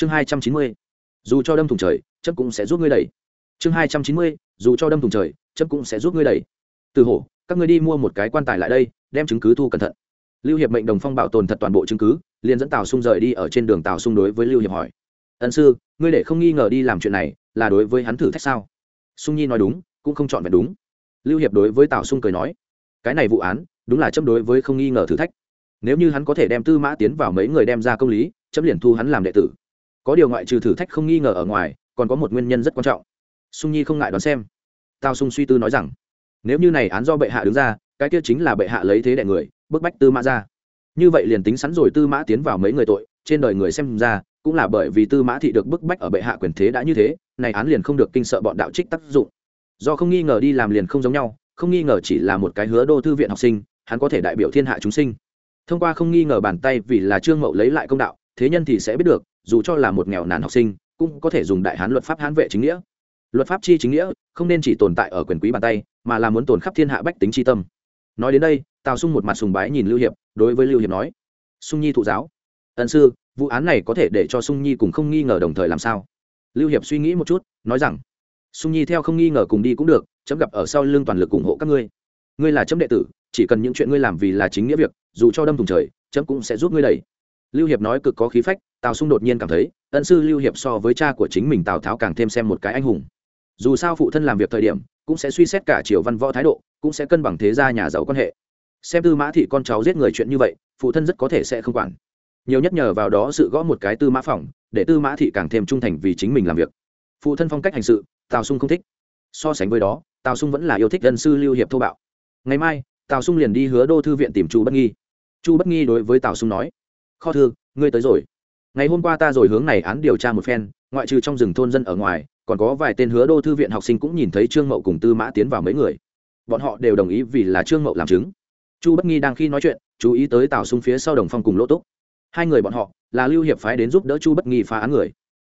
chương hai trăm chín mươi, dù cho đâm thùng trời chấp cũng sẽ giúp ngươi đẩy. Chương hai trăm chín mươi, dù cho đâm thùng trời chấp cũng sẽ giúp ngươi đẩy. Từ hổ, các ngươi đi mua một cái quan tài lại đây, đem chứng cứ thu cẩn thận. Lưu hiệp mệnh đồng phong bảo tồn thật toàn bộ chứng cứ, liền dẫn tào sung rời đi ở trên đường tào sung đối với lưu hiệp hỏi. Ân sư, ngươi để không nghi ngờ đi làm chuyện này, là đối với hắn thử thách sao? Sung nhi nói đúng, cũng không chọn vẹn đúng. Lưu hiệp đối với tào sung cười nói, cái này vụ án, đúng là chấm đối với không nghi ngờ thử thách. Nếu như hắn có thể đem tư mã tiến vào mấy người đem ra công lý, chấm liền thu hắn làm đệ tử có điều ngoại trừ thử thách không nghi ngờ ở ngoài, còn có một nguyên nhân rất quan trọng. Sung nhi không ngại đón xem. Tao sung suy tư nói rằng, nếu như này án do bệ hạ đứng ra, cái kia chính là bệ hạ lấy thế đệ người, bức bách tư mã ra. Như vậy liền tính sẵn rồi tư mã tiến vào mấy người tội, trên đời người xem ra, cũng là bởi vì tư mã thị được bức bách ở bệ hạ quyền thế đã như thế, này án liền không được kinh sợ bọn đạo trích tác dụng. Do không nghi ngờ đi làm liền không giống nhau, không nghi ngờ chỉ là một cái hứa đô thư viện học sinh, hắn có thể đại biểu thiên hạ chúng sinh. Thông qua không nghi ngờ bàn tay vì là trương mậu lấy lại công đạo thế nhân thì sẽ biết được, dù cho là một nghèo nàn học sinh, cũng có thể dùng đại hán luật pháp hán vệ chính nghĩa. Luật pháp chi chính nghĩa không nên chỉ tồn tại ở quyền quý bàn tay, mà là muốn tồn khắp thiên hạ bách tính chi tâm. Nói đến đây, tào sung một mặt sùng bái nhìn lưu hiệp, đối với lưu hiệp nói, sung nhi thụ giáo. Ân sư, vụ án này có thể để cho sung nhi cùng không nghi ngờ đồng thời làm sao? Lưu hiệp suy nghĩ một chút, nói rằng, sung nhi theo không nghi ngờ cùng đi cũng được, chấm gặp ở sau lưng toàn lực ủng hộ các ngươi. Ngươi là chấm đệ tử, chỉ cần những chuyện ngươi làm vì là chính nghĩa việc, dù cho đâm thùng trời, chấm cũng sẽ giúp ngươi đẩy lưu hiệp nói cực có khí phách, tào sung đột nhiên cảm thấy, ân sư lưu hiệp so với cha của chính mình tào tháo càng thêm xem một cái anh hùng. Dù sao phụ thân làm việc thời điểm, cũng sẽ suy xét cả triều văn võ thái độ, cũng sẽ cân bằng thế gia nhà giàu quan hệ. Xem tư mã thị con cháu giết người chuyện như vậy, phụ thân rất có thể sẽ không quản. Nhiều nhất nhờ vào đó sự gõ một cái tư mã phỏng để tư mã thị càng thêm trung thành vì chính mình làm việc. Phụ thân phong cách hành sự, tào sung không thích. So sánh với đó, tào sung vẫn là yêu thích dân sư lưu hiệp thô bạo. Ngày mai, tào sung liền đi hứa đô thư viện tìm chu bất nghi. Chu bất nghi đối với tào sung nói kho thư, ngươi tới rồi. Ngày hôm qua ta rồi hướng này án điều tra một phen, ngoại trừ trong rừng thôn dân ở ngoài, còn có vài tên hứa đô thư viện học sinh cũng nhìn thấy trương mậu cùng tư mã tiến vào mấy người. Bọn họ đều đồng ý vì là trương mậu làm chứng. Chu bất nghi đang khi nói chuyện, chú ý tới tào sung phía sau đồng phong cùng lỗ túc. Hai người bọn họ là lưu hiệp phái đến giúp đỡ chu bất nghi phá án người.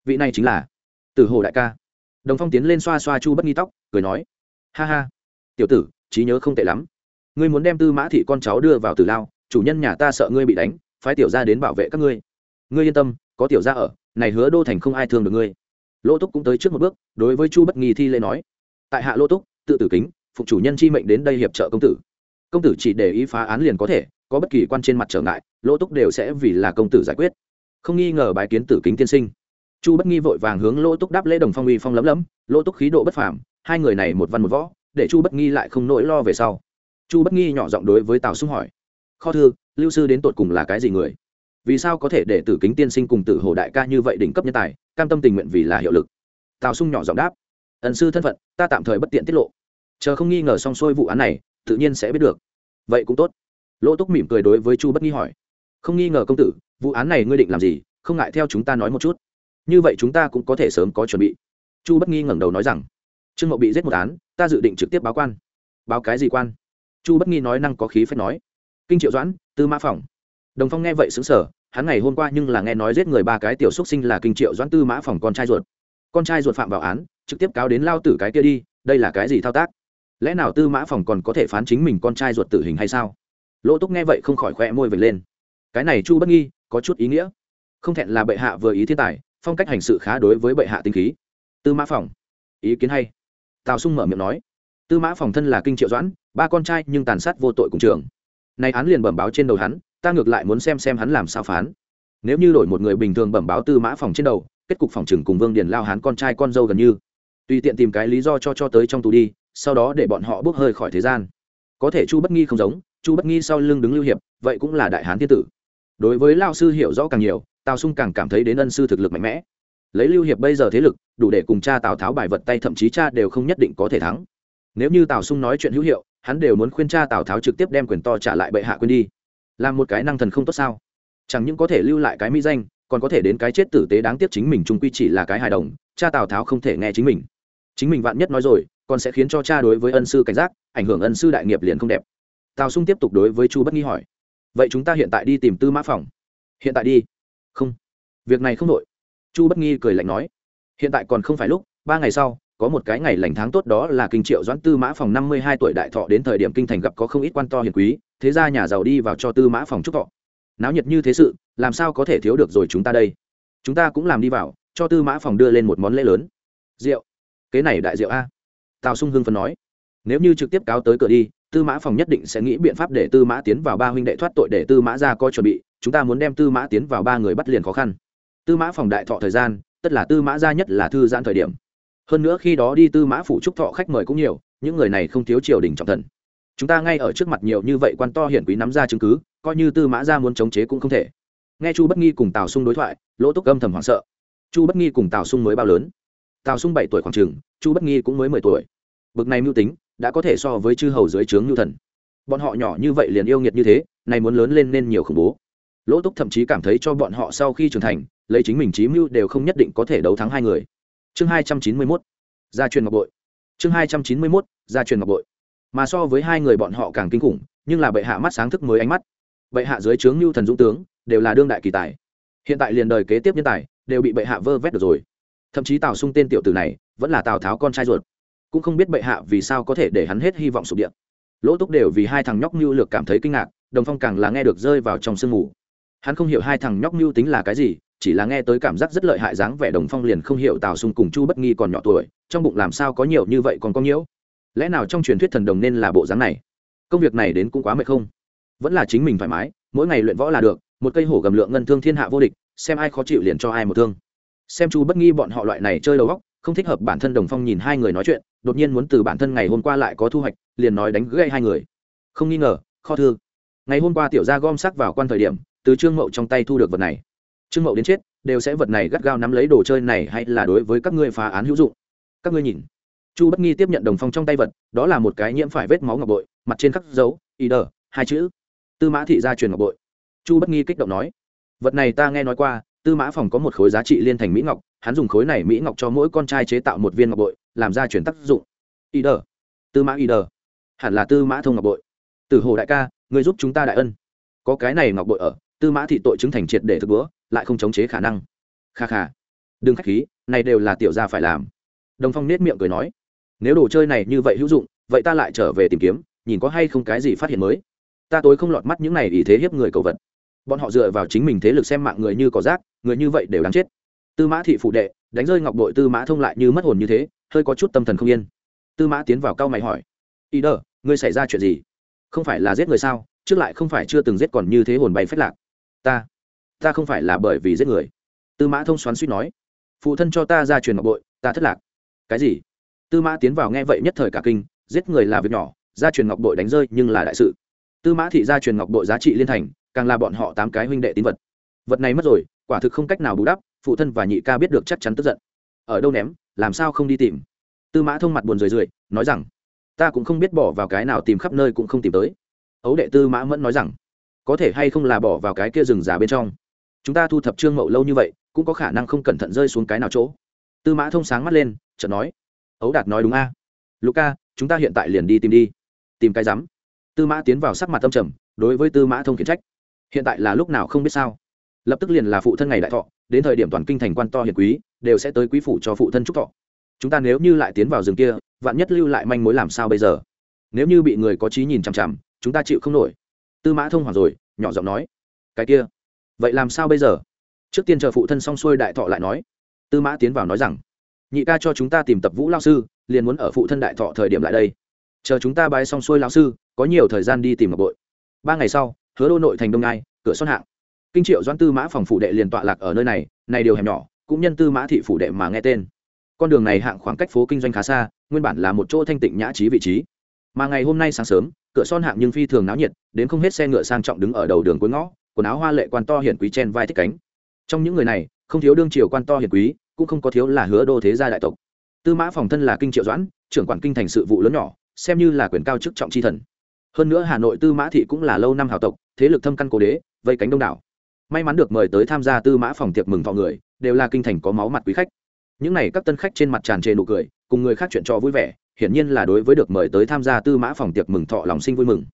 Vị này chính là tử hồ đại ca. Đồng phong tiến lên xoa xoa chu bất nghi tóc, cười nói, ha ha, tiểu tử, trí nhớ không tệ lắm. Ngươi muốn đem tư mã thị con cháu đưa vào tử lao, chủ nhân nhà ta sợ ngươi bị đánh phái tiểu ra đến bảo vệ các ngươi. Ngươi yên tâm, có tiểu ra ở, này hứa đô thành không ai thương được ngươi. Lỗ túc cũng tới trước một bước, đối với chu bất nghi thi lễ nói, tại hạ lỗ túc, tự tử kính phục chủ nhân chi mệnh đến đây hiệp trợ công tử. Công tử chỉ để ý phá án liền có thể, có bất kỳ quan trên mặt trở ngại, lỗ túc đều sẽ vì là công tử giải quyết. Không nghi ngờ bài kiến tử kính tiên sinh. Chu bất nghi vội vàng hướng lỗ túc đáp lễ đồng phong uy phong lấm lấm, lỗ túc khí độ bất phàm, hai người này một văn một võ, để chu bất nghi lại không nỗi lo về sau. Chu bất nghi nhỏ giọng đối với tào sung hỏi, kho thư lưu sư đến tột cùng là cái gì người? Vì sao có thể để tử kính tiên sinh cùng tử hồ đại ca như vậy đỉnh cấp nhân tài, cam tâm tình nguyện vì là hiệu lực? Tào sung nhỏ giọng đáp. Ẩn sư thân phận, ta tạm thời bất tiện tiết lộ. Chờ không nghi ngờ xong xuôi vụ án này, tự nhiên sẽ biết được. Vậy cũng tốt. Lỗ túc mỉm cười đối với chu bất nghi hỏi. Không nghi ngờ công tử, vụ án này ngươi định làm gì? Không ngại theo chúng ta nói một chút. Như vậy chúng ta cũng có thể sớm có chuẩn bị. Chu bất nghi ngẩng đầu nói rằng. Trương mậu bị giết một án, ta dự định trực tiếp báo quan. Báo cái gì quan? Chu bất nghi nói năng có khí phép nói kinh triệu doãn, tư mã phỏng. Đồng phong nghe vậy xứng sở hắn ngày hôm qua nhưng là nghe nói giết người ba cái tiểu xúc sinh là kinh triệu doãn, tư mã phỏng con trai ruột. Con trai ruột phạm vào án, trực tiếp cáo đến lao tử cái kia đi, đây là cái gì thao tác? Lẽ nào tư mã phỏng còn có thể phán chính mình con trai ruột tử hình hay sao? Lỗ túc nghe vậy không khỏi khoe môi vệt lên. Cái này chu bất nghi, có chút ý nghĩa. Không thẹn là bệ hạ vừa ý thiên tài, phong cách hành sự khá đối với bệ hạ tinh khí. Tư mã phỏng, ý kiến hay. Tào sung mở miệng nói. Tư mã phỏng thân là kinh triệu doãn, ba con trai nhưng tàn sát vô tội cùng trường nay án liền bẩm báo trên đầu hắn, ta ngược lại muốn xem xem hắn làm sao phán. Nếu như đổi một người bình thường bẩm báo tư mã phòng trên đầu, kết cục phòng trừng cùng vương điền lao hán con trai con dâu gần như. Tùy tiện tìm cái lý do cho cho tới trong tù đi, sau đó để bọn họ bước hơi khỏi thế gian. Có thể chu bất nghi không giống, chu bất nghi sau lưng đứng lưu hiệp, vậy cũng là đại hán thiên tử. Đối với lao sư hiểu rõ càng nhiều, tào sung càng cảm thấy đến ân sư thực lực mạnh mẽ. Lấy lưu hiệp bây giờ thế lực, đủ để cùng cha tào tháo bài vật tay thậm chí cha đều không nhất định có thể thắng. Nếu như tào sung nói chuyện hữu hiệu hắn đều muốn khuyên cha tào tháo trực tiếp đem quyền to trả lại bệ hạ quên đi. Làm một cái năng thần không tốt sao? Chẳng những có thể lưu lại cái mỹ danh, còn có thể đến cái chết tử tế đáng tiếc chính mình trung quy chỉ là cái hài đồng, cha tào tháo không thể nghe chính mình. Chính mình vạn nhất nói rồi, còn sẽ khiến cho cha đối với ân sư cảnh giác, ảnh hưởng ân sư đại nghiệp liền không đẹp. Tào sung tiếp tục đối với chu bất nghi hỏi, vậy chúng ta hiện tại đi tìm tư mã phòng. Hiện tại đi. Không, việc này không đội. Chu bất nghi cười lạnh nói, hiện tại còn không phải lúc, ba ngày sau có một cái ngày lành tháng tốt đó là kinh triệu doãn tư mã phòng năm mươi hai tuổi đại thọ đến thời điểm kinh thành gặp có không ít quan to hiền quý, thế ra nhà giàu đi vào cho tư mã phòng chúc thọ. Náo nhiệt như thế sự, làm sao có thể thiếu được rồi chúng ta đây? Chúng ta cũng làm đi vào, cho tư mã phòng đưa lên một món lễ lớn. Rượu. Kế này đại rượu a. Tào sung hưng phân nói. Nếu như trực tiếp cáo tới cửa đi, tư mã phòng nhất định sẽ nghĩ biện pháp để tư mã tiến vào ba huynh đệ thoát tội để tư mã ra coi chuẩn bị, chúng ta muốn đem tư mã tiến vào ba người bắt liền khó khăn. Tư mã phòng đại thọ thời gian, tất là tư mã ra nhất là thư giãn thời điểm hơn nữa khi đó đi tư mã phủ trúc thọ khách mời cũng nhiều, những người này không thiếu triều đình trọng thần. Chúng ta ngay ở trước mặt nhiều như vậy quan to hiển quý nắm ra chứng cứ, coi như tư mã ra muốn chống chế cũng không thể. Nghe chu bất nghi cùng tào sung đối thoại, lỗ túc âm thầm hoảng sợ. Chu bất nghi cùng tào sung mới bao lớn. Tào sung bảy tuổi khoảng trường chu bất nghi cũng mới mười tuổi. Bực này mưu tính, đã có thể so với chư hầu dưới trướng nhu thần. Bọn họ nhỏ như vậy liền yêu nghiệt như thế này muốn lớn lên nên nhiều khủng bố. Lỗ túc thậm chí cảm thấy cho bọn họ sau khi trưởng thành, lấy chính mình trí mưu đều không nhất định có thể đấu thắng hai người chương hai trăm chín mươi mốt, gia truyền ngọc bội. Chương hai trăm chín mươi mốt, gia truyền ngọc bội. Mà so với hai người bọn họ càng kinh khủng, nhưng là bệ hạ mắt sáng thức mới ánh mắt. Bệ hạ dưới trướng như thần dũng tướng, đều là đương đại kỳ tài. Hiện tại liền đời kế tiếp nhân tài, đều bị bệ hạ vơ vét được rồi. Thậm chí tào sung tên tiểu tử này, vẫn là tào tháo con trai ruột. Cũng không biết bệ hạ vì sao có thể để hắn hết hy vọng sụp điện. Lỗ túc đều vì hai thằng nhóc mưu lược cảm thấy kinh ngạc, đồng phong càng là nghe được rơi vào trong sương mù. Hắn không hiểu hai thằng nhóc mưu tính là cái gì chỉ là nghe tới cảm giác rất lợi hại dáng vẻ đồng phong liền không hiểu tào sung cùng chu bất nghi còn nhỏ tuổi, trong bụng làm sao có nhiều như vậy còn có nhiễu. Lẽ nào trong truyền thuyết thần đồng nên là bộ dáng này? Công việc này đến cũng quá mệt không? Vẫn là chính mình thoải mái, mỗi ngày luyện võ là được, một cây hổ gầm lượng ngân thương thiên hạ vô địch, xem ai khó chịu liền cho ai một thương. Xem chu bất nghi bọn họ loại này chơi đầu góc không thích hợp bản thân đồng phong nhìn hai người nói chuyện, đột nhiên muốn từ bản thân ngày hôm qua lại có thu hoạch, liền nói đánh gây hai người. Không nghi ngờ, kho thư. Ngày hôm qua tiểu gia gom sắc vào quan thời điểm, từ trương mậu trong tay thu được vật này trương mậu đến chết, đều sẽ vật này gắt gao nắm lấy đồ chơi này hay là đối với các ngươi phá án hữu dụng? Các ngươi nhìn. Chu bất nghi tiếp nhận đồng phong trong tay vật, đó là một cái nhiễm phải vết máu ngọc bội, mặt trên khắc dấu, y đờ, hai chữ. Tư mã thị gia truyền ngọc bội. Chu bất nghi kích động nói, vật này ta nghe nói qua, tư mã phòng có một khối giá trị liên thành mỹ ngọc, hắn dùng khối này mỹ ngọc cho mỗi con trai chế tạo một viên ngọc bội, làm ra chuyển tác dụng. Y đờ. Tư mã y đờ. Hẳn là tư mã thông ngọc bội. Từ hồ đại ca người giúp chúng ta đại ân. Có cái này ngọc bội ở, tư mã thị tội chứng thành triệt để thực bữa lại không chống chế khả năng. Kha kha. Đừng k h á c h khí, này đều là tiểu gia phải làm. Đồng phong nết miệng cười nói. Nếu đồ chơi này như vậy hữu dụng, vậy ta lại trở về tìm kiếm, nhìn có hay không cái gì phát hiện mới. Ta tối không lọt mắt những này ý thế hiếp người cầu vật. Bọn họ dựa vào chính mình thế lực xem mạng người như cỏ rác, người như vậy đều đáng chết. Tư mã thị phụ đệ, đánh rơi ngọc đội tư mã thông lại như mất hồn như thế, hơi có chút tâm thần không yên. Tư mã tiến vào cao mày hỏi. Ý đờ, ngươi xảy ra chuyện gì? Không phải là giết người sao? Trước lại không phải chưa từng giết còn như thế hồn bay phách lạc. Ta ta không phải là bởi vì giết người. Tư mã thông xoắn suýt nói. Phụ thân cho ta ra truyền ngọc bội, ta thất lạc. Cái gì? Tư mã tiến vào nghe vậy nhất thời cả kinh, giết người là việc nhỏ gia truyền ngọc bội đánh rơi nhưng là đại sự. Tư mã thị gia truyền ngọc bội giá trị liên thành, càng là bọn họ tám cái huynh đệ tín vật. Vật này mất rồi, quả thực không cách nào bù đắp, phụ thân và nhị ca biết được chắc chắn tức giận. Ở đâu ném, làm sao không đi tìm? Tư mã thông mặt buồn rười rượi, nói rằng, ta cũng không biết bỏ vào cái nào tìm khắp nơi cũng không tìm tới. Ấu đệ tư mã mẫn nói rằng, có thể hay không là bỏ vào cái kia rừng già bên trong? Chúng ta thu thập trương mậu lâu như vậy, cũng có khả năng không cẩn thận rơi xuống cái nào chỗ. Tư mã thông sáng mắt lên, chợt nói, ấu đạt nói đúng a. À? luca chúng ta hiện tại liền đi tìm đi, tìm cái rắm. Tư mã tiến vào sắc mặt tâm trầm, đối với tư mã thông khiển trách, hiện tại là lúc nào không biết sao? Lập tức liền là phụ thân ngày đại thọ, đến thời điểm toàn kinh thành quan to hiền quý, đều sẽ tới quý phủ cho phụ thân chúc thọ. Chúng ta nếu như lại tiến vào rừng kia, vạn nhất lưu lại manh mối làm sao bây giờ? Nếu như bị người có trí nhìn chằm chằm, chúng ta chịu không nổi. Tư mã thông hoảng rồi, nhỏ giọng nói, cái kia vậy làm sao bây giờ? Trước tiên chờ phụ thân xong xuôi đại thọ lại nói. Tư mã tiến vào nói rằng, nhị ca cho chúng ta tìm tập vũ lao sư, liền muốn ở phụ thân đại thọ thời điểm lại đây. Chờ chúng ta bái xong xuôi lao sư, có nhiều thời gian đi tìm ngọc bội. Ba ngày sau, hứa đô nội thành đông ngai, cửa xuân hạng. Kinh triệu doãn tư mã phòng phủ đệ liền tọa lạc ở nơi này này điều hẻm nhỏ, cũng nhân tư mã thị phủ đệ mà nghe tên. Con đường này hạng khoảng cách phố kinh doanh khá xa, nguyên bản là một chỗ thanh tịnh nhã trí vị trí. Mà ngày hôm nay sáng sớm, cửa son hạng nhưng phi thường náo nhiệt, đến không hết xe ngựa sang trọng đứng ở đầu đường cuối ngõ quần áo hoa lệ quan to hiển quý chen vai thích cánh. Trong những người này, không thiếu đương triều quan to hiển quý, cũng không có thiếu là hứa đô thế gia đại tộc. Tư mã phòng thân là kinh triệu doãn, trưởng quản kinh thành sự vụ lớn nhỏ, xem như là quyền cao chức trọng tri thần. Hơn nữa hà nội tư mã thị cũng là lâu năm hào tộc, thế lực thâm căn cố đế, vây cánh đông đảo. May mắn được mời tới tham gia tư mã phòng tiệc mừng thọ người, đều là kinh thành có máu mặt quý khách. Những n à y các tân khách trên mặt tràn trề nụ cười, cùng người khác chuyện trò vui vẻ, hiển nhiên là đối với được mời tới tham gia tư mã phòng tiệc mừng thọ lòng sinh vui mừng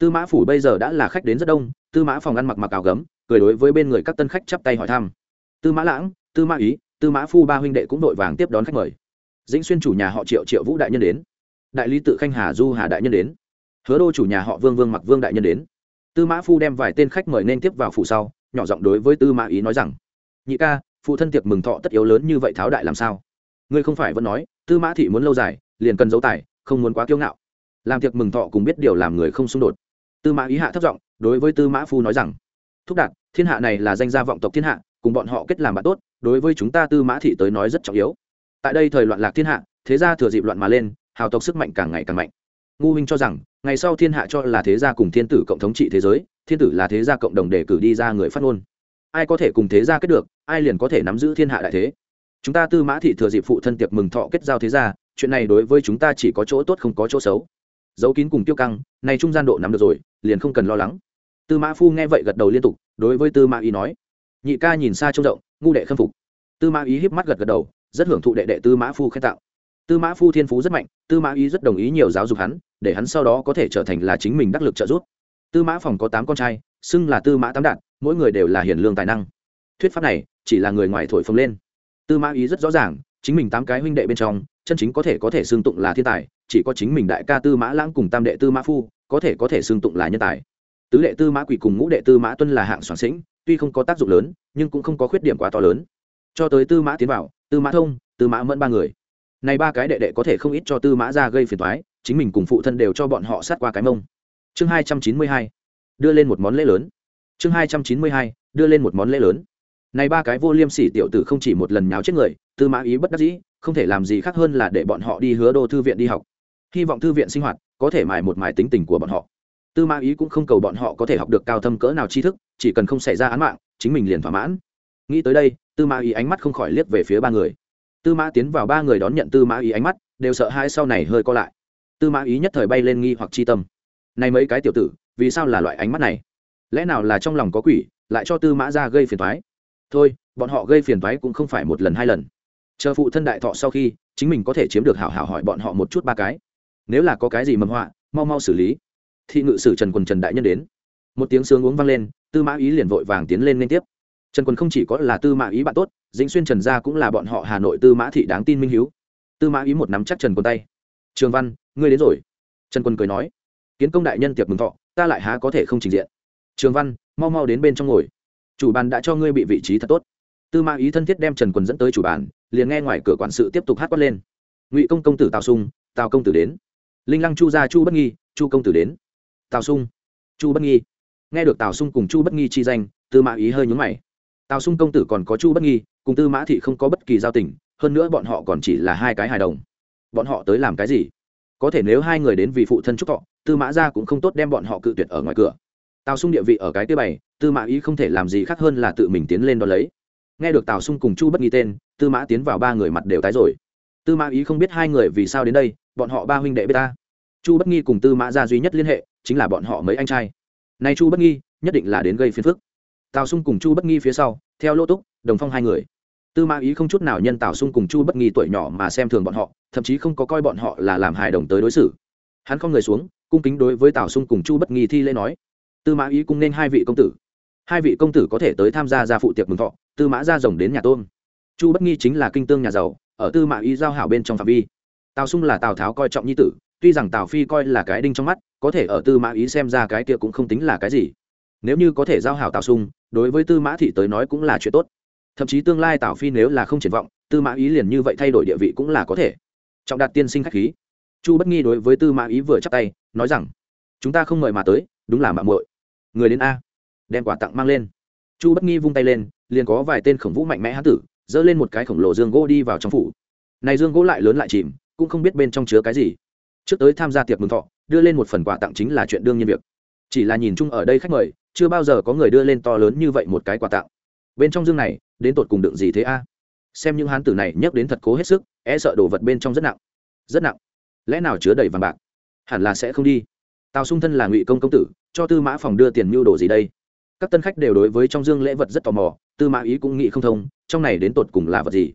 tư mã phủ bây giờ đã là khách đến rất đông, tư mã phòng ăn mặc mặc áo gấm, cười đối với bên người các tân khách chắp tay hỏi thăm. Tư mã lãng, tư mã ý, tư mã phu ba huynh đệ cũng đội vàng tiếp đón khách mời. Dĩnh xuyên chủ nhà họ triệu triệu vũ đại nhân đến. Đại lý tự khanh hà du hà đại nhân đến. Hứa đô chủ nhà họ vương vương mặc vương đại nhân đến. Tư mã phu đem vài tên khách mời nên tiếp vào phủ sau, nhỏ giọng đối với tư mã ý nói rằng, nhị ca, phụ thân tiệc mừng thọ tất yếu lớn như vậy tháo đại làm sao? Ngươi không phải vẫn nói, tư mã thị muốn lâu dài, liền cần dấu tài, không muốn quá kiêu ngạo. Làm tiệc mừng thọ cùng biết điều làm người không xung đột tư mã ý hạ thấp giọng, đối với tư mã phu nói rằng, thúc đạt, thiên hạ này là danh gia vọng tộc thiên hạ, cùng bọn họ kết làm bạn tốt, đối với chúng ta tư mã thị tới nói rất trọng yếu. Tại đây thời loạn lạc thiên hạ, thế gia thừa dịp loạn mà lên, hào tộc sức mạnh càng ngày càng mạnh. Ngu huynh cho rằng, ngày sau thiên hạ cho là thế gia cùng thiên tử cộng thống trị thế giới, thiên tử là thế gia cộng đồng để cử đi ra người phát ngôn. Ai có thể cùng thế gia kết được, ai liền có thể nắm giữ thiên hạ đại thế. Chúng ta tư mã thị thừa dịp phụ thân tiệc mừng thọ kết giao thế gia, chuyện này đối với chúng ta chỉ có chỗ tốt không có chỗ xấu dấu kín cùng tiêu căng này trung gian độ nắm được rồi, liền không cần lo lắng. Tư mã phu nghe vậy gật đầu liên tục, đối với tư mã ý nói, nhị ca nhìn xa trông rộng, ngu đệ khâm phục. Tư mã ý hiếp mắt gật gật đầu, rất hưởng thụ đệ đệ tư mã phu khen tạo. Tư mã phu thiên phú rất mạnh, tư mã ý rất đồng ý nhiều giáo dục hắn, để hắn sau đó có thể trở thành là chính mình đắc lực trợ giúp. Tư mã phòng có tám con trai, xưng là tư mã tám đạn mỗi người đều là hiền lương tài năng. Thuyết pháp này, chỉ là người ngoài thổi phồng lên. Tư mã ý rất rõ ràng, chính mình tám cái huynh đệ bên trong, chân chính có thể có thể xương tụng là thiên tài chỉ có chính mình đại ca tư mã lãng cùng tam đệ tư mã phu, có thể có thể xưng tụng là nhân tài. Tứ đệ tư mã quỷ cùng ngũ đệ tư mã tuân là hạng soạn sĩnh, tuy không có tác dụng lớn, nhưng cũng không có khuyết điểm quá to lớn. Cho tới tư mã tiến vào tư mã thông, tư mã mẫn ba người. Này ba cái đệ đệ có thể không ít cho tư mã ra gây phiền toái, chính mình cùng phụ thân đều cho bọn họ sát qua cái mông. Chương hai trăm chín mươi hai, đưa lên một món lễ lớn. Chương hai trăm chín mươi hai, đưa lên một món lễ lớn. Này ba cái vô liêm sỉ tiểu tử không chỉ một lần nháo chết người, tư mã ý bất đắc dĩ, không thể làm gì khác hơn là để bọn họ đi hứa đô thư viện đi học hy vọng thư viện sinh hoạt có thể mài một mài tính tình của bọn họ. Tư mã ý cũng không cầu bọn họ có thể học được cao thâm cỡ nào tri thức, chỉ cần không xảy ra án mạng, chính mình liền thỏa mãn. Nghĩ tới đây, tư mã ý ánh mắt không khỏi liếc về phía ba người. Tư mã tiến vào ba người đón nhận tư mã ý ánh mắt, đều sợ hai sau này hơi co lại. Tư mã ý nhất thời bay lên nghi hoặc chi tâm. Này mấy cái tiểu tử, vì sao là loại ánh mắt này? Lẽ nào là trong lòng có quỷ, lại cho tư mã ra gây phiền thoái thôi, bọn họ gây phiền thoái cũng không phải một lần hai lần. Chờ phụ thân đại thọ sau khi, chính mình có thể chiếm được hảo hảo hỏi bọn họ một chút ba cái nếu là có cái gì mầm họa, mau mau xử lý. Thị ngự sử trần quần trần đại nhân đến. Một tiếng sướng uống vang lên, tư mã ý liền vội vàng tiến lên liên tiếp. Trần quần không chỉ có là tư mã ý bạn tốt, dĩnh xuyên trần gia cũng là bọn họ hà nội tư mã thị đáng tin minh hiếu. Tư mã ý một nắm chắc trần quần tay. Trường văn, ngươi đến rồi. Trần quân cười nói. Kiến công đại nhân tiệc mừng thọ, ta lại há có thể không trình diện. Trường văn, mau mau đến bên trong ngồi. Chủ bàn đã cho ngươi bị vị trí thật tốt. Tư mã ý thân thiết đem trần quân dẫn tới chủ bàn, liền nghe ngoài cửa quản sự tiếp tục hát quát lên. Ngụy công công tử tào sung, tào công tử đến linh lăng chu gia chu bất nghi, chu công tử đến. Tào sung, chu bất nghi. Nghe được tào sung cùng chu bất nghi chi danh, tư mã ý hơi nhúng mày. Tào sung công tử còn có chu bất nghi, cùng tư mã thị không có bất kỳ giao tình, hơn nữa bọn họ còn chỉ là hai cái hài đồng. Bọn họ tới làm cái gì? Có thể nếu hai người đến vì phụ thân chúc thọ, tư mã ra cũng không tốt đem bọn họ cự tuyệt ở ngoài cửa. Tào sung địa vị ở cái thứ bảy tư mã ý không thể làm gì khác hơn là tự mình tiến lên đ ó lấy. Nghe được tào sung cùng chu bất nghi tên, tư mã tiến vào ba người mặt đều tái rồi tư mã ý không biết hai người vì sao đến đây, bọn họ ba huynh đệ b ta. Chu bất nghi cùng tư mã gia duy nhất liên hệ, chính là bọn họ mấy anh trai. Nay chu bất nghi, nhất định là đến gây phiền phức. Tào sung cùng chu bất nghi phía sau, theo lô túc, đồng phong hai người. Tư mã ý không chút nào nhân tào sung cùng chu bất nghi tuổi nhỏ mà xem thường bọn họ, thậm chí không có coi bọn họ là làm hài đồng tới đối xử. Hắn không người xuống, cung kính đối với tào sung cùng chu bất nghi thi lễ nói. Tư mã ý cung nên hai vị công tử. Hai vị công tử có thể tới tham gia gia phụ tiệc mừng thọ, tư mã ra rồng đến nhà tôn. Chu bất nghi chính là kinh tương nhà giàu ở tư mã ý giao hảo bên trong phạm vi. Tào sung là tào tháo coi trọng nhi tử, tuy rằng tào phi coi là cái đinh trong mắt, có thể ở tư mã ý xem ra cái kia cũng không tính là cái gì. Nếu như có thể giao hảo tào sung, đối với tư mã thị tới nói cũng là chuyện tốt. Thậm chí tương lai tào phi nếu là không triển vọng, tư mã ý liền như vậy thay đổi địa vị cũng là có thể. Trọng đạt tiên sinh khách khí. Chu bất nghi đối với tư mã ý vừa chắc tay, nói rằng, chúng ta không mời mà tới, đúng là mạng muội. Người đến a. Đem quà tặng mang lên. Chu bất nghi vung tay lên, liền có vài tên khổng vũ mạnh mẽ hán tử dỡ lên một cái khổng lồ dương gỗ đi vào trong phủ. Này dương gỗ lại lớn lại chìm, cũng không biết bên trong chứa cái gì. Trước tới tham gia tiệc mừng thọ, đưa lên một phần quà tặng chính là chuyện đương nhiên việc. Chỉ là nhìn chung ở đây khách mời, chưa bao giờ có người đưa lên to lớn như vậy một cái quà tặng. Bên trong dương này, đến tột cùng đựng gì thế a? Xem những hán tử này nhắc đến thật cố hết sức e sợ đồ vật bên trong rất nặng. Rất nặng. Lẽ nào chứa đầy vàng bạc? Hẳn là sẽ không đi. Tào sung thân là ngụy công công tử, cho tư mã phòng đưa tiền mưu đồ gì đây? Các tân khách đều đối với trong dương lễ vật rất tò mò tư mã ý cũng nghĩ không thông, trong này đến tột cùng là vật gì?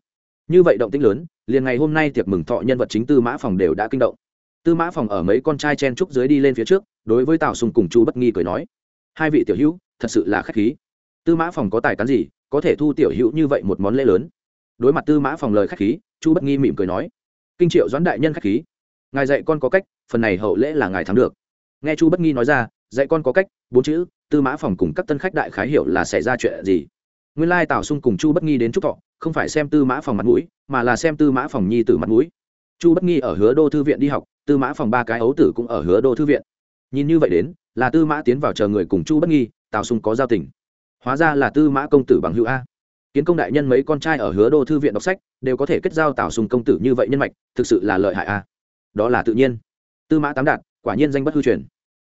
Như vậy động tĩnh lớn, liền ngày hôm nay tiệc mừng thọ nhân vật chính tư mã phòng đều đã kinh động. Tư mã phòng ở mấy con trai chen trúc dưới đi lên phía trước, đối với tào sùng cùng chu bất nghi cười nói, hai vị tiểu hữu, thật sự là k h á c h khí. Tư mã phòng có tài cán gì, có thể thu tiểu hữu như vậy một món lễ lớn? Đối mặt tư mã phòng lời k h á c h khí, chu bất nghi mỉm cười nói, kinh triệu doãn đại nhân k h á c h khí. Ngài dạy con có cách, phần này hậu lễ là ngài thắng được. Nghe chu bất nghi nói ra, dạy con có cách, bốn chữ, tư mã phòng cùng các tân khách đại khái hiểu là xảy ra chuyện gì? Nguyên lai tào sung cùng chu bất nghi đến trúc thọ, không phải xem tư mã phòng mặt mũi, mà là xem tư mã phòng nhi tử mặt mũi. Chu bất nghi ở hứa đô thư viện đi học, tư mã phòng ba cái ấu tử cũng ở hứa đô thư viện. Nhìn như vậy đến, là tư mã tiến vào chờ người cùng chu bất nghi, tào sung có giao tình. Hóa ra là tư mã công tử bằng hữu a. Kiến công đại nhân mấy con trai ở hứa đô thư viện đọc sách, đều có thể kết giao tào sung công tử như vậy nhân mạch, thực sự là lợi hại a. Đó là tự nhiên. Tư mã tám đạt, quả nhiên danh bất hư truyền.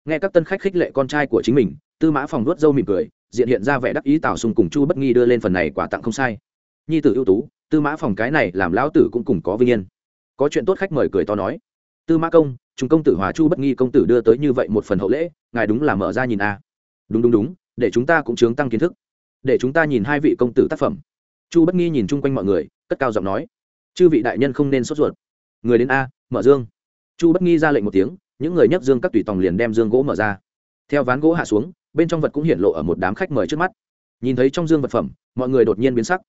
Nghe các tân khách khích lệ con trai của chính mình, tư mã phòng nuốt dâu mỉm cười diện hiện ra vẻ đắc ý tào sung cùng chu bất nghi đưa lên phần này quả tặng không sai. Nhi tử ưu tú, tư mã phòng cái này làm lão tử cũng cùng có vinh yên. Có chuyện tốt khách mời cười to nói. Tư mã công chúng công tử hòa chu bất nghi công tử đưa tới như vậy một phần hậu lễ, ngài đúng là mở ra nhìn a. Đúng đúng đúng, để chúng ta cũng chướng tăng kiến thức. Để chúng ta nhìn hai vị công tử tác phẩm. Chu bất nghi nhìn chung quanh mọi người, cất cao giọng nói. Chư vị đại nhân không nên sốt ruột. Người đến a, mở dương. Chu bất nghi ra lệnh một tiếng, những người nhấc dương các tùy tòng liền đem dương gỗ mở ra. Theo ván gỗ hạ xuống bên trong vật cũng hiện lộ ở một đám khách mời trước mắt. Nhìn thấy trong dương vật phẩm, mọi người đột nhiên biến sắc.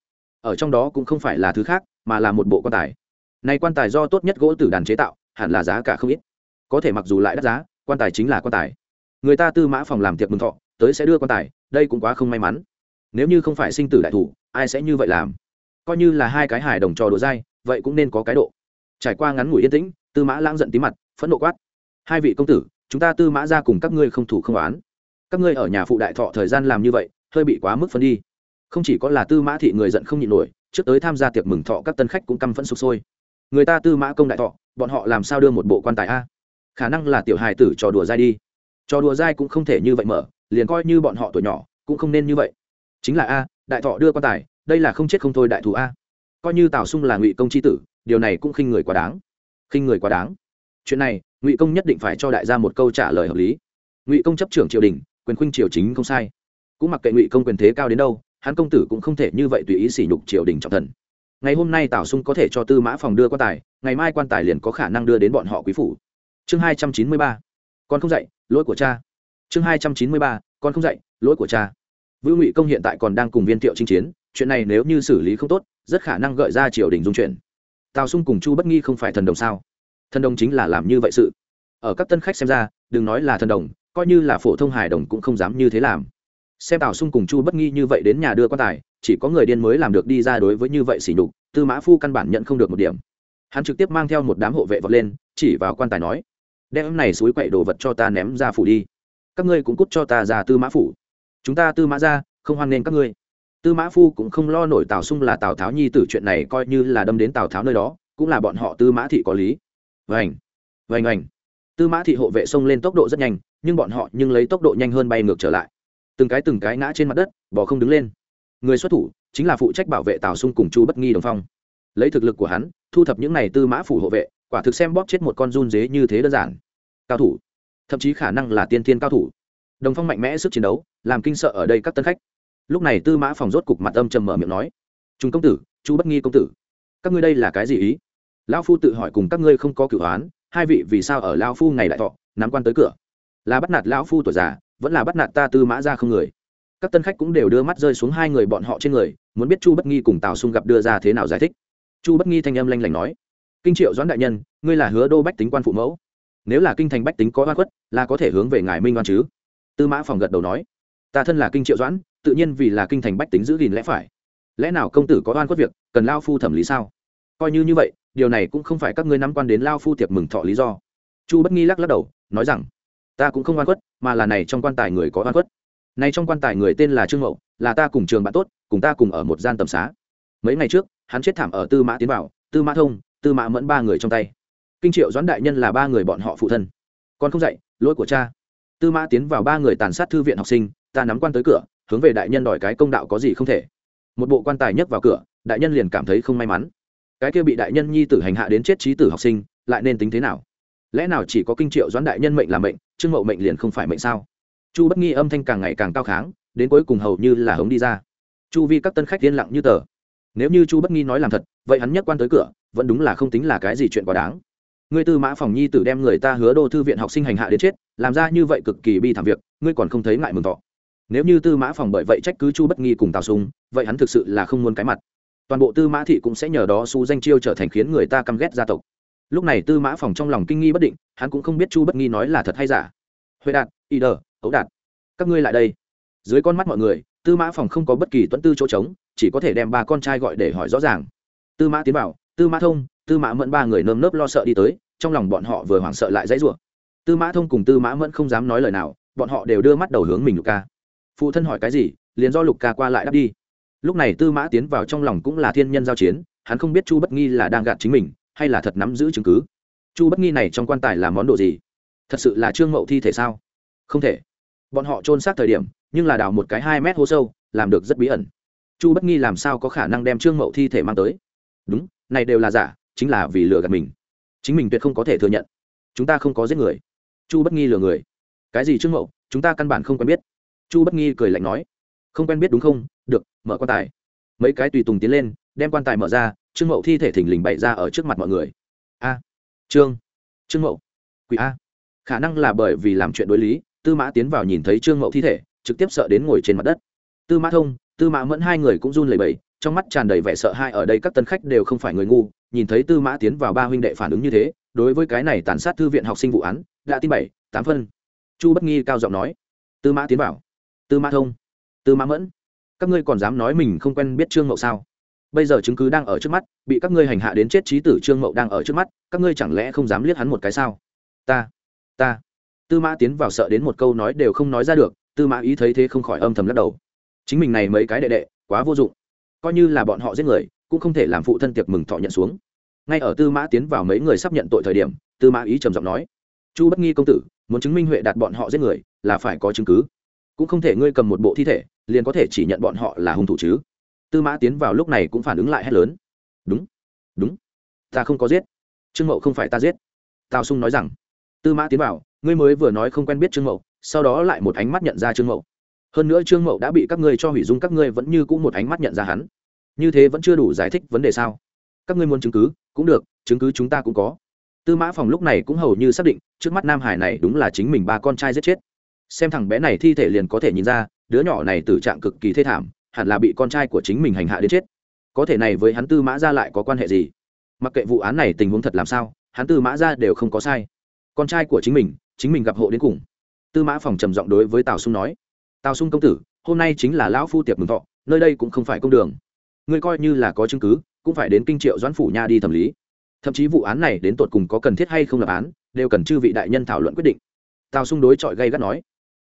Ở trong đó cũng không phải là thứ khác, mà là một bộ quan tài. Này quan tài do tốt nhất gỗ tử đàn chế tạo, hẳn là giá cả không ít. Có thể mặc dù lại đắt giá, quan tài chính là quan tài. Người ta tư mã phòng làm tiệc mừng thọ, tới sẽ đưa quan tài, đây cũng quá không may mắn. Nếu như không phải sinh tử đại thủ, ai sẽ như vậy làm? Coi như là hai cái hài đồng trò đùa dai, vậy cũng nên có cái độ. Trải qua ngắn ngủi yên tĩnh, tư mã lãng giận tí mặt, phẫn nộ quát. Hai vị công tử, chúng ta tư mã ra cùng các ngươi không thủ không oán các ngươi ở nhà phụ đại thọ thời gian làm như vậy, hơi bị quá mức phân đi. Không chỉ có là tư mã thị người giận không nhịn nổi, trước tới tham gia tiệc mừng thọ các tân khách cũng căm phẫn sụp sôi. Người ta tư mã công đại thọ, bọn họ làm sao đưa một bộ quan tài a? Khả năng là tiểu hài tử trò đùa dai đi. Trò đùa dai cũng không thể như vậy mở, liền coi như bọn họ tuổi nhỏ, cũng không nên như vậy. Chính là a, đại thọ đưa quan tài, đây là không chết không thôi đại thù a. Coi như tào sung là ngụy công c tử, điều này cũng khinh người quá đáng. Khinh người quá đáng. Chuyện này, ngụy công nhất định phải cho đại gia một câu trả lời hợp lý. Ngụy công chấp trưởng triều đình quyền khuynh triều chính không sai. Cũng mặc kệ ngụy công quyền thế cao đến đâu, hắn công tử cũng không thể như vậy tùy ý sỉ nhục triều đình trọng thần. Ngày hôm nay tào sung có thể cho tư mã phòng đưa quan tài, ngày mai quan tài liền có khả năng đưa đến bọn họ quý phủ. Chương hai trăm chín mươi ba. Con không dạy lỗi của cha. Chương hai trăm chín mươi ba. Con không dạy lỗi của cha. Vũ ngụy công hiện tại còn đang cùng viên thiệu chinh chiến, chuyện này nếu như xử lý không tốt, rất khả năng gợi ra triều đình dung chuyển tào sung cùng chu bất nghi không phải thần đồng sao? Thần đồng chính là làm như vậy sự. Ở các tân khách xem ra, đừng nói là thần đồng coi như là phổ thông hài đồng cũng không dám như thế làm. Xem tào sung cùng chu bất nghi như vậy đến nhà đưa quan tài chỉ có người điên mới làm được đi ra đối với như vậy xỉ nhục tư mã phu căn bản nhận không được một điểm. Hắn trực tiếp mang theo một đám hộ vệ vọt lên chỉ vào quan tài nói đem này suối quậy đồ vật cho ta ném ra phủ đi. Các ngươi cũng cút cho ta ra tư mã phủ. Chúng ta tư mã ra không hoan nghênh các ngươi. Tư mã phu cũng không lo nổi tào sung là tào tháo nhi tử chuyện này coi như là đâm đến tào tháo nơi đó cũng là bọn họ tư mã thị có lý. Vành, vành, ảnh tư mã thị hộ vệ xông lên tốc độ rất nhanh nhưng bọn họ nhưng lấy tốc độ nhanh hơn bay ngược trở lại. Từng cái từng cái ngã trên mặt đất bỏ không đứng lên. Người xuất thủ chính là phụ trách bảo vệ tào sung cùng chu bất nghi đồng phong. Lấy thực lực của hắn, thu thập những này tư mã phủ hộ vệ, quả thực xem bóp chết một con run dế như thế đơn giản. Cao thủ, thậm chí khả năng là tiên thiên cao thủ. Đồng phong mạnh mẽ sức chiến đấu, làm kinh sợ ở đây các tân khách. Lúc này tư mã phòng rốt cục mặt âm trầm mở miệng nói chúng công tử, chu bất nghi công tử, các ngươi đây là cái gì ý? Lão phu tự hỏi cùng các ngươi không có cửu hoán, hai vị vì sao ở lão phu ngày đại thọ, nắm quan tới cửa là bắt nạt lão phu tuổi già, vẫn là bắt nạt ta tư mã ra không người. Các tân khách cũng đều đưa mắt rơi xuống hai người bọn họ trên người, muốn biết chu bất nghi cùng tào sung gặp đưa ra thế nào giải thích. Chu bất nghi thanh âm lanh lảnh nói, kinh triệu doãn đại nhân, ngươi là hứa đô bách tính quan phụ mẫu. Nếu là kinh thành bách tính có oan khuất, là có thể hướng về ngài minh oan chứ. Tư mã phòng gật đầu nói, ta thân là kinh triệu doãn, tự nhiên vì là kinh thành bách tính giữ gìn lẽ phải. Lẽ nào công tử có oan khuất việc, cần lao phu thẩm lý sao? Coi như như vậy, điều này cũng không phải các ngươi nắm quan đến lao phu tiệc mừng thọ lý do. Chu bất nghi lắc lắc đầu, nói rằng ta cũng không oan khuất, mà là này trong quan tài người có oan khuất. Này trong quan tài người tên là trương mậu, là ta cùng trường bạn tốt, cùng ta cùng ở một gian tầm xá. Mấy ngày trước, hắn chết thảm ở tư mã tiến bảo, tư mã thông, tư mã mẫn ba người trong tay. Kinh triệu doãn đại nhân là ba người bọn họ phụ thân. Con không dạy lỗi của cha. Tư mã tiến vào ba người tàn sát thư viện học sinh, ta nắm quan tới cửa, hướng về đại nhân đòi cái công đạo có gì không thể. Một bộ quan tài nhấc vào cửa, đại nhân liền cảm thấy không may mắn. Cái kia bị đại nhân nhi tử hành hạ đến chết trí tử học sinh, lại nên tính thế nào? Lẽ nào chỉ có kinh triệu doãn đại nhân mệnh là mệnh, trương mậu mệnh liền không phải mệnh sao? Chu bất nghi âm thanh càng ngày càng cao kháng, đến cuối cùng hầu như là hống đi ra. Chu vi các tân khách yên lặng như tờ. Nếu như chu bất nghi nói làm thật, vậy hắn nhất quan tới cửa, vẫn đúng là không tính là cái gì chuyện quá đáng. Ngươi tư mã phòng nhi tử đem người ta hứa đô thư viện học sinh hành hạ đến chết, làm ra như vậy cực kỳ bi thảm việc, ngươi còn không thấy ngại mừng thọ. Nếu như tư mã phòng bởi vậy trách cứ chu bất nghi cùng tào sung vậy hắn thực sự là không muốn cái mặt. Toàn bộ tư mã thị cũng sẽ nhờ đó xu danh chiêu trở thành khiến người ta căm ghét gia tộc lúc này tư mã phòng trong lòng kinh nghi bất định, hắn cũng không biết chu bất nghi nói là thật hay giả. Huệ đạt y đờ, ấu đạt, các ngươi lại đây. Dưới con mắt mọi người, tư mã phòng không có bất kỳ tuẫn tư chỗ trống, chỉ có thể đem ba con trai gọi để hỏi rõ ràng. Tư mã tiến bảo tư mã thông, tư mã mẫn ba người nơm nớp lo sợ đi tới, trong lòng bọn họ vừa hoảng sợ lại dãy rủa. Tư mã thông cùng tư mã mẫn không dám nói lời nào, bọn họ đều đưa mắt đầu hướng mình lục ca. Phụ thân hỏi cái gì, liền do lục ca qua lại đáp đi. Lúc này tư mã tiến vào trong lòng cũng là thiên nhân giao chiến, hắn không biết chu bất nghi là đang gạt chính mình hay là thật nắm giữ chứng cứ? Chu bất nghi này trong quan tài là món đồ gì? Thật sự là trương mậu thi thể sao? Không thể. Bọn họ trôn xác thời điểm, nhưng là đào một cái hai mét hố sâu, làm được rất bí ẩn. Chu bất nghi làm sao có khả năng đem trương mậu thi thể mang tới? Đúng, này đều là giả, chính là vì lừa gạt mình. Chính mình tuyệt không có thể thừa nhận. Chúng ta không có giết người. Chu bất nghi lừa người. Cái gì trương mậu? Chúng ta căn bản không quen biết. Chu bất nghi cười lạnh nói. Không quen biết đúng không? Được, mở quan tài. Mấy cái tùy tùng tiến lên, đem quan tài mở ra trương mậu thi thể thình lình bày ra ở trước mặt mọi người. A. Trương. Trương mậu. Quỷ a. Khả năng là bởi vì làm chuyện đối lý, tư mã tiến vào nhìn thấy trương mậu thi thể, trực tiếp sợ đến ngồi trên mặt đất. Tư mã thông, tư mã mẫn hai người cũng run lẩy bẩy, trong mắt tràn đầy vẻ sợ hãi ở đây các tân khách đều không phải người ngu, nhìn thấy tư mã tiến vào ba huynh đệ phản ứng như thế, đối với cái này tàn sát thư viện học sinh vụ án, đã tin bảy, tám phân. Chu bất nghi cao giọng nói. Tư mã tiến vào. Tư mã thông. Tư mã mẫn. Các ngươi còn dám nói mình không quen biết trương mậu sao? Bây giờ chứng cứ đang ở trước mắt, bị các ngươi hành hạ đến chết trí tử trương mậu đang ở trước mắt, các ngươi chẳng lẽ không dám liếc hắn một cái sao? Ta ta. Tư mã tiến vào sợ đến một câu nói đều không nói ra được, tư mã ý thấy thế không khỏi âm thầm lắc đầu. Chính mình này mấy cái đệ đệ, quá vô dụng. Coi như là bọn họ giết người, cũng không thể làm phụ thân tiệc mừng thọ nhận xuống. Ngay ở tư mã tiến vào mấy người sắp nhận tội thời điểm, tư mã ý trầm giọng nói, chu bất nghi công tử, muốn chứng minh huệ đạt bọn họ giết người, là phải có chứng cứ. Cũng không thể ngươi cầm một bộ thi thể, liền có thể chỉ nhận bọn họ là hung thủ chứ tư mã tiến vào lúc này cũng phản ứng lại hết lớn. Đúng đúng, ta không có giết. Trương mậu không phải ta giết. Tào sung nói rằng. Tư mã tiến vào, ngươi mới vừa nói không quen biết trương mậu, sau đó lại một ánh mắt nhận ra trương mậu. Hơn nữa trương mậu đã bị các ngươi cho hủy dung, các ngươi vẫn như cũng một ánh mắt nhận ra hắn. Như thế vẫn chưa đủ giải thích vấn đề sao? Các ngươi muốn chứng cứ, cũng được, chứng cứ chúng ta cũng có. Tư mã phòng lúc này cũng hầu như xác định, trước mắt nam hải này đúng là chính mình ba con trai giết chết. Xem thằng bé này thi thể liền có thể nhìn ra, đứa nhỏ này tử trạng cực kỳ thê thảm hẳn là bị con trai của chính mình hành hạ đến chết. Có thể này với hắn tư mã ra lại có quan hệ gì? Mặc kệ vụ án này tình huống thật làm sao, hắn tư mã ra đều không có sai. Con trai của chính mình chính mình gặp hộ đến cùng. Tư mã phòng trầm giọng đối với tào sung nói, tào sung công tử, hôm nay chính là lão phu tiệc mừng thọ, nơi đây cũng không phải công đường. Ngươi coi như là có chứng cứ, cũng phải đến kinh triệu doãn phủ nha đi thẩm lý. Thậm chí vụ án này đến tột cùng có cần thiết hay không lập án, đều cần chư vị đại nhân thảo luận quyết định. Tào sung đối chọi gây gắt nói,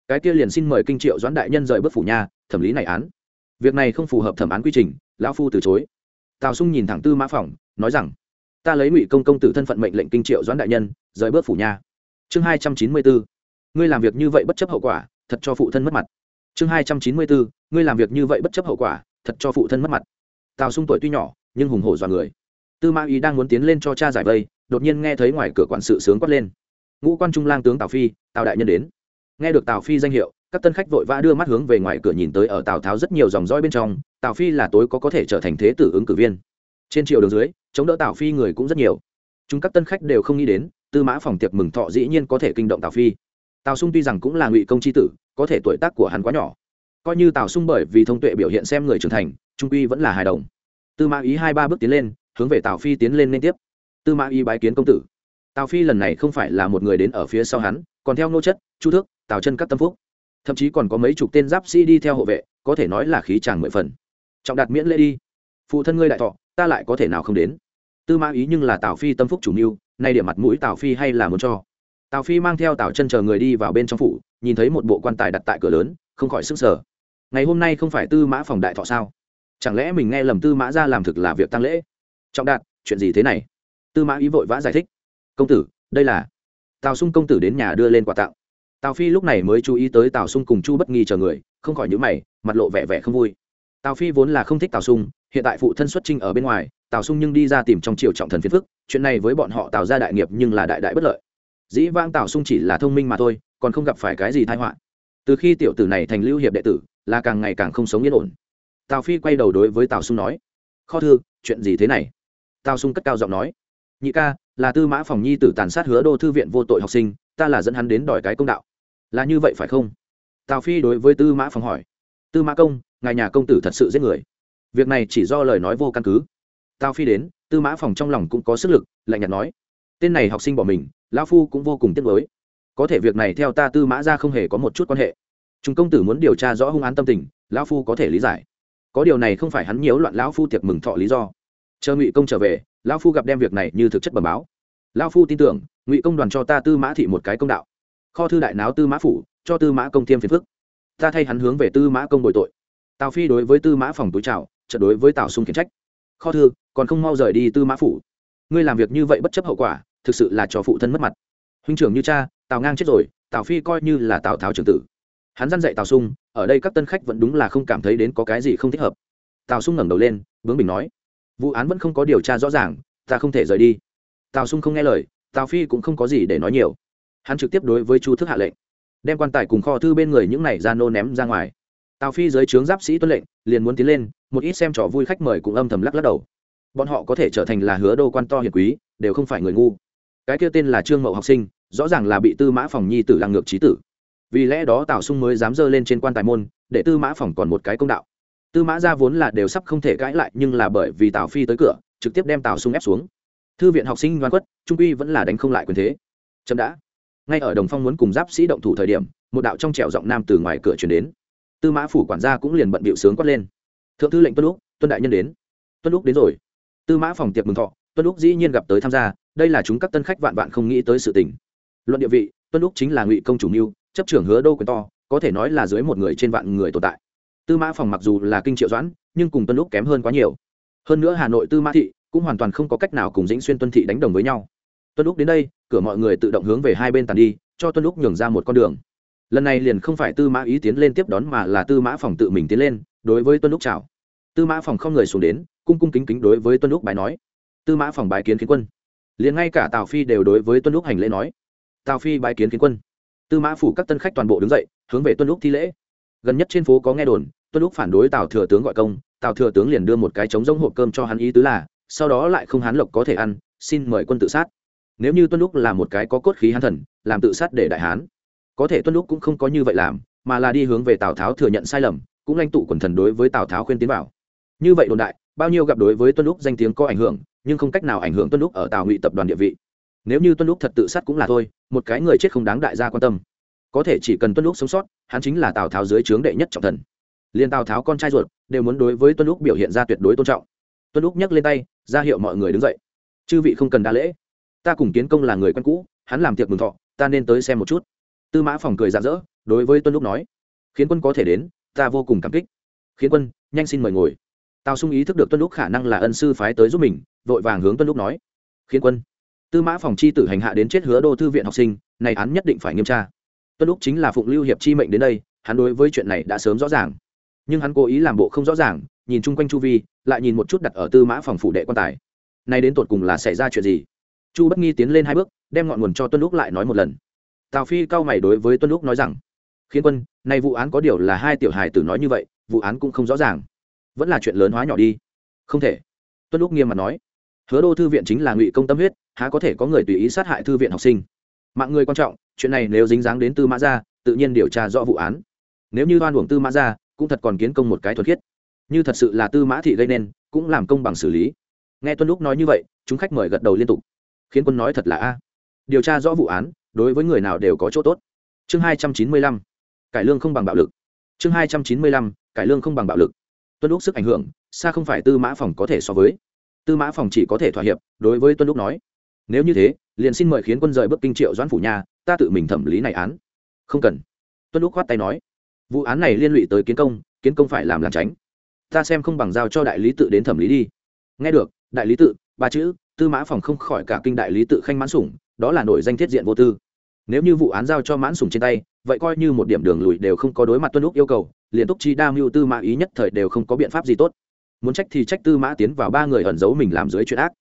cái kia liền xin mời kinh triệu doãn đại nhân rời bước phủ nha, thẩm lý này án việc này không phù hợp thẩm án quy trình, lão phu từ chối. Tào sung nhìn thẳng tư mã phỏng, nói rằng, ta lấy ngụy công công tử thân phận mệnh lệnh kinh triệu doãn đại nhân, rời bước phủ nhà. Chương hai trăm chín mươi bốn, ngươi làm việc như vậy bất chấp hậu quả, thật cho phụ thân mất mặt. Chương hai trăm chín mươi bốn, ngươi làm việc như vậy bất chấp hậu quả, thật cho phụ thân mất mặt. Tào sung tuổi tuy nhỏ, nhưng hùng hổ dọa người. Tư mã ý đang muốn tiến lên cho cha giải vây, đột nhiên nghe thấy ngoài cửa quản sự sướng quát lên. Ngũ quan trung lang tướng tào phi, tào đại nhân đến. Nghe được tào phi danh hiệu các tân khách vội vã đưa mắt hướng về ngoài cửa nhìn tới ở tào tháo rất nhiều dòng roi bên trong, tào phi là tối có có thể trở thành thế tử ứng cử viên. Trên triều đường dưới, chống đỡ tào phi người cũng rất nhiều. Chúng các tân khách đều không nghĩ đến, tư mã phòng tiệc mừng thọ dĩ nhiên có thể kinh động tào phi. Tào sung tuy rằng cũng là ngụy công c tử, có thể tuổi tác của hắn quá nhỏ. Coi như tào sung bởi vì thông tuệ biểu hiện xem người trưởng thành, trung quy vẫn là hài đồng. Tư mã ý hai ba bước tiến lên, hướng về tào phi tiến lên liên tiếp. Tư mã ý bái kiến công tử. Tào phi lần này không phải là một người đến ở phía sau hắn, còn theo nô chất, chu thước, tào chân các tâm phúc thậm chí còn có mấy chục tên giáp sĩ đi theo hộ vệ, có thể nói là khí tràng mười phần. Trọng đạt miễn lễ đi. Phụ thân ngươi đại thọ, ta lại có thể nào không đến? Tư mã ý nhưng là tào phi tâm phúc chủ mưu, nay điểm mặt mũi tào phi hay là muốn cho? Tào phi mang theo tào chân chờ người đi vào bên trong phủ, nhìn thấy một bộ quan tài đặt tại cửa lớn, không khỏi sức sở ngày hôm nay không phải tư mã phòng đại thọ sao? Chẳng lẽ mình nghe lầm tư mã ra làm thực là việc tăng lễ? Trọng đạt, chuyện gì thế này? Tư mã ý vội vã giải thích. Công tử, đây là tào sung công tử đến nhà đưa lên quà tặng tào phi lúc này mới chú ý tới tào sung cùng chu bất nghi chờ người, không khỏi nhữ mày, mặt lộ vẻ vẻ không vui. Tào phi vốn là không thích tào sung, hiện tại phụ thân xuất trinh ở bên ngoài, tào sung nhưng đi ra tìm trong triều trọng thần phiền phức, chuyện này với bọn họ tạo ra đại nghiệp nhưng là đại đại bất lợi. Dĩ vang tào sung chỉ là thông minh mà thôi, còn không gặp phải cái gì thái họa. Từ khi tiểu tử này thành lưu hiệp đệ tử, là càng ngày càng không sống yên ổn. Tào phi quay đầu đối với tào sung nói, kho thư, chuyện gì thế này? Tào sung cất cao giọng nói, nhị ca, là tư mã phòng nhi tử tàn sát hứa đô thư viện vô tội học sinh, ta là dẫn hắn đến đòi cái công đạo là như vậy phải không? Tào phi đối với tư mã Phong hỏi. Tư mã công, ngài nhà công tử thật sự giết người. Việc này chỉ do lời nói vô căn cứ. Tào phi đến, tư mã phòng trong lòng cũng có sức lực, lạnh nhạt nói. Tên này học sinh bỏ mình, lão phu cũng vô cùng tiếc mới có thể việc này theo ta tư mã ra không hề có một chút quan hệ. Chúng công tử muốn điều tra rõ hung án tâm tình, lão phu có thể lý giải. Có điều này không phải hắn nhiễu loạn lão phu tiệc mừng thọ lý do. Chờ ngụy công trở về, lão phu gặp đem việc này như thực chất bẩm báo. Lão phu tin tưởng, ngụy công đoàn cho ta tư mã thị một cái công đạo kho thư đại náo tư mã phủ, cho tư mã công tiêm phiền phức. Ta thay hắn hướng về tư mã công bồi tội. Tào phi đối với tư mã phòng túi trào trận đối với tào sung khiển trách. Kho thư, còn không mau rời đi tư mã phủ. Ngươi làm việc như vậy bất chấp hậu quả, thực sự là cho phụ thân mất mặt. Huynh trưởng như cha, tào ngang chết rồi, tào phi coi như là tào tháo trưởng tử. Hắn dăn dạy tào sung, ở đây các tân khách vẫn đúng là không cảm thấy đến có cái gì không thích hợp. Tào sung ngẩng đầu lên, bướng bình nói, vụ án vẫn không có điều tra rõ ràng, ta không thể rời đi. Tào sung không nghe lời, tào phi cũng không có gì để nói nhiều hắn trực tiếp đối với chu thức hạ lệnh, đem quan tài cùng kho thư bên người những này ra nô ném ra ngoài. Tào phi dưới trướng giáp sĩ tuân lệnh, liền muốn tiến lên, một ít xem trò vui khách mời cũng âm thầm lắc lắc đầu. Bọn họ có thể trở thành là hứa đô quan to hiền quý, đều không phải người ngu. Cái kia tên là trương mậu học sinh, rõ ràng là bị tư mã phòng nhi tử lăng ngược trí tử. Vì lẽ đó tào sung mới dám dơ lên trên quan tài môn, để tư mã phòng còn một cái công đạo. Tư mã ra vốn là đều sắp không thể cãi lại, nhưng là bởi vì tào phi tới cửa, trực tiếp đem tào sung ép xuống. Thư viện học sinh đoan quất trung quy vẫn là đánh không lại quyền thế. Chậm đã ngay ở đồng phong muốn cùng giáp sĩ động thủ thời điểm, một đạo trong trẻo giọng nam từ ngoài cửa chuyển đến. Tư mã phủ quản gia cũng liền bận bịu sướng quát lên. Thượng thư lệnh tuân lúc tuân đại nhân đến. Tuân lúc đến rồi. Tư mã phòng tiệc mừng thọ, tuân lúc dĩ nhiên gặp tới tham gia, đây là chúng các tân khách vạn vạn không nghĩ tới sự tình. Luận địa vị, tuân lúc chính là ngụy công chủ mưu, chấp trưởng hứa đô quyền to, có thể nói là dưới một người trên vạn người tồn tại. Tư mã phòng mặc dù là kinh triệu doãn, nhưng cùng tuân lúc kém hơn quá nhiều. Hơn nữa hà nội tư mã thị cũng hoàn toàn không có cách nào cùng dĩnh xuyên tuân thị đánh đồng với nhau. Tuân lúc đến đây cửa mọi người tự động hướng về hai bên tàn đi, cho tuân lúc nhường ra một con đường. Lần này liền không phải tư mã ý tiến lên tiếp đón mà là tư mã phòng tự mình tiến lên, đối với tuân lúc chào. Tư mã phòng không người xuống đến, cung cung kính kính đối với tuân lúc bài nói. Tư mã phòng bài kiến kiến quân. Liền ngay cả tào phi đều đối với tuân lúc hành lễ nói. Tào phi bài kiến kiến quân. Tư mã phủ các tân khách toàn bộ đứng dậy, hướng về tuân lúc thi lễ. Gần nhất trên phố có nghe đồn, tuân lúc phản đối tào thừa tướng gọi công, tào thừa tướng liền đưa một cái trống rỗng hộp cơm cho hắn ý tứ là, sau đó lại không hắn lộc có thể ăn, xin mời quân tự sát nếu như tuân lúc là một cái có cốt khí hán thần, làm tự sát để đại hán, có thể tuân lúc cũng không có như vậy làm, mà là đi hướng về tào tháo thừa nhận sai lầm, cũng lãnh tụ quần thần đối với tào tháo khuyên tiến vào. Như vậy đồn đại, bao nhiêu gặp đối với tuân lúc danh tiếng có ảnh hưởng, nhưng không cách nào ảnh hưởng tuân lúc ở tào ngụy tập đoàn địa vị. Nếu như tuân lúc thật tự sát cũng là thôi, một cái người chết không đáng đại gia quan tâm. Có thể chỉ cần tuân lúc sống sót, hắn chính là tào tháo dưới trướng đệ nhất trọng thần. Liền tào tháo con trai ruột, đều muốn đối với tuân lúc biểu hiện ra tuyệt đối tôn trọng. Tuân lúc nhấc lên tay, ra hiệu mọi người đứng dậy. Chư vị không cần đa lễ ta cùng kiến công là người quen cũ, hắn làm tiệc mừng thọ, ta nên tới xem một chút. Tư mã phòng cười rạng rỡ, đối với tuân lúc nói, khiến quân có thể đến, ta vô cùng cảm kích. Khiến quân, nhanh xin mời ngồi. Tào sung ý thức được tuân lúc khả năng là ân sư phái tới giúp mình, vội vàng hướng tuân lúc nói, khiến quân. Tư mã phòng chi tử hành hạ đến chết hứa đô thư viện học sinh, này án nhất định phải nghiêm tra. Tuân lúc chính là phụng lưu hiệp chi mệnh đến đây, hắn đối với chuyện này đã sớm rõ ràng. Nhưng hắn cố ý làm bộ không rõ ràng, nhìn chung quanh chu vi, lại nhìn một chút đặt ở tư mã phòng phủ đệ quan tài. Nay đến tột cùng là xảy ra chuyện gì? Chu bất nghi tiến lên hai bước, đem ngọn nguồn cho tuân lúc lại nói một lần. Tào phi cao mày đối với tuân lúc nói rằng, khiến quân nay vụ án có điều là hai tiểu hài tử nói như vậy, vụ án cũng không rõ ràng. Vẫn là chuyện lớn hóa nhỏ đi. Không thể. Tuân lúc nghiêm mặt nói, hứa đô thư viện chính là ngụy công tâm huyết, há có thể có người tùy ý sát hại thư viện học sinh. Mạng người quan trọng, chuyện này nếu dính dáng đến tư mã gia, tự nhiên điều tra rõ vụ án. Nếu như đoan uổng tư mã gia, cũng thật còn kiến công một cái thuật khiết. Như thật sự là tư mã thị gây nên, cũng làm công bằng xử lý. Nghe tuân lúc nói như vậy, chúng khách mời gật đầu liên tục khiến quân nói thật là a. Điều tra rõ vụ án, đối với người nào đều có chỗ tốt. Chương hai trăm chín mươi lăm, cải lương không bằng bạo lực. Chương hai trăm chín mươi lăm, cải lương không bằng bạo lực. Tuân lúc sức ảnh hưởng, xa không phải tư mã phòng có thể so với. Tư mã phòng chỉ có thể thỏa hiệp, đối với tuân lúc nói. Nếu như thế, liền xin mời khiến quân rời bước kinh triệu doãn phủ nhà, ta tự mình thẩm lý này án. Không cần. Tuân lúc khoát tay nói. Vụ án này liên lụy tới kiến công kiến công phải làm làm tránh. Ta xem không bằng giao cho đại lý tự đến thẩm lý đi. Nghe được, đại lý tự, ba chữ tư mã phòng không khỏi cả kinh đại lý tự khanh mãn sủng, đó là nổi danh thiết diện vô tư. Nếu như vụ án giao cho mãn sủng trên tay, vậy coi như một điểm đường lùi đều không có đối mặt tuân lúc yêu cầu, liền túc chi đa mưu tư mã ý nhất thời đều không có biện pháp gì tốt. Muốn trách thì trách tư mã tiến vào ba người ẩn giấu mình làm dưới chuyện ác.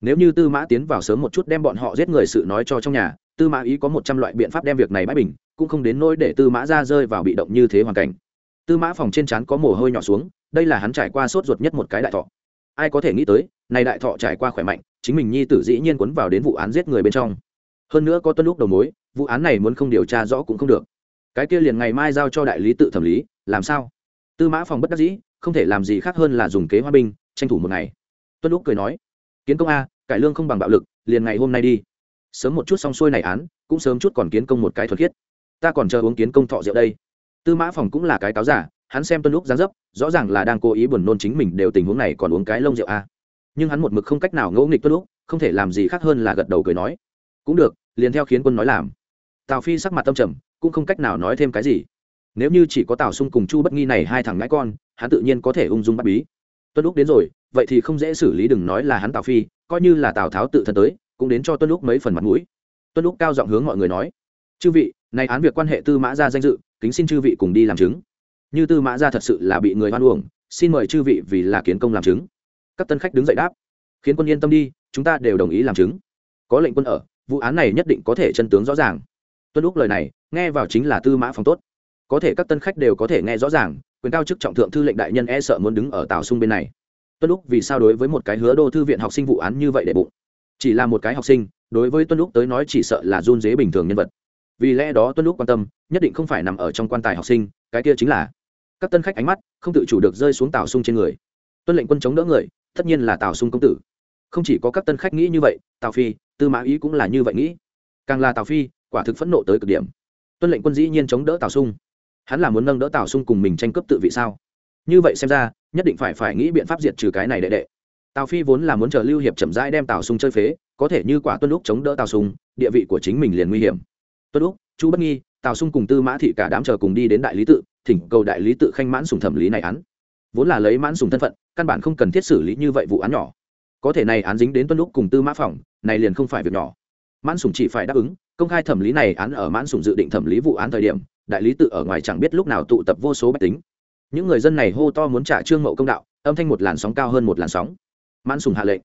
Nếu như tư mã tiến vào sớm một chút đem bọn họ giết người sự nói cho trong nhà, tư mã ý có một trăm loại biện pháp đem việc này bãi bình, cũng không đến nỗi để tư mã ra rơi vào bị động như thế hoàn cảnh. Tư mã phòng trên trán có mồ hôi nhỏ xuống, đây là hắn trải qua sốt ruột nhất một cái đại thọ ai có thể nghĩ tới, này đại thọ trải qua khỏe mạnh, chính mình nhi tử dĩ nhiên quấn vào đến vụ án giết người bên trong. Hơn nữa có tuân lúc đầu mối, vụ án này muốn không điều tra rõ cũng không được. Cái kia liền ngày mai giao cho đại lý tự thẩm lý, làm sao? Tư mã phòng bất đắc dĩ, không thể làm gì khác hơn là dùng kế hoa binh, tranh thủ một ngày. Tuân lúc cười nói, kiến công a, cải lương không bằng bạo lực, liền ngày hôm nay đi. Sớm một chút xong xuôi này án, cũng sớm chút còn kiến công một cái thuật khiết. Ta còn chờ uống kiến công thọ rượu đây. Tư mã phòng cũng là cái cáo giả hắn xem tuân lúc dáng dấp, rõ ràng là đang cố ý buồn nôn chính mình đều tình huống này còn uống cái lông rượu a nhưng hắn một mực không cách nào ngẫu nghịch tuân lúc, không thể làm gì khác hơn là gật đầu cười nói. Cũng được, liền theo khiến quân nói làm. Tào phi sắc mặt tâm trầm, cũng không cách nào nói thêm cái gì. Nếu như chỉ có tào sung cùng chu bất nghi này hai thằng ngãi con, hắn tự nhiên có thể ung dung bắt bí. Tuân lúc đến rồi, vậy thì không dễ xử lý đừng nói là hắn tào phi, coi như là tào tháo tự thân tới, cũng đến cho tuân lúc mấy phần mặt mũi. Tuân lúc cao giọng hướng mọi người nói. Chư vị, này án việc quan hệ tư mã ra danh dự, kính xin chư vị cùng đi làm chứng như tư mã ra thật sự là bị người hoan uổng, xin mời chư vị vì là kiến công làm chứng. Các tân khách đứng dậy đáp. Khiến quân yên tâm đi, chúng ta đều đồng ý làm chứng. Có lệnh quân ở, vụ án này nhất định có thể chân tướng rõ ràng. Tuân lúc lời này, nghe vào chính là tư mã phòng tốt. Có thể các tân khách đều có thể nghe rõ ràng, quyền cao chức trọng thượng thư lệnh đại nhân e sợ muốn đứng ở tào sung bên này. Tuân lúc vì sao đối với một cái hứa đô thư viện học sinh vụ án như vậy để bụng? Chỉ là một cái học sinh, đối với tuân lúc tới nói chỉ sợ là run dế bình thường nhân vật. Vì lẽ đó tuân lúc quan tâm, nhất định không phải nằm ở trong quan tài học sinh, cái kia chính là các tân khách ánh mắt không tự chủ được rơi xuống tào sung trên người tuân lệnh quân chống đỡ người tất nhiên là tào sung công tử không chỉ có các tân khách nghĩ như vậy tào phi tư mã ý cũng là như vậy nghĩ càng là tào phi quả thực phẫn nộ tới cực điểm tuân lệnh quân dĩ nhiên chống đỡ tào sung hắn là muốn nâng đỡ tào sung cùng mình tranh cướp tự vị sao như vậy xem ra nhất định phải phải nghĩ biện pháp diệt trừ cái này đệ đệ tào phi vốn là muốn chờ lưu hiệp chậm rãi đem tào sung chơi phế có thể như quả tuân lúc chống đỡ tào sung địa vị của chính mình liền nguy hiểm tuân lúc chu bất nghi tào sung cùng tư mã thị cả đám chờ cùng đi đến đại lý tự thỉnh cầu đại lý tự khanh mãn sùng thẩm lý này án. Vốn là lấy mãn sùng thân phận, căn bản không cần thiết xử lý như vậy vụ án nhỏ. Có thể này án dính đến tuân lúc cùng tư mã phòng, này liền không phải việc nhỏ. Mãn sùng chỉ phải đáp ứng, công khai thẩm lý này án ở mãn sùng dự định thẩm lý vụ án thời điểm, đại lý tự ở ngoài chẳng biết lúc nào tụ tập vô số bách tính. Những người dân này hô to muốn trả trương mậu công đạo, âm thanh một làn sóng cao hơn một làn sóng. Mãn sùng hạ lệnh,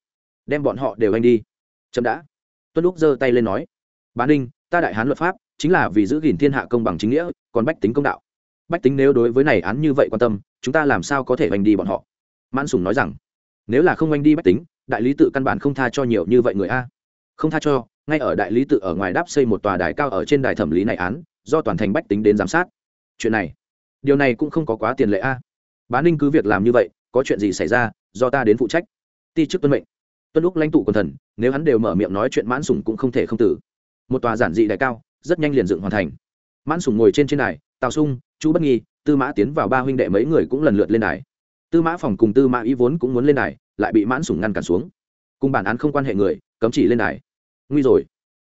đem bọn họ đều anh đi. Chậm đã. Tuân lúc giơ tay lên nói bá ninh ta đại hán luật pháp, chính là vì giữ gìn thiên hạ công bằng chính nghĩa, còn bách tính công đạo bách tính nếu đối với này án như vậy quan tâm, chúng ta làm sao có thể oanh đi bọn họ? Mãn sùng nói rằng, nếu là không oanh đi bách tính, đại lý tự căn bản không tha cho nhiều như vậy người a. Không tha cho, ngay ở đại lý tự ở ngoài đáp xây một tòa đài cao ở trên đài thẩm lý này án, do toàn thành bách tính đến giám sát. Chuyện này, điều này cũng không có quá tiền lệ a. Bá ninh cứ việc làm như vậy, có chuyện gì xảy ra, do ta đến phụ trách. Ti chức tuân mệnh. Tuân lúc lãnh tụ quần thần, nếu hắn đều mở miệng nói chuyện mãn sùng cũng không thể không tử. Một tòa giản dị đài cao, rất nhanh liền dựng hoàn thành. Mãn sùng ngồi trên trên đài, tào sung chú bất nghi, tư mã tiến vào ba huynh đệ mấy người cũng lần lượt lên đài. Tư mã phòng cùng tư mã ý vốn cũng muốn lên đài, lại bị mãn Sủng ngăn cản xuống. Cùng bản án không quan hệ người, cấm chỉ lên đài. Nguy rồi.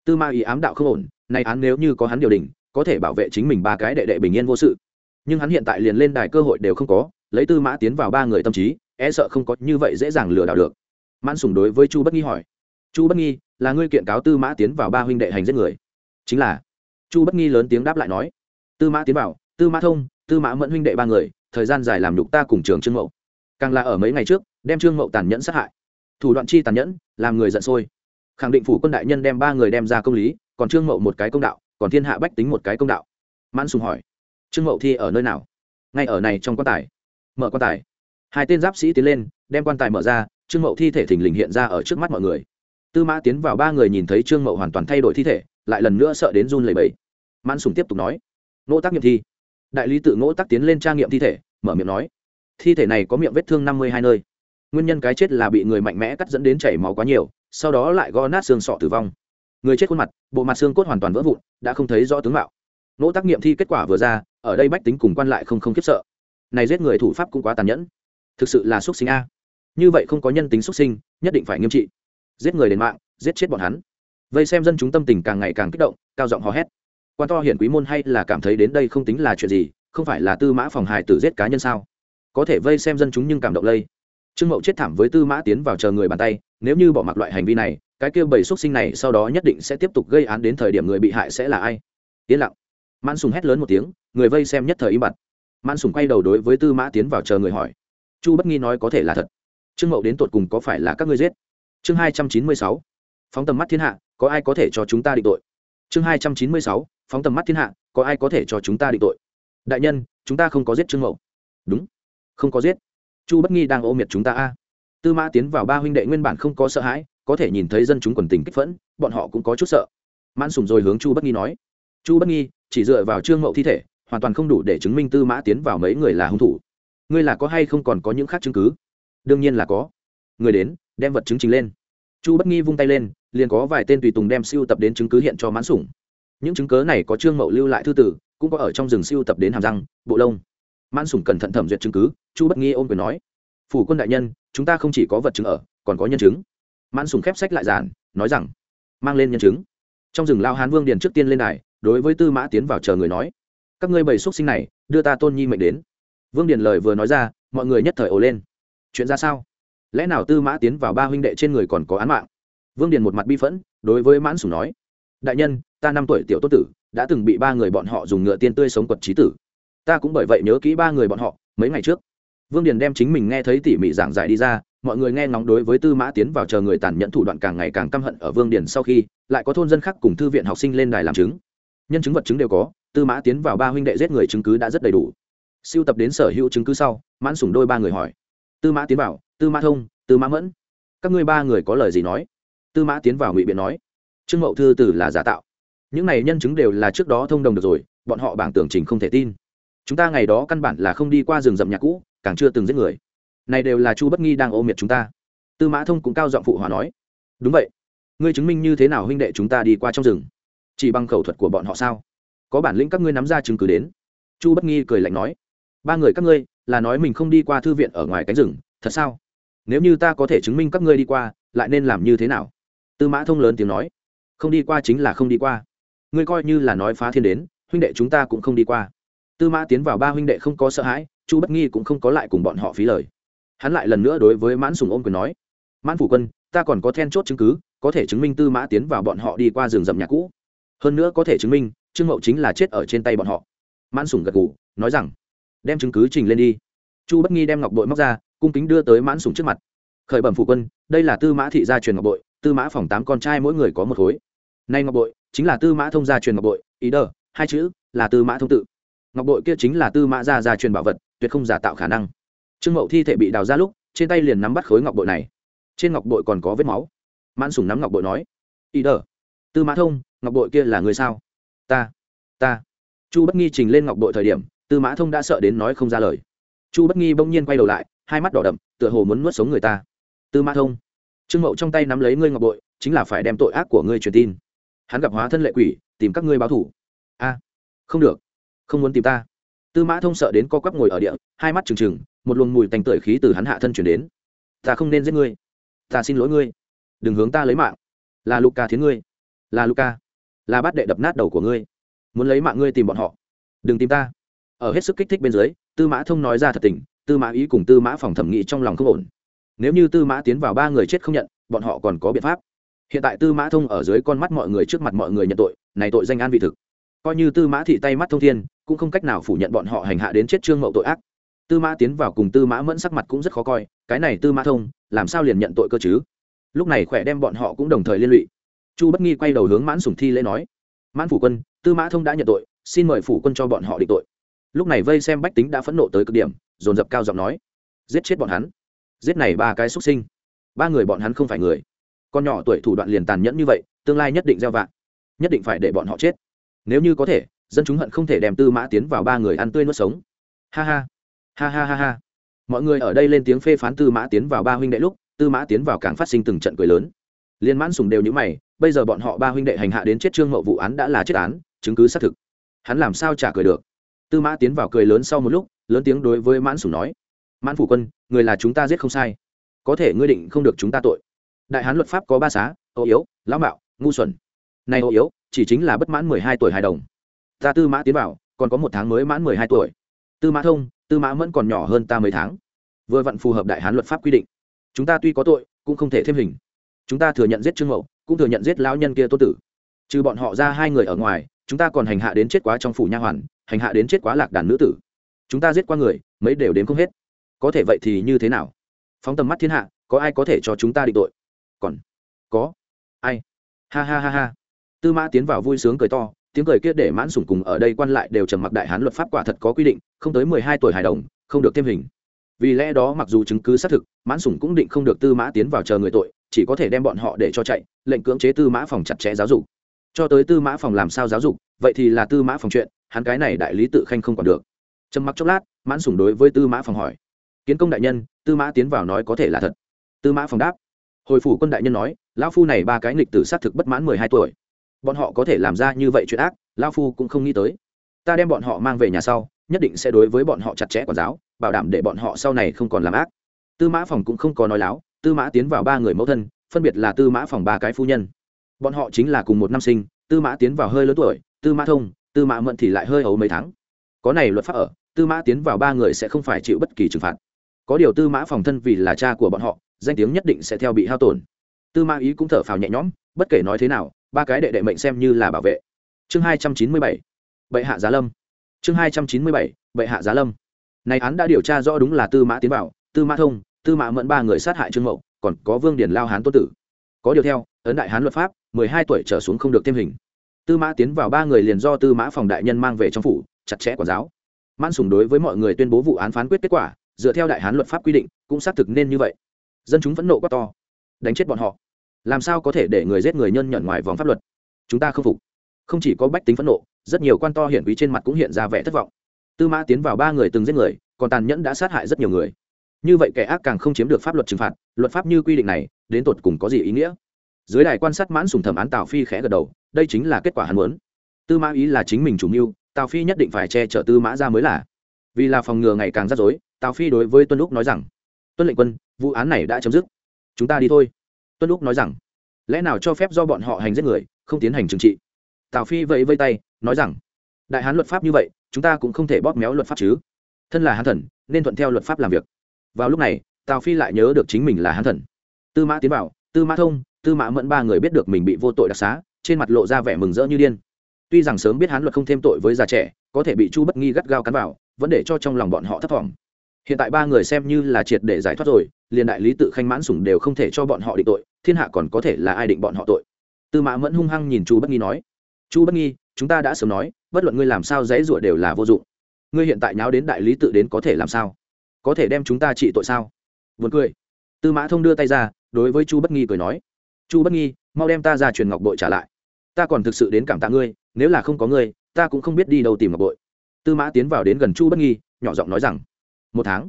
Tư mã ý ám đạo không ổn, nay án nếu như có hắn điều đình, có thể bảo vệ chính mình ba cái đệ đệ bình yên vô sự. Nhưng hắn hiện tại liền lên đài cơ hội đều không có, lấy tư mã tiến vào ba người tâm trí e sợ không có như vậy dễ dàng lừa đảo được. Mãn sùng đối với chu bất nghi hỏi, chu bất nghi, là ngươi kiện cáo tư mã tiến vào ba huynh đệ hành giết người? Chính là. Chu bất nghi lớn tiếng đáp lại nói, tư mã tiến vào tư mã thông, tư mã mẫn huynh đệ ba người, thời gian dài làm nhục ta cùng trường trương mậu. Càng là ở mấy ngày trước, đem trương mậu tàn nhẫn sát hại. Thủ đoạn chi tàn nhẫn, làm người giận sôi. Khẳng định phủ quân đại nhân đem ba người đem ra công lý, còn trương mậu một cái công đạo, còn thiên hạ bách tính một cái công đạo. Mãn sùng hỏi, trương mậu thi ở nơi nào? Ngay ở này trong quan tài. Mở quan tài. Hai tên giáp sĩ tiến lên, đem quan tài mở ra, trương mậu thi thể thình lình hiện ra ở trước mắt mọi người. Tư mã tiến vào ba người nhìn thấy trương mậu hoàn toàn thay đổi thi thể, lại lần nữa sợ đến run lầy bẫy mãn sùng tiếp tục nói, nỗ tác nghiệm thi đại lý tự ngỗ tắc tiến lên trang nghiệm thi thể, mở miệng nói, thi thể này có miệng vết thương năm mươi hai nơi. Nguyên nhân cái chết là bị người mạnh mẽ cắt dẫn đến chảy máu quá nhiều, sau đó lại gõ nát xương sọ tử vong. Người chết khuôn mặt, bộ mặt xương cốt hoàn toàn vỡ vụn, đã không thấy rõ tướng mạo. Nỗ tác nghiệm thi kết quả vừa ra, ở đây bách tính cùng quan lại không không khiếp sợ. Này giết người thủ pháp cũng quá tàn nhẫn. Thực sự là xuất sinh a. Như vậy không có nhân tính xuất sinh, nhất định phải nghiêm trị. Giết người đến mạng, giết chết bọn hắn. Vây xem dân chúng tâm tình càng ngày càng kích động, cao giọng hò hét quan to hiển quý môn hay là cảm thấy đến đây không tính là chuyện gì, không phải là tư mã phòng hài tử giết cá nhân sao? Có thể vây xem dân chúng nhưng cảm động lây. Trương mậu chết thảm với tư mã tiến vào chờ người bàn tay, nếu như bỏ mặc loại hành vi này, cái kêu bảy xuất sinh này sau đó nhất định sẽ tiếp tục gây án đến thời điểm người bị hại sẽ là ai? Yên lặng. Mãn sùng hét lớn một tiếng, người vây xem nhất thời im bặt. Mãn sùng quay đầu đối với tư mã tiến vào chờ người hỏi. Chu bất nghi nói có thể là thật. Trương mậu đến tột cùng có phải là các ngươi giết? Chương hai trăm chín mươi sáu. Phóng tầm mắt thiên hạ, có ai có thể cho chúng ta định tội? Chương hai trăm chín mươi sáu phóng tầm mắt thiên hạ, có ai có thể cho chúng ta định tội? Đại nhân, chúng ta không có giết trương mậu. Đúng. Không có giết. Chu bất nghi đang ô miệt chúng ta a. Tư mã tiến vào ba huynh đệ nguyên bản không có sợ hãi, có thể nhìn thấy dân chúng quần tình kích phẫn, bọn họ cũng có chút sợ. Mãn sùng rồi hướng chu bất nghi nói. Chu bất nghi, chỉ dựa vào trương mậu thi thể, hoàn toàn không đủ để chứng minh tư mã tiến vào mấy người là hung thủ. Ngươi là có hay không còn có những khác chứng cứ? Đương nhiên là có. Người đến, đem vật chứng trình lên. Chu bất nghi vung tay lên, liền có vài tên tùy tùng đem siêu tập đến chứng cứ hiện cho mãn sủng những chứng cớ này có trương mậu lưu lại thư tử, cũng có ở trong rừng siêu tập đến hàm răng, bộ lông. Mãn sùng cẩn thận thẩm duyệt chứng cứ, chu bất nghi ôm quyền nói, phủ quân đại nhân, chúng ta không chỉ có vật chứng ở, còn có nhân chứng. Mãn sùng khép sách lại giản, nói rằng, mang lên nhân chứng. Trong rừng lao hán vương điền trước tiên lên đài, đối với tư mã tiến vào chờ người nói, các ngươi bầy x sinh này, đưa ta tôn nhi mệnh đến. Vương điền lời vừa nói ra, mọi người nhất thời ồ lên. Chuyện ra sao? Lẽ nào tư mã tiến vào ba huynh đệ trên người còn có án mạng? Vương điền một mặt bi phẫn, đối với mãn sùng nói đại nhân, ta năm tuổi tiểu tốt tử, đã từng bị ba người bọn họ dùng ngựa tiên tươi sống quật trí tử. Ta cũng bởi vậy nhớ kỹ ba người bọn họ, mấy ngày trước. Vương điền đem chính mình nghe thấy tỉ mỉ giảng giải đi ra, mọi người nghe ngóng đối với tư mã tiến vào chờ người tàn nhẫn thủ đoạn càng ngày càng căm hận ở vương điền sau khi, lại có thôn dân khác cùng thư viện học sinh lên đài làm chứng. Nhân chứng vật chứng đều có, tư mã tiến vào ba huynh đệ giết người chứng cứ đã rất đầy đủ. Siêu tập đến sở hữu chứng cứ sau, mãn sủng đôi ba người hỏi. Tư mã tiến vào tư mã thông, tư mã mẫn, các ngươi ba người có lời gì nói? Tư mã tiến vào ngụy biện nói trương mậu thư tử là giả tạo. Những này nhân chứng đều là trước đó thông đồng được rồi, bọn họ bảng tưởng trình không thể tin. Chúng ta ngày đó căn bản là không đi qua rừng rậm nhạc cũ, càng chưa từng giết người. Này đều là chu bất nghi đang ô miệt chúng ta. Tư mã thông cũng cao giọng phụ hòa nói. Đúng vậy. Ngươi chứng minh như thế nào huynh đệ chúng ta đi qua trong rừng? Chỉ bằng khẩu thuật của bọn họ sao? Có bản lĩnh các ngươi nắm ra chứng cứ đến. Chu bất nghi cười lạnh nói. Ba người các ngươi, là nói mình không đi qua thư viện ở ngoài cánh rừng, thật sao? Nếu như ta có thể chứng minh các ngươi đi qua, lại nên làm như thế nào? Tư mã thông lớn tiếng nói không đi qua chính là không đi qua. Ngươi coi như là nói phá thiên đến, huynh đệ chúng ta cũng không đi qua. Tư mã tiến vào ba huynh đệ không có sợ hãi, chu bất nghi cũng không có lại cùng bọn họ phí lời. Hắn lại lần nữa đối với mãn sùng ôm quyền nói, mãn phủ quân, ta còn có then chốt chứng cứ, có thể chứng minh tư mã tiến vào bọn họ đi qua rừng rậm nhà cũ. Hơn nữa có thể chứng minh, trương mậu chính là chết ở trên tay bọn họ. Mãn sùng gật g ủ nói rằng, đem chứng cứ trình lên đi. Chu bất nghi đem ngọc bội móc ra, cung kính đưa tới mãn sùng trước mặt. Khởi bẩm phủ quân, đây là tư mã thị gia truyền ngọc bội tư mã phòng tám con trai mỗi người có một khối. Nay ngọc bội chính là tư mã thông gia truyền ngọc bội, ý đờ, hai chữ là tư mã thông tự. Ngọc bội kia chính là tư mã gia gia truyền bảo vật, tuyệt không giả tạo khả năng. Trương mậu thi thể bị đào ra lúc, trên tay liền nắm bắt khối ngọc bội này. Trên ngọc bội còn có vết máu. Mãn sùng nắm ngọc bội nói, ý đờ, tư mã thông, ngọc bội kia là người sao? Ta ta. Chu bất nghi trình lên ngọc bội thời điểm, tư mã thông đã sợ đến nói không ra lời. Chu bất nghi bỗng nhiên quay đầu lại, hai mắt đỏ đậm, tựa hồ muốn nuốt sống người ta. Tư mã thông trương mậu trong tay nắm lấy ngươi ngọc bội, chính là phải đem tội ác của ngươi truyền tin. Hắn gặp hóa thân lệ quỷ, tìm các ngươi báo thủ a, không được. Không muốn tìm ta. Tư mã thông sợ đến co quắp ngồi ở địa, hai mắt trừng trừng, một luồng mùi tành tưởi khí từ hắn hạ thân chuyển đến. Ta không nên giết ngươi. Ta xin lỗi ngươi. Đừng hướng ta lấy mạng. Là luca thiến ngươi. Là luca là bát đệ đập nát đầu của ngươi. Muốn lấy mạng ngươi tìm bọn họ. Đừng tìm ta. Ở hết sức kích thích bên dưới, tư mã thông nói ra thật tình, tư mã ý cùng tư mã phòng thẩm nghĩ trong lòng không ổn nếu như tư mã tiến vào ba người chết không nhận, bọn họ còn có biện pháp. Hiện tại tư mã thông ở dưới con mắt mọi người trước mặt mọi người nhận tội, này tội danh an vị thực. Coi như tư mã thị tay mắt thông thiên, cũng không cách nào phủ nhận bọn họ hành hạ đến chết trương mậu tội ác. Tư mã tiến vào cùng tư mã mẫn sắc mặt cũng rất khó coi, cái này tư mã thông, làm sao liền nhận tội cơ chứ? Lúc này khỏe đem bọn họ cũng đồng thời liên lụy. Chu bất nghi quay đầu hướng mãn sùng thi lễ nói, mãn phủ quân, tư mã thông đã nhận tội, xin mời phủ quân cho bọn họ định tội. Lúc này vây xem bách tính đã phẫn nộ tới cực điểm, dồn dập cao giọng nói, giết chết bọn hắn giết này ba cái xuất sinh. Ba người bọn hắn không phải người. Con nhỏ tuổi thủ đoạn liền tàn nhẫn như vậy, tương lai nhất định gieo vạn nhất định phải để bọn họ chết. Nếu như có thể, dân chúng hận không thể đem tư mã tiến vào ba người ăn tươi nuốt sống. Ha ha. Ha ha ha ha. Mọi người ở đây lên tiếng phê phán tư mã tiến vào ba huynh đệ lúc, tư mã tiến vào càng phát sinh từng trận cười lớn. Liên mãn sùng đều như mày, bây giờ bọn họ ba huynh đệ hành hạ đến chết trương mậu vụ án đã là chết án, chứng cứ xác thực. Hắn làm sao trả cười được. Tư mã tiến vào cười lớn sau một lúc, lớn tiếng đối với mãn sùng nói. Mãn phủ quân người là chúng ta giết không sai. Có thể ngươi định không được chúng ta tội. Đại hán luật pháp có ba xá, ô yếu, lão mạo, ngu xuẩn. Này ô yếu, chỉ chính là bất mãn mười hai tuổi hài đồng. Ta tư mã tiến vào, còn có một tháng mới mãn mười hai tuổi. Tư mã thông, tư mã mẫn còn nhỏ hơn ta mấy tháng. Vừa vặn phù hợp đại hán luật pháp quy định. Chúng ta tuy có tội, cũng không thể thêm hình. Chúng ta thừa nhận giết trương mậu, cũng thừa nhận giết lão nhân kia tô tử. Trừ bọn họ ra hai người ở ngoài, chúng ta còn hành hạ đến chết quá trong phủ nha hoàn, hành hạ đến chết quá lạc đàn nữ tử. Chúng ta giết qua người, mấy đều đến không hết có thể vậy thì như thế nào? Phóng tầm mắt thiên hạ, có ai có thể cho chúng ta định tội? Còn có ai? Ha ha ha ha. Tư mã tiến vào vui sướng cười to, tiếng cười kia để mãn sủng cùng ở đây quan lại đều trầm mặc đại hán luật pháp quả thật có quy định, không tới mười hai tuổi hài đồng, không được thêm hình. Vì lẽ đó mặc dù chứng cứ xác thực, mãn sủng cũng định không được tư mã tiến vào chờ người tội, chỉ có thể đem bọn họ để cho chạy, lệnh cưỡng chế tư mã phòng chặt chẽ giáo dục. Cho tới tư mã phòng làm sao giáo dục, vậy thì là tư mã phòng chuyện, hắn cái này đại lý tự khanh không còn được. Trầm mặc chốc lát, mãn sủng đối với tư mã phòng hỏi kiến công đại nhân, tư mã tiến vào nói có thể là thật. Tư mã phòng đáp. Hồi phủ quân đại nhân nói, lão phu này ba cái nghịch tử xác thực bất mãn mười hai tuổi. Bọn họ có thể làm ra như vậy chuyện ác, lão phu cũng không nghĩ tới. Ta đem bọn họ mang về nhà sau, nhất định sẽ đối với bọn họ chặt chẽ quản giáo, bảo đảm để bọn họ sau này không còn làm ác. Tư mã phòng cũng không có nói láo, tư mã tiến vào ba người mẫu thân, phân biệt là tư mã phòng ba cái phu nhân. Bọn họ chính là cùng một năm sinh, tư mã tiến vào hơi lớn tuổi, tư mã thông, tư mã mận thì lại hơi ấu mấy tháng. Có này luật pháp ở, tư mã tiến vào ba người sẽ không phải chịu bất kỳ trừng phạt có điều tư mã phòng thân vì là cha của bọn họ danh tiếng nhất định sẽ theo bị hao tổn. Tư mã ý cũng thở phào nhẹ nhõm bất kể nói thế nào ba cái đệ đệ mệnh xem như là bảo vệ. Chương hai trăm chín mươi bảy bệ hạ giá lâm. Chương hai trăm chín mươi bảy bệ hạ giá lâm. Này án đã điều tra rõ đúng là tư mã tiến bảo, tư mã thông tư mã mẫn ba người sát hại trương mậu còn có vương điển lao hán tô tử. Có điều theo ấn đại hán luật pháp mười hai tuổi trở xuống không được thêm hình. Tư mã tiến vào ba người liền do tư mã phòng đại nhân mang về trong phủ chặt chẽ quản giáo. Mãn sùng đối với mọi người tuyên bố vụ án phán quyết kết quả dựa theo đại hán luật pháp quy định, cũng xác thực nên như vậy. Dân chúng phẫn nộ quá to, đánh chết bọn họ. Làm sao có thể để người giết người nhân nhận ngoài vòng pháp luật? Chúng ta không phục. Không chỉ có bách tính phẫn nộ, rất nhiều quan to hiển quý trên mặt cũng hiện ra vẻ thất vọng. Tư mã tiến vào ba người từng giết người, còn tàn nhẫn đã sát hại rất nhiều người. Như vậy kẻ ác càng không chiếm được pháp luật trừng phạt, luật pháp như quy định này, đến tột cùng có gì ý nghĩa? Dưới đài quan sát mãn sùng thẩm án tào phi khẽ gật đầu, đây chính là kết quả hắn muốn. Tư mã ý là chính mình chủ mưu, tào phi nhất định phải che chở tư mã ra mới là. Vì là phòng ngừa ngày càng rắc rối tào phi đối với tuân lúc nói rằng, tuân lệnh quân, vụ án này đã chấm dứt. Chúng ta đi thôi. Tuân lúc nói rằng, lẽ nào cho phép do bọn họ hành giết người, không tiến hành trừng trị? Tào phi vẫy vây tay, nói rằng, đại hán luật pháp như vậy, chúng ta cũng không thể bóp méo luật pháp chứ. Thân là hán thần, nên thuận theo luật pháp làm việc. Vào lúc này, tào phi lại nhớ được chính mình là hán thần. Tư mã tiến bảo tư mã thông, tư mã mẫn ba người biết được mình bị vô tội đặc xá, trên mặt lộ ra vẻ mừng rỡ như điên. Tuy rằng sớm biết hán luật không thêm tội với già trẻ, có thể bị chu bất nghi gắt gao cắn vào, vẫn để cho trong lòng bọn họ thất vọng hiện tại ba người xem như là triệt để giải thoát rồi, liền đại lý tự khanh mãn sủng đều không thể cho bọn họ định tội, thiên hạ còn có thể là ai định bọn họ tội? Tư mã mẫn hung hăng nhìn chu bất nghi nói, chu bất nghi, chúng ta đã sớm nói, bất luận ngươi làm sao dễ rủa đều là vô dụng. Ngươi hiện tại nháo đến đại lý tự đến có thể làm sao? Có thể đem chúng ta trị tội sao? Vượt cười. Tư mã thông đưa tay ra, đối với chu bất nghi cười nói, chu bất nghi, mau đem ta ra truyền ngọc bội trả lại. Ta còn thực sự đến cảm tạ ngươi, nếu là không có ngươi, ta cũng không biết đi đâu tìm ngọc bội. Tư mã tiến vào đến gần chu bất nghi, nhỏ giọng nói rằng một tháng?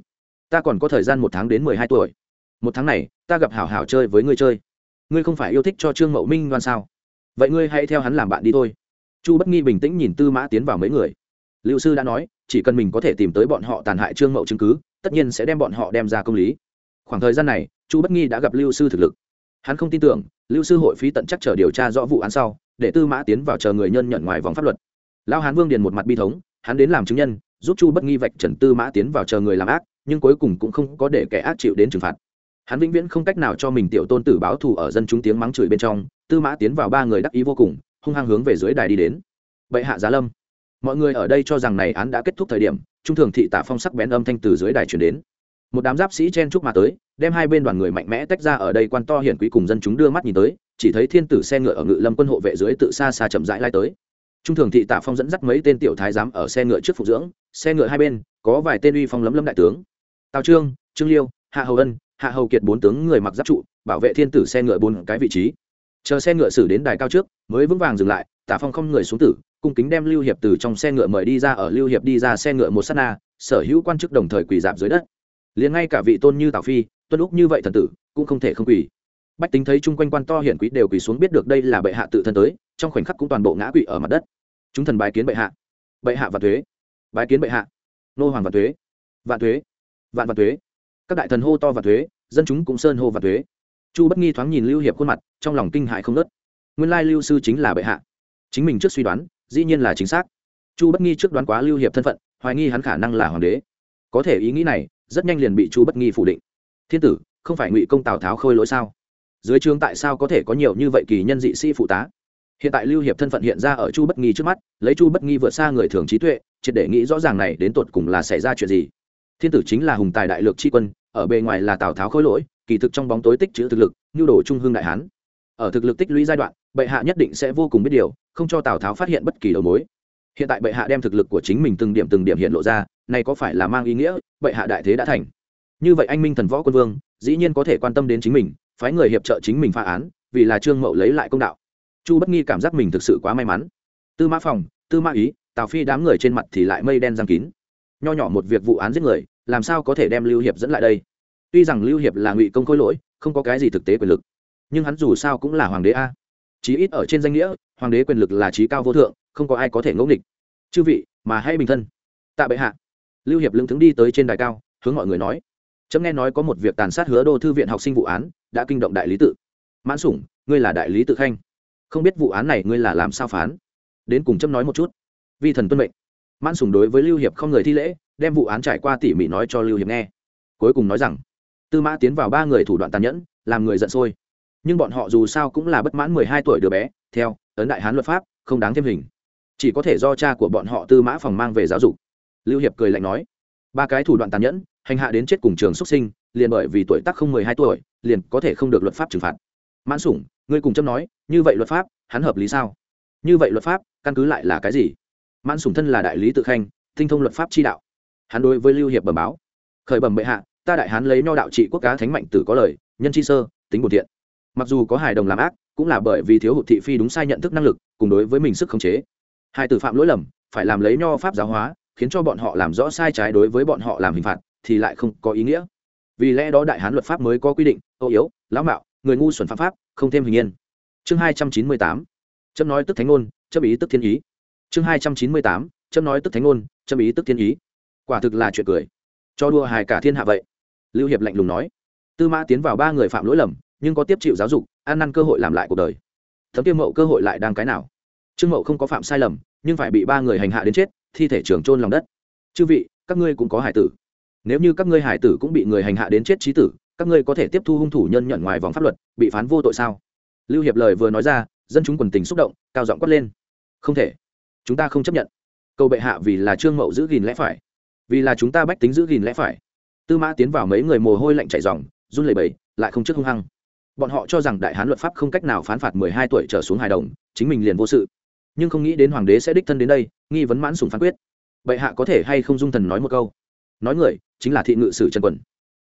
Ta còn có thời gian một tháng đến mười hai tuổi. Một tháng này, ta gặp hảo hảo chơi với ngươi chơi. Ngươi không phải yêu thích cho trương mậu minh đoan sao? Vậy ngươi hãy theo hắn làm bạn đi thôi. Chu bất nghi bình tĩnh nhìn tư mã tiến vào mấy người. Liệu sư đã nói, chỉ cần mình có thể tìm tới bọn họ tàn hại trương mậu chứng cứ, tất nhiên sẽ đem bọn họ đem ra công lý. Khoảng thời gian này, chu bất nghi đã gặp lưu sư thực lực. Hắn không tin tưởng, lưu sư hội phí tận chắc chờ điều tra rõ vụ án sau, để tư mã tiến vào chờ người nhân nhận ngoài vòng pháp luật. Lao hán vương điền một mặt bi thống, hắn đến làm chứng nhân giúp chu bất nghi vạch trần tư mã tiến vào chờ người làm ác, nhưng cuối cùng cũng không có để kẻ ác chịu đến trừng phạt. Hắn vĩnh viễn không cách nào cho mình tiểu tôn tử báo thù ở dân chúng tiếng mắng chửi bên trong, tư mã tiến vào ba người đắc ý vô cùng, hung hăng hướng về dưới đài đi đến. Bệ hạ giá lâm. Mọi người ở đây cho rằng này án đã kết thúc thời điểm, trung thường thị tả phong sắc bén âm thanh từ dưới đài chuyển đến. Một đám giáp sĩ chen chúc mà tới, đem hai bên đoàn người mạnh mẽ tách ra ở đây quan to hiển quý cùng dân chúng đưa mắt nhìn tới, chỉ thấy thiên tử xe ngựa ở ngự lâm quân hộ vệ dưới tự xa xa chậm rãi lai tới trung thường thị tạ phong dẫn dắt mấy tên tiểu thái giám ở xe ngựa trước phục dưỡng, xe ngựa hai bên, có vài tên uy phong lấm lấm đại tướng. Tào trương trương liêu, hạ hầu ân, hạ hầu kiệt bốn tướng người mặc giáp trụ, bảo vệ thiên tử xe ngựa bốn cái vị trí. Chờ xe ngựa xử đến đài cao trước, mới vững vàng dừng lại tạ phong không người xuống tử, cung kính đem lưu hiệp từ trong xe ngựa mời đi ra ở lưu hiệp đi ra xe ngựa một s á t na, sở hữu quan chức đồng thời quỳ dạp dưới đất. Liền ngay cả vị tôn như tào phi, tuân úc như vậy thần tử, cũng không thể không quỳ. Bách tính thấy chung quanh quan to hiển quý đều quỳ xuống biết được đây là bệ hạ tự thân tới, trong khoảnh khắc cũng toàn bộ ngã quỵ ở mặt đất chúng thần bài kiến bệ hạ. Bệ hạ và thuế. Bài kiến bệ hạ. Nô hoàng và thuế. Vạn thuế. Vạn và thuế. Các đại thần hô to và thuế, dân chúng cũng sơn hô và thuế. Chu bất nghi thoáng nhìn lưu hiệp khuôn mặt, trong lòng kinh hại không nớt nguyên lai lưu sư chính là bệ hạ. Chính mình trước suy đoán, dĩ nhiên là chính xác. Chu bất nghi trước đoán quá lưu hiệp thân phận, hoài nghi hắn khả năng là hoàng đế. Có thể ý nghĩ này, rất nhanh liền bị chu bất nghi phủ định. Thiên tử, không phải ngụy công tào tháo khôi lỗi sao? Dưới trường tại sao có thể có nhiều như vậy kỳ nhân dị sĩ phụ tá? Hiện tại lưu hiệp thân phận hiện ra ở chu bất nghi trước mắt, lấy chu bất nghi vượt xa người thường trí tuệ, triệt để nghĩ rõ ràng này đến tột cùng là xảy ra chuyện gì. Thiên tử chính là hùng tài đại lược tri quân, ở bề ngoài là tào tháo khôi lỗi, kỳ thực trong bóng tối tích chữ thực lực, nhu đồ trung hương đại hán. Ở thực lực tích lũy giai đoạn, bệ hạ nhất định sẽ vô cùng biết điều, không cho tào tháo phát hiện bất kỳ đầu mối. Hiện tại bệ hạ đem thực lực của chính mình từng điểm từng điểm hiện lộ ra, này có phải là mang ý nghĩa, bệ hạ đại thế đã thành? Như vậy anh minh thần võ quân vương, dĩ nhiên có thể quan tâm đến chính mình, phái người hiệp trợ chính mình phá án, vì là trương mậu lấy lại công đạo chu bất nghi cảm giác mình thực sự quá may mắn. Tư mã phòng, tư mã ý, tào phi đám người trên mặt thì lại mây đen giang kín. Nho nhỏ một việc vụ án giết người, làm sao có thể đem lưu hiệp dẫn lại đây? Tuy rằng lưu hiệp là ngụy công khôi lỗi, không có cái gì thực tế quyền lực, nhưng hắn dù sao cũng là hoàng đế a. Chí ít ở trên danh nghĩa, hoàng đế quyền lực là trí cao vô thượng, không có ai có thể ngẫu nghịch. Chư vị, mà hãy bình thân. Tạ bệ hạ. Lưu hiệp lưng thứng đi tới trên đài cao, hướng mọi người nói. Trẫm nghe nói có một việc tàn sát hứa đô thư viện học sinh vụ án, đã kinh động đại lý tự. Mãn sủng, ngươi là đại lý tự khanh không biết vụ án này ngươi là làm sao phán? Đến cùng chấm nói một chút. Vi thần tuân mệnh. Mãn sùng đối với lưu hiệp không người thi lễ, đem vụ án trải qua tỉ mỉ nói cho lưu hiệp nghe. Cuối cùng nói rằng, tư mã tiến vào ba người thủ đoạn tàn nhẫn, làm người giận sôi. Nhưng bọn họ dù sao cũng là bất mãn mười hai tuổi đứa bé, theo, ấn đại hán luật pháp, không đáng thêm hình. Chỉ có thể do cha của bọn họ tư mã phòng mang về giáo dục. Lưu hiệp cười lạnh nói, ba cái thủ đoạn tàn nhẫn, hành hạ đến chết cùng trường xuất sinh, liền bởi vì tuổi tác không mười hai tuổi, liền có thể không được luật pháp trừng phạt mãn sủng, ngươi cùng châm nói, như vậy luật pháp, hắn hợp lý sao? Như vậy luật pháp, căn cứ lại là cái gì? Mãn sủng thân là đại lý tự khanh, tinh thông luật pháp chi đạo. Hắn đối với lưu hiệp bẩm báo, khởi bẩm bệ hạ, ta đại hán lấy nho đạo trị quốc cá thánh mạnh tử có lời, nhân chi sơ, tính bổn thiện. Mặc dù có hài đồng làm ác, cũng là bởi vì thiếu hụt thị phi đúng sai nhận thức năng lực, cùng đối với mình sức khống chế. Hai tử phạm lỗi lầm, phải làm lấy nho pháp giáo hóa, khiến cho bọn họ làm rõ sai trái đối với bọn họ làm hình phạt, thì lại không có ý nghĩa. Vì lẽ đó đại hán luật pháp mới có quy định, ô yếu, lão mạo người ngu xuẩn phạm pháp, không thêm hình yên chương hai trăm chín mươi tám, chấm nói tức thánh ngôn, chấm ý tức thiên ý. Chương hai trăm chín mươi tám, chấm nói tức thánh ngôn, chấm ý tức thiên ý. Quả thực là chuyện cười. Cho đua hài cả thiên hạ vậy. Lưu hiệp lạnh lùng nói. Tư mã tiến vào ba người phạm lỗi lầm, nhưng có tiếp chịu giáo dục, ăn năn cơ hội làm lại cuộc đời. Thấm tiêu mậu cơ hội lại đang cái nào? Trương mậu không có phạm sai lầm, nhưng phải bị ba người hành hạ đến chết, thi thể trường trôn lòng đất. Chư vị, các ngươi cũng có hải tử. Nếu như các ngươi hải tử cũng bị người hành hạ đến chết trí tử các ngươi có thể tiếp thu hung thủ nhân nhận ngoài vòng pháp luật, bị phán vô tội sao? Lưu hiệp lời vừa nói ra, dân chúng quần tình xúc động, cao giọng quát lên. Không thể. Chúng ta không chấp nhận. Cầu bệ hạ vì là trương mậu giữ gìn lẽ phải. Vì là chúng ta bách tính giữ gìn lẽ phải. Tư mã tiến vào mấy người mồ hôi lạnh chảy dòng run lẩy bẩy, lại không trước hung hăng. Bọn họ cho rằng đại hán luật pháp không cách nào phán phạt mười hai tuổi trở xuống hài đồng, chính mình liền vô sự. Nhưng không nghĩ đến hoàng đế sẽ đích thân đến đây, nghi vấn mãn sùng phán quyết. Bệ hạ có thể hay không dung thần nói một câu? Nói người, chính là thị ngự sử trần quần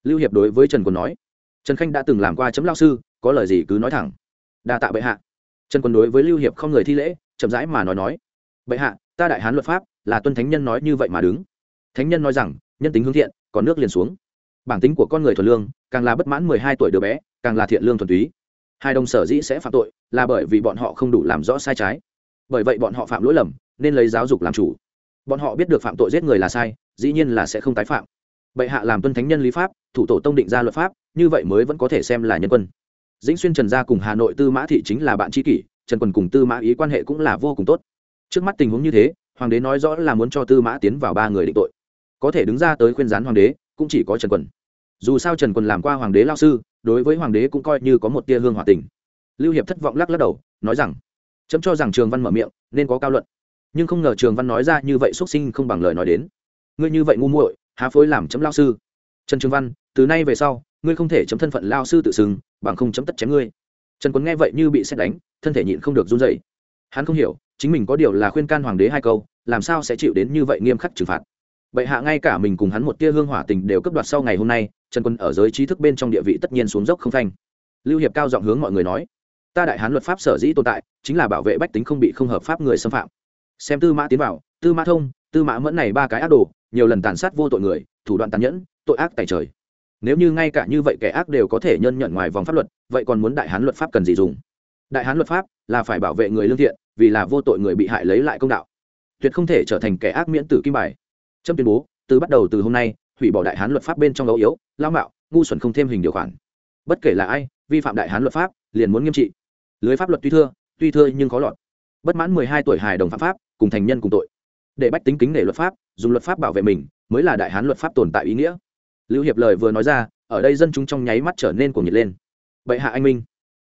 lưu hiệp đối với trần Quân nói, trần khanh đã từng làm qua chấm lao sư, có lời gì cứ nói thẳng. Đa tạ bệ hạ. Trần Quân đối với lưu hiệp không người thi lễ, chậm rãi mà nói nói, bệ hạ, ta đại hán luật pháp, là tuân thánh nhân nói như vậy mà đứng. Thánh nhân nói rằng, nhân tính hướng thiện, còn nước liền xuống. Bản tính của con người thuần lương, càng là bất mãn mười hai tuổi đứa bé, càng là thiện lương thuần túy. Hai đồng sở dĩ sẽ phạm tội, là bởi vì bọn họ không đủ làm rõ sai trái. Bởi vậy bọn họ phạm lỗi lầm, nên lấy giáo dục làm chủ. Bọn họ biết được phạm tội giết người là sai, dĩ nhiên là sẽ không tái phạm bệ hạ làm tuân thánh nhân lý pháp, thủ tổ tông định ra luật pháp, như vậy mới vẫn có thể xem là nhân quân. Dĩnh xuyên trần gia cùng hà nội tư mã thị chính là bạn tri kỷ, trần quần cùng tư mã ý quan hệ cũng là vô cùng tốt. Trước mắt tình huống như thế, hoàng đế nói rõ là muốn cho tư mã tiến vào ba người định tội. Có thể đứng ra tới khuyên gián hoàng đế, cũng chỉ có trần quần. Dù sao trần quần làm qua hoàng đế lao sư, đối với hoàng đế cũng coi như có một tia hương hòa tình. Lưu hiệp thất vọng lắc lắc đầu, nói rằng, chấm cho rằng trường văn mở miệng, nên có cao luận. Nhưng không ngờ trường văn nói ra như vậy xuất sinh không bằng lời nói đến. Ngươi như vậy ngu muội há phối làm chấm lao sư. Trần trường văn, từ nay về sau, ngươi không thể chấm thân phận lao sư tự xưng, bằng không chấm tất chém ngươi. Trần quấn nghe vậy như bị xét đánh, thân thể nhịn không được run dậy hắn không hiểu, chính mình có điều là khuyên can hoàng đế hai câu, làm sao sẽ chịu đến như vậy nghiêm khắc trừng phạt. Bệ hạ ngay cả mình cùng hắn một tia hương hỏa tình đều cấp đoạt sau ngày hôm nay, trần quân ở giới trí thức bên trong địa vị tất nhiên xuống dốc không phanh. Lưu hiệp cao giọng hướng mọi người nói, ta đại hán luật pháp sở dĩ tồn tại, chính là bảo vệ bách tính không bị không hợp pháp người xâm phạm. Xem tư mã tiến vào, tư mã thông, tư mã mẫn này ba cái ác đồ nhiều lần tàn sát vô tội người, thủ đoạn tàn nhẫn, tội ác tại trời. Nếu như ngay cả như vậy kẻ ác đều có thể nhân nhận ngoài vòng pháp luật, vậy còn muốn đại hán luật pháp cần gì dùng? Đại hán luật pháp là phải bảo vệ người lương thiện, vì là vô tội người bị hại lấy lại công đạo. Tuyệt không thể trở thành kẻ ác miễn tử kim bài. Trâm tuyên bố, từ bắt đầu từ hôm nay, hủy bỏ đại hán luật pháp bên trong ấu yếu, lao mạo, ngu xuẩn không thêm hình điều khoản. Bất kể là ai, vi phạm đại hán luật pháp, liền muốn nghiêm trị. Lưới pháp luật tuy thưa tuy thưa nhưng khó lọt. Bất mãn mười hai tuổi hài đồng phạm pháp, cùng thành nhân cùng tội. Để bách tính kính để luật pháp dùng luật pháp bảo vệ mình mới là đại hán luật pháp tồn tại ý nghĩa. Lưu hiệp lời vừa nói ra, ở đây dân chúng trong nháy mắt trở nên cuồng nhiệt lên. Bệ hạ anh minh,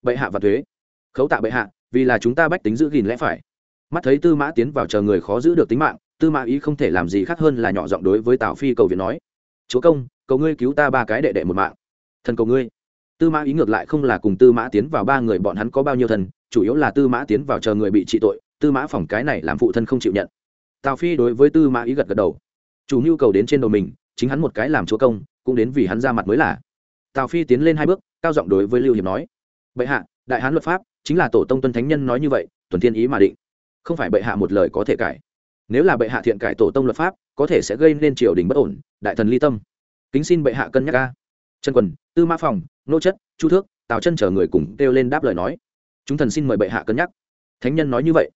bệ hạ và thuế, khấu tạ bệ hạ, vì là chúng ta bách tính giữ gìn lẽ phải. Mắt thấy tư mã tiến vào chờ người khó giữ được tính mạng, tư mã ý không thể làm gì khác hơn là nhỏ giọng đối với tào phi cầu viện nói, chúa công, cầu ngươi cứu ta ba cái đệ đệ một mạng. Thần cầu ngươi. Tư mã ý ngược lại không là cùng tư mã tiến vào ba người bọn hắn có bao nhiêu thần, chủ yếu là tư mã tiến vào chờ người bị trị tội, tư mã phòng cái này làm phụ thân không chịu nhận tào phi đối với tư mã ý gật gật đầu. Chủ nhu cầu đến trên đầu mình, chính hắn một cái làm chúa công, cũng đến vì hắn ra mặt mới là. Tào phi tiến lên hai bước, cao giọng đối với lưu hiệp nói, bệ hạ, đại hán luật pháp, chính là tổ tông tuân thánh nhân nói như vậy, tuần thiên ý mà định. Không phải bệ hạ một lời có thể cải. Nếu là bệ hạ thiện cải tổ tông luật pháp, có thể sẽ gây nên triều đình bất ổn, đại thần ly tâm. Kính xin bệ hạ cân nhắc ca trần quần, tư mã phòng, nô chất, chu thước, tào chân chở người cùng kêu lên đáp lời nói. Chúng thần xin mời bệ hạ cân nhắc. Thánh nhân nói như vậy.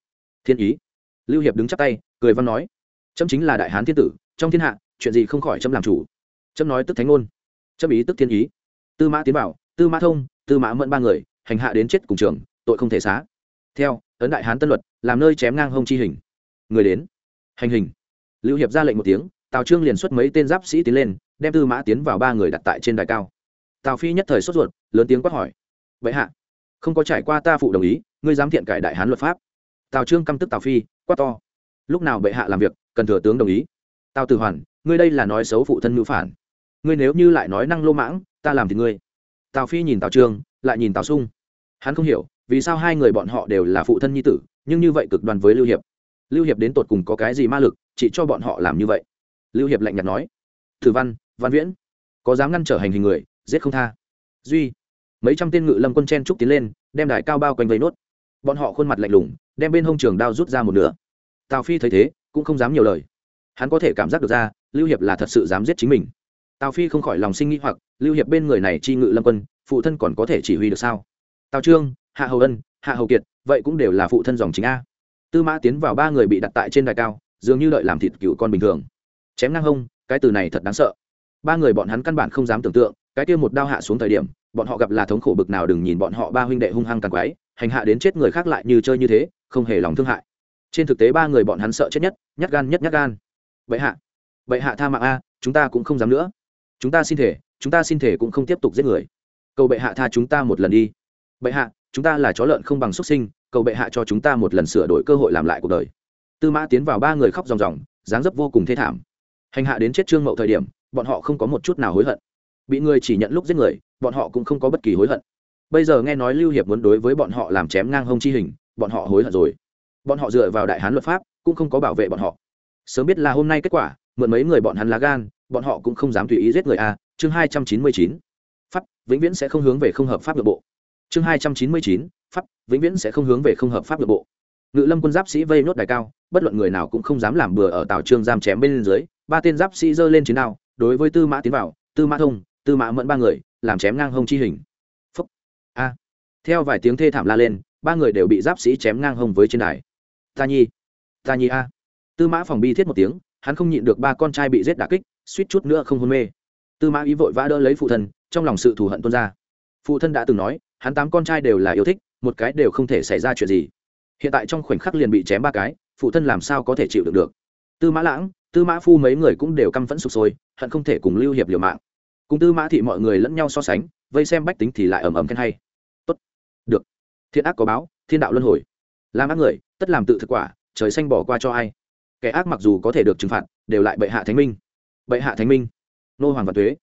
Thiên ý lưu hiệp đứng chắp tay, cười văn nói trâm chính là đại hán thiên tử, trong thiên hạ, chuyện gì không khỏi trâm làm chủ. Trâm nói tức thánh ngôn. Trâm ý tức thiên ý. Tư mã tiến bảo tư mã thông, tư mã mẫn ba người, hành hạ đến chết cùng trường, tội không thể xá. Theo, ấn đại hán tân luật, làm nơi chém ngang hông chi hình. Người đến. Hành hình. Lưu hiệp ra lệnh một tiếng, tào trương liền xuất mấy tên giáp sĩ tiến lên, đem tư mã tiến vào ba người đặt tại trên đài cao. Tào phi nhất thời sốt ruột, lớn tiếng quát hỏi vậy hạ, không có trải qua ta phụ đồng ý, ngươi dám thiện cải đại hán luật pháp tào trương căm tức tào phi, quát to. Lúc nào bệ hạ làm việc, cần thừa tướng đồng ý. Tào tử hoàn, ngươi đây là nói xấu phụ thân ngữ phản. Ngươi nếu như lại nói năng lô mãng, ta làm thì ngươi. Tào phi nhìn tào trương, lại nhìn tào sung. Hắn không hiểu, vì sao hai người bọn họ đều là phụ thân nhi tử, nhưng như vậy cực đoan với lưu hiệp. Lưu hiệp đến tột cùng có cái gì ma lực, chỉ cho bọn họ làm như vậy? Lưu hiệp lạnh nhạt nói. Thử văn văn viễn, có dám ngăn trở hành hình người, giết không tha. Duy, mấy trăm tên ngự lâm quân chen trúc tiến lên, đem đài cao bao quanh vây nốt. Bọn họ khuôn mặt lạnh lùng đem bên hông trường đao rút ra một nửa. Tào phi thấy thế, cũng không dám nhiều lời. Hắn có thể cảm giác được ra, lưu hiệp là thật sự dám giết chính mình. Tào phi không khỏi lòng sinh nghĩ hoặc, lưu hiệp bên người này chi ngự lâm quân, phụ thân còn có thể chỉ huy được sao? Tào trương, hạ hầu ân, hạ hầu kiệt, vậy cũng đều là phụ thân dòng chính a. Tư mã tiến vào ba người bị đặt tại trên đài cao, dường như đợi làm thịt cựu con bình thường. Chém ngang hông, cái từ này thật đáng sợ. Ba người bọn hắn căn bản không dám tưởng tượng, cái kia một đao hạ xuống thời điểm, bọn họ gặp là thống khổ bực nào đừng nhìn bọn họ ba huynh đệ hung hăng càng quái hành hạ đến chết người khác lại như chơi như thế, không hề lòng thương hại. Trên thực tế ba người bọn hắn sợ chết nhất, nhát gan nhất nhát gan. Vậy hạ vậy hạ tha mạng a, chúng ta cũng không dám nữa. Chúng ta xin thể, chúng ta xin thể cũng không tiếp tục giết người. Cầu bệ hạ tha chúng ta một lần đi. Bệ hạ, chúng ta là chó lợn không bằng xuất sinh, cầu bệ hạ cho chúng ta một lần sửa đổi cơ hội làm lại cuộc đời. Tư mã tiến vào ba người khóc ròng ròng, dáng dấp vô cùng thê thảm. Hành hạ đến chết trương mậu thời điểm, bọn họ không có một chút nào hối hận. Bị người chỉ nhận lúc giết người, bọn họ cũng không có bất kỳ hối hận bây giờ nghe nói lưu hiệp muốn đối với bọn họ làm chém ngang hông chi hình, bọn họ hối hận rồi. Bọn họ dựa vào đại hán luật pháp, cũng không có bảo vệ bọn họ. Sớm biết là hôm nay kết quả, mượn mấy người bọn hắn lá gan, bọn họ cũng không dám tùy ý giết người a, chương hai trăm chín mươi chín. Pháp, vĩnh viễn sẽ không hướng về không hợp pháp nội bộ. Chương hai trăm chín mươi chín, pháp, vĩnh viễn sẽ không hướng về không hợp pháp nội bộ. Ngự lâm quân giáp sĩ vây nốt đài cao, bất luận người nào cũng không dám làm bừa ở tào trương giam chém bên dưới, ba tên giáp sĩ giơ lên chiến đao, đối với tư mã tiến vào, tư mã thông, tư mã mẫn ba người, làm chém ngang hông chi hình a. Theo vài tiếng thê thảm la lên, ba người đều bị giáp sĩ chém ngang hông với trên đài. Ta nhi. Ta nhi a. Tư mã phòng bi thiết một tiếng, hắn không nhịn được ba con trai bị giết đả kích, suýt chút nữa không hôn mê. Tư mã ý vội vã đỡ lấy phụ thân, trong lòng sự thù hận tuôn ra. Phụ thân đã từng nói, hắn tám con trai đều là yêu thích, một cái đều không thể xảy ra chuyện gì. Hiện tại trong khoảnh khắc liền bị chém ba cái, phụ thân làm sao có thể chịu được được? Tư mã lãng, tư mã phu mấy người cũng đều căm phẫn sụp sôi, hận không thể cùng lưu hiệp liều mạng. Cùng tư mã thị mọi người lẫn nhau so sánh vây xem bách tính thì lại ầm ầm khen hay. Tốt. Được. Thiện ác có báo, thiên đạo luân hồi. Làm ác người, tất làm tự thực quả, trời xanh bỏ qua cho ai. Kẻ ác mặc dù có thể được trừng phạt, đều lại bệ hạ thánh minh. Bệ hạ thánh minh. Nô hoàng vạn thuế.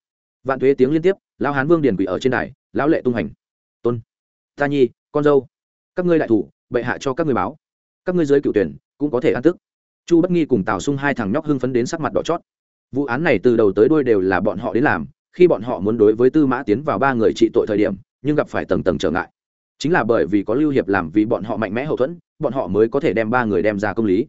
Vạn thuế tiếng liên tiếp lao hán vương điền quỷ ở trên đài, lão lệ tung hành. Tôn. Ta nhi, con dâu. Các ngươi đại thủ, bệ hạ cho các ngươi báo. Các ngươi dưới cựu tuyển, cũng có thể ăn tức. Chu bất nghi cùng tào sung hai thằng nhóc hưng phấn đến sắc mặt đỏ chót. Vụ án này từ đầu tới đuôi đều là bọn họ đến làm khi bọn họ muốn đối với tư mã tiến vào ba người trị tội thời điểm, nhưng gặp phải tầng tầng trở ngại. Chính là bởi vì có lưu hiệp làm vì bọn họ mạnh mẽ hậu thuẫn, bọn họ mới có thể đem ba người đem ra công lý.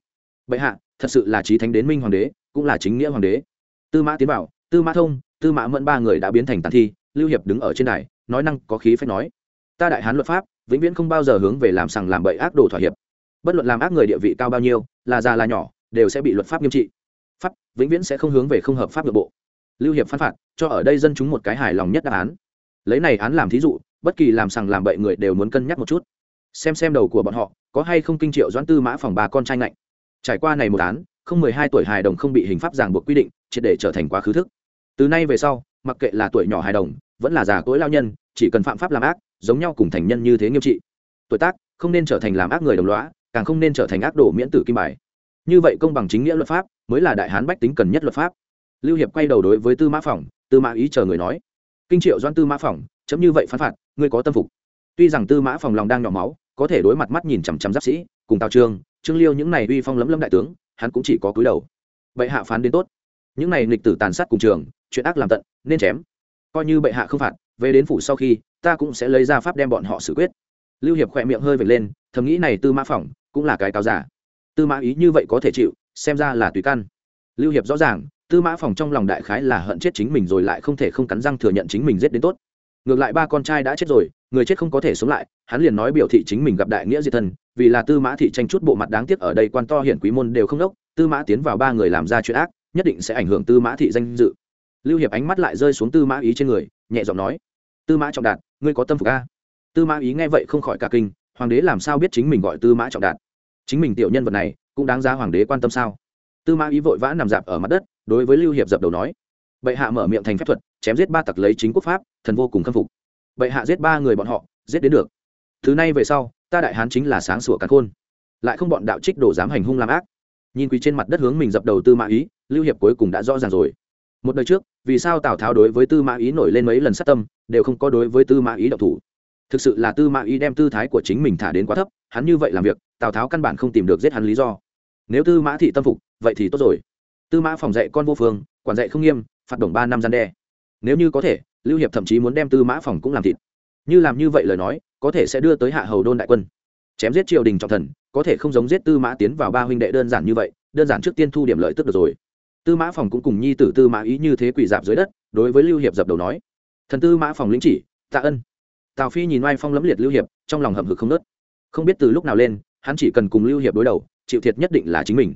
Bệ hạ, thật sự là trí thánh đến minh hoàng đế, cũng là chính nghĩa hoàng đế. Tư mã tiến bảo tư mã thông, tư mã mẫn ba người đã biến thành tàn thi, lưu hiệp đứng ở trên đài, nói năng có khí phép nói. Ta đại hán luật pháp, vĩnh viễn không bao giờ hướng về làm sằng làm bậy ác đồ thỏa hiệp. Bất luận làm ác người địa vị cao bao nhiêu, là già là nhỏ, đều sẽ bị luật pháp nghiêm trị. Pháp, vĩnh viễn sẽ không hướng về không hợp pháp nội bộ lưu hiệp phán phạt, cho ở đây dân chúng một cái hài lòng nhất đáp án. Lấy này án làm thí dụ, bất kỳ làm sằng làm bậy người đều muốn cân nhắc một chút. Xem xem đầu của bọn họ, có hay không kinh triệu doãn tư mã phòng bà con trai ngạnh. Trải qua này một án, không mười hai tuổi hài đồng không bị hình pháp ràng buộc quy định, triệt để trở thành quá khứ thức. Từ nay về sau, mặc kệ là tuổi nhỏ hài đồng, vẫn là già cỗi lao nhân, chỉ cần phạm pháp làm ác, giống nhau cùng thành nhân như thế nghiêm trị. Tuổi tác, không nên trở thành làm ác người đồng lõa, càng không nên trở thành ác đồ miễn tử kim bài. Như vậy công bằng chính nghĩa luật pháp, mới là đại hán bách tính cần nhất luật pháp lưu hiệp quay đầu đối với tư mã Phỏng, tư mã ý chờ người nói kinh triệu doan tư mã Phỏng, chấm như vậy phán phạt ngươi có tâm phục. Tuy rằng tư mã Phỏng lòng đang nhỏ máu có thể đối mặt mắt nhìn chằm chằm giáp sĩ cùng tào trương trương liêu những này uy phong lấm lấm đại tướng hắn cũng chỉ có cúi đầu. Bệ hạ phán đến tốt. Những này nghịch tử tàn sát cùng trường chuyện ác làm tận nên chém. Coi như bệ hạ không phạt về đến phủ sau khi ta cũng sẽ lấy ra pháp đem bọn họ xử quyết. Lưu hiệp khỏe miệng hơi vệt lên thầm nghĩ này tư mã phỏng cũng là cái cáo giả. Tư mã ý như vậy có thể chịu xem ra là tùy căn. Lưu hiệp rõ ràng tư mã phòng trong lòng đại khái là hận chết chính mình rồi lại không thể không cắn răng thừa nhận chính mình giết đến tốt. Ngược lại ba con trai đã chết rồi, người chết không có thể sống lại, hắn liền nói biểu thị chính mình gặp đại nghĩa diệt thân, vì là tư mã thị tranh chút bộ mặt đáng tiếc ở đây quan to hiển quý môn đều không đốc, tư mã tiến vào ba người làm ra chuyện ác, nhất định sẽ ảnh hưởng tư mã thị danh dự. Lưu hiệp ánh mắt lại rơi xuống tư mã ý trên người, nhẹ giọng nói, tư mã trọng đạt, ngươi có tâm phục a? Tư mã ý nghe vậy không khỏi cả kinh, hoàng đế làm sao biết chính mình gọi tư mã trọng đạt? Chính mình tiểu nhân vật này, cũng đáng giá hoàng đế quan tâm sao? Tư mã ý vội vã nằm dạp ở mặt đất đối với lưu hiệp dập đầu nói, bệ hạ mở miệng thành phép thuật, chém giết ba tặc lấy chính quốc pháp, thần vô cùng khâm phục. Bệ hạ giết ba người bọn họ, giết đến được. Thứ này về sau, ta đại hán chính là sáng sủa càn khôn. Lại không bọn đạo trích đổ dám hành hung làm ác. Nhìn quỳ trên mặt đất hướng mình dập đầu tư mã ý, lưu hiệp cuối cùng đã rõ ràng rồi. Một đời trước, vì sao tào tháo đối với tư mã ý nổi lên mấy lần sát tâm, đều không có đối với tư mã ý độc thủ. Thực sự là tư mã ý đem tư thái của chính mình thả đến quá thấp, hắn như vậy làm việc, tào tháo căn bản không tìm được giết hắn lý do. Nếu tư mã thị tâm phục, vậy thì tốt rồi tư mã phòng dạy con vô phương, quản dạy không nghiêm, phạt đồng ba năm gian đe. Nếu như có thể, lưu hiệp thậm chí muốn đem tư mã phòng cũng làm thịt. Như làm như vậy lời nói, có thể sẽ đưa tới hạ hầu đôn đại quân. Chém giết triều đình trọng thần, có thể không giống giết tư mã tiến vào ba huynh đệ đơn giản như vậy, đơn giản trước tiên thu điểm lợi tức được rồi. Tư mã phòng cũng cùng nhi tử tư mã ý như thế quỷ dạp dưới đất, đối với lưu hiệp dập đầu nói, thần tư mã phòng lĩnh chỉ, tạ ân. Tào phi nhìn oai phong lẫm liệt lưu hiệp, trong lòng hậm hực không nớt. Không biết từ lúc nào lên, hắn chỉ cần cùng lưu hiệp đối đầu, chịu thiệt nhất định là chính mình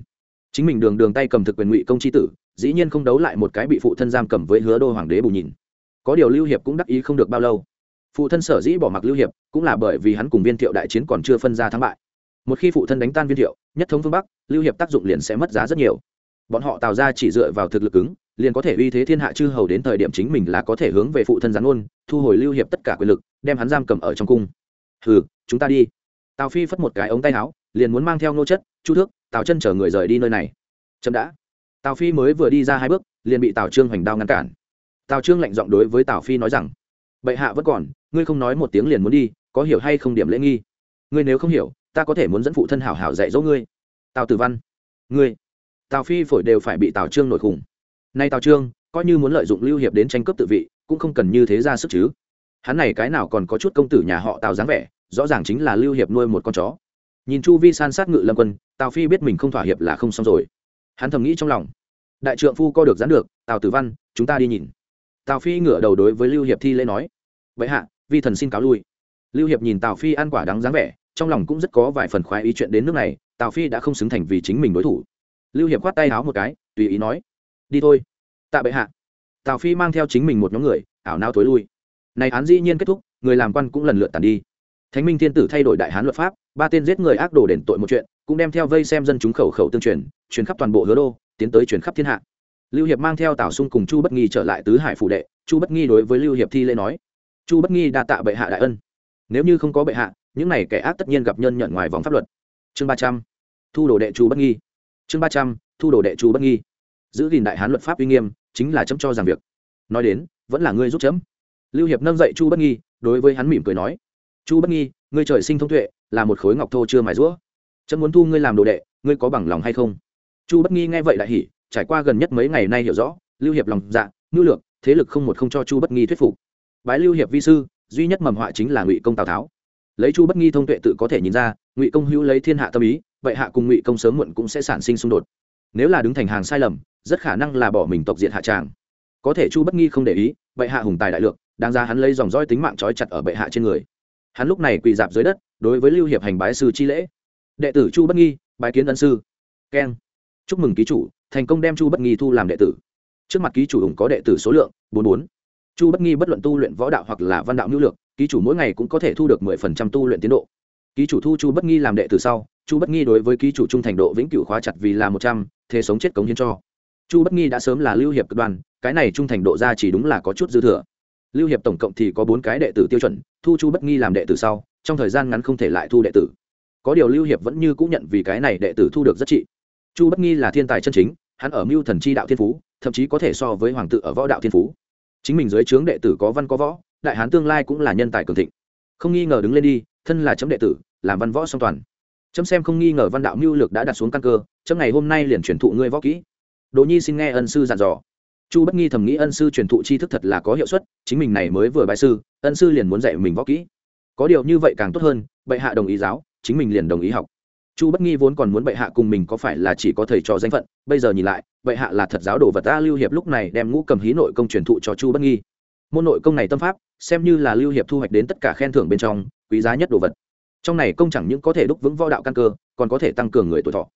chính mình đường đường tay cầm thực quyền ngụy công chi tử, dĩ nhiên không đấu lại một cái bị phụ thân giam cầm với hứa đô hoàng đế bù nhìn. Có điều lưu hiệp cũng đắc ý không được bao lâu. Phụ thân sở dĩ bỏ mặc lưu hiệp, cũng là bởi vì hắn cùng viên thiệu đại chiến còn chưa phân ra thắng bại. Một khi phụ thân đánh tan viên thiệu, nhất thống phương bắc, lưu hiệp tác dụng liền sẽ mất giá rất nhiều. Bọn họ tạo ra chỉ dựa vào thực lực ứng liền có thể uy thế thiên hạ chư hầu đến thời điểm chính mình là có thể hướng về phụ thân gián ôn thu hồi lưu hiệp tất cả quyền lực, đem hắn giam cầm ở trong cung. Hừ, chúng ta đi. Tào phi phất một cái ống tay áo liền muốn mang theo nô chất, chu thước, tào chân chở người rời đi nơi này. Chậm đã. Tào phi mới vừa đi ra hai bước, liền bị tào trương hoành đao ngăn cản. Tào trương lạnh giọng đối với tào phi nói rằng, bệ hạ vẫn còn, ngươi không nói một tiếng liền muốn đi, có hiểu hay không điểm lễ nghi? Ngươi nếu không hiểu, ta có thể muốn dẫn phụ thân hảo hảo dạy dỗ ngươi. Tào tử văn, ngươi. Tào phi phổi đều phải bị tào trương nổi khủng. Nay tào trương, coi như muốn lợi dụng lưu hiệp đến tranh cướp tự vị, cũng không cần như thế ra sức chứ. Hắn này cái nào còn có chút công tử nhà họ tào dáng vẻ, rõ ràng chính là lưu hiệp nuôi một con chó nhìn chu vi san sát ngự lâm quân, tào phi biết mình không thỏa hiệp là không xong rồi. Hắn thầm nghĩ trong lòng. Đại trượng phu co được dán được, tào tử văn, chúng ta đi nhìn. Tào phi ngửa đầu đối với lưu hiệp thi lễ nói. Vậy hạ, vi thần xin cáo lui. Lưu hiệp nhìn tào phi ăn quả đắng dáng vẻ, trong lòng cũng rất có vài phần khoái ý chuyện đến nước này, tào phi đã không xứng thành vì chính mình đối thủ. Lưu hiệp khoát tay háo một cái, tùy ý nói. Đi thôi. Tạ bệ hạ. Tào phi mang theo chính mình một nhóm người, ảo nao thối lui. Này án dĩ nhiên kết thúc, người làm quan cũng lần lượt tàn đi. Thánh minh thiên tử thay đổi đại hán luật pháp ba tên giết người ác đồ đền tội một chuyện, cũng đem theo vây xem dân chúng khẩu khẩu tương truyền truyền khắp toàn bộ hứa đô, tiến tới truyền khắp thiên hạ. Lưu hiệp mang theo tào sung cùng chu bất nghi trở lại tứ hải phủ đệ, chu bất nghi đối với lưu hiệp thi lễ nói, chu bất nghi đa tạ bệ hạ đại ân. Nếu như không có bệ hạ, những này kẻ ác tất nhiên gặp nhân nhận ngoài vòng pháp luật. Chương ba trăm, thu đồ đệ chu bất nghi. Chương ba trăm, thu đồ đệ chu bất nghi. Giữ gìn đại hán luật pháp uy nghiêm, chính là chấm cho rằng việc. Nói đến, vẫn là ngươi giúp chấm. Lưu hiệp nâng dậy chu bất nghi, đối với hắn mỉm cười nói chu bất nghi, ngươi trời sinh thông tuệ, là một khối ngọc thô chưa mài rũa. Chấm muốn thu ngươi làm đồ đệ, ngươi có bằng lòng hay không? Chu bất nghi nghe vậy lại hỉ, trải qua gần nhất mấy ngày nay hiểu rõ, lưu hiệp lòng dạ ngư lược, thế lực không một không cho chu bất nghi thuyết phục. Bái lưu hiệp vi sư, duy nhất mầm họa chính là ngụy công tào tháo. Lấy chu bất nghi thông tuệ tự có thể nhìn ra, ngụy công hữu lấy thiên hạ tâm ý, vậy hạ cùng ngụy công sớm muộn cũng sẽ sản sinh xung đột. Nếu là đứng thành hàng sai lầm, rất khả năng là bỏ mình tộc diện hạ tràng. Có thể chu bất nghi không để ý, vậy hạ hùng tài đại lượng, đáng ra hắn lấy dòng roi tính mạng trói chặt ở bệ hạ trên người hắn lúc này quỳ dạp dưới đất, đối với lưu hiệp hành bái sư chi lễ. Đệ tử chu bất nghi, bái kiến ân sư. Keng. Chúc mừng ký chủ, thành công đem chu bất nghi thu làm đệ tử. Trước mặt ký chủ hùng có đệ tử số lượng, bốn bốn. Chu bất nghi bất luận tu luyện võ đạo hoặc là văn đạo nhu lược, ký chủ mỗi ngày cũng có thể thu được mười phần trăm tu luyện tiến độ. Ký chủ thu chu bất nghi làm đệ tử sau, chu bất nghi đối với ký chủ trung thành độ vĩnh cửu khóa chặt vì là một trăm, thế sống chết cống hiến cho. Chu bất nghi đã sớm là lưu hiệp cực đoan, cái này trung thành độ ra chỉ đúng là có chút dư thừa lưu hiệp tổng cộng thì có bốn cái đệ tử tiêu chuẩn, thu chu bất nghi làm đệ tử sau, trong thời gian ngắn không thể lại thu đệ tử. Có điều lưu hiệp vẫn như cũng nhận vì cái này đệ tử thu được rất trị. Chu bất nghi là thiên tài chân chính, hắn ở mưu thần chi đạo thiên phú, thậm chí có thể so với hoàng tự ở võ đạo thiên phú. Chính mình dưới trướng đệ tử có văn có võ, đại hán tương lai cũng là nhân tài cường thịnh. Không nghi ngờ đứng lên đi, thân là chấm đệ tử, làm văn võ song toàn. Chấm xem không nghi ngờ văn đạo mưu lược đã đặt xuống căn cơ, chấm ngày hôm nay liền truyền thụ ngươi võ kỹ. Đỗ nhi xin nghe ân sư dặn dò chu bất nghi thầm nghĩ ân sư truyền thụ tri thức thật là có hiệu suất, chính mình này mới vừa bài sư, ân sư liền muốn dạy mình võ kỹ. Có điều như vậy càng tốt hơn, bệ hạ đồng ý giáo, chính mình liền đồng ý học. Chu bất nghi vốn còn muốn bệ hạ cùng mình có phải là chỉ có thầy trò danh phận, bây giờ nhìn lại, bệ hạ là thật giáo đồ vật ta lưu hiệp lúc này đem ngũ cầm hí nội công truyền thụ cho chu bất nghi. Môn nội công này tâm pháp, xem như là lưu hiệp thu hoạch đến tất cả khen thưởng bên trong, quý giá nhất đồ vật. Trong này công chẳng những có thể đúc vững võ đạo căn cơ, còn có thể tăng cường người tuổi thọ.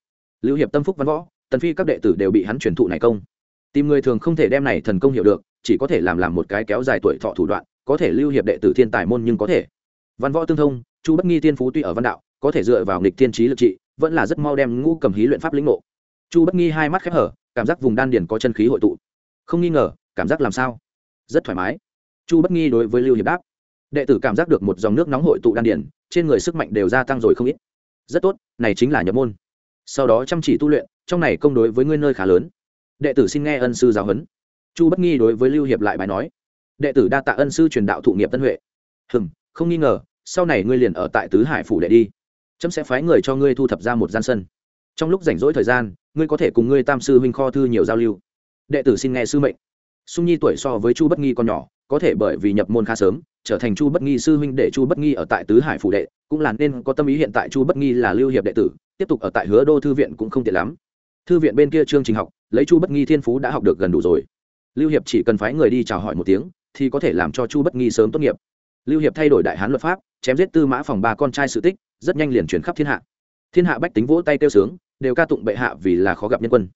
Lưu hiệp tâm phúc văn võ, tần phi các đệ tử đều bị hắn truyền thụ này công tìm người thường không thể đem này thần công hiểu được, chỉ có thể làm làm một cái kéo dài tuổi thọ thủ đoạn, có thể lưu hiệp đệ tử thiên tài môn nhưng có thể. Văn võ tương thông, chu bất nghi tiên phú tuy ở văn đạo, có thể dựa vào nghịch thiên trí lực trị, vẫn là rất mau đem ngũ cầm hí luyện pháp lĩnh ngộ. Chu bất nghi hai mắt khép hở, cảm giác vùng đan điền có chân khí hội tụ. Không nghi ngờ, cảm giác làm sao? Rất thoải mái. Chu bất nghi đối với lưu hiệp đáp. Đệ tử cảm giác được một dòng nước nóng hội tụ đan điền, trên người sức mạnh đều gia tăng rồi không ít. Rất tốt, này chính là nhập môn. Sau đó chăm chỉ tu luyện, trong này công đối với ngươi nơi khá lớn đệ tử xin nghe ân sư giáo huấn. Chu bất nghi đối với lưu hiệp lại bài nói. Đệ tử đa tạ ân sư truyền đạo thụ nghiệp tân huệ. Hừm, không nghi ngờ, sau này ngươi liền ở tại tứ hải phủ đệ đi. Trâm sẽ phái người cho ngươi thu thập ra một gian sân. Trong lúc rảnh rỗi thời gian, ngươi có thể cùng ngươi tam sư huynh kho thư nhiều giao lưu. Đệ tử xin nghe sư mệnh. Sung nhi tuổi so với chu bất nghi còn nhỏ, có thể bởi vì nhập môn khá sớm, trở thành chu bất nghi sư huynh để chu bất nghi ở tại tứ hải phủ đệ, cũng là nên có tâm ý hiện tại chu bất nghi là lưu hiệp đệ tử, tiếp tục ở tại hứa đô thư viện cũng không tiện lắm thư viện bên kia chương trình học, lấy chu bất nghi thiên phú đã học được gần đủ rồi. Lưu hiệp chỉ cần phái người đi chào hỏi một tiếng, thì có thể làm cho chu bất nghi sớm tốt nghiệp. Lưu hiệp thay đổi đại hán luật pháp, chém giết tư mã phòng ba con trai sự tích, rất nhanh liền chuyển khắp thiên hạ. Thiên hạ bách tính vỗ tay kêu sướng, đều ca tụng bệ hạ vì là khó gặp nhân quân.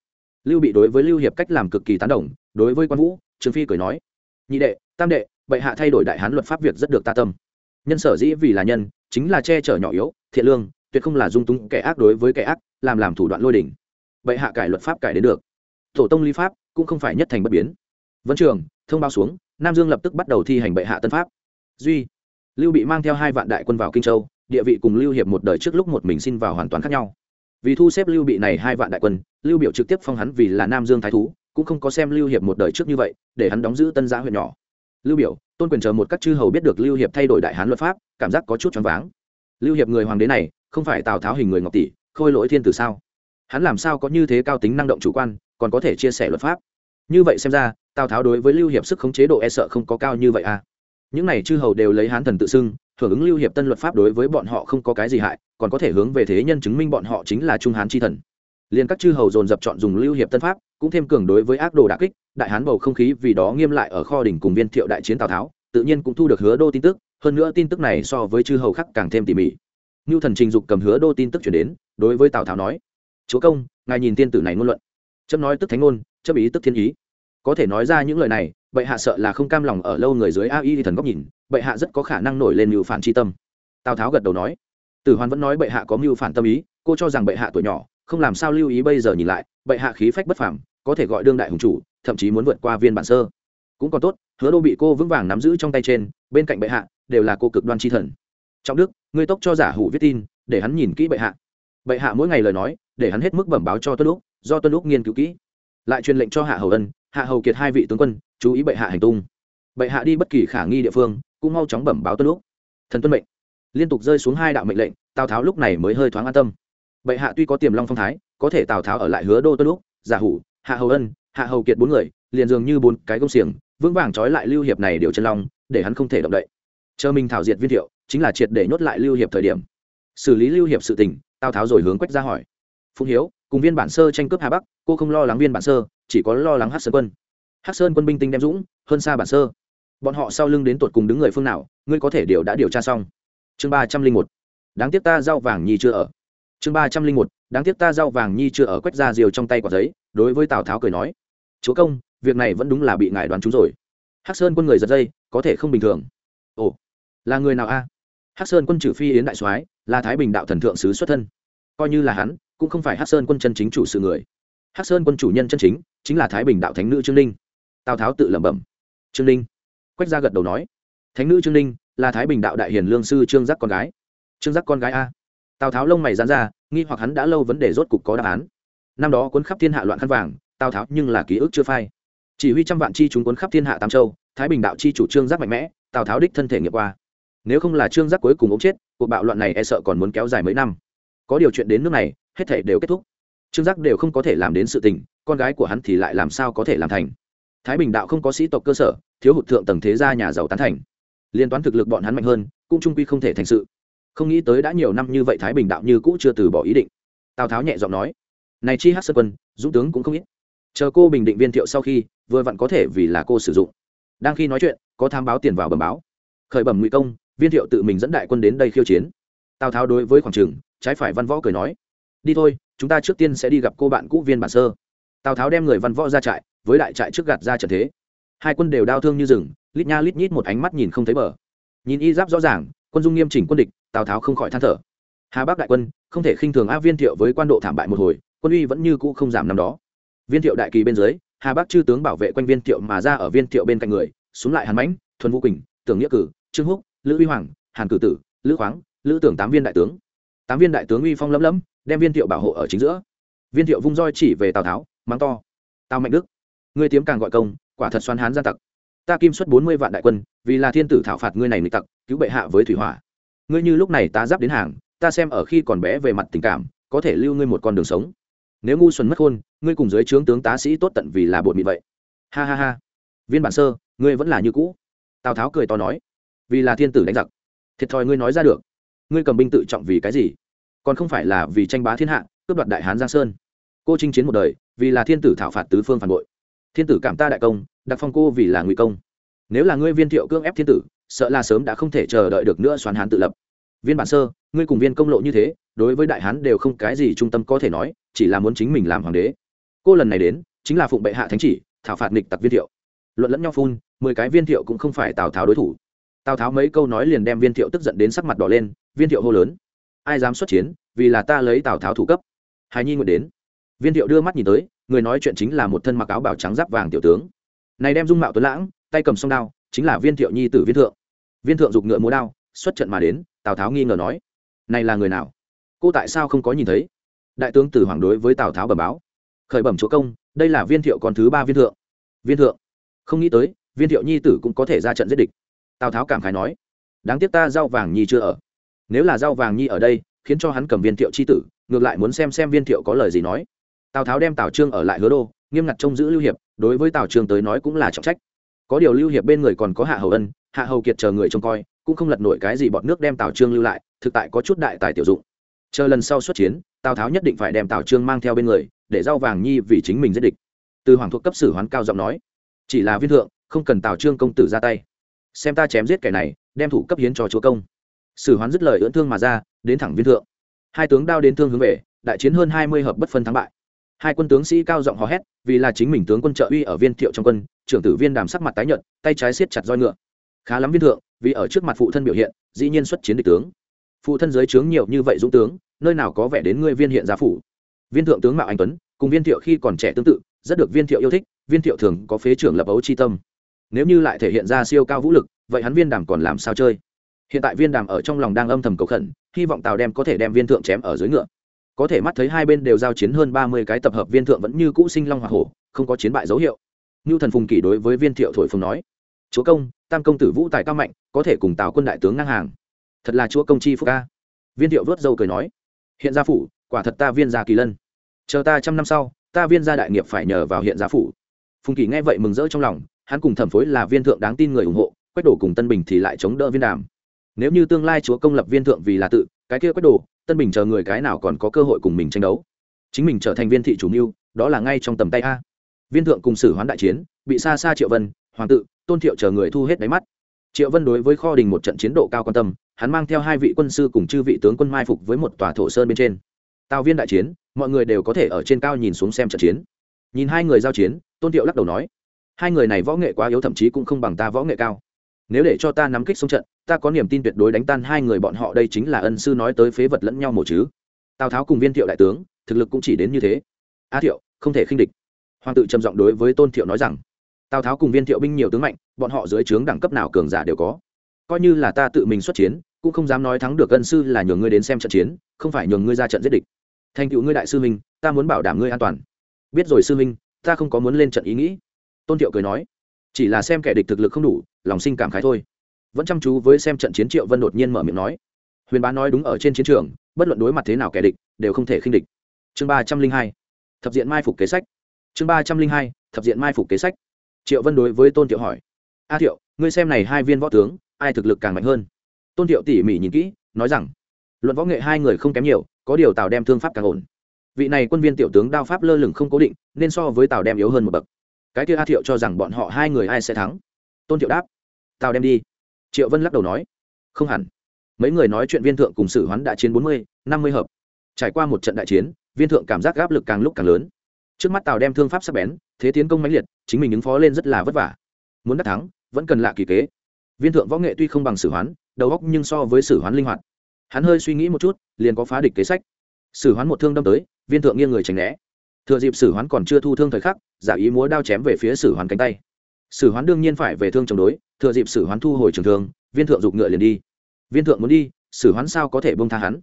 Lưu bị đối với lưu hiệp cách làm cực kỳ tán đồng, đối với quan vũ trương phi cười nói, nhị đệ, tam đệ, bệ hạ thay đổi đại hán luật pháp việc rất được ta tâm. Nhân sở dĩ vì là nhân, chính là che chở nhỏ yếu, thiện lương, tuyệt không là dung túng kẻ ác đối với kẻ ác, làm làm thủ đoạn lôi đỉnh vậy hạ cải luật pháp cải đến được. Tổ tông ly pháp cũng không phải nhất thành bất biến. Vấn trường, thông báo xuống, nam dương lập tức bắt đầu thi hành bệ hạ tân pháp. Duy, lưu bị mang theo hai vạn đại quân vào kinh châu, địa vị cùng lưu hiệp một đời trước lúc một mình xin vào hoàn toàn khác nhau. Vì thu xếp lưu bị này hai vạn đại quân, lưu biểu trực tiếp phong hắn vì là nam dương thái thú, cũng không có xem lưu hiệp một đời trước như vậy, để hắn đóng giữ tân giã huyện nhỏ. Lưu biểu, tôn quyền chờ một các chư hầu biết được lưu hiệp thay đổi đại hán luật pháp, cảm giác có chút choáng váng. Lưu hiệp người hoàng đế này, không phải tào tháo hình người ngọc tỷ, khôi lỗi thiên tử sao? Hắn làm sao có như thế cao tính năng động chủ quan, còn có thể chia sẻ luật pháp? Như vậy xem ra, tào tháo đối với lưu hiệp sức khống chế độ e sợ không có cao như vậy à? Những này chư hầu đều lấy hán thần tự xưng, hưởng ứng lưu hiệp tân luật pháp đối với bọn họ không có cái gì hại, còn có thể hướng về thế nhân chứng minh bọn họ chính là trung hán chi thần. Liền các chư hầu dồn dập chọn dùng lưu hiệp tân pháp, cũng thêm cường đối với ác đồ đà kích, đại hán bầu không khí vì đó nghiêm lại ở kho đỉnh cùng viên thiệu đại chiến tào tháo, tự nhiên cũng thu được hứa đô tin tức, hơn nữa tin tức này so với chư hầu khác càng thêm tỉ mỉ. Ngưu thần trình dục cầm hứa đô tin tức chuyển đến, đối với tào tháo nói chúa công ngài nhìn tiên tử này ngôn luận. Chấm nói tức thánh ngôn chấm ý tức thiên ý. Có thể nói ra những lời này bệ hạ sợ là không cam lòng ở lâu người dưới a y thần góc nhìn bệ hạ rất có khả năng nổi lên mưu phản tri tâm. Tào tháo gật đầu nói. Tử hoàn vẫn nói bệ hạ có mưu phản tâm ý cô cho rằng bệ hạ tuổi nhỏ không làm sao lưu ý bây giờ nhìn lại bệ hạ khí phách bất phẳng, có thể gọi đương đại hùng chủ thậm chí muốn vượt qua viên bản sơ. Cũng còn tốt hứa đô bị cô vững vàng nắm giữ trong tay trên bên cạnh bệ hạ đều là cô cực đoan tri thần. Trọng đức ngươi tốc cho giả hủ viết tin để hắn nhìn kỹ bệ hạ. Bệ hạ mỗi ngày lời nói để hắn hết mức bẩm báo cho tuân lúc do tuân lúc nghiên cứu kỹ. Lại truyền lệnh cho hạ hầu ân, hạ hầu kiệt hai vị tướng quân, chú ý bệ hạ hành tung. Bệ hạ đi bất kỳ khả nghi địa phương, cũng mau chóng bẩm báo tuân lúc thần tuân mệnh. Liên tục rơi xuống hai đạo mệnh lệnh, tào tháo lúc này mới hơi thoáng an tâm. Bệ hạ tuy có tiềm long phong thái, có thể tào tháo ở lại hứa đô tuân lúc giả hủ, hạ hầu ân, hạ hầu kiệt bốn người, liền dường như bốn cái công xiềng, vững vàng trói lại lưu hiệp này điều chân long, để hắn không thể động đậy. Chờ mình thảo diệt viên thiệu, chính là triệt để nhốt lại lưu hiệp thời điểm. Xử lý lưu hiệp sự tình, tào tháo rồi hướng quách ra hỏi phụng hiếu, cùng viên bản sơ tranh cướp hà bắc, cô không lo lắng viên bản sơ, chỉ có lo lắng hát sơn quân. Hát sơn quân binh tinh đem dũng, hơn xa bản sơ. Bọn họ sau lưng đến tột cùng đứng người phương nào, ngươi có thể điều đã điều tra xong. Chương ba trăm linh một. Đáng tiếc ta rau vàng nhi chưa ở. Chương ba trăm linh một. Đáng tiếc ta rau vàng nhi chưa ở quét ra diều trong tay quả giấy, đối với tào tháo cười nói. Chúa công, việc này vẫn đúng là bị ngài đoán trúng rồi. Hắc sơn quân người giật dây, có thể không bình thường. Ồ, là người nào a? Hắc sơn quân trừ phi yến đại soái, là thái bình đạo thần thượng sứ xuất thân. Coi như là hắn cũng không phải hắc sơn quân chân chính chủ sự người. Hắc sơn quân chủ nhân chân chính chính là thái bình đạo thánh nữ trương ninh. Tào tháo tự lẩm bẩm. Trương ninh? Quách ra gật đầu nói. Thánh nữ trương ninh là thái bình đạo đại hiền lương sư trương giác con gái. Trương giác con gái a. Tào tháo lông mày dán ra, nghi hoặc hắn đã lâu vấn đề rốt cục có đáp án. Năm đó cuốn khắp thiên hạ loạn khăn vàng, tào tháo nhưng là ký ức chưa phai. Chỉ huy trăm vạn chi chúng cuốn khắp thiên hạ tam châu, thái bình đạo chi chủ trương giác mạnh mẽ, tào tháo đích thân thể nghiệp qua. Nếu không là trương giác cuối cùng ống chết, cuộc bạo loạn này e sợ còn muốn kéo dài mấy năm. Có điều chuyện đến nước này hết thể đều kết thúc. Trương giác đều không có thể làm đến sự tình, con gái của hắn thì lại làm sao có thể làm thành? Thái bình đạo không có sĩ tộc cơ sở, thiếu hụt thượng tầng thế gia nhà giàu tán thành. Liên toán thực lực bọn hắn mạnh hơn, cũng trung quy không thể thành sự. Không nghĩ tới đã nhiều năm như vậy thái bình đạo như cũ chưa từ bỏ ý định. Tào tháo nhẹ giọng nói, này chi hát sơn quân, dũng tướng cũng không ít. Chờ cô bình định viên thiệu sau khi, vừa vặn có thể vì là cô sử dụng. Đang khi nói chuyện, có tham báo tiền vào bẩm báo. Khởi bẩm ngụy công, viên thiệu tự mình dẫn đại quân đến đây khiêu chiến. Tào tháo đối với khoảng trường, trái phải văn võ cười nói đi thôi, chúng ta trước tiên sẽ đi gặp cô bạn cũ viên bản sơ. Tào tháo đem người văn võ ra trại, với đại trại trước gạt ra trận thế. Hai quân đều đau thương như rừng, lít nha lít nhít một ánh mắt nhìn không thấy bờ. Nhìn y giáp rõ ràng, quân dung nghiêm chỉnh quân địch, tào tháo không khỏi than thở. Hà bắc đại quân, không thể khinh thường a viên thiệu với quan độ thảm bại một hồi, quân uy vẫn như cũ không giảm năm đó. Viên thiệu đại kỳ bên dưới, hà bắc chư tướng bảo vệ quanh viên thiệu mà ra ở viên thiệu bên cạnh người xuống lại hàn mãnh, thuần vũ quỳnh, tưởng nghĩa cử, trương húc, lữ uy hoàng, hàn cử tử, lữ khoáng, lữ tưởng tám viên đại tướng. Tám viên đại tướng uy phong lấm lấm đem viên thiệu bảo hộ ở chính giữa. Viên thiệu vung roi chỉ về tào tháo, mắng to. Tào mạnh đức, ngươi tiếm càng gọi công, quả thật xoan hán gia tặc. Ta kim xuất bốn mươi vạn đại quân, vì là thiên tử thảo phạt ngươi này nịch tặc, cứu bệ hạ với thủy hỏa. Ngươi như lúc này ta giáp đến hàng, ta xem ở khi còn bé về mặt tình cảm, có thể lưu ngươi một con đường sống. Nếu ngu xuẩn mất khôn ngươi cùng dưới trướng tướng tá sĩ tốt tận vì là bột mịn vậy. Ha ha ha. Viên bản sơ, ngươi vẫn là như cũ. Tào tháo cười to nói. Vì là thiên tử đánh giặc. Thiệt thòi ngươi nói ra được. Ngươi cầm binh tự trọng vì cái gì? Còn không phải là vì tranh bá thiên hạ, cướp đoạt đại hán giang sơn. Cô chinh chiến một đời, vì là thiên tử thảo phạt tứ phương phản bội. Thiên tử cảm ta đại công, đặc phong cô vì là ngụy công. Nếu là ngươi viên thiệu cưỡng ép thiên tử, sợ là sớm đã không thể chờ đợi được nữa xoán hán tự lập. Viên bản sơ, ngươi cùng viên công lộ như thế, đối với đại hán đều không cái gì trung tâm có thể nói, chỉ là muốn chính mình làm hoàng đế. Cô lần này đến, chính là phụng bệ hạ thánh chỉ, thảo phạt nghịch tặc viên thiệu. Luận lẫn nhau phun, mười cái viên thiệu cũng không phải tào tháo đối thủ. Tào tháo mấy câu nói liền đem viên thiệu tức giận đến sắc mặt đỏ lên, viên thiệu hô lớn ai dám xuất chiến, vì là ta lấy tào tháo thủ cấp. Hài nhi nguyện đến. Viên thiệu đưa mắt nhìn tới, người nói chuyện chính là một thân mặc áo bảo trắng giáp vàng tiểu tướng. Này đem dung mạo tuấn lãng, tay cầm song đao, chính là viên thiệu nhi tử viên thượng. Viên thượng giục ngựa múa đao, xuất trận mà đến, tào tháo nghi ngờ nói, này là người nào? Cô tại sao không có nhìn thấy? Đại tướng tử hoàng đối với tào tháo bẩm báo, khởi bẩm chúa công, đây là viên thiệu còn thứ ba viên thượng. Viên thượng, không nghĩ tới, viên thiệu nhi tử cũng có thể ra trận giết địch. Tào tháo cảm khái nói, đáng tiếc ta rau vàng nhi chưa ở nếu là rau vàng nhi ở đây, khiến cho hắn cầm viên thiệu chi tử, ngược lại muốn xem xem viên thiệu có lời gì nói. Tào tháo đem tào trương ở lại hứa đô, nghiêm ngặt trông giữ lưu hiệp, đối với tào trương tới nói cũng là trọng trách. Có điều lưu hiệp bên người còn có hạ hầu ân, hạ hầu kiệt chờ người trông coi, cũng không lật nổi cái gì bọn nước đem tào trương lưu lại, thực tại có chút đại tài tiểu dụng. Chờ lần sau xuất chiến, tào tháo nhất định phải đem tào trương mang theo bên người, để rau vàng nhi vì chính mình giết địch. Từ hoàng thuộc cấp sử hoán cao giọng nói, chỉ là viên thượng, không cần tào trương công tử ra tay. Xem ta chém giết kẻ này, đem thủ cấp hiến cho chúa công sử hoán dứt lời ưỡn thương mà ra, đến thẳng viên thượng. Hai tướng đao đến thương hướng về, đại chiến hơn hai mươi hợp bất phân thắng bại. Hai quân tướng sĩ cao giọng hò hét, vì là chính mình tướng quân trợ uy ở viên thiệu trong quân, trưởng tử viên đàm sắc mặt tái nhợt, tay trái siết chặt roi ngựa. Khá lắm viên thượng, vì ở trước mặt phụ thân biểu hiện, dĩ nhiên xuất chiến địch tướng. Phụ thân giới trướng nhiều như vậy dũng tướng, nơi nào có vẻ đến ngươi viên hiện gia phủ. Viên thượng tướng mạo anh tuấn, cùng viên thiệu khi còn trẻ tương tự, rất được viên thiệu yêu thích, viên thiệu thường có phế trưởng lập ấu chi tâm. Nếu như lại thể hiện ra siêu cao vũ lực, vậy hắn viên đàm còn làm sao chơi? Hiện tại viên đàm ở trong lòng đang âm thầm cầu khẩn, hy vọng tào đem có thể đem viên thượng chém ở dưới ngựa. Có thể mắt thấy hai bên đều giao chiến hơn ba mươi cái tập hợp viên thượng vẫn như cũ sinh long hoa hổ, không có chiến bại dấu hiệu. Như thần phùng kỷ đối với viên thiệu thổi phùng nói, chúa công, tam công tử vũ tài cao mạnh, có thể cùng tào quân đại tướng ngang hàng. Thật là chúa công chi phúc ca viên thiệu vớt dâu cười nói, hiện gia phủ, quả thật ta viên gia kỳ lân. Chờ ta trăm năm sau, ta viên gia đại nghiệp phải nhờ vào hiện gia phủ. Phùng kỳ nghe vậy mừng rỡ trong lòng, hắn cùng thẩm phối là viên thượng đáng tin người ủng hộ quách đổ cùng tân bình thì lại chống đỡ viên đàm nếu như tương lai chúa công lập viên thượng vì là tự, cái kia quách đồ, tân bình chờ người cái nào còn có cơ hội cùng mình tranh đấu? Chính mình trở thành viên thị chủ mưu, đó là ngay trong tầm tay a. Viên thượng cùng sử hoán đại chiến, bị xa xa triệu vân, hoàng tự, tôn thiệu chờ người thu hết đáy mắt. Triệu vân đối với kho đình một trận chiến độ cao quan tâm, hắn mang theo hai vị quân sư cùng chư vị tướng quân mai phục với một tòa thổ sơn bên trên. Tào viên đại chiến, mọi người đều có thể ở trên cao nhìn xuống xem trận chiến. Nhìn hai người giao chiến, tôn thiệu lắc đầu nói, hai người này võ nghệ quá yếu thậm chí cũng không bằng ta võ nghệ cao nếu để cho ta nắm kích xuống trận, ta có niềm tin tuyệt đối đánh tan hai người bọn họ đây chính là ân sư nói tới phế vật lẫn nhau mổ chứ. Tào tháo cùng viên thiệu đại tướng, thực lực cũng chỉ đến như thế. A thiệu, không thể khinh địch. Hoàng tự trầm giọng đối với tôn thiệu nói rằng, tào tháo cùng viên thiệu binh nhiều tướng mạnh, bọn họ dưới trướng đẳng cấp nào cường giả đều có. Coi như là ta tự mình xuất chiến, cũng không dám nói thắng được ân sư là nhường ngươi đến xem trận chiến, không phải nhường ngươi ra trận giết địch. Thành cựu ngươi đại sư minh ta muốn bảo đảm ngươi an toàn. Biết rồi sư minh ta không có muốn lên trận ý nghĩ. Tôn thiệu cười nói, chỉ là xem kẻ địch thực lực không đủ lòng sinh cảm khái thôi. Vẫn chăm chú với xem trận chiến triệu vân đột nhiên mở miệng nói. Huyền bá nói đúng ở trên chiến trường, bất luận đối mặt thế nào kẻ địch, đều không thể khinh địch. Chương ba trăm linh hai, thập diện mai phục kế sách. Chương ba trăm linh hai, thập diện mai phục kế sách. Triệu vân đối với tôn thiệu hỏi. A thiệu, ngươi xem này hai viên võ tướng, ai thực lực càng mạnh hơn? Tôn thiệu tỉ mỉ nhìn kỹ, nói rằng, luận võ nghệ hai người không kém nhiều, có điều tào đem thương pháp càng ổn. Vị này quân viên tiểu tướng đao pháp lơ lửng không cố định, nên so với tào đem yếu hơn một bậc. Cái kia a thiệu cho rằng bọn họ hai người ai sẽ thắng? Tôn thiệu đáp tào đem đi triệu vân lắc đầu nói không hẳn mấy người nói chuyện viên thượng cùng sử hoán đã chiến bốn mươi, năm mươi hợp trải qua một trận đại chiến viên thượng cảm giác áp lực càng lúc càng lớn trước mắt tào đem thương pháp sắc bén thế tiến công mãnh liệt chính mình ứng phó lên rất là vất vả muốn đắc thắng vẫn cần lạ kỳ kế viên thượng võ nghệ tuy không bằng sử hoán đầu óc nhưng so với sử hoán linh hoạt hắn hơi suy nghĩ một chút liền có phá địch kế sách sử hoán một thương đâm tới viên thượng nghiêng người tránh né thừa dịp sử hoán còn chưa thu thương thời khắc giả ý múa đao chém về phía sử hoán cánh tay sử hoán đương nhiên phải về thương chống đối, thừa dịp sử hoán thu hồi trường thương, viên thượng giục ngựa liền đi. Viên thượng muốn đi, sử hoán sao có thể bông tha hắn?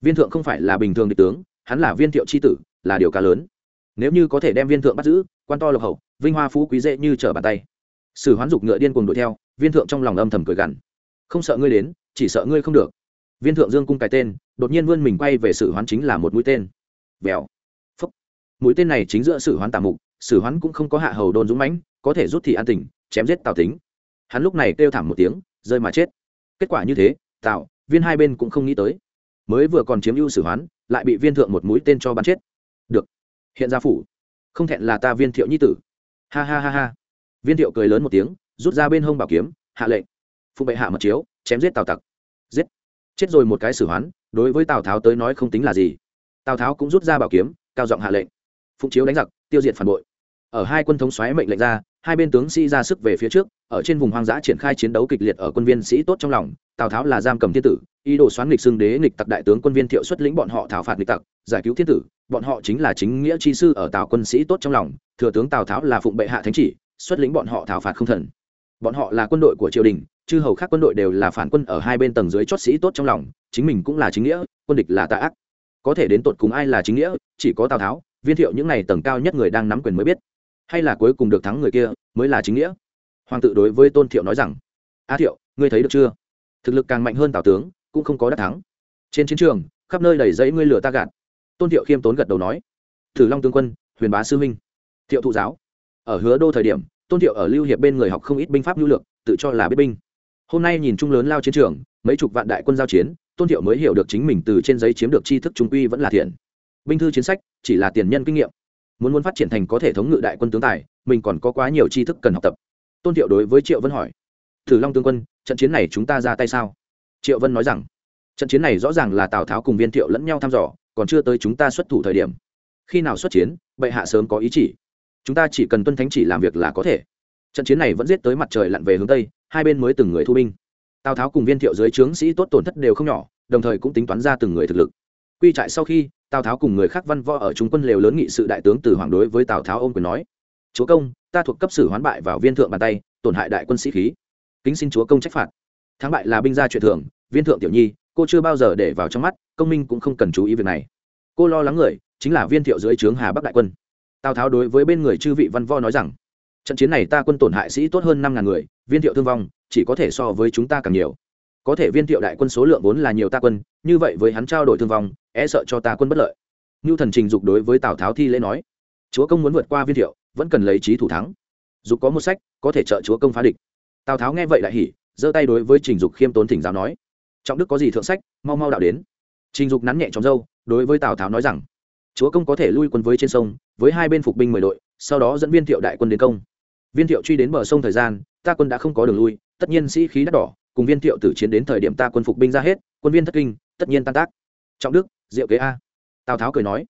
Viên thượng không phải là bình thường địch tướng, hắn là viên thiệu c h i tử, là điều cá lớn. Nếu như có thể đem viên thượng bắt giữ, quan to lộc hậu, vinh hoa phú quý dễ như trở bàn tay. Sử hoán giục ngựa điên cuồng đuổi theo, viên thượng trong lòng âm thầm cười gằn. Không sợ ngươi đến, chỉ sợ ngươi không được. Viên thượng dương cung cái tên, đột nhiên vươn mình quay về sử hoán chính là một mũi tên. Vèo. Phúc. Mũi tên này chính giữa sử hoán tả mục, sử hoán cũng không có hạ hầu đồn dũng mãnh có thể rút thì an tình chém giết tào tính hắn lúc này kêu thảm một tiếng rơi mà chết. Kết quả như thế tào, viên hai bên cũng không nghĩ tới. Mới vừa còn chiếm ưu xử hoán lại bị viên thượng một mũi tên cho bắn chết. Được. Hiện ra phủ. Không thẹn là ta viên thiệu nhi tử. Ha ha ha ha. Viên thiệu cười lớn một tiếng rút ra bên hông bảo kiếm hạ lệnh. Phụ bệ hạ mật chiếu chém giết tào tặc. Giết. Chết rồi một cái xử hoán đối với tào tháo tới nói không tính là gì. Tào tháo cũng rút ra bảo kiếm cao giọng hạ lệnh. Phụng chiếu đánh giặc tiêu diệt phản bội ở hai quân thống xoáy mệnh lệnh ra, hai bên tướng sĩ ra sức về phía trước, ở trên vùng hoang dã triển khai chiến đấu kịch liệt ở quân viên sĩ tốt trong lòng, tào tháo là giam cầm thiên tử, ý đồ xoán nghịch xưng đế, nghịch tặc đại tướng quân viên thiệu xuất lĩnh bọn họ thảo phạt nghịch tặc, giải cứu thiên tử, bọn họ chính là chính nghĩa chi sư ở tào quân sĩ tốt trong lòng, thừa tướng tào tháo là phụng bệ hạ thánh chỉ, xuất lĩnh bọn họ thảo phạt không thần. Bọn họ là quân đội của triều đình, chư hầu khác quân đội đều là phản quân ở hai bên tầng dưới chót sĩ tốt trong lòng, chính mình cũng là chính nghĩa, quân địch là tà ác. Có thể đến tột cùng ai là chính nghĩa, chỉ có tào tháo, viên thiệu những n à y tầng cao nhất người đang nắm quyền mới biết hay là cuối cùng được thắng người kia mới là chính nghĩa? Hoàng tự đối với tôn thiệu nói rằng, a thiệu, ngươi thấy được chưa? Thực lực càng mạnh hơn tào tướng, cũng không có đắc thắng. Trên chiến trường, khắp nơi đầy dẫy ngươi lửa ta gạt. Tôn thiệu khiêm tốn gật đầu nói, thử long tướng quân, huyền bá sư huynh, thiệu thụ giáo. Ở hứa đô thời điểm, tôn thiệu ở lưu hiệp bên người học không ít binh pháp lưu lược, tự cho là biết binh. Hôm nay nhìn trung lớn lao chiến trường, mấy chục vạn đại quân giao chiến, tôn thiệu mới hiểu được chính mình từ trên giấy chiếm được tri thức trung quy vẫn là thiện. Binh thư chiến sách, chỉ là tiền nhân kinh nghiệm muốn muốn phát triển thành có thể thống ngự đại quân tướng tài, mình còn có quá nhiều tri thức cần học tập. Tôn thiệu đối với triệu vân hỏi, thử long tướng quân, trận chiến này chúng ta ra tay sao? Triệu vân nói rằng, trận chiến này rõ ràng là tào tháo cùng viên thiệu lẫn nhau thăm dò, còn chưa tới chúng ta xuất thủ thời điểm. Khi nào xuất chiến, bệ hạ sớm có ý chỉ. Chúng ta chỉ cần tuân thánh chỉ làm việc là có thể. Trận chiến này vẫn giết tới mặt trời lặn về hướng tây, hai bên mới từng người thu binh. Tào tháo cùng viên thiệu dưới trướng sĩ tốt tổn thất đều không nhỏ, đồng thời cũng tính toán ra từng người thực lực. Quy trại sau khi tào tháo cùng người khác văn võ ở trung quân lều lớn nghị sự đại tướng từ hoàng đối với tào tháo ôm quyền nói, chúa công, ta thuộc cấp sử hoán bại vào viên thượng bàn tay, tổn hại đại quân sĩ khí. Kính xin chúa công trách phạt. Thắng bại là binh gia chuyện thường, viên thượng tiểu nhi, cô chưa bao giờ để vào trong mắt, công minh cũng không cần chú ý việc này. Cô lo lắng người, chính là viên thiệu dưới trướng hà bắc đại quân. Tào tháo đối với bên người chư vị văn võ nói rằng, trận chiến này ta quân tổn hại sĩ tốt hơn năm ngàn người, viên thiệu thương vong, chỉ có thể so với chúng ta càng nhiều có thể viên thiệu đại quân số lượng vốn là nhiều ta quân, như vậy với hắn trao đổi thương vong e sợ cho ta quân bất lợi. Như thần trình dục đối với tào tháo thi lễ nói, chúa công muốn vượt qua viên thiệu, vẫn cần lấy trí thủ thắng. Dục có một sách, có thể trợ chúa công phá địch. Tào tháo nghe vậy lại hỉ, giơ tay đối với trình dục khiêm tốn thỉnh giáo nói, trọng đức có gì thượng sách, mau mau đạo đến. Trình dục nắn nhẹ trong dâu đối với tào tháo nói rằng, chúa công có thể lui quân với trên sông, với hai bên phục binh mười đội, sau đó dẫn viên thiệu đại quân đến công. Viên thiệu truy đến bờ sông thời gian, ta quân đã không có đường lui, tất nhiên sĩ khí đắt đỏ cùng viên thiệu tử chiến đến thời điểm ta quân phục binh ra hết, quân viên thất kinh, tất nhiên tan tác. Trọng đức, diệu kế a. Tào tháo cười nói,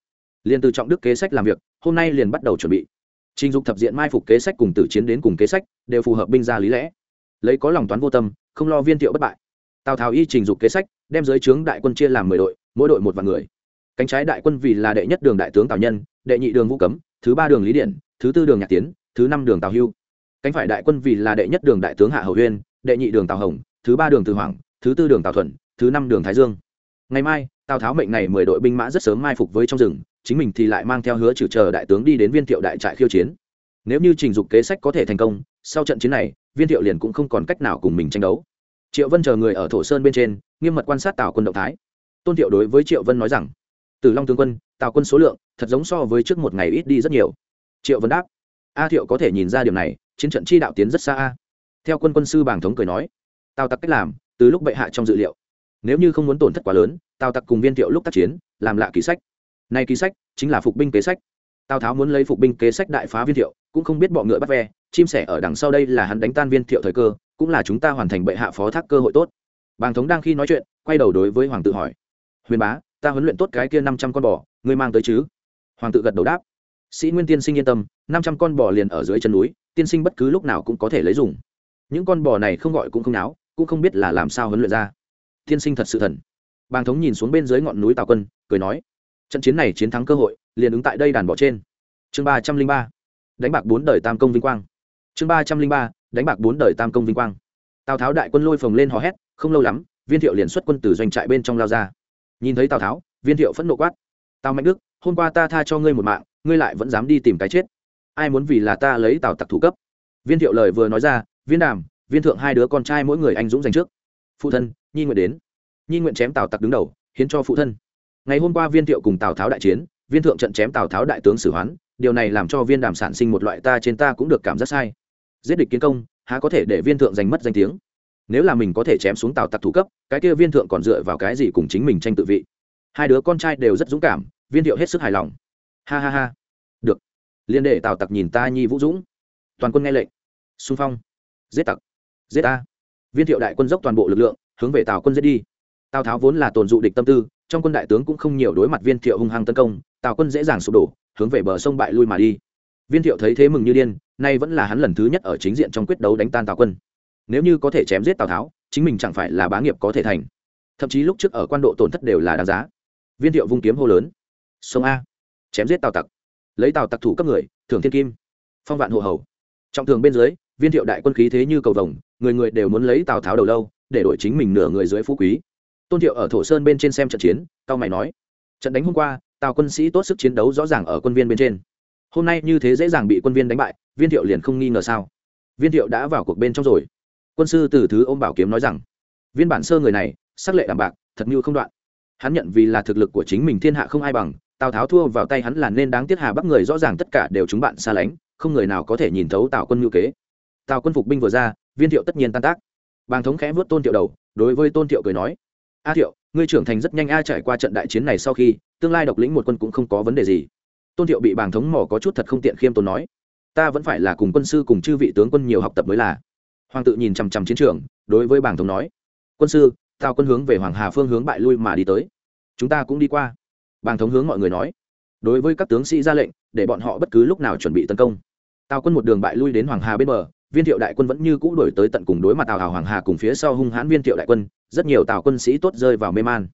liền từ trọng đức kế sách làm việc, hôm nay liền bắt đầu chuẩn bị. Trình dục thập diện mai phục kế sách cùng tử chiến đến cùng kế sách, đều phù hợp binh ra lý lẽ. Lấy có lòng toán vô tâm, không lo viên thiệu bất bại. Tào tháo y trình dục kế sách, đem giới trướng đại quân chia làm mười đội, mỗi đội một vạn người. Cánh trái đại quân vì là đệ nhất đường đại tướng tào nhân, đệ nhị đường vũ cấm, thứ ba đường lý điện thứ tư đường nhạc tiến, thứ năm đường tào hưu. Cánh phải đại quân vì là đệ nhất đường đại tướng hạ hầu huyên đệ nhị đường tào hồng, thứ ba đường từ hoàng thứ tư đường tào thuận, thứ năm đường thái dương. Ngày mai, tào tháo mệnh này mười đội binh mã rất sớm mai phục với trong rừng, chính mình thì lại mang theo hứa trừ chờ đại tướng đi đến viên thiệu đại trại khiêu chiến. Nếu như trình dục kế sách có thể thành công, sau trận chiến này, viên thiệu liền cũng không còn cách nào cùng mình tranh đấu. Triệu vân chờ người ở thổ sơn bên trên, nghiêm mật quan sát tào quân động thái. Tôn thiệu đối với triệu vân nói rằng, từ long tướng quân, tào quân số lượng, thật giống so với trước một ngày ít đi rất nhiều. Triệu vân đáp, a thiệu có thể nhìn ra điều này, chiến trận chi đạo tiến rất xa a theo quân quân sư bàng thống cười nói, tào tặc cách làm, từ lúc bệ hạ trong dự liệu. Nếu như không muốn tổn thất quá lớn, tào tặc cùng viên thiệu lúc tác chiến, làm lạ ký sách. Nay ký sách chính là phục binh kế sách. Tào tháo muốn lấy phục binh kế sách đại phá viên thiệu cũng không biết bọ ngựa bắt ve, chim sẻ ở đằng sau đây là hắn đánh tan viên thiệu thời cơ, cũng là chúng ta hoàn thành bệ hạ phó thác cơ hội tốt. Bàng thống đang khi nói chuyện, quay đầu đối với hoàng tự hỏi, huyền bá, ta huấn luyện tốt cái kia năm trăm con bò, ngươi mang tới chứ? Hoàng tự gật đầu đáp, sĩ nguyên tiên sinh yên tâm, năm trăm con bò liền ở dưới chân núi, tiên sinh bất cứ lúc nào cũng có thể lấy dùng những con bò này không gọi cũng không náo, cũng không biết là làm sao huấn luyện ra. Tiên sinh thật sự thần. Bàng thống nhìn xuống bên dưới ngọn núi tào quân, cười nói, trận chiến này chiến thắng cơ hội, liền ứng tại đây đàn bò trên. Chương ba trăm linh ba, đánh bạc bốn đời tam công vinh quang. Chương ba trăm linh ba, đánh bạc bốn đời tam công vinh quang. Tào tháo đại quân lôi phồng lên hò hét, không lâu lắm, viên thiệu liền xuất quân từ doanh trại bên trong lao ra. Nhìn thấy tào tháo, viên thiệu phẫn nộ quát, tào mạnh đức, hôm qua ta tha cho ngươi một mạng, ngươi lại vẫn dám đi tìm cái chết. Ai muốn vì là ta lấy tào tặc thủ cấp? Viên thiệu lời vừa nói ra viên đàm, viên thượng hai đứa con trai mỗi người anh dũng giành trước. Phụ thân, nhi nguyện đến. Nhi nguyện chém tào tặc đứng đầu, hiến cho phụ thân. Ngày hôm qua viên thiệu cùng tào tháo đại chiến, viên thượng trận chém tào tháo đại tướng sử hoán, điều này làm cho viên đàm sản sinh một loại ta trên ta cũng được cảm giác sai. Giết địch kiến công, há có thể để viên thượng giành mất danh tiếng? Nếu là mình có thể chém xuống tào tặc thủ cấp, cái kia viên thượng còn dựa vào cái gì cùng chính mình tranh tự vị? Hai đứa con trai đều rất dũng cảm, viên thiệu hết sức hài lòng. Ha ha ha. Được. Liên để tào tặc nhìn ta nhi vũ dũng. Toàn quân nghe lệnh. Xung phong giết tặc, giết ta viên thiệu đại quân dốc toàn bộ lực lượng, hướng về tào quân giết đi. Tào tháo vốn là tồn dụ địch tâm tư, trong quân đại tướng cũng không nhiều đối mặt viên thiệu hung hăng tấn công, tào quân dễ dàng sụp đổ, hướng về bờ sông bại lui mà đi. Viên thiệu thấy thế mừng như điên, nay vẫn là hắn lần thứ nhất ở chính diện trong quyết đấu đánh tan tào quân. Nếu như có thể chém giết tào tháo, chính mình chẳng phải là bá nghiệp có thể thành. Thậm chí lúc trước ở quan độ tổn thất đều là đáng giá. Viên thiệu vung kiếm hô lớn. Sông a. Chém giết tào tặc. Lấy tào tặc thủ cấp người, thưởng thiên kim. Phong vạn hộ hầu. Trọng thường bên dưới viên thiệu đại quân khí thế như cầu vồng, người người đều muốn lấy tào tháo đầu lâu, để đổi chính mình nửa người dưới phú quý. Tôn thiệu ở thổ sơn bên trên xem trận chiến, cao mày nói, trận đánh hôm qua, tào quân sĩ tốt sức chiến đấu rõ ràng ở quân viên bên trên. Hôm nay như thế dễ dàng bị quân viên đánh bại, viên thiệu liền không nghi ngờ sao? Viên thiệu đã vào cuộc bên trong rồi. Quân sư từ thứ ôm bảo kiếm nói rằng, viên bản sơ người này, sắc lệ đảm bạc, thật như không đoạn. Hắn nhận vì là thực lực của chính mình thiên hạ không ai bằng, tào tháo thua vào tay hắn là nên đáng tiếc hà bắc người rõ ràng tất cả đều chúng bạn xa lánh, không người nào có thể nhìn thấu tào quân ngữ kế tào quân phục binh vừa ra, viên thiệu tất nhiên tan tác. Bàng thống khẽ vớt tôn thiệu đầu, đối với tôn thiệu cười nói, a thiệu, ngươi trưởng thành rất nhanh a, trải qua trận đại chiến này sau khi, tương lai độc lĩnh một quân cũng không có vấn đề gì. Tôn thiệu bị bàng thống mỏ có chút thật không tiện khiêm tốn nói, ta vẫn phải là cùng quân sư cùng chư vị tướng quân nhiều học tập mới là. Hoàng tự nhìn chằm chằm chiến trường, đối với bàng thống nói, quân sư, tào quân hướng về hoàng hà phương hướng bại lui mà đi tới. Chúng ta cũng đi qua. Bàng thống hướng mọi người nói, đối với các tướng sĩ ra lệnh, để bọn họ bất cứ lúc nào chuẩn bị tấn công. Tào quân một đường bại lui đến hoàng hà bên bờ viên thiệu đại quân vẫn như cũ đổi tới tận cùng đối mặt tào hào hoàng hà cùng phía sau hung hãn viên thiệu đại quân, rất nhiều tào quân sĩ tốt rơi vào mê man.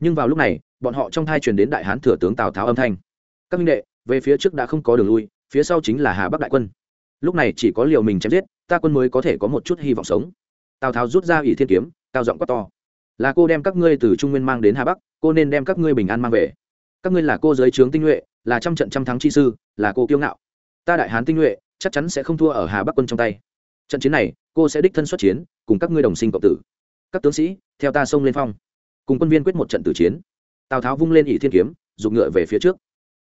Nhưng vào lúc này, bọn họ trong thai truyền đến đại hán thừa tướng tào tháo âm thanh. Các minh đệ, về phía trước đã không có đường lui, phía sau chính là hà bắc đại quân. Lúc này chỉ có liều mình chém giết, ta quân mới có thể có một chút hy vọng sống. Tào tháo rút ra ỷ thiên kiếm, cao giọng quát to. Là cô đem các ngươi từ trung nguyên mang đến hà bắc, cô nên đem các ngươi bình an mang về. Các ngươi là cô giới trướng tinh nhuệ, là trăm trận trăm thắng chi sư, là cô kiêu ngạo. Ta đại hán tinh nhuệ chắc chắn sẽ không thua ở hà bắc quân trong tay. Trận chiến này, cô sẽ đích thân xuất chiến, cùng các ngươi đồng sinh cộng tử. Các tướng sĩ, theo ta xông lên phong. Cùng quân viên quyết một trận tử chiến. Tào tháo vung lên ỷ thiên kiếm dùng ngựa về phía trước.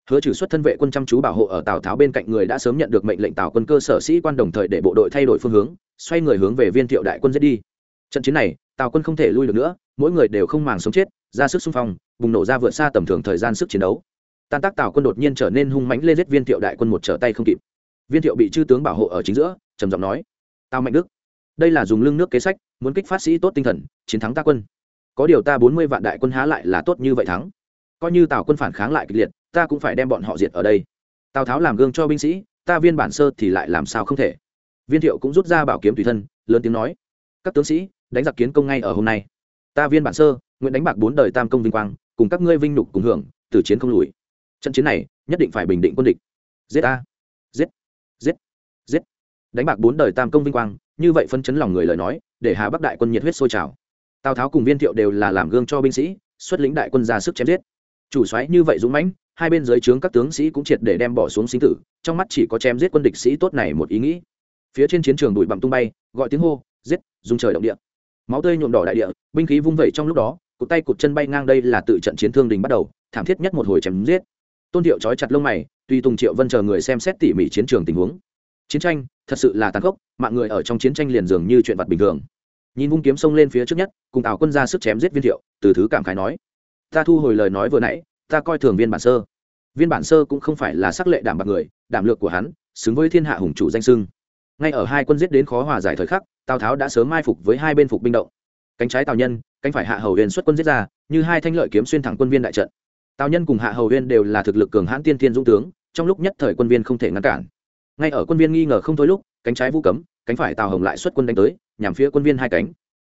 Hứa trừ xuất thân vệ quân chăm chú bảo hộ ở tào tháo bên cạnh người đã sớm nhận được mệnh lệnh tào quân cơ sở sĩ quan đồng thời để bộ đội thay đổi phương hướng, xoay người hướng về viên thiệu đại quân giết đi. Trận chiến này, tào quân không thể lui được nữa, mỗi người đều không màng sống chết, ra sức xung phong, bùng nổ ra vượt xa tầm thường thời gian sức chiến đấu. Tan tác tào quân đột nhiên trở nên hung mãnh lên giết viên thiệu đại quân một trở tay không kịp viên thiệu bị chư tướng bảo hộ ở chính giữa, trầm giọng nói, tào mạnh đức, đây là dùng lưng nước kế sách, muốn kích phát sĩ tốt tinh thần, chiến thắng ta quân. Có điều ta bốn mươi vạn đại quân há lại là tốt như vậy thắng. Coi như tào quân phản kháng lại kịch liệt, ta cũng phải đem bọn họ diệt ở đây. Tào tháo làm gương cho binh sĩ, ta viên bản sơ thì lại làm sao không thể. Viên thiệu cũng rút ra bảo kiếm tùy thân, lớn tiếng nói, các tướng sĩ, đánh giặc kiến công ngay ở hôm nay. Ta viên bản sơ, nguyện đánh bạc bốn đời tam công vinh quang, cùng các ngươi vinh nhục cùng hưởng, tử chiến không lùi. Trận chiến này, nhất định phải bình định quân địch. Giết ta đánh bạc bốn đời tam công vinh quang, như vậy phân chấn lòng người lời nói, để hà bắc đại quân nhiệt huyết sôi trào. Tào tháo cùng viên thiệu đều là làm gương cho binh sĩ, xuất lĩnh đại quân ra sức chém giết. Chủ xoáy như vậy dũng mãnh, hai bên dưới trướng các tướng sĩ cũng triệt để đem bỏ xuống sinh tử, trong mắt chỉ có chém giết quân địch sĩ tốt này một ý nghĩ. Phía trên chiến trường đùi bặm tung bay, gọi tiếng hô, giết dùng trời động địa. Máu tươi nhuộm đỏ đại địa, binh khí vung vẩy trong lúc đó, cụt tay cụt chân bay ngang đây là tự trận chiến thương đình bắt đầu, thảm thiết nhất một hồi chém giết. Tôn thiệu trói chặt lông mày tuy tùng triệu vân chờ người xem xét tỉ mỉ chiến trường tình huống. Chiến tranh thật sự là tàn khốc, mạng người ở trong chiến tranh liền dường như chuyện vật bình thường. Nhìn vung kiếm sông lên phía trước nhất, cùng tào quân ra sức chém giết viên thiệu, từ thứ cảm khái nói, ta thu hồi lời nói vừa nãy, ta coi thường viên bản sơ. Viên bản sơ cũng không phải là sắc lệ đảm bạc người đảm lược của hắn, xứng với thiên hạ hùng chủ danh sưng. Ngay ở hai quân giết đến khó hòa giải thời khắc, tào tháo đã sớm mai phục với hai bên phục binh động. Cánh trái tào nhân, cánh phải hạ hầu huyền xuất quân giết ra, như hai thanh lợi kiếm xuyên thẳng quân viên đại trận. Tào nhân cùng hạ hầu huyền đều là thực lực cường hãn tiên thiên dũng tướng, trong lúc nhất thời quân viên không thể ngăn cản ngay ở quân viên nghi ngờ không thôi lúc, cánh trái vũ cấm, cánh phải tào hồng lại xuất quân đánh tới, nhằm phía quân viên hai cánh.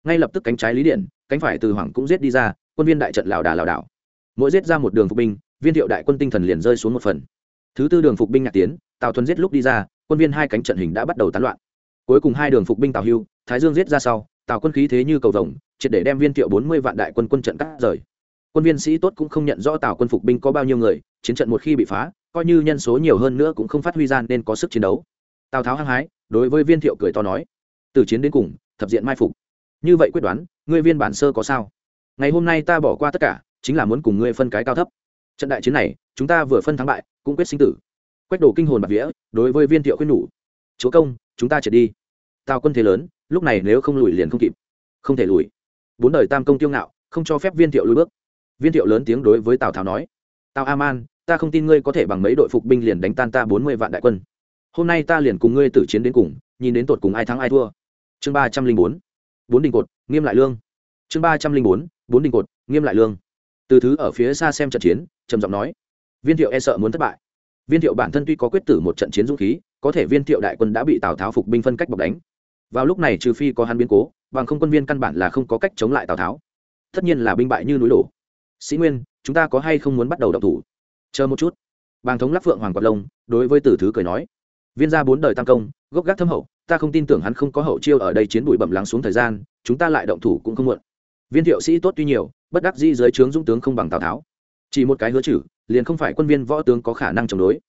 Ngay lập tức cánh trái lý điện, cánh phải từ hoàng cũng giết đi ra, quân viên đại trận lảo đà lảo đảo. Mỗi giết ra một đường phục binh, viên thiệu đại quân tinh thần liền rơi xuống một phần. Thứ tư đường phục binh nhạc tiến, tào thuần giết lúc đi ra, quân viên hai cánh trận hình đã bắt đầu tán loạn. Cuối cùng hai đường phục binh tào hưu, thái dương giết ra sau, tào quân khí thế như cầu vồng, triệt để đem viên thiệu bốn mươi vạn đại quân quân trận cắt rời. Quân viên sĩ tốt cũng không nhận rõ tào quân phục binh có bao nhiêu người, chiến trận một khi bị phá coi như nhân số nhiều hơn nữa cũng không phát huy ra nên có sức chiến đấu. Tào tháo hăng hái, đối với viên thiệu cười to nói, từ chiến đến cùng, thập diện mai phục. Như vậy quyết đoán, ngươi viên bản sơ có sao? Ngày hôm nay ta bỏ qua tất cả, chính là muốn cùng ngươi phân cái cao thấp. Trận đại chiến này, chúng ta vừa phân thắng bại, cũng quyết sinh tử. Quách đồ kinh hồn bạc vía, đối với viên thiệu khuyên nhủ, chúa công, chúng ta triệt đi. Tào quân thế lớn, lúc này nếu không lùi liền không kịp. Không thể lùi. Bốn đời tam công tiêu ngạo, không cho phép viên thiệu lùi bước. Viên thiệu lớn tiếng đối với tào tháo nói, tào a man ta không tin ngươi có thể bằng mấy đội phục binh liền đánh tan ta bốn mươi vạn đại quân. Hôm nay ta liền cùng ngươi tử chiến đến cùng, nhìn đến tột cùng ai thắng ai thua. Chương ba trăm linh bốn bốn đình cột, nghiêm lại lương. Chương ba trăm linh bốn bốn đình cột, nghiêm lại lương. Từ thứ ở phía xa xem trận chiến, trầm giọng nói, viên thiệu e sợ muốn thất bại. Viên thiệu bản thân tuy có quyết tử một trận chiến dũng khí, có thể viên thiệu đại quân đã bị tào tháo phục binh phân cách bọc đánh. Vào lúc này trừ phi có hắn biến cố, bằng không quân viên căn bản là không có cách chống lại tào tháo. Tất nhiên là binh bại như núi đổ. Sĩ nguyên, chúng ta có hay không muốn bắt đầu đọc thủ? Chờ một chút. Bàng thống lắc phượng hoàng quạt lông, đối với tử thứ cười nói. Viên gia bốn đời tam công, gốc gác thâm hậu, ta không tin tưởng hắn không có hậu chiêu ở đây chiến bụi bẩm lắng xuống thời gian, chúng ta lại động thủ cũng không muộn. Viên thiệu sĩ tốt tuy nhiều, bất đắc dĩ dưới trướng dũng tướng không bằng tào tháo. Chỉ một cái hứa chử, liền không phải quân viên võ tướng có khả năng chống đối.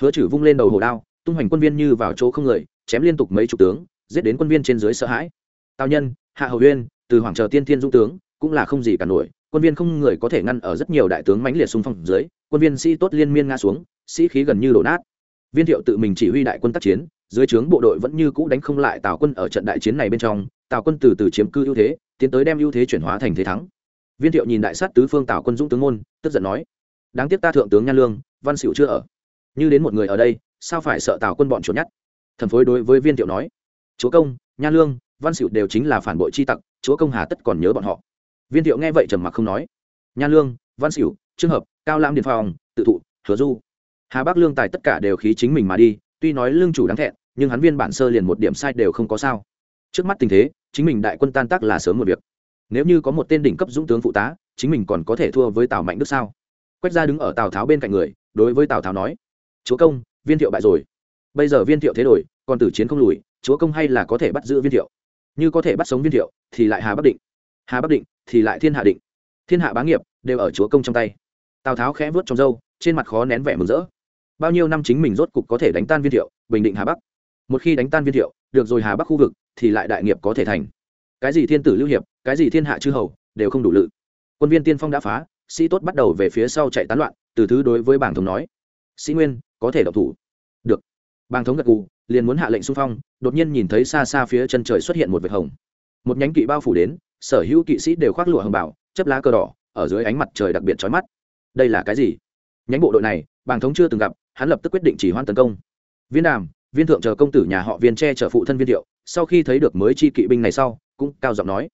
Hứa chử vung lên đầu hồ đao, tung hoành quân viên như vào chỗ không người, chém liên tục mấy chục tướng, giết đến quân viên trên dưới sợ hãi. Tào nhân, hạ hầu uyên, từ hoàng chờ tiên thiên dũng tướng, cũng là không gì cả nổi quân viên không người có thể ngăn ở rất nhiều đại tướng mãnh liệt xung phong dưới, quân viên sĩ tốt liên miên ngã xuống, sĩ khí gần như đổ nát. Viên thiệu tự mình chỉ huy đại quân tác chiến, dưới trướng bộ đội vẫn như cũ đánh không lại tào quân ở trận đại chiến này bên trong, tào quân từ từ chiếm cư ưu thế, tiến tới đem ưu thế chuyển hóa thành thế thắng. Viên thiệu nhìn đại sát tứ phương tào quân dũng tướng môn, tức giận nói, đáng tiếc ta thượng tướng nhan lương, văn xỉu chưa ở. Như đến một người ở đây, sao phải sợ tào quân bọn chuột nhắt thần phối đối với viên thiệu nói, chúa công, nhan lương, văn xỉu đều chính là phản bội chi tặc, chúa công hà tất còn nhớ bọn họ viên thiệu nghe vậy trầm mặc không nói. Nhan lương, văn xỉu trường hợp, cao lam điền phòng, tự thụ, hứa du. Hà bắc lương tài tất cả đều khí chính mình mà đi, tuy nói lương chủ đáng thẹn, nhưng hắn viên bản sơ liền một điểm sai đều không có sao. Trước mắt tình thế, chính mình đại quân tan tác là sớm một việc. Nếu như có một tên đỉnh cấp dũng tướng phụ tá, chính mình còn có thể thua với tào mạnh đức sao? Quách gia đứng ở tào tháo bên cạnh người, đối với tào tháo nói, chúa công, viên thiệu bại rồi. Bây giờ viên thiệu thế đổi còn tử chiến không lùi, chúa công hay là có thể bắt giữ viên thiệu. Như có thể bắt sống viên thiệu, thì lại hà bắc định hà bắc định thì lại thiên hạ định. Thiên hạ bá nghiệp đều ở chúa công trong tay. Tào tháo khẽ vớt trong râu, trên mặt khó nén vẻ mừng rỡ. Bao nhiêu năm chính mình rốt cục có thể đánh tan viên thiệu, bình định hà bắc. Một khi đánh tan viên thiệu, được rồi hà bắc khu vực thì lại đại nghiệp có thể thành. Cái gì thiên tử lưu hiệp, cái gì thiên hạ chư hầu đều không đủ lự. Quân viên tiên phong đã phá, sĩ tốt bắt đầu về phía sau chạy tán loạn, từ thứ đối với bảng thống nói, sĩ nguyên, có thể độc thủ. Được. Bàng thống gật gù, liền muốn hạ lệnh xung phong, đột nhiên nhìn thấy xa xa phía chân trời xuất hiện một vệt hồng. Một nhánh kỵ bao phủ đến sở hữu kỵ sĩ đều khoác lụa hồng bảo chấp lá cờ đỏ, ở dưới ánh mặt trời đặc biệt trói mắt. Đây là cái gì? Nhánh bộ đội này, bàng thống chưa từng gặp, hắn lập tức quyết định chỉ hoan tấn công. Viên đàm, viên thượng chờ công tử nhà họ viên tre chở phụ thân viên thiệu, sau khi thấy được mới chi kỵ binh này sau, cũng cao giọng nói.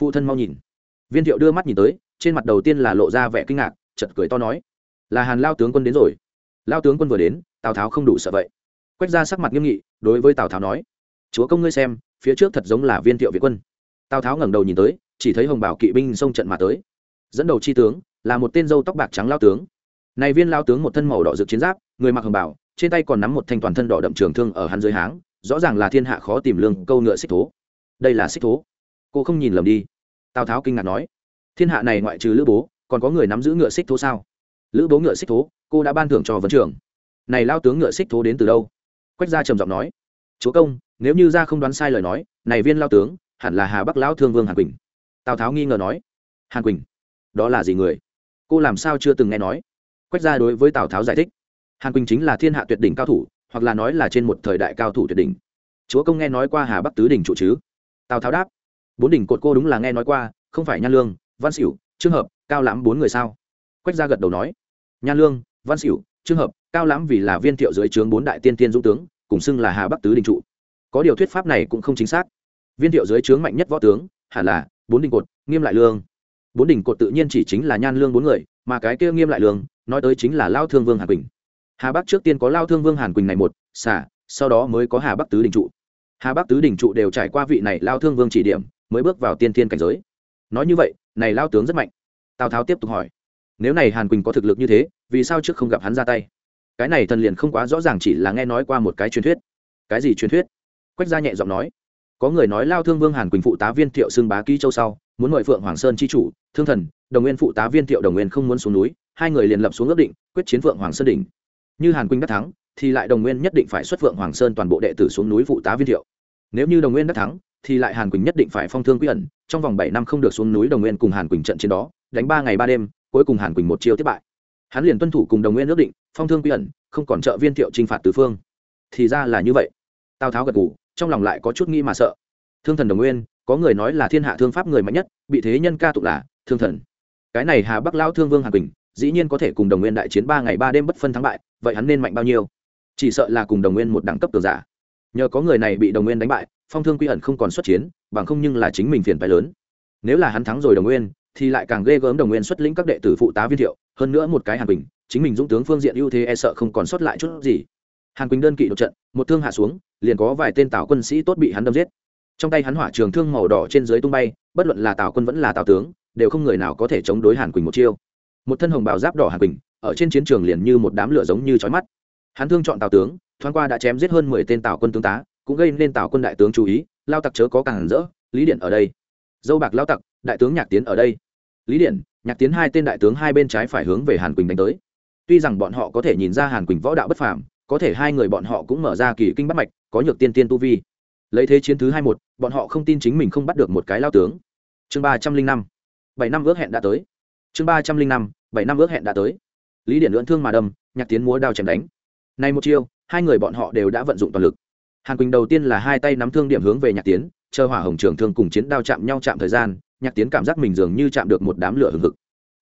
Phụ thân mau nhìn. Viên thiệu đưa mắt nhìn tới, trên mặt đầu tiên là lộ ra vẻ kinh ngạc chật cười to nói. Là hàn lao tướng quân đến rồi. Lao tướng quân vừa đến, tào tháo không đủ sợ vậy. Quách ra sắc mặt nghiêm nghị, đối với tào tháo nói. Chúa công ngươi xem, phía trước thật giống là viên thiệu việt quân tào tháo ngẩng đầu nhìn tới chỉ thấy hồng bảo kỵ binh xông trận mà tới dẫn đầu chi tướng là một tên dâu tóc bạc trắng lao tướng này viên lao tướng một thân màu đỏ rực chiến giáp người mặc hồng bảo trên tay còn nắm một thanh toàn thân đỏ đậm trường thương ở hắn dưới háng rõ ràng là thiên hạ khó tìm lương câu ngựa xích thố đây là xích thố cô không nhìn lầm đi tào tháo kinh ngạc nói thiên hạ này ngoại trừ lữ bố còn có người nắm giữ ngựa xích thố sao lữ bố ngựa xích thố cô đã ban thưởng cho vấn trưởng này lao tướng ngựa xích thố đến từ đâu quách gia trầm giọng nói chúa công nếu như ra không đoán sai lời nói này viên lao tướng hẳn là hà bắc lão thương vương hàn quỳnh. Tào tháo nghi ngờ nói, hàn quỳnh, đó là gì người? Cô làm sao chưa từng nghe nói? Quách gia đối với tào tháo giải thích, hàn quỳnh chính là thiên hạ tuyệt đỉnh cao thủ, hoặc là nói là trên một thời đại cao thủ tuyệt đỉnh. Chúa công nghe nói qua hà bắc tứ đỉnh trụ chứ? Tào tháo đáp, bốn đỉnh cột cô đúng là nghe nói qua, không phải nhan lương, văn xỉu trường hợp, cao lãm bốn người sao? Quách gia gật đầu nói, nhan lương, văn xỉu trường hợp, cao lãm vì là viên thiệu dưới trướng bốn đại tiên tiên dũng tướng, cùng xưng là hà bắc tứ đình trụ. Có điều thuyết pháp này cũng không chính xác viên thiệu dưới trướng mạnh nhất võ tướng, hẳn là bốn đình cột, nghiêm lại lương. Bốn đình cột tự nhiên chỉ chính là nhan lương bốn người, mà cái kia nghiêm lại lương, nói tới chính là lao thương vương hàn quỳnh. Hà bắc trước tiên có lao thương vương hàn quỳnh này một, xả, sau đó mới có hà bắc tứ đình trụ. Hà bắc tứ đình trụ đều trải qua vị này lao thương vương chỉ điểm, mới bước vào tiên thiên cảnh giới. Nói như vậy, này lao tướng rất mạnh. Tào tháo tiếp tục hỏi, nếu này hàn quỳnh có thực lực như thế, vì sao trước không gặp hắn ra tay? Cái này thần liền không quá rõ ràng chỉ là nghe nói qua một cái truyền thuyết. Cái gì truyền thuyết? Quách gia nhẹ giọng nói có người nói lao thương vương hàn quỳnh phụ tá viên thiệu xưng bá ký châu sau, muốn mời phượng hoàng sơn chi chủ, thương thần, đồng nguyên phụ tá viên thiệu đồng nguyên không muốn xuống núi, hai người liền lập xuống ước định, quyết chiến phượng hoàng sơn đỉnh. Như hàn quỳnh đắc thắng, thì lại đồng nguyên nhất định phải xuất phượng hoàng sơn toàn bộ đệ tử xuống núi phụ tá viên thiệu. Nếu như đồng nguyên đắc thắng, thì lại hàn quỳnh nhất định phải phong thương quy ẩn, trong vòng bảy năm không được xuống núi đồng nguyên cùng hàn quỳnh trận chiến đó, đánh ba ngày ba đêm, cuối cùng hàn quỳnh một chiêu tiếp bại. Hắn liền tuân thủ cùng đồng nguyên ước định, phong thương quy ẩn, không còn trợ viên thiệu t phạt tứ phương. Thì ra là như vậy tào tháo gật g ủ trong lòng lại có chút nghi mà sợ. Thương thần đồng nguyên, có người nói là thiên hạ thương pháp người mạnh nhất, bị thế nhân ca tụng là thương thần. Cái này hà bắc lao thương vương hà quỳnh, dĩ nhiên có thể cùng đồng nguyên đại chiến ba ngày ba đêm bất phân thắng bại, vậy hắn nên mạnh bao nhiêu? Chỉ sợ là cùng đồng nguyên một đẳng cấp tường giả. Nhờ có người này bị đồng nguyên đánh bại, phong thương quy ẩn không còn xuất chiến, bằng không nhưng là chính mình phiền phái lớn. Nếu là hắn thắng rồi đồng nguyên, thì lại càng ghê gớm đồng nguyên xuất lĩnh các đệ tử phụ tá viên thiệu, hơn nữa một cái hàn bình chính mình dũng tướng phương diện ưu thế e sợ không còn sót lại chút gì hàn quỳnh đơn kỵ đột trận, một thương hạ xuống, liền có vài tên tào quân sĩ tốt bị hắn đâm giết. Trong tay hắn hỏa trường thương màu đỏ trên dưới tung bay, bất luận là tào quân vẫn là tào tướng, đều không người nào có thể chống đối hàn quỳnh một chiêu. Một thân hồng bào giáp đỏ hàn quỳnh, ở trên chiến trường liền như một đám lửa giống như chói mắt. Hắn thương chọn tào tướng, thoáng qua đã chém giết hơn mười tên tào quân tướng tá, cũng gây nên tào quân đại tướng chú ý, lao tặc chớ có càng rỡ, lý điện ở đây. Dâu bạc lao tặc, đại tướng nhạc tiến ở đây. Lý điện, nhạc tiến hai tên đại tướng hai bên trái phải hướng về hàn quỳnh đánh tới. Tuy rằng bọn họ có thể nhìn ra hàn quỳnh võ đạo bất phàm có thể hai người bọn họ cũng mở ra kỳ kinh bắt mạch, có nhược tiên tiên tu vi. Lấy thế chiến thứ hai một, bọn họ không tin chính mình không bắt được một cái lao tướng. Chương ba trăm linh năm. Bảy năm ước hẹn đã tới. Chương ba trăm linh năm, bảy năm ước hẹn đã tới. Lý điện lưỡn thương mà đâm, nhạc tiến múa đao chém đánh. Nay một chiêu, hai người bọn họ đều đã vận dụng toàn lực. Hàn quỳnh đầu tiên là hai tay nắm thương điểm hướng về nhạc tiến, chờ hỏa hồng trường thương cùng chiến đao chạm nhau chạm thời gian, nhạc tiến cảm giác mình dường như chạm được một đám lửa hừng hực.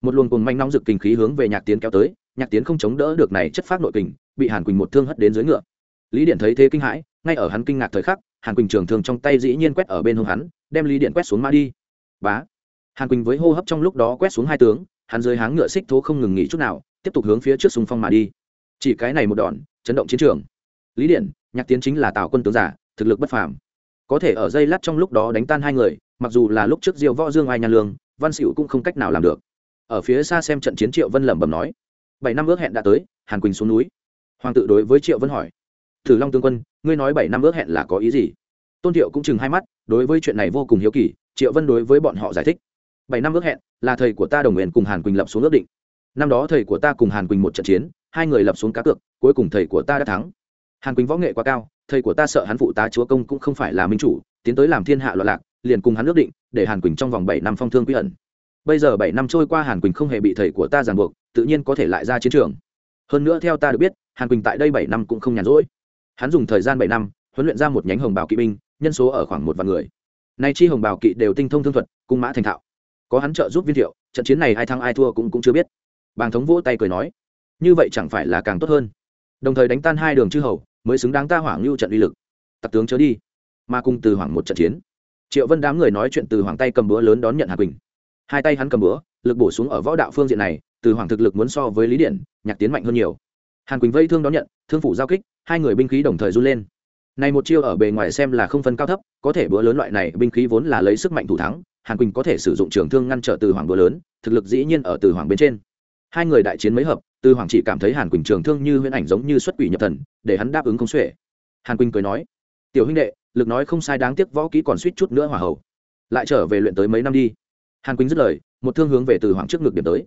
Một luồng cồn manh nóng rực kinh khí hướng về nhạc tiến kéo tới, nhạc tiến không chống đỡ được này chất phát nội kình bị hàn quỳnh một thương hất đến dưới ngựa. Lý điện thấy thế kinh hãi, ngay ở hắn kinh ngạc thời khắc, hàn quỳnh trường thương trong tay dĩ nhiên quét ở bên hông hắn, đem lý điện quét xuống mã đi. Bá! Hàn quỳnh với hô hấp trong lúc đó quét xuống hai tướng, hắn dưới háng ngựa xích thố không ngừng nghỉ chút nào, tiếp tục hướng phía trước xung phong mà đi. Chỉ cái này một đòn, chấn động chiến trường. Lý điện, nhạc tiến chính là tào quân tướng giả, thực lực bất phàm. Có thể ở dây lát trong lúc đó đánh tan hai người, mặc dù là lúc trước diêu võ dương ai nhà lương, văn xỉu cũng không cách nào làm được. Ở phía xa xem trận chiến triệu vân lẩm bẩm nói, bảy năm ước hẹn đã tới, hàn quỳnh xuống núi hoàng tự đối với triệu vân hỏi, thử long tướng quân, ngươi nói bảy năm ước hẹn là có ý gì? Tôn thiệu cũng chừng hai mắt, đối với chuyện này vô cùng hiếu kỳ, triệu vân đối với bọn họ giải thích, bảy năm ước hẹn là thầy của ta đồng nguyện cùng hàn quỳnh lập xuống ước định. Năm đó thầy của ta cùng hàn quỳnh một trận chiến, hai người lập xuống cá cược, cuối cùng thầy của ta đã thắng. Hàn quỳnh võ nghệ quá cao, thầy của ta sợ hắn phụ tá chúa công cũng không phải là minh chủ, tiến tới làm thiên hạ loạn lạc, liền cùng hắn ước định, để hàn quỳnh trong vòng bảy năm phong thương quy ẩn. Bây giờ bảy năm trôi qua hàn quỳnh không hề bị thầy của ta ràng buộc, tự nhiên có thể lại ra chiến trường hơn nữa theo ta được biết, hàn quỳnh tại đây bảy năm cũng không nhàn rỗi. Hắn dùng thời gian bảy năm, huấn luyện ra một nhánh hồng bào kỵ binh, nhân số ở khoảng một vạn người. Nay chi hồng bào kỵ đều tinh thông thương thuật, cung mã thành thạo. Có hắn trợ giúp viên thiệu, trận chiến này ai thắng ai thua cũng cũng chưa biết. Bàng thống vỗ tay cười nói, như vậy chẳng phải là càng tốt hơn. Đồng thời đánh tan hai đường chư hầu, mới xứng đáng ta hoảng lưu trận uy lực. Tặc tướng chớ đi, mà cùng từ hoảng một trận chiến. Triệu vân đám người nói chuyện từ hoàng tay cầm búa lớn đón nhận hà quỳnh. Hai tay hắn cầm búa, lực bổ xuống ở võ đạo phương diện này từ hoàng thực lực muốn so với lý điện, nhạc tiến mạnh hơn nhiều. Hàn quỳnh vây thương đón nhận, thương phủ giao kích, hai người binh khí đồng thời run lên. Này một chiêu ở bề ngoài xem là không phân cao thấp, có thể búa lớn loại này binh khí vốn là lấy sức mạnh thủ thắng, hàn quỳnh có thể sử dụng trường thương ngăn trở từ hoàng búa lớn, thực lực dĩ nhiên ở từ hoàng bên trên. Hai người đại chiến mấy hợp, từ hoàng chỉ cảm thấy hàn quỳnh trường thương như huyễn ảnh giống như xuất quỷ nhập thần, để hắn đáp ứng không xuể. Hàn quỳnh cười nói, tiểu huynh đệ, lực nói không sai đáng tiếc võ kỹ còn suýt chút nữa hòa hậu lại trở về luyện tới mấy năm đi. Hàn quỳnh dứt lời, một thương hướng về từ hoàng trước ngực điểm tới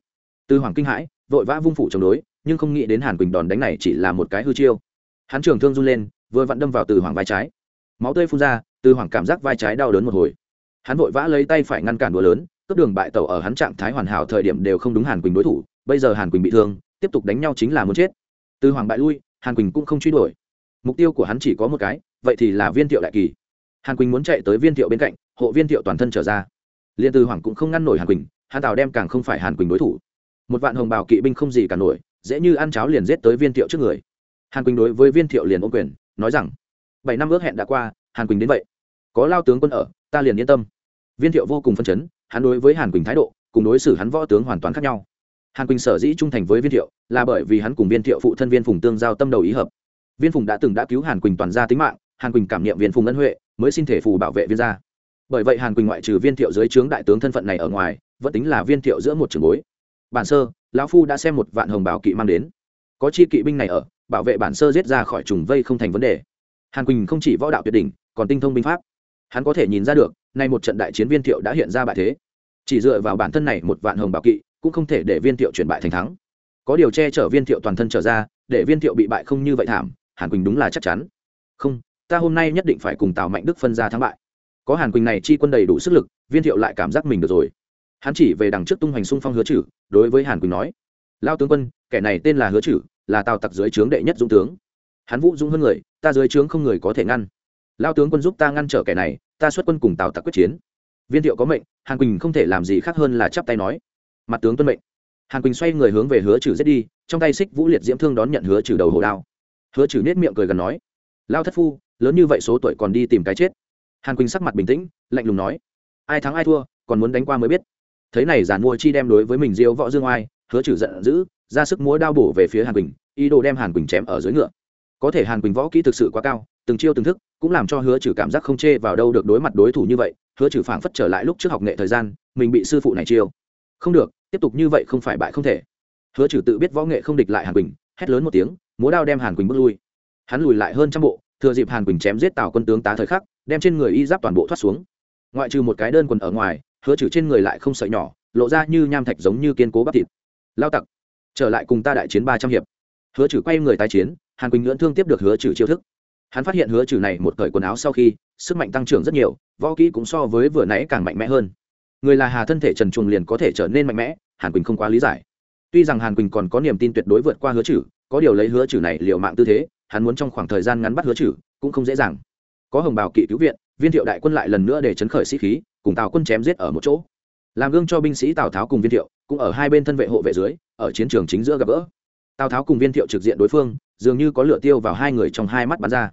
từ hoàng kinh hãi, vội vã vung phủ chống đối, nhưng không nghĩ đến hàn quỳnh đòn đánh này chỉ là một cái hư chiêu. Hắn trường thương run lên, vừa vặn đâm vào từ hoàng vai trái. Máu tươi phun ra từ hoàng cảm giác vai trái đau đớn một hồi. Hắn vội vã lấy tay phải ngăn cản đùa lớn, cướp đường bại tẩu ở hắn trạng thái hoàn hảo thời điểm đều không đúng hàn quỳnh đối thủ, bây giờ hàn quỳnh bị thương, tiếp tục đánh nhau chính là muốn chết. Từ hoàng bại lui, hàn quỳnh cũng không truy đuổi. Mục tiêu của hắn chỉ có một cái, vậy thì là viên thiệu đại kỳ. Hàn quỳnh muốn chạy tới viên thiệu bên cạnh, hộ viên thiệu toàn thân trở ra. Liên từ hoàng cũng không ngăn nổi hàn quỳnh hàn tào đem càng không phải hàn quỳnh đối thủ một vạn hồng bào kỵ binh không gì cả nổi, dễ như ăn cháo liền giết tới viên thiệu trước người. Hàn quỳnh đối với viên thiệu liền ôm quyền, nói rằng, bảy năm ước hẹn đã qua, hàn quỳnh đến vậy. Có lao tướng quân ở, ta liền yên tâm. Viên thiệu vô cùng phân chấn, hắn đối với hàn quỳnh thái độ, cùng đối xử hắn võ tướng hoàn toàn khác nhau. Hàn quỳnh sở dĩ trung thành với viên thiệu, là bởi vì hắn cùng viên thiệu phụ thân viên phùng tương giao tâm đầu ý hợp. Viên phùng đã từng đã cứu hàn quỳnh toàn gia tính mạng, hàn quỳnh cảm nghiệm viên phùng ân huệ, mới xin thể phù bảo vệ viên gia. Bởi vậy hàn quỳnh ngoại trừ viên thiệu dưới trướng đại tướng thân phận này ở ngoài, vẫn tính là viên thiệu giữa một trường bối bản sơ, lão phu đã xem một vạn hồng bảo kỵ mang đến. Có chi kỵ binh này ở, bảo vệ bản sơ giết ra khỏi trùng vây không thành vấn đề. Hàn quỳnh không chỉ võ đạo tuyệt đỉnh, còn tinh thông binh pháp. Hắn có thể nhìn ra được, nay một trận đại chiến viên thiệu đã hiện ra bại thế. Chỉ dựa vào bản thân này một vạn hồng bảo kỵ, cũng không thể để viên thiệu chuyển bại thành thắng. Có điều che chở viên thiệu toàn thân trở ra, để viên thiệu bị bại không như vậy thảm, hàn quỳnh đúng là chắc chắn. Không, ta hôm nay nhất định phải cùng tào mạnh đức phân ra thắng bại. Có hàn quỳnh này chi quân đầy đủ sức lực, viên thiệu lại cảm giác mình được rồi hắn chỉ về đằng trước tung hoành xung phong hứa chử, đối với hàn quỳnh nói lao tướng quân, kẻ này tên là hứa chử, là tào tặc dưới trướng đệ nhất dũng tướng. Hắn vũ dũng hơn người, ta dưới trướng không người có thể ngăn. Lao tướng quân giúp ta ngăn trở kẻ này, ta xuất quân cùng tào tặc quyết chiến. Viên thiệu có mệnh, hàn quỳnh không thể làm gì khác hơn là chắp tay nói, mặt tướng tuân mệnh. Hàn quỳnh xoay người hướng về hứa trừ giết đi, trong tay xích vũ liệt diễm thương đón nhận hứa trừ đầu hồ đao. Hứa trừ nết miệng cười gần nói lao thất phu, lớn như vậy số tuổi còn đi tìm cái chết. Hàn quỳnh sắc mặt bình tĩnh, lạnh lùng nói, ai thắng ai thua, còn muốn đánh qua mới biết thấy này giàn mua chi đem đối với mình diêu võ dương oai, hứa trừ giận dữ, ra sức múa đao bổ về phía hàn quỳnh, ý đồ đem hàn quỳnh chém ở dưới ngựa. Có thể hàn quỳnh võ kỹ thực sự quá cao, từng chiêu từng thức, cũng làm cho hứa trừ cảm giác không chê vào đâu được đối mặt đối thủ như vậy, hứa trừ phảng phất trở lại lúc trước học nghệ thời gian, mình bị sư phụ này chiêu. Không được, tiếp tục như vậy không phải bại không thể. Hứa trừ tự biết võ nghệ không địch lại hàn quỳnh, hét lớn một tiếng, múa đao đem hàn quỳnh bước lui. Hắn lùi lại hơn trăm bộ, thừa dịp hàn quỳnh chém giết tào quân tướng tá thời khắc, đem trên người y giáp toàn bộ thoát xuống. Ngoại trừ một cái đơn quần ở ngoài hứa trừ trên người lại không sợi nhỏ, lộ ra như nham thạch giống như kiên cố bắp thịt. Lao tặc, trở lại cùng ta đại chiến ba trăm hiệp. Hứa trừ quay người tái chiến, hàn quỳnh lưỡn thương tiếp được hứa trừ chiêu thức. Hắn phát hiện hứa trừ này một cởi quần áo sau khi, sức mạnh tăng trưởng rất nhiều, võ kỹ cũng so với vừa nãy càng mạnh mẽ hơn. Người là hà thân thể trần chuồng liền có thể trở nên mạnh mẽ, hàn quỳnh không quá lý giải. Tuy rằng hàn quỳnh còn có niềm tin tuyệt đối vượt qua hứa trừ, có điều lấy hứa trừ này liệu mạng tư thế, hắn muốn trong khoảng thời gian ngắn bắt hứa trừ, cũng không dễ dàng. Có hồng bào kỵ cứu viện, viên thiệu đại quân lại lần nữa để chấn khởi sĩ khí cùng tào quân chém giết ở một chỗ làm gương cho binh sĩ tào tháo cùng viên thiệu cũng ở hai bên thân vệ hộ vệ dưới ở chiến trường chính giữa gặp gỡ tào tháo cùng viên thiệu trực diện đối phương dường như có lửa tiêu vào hai người trong hai mắt bắn ra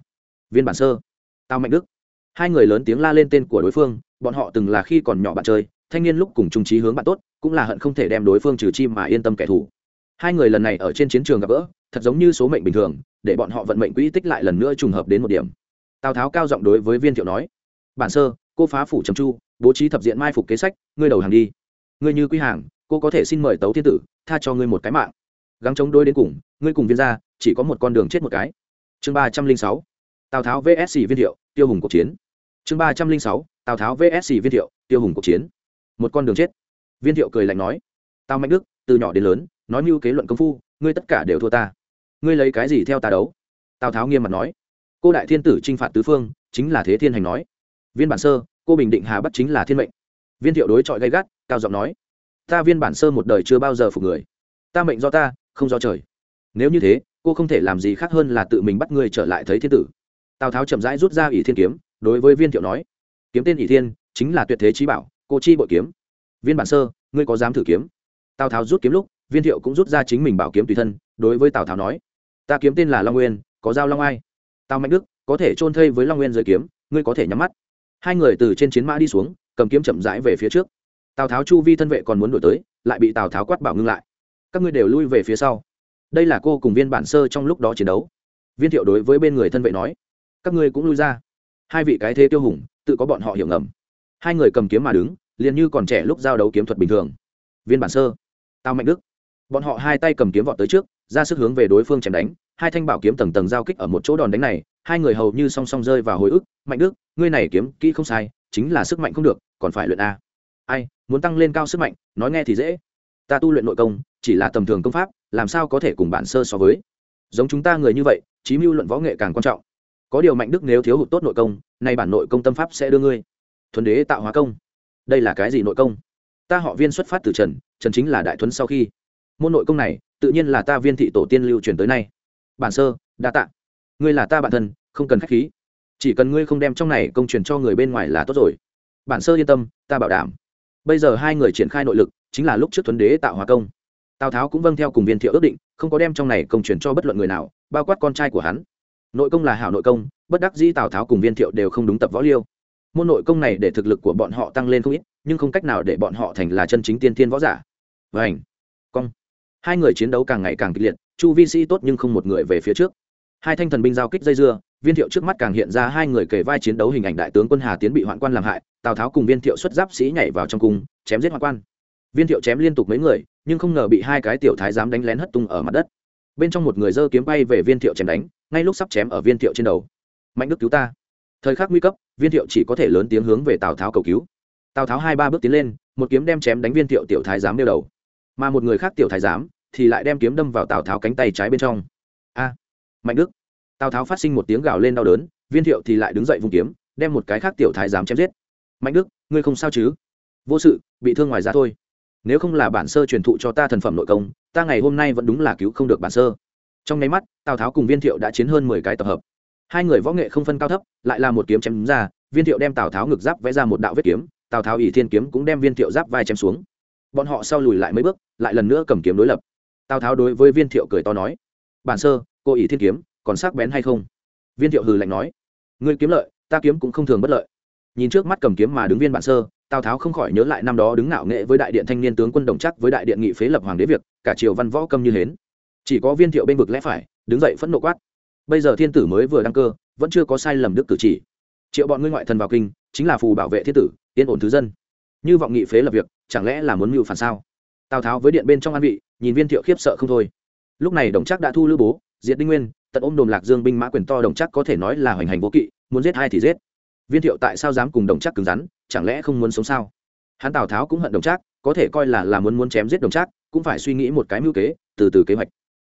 viên bản sơ tào mạnh đức hai người lớn tiếng la lên tên của đối phương bọn họ từng là khi còn nhỏ bạn chơi thanh niên lúc cùng trung trí hướng bạn tốt cũng là hận không thể đem đối phương trừ chim mà yên tâm kẻ thù hai người lần này ở trên chiến trường gặp gỡ thật giống như số mệnh bình thường để bọn họ vận mệnh quỹ tích lại lần nữa trùng hợp đến một điểm tào tháo cao giọng đối với viên thiệu nói bản sơ cô phá phủ trầm chu bố trí thập diện mai phục kế sách, ngươi đầu hàng đi. Ngươi như quy hàng, cô có thể xin mời tấu thiên tử, tha cho ngươi một cái mạng. Gắng chống đôi đến cùng, ngươi cùng viên ra chỉ có một con đường chết một cái. Chương ba trăm linh sáu, tào tháo vsc viên thiệu, tiêu hùng cuộc chiến. Chương ba trăm linh sáu, tào tháo vsc viên thiệu, tiêu hùng cuộc chiến. Một con đường chết. Viên thiệu cười lạnh nói, tào mạnh đức, từ nhỏ đến lớn, nói mưu kế luận công phu, ngươi tất cả đều thua ta. Ngươi lấy cái gì theo ta đấu? Tào tháo nghiêm mặt nói, cô đại thiên tử t r i n h phạt tứ phương, chính là thế thiên hành nói. Viên bản sơ cô bình định hà bắc chính là thiên mệnh. Viên thiệu đối chọi gay gắt, cao giọng nói, ta viên bản sơ một đời chưa bao giờ phục người. Ta mệnh do ta, không do trời. Nếu như thế, cô không thể làm gì khác hơn là tự mình bắt người trở lại thấy thiên tử. Tào tháo chậm rãi rút ra ỷ thiên kiếm, đối với viên thiệu nói, kiếm tên ỷ thiên chính là tuyệt thế trí bảo, cô chi bội kiếm. Viên bản sơ, ngươi có dám thử kiếm? Tào tháo rút kiếm lúc, viên thiệu cũng rút ra chính mình bảo kiếm tùy thân, đối với tào tháo nói, ta kiếm tên là long nguyên, có dao long ai? Tào mạnh đức, có thể chôn thây với long nguyên rời kiếm, ngươi có thể nhắm mắt hai người từ trên chiến mã đi xuống, cầm kiếm chậm rãi về phía trước. Tào tháo chu vi thân vệ còn muốn đổi tới, lại bị tào tháo quát bảo ngưng lại. Các ngươi đều lui về phía sau. Đây là cô cùng viên bản sơ trong lúc đó chiến đấu. Viên thiệu đối với bên người thân vệ nói, các ngươi cũng lui ra. Hai vị cái thế tiêu hùng, tự có bọn họ hiểu ngầm. Hai người cầm kiếm mà đứng, liền như còn trẻ lúc giao đấu kiếm thuật bình thường. Viên bản sơ, tào mạnh đức. Bọn họ hai tay cầm kiếm vọt tới trước ra sức hướng về đối phương chém đánh, hai thanh bảo kiếm tầng tầng giao kích ở một chỗ đòn đánh này, hai người hầu như song song rơi vào hồi ức, mạnh đức, ngươi này kiếm kỹ không sai, chính là sức mạnh không được, còn phải luyện a. Ai, muốn tăng lên cao sức mạnh, nói nghe thì dễ. Ta tu luyện nội công, chỉ là tầm thường công pháp, làm sao có thể cùng bản sơ so với? Giống chúng ta người như vậy, chí mưu luận võ nghệ càng quan trọng. Có điều mạnh đức nếu thiếu hụt tốt nội công, nay bản nội công tâm pháp sẽ đưa ngươi. Thuần đế tạo hóa công. Đây là cái gì nội công? Ta họ viên xuất phát từ trần trần chính là đại thuấn sau khi. Môn nội công này tự nhiên là ta viên thị tổ tiên lưu truyền tới nay. Bản sơ, đa tạ. Ngươi là ta bản thân, không cần k h á c h khí. Chỉ cần ngươi không đem trong này công truyền cho người bên ngoài là tốt rồi. Bản sơ yên tâm, ta bảo đảm. Bây giờ hai người triển khai nội lực, chính là lúc trước tuấn đế tạo hóa công. Tào tháo cũng vâng theo cùng viên thiệu ước định, không có đem trong này công truyền cho bất luận người nào, bao quát con trai của hắn. Nội công là hảo nội công, bất đắc dĩ tào tháo cùng viên thiệu đều không đúng tập võ liêu. Môn nội công này để thực lực của bọn họ tăng lên không ít, nhưng không cách nào để bọn họ thành là chân chính tiên thiên võ giả. Vảnh cong hai người chiến đấu càng ngày càng kịch liệt, chu vi sĩ tốt nhưng không một người về phía trước. Hai thanh thần binh giao kích dây dưa, viên thiệu trước mắt càng hiện ra hai người kể vai chiến đấu hình ảnh đại tướng quân hà tiến bị hoạn quan làm hại, tào tháo cùng viên thiệu xuất giáp sĩ nhảy vào trong cung, chém giết hoạn quan. Viên thiệu chém liên tục mấy người, nhưng không ngờ bị hai cái tiểu thái giám đánh lén hất tung ở mặt đất. Bên trong một người giơ kiếm bay về viên thiệu chém đánh, ngay lúc sắp chém ở viên thiệu trên đầu. Mạnh đức cứu ta. Thời khắc nguy cấp, viên thiệu chỉ có thể lớn tiếng hướng về tào tháo cầu cứu. Tào tháo hai ba bước tiến lên, một kiếm đem chém đánh viên thiệu tiểu thái giám nêu đầu mà một người khác tiểu thái giám thì lại đem kiếm đâm vào tào tháo cánh tay trái bên trong a à, mạnh đức tào tháo phát sinh một tiếng gào lên đau đớn viên thiệu thì lại đứng dậy vùng kiếm đem một cái khác tiểu thái giám chém giết mạnh đức ngươi không sao chứ vô sự bị thương ngoài ra thôi nếu không là bản sơ truyền thụ cho ta thần phẩm nội công ta ngày hôm nay vẫn đúng là cứu không được bản sơ trong nháy mắt tào tháo cùng viên thiệu đã chiến hơn mười cái tập hợp hai người võ nghệ không phân cao thấp lại là một kiếm chém ra viên thiệu đem tào tháo ngực giáp vẽ ra một đạo vết kiếm tào tháo ỷ thiên kiếm cũng đem viên thiệu giáp vai chém xuống bọn họ sau lùi lại mấy bước, lại lần nữa cầm kiếm đối lập. Tào tháo đối với viên thiệu cười to nói, bản sơ, cô ỷ thiên kiếm, còn sắc bén hay không? Viên thiệu hừ lạnh nói, ngươi kiếm lợi, ta kiếm cũng không thường bất lợi. Nhìn trước mắt cầm kiếm mà đứng viên bản sơ, tào tháo không khỏi nhớ lại năm đó đứng ngạo nghệ với đại điện thanh niên tướng quân đồng chắc với đại điện nghị phế lập hoàng đế việc, cả triều văn võ câm như hến. Chỉ có viên thiệu bên vực lẽ phải, đứng dậy phẫn nộ quát, bây giờ thiên tử mới vừa đăng cơ, vẫn chưa có sai lầm đức cử chỉ. Triệu bọn ngươi ngoại thần vào kinh, chính là phù bảo vệ thiên tử, yên ổn thứ dân như vọng nghị phế lập việc, chẳng lẽ là muốn mưu phản sao? Tào tháo với điện bên trong an vị, nhìn viên thiệu khiếp sợ không thôi. Lúc này đồng chắc đã thu lữ bố, diệt đinh nguyên, tận ôm đồm lạc dương binh mã quyền to đồng chắc có thể nói là hoành hành vô kỵ, muốn giết hai thì giết. Viên thiệu tại sao dám cùng đồng chắc cứng rắn, chẳng lẽ không muốn sống sao? Hắn tào tháo cũng hận đồng chắc có thể coi là là muốn muốn chém giết đồng chắc cũng phải suy nghĩ một cái mưu kế, từ từ kế hoạch.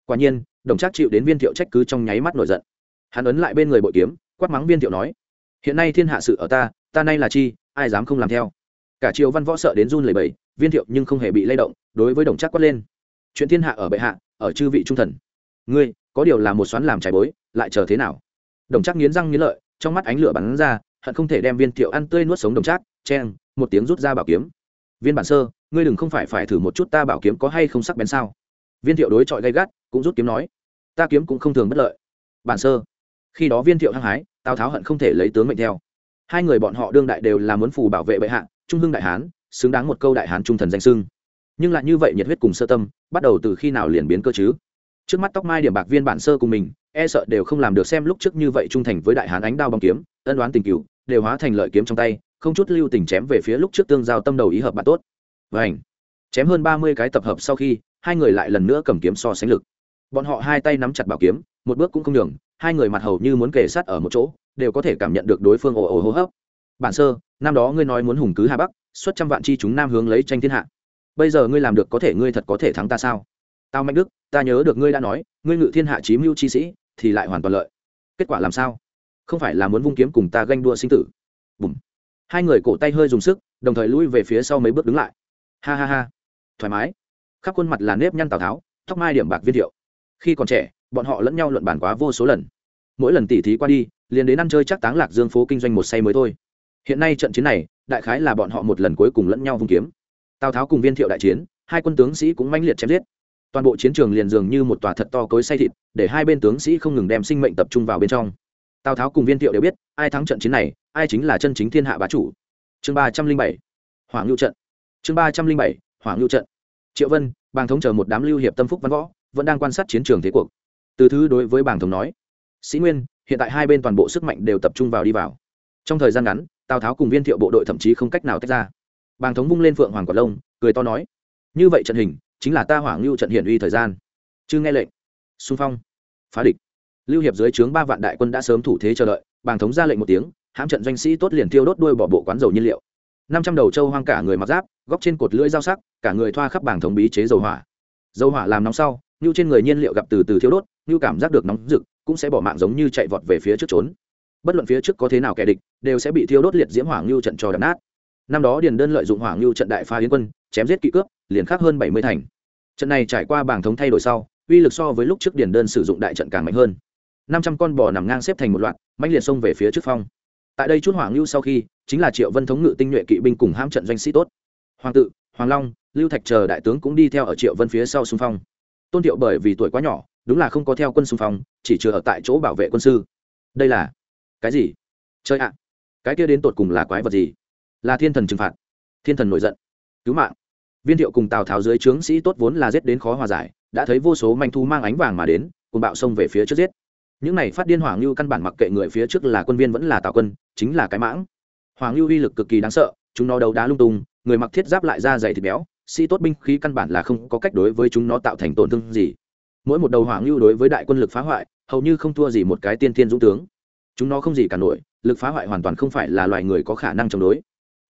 Quả nhiên, đồng chắc chịu đến viên thiệu trách cứ trong nháy mắt nổi giận. Hắn ấn lại bên người bội kiếm, quát mắng viên thiệu nói, hiện nay thiên hạ sự ở ta ta nay là chi, ai dám không làm theo? Cả triều văn võ sợ đến run lẩy bẩy, viên thiệu nhưng không hề bị lay động, đối với đồng chắc quát lên. Chuyện thiên hạ ở bệ hạ, ở chư vị trung thần. Ngươi, có điều là một xoắn làm trái bối, lại chờ thế nào? Đồng chắc nghiến răng nghiến lợi, trong mắt ánh lửa bắn ra, hận không thể đem viên thiệu ăn tươi nuốt sống đồng chắc chen một tiếng rút ra bảo kiếm. Viên bản sơ, ngươi đừng không phải phải thử một chút ta bảo kiếm có hay không sắc bén sao? Viên thiệu đối chọi gay gắt, cũng rút kiếm nói, ta kiếm cũng không thường bất lợi. Bản sơ, khi đó viên thiệu hăng hái, tào tháo hận không thể lấy tướng mệnh theo hai người bọn họ đương đại đều là muốn phù bảo vệ bệ hạ, trung hưng đại hán, xứng đáng một câu đại hán trung thần danh sưng nhưng lại như vậy nhiệt huyết cùng sơ tâm, bắt đầu từ khi nào liền biến cơ chứ? Trước mắt tóc mai điểm bạc viên bản sơ cùng mình e sợ đều không làm được xem lúc trước như vậy trung thành với đại hán ánh đao bóng kiếm, ân đoán tình cựu đều hóa thành lợi kiếm trong tay, không chút lưu tình chém về phía lúc trước tương giao tâm đầu ý hợp bạn tốt. Và ảnh chém hơn ba mươi cái tập hợp sau khi, hai người lại lần nữa cầm kiếm so sánh lực. Bọn họ hai tay nắm chặt bảo kiếm, một bước cũng không đường hai người mặt hầu như muốn kề sát ở một chỗ, đều có thể cảm nhận được đối phương ồ ồ hô hấp. Bản sơ, năm đó ngươi nói muốn hùng cứ hà bắc, xuất trăm vạn chi chúng nam hướng lấy tranh thiên hạ. Bây giờ ngươi làm được có thể ngươi thật có thể thắng ta sao? Tao mạnh đức, ta nhớ được ngươi đã nói, ngươi ngự thiên hạ chí mưu chi sĩ, thì lại hoàn toàn lợi. Kết quả làm sao? Không phải là muốn vung kiếm cùng ta ganh đua sinh tử. Bùm. Hai người cổ tay hơi dùng sức, đồng thời lui về phía sau mấy bước đứng lại. Ha ha ha. Thoải mái. Khắp khuôn mặt là nếp nhăn tào tháo, tóc mai điểm bạc viên thiệu. Khi còn trẻ bọn họ lẫn nhau luận bàn quá vô số lần. Mỗi lần tỉ thí qua đi, liền đến ăn chơi chắc táng lạc dương phố kinh doanh một say mới thôi. Hiện nay trận chiến này, đại khái là bọn họ một lần cuối cùng lẫn nhau vung kiếm. Tào tháo cùng viên thiệu đại chiến, hai quân tướng sĩ cũng manh liệt chém giết. Toàn bộ chiến trường liền dường như một tòa thật to cối say thịt, để hai bên tướng sĩ không ngừng đem sinh mệnh tập trung vào bên trong. Tào tháo cùng viên thiệu đều biết, ai thắng trận chiến này, ai chính là chân chính thiên hạ bá chủ. Chương ba trăm linh bảy hoàng lưu trận. Chương ba trăm linh bảy hoàng lưu trận. Triệu vân, bàng thống chờ một đám lưu hiệp tâm phúc văn võ, vẫn đang quan sát chiến trường thế cuộc từ thứ đối với bàng thống nói, sĩ nguyên, hiện tại hai bên toàn bộ sức mạnh đều tập trung vào đi vào. Trong thời gian ngắn, tào tháo cùng viên thiệu bộ đội thậm chí không cách nào tách ra. Bàng thống vung lên phượng hoàng quạt lông cười to nói, như vậy trận hình, chính là ta hoảng lưu trận hiển uy thời gian. Chứ nghe lệnh. Xung phong. Phá địch. Lưu hiệp dưới trướng ba vạn đại quân đã sớm thủ thế chờ đợi. Bàng thống ra lệnh một tiếng, hãm trận doanh sĩ tốt liền tiêu đốt đuôi bỏ bộ quán dầu nhiên liệu. Năm trăm đầu châu hoang cả người mặc giáp, góc trên cột lưỡi dao sắc, cả người thoa khắp bảng thống bí chế dầu hỏa. Dầu hỏa làm nóng sau như trên người nhiên liệu gặp từ từ thiếu đốt như cảm giác được nóng rực, cũng sẽ bỏ mạng giống như chạy vọt về phía trước trốn. Bất luận phía trước có thế nào kẻ địch, đều sẽ bị thiêu đốt liệt diễm hoàng lưu trận cho đập nát. Năm đó điền đơn lợi dụng hoàng lưu trận đại pha yến quân, chém giết kỵ cướp, liền khác hơn bảy mươi thành. Trận này trải qua bảng thống thay đổi sau, uy lực so với lúc trước điền đơn sử dụng đại trận càng mạnh hơn. Năm trăm con bò nằm ngang xếp thành một loạt mạnh liệt xông về phía trước phong. Tại đây chút hoàng lưu sau khi, chính là triệu vân thống ngự tinh nhuệ kỵ binh cùng ham trận doanh sĩ tốt. Hoàng tự, hoàng long, lưu thạch chờ đại tướng cũng đi theo ở triệu vân phía sau xung phong tôn thiệu bởi vì tuổi quá nhỏ, đúng là không có theo quân xung phong, chỉ chưa ở tại chỗ bảo vệ quân sư. Đây là cái gì? Chơi ạ, cái kia đến tột cùng là quái vật gì? Là thiên thần trừng phạt, thiên thần nổi giận, cứu mạng. Viên thiệu cùng tào tháo dưới trướng sĩ tốt vốn là giết đến khó hòa giải, đã thấy vô số manh thu mang ánh vàng mà đến cùng bạo xông về phía trước giết. Những này phát điên hoàng lưu căn bản mặc kệ người phía trước là quân viên vẫn là tào quân, chính là cái mãng. Hoàng lưu uy lực cực kỳ đáng sợ, chúng nó đấu đá lung tung, người mặc thiết giáp lại ra dày thịt béo sĩ tốt binh khí căn bản là không có cách đối với chúng nó tạo thành tổn thương gì. Mỗi một đầu hoàng lưu đối với đại quân lực phá hoại, hầu như không thua gì một cái tiên thiên dũng tướng. Chúng nó không gì cả nổi, lực phá hoại hoàn toàn không phải là loài người có khả năng chống đối.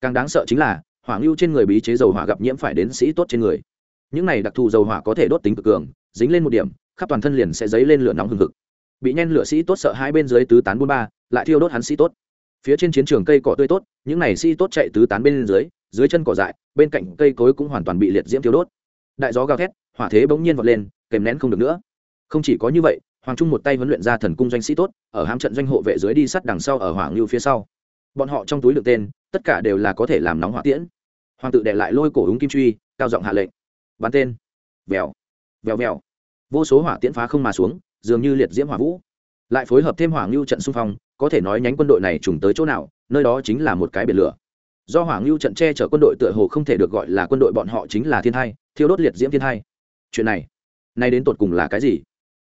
Càng đáng sợ chính là hoàng lưu trên người bí chế dầu hỏa gặp nhiễm phải đến sĩ tốt trên người. Những này đặc thù dầu hỏa có thể đốt tính cực cường, dính lên một điểm, khắp toàn thân liền sẽ dấy lên lửa nóng hừng hực. Bị nhen lửa sĩ tốt sợ hai bên dưới tứ tán bốn ba, lại thiêu đốt hắn sĩ tốt. Phía trên chiến trường cây cỏ tươi tốt, những này sĩ tốt chạy tứ tán bên dưới dưới chân cỏ dại, bên cạnh cây cối cũng hoàn toàn bị liệt diễm thiêu đốt. Đại gió gào thét, hỏa thế bỗng nhiên vọt lên, kèm nén không được nữa. Không chỉ có như vậy, hoàng trung một tay huấn luyện ra thần cung doanh sĩ tốt, ở hám trận doanh hộ vệ dưới đi sắt đằng sau ở hoàng lưu phía sau. Bọn họ trong túi được tên, tất cả đều là có thể làm nóng hỏa tiễn. Hoàng tự đệ lại lôi cổ úng kim truy, cao giọng hạ lệnh. Bắn tên. Vèo. Vèo vèo. Vô số hỏa tiễn phá không mà xuống, dường như liệt diễm hỏa vũ. Lại phối hợp thêm hoàng lưu trận xung phong, có thể nói nhánh quân đội này trùng tới chỗ nào, nơi đó chính là một cái biển lửa do hoàng lưu trận che chở quân đội tựa hồ không thể được gọi là quân đội bọn họ chính là thiên hai, thiêu đốt liệt diễm thiên hai. Chuyện này, nay đến tột cùng là cái gì?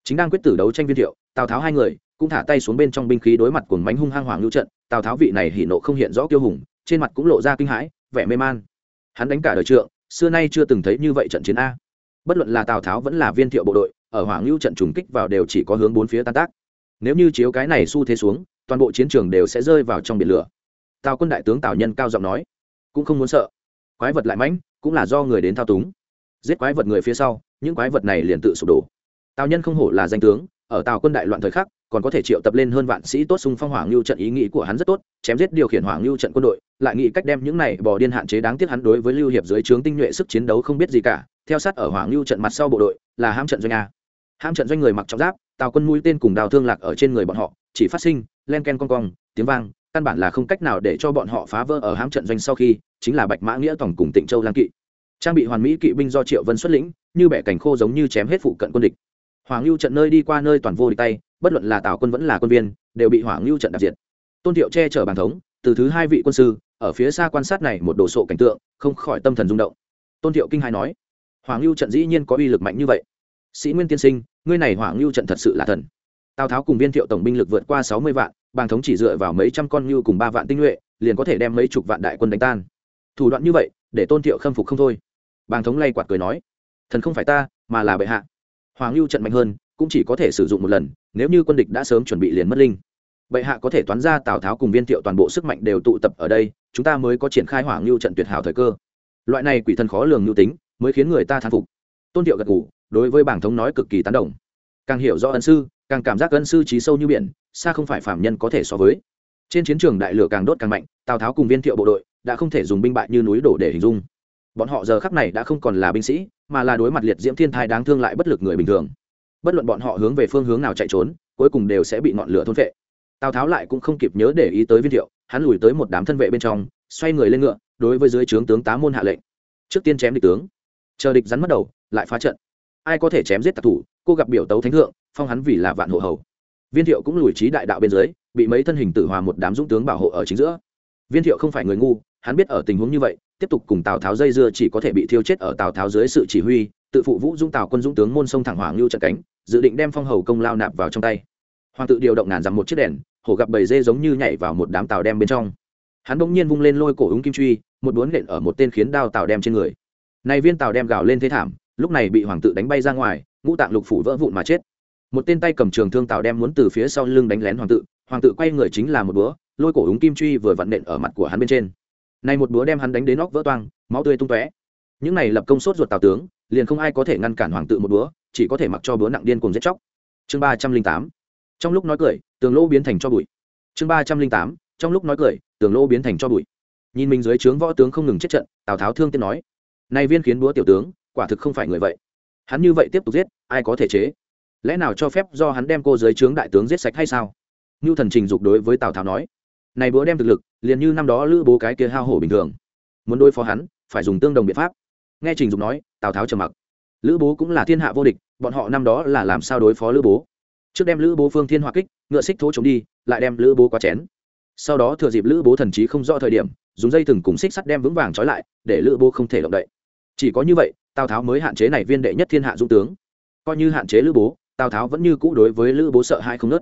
Chính đang quyết tử đấu tranh viên thiệu, tào tháo hai người cũng thả tay xuống bên trong binh khí đối mặt cùng mánh hung hăng hoàng lưu trận. Tào tháo vị này hỉ nộ không hiện rõ kiêu hùng, trên mặt cũng lộ ra kinh hãi, vẻ mê man. Hắn đánh cả đời trượng, xưa nay chưa từng thấy như vậy trận chiến a. Bất luận là tào tháo vẫn là viên thiệu bộ đội, ở hoàng lưu trận trùng kích vào đều chỉ có hướng bốn phía tan tác. Nếu như chiếu cái này xu thế xuống, toàn bộ chiến trường đều sẽ rơi vào trong biển lửa tào quân đại tướng tào nhân cao giọng nói, cũng không muốn sợ. Quái vật lại mãnh, cũng là do người đến thao túng. Giết quái vật người phía sau, những quái vật này liền tự sụp đổ. Tào nhân không hổ là danh tướng, ở tào quân đại loạn thời khắc, còn có thể triệu tập lên hơn vạn sĩ tốt xung phong hoàng lưu trận ý nghĩ của hắn rất tốt, chém giết điều khiển hoàng lưu trận quân đội, lại nghĩ cách đem những này bỏ điên hạn chế đáng tiếc hắn đối với lưu hiệp dưới trướng tinh nhuệ sức chiến đấu không biết gì cả, theo sát ở hoàng lưu trận mặt sau bộ đội, là ham trận doanh a. Ham trận doanh người mặc trọng giáp, tào quân mũi tên cùng đào thương lạc ở trên người bọn họ, chỉ phát sinh, len ken con cong, tiếng vang căn bản là không cách nào để cho bọn họ phá vỡ ở hãm trận doanh sau khi, chính là bạch mã nghĩa tổng cùng tịnh châu lang kỵ. Trang bị hoàn mỹ kỵ binh do triệu vân xuất lĩnh, như bẻ cảnh khô giống như chém hết phụ cận quân địch. Hoàng lưu trận nơi đi qua nơi toàn vô địch tay, bất luận là tào quân vẫn là quân viên, đều bị hoàng lưu trận đạp diệt. Tôn thiệu che chở bàn thống, từ thứ hai vị quân sư, ở phía xa quan sát này một đồ sộ cảnh tượng, không khỏi tâm thần rung động. Tôn thiệu kinh hai nói, hoàng lưu trận dĩ nhiên có uy lực mạnh như vậy. Sĩ nguyên tiên sinh, ngươi này hoàng lưu trận thật sự là thần. Tào tháo cùng viên thiệu tổng binh lực vượt qua sáu mươi vạn bàng thống chỉ dựa vào mấy trăm con như cùng ba vạn tinh nhuệ, liền có thể đem mấy chục vạn đại quân đánh tan. Thủ đoạn như vậy, để tôn thiệu khâm phục không thôi. Bàng thống lay quạt cười nói, thần không phải ta, mà là bệ hạ. Hoàng lưu trận mạnh hơn, cũng chỉ có thể sử dụng một lần, nếu như quân địch đã sớm chuẩn bị liền mất linh. Bệ hạ có thể toán ra tào tháo cùng viên thiệu toàn bộ sức mạnh đều tụ tập ở đây, chúng ta mới có triển khai hoàng lưu trận tuyệt hảo thời cơ. Loại này quỷ thần khó lường lưu tính, mới khiến người ta thán phục. Tôn thiệu gật ngủ đối với bảng thống nói cực kỳ tán đồng. Càng hiểu rõ ân sư, càng cảm giác ân sư trí sâu như biển xa không phải phạm nhân có thể so với. Trên chiến trường đại lửa càng đốt càng mạnh, tào tháo cùng viên thiệu bộ đội đã không thể dùng binh bại như núi đổ để hình dung. Bọn họ giờ khắc này đã không còn là binh sĩ, mà là đối mặt liệt diễm thiên thai đáng thương lại bất lực người bình thường. Bất luận bọn họ hướng về phương hướng nào chạy trốn, cuối cùng đều sẽ bị ngọn lửa thôn vệ tào tháo lại cũng không kịp nhớ để ý tới viên thiệu, hắn lùi tới một đám thân vệ bên trong, xoay người lên ngựa, đối với dưới trướng tướng tá môn hạ lệnh. Trước tiên chém địch tướng. Chờ địch rắn mất đầu, lại phá trận. Ai có thể chém giết tặc thủ, cô gặp biểu tấu thánh thượng, phong hắn vì là vạn hộ hầu viên thiệu cũng lùi trí đại đạo bên dưới, bị mấy thân hình tử hòa một đám dũng tướng bảo hộ ở chính giữa. Viên thiệu không phải người ngu, hắn biết ở tình huống như vậy, tiếp tục cùng tào tháo dây dưa chỉ có thể bị thiêu chết ở tào tháo dưới sự chỉ huy, tự phụ vũ dũng tào quân dũng tướng môn sông thẳng hoàng lưu trận cánh, dự định đem phong hầu công lao nạp vào trong tay. Hoàng tự điều động ngàn dặm một chiếc đèn hổ gặp bầy dê giống như nhảy vào một đám tàu đem bên trong. Hắn bỗng nhiên vung lên lôi cổ úng kim truy, một đốn nện ở một tên khiến đao tàu đem trên người. Này viên tàu đem gào lên thế thảm, lúc này bị hoàng tự đánh bay ra ngoài, ngũ tạng lục phủ vỡ vụn mà chết một tên tay cầm trường thương tạo đem muốn từ phía sau lưng đánh lén hoàng tự hoàng tự quay người chính là một búa, lôi cổ úng kim truy vừa vặn nện ở mặt của hắn bên trên. Này một búa đem hắn đánh đến óc vỡ toang, máu tươi tung tóe. Những này lập công sốt ruột tào tướng, liền không ai có thể ngăn cản hoàng tự một búa, chỉ có thể mặc cho búa nặng điên cùng giết chóc. Chương ba trăm linh tám. Trong lúc nói cười, tường lô biến thành cho bụi. Chương ba trăm linh tám. Trong lúc nói cười, tường lô biến thành cho bụi. Nhìn mình dưới trướng võ tướng không ngừng chết trận, tào tháo thương tiên nói, này viên khiến búa tiểu tướng, quả thực không phải người vậy. Hắn như vậy tiếp tục giết, ai có thể chế? Lẽ nào cho phép do hắn đem cô dưới trướng đại tướng giết sạch hay sao? Ngưu thần trình dục đối với tào tháo nói, này búa đem thực lực, liền như năm đó lữ bố cái kia hao hổ bình thường. Muốn đối phó hắn, phải dùng tương đồng biện pháp. Nghe trình dục nói, tào tháo trầm mặc. Lữ bố cũng là thiên hạ vô địch, bọn họ năm đó là làm sao đối phó lữ bố? Trước đem lữ bố phương thiên hòa kích, ngựa xích thố chống đi, lại đem lữ bố quá chén. Sau đó thừa dịp lữ bố thần trí không rõ thời điểm, dùng dây thừng cùng xích sắt đem vững vàng trói lại, để lữ bố không thể động đậy. Chỉ có như vậy, tào tháo mới hạn chế này viên đệ nhất thiên hạ dũng tướng. Coi như hạn chế lữ bố tào tháo vẫn như cũ đối với lữ bố sợ hai không nớt.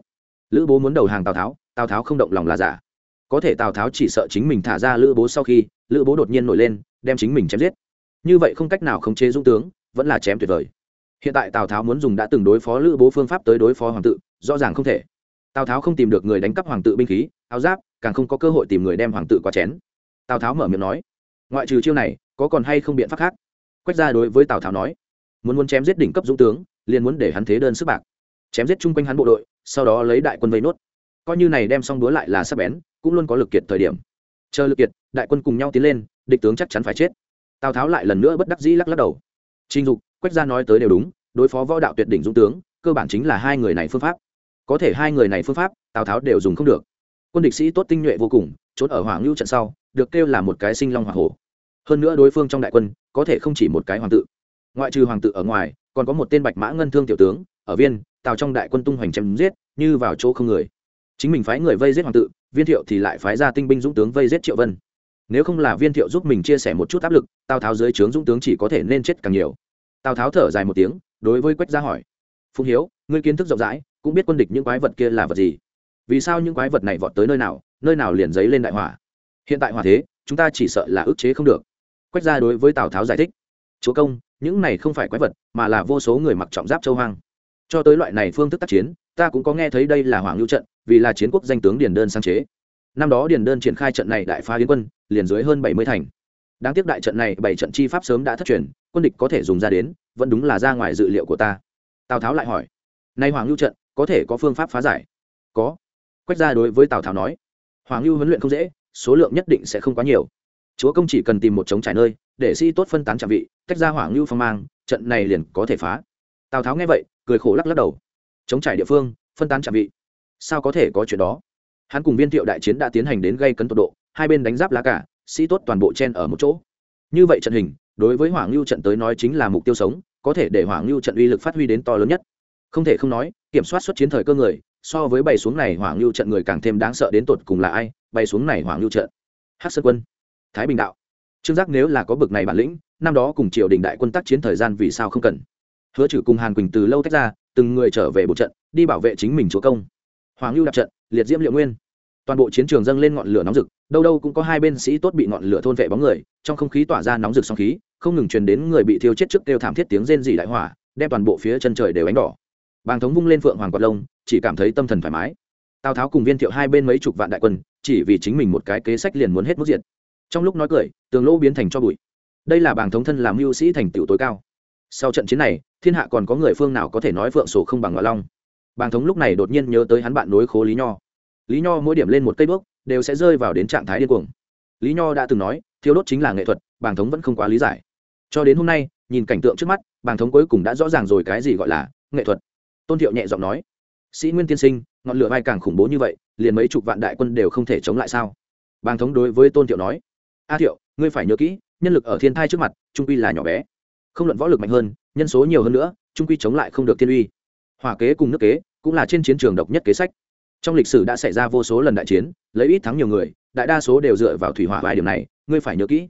Lữ bố muốn đầu hàng tào tháo tào tháo không động lòng là giả. Có thể tào tháo chỉ sợ chính mình thả ra lữ bố sau khi, lữ bố đột nhiên nổi lên, đem chính mình chém giết. Như vậy không cách nào khống chế dũng tướng, vẫn là chém tuyệt vời. Hiện tại tào tháo muốn dùng đã từng đối phó lữ bố phương pháp tới đối phó hoàng tự, rõ ràng không thể. Tào tháo không tìm được người đánh cắp hoàng tự binh khí, áo giáp, càng không có cơ hội tìm người đem hoàng tự qua chén. Tào tháo mở miệng nói, ngoại trừ chiêu này, có còn hay không biện pháp khác? Quách ra đối với tào tháo nói, muốn muốn chém giết đỉnh cấp dũng tướng liền muốn để hắn thế đơn sức bạc. Chém giết chung quanh hắn bộ đội, sau đó lấy đại quân vây nốt. Coi như này đem xong đúa lại là sắp bén, cũng luôn có lực kiệt thời điểm. Chờ lực kiệt, đại quân cùng nhau tiến lên, địch tướng chắc chắn phải chết. Tào tháo lại lần nữa bất đắc dĩ lắc lắc đầu. Trình dục, quách gia nói tới đều đúng, đối phó võ đạo tuyệt đỉnh dũng tướng, cơ bản chính là hai người này phương pháp. Có thể hai người này phương pháp, tào tháo đều dùng không được. Quân địch sĩ tốt tinh nhuệ vô cùng, trốn ở hoàng lưu trận sau, được kêu là một cái sinh long hoàng hổ. Hơn nữa đối phương trong đại quân, có thể không chỉ một cái hoàng tự. Ngoại trừ hoàng tự ở ngoài còn có một tên bạch mã ngân thương tiểu tướng, ở viên, tào trong đại quân tung hoành chém giết, như vào chỗ không người. Chính mình phái người vây giết hoàng tự, viên thiệu thì lại phái ra tinh binh dũng tướng vây giết triệu vân. Nếu không là viên thiệu giúp mình chia sẻ một chút áp lực, tào tháo dưới trướng dũng tướng chỉ có thể nên chết càng nhiều. Tào tháo thở dài một tiếng, đối với quách gia hỏi phùng hiếu, ngươi kiến thức rộng rãi, cũng biết quân địch những quái vật kia là vật gì? Vì sao những quái vật này vọt tới nơi nào nơi nào liền giấy lên đại hỏa? Hiện tại hỏa thế, chúng ta chỉ sợ là ức chế không được. Quách gia đối với tào tháo giải thích chúa công, những này không phải quái vật, mà là vô số người mặc trọng giáp châu hoang. Cho tới loại này phương thức tác chiến, ta cũng có nghe thấy đây là hoàng lưu trận, vì là chiến quốc danh tướng điền đơn sáng chế. Năm đó điền đơn triển khai trận này đại phá yến quân, liền dưới hơn bảy mươi thành. Đáng tiếc đại trận này bảy trận chi pháp sớm đã thất truyền, quân địch có thể dùng ra đến, vẫn đúng là ra ngoài dự liệu của ta. Tào tháo lại hỏi nay hoàng lưu trận, có thể có phương pháp phá giải? Có. Quách ra đối với tào tháo nói hoàng lưu huấn luyện không dễ, số lượng nhất định sẽ không quá nhiều chúa công chỉ cần tìm một chống trải nơi, để sĩ tốt phân tán trạm vị, tách ra hoàng lưu phong mang, trận này liền có thể phá. Tào tháo nghe vậy, cười khổ lắc lắc đầu. Chống trải địa phương, phân tán trạm vị. Sao có thể có chuyện đó? Hắn cùng viên thiệu đại chiến đã tiến hành đến gây cấn tột độ, hai bên đánh giáp lá cả, sĩ tốt toàn bộ chen ở một chỗ. Như vậy trận hình, đối với hoàng lưu trận tới nói chính là mục tiêu sống, có thể để hoàng lưu trận uy lực phát huy đến to lớn nhất. Không thể không nói, kiểm soát xuất chiến thời cơ người, so với bày xuống này hoàng lưu trận người càng thêm đáng sợ đến tột cùng là ai bày xuống này hoàng lưu trận. Hát sơn quân thái bình đạo. Trương giác nếu là có bực này bản lĩnh, năm đó cùng triều đình đại quân tác chiến thời gian vì sao không cần? Hứa trừ cùng hàn quỳnh từ lâu tách ra, từng người trở về bộ trận, đi bảo vệ chính mình chúa công. Hoàng lưu đặt trận, liệt diễm liệu nguyên. Toàn bộ chiến trường dâng lên ngọn lửa nóng rực, đâu đâu cũng có hai bên sĩ tốt bị ngọn lửa thôn vệ bóng người, trong không khí tỏa ra nóng rực song khí, không ngừng truyền đến người bị thiêu chết trước kêu thảm thiết tiếng rên rỉ đại hỏa, đem toàn bộ phía chân trời đều ánh đỏ. Bàng thống vung lên phượng hoàng quạt lông, chỉ cảm thấy tâm thần thoải mái. Tào tháo cùng viên thiệu hai bên mấy chục vạn đại quân, chỉ vì chính mình một cái kế sách liền muốn hết mức diệt trong lúc nói cười, tường lỗ biến thành cho bụi. Đây là bảng thống thân làm mưu sĩ thành tựu tối cao. Sau trận chiến này, thiên hạ còn có người phương nào có thể nói phượng sổ không bằng ngọa long? Bàng thống lúc này đột nhiên nhớ tới hắn bạn nối khố lý nho. Lý nho mỗi điểm lên một cây bước, đều sẽ rơi vào đến trạng thái điên cuồng. Lý nho đã từng nói thiếu đốt chính là nghệ thuật bàng thống vẫn không quá lý giải. Cho đến hôm nay, nhìn cảnh tượng trước mắt bàng thống cuối cùng đã rõ ràng rồi cái gì gọi là nghệ thuật. Tôn thiệu nhẹ giọng nói, sĩ nguyên tiên sinh, ngọn lửa vai càng khủng bố như vậy, liền mấy chục vạn đại quân đều không thể chống lại sao? Bàng thống đối với tôn thiệu nói a thiệu, ngươi phải nhớ kỹ, nhân lực ở thiên thai trước mặt, trung quy là nhỏ bé. Không luận võ lực mạnh hơn, nhân số nhiều hơn nữa, trung quy chống lại không được thiên uy. Hỏa kế cùng nước kế cũng là trên chiến trường độc nhất kế sách. Trong lịch sử đã xảy ra vô số lần đại chiến, lấy ít thắng nhiều người, đại đa số đều dựa vào thủy hỏa vài điểm này, ngươi phải nhớ kỹ.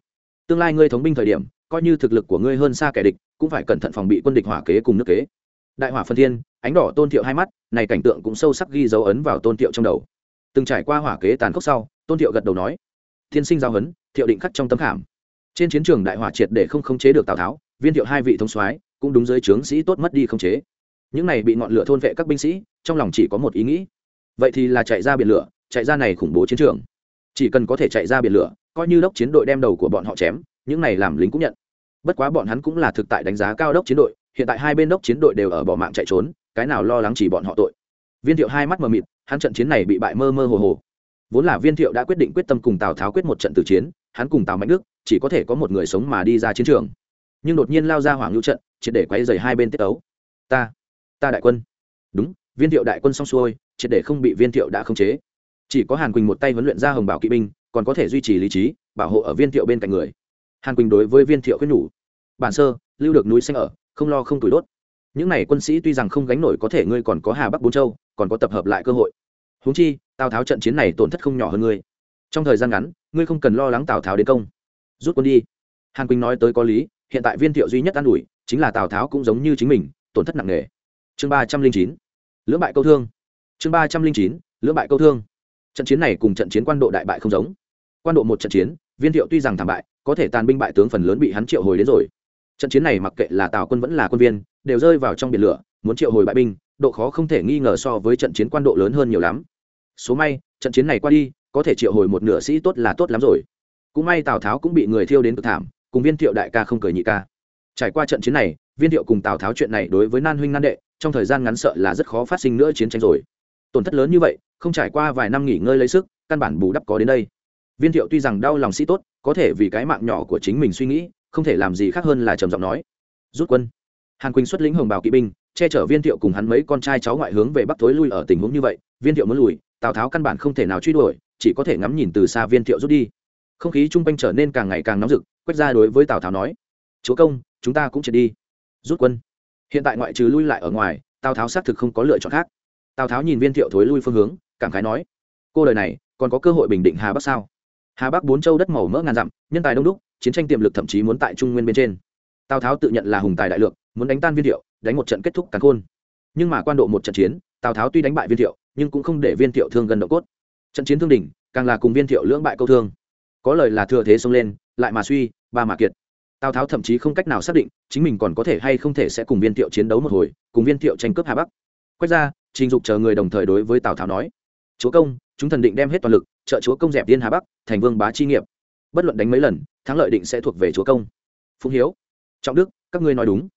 Tương lai ngươi thống binh thời điểm, coi như thực lực của ngươi hơn xa kẻ địch, cũng phải cẩn thận phòng bị quân địch hỏa kế cùng nước kế. Đại hỏa phân thiên, ánh đỏ tôn thiệu hai mắt, này cảnh tượng cũng sâu sắc ghi dấu ấn vào tôn thiệu trong đầu. Từng trải qua hỏa kế tàn khốc sau, tôn thiệu gật đầu nói, thiên sinh giao hấn thiệu định khắc trong tấm khảm. Trên chiến trường đại hỏa triệt để không khống chế được tào tháo, viên thiệu hai vị thông soái cũng đúng dưới trướng sĩ tốt mất đi khống chế. Những này bị ngọn lửa thôn vệ các binh sĩ, trong lòng chỉ có một ý nghĩ. Vậy thì là chạy ra biển lửa, chạy ra này khủng bố chiến trường. Chỉ cần có thể chạy ra biển lửa, coi như đốc chiến đội đem đầu của bọn họ chém, những này làm lính cũng nhận. Bất quá bọn hắn cũng là thực tại đánh giá cao đốc chiến đội, hiện tại hai bên đốc chiến đội đều ở bỏ mạng chạy trốn, cái nào lo lắng chỉ bọn họ tội. Viên thiệu hai mắt mờ mịt, hắn trận chiến này bị bại mơ mơ hồ hồ vốn là viên thiệu đã quyết định quyết tâm cùng tào tháo quyết một trận tử chiến hắn cùng tào mạnh đức chỉ có thể có một người sống mà đi ra chiến trường nhưng đột nhiên lao ra hoàng lưu trận triệt để quay dày hai bên tiết ấu ta ta đại quân đúng viên thiệu đại quân xong xuôi triệt để không bị viên thiệu đã khống chế chỉ có hàn quỳnh một tay huấn luyện ra hồng bảo kỵ binh còn có thể duy trì lý trí bảo hộ ở viên thiệu bên cạnh người hàn quỳnh đối với viên thiệu khuyên nhủ bản sơ lưu được núi xanh ở không lo không tuổi đốt những n à y quân sĩ tuy rằng không gánh nổi có thể ngươi còn có hà bắc bốn châu còn có tập hợp lại cơ hội huống chi, tào tháo trận chiến này tổn thất không nhỏ hơn ngươi. Trong thời gian ngắn, ngươi không cần lo lắng tào tháo đến công. Rút quân đi. Hàn quỳnh nói tới có lý, hiện tại viên thiệu duy nhất an ủi, chính là tào tháo cũng giống như chính mình, tổn thất nặng nề. Chương ba trăm linh chín. Lưỡng bại câu thương. Chương ba trăm linh chín, lưỡng bại câu thương. Trận chiến này cùng trận chiến quan độ đại bại không giống. Quan độ một trận chiến, viên thiệu tuy rằng thảm bại, có thể tàn binh bại tướng phần lớn bị hắn triệu hồi đến rồi. Trận chiến này mặc kệ là tào quân vẫn là quân viên, đều rơi vào trong biển lửa, muốn triệu hồi bại binh, độ khó không thể nghi ngờ so với trận chiến quan độ lớn hơn nhiều lắm số may, trận chiến này qua đi, có thể triệu hồi một nửa sĩ tốt là tốt lắm rồi. Cũng may tào tháo cũng bị người thiêu đến cực thảm, cùng viên thiệu đại ca không cười nhị ca. Trải qua trận chiến này, viên thiệu cùng tào tháo chuyện này đối với nan huynh nan đệ, trong thời gian ngắn sợ là rất khó phát sinh nữa chiến tranh rồi. Tổn thất lớn như vậy, không trải qua vài năm nghỉ ngơi lấy sức, căn bản bù đắp có đến đây. Viên thiệu tuy rằng đau lòng sĩ tốt, có thể vì cái mạng nhỏ của chính mình suy nghĩ, không thể làm gì khác hơn là trầm giọng nói. Rút quân. Hàn quỳnh xuất lĩnh hồng bào kỵ binh, che chở viên thiệu cùng hắn mấy con trai cháu ngoại hướng về bắc thối lui ở tình huống như vậy, viên thiệu muốn lùi tào tháo căn bản không thể nào truy đuổi, chỉ có thể ngắm nhìn từ xa viên thiệu rút đi. Không khí chung quanh trở nên càng ngày càng nóng rực, quét ra đối với tào tháo nói, chúa công, chúng ta cũng triệt đi. Rút quân. Hiện tại ngoại trừ lui lại ở ngoài, tào tháo xác thực không có lựa chọn khác. Tào tháo nhìn viên thiệu thối lui phương hướng, cảm khái nói, cô đời này, còn có cơ hội bình định hà bắc sao? Hà bắc bốn châu đất màu mỡ ngàn dặm, nhân tài đông đúc, chiến tranh tiềm lực thậm chí muốn tại trung nguyên bên trên. Tào tháo tự nhận là hùng tài đại lượng muốn đánh tan viên thiệu, đánh một trận kết thúc càn khôn. Nhưng mà quan độ một trận chiến, tào tháo tuy đánh bại viên thiệu nhưng cũng không để viên thiệu thương gần độ cốt. Trận chiến thương đỉnh, càng là cùng viên thiệu lưỡng bại câu thương. Có lời là thừa thế xông lên, lại mà suy, ba mà kiệt. Tào tháo thậm chí không cách nào xác định chính mình còn có thể hay không thể sẽ cùng viên thiệu chiến đấu một hồi, cùng viên thiệu tranh cướp hà bắc. Quét ra trình dục chờ người đồng thời đối với tào tháo nói, chúa công, chúng thần định đem hết toàn lực, trợ chúa công dẹp viên hà bắc, thành vương bá chi nghiệp. Bất luận đánh mấy lần, thắng lợi định sẽ thuộc về chúa công. Phụng hiếu, trọng đức, các ngươi nói đúng.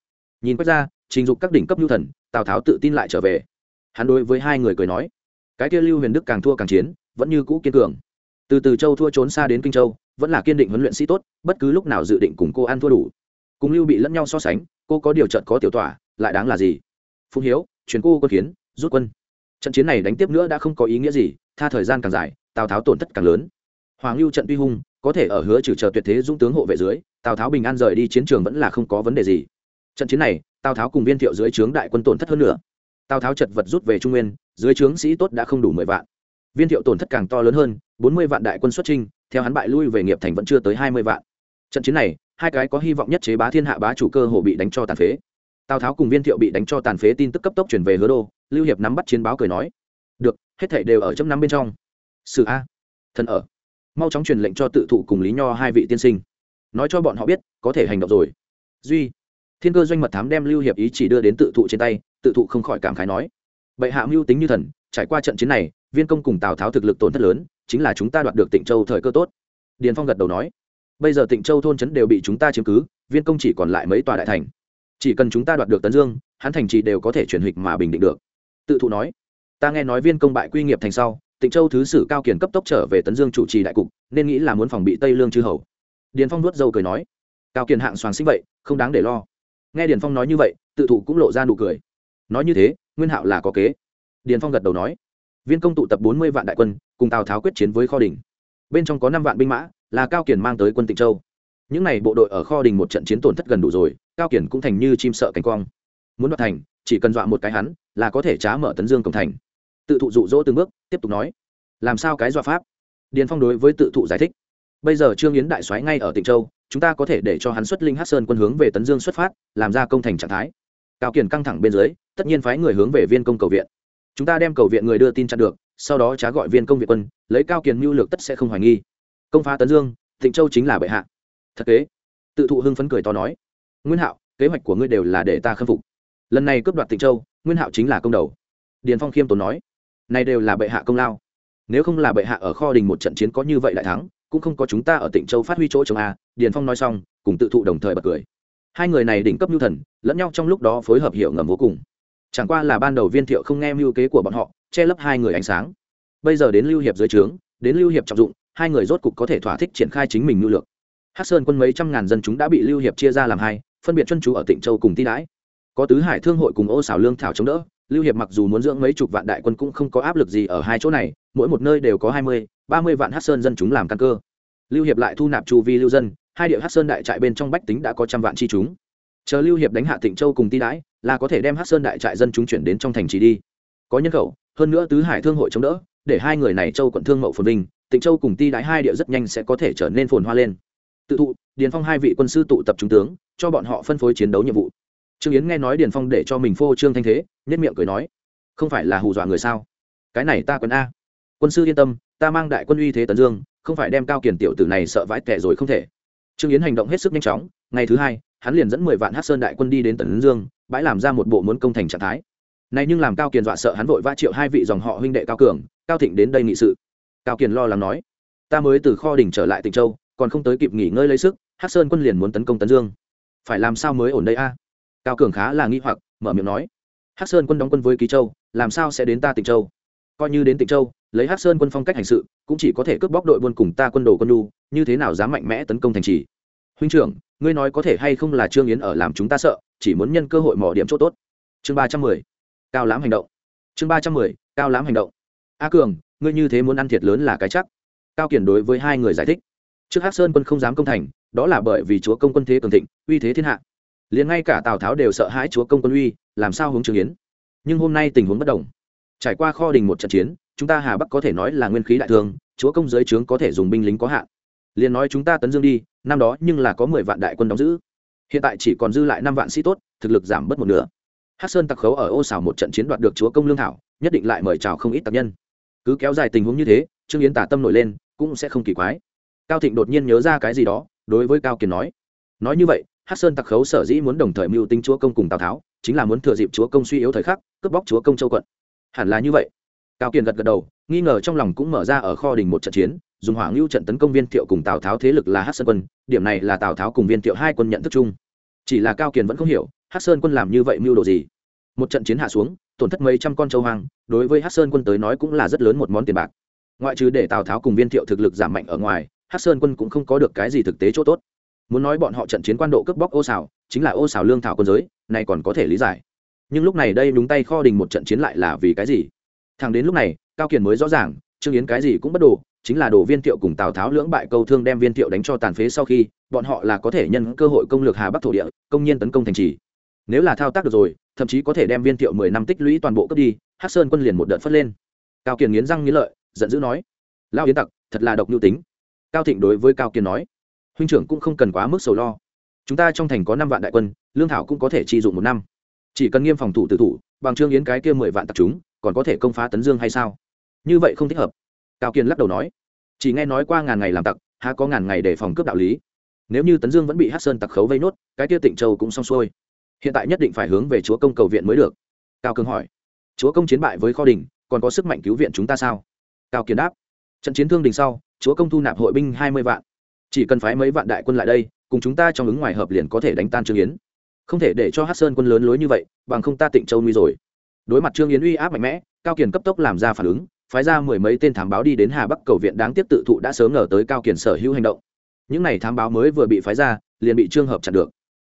Nhìn quét ra trình dục các đỉnh cấp nhu thần, tào tháo tự tin lại trở về hắn đối với hai người cười nói, cái kia lưu huyền đức càng thua càng chiến, vẫn như cũ kiên cường. Từ từ châu thua trốn xa đến kinh châu, vẫn là kiên định huấn luyện sĩ tốt, bất cứ lúc nào dự định cùng cô ăn thua đủ. Cùng lưu bị lẫn nhau so sánh, cô có điều trận có tiểu tỏa lại đáng là gì? Phụng hiếu chuyến cô quân kiến, rút quân. Trận chiến này đánh tiếp nữa đã không có ý nghĩa gì, tha thời gian càng dài, tào tháo tổn thất càng lớn. Hoàng lưu trận tuy hung, có thể ở hứa trừ chờ tuyệt thế dũng tướng hộ vệ dưới, tào tháo bình an rời đi chiến trường vẫn là không có vấn đề gì. Trận chiến này, tào tháo cùng viên thiệu dưới trướng đại quân tổn thất hơn nữa tào tháo chật vật rút về trung nguyên, dưới trướng sĩ tốt đã không đủ mười vạn. Viên thiệu tổn thất càng to lớn hơn, bốn mươi vạn đại quân xuất trinh theo hắn bại lui về nghiệp thành vẫn chưa tới hai mươi vạn. Trận chiến này, hai cái có hy vọng nhất chế bá thiên hạ bá chủ cơ hồ bị đánh cho tàn phế. Tào tháo cùng viên thiệu bị đánh cho tàn phế tin tức cấp tốc chuyển về hứa đô, lưu hiệp nắm bắt chiến báo cười nói, được, hết thảy đều ở chấm nắm bên trong. Sử a, thần ở. Mau chóng truyền lệnh cho tự thụ cùng lý nho hai vị tiên sinh. Nói cho bọn họ biết, có thể hành động rồi. Duy. Thiên cơ doanh mật thám đem lưu hiệp ý chỉ đưa đến tự thụ trên tay tự thụ không khỏi cảm khái nói, bệ hạ mưu tính như thần, trải qua trận chiến này, viên công cùng tào tháo thực lực tổn thất lớn, chính là chúng ta đoạt được tịnh châu thời cơ tốt. Điền phong gật đầu nói, bây giờ tịnh châu thôn trấn đều bị chúng ta chiếm cứ, viên công chỉ còn lại mấy tòa đại thành. Chỉ cần chúng ta đoạt được tấn dương, hắn thành trì đều có thể chuyển hịch mà bình định được. Tự thụ nói, ta nghe nói viên công bại quy nghiệp thành sau, tịnh châu thứ sử cao kiển cấp tốc trở về tấn dương chủ trì đại cục, nên nghĩ là muốn phòng bị tây lương chư hầu. Điền phong nuốt dâu cười nói, cao kiển hạng xoàng xích vậy, không đáng để lo. Nghe điền phong nói như vậy, tự thụ cũng lộ ra nụ cười nói như thế, nguyên hạo là có kế. Điền phong gật đầu nói, viên công tụ tập bốn mươi vạn đại quân, cùng tào tháo quyết chiến với kho đình. Bên trong có năm vạn binh mã, là cao kiển mang tới quân tịnh châu. Những n à y bộ đội ở kho đình một trận chiến tổn thất gần đủ rồi, cao kiển cũng thành như chim sợ cánh quang. Muốn đoạt thành, chỉ cần dọa một cái hắn, là có thể trá mở tấn dương cổng thành. Tự thụ dụ dỗ từng bước, tiếp tục nói, làm sao cái dọa pháp? Điền phong đối với tự thụ giải thích, bây giờ trương yến đại soái ngay ở tịnh châu, chúng ta có thể để cho hắn xuất linh hát sơn quân hướng về tấn dương xuất phát, làm ra công thành trạng thái cao Kiền căng thẳng bên dưới, tất nhiên phái người hướng về viên công cầu viện. Chúng ta đem cầu viện người đưa tin chặn được, sau đó trá gọi viên công viện quân, lấy cao Kiền mưu lược tất sẽ không hoài nghi. Công phá tấn dương, Thịnh châu chính là bệ hạ. Thật kế. Tự thụ hưng phấn cười to nói. Nguyên hạo, kế hoạch của ngươi đều là để ta khâm phục. Lần này cướp đoạt tịnh châu, nguyên hạo chính là công đầu. Điền phong khiêm tốn nói. Này đều là bệ hạ công lao. Nếu không là bệ hạ ở kho đình một trận chiến có như vậy đại thắng, cũng không có chúng ta ở tịnh châu phát huy chỗ chống a. Điền phong nói xong, cùng tự thụ đồng thời bật cười hai người này đỉnh cấp mưu thần, lẫn nhau trong lúc đó phối hợp hiệu ngầm vô cùng. Chẳng qua là ban đầu viên thiệu không nghe mưu kế của bọn họ, che lấp hai người ánh sáng. Bây giờ đến lưu hiệp dưới trướng, đến lưu hiệp trọng dụng, hai người rốt cục có thể thỏa thích triển khai chính mình mưu lược. Hát sơn quân mấy trăm ngàn dân chúng đã bị lưu hiệp chia ra làm hai, phân biệt chân chú ở tịnh châu cùng ti đãi. Có tứ hải thương hội cùng ô xảo lương thảo chống đỡ, lưu hiệp mặc dù muốn dưỡng mấy chục vạn đại quân cũng không có áp lực gì ở hai chỗ này, mỗi một nơi đều có hai mươi, ba mươi vạn hát sơn dân chúng làm căn cơ. Lưu hiệp lại thu nạp chu vi lưu dân hai địa hát sơn đại trại bên trong bách tính đã có trăm vạn chi chúng. Chờ lưu hiệp đánh hạ tịnh châu cùng ti đãi, là có thể đem hát sơn đại trại dân chúng chuyển đến trong thành trì đi. Có nhân khẩu, hơn nữa tứ hải thương hội chống đỡ, để hai người này châu quận thương mậu phồn vinh tịnh châu cùng ti đãi hai địa rất nhanh sẽ có thể trở nên phồn hoa lên. Tự thụ, điền phong hai vị quân sư tụ tập trung tướng, cho bọn họ phân phối chiến đấu nhiệm vụ. Trương yến nghe nói điền phong để cho mình phô trương thanh thế nhất miệng cười nói, không phải là hù dọa người sao? Cái này ta quân a. Quân sư yên tâm, ta mang đại quân uy thế tấn dương, không phải đem cao kiển tiểu tử này sợ vãi tệ rồi không thể trương yến hành động hết sức nhanh chóng, ngày thứ hai, hắn liền dẫn mười vạn hát sơn đại quân đi đến tấn dương, bãi làm ra một bộ muốn công thành trạng thái. Này nhưng làm cao kiền dọa sợ hắn vội vã triệu hai vị dòng họ huynh đệ cao cường, cao thịnh đến đây nghị sự. Cao kiền lo lắng nói, ta mới từ kho đỉnh trở lại tịnh châu, còn không tới kịp nghỉ ngơi lấy sức hát sơn quân liền muốn tấn công tấn dương. Phải làm sao mới ổn đây a? Cao cường khá là nghi hoặc, mở miệng nói hát sơn quân đóng quân với ký châu, làm sao sẽ đến ta tịnh châu? Coi như đến tịnh châu lấy hát sơn quân phong cách hành sự, cũng chỉ có thể cướp bóc đội buôn cùng ta quân đồ quân đu như thế nào dám mạnh mẽ tấn công thành trì? Huynh trưởng, ngươi nói có thể hay không là trương yến ở làm chúng ta sợ, chỉ muốn nhân cơ hội mỏ điểm chỗ tốt. Chương ba trăm mười, cao lãm hành động. Chương ba trăm mười, cao lãm hành động. A cường, ngươi như thế muốn ăn thiệt lớn là cái chắc. Cao kiển đối với hai người giải thích. Trước hắc sơn quân không dám công thành, đó là bởi vì chúa công quân thế cường thịnh, uy thế thiên hạ. Liền ngay cả tào tháo đều sợ hãi chúa công quân uy, làm sao hướng trương yến? Nhưng hôm nay tình huống bất đồng. Trải qua kho đình một trận chiến chúng ta hà bắc có thể nói là nguyên khí đại thương chúa công giới trướng có thể dùng binh lính có hạn. Liền nói chúng ta tấn dương đi, năm đó nhưng là có mười vạn đại quân đóng giữ. Hiện tại chỉ còn dư lại năm vạn sĩ tốt, thực lực giảm bớt một nửa. Hát sơn tặc khấu ở ô xảo một trận chiến đoạt được chúa công lương thảo, nhất định lại mời chào không ít tặc nhân. Cứ kéo dài tình huống như thế, trương yến tả tâm nổi lên, cũng sẽ không kỳ quái. Cao thịnh đột nhiên nhớ ra cái gì đó, đối với cao kiền nói. Nói như vậy hát sơn tặc khấu sở dĩ muốn đồng thời mưu tính chúa công cùng tào tháo, chính là muốn thừa dịp chúa công suy yếu thời khắc, cướp bóc chúa công châu quận. Hẳn là như vậy cao kiền gật gật đầu, nghi ngờ trong lòng cũng mở ra ở kho đình một trận chiến, dùng hỏa ngưu trận tấn công viên thiệu cùng tào tháo thế lực là hát sơn quân, điểm này là tào tháo cùng viên thiệu hai quân nhận thức chung. Chỉ là cao kiền vẫn không hiểu hát sơn quân làm như vậy mưu đồ gì? Một trận chiến hạ xuống, tổn thất mấy trăm con châu hoang, đối với hát sơn quân tới nói cũng là rất lớn một món tiền bạc. Ngoại trừ để tào tháo cùng viên thiệu thực lực giảm mạnh ở ngoài hát sơn quân cũng không có được cái gì thực tế chỗ tốt. Muốn nói bọn họ trận chiến quan độ cướp bóc ô xào chính là ô xào lương thảo quân giới này còn có thể lý giải. Nhưng lúc này đây đúng tay kho đình một trận chiến lại là vì cái gì? Thằng đến lúc này, cao kiền mới rõ ràng, trương yến cái gì cũng bất đồ, chính là đồ viên thiệu cùng tào tháo lưỡng bại câu thương đem viên thiệu đánh cho tàn phế sau khi, bọn họ là có thể nhân cơ hội công lược hà bắc thổ địa, công nhiên tấn công thành trì. Nếu là thao tác được rồi, thậm chí có thể đem viên thiệu mười năm tích lũy toàn bộ cướp đi hát sơn quân liền một đợt phất lên. Cao kiền nghiến răng nghiến lợi, giận dữ nói lao yến tặc, thật là độc nhu tính. Cao thịnh đối với cao kiền nói, huynh trưởng cũng không cần quá mức sầu lo. Chúng ta trong thành có năm vạn đại quân, lương thảo cũng có thể chi dụng một năm. Chỉ cần nghiêm phòng thủ tự thủ, bằng trương yến cái kia mười vạn tặc chúng còn có thể công phá tấn dương hay sao? Như vậy không thích hợp. Cao kiên lắc đầu nói. Chỉ nghe nói qua ngàn ngày làm tặc, há có ngàn ngày để phòng cướp đạo lý. Nếu như tấn dương vẫn bị hát sơn tặc khấu vây nốt, cái kia tịnh châu cũng xong xuôi. Hiện tại nhất định phải hướng về chúa công cầu viện mới được. Cao cường hỏi. Chúa công chiến bại với kho đình, còn có sức mạnh cứu viện chúng ta sao? Cao kiến đáp. Trận chiến thương đình sau, chúa công thu nạp hội binh hai mươi vạn. Chỉ cần phái mấy vạn đại quân lại đây, cùng chúng ta trong ứng ngoài hợp liền có thể đánh tan trương yến. Không thể để cho hát sơn quân lớn lối như vậy, bằng không ta tịnh châu nguy rồi đối mặt trương yến uy áp mạnh mẽ, cao kiền cấp tốc làm ra phản ứng, phái ra mười mấy tên thám báo đi đến hà bắc cầu viện đáng tiếp tự thụ đã sớm ngờ tới cao kiền sở hữu hành động. Những n à y thám báo mới vừa bị phái ra, liền bị trương hợp chặn được.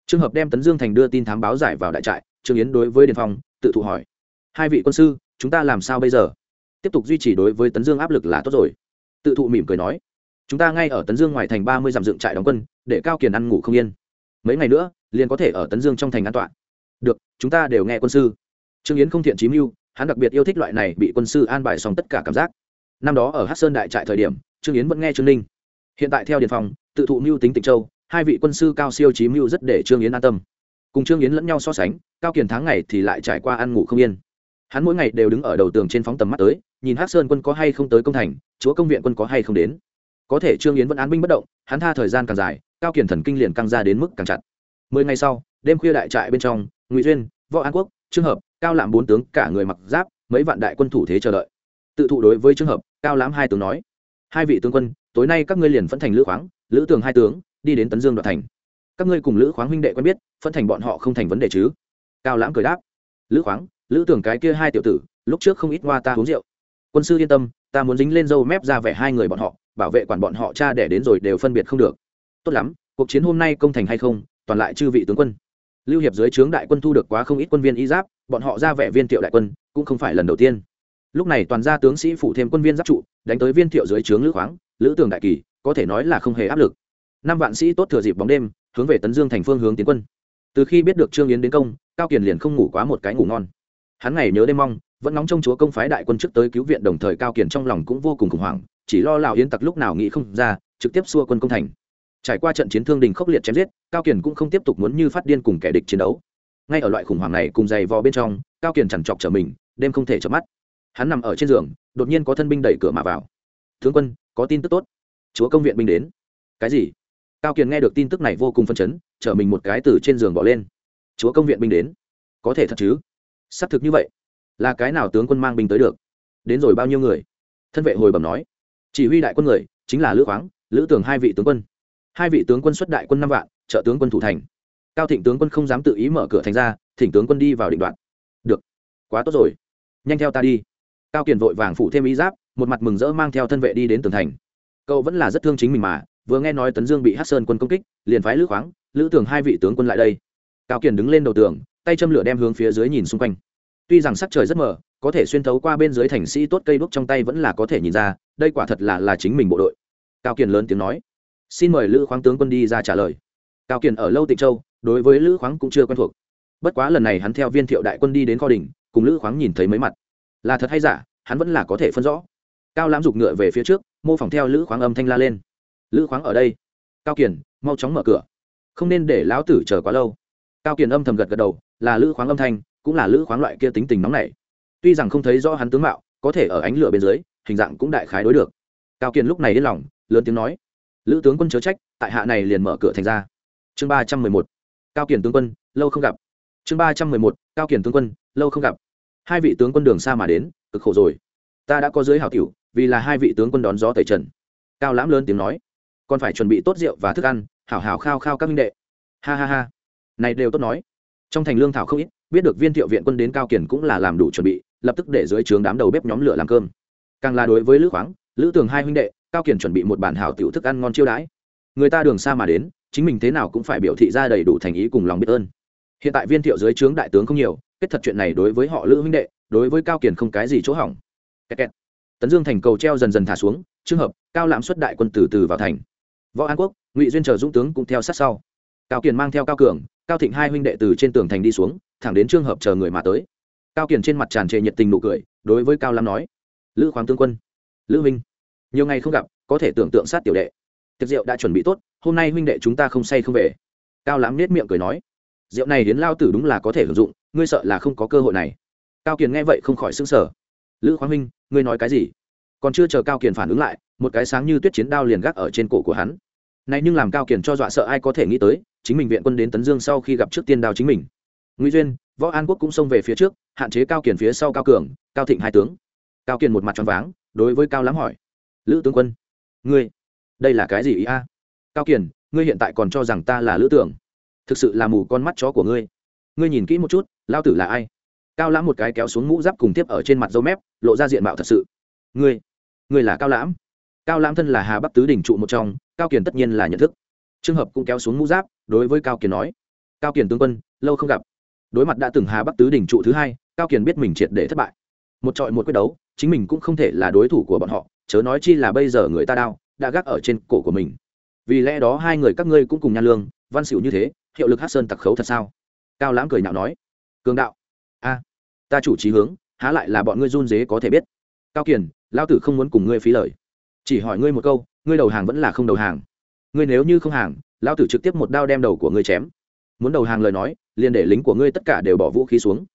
Trương hợp đem tấn dương thành đưa tin thám báo giải vào đại trại, trương yến đối với điền phong, tự thụ hỏi, hai vị quân sư, chúng ta làm sao bây giờ? Tiếp tục duy trì đối với tấn dương áp lực là tốt rồi. Tự thụ mỉm cười nói, chúng ta ngay ở tấn dương ngoài thành ba mươi dặm dựng trại đóng quân, để cao kiền ăn ngủ không yên. Mấy ngày nữa, liền có thể ở tấn dương trong thành an toàn. Được, chúng ta đều nghe quân sư trương yến không thiện chí mưu, hắn đặc biệt yêu thích loại này bị quân sư an bài xong tất cả cảm giác. Năm đó ở hát sơn đại trại thời điểm, trương yến vẫn nghe trương ninh. Hiện tại theo điền phòng, tự thụ mưu tính tịnh châu, hai vị quân sư cao siêu chí mưu rất để trương yến an tâm. Cùng trương yến lẫn nhau so sánh, cao kiền tháng ngày thì lại trải qua ăn ngủ không yên. Hắn mỗi ngày đều đứng ở đầu tường trên phóng tầm mắt tới, nhìn hát sơn quân có hay không tới công thành, chúa công viện quân có hay không đến. Có thể trương yến vẫn án binh bất động, hắn tha thời gian càng dài, cao kiền thần kinh liền căng ra đến mức càng chặt. Mười ngày sau, đêm khuya đại trại bên trong, ngụy duyên, võ an quốc trường hợp cao lãm bốn tướng cả người mặc giáp, mấy vạn đại quân thủ thế chờ đợi. Tự thụ đối với trường hợp, cao lãm hai tướng nói, hai vị tướng quân, tối nay các ngươi liền phân thành lữ khoáng, lữ tường hai tướng, đi đến tấn dương đoạt thành. Các ngươi cùng lữ khoáng huynh đệ quen biết phân thành bọn họ không thành vấn đề chứ? Cao lãm cười đáp, lữ khoáng, lữ tường cái kia hai tiểu tử, lúc trước không ít ngoa ta uống rượu. Quân sư yên tâm, ta muốn dính lên dâu mép ra vẻ hai người bọn họ, bảo vệ quản bọn họ cha đẻ đến rồi đều phân biệt không được. Tốt lắm, cuộc chiến hôm nay công thành hay không, toàn lại chư vị tướng quân. Lưu hiệp dưới trướng đại quân thu được quá không ít quân viên y giáp bọn họ ra vẻ viên thiệu đại quân, cũng không phải lần đầu tiên. Lúc này toàn gia tướng sĩ phụ thêm quân viên giáp trụ, đánh tới viên thiệu dưới trướng lữ khoáng, lữ tường đại kỳ, có thể nói là không hề áp lực. Năm vạn sĩ tốt thừa dịp bóng đêm, hướng về tấn dương thành phương hướng tiến quân. Từ khi biết được trương yến đến công, cao kiền liền không ngủ quá một cái ngủ ngon. Hắn ngày nhớ đêm mong, vẫn nóng trong chúa công phái đại quân trước tới cứu viện, đồng thời cao kiền trong lòng cũng vô cùng khủng hoảng, chỉ lo lào yến tặc lúc nào nghĩ không ra, trực tiếp xua quân công thành. Trải qua trận chiến thương đình khốc liệt chém giết, cao kiền cũng không tiếp tục muốn như phát điên cùng kẻ địch chiến đấu ngay ở loại khủng hoảng này cùng giày vò bên trong, cao kiền chẳng chọc trở mình, đêm không thể chợp mắt. Hắn nằm ở trên giường, đột nhiên có thân binh đẩy cửa mà vào. Tướng quân, có tin tức tốt. Chúa công viện binh đến. Cái gì? Cao kiền nghe được tin tức này vô cùng phân chấn, trở mình một cái từ trên giường bỏ lên. Chúa công viện binh đến. Có thể thật chứ? Xác thực như vậy. Là cái nào tướng quân mang binh tới được? Đến rồi bao nhiêu người? Thân vệ hồi bẩm nói. Chỉ huy đại quân người, chính là lữ khoáng, lữ tường hai vị tướng quân. Hai vị tướng quân xuất đại quân năm vạn, trợ tướng quân thủ thành cao thịnh tướng quân không dám tự ý mở cửa thành ra, thỉnh tướng quân đi vào định đoạn được. Quá tốt rồi. Nhanh theo ta đi. Cao kiền vội vàng phủ thêm ý giáp, một mặt mừng rỡ mang theo thân vệ đi đến tường thành. Cậu vẫn là rất thương chính mình mà, vừa nghe nói tấn dương bị hát sơn quân công kích, liền phái lữ khoáng, lữ tường hai vị tướng quân lại đây. Cao kiền đứng lên đầu tường, tay châm lửa đem hướng phía dưới nhìn xung quanh. Tuy rằng sắc trời rất mờ, có thể xuyên thấu qua bên dưới thành sĩ tốt cây đúc trong tay vẫn là có thể nhìn ra, đây quả thật là là chính mình bộ đội. Cao kiền lớn tiếng nói. Xin mời lữ khoáng tướng quân đi ra trả lời. Cao kiền ở lâu tịnh châu đối với lữ khoáng cũng chưa quen thuộc. Bất quá lần này hắn theo viên thiệu đại quân đi đến kho đình cùng lữ khoáng nhìn thấy mấy mặt. Là thật hay giả, hắn vẫn là có thể phân rõ. Cao lãm giục ngựa về phía trước, mô phỏng theo lữ khoáng âm thanh la lên. Lữ khoáng ở đây. Cao kiền, mau chóng mở cửa. Không nên để lão tử chờ quá lâu. Cao kiền âm thầm gật gật đầu, là lữ khoáng âm thanh, cũng là lữ khoáng loại kia tính tình nóng này tuy rằng không thấy rõ hắn tướng mạo, có thể ở ánh lửa bên dưới, hình dạng cũng đại khái đối được. Cao kiền lúc này yên lòng, lớn tiếng nói. Lữ tướng quân chớ trách, tại hạ này liền mở cửa thành ra. Chương ba trăm mười một cao Kiển tướng quân, lâu không gặp. Chương ba trăm mười một, cao Kiển tướng quân, lâu không gặp. Hai vị tướng quân đường xa mà đến, cực khổ rồi. Ta đã có dưới hảo tiểu, vì là hai vị tướng quân đón gió tẩy trần. Cao lãm lớn tiếng nói. Còn phải chuẩn bị tốt rượu và thức ăn, hảo hảo khao khao các minh đệ. Ha ha ha. Này đều tốt nói. Trong thành lương thảo không ít, biết được viên thiệu viện quân đến cao kiển cũng là làm đủ chuẩn bị, lập tức để dưới trướng đám đầu bếp nhóm lửa làm cơm. Càng là đối với lữ khoáng, lữ tường hai huynh đệ, cao kiển chuẩn bị một bản hảo tiểu thức ăn ngon chiêu đãi. Người ta đường xa mà đến chính mình thế nào cũng phải biểu thị ra đầy đủ thành ý cùng lòng biết ơn. Hiện tại viên thiệu dưới trướng đại tướng không nhiều, kết thật chuyện này đối với họ lữ huynh đệ, đối với cao kiển không cái gì chỗ hỏng. Kẹt kẹt. tấn dương thành cầu treo dần dần thả xuống trường hợp, cao lãm xuất đại quân từ từ vào thành. Võ an quốc, ngụy duyên chờ dũng tướng cũng theo sát sau. Cao kiền mang theo cao cường, cao thịnh hai huynh đệ từ trên tường thành đi xuống, thẳng đến trường hợp chờ người mà tới. Cao kiền trên mặt tràn trề nhiệt tình nụ cười, đối với cao lãm nói, lữ khoáng tướng quân, lữ huynh, nhiều ngày không gặp, có thể tưởng tượng sát tiểu đệ tiệc rượu đã chuẩn bị tốt, hôm nay huynh đệ chúng ta không say không về. Cao lãm nết miệng cười nói, rượu này đến lao tử đúng là có thể hưởng dụng, ngươi sợ là không có cơ hội này. Cao kiền nghe vậy không khỏi xứng sở lữ khoáng huynh ngươi nói cái gì? Còn chưa chờ cao kiền phản ứng lại, một cái sáng như tuyết chiến đao liền gác ở trên cổ của hắn. Này nhưng làm cao kiền cho dọa sợ ai có thể nghĩ tới, chính mình viện quân đến tấn dương sau khi gặp trước tiên đao chính mình. Ngụy duyên, võ an quốc cũng xông về phía trước, hạn chế cao kiền phía sau cao cường, cao thịnh hai tướng. Cao kiền một mặt tròn váng, đối với cao lãng hỏi, lữ tướng quân, ngươi đây là cái gì ý a? Cao kiền, ngươi hiện tại còn cho rằng ta là lữ tưởng? Thực sự là mù con mắt chó của ngươi. Ngươi nhìn kỹ một chút lao tử là ai? Cao lãm một cái kéo xuống mũ giáp cùng tiếp ở trên mặt dâu mép, lộ ra diện mạo thật sự. Ngươi ngươi là cao lãm? Cao lãm thân là hà bắc tứ đỉnh trụ một trong, cao kiền tất nhiên là nhận thức. Trường hợp cũng kéo xuống mũ giáp, đối với cao kiền nói, cao kiền tướng quân, lâu không gặp. Đối mặt đã từng hà bắc tứ đỉnh trụ thứ hai, cao kiền biết mình triệt để thất bại. Một trọi một quyết đấu, chính mình cũng không thể là đối thủ của bọn họ, chớ nói chi là bây giờ người ta đao đã gác ở trên cổ của mình. Vì lẽ đó hai người các ngươi cũng cùng nhan lương, văn xỉu như thế, hiệu lực hát sơn tặc khấu thật sao? Cao lãm cười nhạo nói. Cường đạo. A, ta chủ trí hướng, há lại là bọn ngươi run dế có thể biết. Cao kiền lao tử không muốn cùng ngươi phí lời. Chỉ hỏi ngươi một câu, ngươi đầu hàng vẫn là không đầu hàng. Ngươi nếu như không hàng lao tử trực tiếp một đao đem đầu của ngươi chém. Muốn đầu hàng lời nói, liền để lính của ngươi tất cả đều bỏ vũ khí xuống.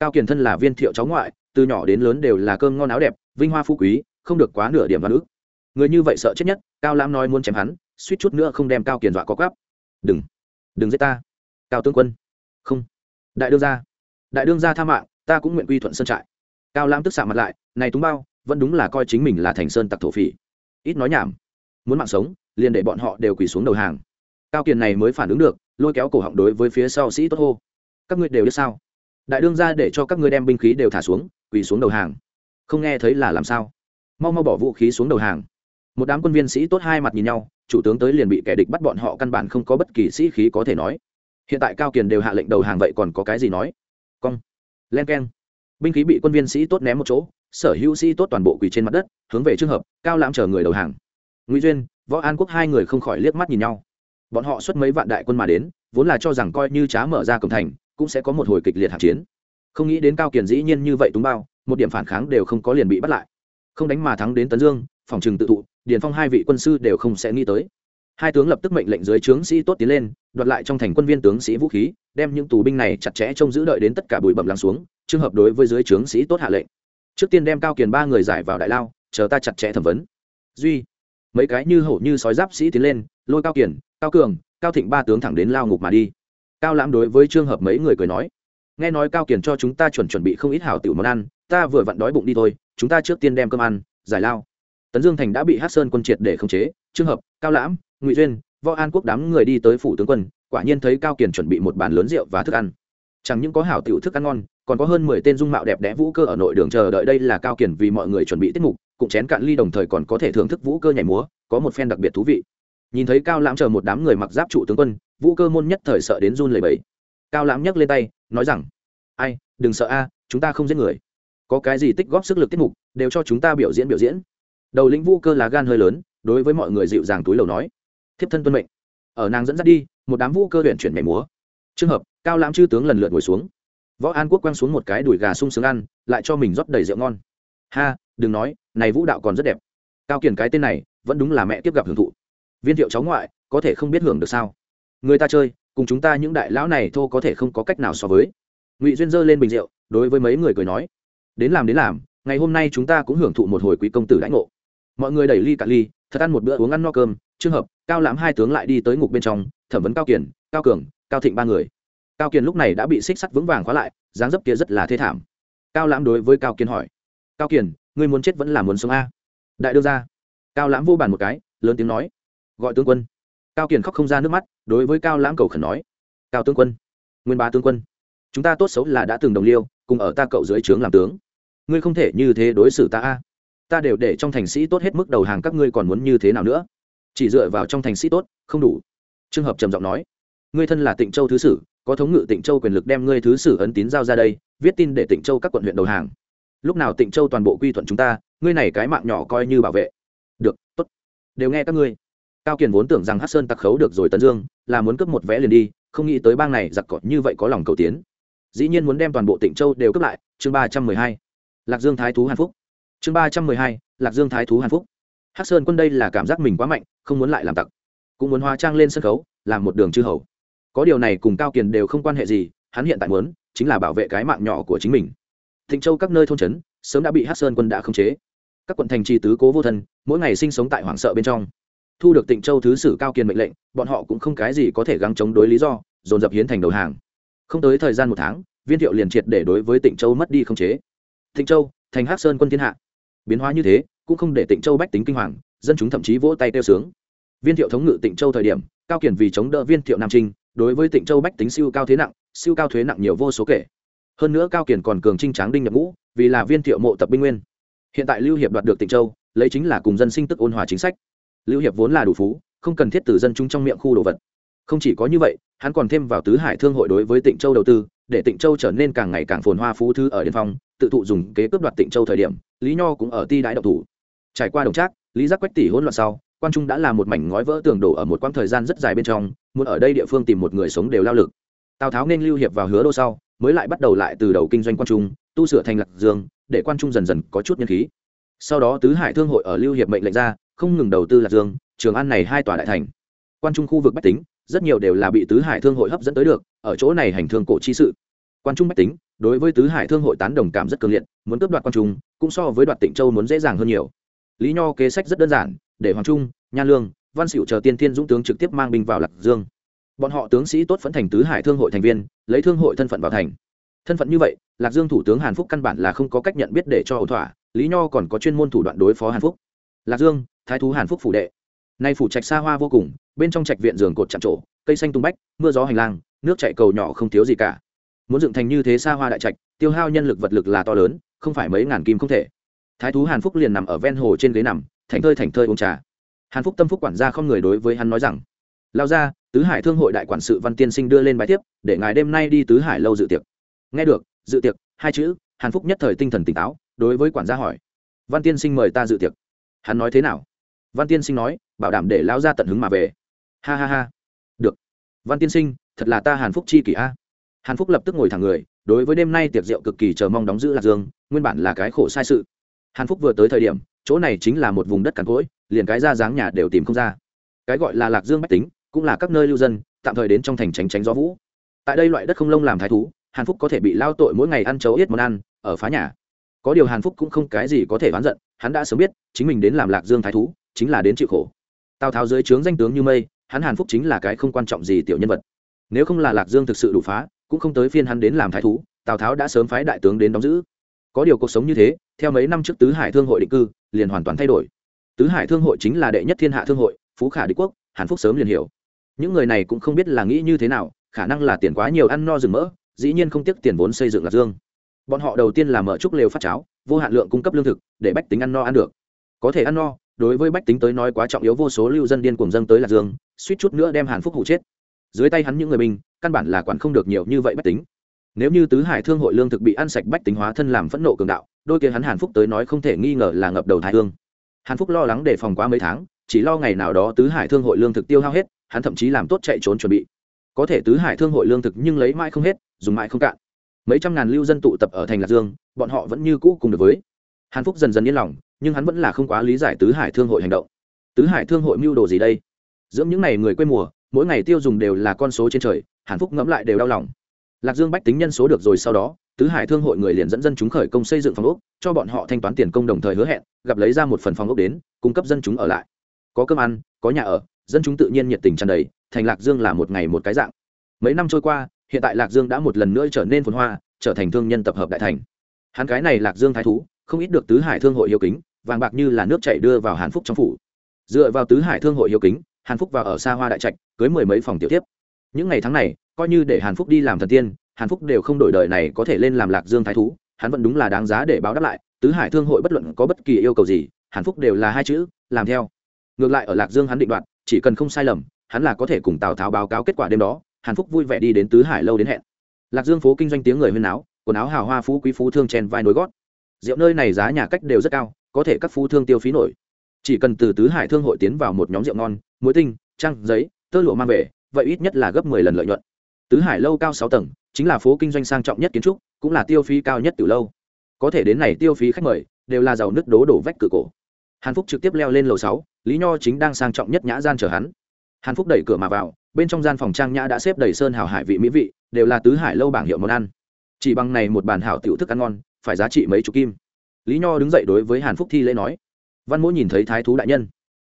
Cao kiền thân là viên thiệu cháu ngoại, từ nhỏ đến lớn đều là cơm ngon áo đẹp, vinh hoa phú quý, không được quá nửa điểm văn ức người như vậy sợ chết nhất, cao lãm nói muốn chém hắn, suýt chút nữa không đem cao kiền dọa có quắp. đừng đừng giết ta. Cao tướng quân. Không. Đại đương gia. Đại đương gia tha mạng, ta cũng nguyện quy thuận sơn trại. Cao lãm tức xạ mặt lại, này túng bao, vẫn đúng là coi chính mình là thành sơn tặc thổ phỉ. Ít nói nhảm. Muốn mạng sống, liền để bọn họ đều quỳ xuống đầu hàng. Cao kiền này mới phản ứng được, lôi kéo cổ họng đối với phía sau sĩ tốt hô. Các ngươi đều biết sao? Đại đương ra để cho các ngươi đem binh khí đều thả xuống, quỳ xuống đầu hàng. Không nghe thấy là làm sao? Mau mau bỏ vũ khí xuống đầu hàng một đám quân viên sĩ tốt hai mặt nhìn nhau, chủ tướng tới liền bị kẻ địch bắt bọn họ căn bản không có bất kỳ sĩ khí có thể nói. Hiện tại cao kiền đều hạ lệnh đầu hàng vậy còn có cái gì nói? Cong. Len k e n binh khí bị quân viên sĩ tốt ném một chỗ, sở hữu sĩ tốt toàn bộ quỳ trên mặt đất, hướng về trường hợp, cao lãm chờ người đầu hàng. Ngụy duyên, võ an quốc hai người không khỏi liếc mắt nhìn nhau. Bọn họ xuất mấy vạn đại quân mà đến, vốn là cho rằng coi như trá mở ra cổng thành, cũng sẽ có một hồi kịch liệt hạt chiến. Không nghĩ đến cao kiền dĩ nhiên như vậy túng bao, một điểm phản kháng đều không có liền bị bắt lại. Không đánh mà thắng đến tấn dương, phòng trừng tự thụ điền phong hai vị quân sư đều không sẽ nghĩ tới. Hai tướng lập tức mệnh lệnh dưới trướng sĩ tốt tiến lên, đoạt lại trong thành quân viên tướng sĩ vũ khí, đem những tù binh này chặt chẽ trông giữ đợi đến tất cả bụi bẩm lắng xuống trường hợp đối với dưới trướng sĩ tốt hạ lệnh. Trước tiên đem cao kiền ba người giải vào đại lao, chờ ta chặt chẽ thẩm vấn. Duy, mấy cái như hổ như sói giáp sĩ tiến lên, lôi cao kiền, cao cường, cao thịnh ba tướng thẳng đến lao ngục mà đi. Cao lãm đối với trường hợp mấy người cười nói, nghe nói cao kiền cho chúng ta chuẩn chuẩn bị không ít hảo tiểu món ăn, ta vừa vặn đói bụng đi thôi, chúng ta trước tiên đem cơm ăn, giải lao tấn dương thành đã bị hát sơn quân triệt để khống chế trường hợp, cao lãm, ngụy duyên, võ an quốc đám người đi tới phủ tướng quân, quả nhiên thấy cao kiền chuẩn bị một bàn lớn rượu và thức ăn. Chẳng những có hảo tiểu thức ăn ngon, còn có hơn mười tên dung mạo đẹp đẽ vũ cơ ở nội đường chờ đợi đây là cao kiền vì mọi người chuẩn bị tiết mục, cũng chén cạn ly đồng thời còn có thể thưởng thức vũ cơ nhảy múa, có một phen đặc biệt thú vị. Nhìn thấy cao lãm chờ một đám người mặc giáp trụ tướng quân, vũ cơ môn nhất thời sợ đến run lầy bẫy cao lãm nhấc lên tay, nói rằng, ai, đừng sợ a, chúng ta không giết người. Có cái gì tích góp sức lực tiết mục, đều cho chúng ta biểu diễn biểu diễn đầu lĩnh vũ cơ là gan hơi lớn, đối với mọi người dịu dàng túi lầu nói. Thiếp thân tuân mệnh. Ở nàng dẫn dắt đi, một đám vũ cơ huyện chuyển nhảy múa. Trường hợp, cao lãm chư tướng lần lượt ngồi xuống. Võ an quốc quăng xuống một cái đùi gà sung sướng ăn, lại cho mình rót đầy rượu ngon. Ha, đừng nói, này vũ đạo còn rất đẹp. Cao kiền cái tên này, vẫn đúng là mẹ tiếp gặp hưởng thụ. Viên thiệu cháu ngoại, có thể không biết hưởng được sao? Người ta chơi, cùng chúng ta những đại lão này thô có thể không có cách nào so với. Ngụy duyên dơ lên bình rượu, đối với mấy người cười nói. Đến làm đến làm, ngày hôm nay chúng ta cũng hưởng thụ một hồi quý công tử lãnh ngộ mọi người đẩy ly cả ly, thật ăn một bữa uống ăn no cơm trường hợp, cao lãm hai tướng lại đi tới ngục bên trong, thẩm vấn cao kiền cao cường, cao thịnh ba người. Cao kiền lúc này đã bị xích sắt vững vàng khóa lại, dáng dấp kia rất là thê thảm. Cao lãm đối với cao kiền hỏi, cao kiền ngươi muốn chết vẫn là muốn sống a? Đại đương ra cao lãm vô bàn một cái, lớn tiếng nói, gọi tướng quân. Cao kiền khóc không ra nước mắt, đối với cao lãm cầu khẩn nói, cao tướng quân, nguyên bá tướng quân, chúng ta tốt xấu là đã từng đồng liêu, cùng ở ta cậu dưới trướng làm tướng. Ngươi không thể như thế đối xử ta a ta đều để trong thành sĩ tốt hết mức đầu hàng các ngươi còn muốn như thế nào nữa? Chỉ dựa vào trong thành sĩ tốt, không đủ. Trường hợp trầm giọng nói, ngươi thân là tịnh châu thứ sử, có thống ngự tịnh châu quyền lực đem ngươi thứ sử ấn tín giao ra đây, viết tin để tịnh châu các quận huyện đầu hàng. Lúc nào tịnh châu toàn bộ quy thuận chúng ta, ngươi này cái mạng nhỏ coi như bảo vệ. Được, tốt. Đều nghe các ngươi. Cao kiền vốn tưởng rằng hát sơn tặc khấu được rồi tấn dương, là muốn cướp một vé liền đi, không nghĩ tới bang này giặc cọt như vậy có lòng cầu tiến. Dĩ nhiên muốn đem toàn bộ tịnh châu đều cướp lại. Chương ba trăm mười hai. Lạc dương thái thú hàn phúc chương ba trăm mười hai, lạc dương thái thú hàn phúc. Hắc sơn quân đây là cảm giác mình quá mạnh, không muốn lại làm tặc. Cũng muốn hóa trang lên sân khấu, làm một đường chư hầu. Có điều này cùng cao kiền đều không quan hệ gì, hắn hiện tại muốn chính là bảo vệ cái mạng nhỏ của chính mình. Thịnh châu các nơi thôn trấn, sớm đã bị hắc sơn quân đã khống chế. Các quận thành trì tứ cố vô thân, mỗi ngày sinh sống tại hoảng sợ bên trong. Thu được tịnh châu thứ sử cao kiền mệnh lệnh, bọn họ cũng không cái gì có thể gắng chống đối lý do, dồn dập hiến thành đầu hàng. Không tới thời gian một tháng, viên thiệu liền triệt để đối với tịnh châu mất đi khống chế. Tịnh châu, thành hắc sơn quân thiên hạ biến hóa như thế, cũng không để tịnh châu bách tính kinh hoàng, dân chúng thậm chí vỗ tay kêu sướng. Viên thiệu thống ngự tịnh châu thời điểm, cao kiển vì chống đỡ viên thiệu nam trinh, đối với tịnh châu bách tính siêu cao thế nặng, siêu cao thuế nặng nhiều vô số kể. Hơn nữa cao kiển còn cường trinh tráng đinh nhập ngũ, vì là viên thiệu mộ tập binh nguyên. Hiện tại lưu hiệp đoạt được tịnh châu, lấy chính là cùng dân sinh tức ôn hòa chính sách. Lưu hiệp vốn là đủ phú, không cần thiết từ dân chúng trong miệng khu đồ vật. Không chỉ có như vậy, hắn còn thêm vào tứ hải thương hội đối với tịnh châu đầu tư, để tịnh châu trở nên càng ngày càng phồn hoa phú thư ở điên phong, tự thụ dùng kế cướp đoạt tịnh châu thời điểm lý nho cũng ở ti Đại độc thủ. Trải qua đồng trác, lý giác quách tỷ hỗn loạn sau, quan trung đã là một mảnh ngói vỡ tường đổ ở một quãng thời gian rất dài bên trong, muốn ở đây địa phương tìm một người sống đều lao lực. Tào tháo nên lưu hiệp vào hứa đô sau, mới lại bắt đầu lại từ đầu kinh doanh quan trung, tu sửa thành lạc dương, để quan trung dần dần có chút nhân khí. Sau đó tứ hải thương hội ở lưu hiệp mệnh lệnh ra, không ngừng đầu tư lạc dương, trường an này hai tòa đại thành. Quan trung khu vực bách tính, rất nhiều đều là bị tứ hải thương hội hấp dẫn tới được, ở chỗ này hành thương cổ chi sự. Quan trung bách tính đối với tứ hải thương hội tán đồng cảm rất cường liệt, muốn cướp đoạt quan trung, cũng so với đoạt tịnh châu muốn dễ dàng hơn nhiều. Lý nho kế sách rất đơn giản, để hoàng trung nhan lương, văn xỉu chờ tiên thiên dũng tướng trực tiếp mang binh vào lạc dương. Bọn họ tướng sĩ tốt phẫn thành tứ hải thương hội thành viên, lấy thương hội thân phận vào thành. Thân phận như vậy, lạc dương thủ tướng hàn phúc căn bản là không có cách nhận biết để cho ổn thỏa, lý nho còn có chuyên môn thủ đoạn đối phó hàn phúc. Lạc dương, thái thú hàn phúc phủ đệ. Nay phủ trạch xa hoa vô cùng, bên trong trạch viện giường cột chạm trổ, cây xanh tung bách, mưa gió hành lang, nước chạy cầu nhỏ không thiếu gì cả muốn dựng thành như thế xa hoa đại trạch, tiêu hao nhân lực vật lực là to lớn, không phải mấy ngàn kim không thể. Thái thú hàn phúc liền nằm ở ven hồ trên ghế nằm thành thơi thành thơi uống trà. Hàn phúc tâm phúc quản gia không người đối với hắn nói rằng, lao ra, tứ hải thương hội đại quản sự văn tiên sinh đưa lên bài tiếp để ngài đêm nay đi tứ hải lâu dự tiệc. Nghe được, dự tiệc, hai chữ, hàn phúc nhất thời tinh thần tỉnh táo, đối với quản gia hỏi, văn tiên sinh mời ta dự tiệc. Hắn nói thế nào? Văn tiên sinh nói, bảo đảm để lao ra tận hứng mà về. Ha ha ha. Được. Văn tiên sinh, thật là ta hàn phúc chi kỷ a hàn phúc lập tức ngồi thẳng người, đối với đêm nay tiệc rượu cực kỳ chờ mong đóng giữ lạc dương, nguyên bản là cái khổ sai sự. Hàn phúc vừa tới thời điểm, chỗ này chính là một vùng đất cằn cỗi, liền cái ra dáng nhà đều tìm không ra. Cái gọi là lạc dương bách tính, cũng là các nơi lưu dân, tạm thời đến trong thành tránh tránh gió vũ. Tại đây loại đất không lông làm thái thú, hàn phúc có thể bị lao tội mỗi ngày ăn chấu ít món ăn, ở phá nhà. Có điều hàn phúc cũng không cái gì có thể oán giận, hắn đã sớm biết, chính mình đến làm lạc dương thái thú, chính là đến chịu khổ. Tào tháo dưới trướng danh tướng như mây, hắn hàn phúc chính là cái không quan trọng gì tiểu nhân vật. Nếu không là lạc dương thực sự đủ phá cũng không tới phiên hắn đến làm thái thú, tào tháo đã sớm phái đại tướng đến đóng giữ. Có điều cuộc sống như thế, theo mấy năm trước tứ hải thương hội định cư, liền hoàn toàn thay đổi. Tứ hải thương hội chính là đệ nhất thiên hạ thương hội, phú khả đế quốc, hàn phúc sớm liền hiểu. Những người này cũng không biết là nghĩ như thế nào, khả năng là tiền quá nhiều ăn no rừng mỡ, dĩ nhiên không tiếc tiền vốn xây dựng lạc dương. Bọn họ đầu tiên là mở trúc lều phát cháo, vô hạn lượng cung cấp lương thực, để bách tính ăn no ăn được. Có thể ăn no, đối với bách tính tới nói quá trọng yếu, vô số lưu dân điên cuồng dân tới lạc dương, suýt chút nữa đem hàn phúc hụ chết dưới tay hắn những người binh, căn bản là quản không được nhiều như vậy bách tính. Nếu như tứ hải thương hội lương thực bị ăn sạch bách tính hóa thân làm phẫn nộ cường đạo, đôi kia hắn hàn phúc tới nói không thể nghi ngờ là ngập đầu thái thương. hàn phúc lo lắng đề phòng quá mấy tháng, chỉ lo ngày nào đó tứ hải thương hội lương thực tiêu hao hết, hắn thậm chí làm tốt chạy trốn chuẩn bị. Có thể tứ hải thương hội lương thực nhưng lấy mãi không hết, dùng mãi không cạn. Mấy trăm ngàn lưu dân tụ tập ở thành lạc dương, bọn họ vẫn như cũ cùng được với. Hàn phúc dần dần yên lòng, nhưng hắn vẫn là không quá lý giải tứ hải thương hội hành động. Tứ hải thương hội mưu đồ gì đây? Dưỡng những n à y người quê mùa mỗi ngày tiêu dùng đều là con số trên trời, hàn phúc ngẫm lại đều đau lòng. Lạc dương bách tính nhân số được rồi sau đó, tứ hải thương hội người liền dẫn dân chúng khởi công xây dựng phòng ốc, cho bọn họ thanh toán tiền công đồng thời hứa hẹn, gặp lấy ra một phần phòng ốc đến, cung cấp dân chúng ở lại. Có cơm ăn, có nhà ở, dân chúng tự nhiên nhiệt tình tràn đầy, thành lạc dương là một ngày một cái dạng. Mấy năm trôi qua, hiện tại lạc dương đã một lần nữa trở nên phồn hoa, trở thành thương nhân tập hợp đại thành. Hắn cái này lạc dương thái thú, không ít được tứ hải thương hội yêu kính, vàng bạc như là nước chảy đưa vào hàn phúc trong phủ. Dựa vào tứ hải thương hội yêu kính hàn phúc vào ở xa hoa đại trạch, cưới mười mấy phòng tiểu tiếp những ngày tháng này, coi như để hàn phúc đi làm thần tiên, hàn phúc đều không đổi đời này có thể lên làm lạc dương thái thú. Hắn vẫn đúng là đáng giá để báo đáp lại. Tứ hải thương hội bất luận có bất kỳ yêu cầu gì, hàn phúc đều là hai chữ, làm theo. Ngược lại ở lạc dương hắn định đoạt, chỉ cần không sai lầm, hắn là có thể cùng tào tháo báo cáo kết quả đêm đó, hàn phúc vui vẻ đi đến tứ hải lâu đến hẹn. Lạc dương phố kinh doanh tiếng người huyên áo quần áo hào hoa phú quý phú thương chen vai nối gót. Rượu nơi này giá nhà cách đều rất cao, có thể các phú thương tiêu phí nổi. Chỉ cần từ tứ hải thương hội tiến vào một nhóm rượu ngon muối tinh, trăng, giấy, tơ lụa mang về, vậy ít nhất là gấp mười lần lợi nhuận. Tứ hải lâu cao sáu tầng, chính là phố kinh doanh sang trọng nhất kiến trúc, cũng là tiêu phí cao nhất từ lâu. Có thể đến này tiêu phí khách mời, đều là giàu nước đố đổ vách cửa cổ. Hàn phúc trực tiếp leo lên lầu sáu, lý nho chính đang sang trọng nhất nhã gian chờ hắn. Hàn phúc đẩy cửa mà vào, bên trong gian phòng trang nhã đã xếp đầy sơn hào hải vị mỹ vị, đều là tứ hải lâu bảng hiệu món ăn. Chỉ bằng này một bàn hảo tiểu thức ăn ngon, phải giá trị mấy chục kim. Lý nho đứng dậy đối với hàn phúc thi lễ nói, văn mỗ nhìn thấy thái thú đại nhân.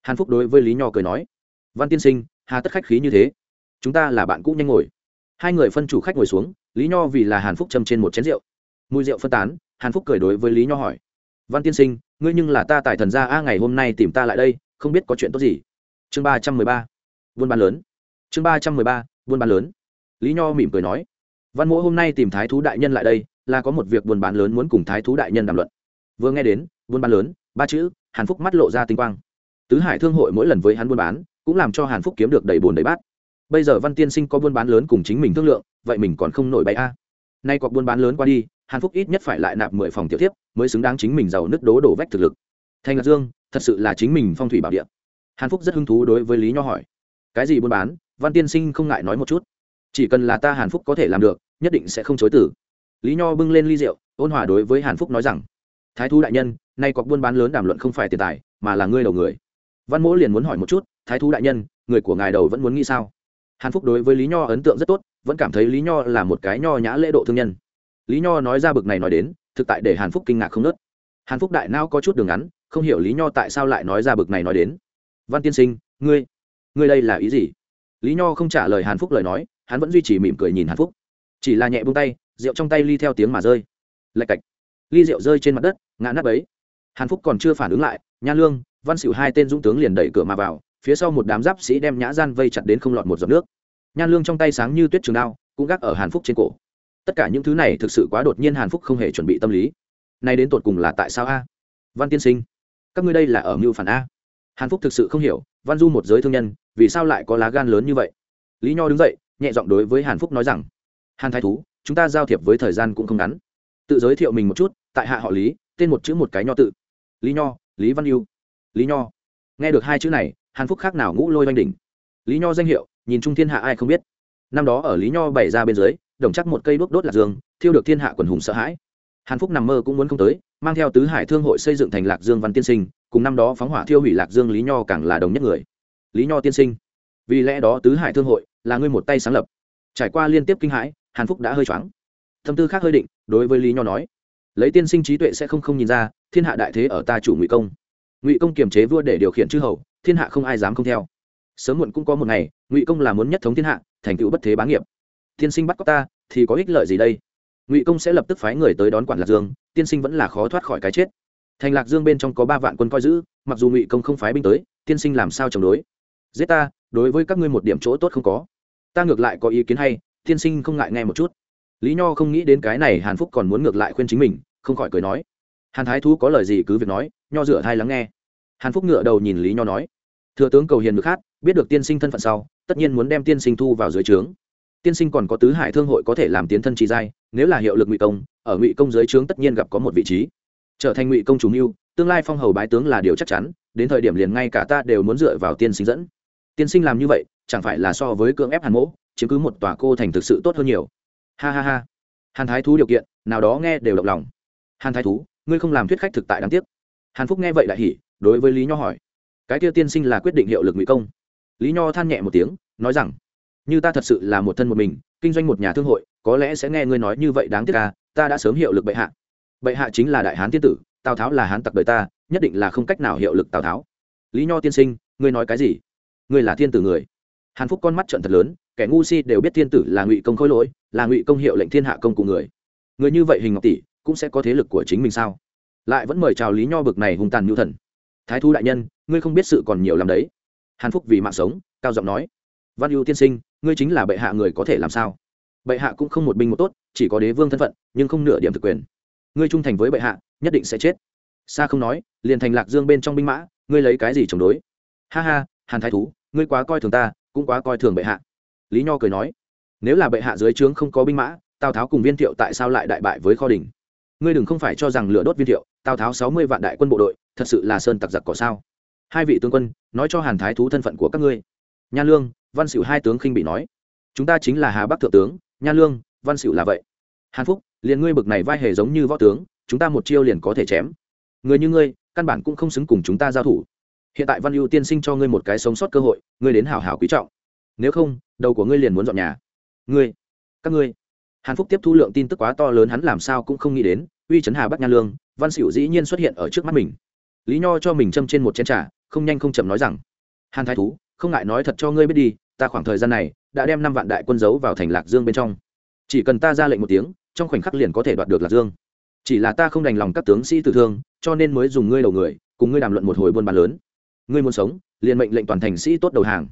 Hàn phúc đối với lý nho cười nói văn tiên sinh, hà tất khách khí như thế. Chúng ta là bạn cũ nhanh ngồi. Hai người phân chủ khách ngồi xuống, lý nho vì là hàn phúc châm trên một chén rượu. Mùi rượu phân tán, hàn phúc cười đối với lý nho hỏi. Văn tiên sinh, ngươi nhưng là ta tại thần gia a, ngày hôm nay tìm ta lại đây, không biết có chuyện tốt gì? Chương ba trăm mười ba. Buôn bán lớn. Chương ba trăm mười ba, buôn bán lớn. Lý nho mỉm cười nói. Văn mỗi hôm nay tìm thái thú đại nhân lại đây, là có một việc buôn bán lớn muốn cùng thái thú đại nhân đàm luận. Vừa nghe đến, buôn bán lớn, ba chữ, hàn phúc mắt lộ ra tinh quang. Tứ hải thương hội mỗi lần với hắn buôn bán cũng làm cho hàn phúc kiếm được đầy bồn đầy bát. Bây giờ văn tiên sinh có buôn bán lớn cùng chính mình thương lượng, vậy mình còn không nổi bay a. Nay có buôn bán lớn qua đi, hàn phúc ít nhất phải lại nạp mười phòng tiểu tiếp mới xứng đáng chính mình giàu nứt đố đổ vách thực lực. Thành lạc dương, thật sự là chính mình phong thủy bảo địa. Hàn phúc rất hứng thú đối với lý nho hỏi. Cái gì buôn bán? Văn tiên sinh không ngại nói một chút. Chỉ cần là ta hàn phúc có thể làm được, nhất định sẽ không chối tử lý nho bưng lên ly rượu, ôn hòa đối với hàn phúc nói rằng, thái thú đại nhân, nay có buôn bán lớn đàm luận không phải tiền tài, mà là ngươi đầu người. Văn mỗ liền muốn hỏi một chút thái thú đại nhân, người của ngài đầu vẫn muốn nghĩ sao? Hàn phúc đối với lý nho ấn tượng rất tốt, vẫn cảm thấy lý nho là một cái nho nhã lễ độ thương nhân. Lý nho nói ra bực này nói đến, thực tại để hàn phúc kinh ngạc không nớt. Hàn phúc đại nao có chút đường ngắn, không hiểu lý nho tại sao lại nói ra bực này nói đến. Văn tiên sinh, ngươi ngươi đây là ý gì? Lý nho không trả lời hàn phúc lời nói, hắn vẫn duy trì mỉm cười nhìn hàn phúc. Chỉ là nhẹ bông tay, rượu trong tay ly theo tiếng mà rơi. Lạch cạch. Ly rượu rơi trên mặt đất, ngã nắp ấy hàn phúc còn chưa phản ứng lại, nha lương, văn xỉu hai tên dũng tướng liền đẩy cửa mà vào phía sau một đám giáp sĩ đem nhã gian vây chặt đến không lọt một giọt nước. Nhan lương trong tay sáng như tuyết trường đao, cũng gác ở hàn phúc trên cổ. Tất cả những thứ này thực sự quá đột nhiên hàn phúc không hề chuẩn bị tâm lý. Nay đến tột cùng là tại sao a? Văn tiên sinh, các ngươi đây là ở mưu phản a? Hàn phúc thực sự không hiểu, văn du một giới thương nhân, vì sao lại có lá gan lớn như vậy? Lý nho đứng dậy, nhẹ giọng đối với hàn phúc nói rằng, hàn thái thú, chúng ta giao thiệp với thời gian cũng không ngắn. Tự giới thiệu mình một chút, tại hạ họ lý, tên một chữ một cái nho tự. Lý nho, lý văn yêu lý nho. Nghe được hai chữ này hàn phúc khác nào ngũ lôi oanh đỉnh. Lý nho danh hiệu, nhìn chung thiên hạ ai không biết. Năm đó ở lý nho bày ra bên dưới, đồng chắc một cây đuốc đốt lạc dương, thiêu được thiên hạ quần hùng sợ hãi. Hàn phúc nằm mơ cũng muốn không tới, mang theo tứ hải thương hội xây dựng thành lạc dương văn tiên sinh, cùng năm đó phóng hỏa thiêu hủy lạc dương lý nho càng là đồng nhất người. Lý nho tiên sinh, vì lẽ đó tứ hải thương hội là ngươi một tay sáng lập. Trải qua liên tiếp kinh hãi, hàn phúc đã hơi choáng. Tâm tư khác hơi định, đối với lý nho nói, lấy tiên sinh trí tuệ sẽ không không nhìn ra, thiên hạ đại thế ở ta chủ ngụy công. Ngụy công kiềm chế vua để điều khiển chư hầu thiên hạ không ai dám không theo. Sớm muộn cũng có một ngày, ngụy công là muốn nhất thống thiên hạ, thành tựu bất thế bá nghiệp. Tiên sinh bắt có ta, thì có ích lợi gì đây? Ngụy công sẽ lập tức phái người tới đón quản lạc dương, tiên sinh vẫn là khó thoát khỏi cái chết. Thành lạc dương bên trong có ba vạn quân coi giữ, mặc dù ngụy công không phái binh tới, tiên sinh làm sao chống đối? Giết ta, đối với các ngươi một điểm chỗ tốt không có. Ta ngược lại có ý kiến hay, tiên sinh không ngại nghe một chút. Lý nho không nghĩ đến cái này hàn phúc còn muốn ngược lại khuyên chính mình, không khỏi cười nói. Hàn thái thú có lời gì cứ việc nói, nho rửa thai lắng nghe. Hàn phúc ngựa đầu nhìn lý nho nói thừa tướng cầu hiền ngực hát biết được tiên sinh thân phận sau, tất nhiên muốn đem tiên sinh thu vào dưới trướng. Tiên sinh còn có tứ hải thương hội có thể làm tiến thân trì giai, nếu là hiệu lực ngụy công, ở ngụy công dưới trướng tất nhiên gặp có một vị trí. Trở thành ngụy công chủ mưu, tương lai phong hầu bái tướng là điều chắc chắn, đến thời điểm liền ngay cả ta đều muốn dựa vào tiên sinh dẫn. Tiên sinh làm như vậy, chẳng phải là so với cưỡng ép hàn mỗ, chiếm cứ một tòa cô thành thực sự tốt hơn nhiều. Ha ha ha. Hàn thái thú điều kiện, nào đó nghe đều động lòng. Hàn thái thú, ngươi không làm thuyết khách thực tại đáng tiếc. Hàn phúc nghe vậy lại hỉ, đối với lý nho hỏi cái kia tiên sinh là quyết định hiệu lực ngụy công. Lý nho than nhẹ một tiếng, nói rằng, như ta thật sự là một thân một mình, kinh doanh một nhà thương hội, có lẽ sẽ nghe ngươi nói như vậy đáng tiếc à ta đã sớm hiệu lực bệ hạ. Bệ hạ chính là đại hán tiên tử, tào tháo là hán tặc đời ta, nhất định là không cách nào hiệu lực tào tháo. Lý nho tiên sinh, ngươi nói cái gì? Ngươi là thiên tử người. Hàn phúc con mắt trận thật lớn, kẻ ngu si đều biết thiên tử là ngụy công khôi lỗi, là ngụy công hiệu lệnh thiên hạ công cụ người. Người như vậy hình ngọc tỷ, cũng sẽ có thế lực của chính mình sao? Lại vẫn mời chào lý nho bực này hung tàn nhu thần thái thu đại nhân, ngươi không biết sự còn nhiều làm đấy. Hàn phúc vì mạng sống, cao giọng nói. Văn ưu tiên sinh, ngươi chính là bệ hạ người có thể làm sao? Bệ hạ cũng không một binh một tốt, chỉ có đế vương thân phận, nhưng không nửa điểm thực quyền. Ngươi trung thành với bệ hạ, nhất định sẽ chết. Xa không nói, liền thành lạc dương bên trong binh mã, ngươi lấy cái gì chống đối? Ha ha, hàn thái thú, ngươi quá coi thường ta, cũng quá coi thường bệ hạ. Lý nho cười nói. Nếu là bệ hạ dưới trướng không có binh mã, tào tháo cùng viên thiệu tại sao lại đại bại với kho đình? Ngươi đừng không phải cho rằng lửa đốt viên thiệu, tào tháo sáu mươi vạn đại quân bộ đội thật sự là sơn tặc giặc cỏ sao? Hai vị tướng quân, nói cho hàn thái thú thân phận của các ngươi. Nha lương, văn xỉu hai tướng khinh bị nói. Chúng ta chính là hà bắc thượng tướng, nha lương, văn xỉu là vậy. Hàn phúc, liền ngươi bực này vai hề giống như võ tướng, chúng ta một chiêu liền có thể chém. Người như ngươi, căn bản cũng không xứng cùng chúng ta giao thủ. Hiện tại văn ưu tiên sinh cho ngươi một cái sống sót cơ hội, ngươi đến hảo hảo quý trọng. Nếu không, đầu của ngươi liền muốn dọn nhà. Ngươi, các ngươi. Hàn phúc tiếp thu lượng tin tức quá to lớn hắn làm sao cũng không nghĩ đến, uy trấn hà bắc nha lương, văn xỉu dĩ nhiên xuất hiện ở trước mắt mình lý nho cho mình châm trên một chén t r à không nhanh không chậm nói rằng, hàn thái thú, không ngại nói thật cho ngươi biết đi, ta khoảng thời gian này đã đem năm vạn đại quân giấu vào thành lạc dương bên trong. Chỉ cần ta ra lệnh một tiếng, trong khoảnh khắc liền có thể đoạt được lạc dương. Chỉ là ta không đành lòng các tướng sĩ tử thương, cho nên mới dùng ngươi đầu người, cùng ngươi đàm luận một hồi buôn bán lớn. Ngươi muốn sống, liền mệnh lệnh toàn thành sĩ tốt đầu hàng.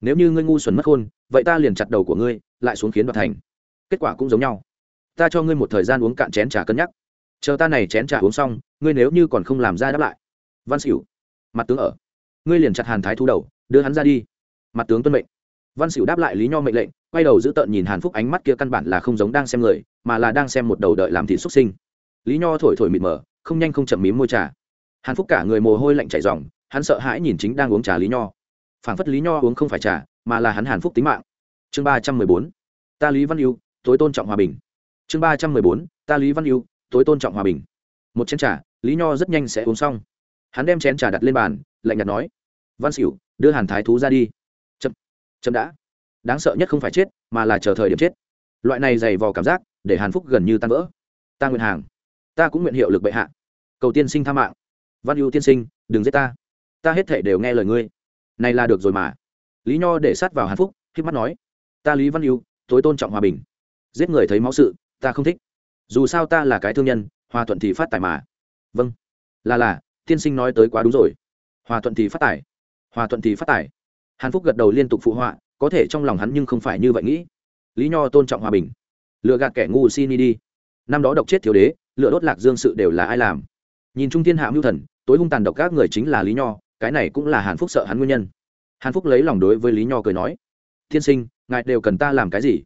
Nếu như ngươi ngu xuẩn mất khôn, vậy ta liền chặt đầu của ngươi, lại xuống khiến đoạt thành. Kết quả cũng giống nhau. Ta cho ngươi một thời gian uống cạn chén trà cân nhắc. Chờ ta này chén trà uống xong, ngươi nếu như còn không làm ra đáp lại văn xỉu mặt tướng ở. Ngươi liền chặt hàn thái thú đầu, đưa hắn ra đi. Mặt tướng tuân mệnh. Văn xỉu đáp lại lý nho mệnh lệnh, quay đầu giữ tợn nhìn hàn phúc ánh mắt kia căn bản là không giống đang xem người, mà là đang xem một đầu đợi làm thịt xuất sinh. Lý nho thổi thổi mịt mờ, không nhanh không chậm mím môi trà. Hàn phúc cả người mồ hôi lạnh chảy dòng hắn sợ hãi nhìn chính đang uống trà lý nho. Phảng phất lý nho uống không phải trà, mà là hắn hàn phúc tính mạng. Chương ba trăm mười bốn, ta lý văn yêu tối tôn trọng hòa bình. Chương ba trăm mười bốn, ta lý văn yêu tối tôn trọng hòa bình. Một chén trà, lý nho rất nhanh sẽ uống xong hắn đem chén trà đặt lên bàn, lạnh nhạt nói, văn xỉu đưa hàn thái thú ra đi. Chậm chậm đã. Đáng sợ nhất không phải chết, mà là chờ thời điểm chết. Loại này dày vò cảm giác, để hàn phúc gần như tan vỡ. Ta nguyện hàng. Ta cũng nguyện hiệu lực bệ hạ. Cầu tiên sinh tha mạng. Văn ưu tiên sinh, đừng giết ta. Ta hết thể đều nghe lời ngươi. Này là được rồi mà. Lý nho để sát vào hàn phúc khi mắt nói, ta lý văn ưu, tối tôn trọng hòa bình. Giết người thấy máu sự, ta không thích. Dù sao ta là cái thương nhân, hòa thuận thì phát tài mà. Vâng. Là là tiên sinh nói tới quá đúng rồi. Hòa thuận thì phát tài. Hòa thuận thì phát tài. Hàn phúc gật đầu liên tục phụ họa, có thể trong lòng hắn nhưng không phải như vậy nghĩ. Lý nho tôn trọng hòa bình. Lựa gạt kẻ ngu xin đi đi. Năm đó độc chết thiếu đế lựa đốt lạc dương sự đều là ai làm? Nhìn trung thiên hạ mưu thần, tối hung tàn độc các người chính là lý nho, cái này cũng là hàn phúc sợ hắn nguyên nhân. Hàn phúc lấy lòng đối với lý nho cười nói, tiên sinh, ngài đều cần ta làm cái gì?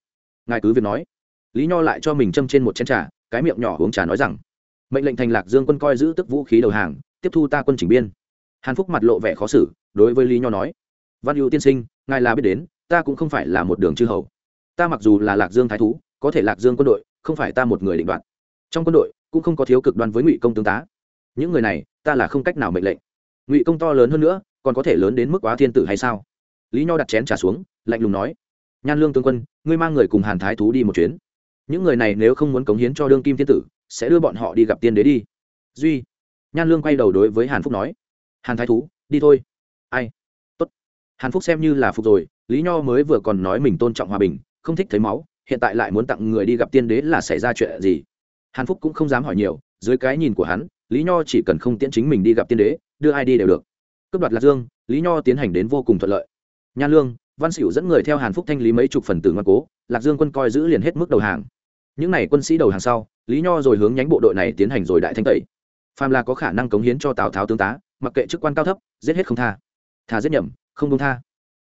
Ngài cứ việc nói. Lý nho lại cho mình châm trên một chén trà, cái miệng nhỏ uống trà nói rằng, mệnh lệnh thành lạc dương quân coi giữ tức vũ khí đầu hàng tiếp thu ta quân chỉnh biên. Hàn phúc mặt lộ vẻ khó xử, đối với lý nho nói, văn hữu tiên sinh, ngài là biết đến, ta cũng không phải là một đường chư hầu. Ta mặc dù là lạc dương thái thú, có thể lạc dương quân đội, không phải ta một người định đoạt. Trong quân đội, cũng không có thiếu cực đoan với ngụy công tướng tá. Những người này, ta là không cách nào mệnh lệnh. Ngụy công to lớn hơn nữa, còn có thể lớn đến mức quá thiên tử hay sao? Lý nho đặt chén trả xuống, lạnh lùng nói, nhan lương tướng quân, ngươi mang người cùng hàn thái thú đi một chuyến. Những người này nếu không muốn cống hiến cho đương kim thiên tử, sẽ đưa bọn họ đi gặp tiên đế đi. Duy nhan lương quay đầu đối với hàn phúc nói, hàn thái thú, đi thôi. Ai? Tốt. Hàn phúc xem như là phục rồi, lý nho mới vừa còn nói mình tôn trọng hòa bình, không thích thấy máu, hiện tại lại muốn tặng người đi gặp tiên đế là xảy ra chuyện gì? Hàn phúc cũng không dám hỏi nhiều, dưới cái nhìn của hắn, lý nho chỉ cần không tiễn chính mình đi gặp tiên đế, đưa ai đi đều được. Cướp đoạt lạc dương, lý nho tiến hành đến vô cùng thuận lợi. Nhan lương, văn xỉu dẫn người theo hàn phúc thanh lý mấy chục phần tử ngoan cố, lạc dương quân coi giữ liền hết mức đầu hàng. Những n à y quân sĩ đầu hàng sau, lý nho rồi hướng nhánh bộ đội này tiến hành rồi đại thanh tẩy phàm là có khả năng cống hiến cho tào tháo tướng tá mặc kệ chức quan cao thấp giết hết không tha thà giết nhầm không công tha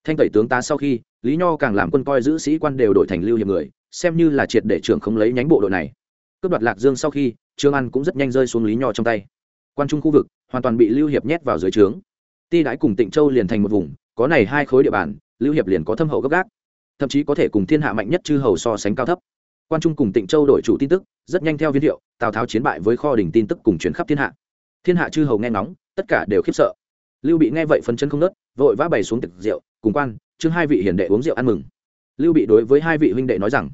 thanh tẩy tướng tá sau khi lý nho càng làm quân coi giữ sĩ quan đều đổi thành lưu hiệp người xem như là triệt để trưởng không lấy nhánh bộ đội này cướp đoạt lạc dương sau khi trương an cũng rất nhanh rơi xuống lý nho trong tay quan trung khu vực hoàn toàn bị lưu hiệp nhét vào dưới trướng ti đãi cùng tịnh châu liền thành một vùng có này hai khối địa bàn lưu hiệp liền có thâm hậu gấp gác thậm chí có thể cùng thiên hạ mạnh nhất chư hầu so sánh cao thấp quan trung cùng tịnh châu đổi chủ tin tức, rất nhanh theo viên hiệu, tào tháo chiến bại với kho đình tin tức cùng chuyển khắp thiên hạ. Thiên hạ chư hầu nghe ngóng, tất cả đều khiếp sợ. Lưu bị nghe vậy phấn chân không nớt vội vã bày xuống tiệc rượu, cùng quan, chương hai vị hiền đệ uống rượu ăn mừng. Lưu bị đối với hai vị huynh đệ nói rằng,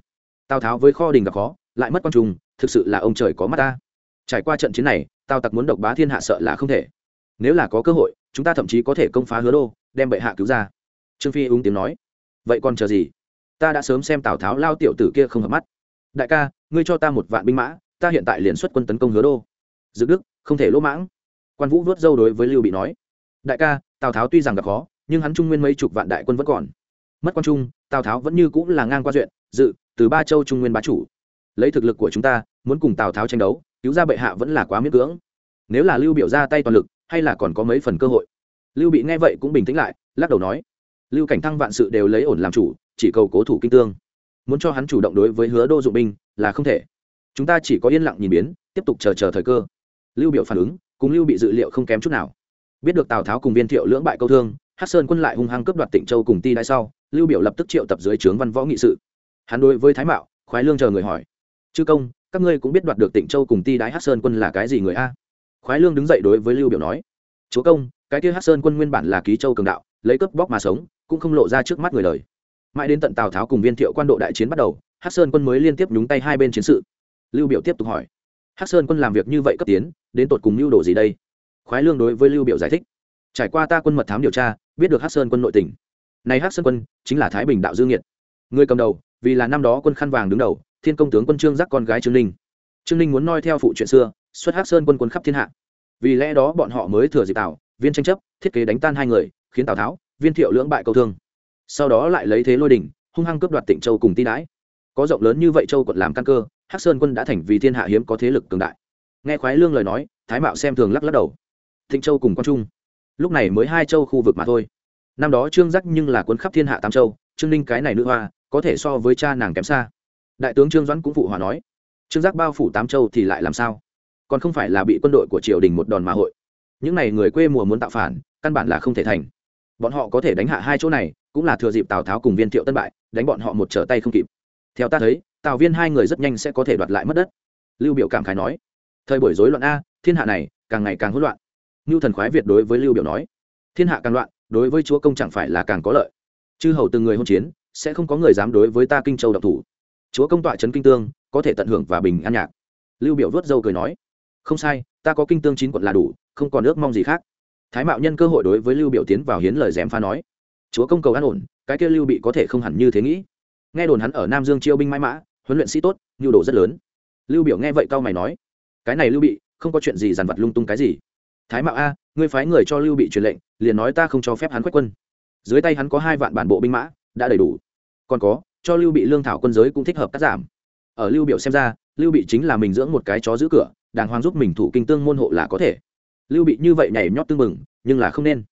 tào tháo với kho đình gặp khó, lại mất quan trung, thực sự là ông trời có mắt ta. Trải qua trận chiến này, tào tặc muốn độc bá thiên hạ sợ là không thể. Nếu là có cơ hội, chúng ta thậm chí có thể công phá hứa đô, đem bệ hạ cứu ra. Trương phi ứng tiếng nói, vậy còn chờ gì? Ta đã sớm xem tào tháo lao tiểu tử kia không hợp mắt đại ca, ngươi cho ta một vạn binh mã, ta hiện tại liền xuất quân tấn công hứa đô. Dự đức, không thể lỗ mãng. Quan vũ vớt dâu đối với lưu bị nói. Đại ca, tào tháo tuy rằng gặp khó, nhưng hắn trung nguyên mấy chục vạn đại quân vẫn còn. Mất quan trung, tào tháo vẫn như cũng là ngang qua duyện dự, từ ba châu trung nguyên bá chủ. Lấy thực lực của chúng ta, muốn cùng tào tháo tranh đấu, cứu ra bệ hạ vẫn là quá miễn cưỡng. Nếu là lưu biểu ra tay toàn lực, hay là còn có mấy phần cơ hội. Lưu bị nghe vậy cũng bình tĩnh lại, lắc đầu nói. Lưu cảnh thăng vạn sự đều lấy ổn làm chủ, chỉ cầu cố thủ kinh tương muốn cho hắn chủ động đối với hứa đô dụng binh là không thể. Chúng ta chỉ có yên lặng nhìn biến, tiếp tục chờ chờ thời cơ. Lưu biểu phản ứng, cùng lưu bị dự liệu không kém chút nào. Biết được tào tháo cùng viên thiệu lưỡng bại câu thương hát sơn quân lại hung hăng cướp đoạt tịnh châu cùng ti đai sau, lưu biểu lập tức triệu tập dưới trướng văn võ nghị sự. Hắn đối với thái mạo, khoái lương chờ người hỏi. Chư công, các ngươi cũng biết đoạt được tịnh châu cùng ti đái hát sơn quân là cái gì người a? Khoái lương đứng dậy đối với lưu biểu nói. Chúa công, cái kia hát sơn quân nguyên bản là ký châu cường đạo, lấy cướp bóc mà sống, cũng không lộ ra trước mắt người lời mãi đến tận tào tháo cùng viên thiệu quan độ đại chiến bắt đầu hát sơn quân mới liên tiếp nhúng tay hai bên chiến sự. Lưu biểu tiếp tục hỏi hát sơn quân làm việc như vậy cấp tiến, đến tột cùng lưu đồ gì đây? Khoái lương đối với lưu biểu giải thích, trải qua ta quân mật thám điều tra, biết được hát sơn quân nội tình. Này hát sơn quân chính là thái bình đạo dương nghiệt. Người cầm đầu, vì là năm đó quân khăn vàng đứng đầu, thiên công tướng quân trương giác con gái trương ninh. Trương ninh muốn noi theo phụ chuyện xưa, xuất hát sơn quân quân khắp thiên hạ. Vì lẽ đó bọn họ mới thừa dịp tào, viên tranh chấp, thiết kế đánh tan hai người, khiến tào tháo, viên thiệu lưỡng bại câu thương sau đó lại lấy thế lôi đình, hung hăng cướp đoạt tịnh châu cùng ti đãi. Có rộng lớn như vậy châu quận làm căn cơ, hắc sơn quân đã thành vì thiên hạ hiếm có thế lực cường đại. Nghe khoái lương lời nói, thái mạo xem thường lắc lắc đầu. Thịnh châu cùng quan trung. Lúc này mới hai châu khu vực mà thôi. Năm đó trương giác nhưng là quân khắp thiên hạ tam châu, trương ninh cái này nữ hoa, có thể so với cha nàng kém xa. Đại tướng trương doãn cũng phụ hòa nói, trương giác bao phủ tám châu thì lại làm sao? Còn không phải là bị quân đội của triều đình một đòn mà hội. Những n à y người quê mùa muốn tạo phản, căn bản là không thể thành. Bọn họ có thể đánh hạ hai chỗ này cũng là thừa dịp tào tháo cùng viên thiệu tân bại đánh bọn họ một trở tay không kịp theo ta thấy tào viên hai người rất nhanh sẽ có thể đoạt lại mất đất lưu biểu cảm khái nói thời buổi rối loạn a thiên hạ này càng ngày càng hỗn loạn như thần khoái việt đối với lưu biểu nói thiên hạ càng loạn đối với chúa công chẳng phải là càng có lợi chư hầu từng người hôn chiến sẽ không có người dám đối với ta kinh châu độc thủ chúa công tọa trấn kinh tương có thể tận hưởng và bình an nhạc lưu biểu vớt dâu cười nói không sai ta có kinh tương chín quận là đủ không còn ước mong gì khác thái mạo nhân cơ hội đối với lưu biểu tiến vào hiến lời dèm pha nói chúa công cầu an ổn, cái kia lưu bị có thể không hẳn như thế nghĩ. Nghe đồn hắn ở nam dương chiêu binh mãi mã, huấn luyện sĩ tốt, nhu đồ rất lớn. Lưu biểu nghe vậy cao mày nói, cái này lưu bị, không có chuyện gì dằn vặt lung tung cái gì. Thái mạo a, ngươi phái người cho lưu bị truyền lệnh, liền nói ta không cho phép hắn quét quân. Dưới tay hắn có hai vạn bản bộ binh mã, đã đầy đủ. Còn có, cho lưu bị lương thảo quân giới cũng thích hợp cắt giảm. Ở lưu biểu xem ra, lưu bị chính là mình dưỡng một cái chó giữ cửa, đàng hoàng giúp mình thủ kinh tương môn hộ là có thể. Lưu bị như vậy nhảy nhót tương mừng nhưng là không nên.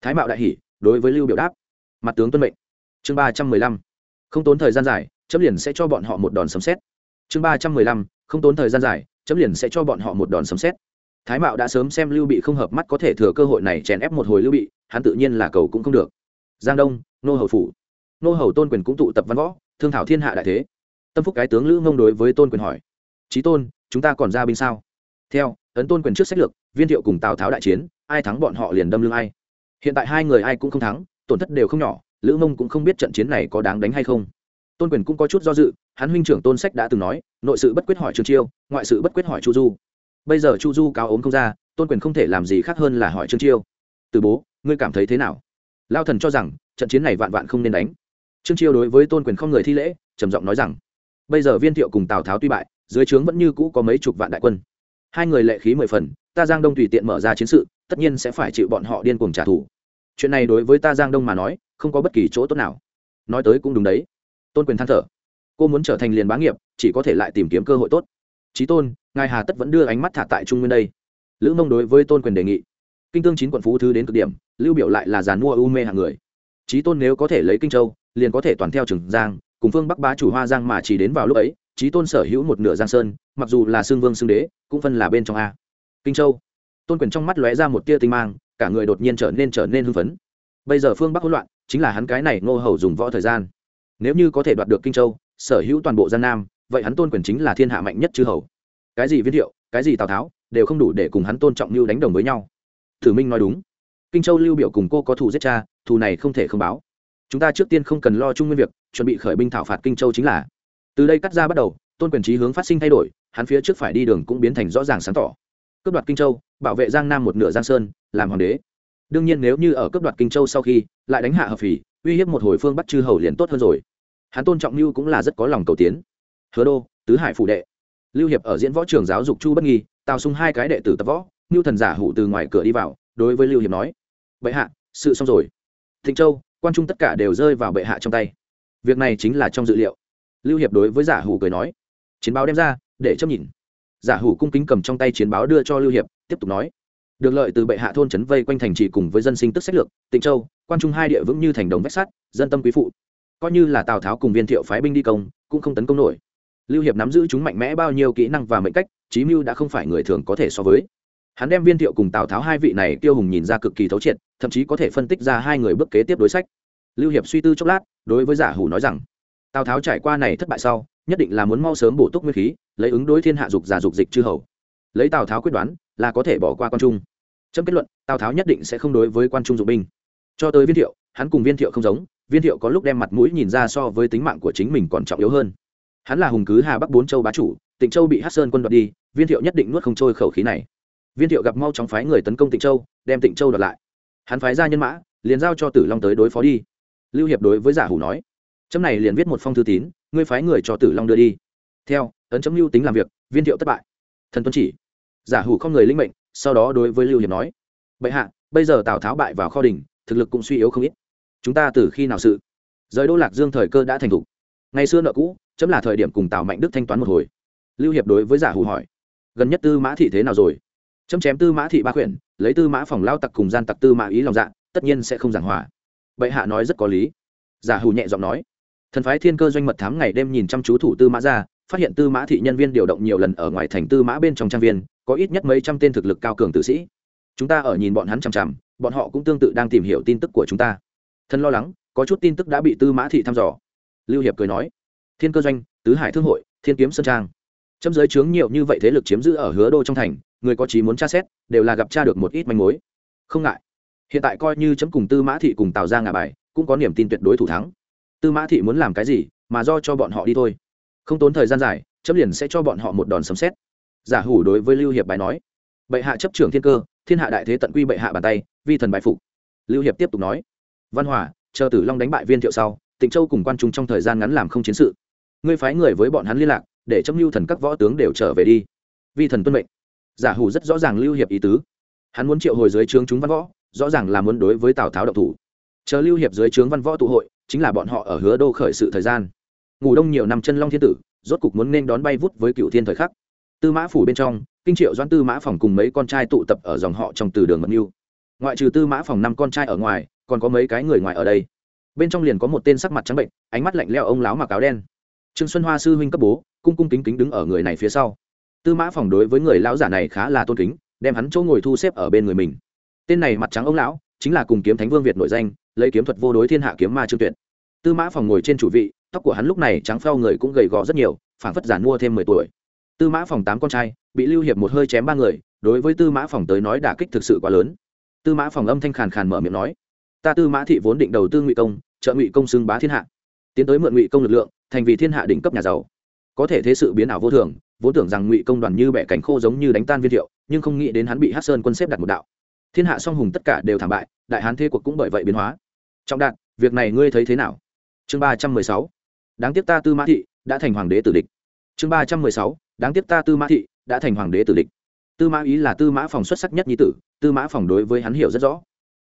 Thái mạo đại hỉ, đối với lưu biểu đáp mặt tướng tuân mệnh. Chương ba trăm mười lăm. Không tốn thời gian dài, chấm liền sẽ cho bọn họ một đòn sấm xét chương ba trăm mười lăm. Không tốn thời gian dài, chấm liền sẽ cho bọn họ một đòn sấm xét thái mạo đã sớm xem lưu bị không hợp mắt có thể thừa cơ hội này chèn ép một hồi lưu bị, hắn tự nhiên là cầu cũng không được. Giang đông, nô hầu phủ. Nô hầu tôn quyền cũng tụ tập văn võ, thương thảo thiên hạ đại thế. Tâm phúc cái tướng lữ ngông đối với tôn quyền hỏi trí tôn, chúng ta còn ra binh sao? Theo, ấn tôn quyền trước sách lược, viên thiệu cùng tào tháo đại chiến, ai thắng bọn họ liền đâm lưng ai. Hiện tại hai người ai cũng không thắng tổn thất đều không nhỏ, lữ mông cũng không biết trận chiến này có đáng đánh hay không. Tôn quyền cũng có chút do dự, hắn huynh trưởng tôn sách đã từng nói, nội sự bất quyết hỏi trương chiêu, ngoại sự bất quyết hỏi chu du. Bây giờ chu du cao ốm không ra, tôn quyền không thể làm gì khác hơn là hỏi trương chiêu. Từ bố, ngươi cảm thấy thế nào? Lao thần cho rằng, trận chiến này vạn vạn không nên đánh. Trương chiêu đối với tôn quyền không người thi lễ, trầm giọng nói rằng, bây giờ viên thiệu cùng tào tháo tuy bại, dưới trướng vẫn như cũ có mấy chục vạn đại quân. Hai người lệ khí mười phần, ta giang đông tùy tiện mở ra chiến sự, tất nhiên sẽ phải chịu bọn họ điên cuồng trả thù chuyện này đối với ta giang đông mà nói, không có bất kỳ chỗ tốt nào. Nói tới cũng đúng đấy. Tôn quyền than thở. Cô muốn trở thành liền bá nghiệp, chỉ có thể lại tìm kiếm cơ hội tốt. Trí tôn, ngài hà tất vẫn đưa ánh mắt thả tại trung nguyên đây. Lữ mông đối với tôn quyền đề nghị. Kinh tương chín quận phú thứ đến cực điểm, lưu biểu lại là giàn mua u mê hàng người. Trí tôn nếu có thể lấy kinh châu, liền có thể toàn theo trường giang, cùng phương bắc bá chủ hoa giang mà chỉ đến vào lúc ấy trí tôn sở hữu một nửa giang sơn, mặc dù là xương vương xương đế, cũng phân là bên trong a. Kinh châu. Tôn quyền trong mắt lóe ra một tia tinh mang cả người đột nhiên trở nên trở nên hưng phấn. Bây giờ phương bắc hỗn loạn, chính là hắn cái này ngô hầu dùng võ thời gian. Nếu như có thể đoạt được kinh châu, sở hữu toàn bộ gian nam, vậy hắn tôn quyền chính là thiên hạ mạnh nhất chư hầu. Cái gì viên hiệu, cái gì tào tháo, đều không đủ để cùng hắn tôn trọng lưu đánh đồng với nhau. Thử minh nói đúng. Kinh châu lưu biểu cùng cô có thù giết cha, thù này không thể không báo. Chúng ta trước tiên không cần lo chung nguyên việc, chuẩn bị khởi binh thảo phạt kinh châu chính là. Từ đây cắt ra bắt đầu, tôn quyền trí hướng phát sinh thay đổi, hắn phía trước phải đi đường cũng biến thành rõ ràng sáng tỏ. Cướp đoạt kinh châu bảo vệ giang nam một nửa giang sơn, làm hoàng đế. Đương nhiên nếu như ở cướp đoạt kinh châu sau khi, lại đánh hạ hợp phỉ, uy hiếp một hồi phương bắt chư hầu liền tốt hơn rồi. Hắn tôn trọng lưu cũng là rất có lòng cầu tiến. Hứa đô, tứ hải phủ đệ. Lưu hiệp ở diễn võ trường giáo dục chu bất nghi, tào sung hai cái đệ tử tập võ lưu thần giả hủ từ ngoài cửa đi vào, đối với lưu hiệp nói, bệ hạ, sự xong rồi. Thịnh châu, quan trung tất cả đều rơi vào bệ hạ trong tay. Việc này chính là trong dự liệu. Lưu hiệp đối với giả hủ cười nói, chiến báo đem ra, để chấp nhìn giả hủ cung kính cầm trong tay chiến báo đưa cho lưu hiệp, tiếp tục nói. Được lợi từ bệ hạ thôn trấn vây quanh thành trì cùng với dân sinh tức sách lược, tịnh châu, quan trung hai địa vững như thành đồng vách sắt, dân tâm quý phụ. Coi như là tào tháo cùng viên thiệu phái binh đi công, cũng không tấn công nổi. Lưu hiệp nắm giữ chúng mạnh mẽ bao nhiêu kỹ năng và mệnh cách, chí mưu đã không phải người thường có thể so với. Hắn đem viên thiệu cùng tào tháo hai vị này tiêu hùng nhìn ra cực kỳ thấu triệt, thậm chí có thể phân tích ra hai người bước kế tiếp đối sách. Lưu hiệp suy tư chốc lát, đối với giả hủ nói rằng, tào tháo trải qua này thất bại sau nhất định là muốn mau sớm bổ túc nguyên khí, lấy ứng đối thiên hạ dục giả dục dịch chư hầu. Lấy tào tháo quyết đoán là có thể bỏ qua quan trung. Trong kết luận, tào tháo nhất định sẽ không đối với quan trung dụng binh. Cho tới viên thiệu, hắn cùng viên thiệu không giống, viên thiệu có lúc đem mặt mũi nhìn ra so với tính mạng của chính mình còn trọng yếu hơn. Hắn là hùng cứ hà bắc bốn châu bá chủ, tịnh châu bị hát sơn quân đoạt đi, viên thiệu nhất định nuốt không trôi khẩu khí này. Viên thiệu gặp mau chóng phái người tấn công tịnh châu, đem tịnh châu đoạt lại. Hắn phái ra nhân mã, liền giao cho tử long tới đối phó đi. Lưu hiệp đối với giả hủ nói, chấm này liền viết một phong thư tín ngươi phái người cho tử long đưa đi. Theo, ấn chấm lưu tính làm việc, viên thiệu thất bại. Thần tuân chỉ. Giả hủ không người linh mệnh, sau đó đối với lưu hiệp nói, bệ hạ, bây giờ tào tháo bại vào kho đình, thực lực cũng suy yếu không ít. Chúng ta từ khi nào sự? Rời đô lạc dương thời cơ đã thành thục. Ngày xưa nợ cũ, chấm là thời điểm cùng tào mạnh đức thanh toán một hồi. Lưu hiệp đối với giả hủ hỏi, gần nhất tư mã thị thế nào rồi? Chấm chém tư mã thị ba quyển, lấy tư mã phòng lao tặc cùng gian tặc tư mã ý lòng dạ tất nhiên sẽ không giảng hòa. Bệ hạ nói rất có lý. Giả hủ nhẹ giọng nói thần phái thiên cơ doanh mật thám ngày đêm nhìn chăm chú thủ tư mã ra, phát hiện tư mã thị nhân viên điều động nhiều lần ở ngoài thành tư mã bên trong trang viên, có ít nhất mấy trăm tên thực lực cao cường tử sĩ. Chúng ta ở nhìn bọn hắn chằm chằm, bọn họ cũng tương tự đang tìm hiểu tin tức của chúng ta. Thân lo lắng, có chút tin tức đã bị tư mã thị thăm dò. Lưu hiệp cười nói, thiên cơ doanh, tứ hải thương hội, thiên kiếm sơn trang. Chấm giới chướng nhiều như vậy thế lực chiếm giữ ở hứa đô trong thành, người có trí muốn tra xét, đều là gặp tra được một ít manh mối. Không ngại. Hiện tại coi như chấm cùng tư mã thị cùng tạo ra ngà bài, cũng có niềm tin tuyệt đối thủ thắng tư mã thị muốn làm cái gì mà do cho bọn họ đi thôi. Không tốn thời gian dài, chấp liền sẽ cho bọn họ một đòn sấm xét giả hủ đối với lưu hiệp bài nói, bệ hạ chấp trưởng thiên cơ, thiên hạ đại thế tận quy bệ hạ bàn tay, vi thần bài phục. Lưu hiệp tiếp tục nói, văn hòa, chờ tử long đánh bại viên thiệu sau, tịnh châu cùng quan trung trong thời gian ngắn làm không chiến sự. Ngươi phái người với bọn hắn liên lạc, để chấm lưu thần các võ tướng đều trở về đi. Vi thần tuân mệnh. Giả hủ rất rõ ràng lưu hiệp ý tứ. Hắn muốn triệu hồi dưới trướng chúng văn võ, rõ ràng là muốn đối với tào tháo độc thủ. Chờ lưu hiệp dưới trướng văn võ tụ hội chính là bọn họ ở hứa đô khởi sự thời gian. Ngủ đông nhiều năm chân long thiên tử, rốt cục muốn nên đón bay vút với cựu thiên thời khắc. Tư mã phủ bên trong, kinh triệu doãn tư mã phòng cùng mấy con trai tụ tập ở dòng họ trong từ đường mật mưu. Ngoại trừ tư mã phòng năm con trai ở ngoài, còn có mấy cái người ngoài ở đây. Bên trong liền có một tên sắc mặt trắng bệnh, ánh mắt lạnh leo ông láo mặc áo đen. Trương xuân hoa sư huynh cấp bố, cung cung kính kính đứng ở người này phía sau. Tư mã phòng đối với người lão giả này khá là tôn kính, đem hắn chỗ ngồi thu xếp ở bên người mình. Tên này mặt trắng ông lão chính là cùng kiếm thánh vương việt nội danh, lấy kiếm thuật vô đối thiên hạ kiếm ma trương tuyệt. Tư mã phòng ngồi trên chủ vị, tóc của hắn lúc này trắng phao người cũng gầy gò rất nhiều phản phất giản mua thêm mười tuổi. Tư mã phòng tám con trai, bị lưu hiệp một hơi chém ba người, đối với tư mã phòng tới nói đả kích thực sự quá lớn. Tư mã phòng âm thanh khàn khàn mở miệng nói, ta tư mã thị vốn định đầu tư ngụy công, trợ ngụy công xưng bá thiên hạ, tiến tới mượn ngụy công lực lượng, thành vì thiên hạ đỉnh cấp nhà giàu. Có thể thế sự biến ảo vô thường, vốn tưởng rằng ngụy công đoàn như bẻ cánh khô giống như đánh tan viên thiệu, nhưng không nghĩ đến hắn bị hát sơn quân xếp đặt một đạo thiên hạ song hùng tất cả đều thảm bại, đại hán thế cuộc cũng bởi vậy biến hóa. Trọng đạt, việc này ngươi thấy thế nào? Chương ba trăm mười sáu. Đáng tiếc ta tư mã thị đã thành hoàng đế tử địch. Chương ba trăm mười sáu. Đáng tiếc ta tư mã thị đã thành hoàng đế tử địch. Tư mã ý là tư mã phòng xuất sắc nhất nhi tử, tư mã phòng đối với hắn hiểu rất rõ.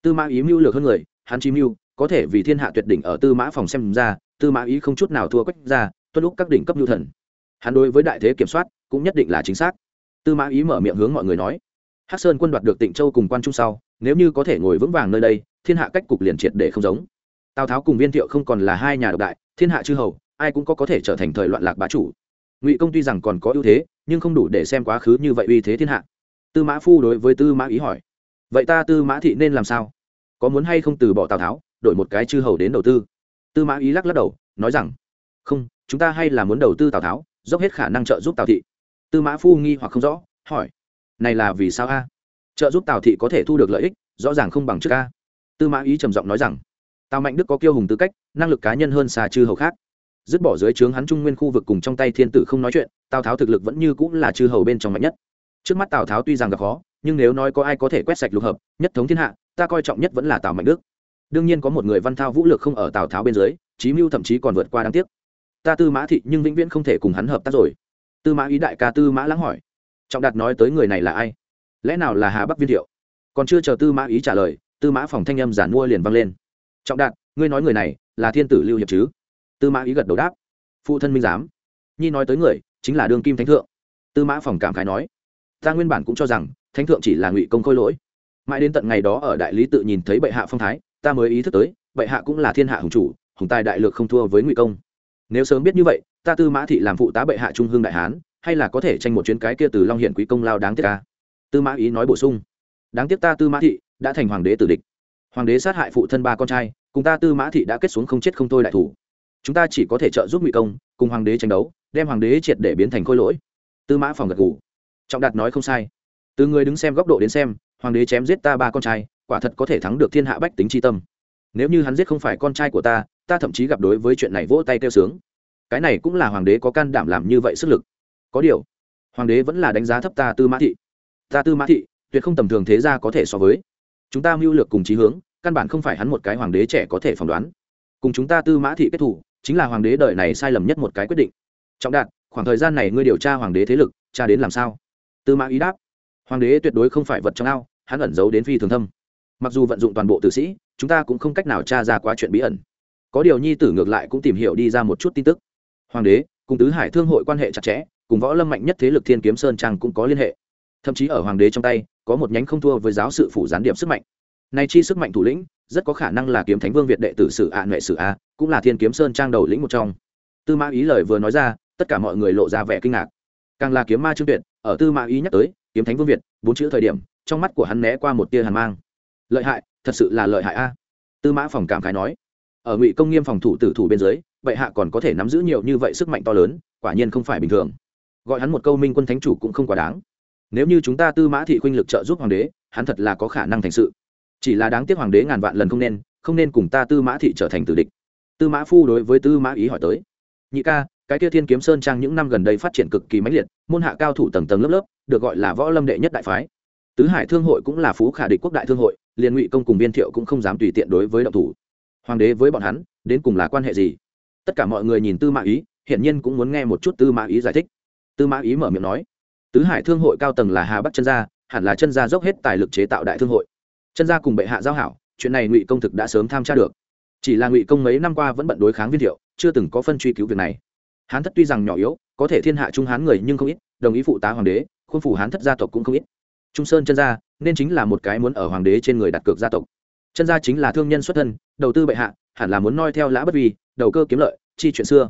Tư mã ý mưu lược hơn người, hắn chi mưu, có thể vì thiên hạ tuyệt đỉnh ở tư mã phòng xem ra, tư mã ý không chút nào thua quách ra, tuân lúc các đỉnh cấp nhu thần. Hắn đối với đại thế kiểm soát cũng nhất định là chính xác. Tư mã ý mở miệng hướng mọi người nói hắc sơn quân đoạt được tịnh châu cùng quan trung sau, nếu như có thể ngồi vững vàng nơi đây, thiên hạ cách cục liền triệt để không giống. Tào tháo cùng viên thiệu không còn là hai nhà độc đại, thiên hạ chư hầu, ai cũng có có thể trở thành thời loạn lạc bá chủ. Ngụy công tuy rằng còn có ưu thế, nhưng không đủ để xem quá khứ như vậy uy thế thiên hạ. Tư mã phu đối với tư mã ý hỏi, vậy ta tư mã thị nên làm sao? Có muốn hay không từ bỏ tào tháo, đổi một cái chư hầu đến đầu tư? Tư mã ý lắc lắc đầu, nói rằng, không, chúng ta hay là muốn đầu tư tào tháo, dốc hết khả năng trợ giúp tào thị. Tư mã phu nghi hoặc không rõ, hỏi này là vì sao a? Trợ giúp tào thị có thể thu được lợi ích, rõ ràng không bằng trước a. Tư mã ý trầm giọng nói rằng, tào mạnh đức có kiêu hùng tư cách, năng lực cá nhân hơn xa chư hầu khác. Dứt bỏ dưới trướng hắn trung nguyên khu vực cùng trong tay thiên tử không nói chuyện, tào tháo thực lực vẫn như cũng là chư hầu bên trong mạnh nhất. Trước mắt tào tháo tuy rằng gặp khó, nhưng nếu nói có ai có thể quét sạch lục hợp, nhất thống thiên hạ, ta coi trọng nhất vẫn là tào mạnh đức. Đương nhiên có một người văn thao vũ lực không ở tào tháo bên dưới trí mưu thậm chí còn vượt qua đáng tiếc. Ta tư mã thị nhưng vĩnh viễn không thể cùng hắn hợp tác rồi. Tư mã ý đại ca tư mã lắng hỏi trọng đạt nói tới người này là ai? Lẽ nào là hà bắc viên thiệu? Còn chưa chờ tư mã ý trả lời, tư mã phòng thanh âm giản mua liền vang lên. Trọng đạt, ngươi nói người này là thiên tử lưu hiệp chứ? Tư mã ý gật đầu đáp. Phụ thân minh giám. Nhi nói tới người, chính là đương kim thánh thượng. Tư mã phòng cảm khái nói. Ta nguyên bản cũng cho rằng, thánh thượng chỉ là ngụy công khôi lỗi. Mãi đến tận ngày đó ở đại lý tự nhìn thấy bệ hạ phong thái, ta mới ý thức tới, bệ hạ cũng là thiên hạ hùng chủ, hùng tài đại lược không thua với ngụy công. Nếu sớm biết như vậy, ta tư mã thị làm phụ tá bệ hạ trung hương đại hán hay là có thể tranh một chuyến cái kia từ long hiển quý công lao đáng tiếc ta tư mã ý nói bổ sung. Đáng tiếc ta tư mã thị đã thành hoàng đế tử địch. Hoàng đế sát hại phụ thân ba con trai, cùng ta tư mã thị đã kết xuống không chết không thôi đại thủ. Chúng ta chỉ có thể trợ giúp ngụy công, cùng hoàng đế tranh đấu, đem hoàng đế triệt để biến thành khôi lỗi. Tư mã phòng gật gù. Trọng đạt nói không sai. Từ người đứng xem góc độ đến xem, hoàng đế chém giết ta ba con trai, quả thật có thể thắng được thiên hạ bách tính tri tâm. Nếu như hắn giết không phải con trai của ta ta thậm chí gặp đối với chuyện này vỗ tay kêu sướng. Cái này cũng là hoàng đế có can đảm làm như vậy sức lực có điều, hoàng đế vẫn là đánh giá thấp ta tư mã thị. Ta tư mã thị, tuyệt không tầm thường thế ra có thể so với. Chúng ta mưu lược cùng chí hướng, căn bản không phải hắn một cái hoàng đế trẻ có thể phỏng đoán. Cùng chúng ta tư mã thị kết thủ, chính là hoàng đế đời này sai lầm nhất một cái quyết định. Trọng đạt, khoảng thời gian này ngươi điều tra hoàng đế thế lực tra đến làm sao? Tư mã ý đáp, hoàng đế tuyệt đối không phải vật trong ao, hắn ẩn giấu đến phi thường thâm. Mặc dù vận dụng toàn bộ tử sĩ, chúng ta cũng không cách nào tra ra quá chuyện bí ẩn. Có điều nhi tử ngược lại cũng tìm hiểu đi ra một chút tin tức. Hoàng đế, cùng tứ hải thương hội quan hệ chặt chẽ cùng võ lâm mạnh nhất thế lực thiên kiếm sơn trang cũng có liên hệ. Thậm chí ở hoàng đế trong tay có một nhánh không thua với giáo sự phủ gián điệp sức mạnh. Nay chi sức mạnh thủ lĩnh rất có khả năng là kiếm thánh vương việt đệ tử sử ạ à, sử a cũng là thiên kiếm sơn trang đầu lĩnh một trong. Tư mã ý lời vừa nói ra tất cả mọi người lộ ra vẻ kinh ngạc. Càng là kiếm ma trương tuyệt ở tư mã ý nhắc tới kiếm thánh vương việt bốn chữ thời điểm trong mắt của hắn né qua một tia hàn mang. Lợi hại thật sự là lợi hại a. Tư mã phòng cảm khái nói. Ở ngụy công nghiêm phòng thủ tử thủ bên dưới bệ hạ còn có thể nắm giữ nhiều như vậy sức mạnh to lớn quả nhiên không phải bình thường gọi hắn một câu minh quân thánh chủ cũng không quá đáng. Nếu như chúng ta tư mã thị khuynh lực trợ giúp hoàng đế, hắn thật là có khả năng thành sự. Chỉ là đáng tiếc hoàng đế ngàn vạn lần không nên không nên cùng ta tư mã thị trở thành tử địch. Tư mã phu đối với tư mã ý hỏi tới. Nhị ca, cái kia thiên kiếm sơn trang những năm gần đây phát triển cực kỳ mãnh liệt, môn hạ cao thủ tầng tầng lớp lớp, được gọi là võ lâm đệ nhất đại phái. Tứ hải thương hội cũng là phú khả địch quốc đại thương hội, liền ngụy công cùng viên thiệu cũng không dám tùy tiện đối với động thủ. Hoàng đế với bọn hắn, đến cùng là quan hệ gì? Tất cả mọi người nhìn tư mã ý, hiển nhiên cũng muốn nghe một chút tư mã ý giải thích tư mã ý mở miệng nói, tứ hải thương hội cao tầng là hà bắc chân gia, hẳn là chân gia dốc hết tài lực chế tạo đại thương hội. Chân gia cùng bệ hạ giao hảo, chuyện này ngụy công thực đã sớm tham tra được. Chỉ là ngụy công mấy năm qua vẫn bận đối kháng viên thiệu, chưa từng có phân truy cứu việc này. Hán thất tuy rằng nhỏ yếu, có thể thiên hạ trung hán người nhưng không ít, đồng ý phụ tá hoàng đế, khuôn phủ hán thất gia tộc cũng không ít. Trung sơn chân gia, nên chính là một cái muốn ở hoàng đế trên người đặt cược gia tộc. Chân gia chính là thương nhân xuất thân, đầu tư bệ hạ, hẳn là muốn noi theo lã bất vi đầu cơ kiếm lợi, chi chuyện xưa.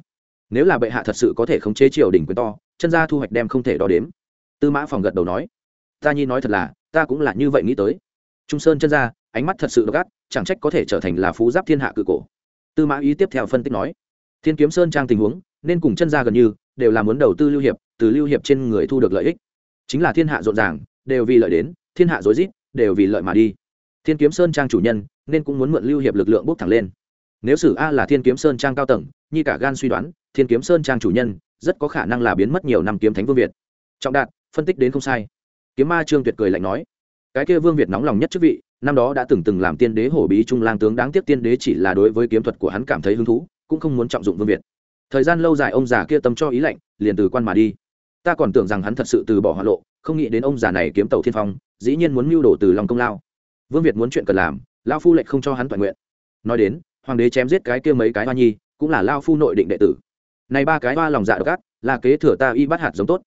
Nếu là bệ hạ thật sự có thể khống chế triều đỉnh quyền to chân gia thu hoạch đem không thể đo đếm. Tư mã phòng gật đầu nói, ta nhi nói thật là, ta cũng là như vậy nghĩ tới. Trung sơn chân gia ánh mắt thật sự gắt chẳng trách có thể trở thành là phú giáp thiên hạ cự cổ. Tư mã ý tiếp theo phân tích nói, thiên kiếm sơn trang tình huống, nên cùng chân gia gần như, đều là muốn đầu tư lưu hiệp, từ lưu hiệp trên người thu được lợi ích. Chính là thiên hạ rộn ràng, đều vì lợi đến, thiên hạ rối rít, đều vì lợi mà đi. Thiên kiếm sơn trang chủ nhân, nên cũng muốn mượn lưu hiệp lực lượng bốc thẳng lên. Nếu sử a là thiên kiếm sơn trang cao tầng, nhi cả gan suy đoán, thiên kiếm sơn trang chủ nhân rất có khả năng là biến mất nhiều năm kiếm thánh vương việt. Trọng đạt, phân tích đến không sai. Kiếm ma trương tuyệt cười lạnh nói, cái kia vương việt nóng lòng nhất chức vị, năm đó đã từng từng làm tiên đế hổ bí trung lang tướng đáng tiếc tiên đế chỉ là đối với kiếm thuật của hắn cảm thấy hứng thú, cũng không muốn trọng dụng vương việt. Thời gian lâu dài ông già kia tâm cho ý lạnh, liền từ quan mà đi. Ta còn tưởng rằng hắn thật sự từ bỏ hoa lộ, không nghĩ đến ông già này kiếm tàu thiên phong, dĩ nhiên muốn mưu đồ từ lòng công lao. Vương việt muốn chuyện cần làm, lao phu lệnh không cho hắn toàn nguyện. Nói đến, hoàng đế chém giết cái kia mấy cái hoa nhi, cũng là lao phu nội định đệ tử này ba cái hoa lòng dạ độc ác, là kế thừa ta y bắt hạt giống tốt.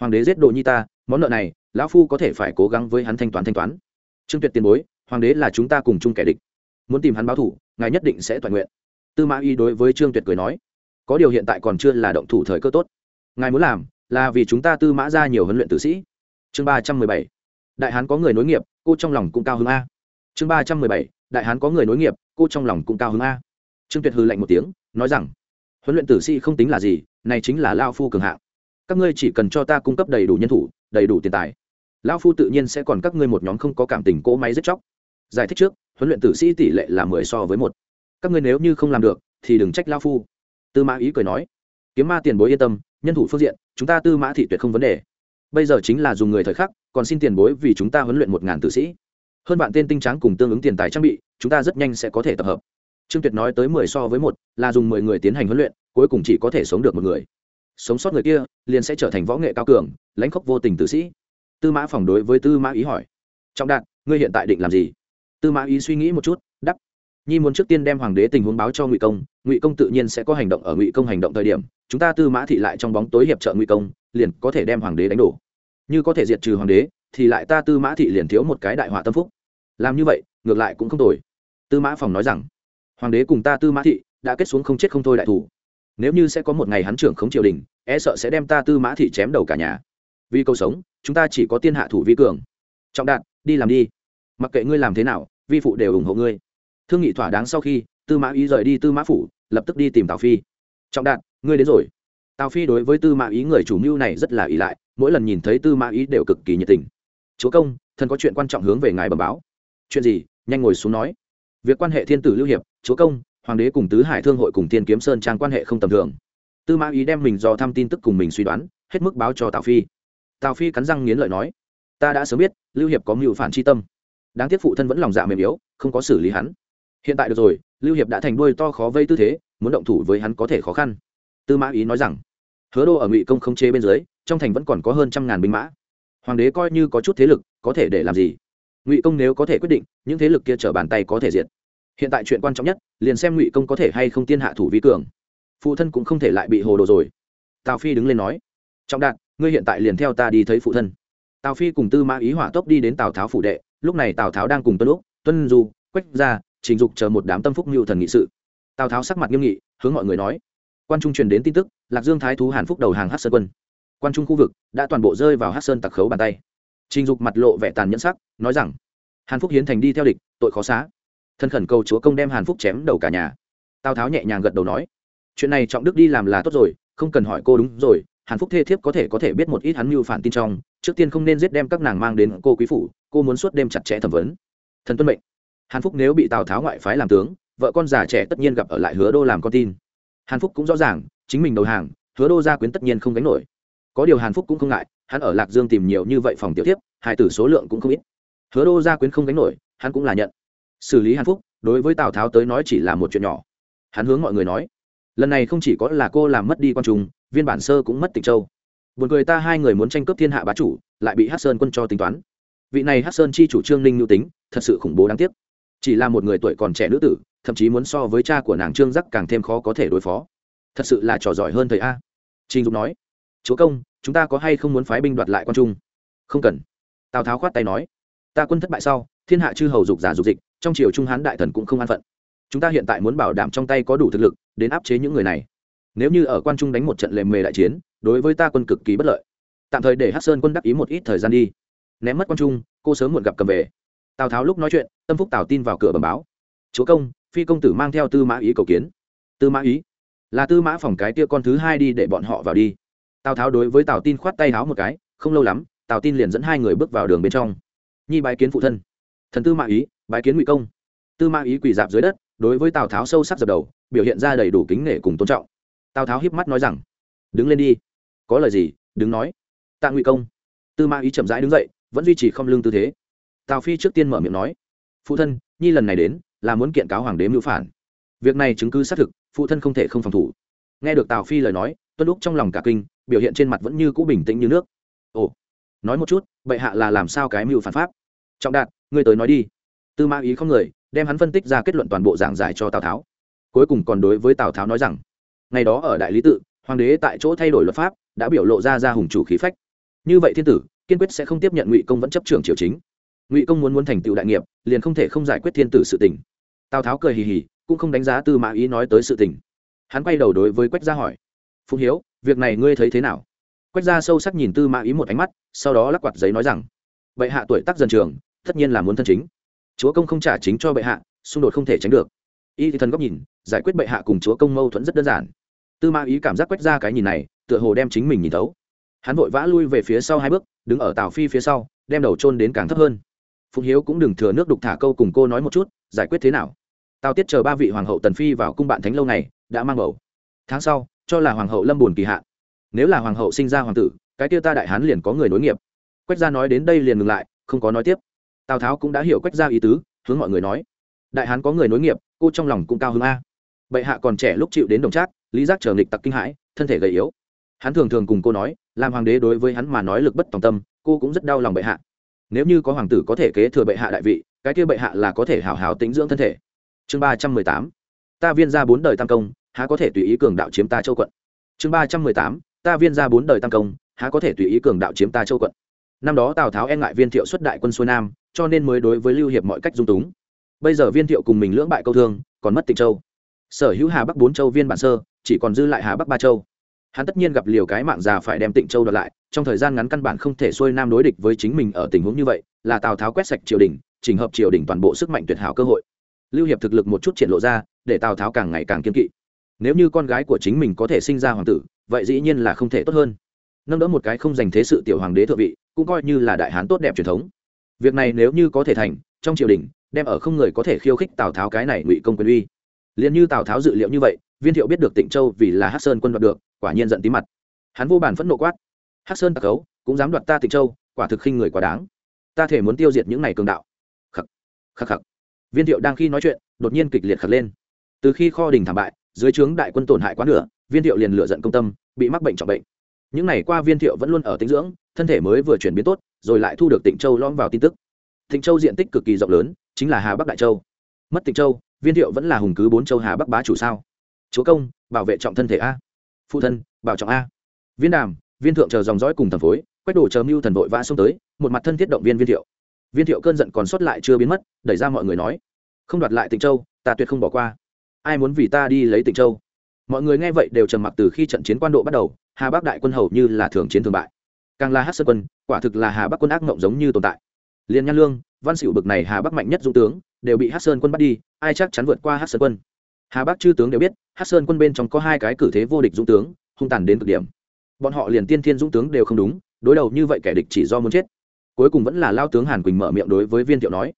Hoàng đế giết đồ nhi ta, món nợ này, lão phu có thể phải cố gắng với hắn thanh toán thanh toán. Trương tuyệt tiền bối, hoàng đế là chúng ta cùng chung kẻ địch. Muốn tìm hắn báo thủ, ngài nhất định sẽ toàn nguyện. Tư mã y đối với trương tuyệt cười nói, có điều hiện tại còn chưa là động thủ thời cơ tốt. Ngài muốn làm, là vì chúng ta tư mã ra nhiều huấn luyện tử sĩ. Chương ba trăm mười bảy, đại hán có người nối nghiệp, cô trong lòng cũng cao hứng a. Chương ba trăm mười bảy, đại hán có người nối nghiệp, cô trong lòng cũng cao hứng a. Trương tuyệt hư lạnh một tiếng, nói rằng huấn luyện tử sĩ không tính là gì, này chính là lao phu cường hạng. Các ngươi chỉ cần cho ta cung cấp đầy đủ nhân thủ, đầy đủ tiền tài, lao phu tự nhiên sẽ còn các ngươi một nhóm không có cảm tình cỗ máy giết chóc. Giải thích trước, huấn luyện tử sĩ tỷ lệ là mười so với một. Các ngươi nếu như không làm được, thì đừng trách lao phu. Tư mã ý cười nói, kiếm ma tiền bối yên tâm, nhân thủ phương diện, chúng ta tư mã thị tuyệt không vấn đề. Bây giờ chính là dùng người thời khắc, còn xin tiền bối vì chúng ta huấn luyện một ngàn tử sĩ. Hơn bạn tên tinh trắng cùng tương ứng tiền tài trang bị, chúng ta rất nhanh sẽ có thể tập hợp trương tuyệt nói tới mười so với một, là dùng mười người tiến hành huấn luyện, cuối cùng chỉ có thể sống được một người. Sống sót người kia, liền sẽ trở thành võ nghệ cao cường, lãnh khốc vô tình tử sĩ. Tư mã phòng đối với tư mã ý hỏi, trọng đạt, ngươi hiện tại định làm gì? Tư mã ý suy nghĩ một chút đắp nhi muốn trước tiên đem hoàng đế tình huống báo cho ngụy công ngụy công tự nhiên sẽ có hành động ở ngụy công hành động thời điểm, chúng ta tư mã thị lại trong bóng tối hiệp trợ ngụy công, liền có thể đem hoàng đế đánh đổ. Như có thể diệt trừ hoàng đế, thì lại ta tư mã thị liền thiếu một cái đại họa tâm phúc. Làm như vậy, ngược lại cũng không tồi. Tư mã phòng nói rằng hoàng đế cùng ta tư mã thị đã kết xuống không chết không thôi đại thủ. Nếu như sẽ có một ngày hắn trưởng khống triều đình e sợ sẽ đem ta tư mã thị chém đầu cả nhà. Vì câu sống, chúng ta chỉ có tiên hạ thủ vi cường. Trọng đạt, đi làm đi. Mặc kệ ngươi làm thế nào, vi phụ đều ủng hộ ngươi. Thương nghị thỏa đáng sau khi, tư mã ý rời đi tư mã phủ, lập tức đi tìm tào phi. Trọng đạt, ngươi đến rồi. Tào phi đối với tư mã ý người chủ mưu này rất là ỷ lại, mỗi lần nhìn thấy tư mã ý đều cực kỳ nhiệt tình. Chúa công, thần có chuyện quan trọng hướng về ngài bẩm báo. Chuyện gì? Nhanh ngồi xuống nói việc quan hệ thiên tử lưu hiệp, chúa công, hoàng đế cùng tứ hải thương hội cùng Thiên kiếm sơn trang quan hệ không tầm thường. Tư mã ý đem mình do thăm tin tức cùng mình suy đoán, hết mức báo cho tào phi. Tào phi cắn răng nghiến lợi nói, ta đã sớm biết, lưu hiệp có mưu phản c tâm. Đáng tiếc phụ thân vẫn lòng dạ mềm yếu, không có xử lý hắn. Hiện tại được rồi, lưu hiệp đã thành đuôi to khó vây tư thế, muốn động thủ với hắn có thể khó khăn. Tư mã ý nói rằng, hứa đô ở ngụy công không chế bên dưới, trong thành vẫn còn có hơn trăm ngàn binh mã. Hoàng đế coi như có chút thế lực, có thể để làm gì? Ngụy công nếu có thể quyết định, những thế lực kia trở bàn tay có thể diệt. Hiện tại chuyện quan trọng nhất, liền xem ngụy công có thể hay không tiên hạ thủ vi cường. Phụ thân cũng không thể lại bị hồ đồ rồi. Tào phi đứng lên nói, trọng đạt, ngươi hiện tại liền theo ta đi thấy phụ thân. Tào phi cùng tư mã ý hỏa tốc đi đến tào tháo phủ đệ, lúc này tào tháo đang cùng tuân lúc tuân du, quách ra trình dục chờ một đám tâm phúc mưu thần nghị sự. Tào tháo sắc mặt nghiêm nghị, hướng mọi người nói, quan trung truyền đến tin tức, lạc dương thái thú hàn phúc đầu hàng hát sơn quân. Quan trung khu vực đã toàn bộ rơi vào hát sơn tặc khấu bàn tay trình dục mặt lộ vẻ tàn nhẫn sắc, nói rằng, hàn phúc hiến thành đi theo địch, tội khó xá. Thân khẩn cầu chúa công đem hàn phúc chém đầu cả nhà. Tào tháo nhẹ nhàng gật đầu nói, chuyện này trọng đức đi làm là tốt rồi, không cần hỏi cô đúng rồi, hàn phúc thê thiếp có thể có thể biết một ít hắn mưu phản tin trong, trước tiên không nên giết đem các nàng mang đến cô quý phủ, cô muốn suốt đêm chặt chẽ thẩm vấn. Thần tuân mệnh. Hàn phúc nếu bị tào tháo ngoại phái làm tướng, vợ con già trẻ tất nhiên gặp ở lại hứa đô làm con tin. Hàn phúc cũng rõ ràng, chính mình đầu hàng, hứa đô gia quyến tất nhiên không gánh nổi. Có điều hàn phúc cũng không ngại hắn ở lạc dương tìm nhiều như vậy phòng tiểu tiếp hai tử số lượng cũng không ít. Hứa đô gia quyến không gánh nổi, hắn cũng là nhận. Xử lý hàn phúc, đối với tào tháo tới nói chỉ là một chuyện nhỏ. Hắn hướng mọi người nói, lần này không chỉ có là cô làm mất đi quan trùng viên bản sơ cũng mất tịch châu. Buồn cười ta hai người muốn tranh cướp thiên hạ bá chủ, lại bị hát sơn quân cho tính toán. Vị này hát sơn chi chủ trương ninh nhu tính, thật sự khủng bố đáng tiếc. Chỉ là một người tuổi còn trẻ nữ tử, thậm chí muốn so với cha của nàng trương giác càng thêm khó có thể đối phó. Thật sự là trò giỏi hơn thầy a. Trinh dục nói, chúa công chúng ta có hay không muốn phái binh đoạt lại quan trung? Không cần. Tào tháo khoát tay nói. Ta quân thất bại sau, thiên hạ chư hầu dục giả dục dịch, trong triều trung hán đại thần cũng không an phận. Chúng ta hiện tại muốn bảo đảm trong tay có đủ thực lực, đến áp chế những người này. Nếu như ở quan trung đánh một trận lề mề đại chiến, đối với ta quân cực kỳ bất lợi. Tạm thời để hát sơn quân đắc ý một ít thời gian đi. Ném mất quan trung, cô sớm muộn gặp cầm về. Tào tháo lúc nói chuyện, tâm phúc tào tin vào cửa bẩm báo. Chúa công, phi công tử mang theo tư mã ý cầu kiến. Tư mã ý, là tư mã phòng cái tia con thứ hai đi để bọn họ vào đi tào tháo đối với tào tin khoát tay háo một cái, không lâu lắm, tào tin liền dẫn hai người bước vào đường bên trong. Nhi bái kiến phụ thân. Thần tư mã ý, bái kiến ngụy công. Tư mã ý quỳ dạp dưới đất, đối với tào tháo sâu sắc dập đầu, biểu hiện ra đầy đủ kính nể cùng tôn trọng. Tào tháo hiếp mắt nói rằng, đứng lên đi. Có lời gì, đứng nói. Tạ ngụy công. Tư mã ý chậm rãi đứng dậy, vẫn duy trì không lương tư thế. Tào phi trước tiên mở miệng nói, phụ thân, nhi lần này đến, là muốn kiện cáo hoàng đế mưu phản. Việc này chứng cứ xác thực, phụ thân không thể không phòng thủ. Nghe được tào phi lời nói, tuân lúc trong lòng cả kinh biểu hiện trên mặt vẫn như cũ bình tĩnh như nước. Ồ, nói một chút, bệ hạ là làm sao cái mưu phản pháp? Trọng đạt, ngươi tới nói đi. Tư mã ý không người, đem hắn phân tích ra kết luận toàn bộ giảng giải cho tào tháo. Cuối cùng còn đối với tào tháo nói rằng, ngày đó ở đại lý tự, hoàng đế tại chỗ thay đổi luật pháp, đã biểu lộ ra ra hùng chủ khí phách. Như vậy thiên tử, kiên quyết sẽ không tiếp nhận ngụy công vẫn chấp trưởng triều chính. Ngụy công muốn muốn thành tựu đại nghiệp, liền không thể không giải quyết thiên tử sự tình. Tào tháo cười hì hì, cũng không đánh giá tư mã ý nói tới sự tình. Hắn quay đầu đối với quách gia hỏi, phụng hiếu việc này ngươi thấy thế nào? Quách gia sâu sắc nhìn tư mã ý một ánh mắt, sau đó lắc quạt giấy nói rằng, bệ hạ tuổi tác dần trường, tất nhiên là muốn thân chính. Chúa công không trả chính cho bệ hạ, xung đột không thể tránh được. Y thì thần góc nhìn, giải quyết bệ hạ cùng chúa công mâu thuẫn rất đơn giản. Tư mã ý cảm giác quách ra cái nhìn này, tựa hồ đem chính mình nhìn thấu. Hắn vội vã lui về phía sau hai bước, đứng ở tào phi phía sau, đem đầu trôn đến càng thấp hơn. Phụng hiếu cũng đừng thừa nước đục thả câu cùng cô nói một chút, giải quyết thế nào? Tào tiết chờ ba vị hoàng hậu tần phi vào cung bạn thánh lâu này, đã mang bầu. Tháng sau cho là hoàng hậu lâm buồn kỳ hạn. Nếu là hoàng hậu sinh ra hoàng tử, cái kia ta đại hán liền có người nối nghiệp. Quách gia nói đến đây liền ngừng lại, không có nói tiếp. Tào tháo cũng đã hiểu quách gia ý tứ, hướng mọi người nói, đại hán có người nối nghiệp, cô trong lòng cũng cao hứng a. Bệ hạ còn trẻ lúc chịu đến đồng trác, lý giác trở nghịch tặc kinh hãi, thân thể gầy yếu. Hắn thường thường cùng cô nói, làm hoàng đế đối với hắn mà nói lực bất tòng tâm, cô cũng rất đau lòng bệ hạ. Nếu như có hoàng tử có thể kế thừa bệ hạ đại vị, cái kia bệ hạ là có thể hảo hảo tính dưỡng thân thể. Chương ba trăm mười tám, ta viên ra bốn đời tam công há có thể tùy ý cường đạo chiếm ta châu quận. Chương ba trăm mười tám, ta viên ra bốn đời tam công, há có thể tùy ý cường đạo chiếm ta châu quận. Năm đó tào tháo e ngại viên thiệu xuất đại quân xuôi nam, cho nên mới đối với lưu hiệp mọi cách dung túng. Bây giờ viên thiệu cùng mình lưỡng bại câu thương, còn mất tịnh châu. Sở hữu hà bắc bốn châu viên bản sơ, chỉ còn dư lại hà bắc ba châu. Hắn tất nhiên gặp liều cái mạng già phải đem tịnh châu đợt lại, trong thời gian ngắn căn bản không thể xuôi nam đối địch với chính mình ở tình huống như vậy, là tào tháo quét sạch triều đình, chỉnh hợp triều đình toàn bộ sức mạnh tuyệt hảo cơ hội. Lưu hiệp thực lực một chút triển lộ ra, để tào tháo càng ngày càng kiên kỵ nếu như con gái của chính mình có thể sinh ra hoàng tử, vậy dĩ nhiên là không thể tốt hơn. Nâng đỡ một cái không dành thế sự tiểu hoàng đế thượng vị, cũng coi như là đại hán tốt đẹp truyền thống. Việc này nếu như có thể thành, trong triều đình, đem ở không người có thể khiêu khích tào tháo cái này ngụy công quyền uy. Liền như tào tháo dự liệu như vậy, viên thiệu biết được tịnh châu vì là hát sơn quân đoạt được, quả nhiên giận tí mặt. Hắn vô bản phẫn nộ quát hát sơn tặc khấu, cũng dám đoạt ta tịnh châu, quả thực khinh người quá đáng. Ta thể muốn tiêu diệt những này cường đạo. Khắc khắc khắc viên thiệu đang khi nói chuyện, đột nhiên kịch liệt khật lên. Từ khi kho đình thảm bại dưới trướng đại quân tổn hại quá nửa, viên thiệu liền lựa giận công tâm, bị mắc bệnh trọng bệnh. Những ngày qua viên thiệu vẫn luôn ở tinh dưỡng, thân thể mới vừa chuyển biến tốt, rồi lại thu được tịnh châu lom vào tin tức. Tịnh châu diện tích cực kỳ rộng lớn, chính là hà bắc đại châu. Mất tịnh châu, viên thiệu vẫn là hùng cứ bốn châu hà bắc bá chủ sao? Chúa công, bảo vệ trọng thân thể a. Phụ thân, bảo trọng a. Viên đàm, viên thượng chờ dòng dõi cùng thần phối quách đổ chờ mưu thần vội vã xông tới, một mặt thân thiết động viên viên thiệu. Viên thiệu cơn giận còn sót lại chưa biến mất, đẩy ra mọi người nói, không đoạt lại tịnh châu, ta tuyệt không bỏ qua ai muốn vì ta đi lấy tịnh châu? Mọi người nghe vậy đều trầm mặc từ khi trận chiến quan độ bắt đầu, hà bắc đại quân hầu như là thường chiến thường bại. Càng là hát sơn quân, quả thực là hà bắc quân ác mộng giống như tồn tại. Liên nhan lương, văn xỉu bực này hà bắc mạnh nhất dũng tướng, đều bị hát sơn quân bắt đi, ai chắc chắn vượt qua hát sơn quân. Hà bắc chư tướng đều biết hát sơn quân bên trong có hai cái cử thế vô địch dũng tướng, hung tàn đến cực điểm. Bọn họ liền tiên thiên dũng tướng đều không đúng, đối đầu như vậy kẻ địch chỉ do muốn chết. Cuối cùng vẫn là lao tướng hàn quỳnh mở miệng đối với viên thiệu nói,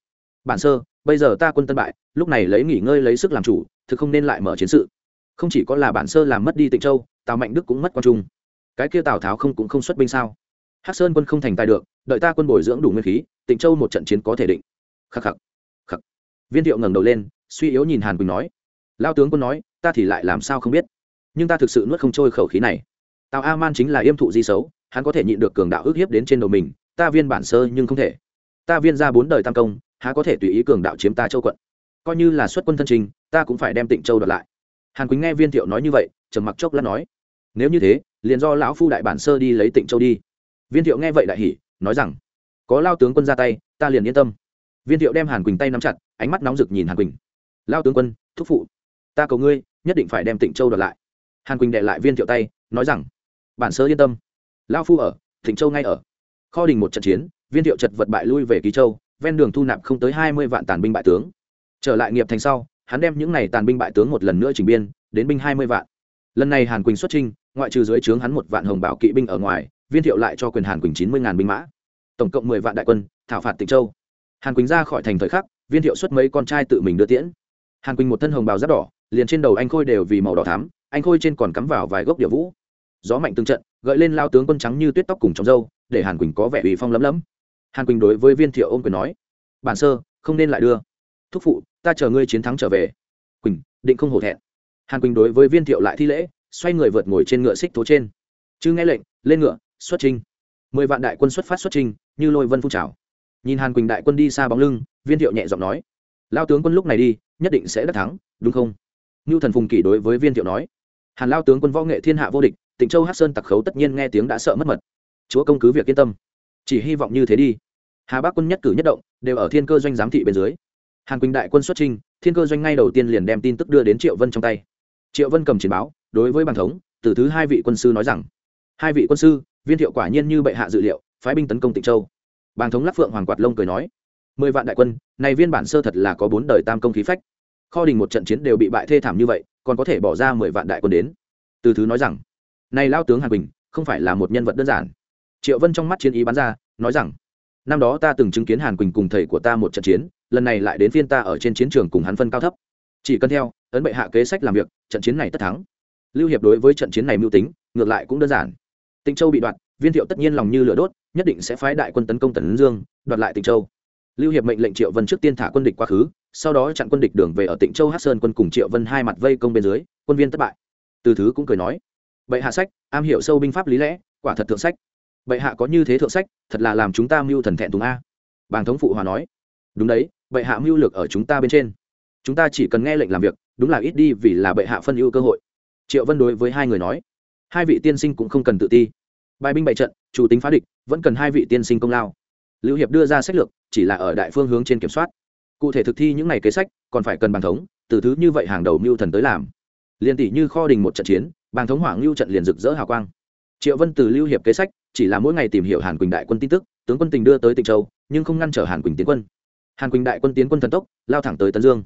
bản sơ bây giờ ta quân tân bại, lúc này lấy nghỉ ngơi lấy sức làm chủ, thực không nên lại mở chiến sự. Không chỉ có là bản sơ làm mất đi tịnh châu, tào mạnh đức cũng mất quan trung. Cái kia tào tháo không cũng không xuất binh sao? Hắc sơn quân không thành tài được, đợi ta quân bồi dưỡng đủ nguyên khí, tịnh châu một trận chiến có thể định. Khắc khắc khắc. Viên thiệu ngẩng đầu lên, suy yếu nhìn hàn quỳnh nói. Lao tướng quân nói, ta thì lại làm sao không biết? Nhưng ta thực sự nuốt không trôi khẩu khí này. Tào a man chính là yêm thụ di xấu, hắn có thể nhịn được cường đạo ước hiếp đến trên đầu mình, ta viên bản sơ nhưng không thể. Ta viên ra bốn đời tam công há có thể tùy ý cường đạo chiếm ta châu quận. Coi như là xuất quân thân trình, ta cũng phải đem tịnh châu đợt lại. Hàn quỳnh nghe viên thiệu nói như vậy, trầm mặc chốc lát nói, nếu như thế, liền do lão phu đại bản sơ đi lấy tịnh châu đi. Viên thiệu nghe vậy đại hỉ, nói rằng, có lao tướng quân ra tay, ta liền yên tâm. Viên thiệu đem hàn quỳnh tay nắm chặt, ánh mắt nóng rực nhìn hàn quỳnh. Lao tướng quân, thúc phụ, ta cầu ngươi, nhất định phải đem tịnh châu đợt lại. Hàn quỳnh đệ lại viên thiệu tay, nói rằng, bản sơ yên tâm. Lao phu ở, tịnh châu ngay ở. Kho đình một trận chiến, viên thiệu chật vật bại lui về ký châu ven đường thu nạp không tới hai mươi vạn tàn binh bại tướng. Trở lại nghiệp thành sau, hắn đem những này tàn binh bại tướng một lần nữa trình biên, đến binh hai mươi vạn. Lần này hàn quỳnh xuất trinh ngoại trừ dưới trướng hắn một vạn hồng bảo kỵ binh ở ngoài, viên thiệu lại cho quyền hàn quỳnh chín mươi ngàn binh mã. Tổng cộng mười vạn đại quân, thảo phạt tịnh châu. Hàn quỳnh ra khỏi thành thời khắc, viên thiệu xuất mấy con trai tự mình đưa tiễn. Hàn quỳnh một thân hồng bào giáp đỏ, liền trên đầu anh khôi đều vì màu đỏ thắm, anh khôi trên còn cắm vào vài gốc địa vũ. Gió mạnh từng trận, gợi lên lao tướng quân trắng như tuyết tóc cùng trong râu, để hàn quỳnh có vẻ uy phong lấm lấm hàn quỳnh đối với viên thiệu ôm quyền nói, bản sơ, không nên lại đưa. Thúc phụ, ta chờ ngươi chiến thắng trở về. Quỳnh, định không hổ thẹn. Hàn quỳnh đối với viên thiệu lại thi lễ, xoay người vượt ngồi trên ngựa xích thố trên. Chứ nghe lệnh, lên ngựa, xuất trinh mười vạn đại quân xuất phát xuất trinh như lôi vân phun trào. Nhìn hàn quỳnh đại quân đi xa bóng lưng, viên thiệu nhẹ giọng nói, lao tướng quân lúc này đi, nhất định sẽ đắc thắng, đúng không? Ngưu thần phùng kỷ đối với viên thiệu nói, hàn lao tướng quân võ nghệ thiên hạ vô địch, tịnh châu hát sơn tặc khấu tất nhiên nghe tiếng đã sợ mất mật. Chúa công cứ việc yên tâm chỉ hy vọng như thế đi. Hà bắc quân nhất cử nhất động, đều ở thiên cơ doanh giám thị bên dưới. Hàn quỳnh đại quân xuất trinh thiên cơ doanh ngay đầu tiên liền đem tin tức đưa đến triệu vân trong tay. Triệu vân cầm chiến báo, đối với bàn thống, từ thứ hai vị quân sư nói rằng, hai vị quân sư, viên thiệu quả nhiên như bệ hạ dự liệu, phái binh tấn công tịnh châu. Bàn thống lắc phượng hoàng quạt lông cười nói, mười vạn đại quân, này viên bản sơ thật là có bốn đời tam công khí phách. Kho đình một trận chiến đều bị bại thê thảm như vậy, còn có thể bỏ ra mười vạn đại quân đến. Từ thứ nói rằng, này lao tướng hàn bình không phải là một nhân vật đơn giản triệu vân trong mắt chiến ý bắn ra, nói rằng, năm đó ta từng chứng kiến hàn quỳnh cùng thầy của ta một trận chiến, lần này lại đến phiên ta ở trên chiến trường cùng hắn phân cao thấp. Chỉ cần theo, ấn bệ hạ kế sách làm việc, trận chiến này tất thắng. Lưu hiệp đối với trận chiến này mưu tính, ngược lại cũng đơn giản. Tịnh châu bị đoạt, viên thiệu tất nhiên lòng như lửa đốt, nhất định sẽ phái đại quân tấn công tần dương, đoạt lại tịnh châu. Lưu hiệp mệnh lệnh triệu vân trước tiên thả quân địch quá khứ, sau đó chặn quân địch đường về ở tịnh châu hát sơn quân cùng triệu vân hai mặt vây công bên dưới, quân viên thất bại. Từ thứ cũng cười nói, bệ hạ sách, am hiểu sâu binh pháp lý lẽ, quả thật thượng sách bệ hạ có như thế thượng sách, thật là làm chúng ta mưu thần thẹn thùng a. Bàng thống phụ hòa nói. Đúng đấy, bệ hạ mưu lược ở chúng ta bên trên. Chúng ta chỉ cần nghe lệnh làm việc, đúng là ít đi vì là bệ hạ phân ưu cơ hội. Triệu vân đối với hai người nói. Hai vị tiên sinh cũng không cần tự ti. Bài binh bại trận, chủ tính phá địch, vẫn cần hai vị tiên sinh công lao. Lưu hiệp đưa ra sách lược, chỉ là ở đại phương hướng trên kiểm soát. Cụ thể thực thi những ngày kế sách, còn phải cần bàn thống, từ thứ như vậy hàng đầu mưu thần tới làm. Liền tỷ như kho đình một trận chiến bàn thống hoàng lưu trận liền rực rỡ hào quang triệu vân từ lưu hiệp kế sách, chỉ là mỗi ngày tìm hiểu hàn quỳnh đại quân tin tức, tướng quân tình đưa tới tịnh châu, nhưng không ngăn trở hàn quỳnh tiến quân. Hàn quỳnh đại quân tiến quân thần tốc, lao thẳng tới tấn dương.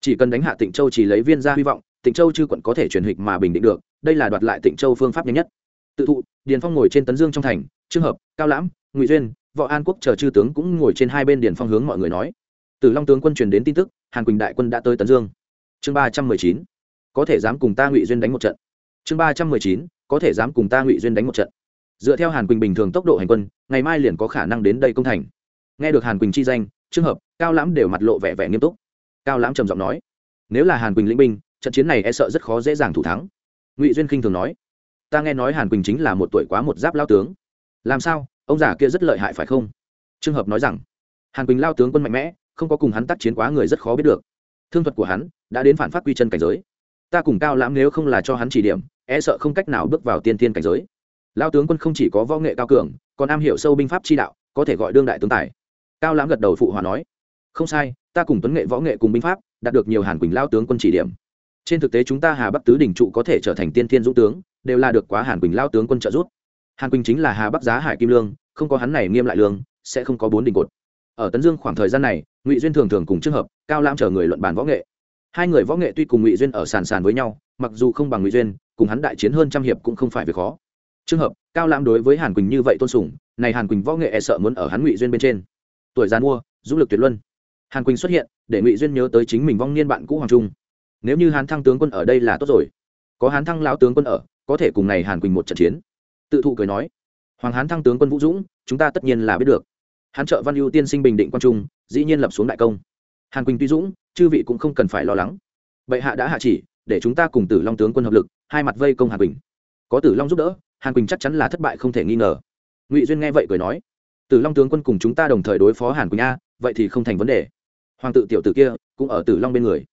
Chỉ cần đánh hạ tịnh châu chỉ lấy viên ra hy vọng, tịnh châu chư quận có thể truyền hịch mà bình định được, đây là đoạt lại tịnh châu phương pháp nhanh nhất. Tự thụ, điền phong ngồi trên tấn dương trong thành trường hợp, cao lãm, ngụy duyên, võ an quốc chờ chư tướng cũng ngồi trên hai bên điền phong hướng mọi người nói. Từ long tướng quân truyền đến tin tức, hàn quỳnh đại quân đã tới tấn dương. Chương ba trăm mười chín. Có thể dám cùng ta ngụy duyên đánh một trận. Chương ba trăm mười chín có thể dám cùng ta ngụy duyên đánh một trận. Dựa theo hàn quỳnh bình thường tốc độ hành quân, ngày mai liền có khả năng đến đây công thành. Nghe được hàn quỳnh chi danh trường hợp, cao lãm đều mặt lộ vẻ vẻ nghiêm túc. Cao lãm trầm giọng nói, nếu là hàn quỳnh lĩnh binh, trận chiến này e sợ rất khó dễ dàng thủ thắng. Ngụy duyên khinh thường nói, ta nghe nói hàn quỳnh chính là một tuổi quá một giáp lao tướng. Làm sao, ông già kia rất lợi hại phải không? Trường hợp nói rằng, hàn quỳnh lao tướng quân mạnh mẽ, không có cùng hắn tác chiến quá người rất khó biết được. Thương thuật của hắn đã đến phản phát quy chân cảnh giới. Ta cùng cao lãm nếu không là cho hắn chỉ điểm e sợ không cách nào bước vào tiên tiên cảnh giới. Lao tướng quân không chỉ có võ nghệ cao cường, còn am hiểu sâu binh pháp chi đạo, có thể gọi đương đại tướng tài. Cao lãm gật đầu phụ hòa nói, không sai, ta cùng tuấn nghệ võ nghệ cùng binh pháp, đạt được nhiều hàn quỳnh lao tướng quân chỉ điểm. Trên thực tế chúng ta hà bắc tứ đỉnh trụ có thể trở thành tiên thiên dũng tướng, đều là được quá hàn quỳnh lao tướng quân trợ giúp. Hàn quỳnh chính là hà bắc giá hải kim lương, không có hắn này nghiêm lại lương, sẽ không có bốn đỉnh cột. Ở tấn dương khoảng thời gian này, ngụy duyên thường thường cùng trường hợp, cao lãm chờ người luận bàn võ nghệ. Hai người võ nghệ tuy cùng ngụy duyên ở sàn sàn với nhau, mặc dù không bằng ngụy duyên cùng hắn đại chiến hơn trăm hiệp cũng không phải việc khó. Trường hợp, cao lãm đối với hàn quỳnh như vậy tôn sùng, này hàn quỳnh võ nghệ e sợ muốn ở hắn ngụy duyên bên trên. Tuổi gian mua, dũng lực tuyệt luân. Hàn quỳnh xuất hiện, để ngụy duyên nhớ tới chính mình vong niên bạn cũ hoàng trung. Nếu như hán thăng tướng quân ở đây là tốt rồi. Có hán thăng lão tướng quân ở, có thể cùng này hàn quỳnh một trận chiến. Tự thụ cười nói, hoàng hán thăng tướng quân vũ dũng, chúng ta tất nhiên là biết được. Hán trợ văn ưu tiên sinh bình định quan trung, dĩ nhiên lập xuống đại công. Hàn quỳnh tuy dũng, chư vị cũng không cần phải lo lắng. Bệ hạ đã hạ chỉ, để chúng ta cùng tử long tướng quân hợp lực hai mặt vây công hàn quỳnh. Có tử long giúp đỡ, hàn quỳnh chắc chắn là thất bại không thể nghi ngờ. Ngụy duyên nghe vậy cười nói, tử long tướng quân cùng chúng ta đồng thời đối phó hàn quỳnh a, vậy thì không thành vấn đề. Hoàng tự tiểu tử kia cũng ở tử long bên người.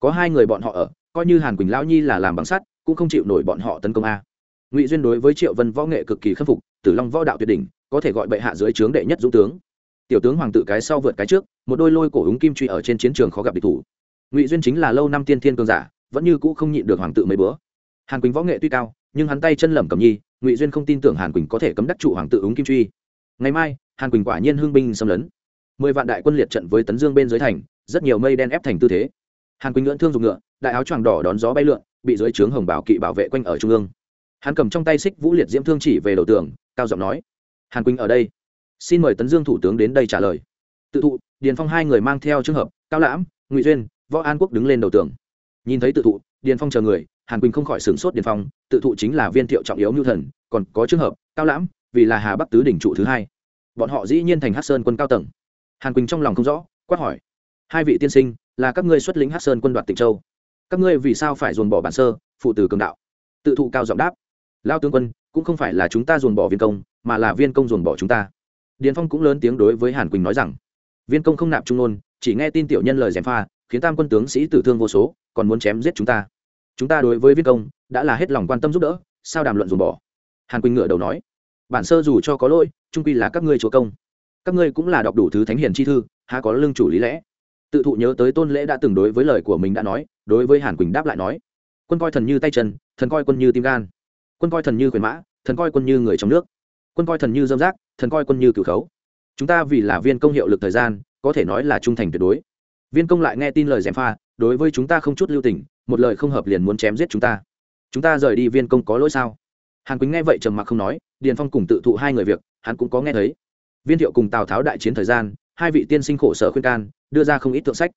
Có hai người bọn họ ở, coi như hàn quỳnh lão nhi là làm bằng sắt, cũng không chịu nổi bọn họ tấn công a. Ngụy duyên đối với triệu vân võ nghệ cực kỳ khâm phục, tử long võ đạo tuyệt đỉnh, có thể gọi bệ hạ dưới trướng đệ nhất dũng tướng. Tiểu tướng hoàng tự cái sau vượt cái trước, một đôi lôi cổ húng kim truy ở trên chiến trường khó gặp địch thủ. Ngụy duyên chính là lâu năm tiên thiên cường giả, vẫn như cũ không nhịn được hoàng tự mấy bữa hàn quỳnh võ nghệ tuy cao, nhưng hắn tay chân lẩm cầm nhi, ngụy duyên không tin tưởng hàn quỳnh có thể cấm đắc trụ hoàng tự ứng kim truy. Ngày mai, hàn quỳnh quả nhiên hưng binh xâm lấn. Mười vạn đại quân liệt trận với tấn dương bên dưới thành, rất nhiều mây đen ép thành tư thế. Hàn quỳnh ngưỡng thương dùng ngựa, đại áo choàng đỏ đón gió bay lượn, bị dưới trướng hồng bảo kỵ bảo vệ quanh ở trung ương. Hắn cầm trong tay xích vũ liệt diễm thương chỉ về đầu tường, cao giọng nói, hàn quỳnh ở đây. Xin mời tấn dương thủ tướng đến đây trả lời. Tự thụ, điền phong hai người mang theo trường hợp, cao lãm, ngụy duyên, võ an quốc đứng lên đầu tường. Nhìn thấy tự thụ, điền phong chờ người hàn quỳnh không khỏi sửng sốt điền phong, tự thụ chính là viên thiệu trọng yếu mưu thần, còn có trường hợp, cao lãm, vì là hà bắc tứ đỉnh trụ thứ hai. Bọn họ dĩ nhiên thành hát sơn quân cao tầng. Hàn quỳnh trong lòng không rõ, quát hỏi, hai vị tiên sinh, là các ngươi xuất lĩnh hát sơn quân đoạt tịnh châu? Các ngươi vì sao phải dồn bỏ bản sơ, phụ tử cường đạo? Tự thụ cao giọng đáp lao tướng quân, cũng không phải là chúng ta dồn bỏ viên công, mà là viên công dồn bỏ chúng ta. Điền phong cũng lớn tiếng đối với hàn quỳnh nói rằng, viên công không nạp trung ôn chỉ nghe tin tiểu nhân lời gièm pha, khiến tam quân tướng sĩ tử thương vô số, còn muốn chém giết chúng ta chúng ta đối với viên công, đã là hết lòng quan tâm giúp đỡ, sao đàm luận dùng bỏ? Hàn quỳnh ngựa đầu nói. Bản sơ dù cho có lỗi, trung quy là các ngươi chúa công. Các ngươi cũng là đọc đủ thứ thánh hiền chi thư, há có lương chủ lý lẽ? Tự thụ nhớ tới tôn lễ đã từng đối với lời của mình đã nói, đối với hàn quỳnh đáp lại nói. Quân coi thần như tay chân, thần coi quân như tim gan. Quân coi thần như quyền mã, thần coi quân như người trong nước. Quân coi thần như dâm giác, thần coi quân như cửu khấu. Chúng ta vì là viên công hiệu lực thời gian, có thể nói là trung thành tuyệt đối. Viên công lại nghe tin lời gièm pha, đối với chúng ta không chút lưu tình một lời không hợp liền muốn chém giết chúng ta. Chúng ta rời đi viên công có lỗi sao? Hàn quýnh nghe vậy trầm mặc không nói, điền phong cùng tự thụ hai người việc, hắn cũng có nghe thấy. Viên thiệu cùng tào tháo đại chiến thời gian, hai vị tiên sinh khổ sở khuyên can, đưa ra không ít tượng sách.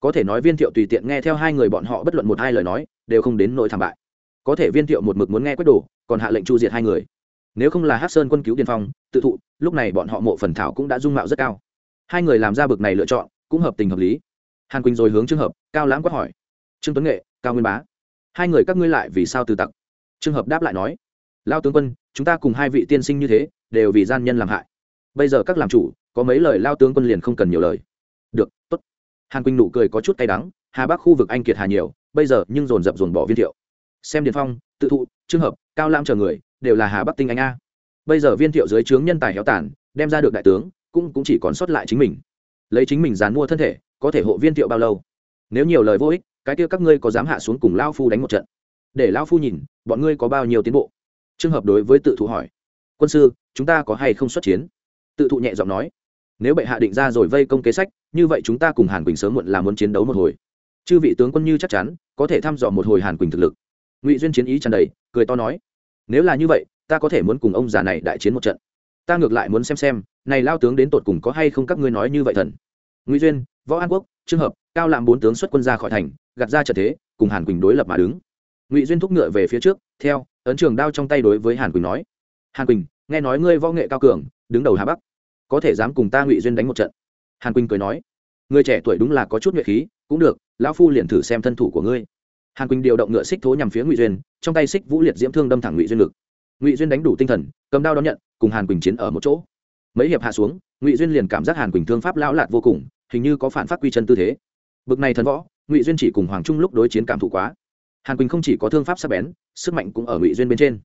Có thể nói viên thiệu tùy tiện nghe theo hai người bọn họ bất luận một hai lời nói, đều không đến nỗi thảm bại. Có thể viên thiệu một mực muốn nghe quyết đồ, còn hạ lệnh chu diệt hai người. Nếu không là hát sơn quân cứu điền phong, tự thụ, lúc này bọn họ mộ phần thảo cũng đã dung mạo rất cao. Hai người làm ra bực này lựa chọn, cũng hợp tình hợp lý. Hàn quỳnh rồi hướng trường hợp, cao lãng quát hỏi. Trương tuấn nghệ cao nguyên bá. Hai người các ngươi lại vì sao từ tặc? Trường hợp đáp lại nói, lao tướng quân, chúng ta cùng hai vị tiên sinh như thế, đều vì gian nhân làm hại. Bây giờ các làm chủ, có mấy lời lao tướng quân liền không cần nhiều lời. Được, tốt. Hàn quỳnh nụ cười có chút cay đắng, hà bắc khu vực anh kiệt hà nhiều, bây giờ nhưng dồn dập dồn bỏ viên thiệu. Xem điền phong, tự thụ trường hợp, cao lam chờ người, đều là hà bắc tinh anh a. Bây giờ viên thiệu dưới trướng nhân tài héo tản đem ra được đại tướng, cũng cũng chỉ còn sót lại chính mình. Lấy chính mình dán mua thân thể, có thể hộ viên thiệu bao lâu? Nếu nhiều lời vô ích cái kia các ngươi có dám hạ xuống cùng lao phu đánh một trận? Để lao phu nhìn, bọn ngươi có bao nhiêu tiến bộ? Trường hợp đối với tự thụ hỏi. Quân sư, chúng ta có hay không xuất chiến? Tự thụ nhẹ giọng nói. Nếu bệ hạ định ra rồi vây công kế sách, như vậy chúng ta cùng hàn quỳnh sớm muộn là muốn chiến đấu một hồi. Chư vị tướng quân như chắc chắn, có thể thăm dò một hồi hàn quỳnh thực lực. Ngụy duyên chiến ý tràn đầy, cười to nói. Nếu là như vậy, ta có thể muốn cùng ông già này đại chiến một trận. Ta ngược lại muốn xem xem, này lao tướng đến tột cùng có hay không các ngươi nói như vậy thần. Ngụy duyên, võ an quốc trường hợp, cao làm bốn tướng xuất quân ra khỏi thành gạt ra trận thế, cùng hàn quỳnh đối lập mà đứng. Ngụy duyên thúc ngựa về phía trước, theo, ấn trường đao trong tay đối với hàn quỳnh nói. Hàn quỳnh, nghe nói ngươi võ nghệ cao cường, đứng đầu hà bắc. Có thể dám cùng ta ngụy duyên đánh một trận? Hàn quỳnh cười nói. Người trẻ tuổi đúng là có chút nhuệ khí, cũng được, lão phu liền thử xem thân thủ của ngươi. Hàn quỳnh điều động ngựa xích thố nhằm phía ngụy duyên, trong tay xích vũ liệt diễm thương đâm thẳng ngụy duyên ngực. Ngụy duyên đánh đủ tinh thần, cầm đao đón nhận, cùng hàn quỳnh chiến ở một chỗ. Mấy hiệp hạ xuống, ngụy duyên liền cảm giác hàn quỳnh thương pháp lão lạt vô cùng, hình như có phản phát quy chân tư thế. Bực này thần võ ngụy duyên chỉ cùng hoàng trung lúc đối chiến cảm thụ quá hàn quỳnh không chỉ có thương pháp sắc bén sức mạnh cũng ở ngụy duyên bên trên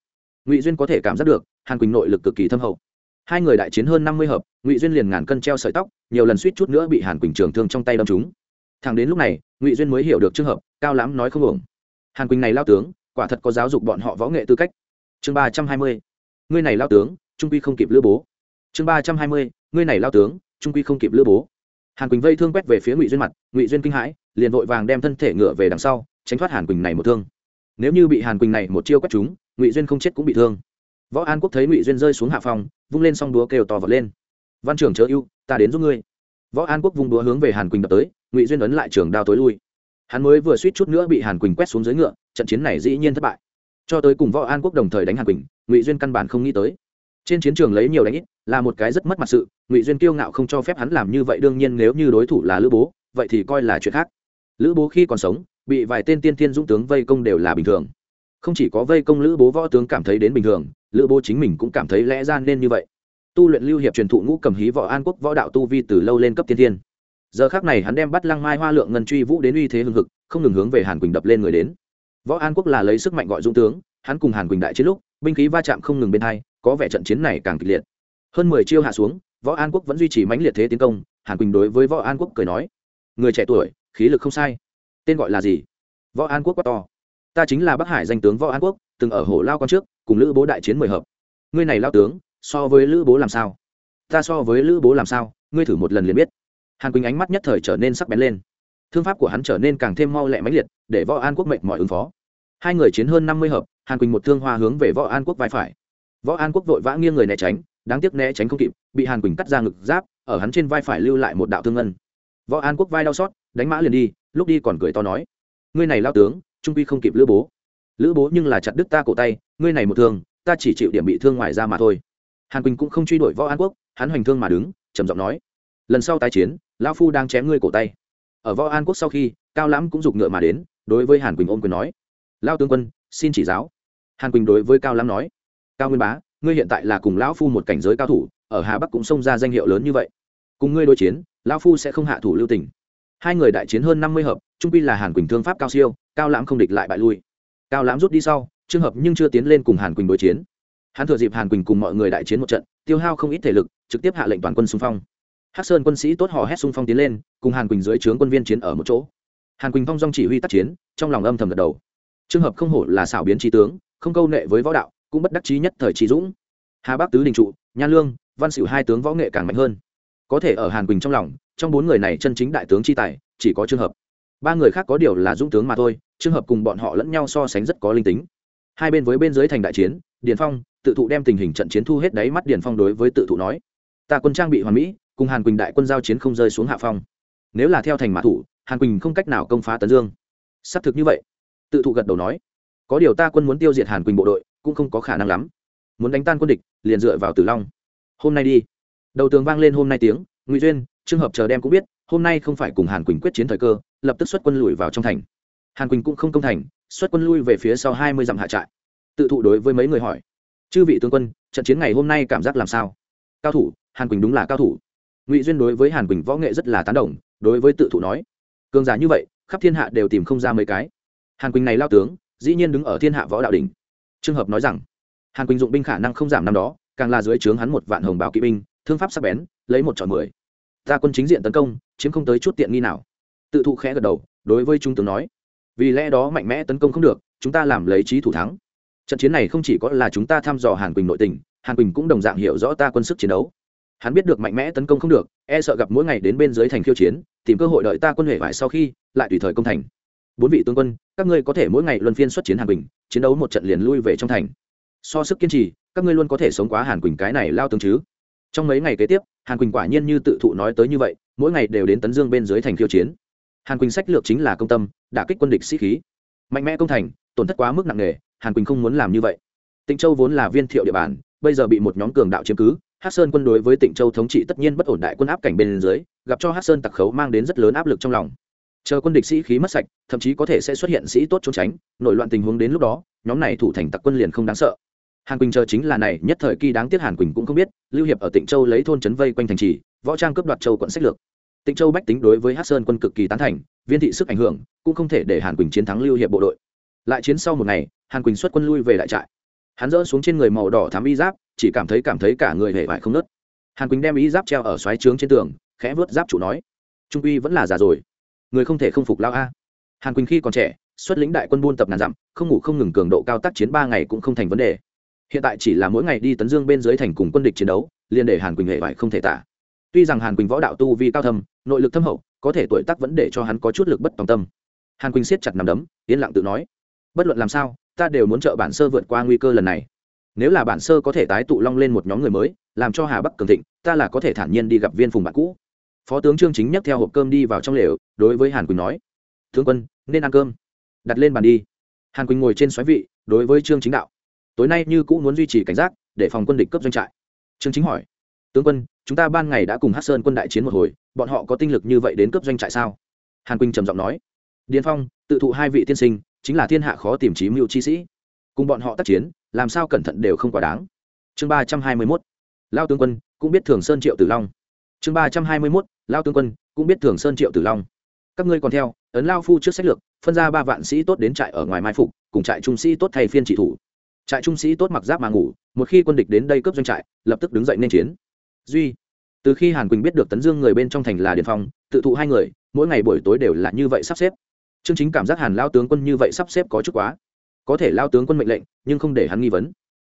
ngụy duyên có thể cảm giác được hàn quỳnh nội lực cực kỳ thâm hậu hai người đại chiến hơn năm mươi hợp ngụy duyên liền ngàn cân treo sợi tóc nhiều lần suýt chút nữa bị hàn quỳnh trường thương trong tay đâm trúng thẳng đến lúc này ngụy duyên mới hiểu được trường hợp cao lãm nói không ổng hàn quỳnh này lao tướng quả thật có giáo dục bọn họ võ nghệ tư cách chương ba trăm hai mươi ngươi này lao tướng trung quy không kịp lữ bố chương ba trăm hai mươi ngươi này lao tướng trung quy không kịp lữ bố hàn quỳnh vây thương quét về phía ngụy duyên mặt, ngụy duyên kinh hãi, liền vội vàng đem thân thể ngựa về đằng sau, tránh thoát hàn quỳnh này một thương. Nếu như bị hàn quỳnh này một chiêu quét chúng ngụy duyên không chết cũng bị thương. Võ an quốc thấy ngụy duyên rơi xuống hạ phòng, vung lên xong đúa kêu to vật lên. Văn trưởng chớ ưu, ta đến giúp ngươi. Võ an quốc vung đúa hướng về hàn quỳnh đập tới, ngụy duyên ấn lại trường đao tối lui. Hắn mới vừa suýt chút nữa bị hàn quỳnh quét xuống dưới ngựa, trận chiến này dĩ nhiên thất bại. Cho tới cùng võ an quốc đồng thời đánh hàn quỳnh, ngụy duyên căn bản không nghĩ tới. Trên chiến trường lấy nhiều đánh ít là một cái rất mất mặt sự ngụy duyên kiêu ngạo không cho phép hắn làm như vậy đương nhiên nếu như đối thủ là lữ bố vậy thì coi là chuyện khác. Lữ bố khi còn sống bị vài tên tiên thiên dũng tướng vây công đều là bình thường. Không chỉ có vây công lữ bố võ tướng cảm thấy đến bình thường lữ bố chính mình cũng cảm thấy lẽ ra nên như vậy. Tu luyện lưu hiệp truyền thụ ngũ cầm hí võ an quốc võ đạo tu vi từ lâu lên cấp tiên thiên, giờ khác này hắn đem bắt lăng mai hoa lượng ngân truy vũ đến uy thế hưng hực không ngừng hướng về hàn quỳnh đập lên người đến. Võ an quốc là lấy sức mạnh gọi dũng tướng hắn cùng hàn quỳnh đại chiến lúc binh khí va chạm không ngừng bên hai có vẻ trận chiến này càng kịch liệt hơn mười chiêu hạ xuống, võ an quốc vẫn duy trì mãnh liệt thế tiến công, hàn quỳnh đối với võ an quốc cười nói, người trẻ tuổi, khí lực không sai. Tên gọi là gì? Võ an quốc quá to. Ta chính là bắc hải danh tướng võ an quốc, từng ở hồ lao con trước, cùng lữ bố đại chiến mười hợp. Ngươi này lao tướng, so với lữ bố làm sao? Ta so với lữ bố làm sao? Ngươi thử một lần liền biết. Hàn quỳnh ánh mắt nhất thời trở nên sắc bén lên. Thương pháp của hắn trở nên càng thêm mau lẹ mãnh liệt, để võ an quốc mệnh mọi ứng phó. Hai người chiến hơn năm mươi hợp, hàn quỳnh một thương hoa hướng về võ an quốc vai phải. Võ an quốc vội vã nghiêng người né tránh đáng tiếc né tránh không kịp, bị hàn quỳnh cắt ra ngực giáp, ở hắn trên vai phải lưu lại một đạo thương ngân. Võ an quốc vai đau xót, đánh mã liền đi, lúc đi còn cười to nói, ngươi này lao tướng, trung quy không kịp lữ bố. Lữ bố nhưng là chặt đứt ta cổ tay, ngươi này một thương, ta chỉ chịu điểm bị thương ngoài ra mà thôi. Hàn quỳnh cũng không truy đuổi võ an quốc, hắn hoành thương mà đứng, trầm giọng nói, lần sau tái chiến, lão phu đang chém ngươi cổ tay. Ở võ an quốc sau khi, cao lãm cũng giục ngựa mà đến, đối với hàn quỳnh ôm quyền nói, lao tướng quân, xin chỉ giáo. Hàn quỳnh đối với cao lãm nói, cao nguyên bá ngươi hiện tại là cùng lão phu một cảnh giới cao thủ, ở hà bắc cũng xông ra danh hiệu lớn như vậy. Cùng ngươi đối chiến, lão phu sẽ không hạ thủ lưu tình. Hai người đại chiến hơn năm mươi hợp, trung pi là hàn quỳnh thương pháp cao siêu, cao lãm không địch lại bại lui. Cao lãm rút đi sau trường hợp nhưng chưa tiến lên cùng hàn quỳnh đối chiến. Hắn thừa dịp hàn quỳnh cùng mọi người đại chiến một trận, tiêu hao không ít thể lực, trực tiếp hạ lệnh toàn quân xung phong. Hắc sơn quân sĩ tốt hò hét xung phong tiến lên, cùng hàn quỳnh dưới trướng quân viên chiến ở một chỗ. Hàn quỳnh phong dong chỉ huy tác chiến, trong lòng âm thầm gật đầu. Trường hợp không hổ là xảo biến trí tướng, không câu nệ với võ đạo cũng bất đắc chí nhất thời trí dũng. Hà bắc tứ đình trụ, nha lương, văn xỉu hai tướng võ nghệ càng mạnh hơn. Có thể ở hàn quỳnh trong lòng, trong bốn người này chân chính đại tướng chi tài, chỉ có trường hợp. Ba người khác có điều là dũng tướng mà thôi trường hợp cùng bọn họ lẫn nhau so sánh rất có linh tính. Hai bên với bên dưới thành đại chiến, điền phong, tự thụ đem tình hình trận chiến thu hết đáy mắt điền phong đối với tự thụ nói, ta quân trang bị hoàn mỹ, cùng hàn quỳnh đại quân giao chiến không rơi xuống hạ phong. Nếu là theo thành mã thủ, hàn quỳnh không cách nào công phá tấn dương. Xác thực như vậy, tự thụ gật đầu nói, có điều ta quân muốn tiêu diệt hàn quỳnh bộ đội cũng không có khả năng lắm. Muốn đánh tan quân địch, liền dựa vào tử long. Hôm nay đi. Đầu tường vang lên hôm nay tiếng, ngụy duyên trường hợp chờ đem cũng biết, hôm nay không phải cùng hàn quỳnh quyết chiến thời cơ, lập tức xuất quân lùi vào trong thành. Hàn quỳnh cũng không công thành, xuất quân lui về phía sau hai mươi dặm hạ trại. Tự thụ đối với mấy người hỏi, chư vị tướng quân, trận chiến ngày hôm nay cảm giác làm sao? Cao thủ, hàn quỳnh đúng là cao thủ. Ngụy duyên đối với hàn quỳnh võ nghệ rất là tán đồng, đối với tự thụ nói, cường giả như vậy, khắp thiên hạ đều tìm không ra mấy cái. Hàn quỳnh này lao tướng, dĩ nhiên đứng ở thiên hạ võ đạo đình trường hợp nói rằng, hàn quỳnh dụng binh khả năng không giảm năm đó, càng là dưới trướng hắn một vạn hồng bảo kỵ binh, thương pháp sắc bén, lấy một chọn mười. Ta quân chính diện tấn công, chiếm không tới chút tiện nghi nào. Tự thụ khẽ gật đầu, đối với trung tướng nói, vì lẽ đó mạnh mẽ tấn công không được, chúng ta làm lấy trí thủ thắng. Trận chiến này không chỉ có là chúng ta thăm dò hàn quỳnh nội tình, hàn quỳnh cũng đồng dạng hiểu rõ ta quân sức chiến đấu. Hắn biết được mạnh mẽ tấn công không được e sợ gặp mỗi ngày đến bên dưới thành khiêu chiến, tìm cơ hội đợi ta quân huệ vải sau khi, lại tùy thời công thành bốn vị tướng quân, các ngươi có thể mỗi ngày luân phiên xuất chiến hàn quỳnh, chiến đấu một trận liền lui về trong thành. So sức kiên trì, các ngươi luôn có thể sống quá hàn quỳnh cái này lao tướng chứ. Trong mấy ngày kế tiếp, hàn quỳnh quả nhiên như tự thụ nói tới như vậy, mỗi ngày đều đến tấn dương bên dưới thành khiêu chiến. Hàn quỳnh sách lược chính là công tâm, đả kích quân địch sĩ khí. Mạnh mẽ công thành, tổn thất quá mức nặng nề, hàn quỳnh không muốn làm như vậy. Tịnh châu vốn là viên thiệu địa bàn, bây giờ bị một nhóm cường đạo chiếm cứ hát sơn quân đối với tịnh châu thống trị tất nhiên bất ổn đại quân áp cảnh bên dưới, gặp cho hát sơn tặc khấu mang đến rất lớn áp lực trong lòng chờ quân địch sĩ khí mất sạch, thậm chí có thể sẽ xuất hiện sĩ tốt trốn tránh, nội loạn tình huống đến lúc đó, nhóm này thủ thành tặc quân liền không đáng sợ. Hàn quỳnh chờ chính là này, nhất thời kỳ đáng tiếc hàn quỳnh cũng không biết, lưu hiệp ở tịnh châu lấy thôn trấn vây quanh thành trì, võ trang cướp đoạt châu quận sách lược. Tịnh châu bách tính đối với hát sơn quân cực kỳ tán thành, viên thị sức ảnh hưởng, cũng không thể để hàn quỳnh chiến thắng lưu hiệp bộ đội. Lại chiến sau một ngày, hàn quỳnh xuất quân lui về đại trại. Hắn dỡ xuống trên người màu đỏ thám y giáp, chỉ cảm thấy cảm thấy cả người hề vải không nớt hàn quỳnh đem y giáp treo ở xoáy trướng trên tường, khẽ vớt giáp chủ nói, trung uy vẫn là già rồi người không thể không phục lao a. Hàn quỳnh khi còn trẻ, xuất lĩnh đại quân buôn tập ngàn dặm, không ngủ không ngừng cường độ cao tác chiến ba ngày cũng không thành vấn đề. Hiện tại chỉ là mỗi ngày đi tấn dương bên dưới thành cùng quân địch chiến đấu, liền để hàn quỳnh hệ vải không thể tả. Tuy rằng hàn quỳnh võ đạo tu vi cao thâm, nội lực thâm hậu, có thể tuổi tác vẫn để cho hắn có chút lực bất tòng tâm. Hàn quỳnh siết chặt nằm đấm, yên lặng tự nói, bất luận làm sao, ta đều muốn trợ bản sơ vượt qua nguy cơ lần này. Nếu là bản sơ có thể tái tụ long lên một nhóm người mới, làm cho hà bắc cường thịnh, ta là có thể thản nhiên đi gặp viên phùng bạn cũ phó tướng trương chính nhắc theo hộp cơm đi vào trong lều, đối với hàn quỳnh nói thương quân, nên ăn cơm. Đặt lên bàn đi. Hàn quỳnh ngồi trên xoáy vị, đối với trương chính đạo, tối nay như cũ muốn duy trì cảnh giác, để phòng quân địch cấp doanh trại. Trương chính hỏi, tướng quân, chúng ta ban ngày đã cùng hát sơn quân đại chiến một hồi, bọn họ có tinh lực như vậy đến cướp doanh trại sao? Hàn quỳnh trầm giọng nói, điền phong, tự thụ hai vị tiên sinh, chính là thiên hạ khó tìm trí mưu chi sĩ. Cùng bọn họ tác chiến, làm sao cẩn thận đều không quá đáng. Chương ba trăm hai mươi mốt, lao tướng quân, cũng biết thường sơn triệu tử long chương ba trăm hai mươi mốt, lao tướng quân, cũng biết thường sơn triệu tử long. Các ngươi còn theo, ấn lao phu trước sách lược, phân ra ba vạn sĩ tốt đến trại ở ngoài mai phục, cùng trại trung sĩ tốt thay phiên trị thủ. Trại trung sĩ tốt mặc giáp mà ngủ, một khi quân địch đến đây cướp doanh trại, lập tức đứng dậy nên chiến. Duy, từ khi hàn quỳnh biết được tấn dương người bên trong thành là điền phong, tự thụ hai người, mỗi ngày buổi tối đều là như vậy sắp xếp. Chương chính cảm giác hàn lao tướng quân như vậy sắp xếp có chút quá. Có thể lao tướng quân mệnh lệnh, nhưng không để hắn nghi vấn.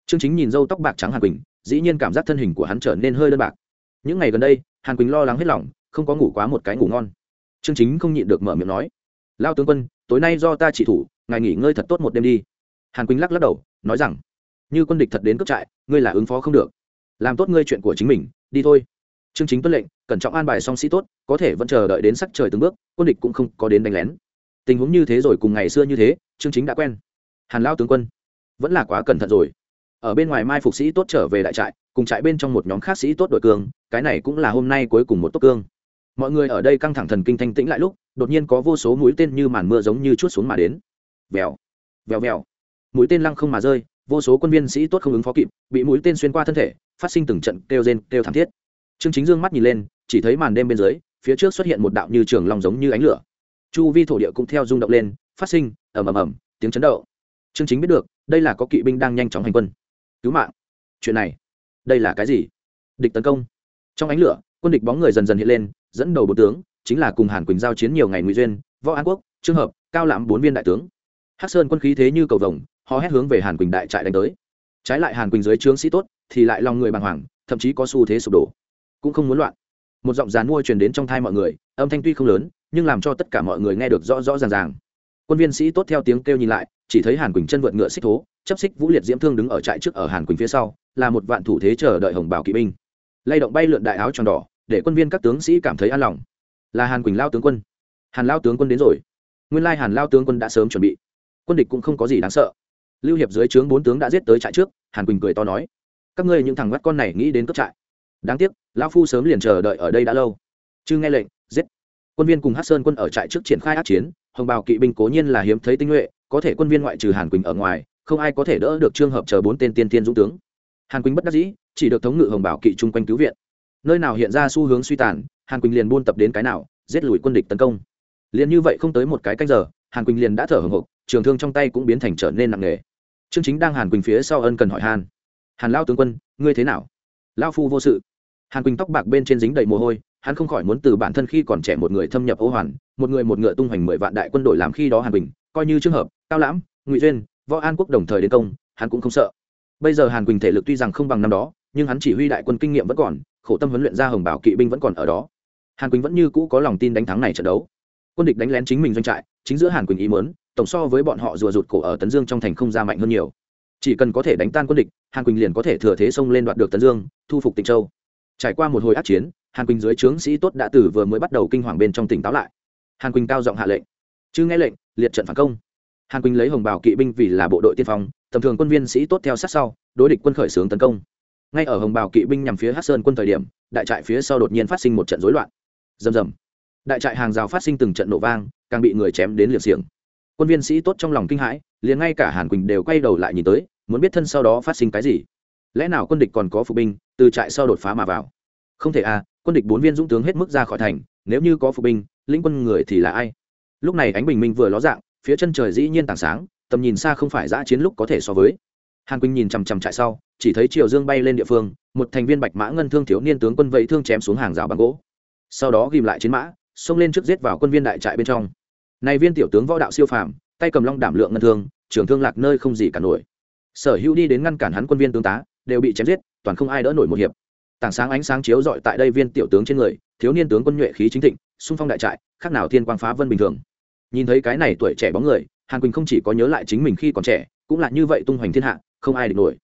Chương chính nhìn râu tóc bạc trắng hàn quỳnh, dĩ nhiên cảm giác thân hình của hắn trở nên hơi đơn bạc. Những ngày gần đây hàn quỳnh lo lắng hết lòng, không có ngủ quá một cái ngủ ngon. Chương chính không nhịn được mở miệng nói, lao tướng quân, tối nay do ta chỉ thủ, ngài nghỉ ngơi thật tốt một đêm đi. Hàn quỳnh lắc lắc đầu, nói rằng, như quân địch thật đến cướp trại, ngươi là ứng phó không được. Làm tốt ngươi chuyện của chính mình, đi thôi. Chương chính tuân lệnh, cẩn trọng an bài song sĩ tốt, có thể vẫn chờ đợi đến sắc trời từng bước, quân địch cũng không có đến đánh lén. Tình huống như thế rồi cùng ngày xưa như thế chương chính đã quen. Hàn lao tướng quân, vẫn là quá cẩn thận rồi ở bên ngoài mai phục sĩ tốt trở về đại trại, cùng trại bên trong một nhóm khác sĩ tốt đội cương, cái này cũng là hôm nay cuối cùng một tốt cương. Mọi người ở đây căng thẳng thần kinh thanh tĩnh lại lúc, đột nhiên có vô số mũi tên như màn mưa giống như chút xuống mà đến. Vèo vèo vèo. Mũi tên lăng không mà rơi, vô số quân viên sĩ tốt không ứng phó kịp, bị mũi tên xuyên qua thân thể, phát sinh từng trận kêu rên, kêu thảm thiết. Trương chính dương mắt nhìn lên, chỉ thấy màn đêm bên dưới, phía trước xuất hiện một đạo như trường long giống như ánh lửa. Chu vi thổ địa cũng theo rung động lên, phát sinh, ầm ầm ầm, tiếng chấn động. Trương chính biết được, đây là có kỵ binh đang nhanh chóng hành quân cứu mạng. Chuyện này, đây là cái gì? Địch tấn công. Trong ánh lửa, quân địch bóng người dần dần hiện lên, dẫn đầu bốn tướng, chính là cùng hàn quỳnh giao chiến nhiều ngày ngụy duyên, võ an quốc trường hợp, cao lãm bốn viên đại tướng. Hắc sơn quân khí thế như cầu vồng họ hét hướng về hàn quỳnh đại trại đánh tới. Trái lại hàn quỳnh dưới trướng sĩ tốt, thì lại lòng người bàng hoàng, thậm chí có xu thế sụp đổ. Cũng không muốn loạn. Một giọng dàn mua truyền đến trong thai mọi người, âm thanh tuy không lớn, nhưng làm cho tất cả mọi người nghe được rõ rõ ràng ràng. Quân viên sĩ tốt theo tiếng kêu nhìn lại chỉ thấy hàn quỳnh chân vượt ngựa xích thố chấp xích vũ liệt diễm thương đứng ở trại trước ở hàn quỳnh phía sau, là một vạn thủ thế chờ đợi hồng bảo kỵ binh. Lay động bay lượn đại áo tròn đỏ, để quân viên các tướng sĩ cảm thấy an lòng. Là hàn quỳnh lao tướng quân. Hàn lao tướng quân đến rồi. Nguyên lai hàn lao tướng quân đã sớm chuẩn bị. Quân địch cũng không có gì đáng sợ. Lưu hiệp dưới trướng bốn tướng đã giết tới trại trước, hàn quỳnh cười to nói, các ngươi những thằng mắt con này nghĩ đến cấp trại. Đáng tiếc, lão phu sớm liền chờ đợi ở đây đã lâu. Chứ nghe lệnh, giết. Quân viên cùng hát sơn quân ở trại trước triển khai át chiến, hồng bào kỵ binh cố nhiên là hiếm thấy tinh nhuệ có thể quân viên ngoại trừ hàn quỳnh ở ngoài, không ai có thể đỡ được trường hợp chờ bốn tên tiên tiên dũng tướng. Hàn quỳnh bất đắc dĩ, chỉ được thống ngự hồng bảo kỵ chung quanh cứu viện. Nơi nào hiện ra xu hướng suy tàn, hàn quỳnh liền buôn tập đến cái nào, giết lùi quân địch tấn công. Liền như vậy không tới một cái canh giờ, hàn quỳnh liền đã thở hồng hộc, trường thương trong tay cũng biến thành trở nên nặng nề. Chương chính đang hàn quỳnh phía sau ân cần hỏi hàn. Hàn lao tướng quân, ngươi thế nào? Lao phu vô sự. Hàn quỳnh tóc bạc bên trên dính đầy mồ hôi, hắn không khỏi muốn từ bản thân khi còn trẻ một người thâm nhập ô hoàn, một người một ngựa tung hoành mười vạn đại quân đội làm khi đó hàn quỳnh coi như trường hợp, cao lãm, ngụy duyên, võ an quốc đồng thời đến công, hắn cũng không sợ. Bây giờ hàn quỳnh thể lực tuy rằng không bằng năm đó, nhưng hắn chỉ huy đại quân kinh nghiệm vẫn còn, khổ tâm huấn luyện ra hồng bảo kỵ binh vẫn còn ở đó. Hàn quỳnh vẫn như cũ có lòng tin đánh thắng này trận đấu. Quân địch đánh lén chính mình doanh trại, chính giữa hàn quỳnh ý mớn tổng so với bọn họ rùa rụt cổ ở tấn dương trong thành không ra mạnh hơn nhiều. Chỉ cần có thể đánh tan quân địch, hàn quỳnh liền có thể thừa thế xông lên đoạt được tấn dương, thu phục tịnh châu. Trải qua một hồi át chiến, hàn quỳnh dưới trướng sĩ tốt đã tử vừa mới bắt đầu kinh hoàng bên trong tỉnh táo lại. Hàn quỳnh cao giọng hạ lệnh chứ nghe lệnh, liệt trận phản công. Hàn quỳnh lấy hồng Bảo kỵ binh vì là bộ đội tiên phong, tầm thường quân viên sĩ tốt theo sát sau, đối địch quân khởi xướng tấn công. Ngay ở hồng Bảo kỵ binh nhằm phía hát sơn quân thời điểm, đại trại phía sau đột nhiên phát sinh một trận rối loạn. Rầm rầm. Đại trại hàng rào phát sinh từng trận nổ vang, càng bị người chém đến liệt xiềng. Quân viên sĩ tốt trong lòng kinh hãi, liền ngay cả hàn quỳnh đều quay đầu lại nhìn tới, muốn biết thân sau đó phát sinh cái gì. Lẽ nào quân địch còn có phục binh, từ trại sau đột phá mà vào? Không thể à quân địch bốn viên dũng tướng hết mức ra khỏi thành, nếu như có phục binh, lĩnh quân người thì là ai? Lúc này ánh bình minh vừa ló dạng, phía chân trời dĩ nhiên tảng sáng, tầm nhìn xa không phải giã chiến lúc có thể so với. Hàn quỳnh nhìn chằm chằm trại sau, chỉ thấy triều dương bay lên địa phương, một thành viên bạch mã ngân thương thiếu niên tướng quân vẫy thương chém xuống hàng rào bằng gỗ. Sau đó ghìm lại chiến mã, xông lên trước giết vào quân viên đại trại bên trong. Này viên tiểu tướng võ đạo siêu phàm, tay cầm long đảm lượng ngân thương, trường thương lạc nơi không gì cả nổi. Sở hữu đi đến ngăn cản hắn quân viên tướng tá, đều bị chém giết, toàn không ai đỡ nổi một hiệp. Tảng sáng ánh sáng chiếu rọi tại đây viên tiểu tướng trên người, thiếu niên tướng quân nhuệ khí chính thịnh, xung phong đại trại, khác nào thiên quang phá vân bình thường nhìn thấy cái này tuổi trẻ bóng người, hàn quỳnh không chỉ có nhớ lại chính mình khi còn trẻ, cũng là như vậy tung hoành thiên hạ, không ai địch nổi.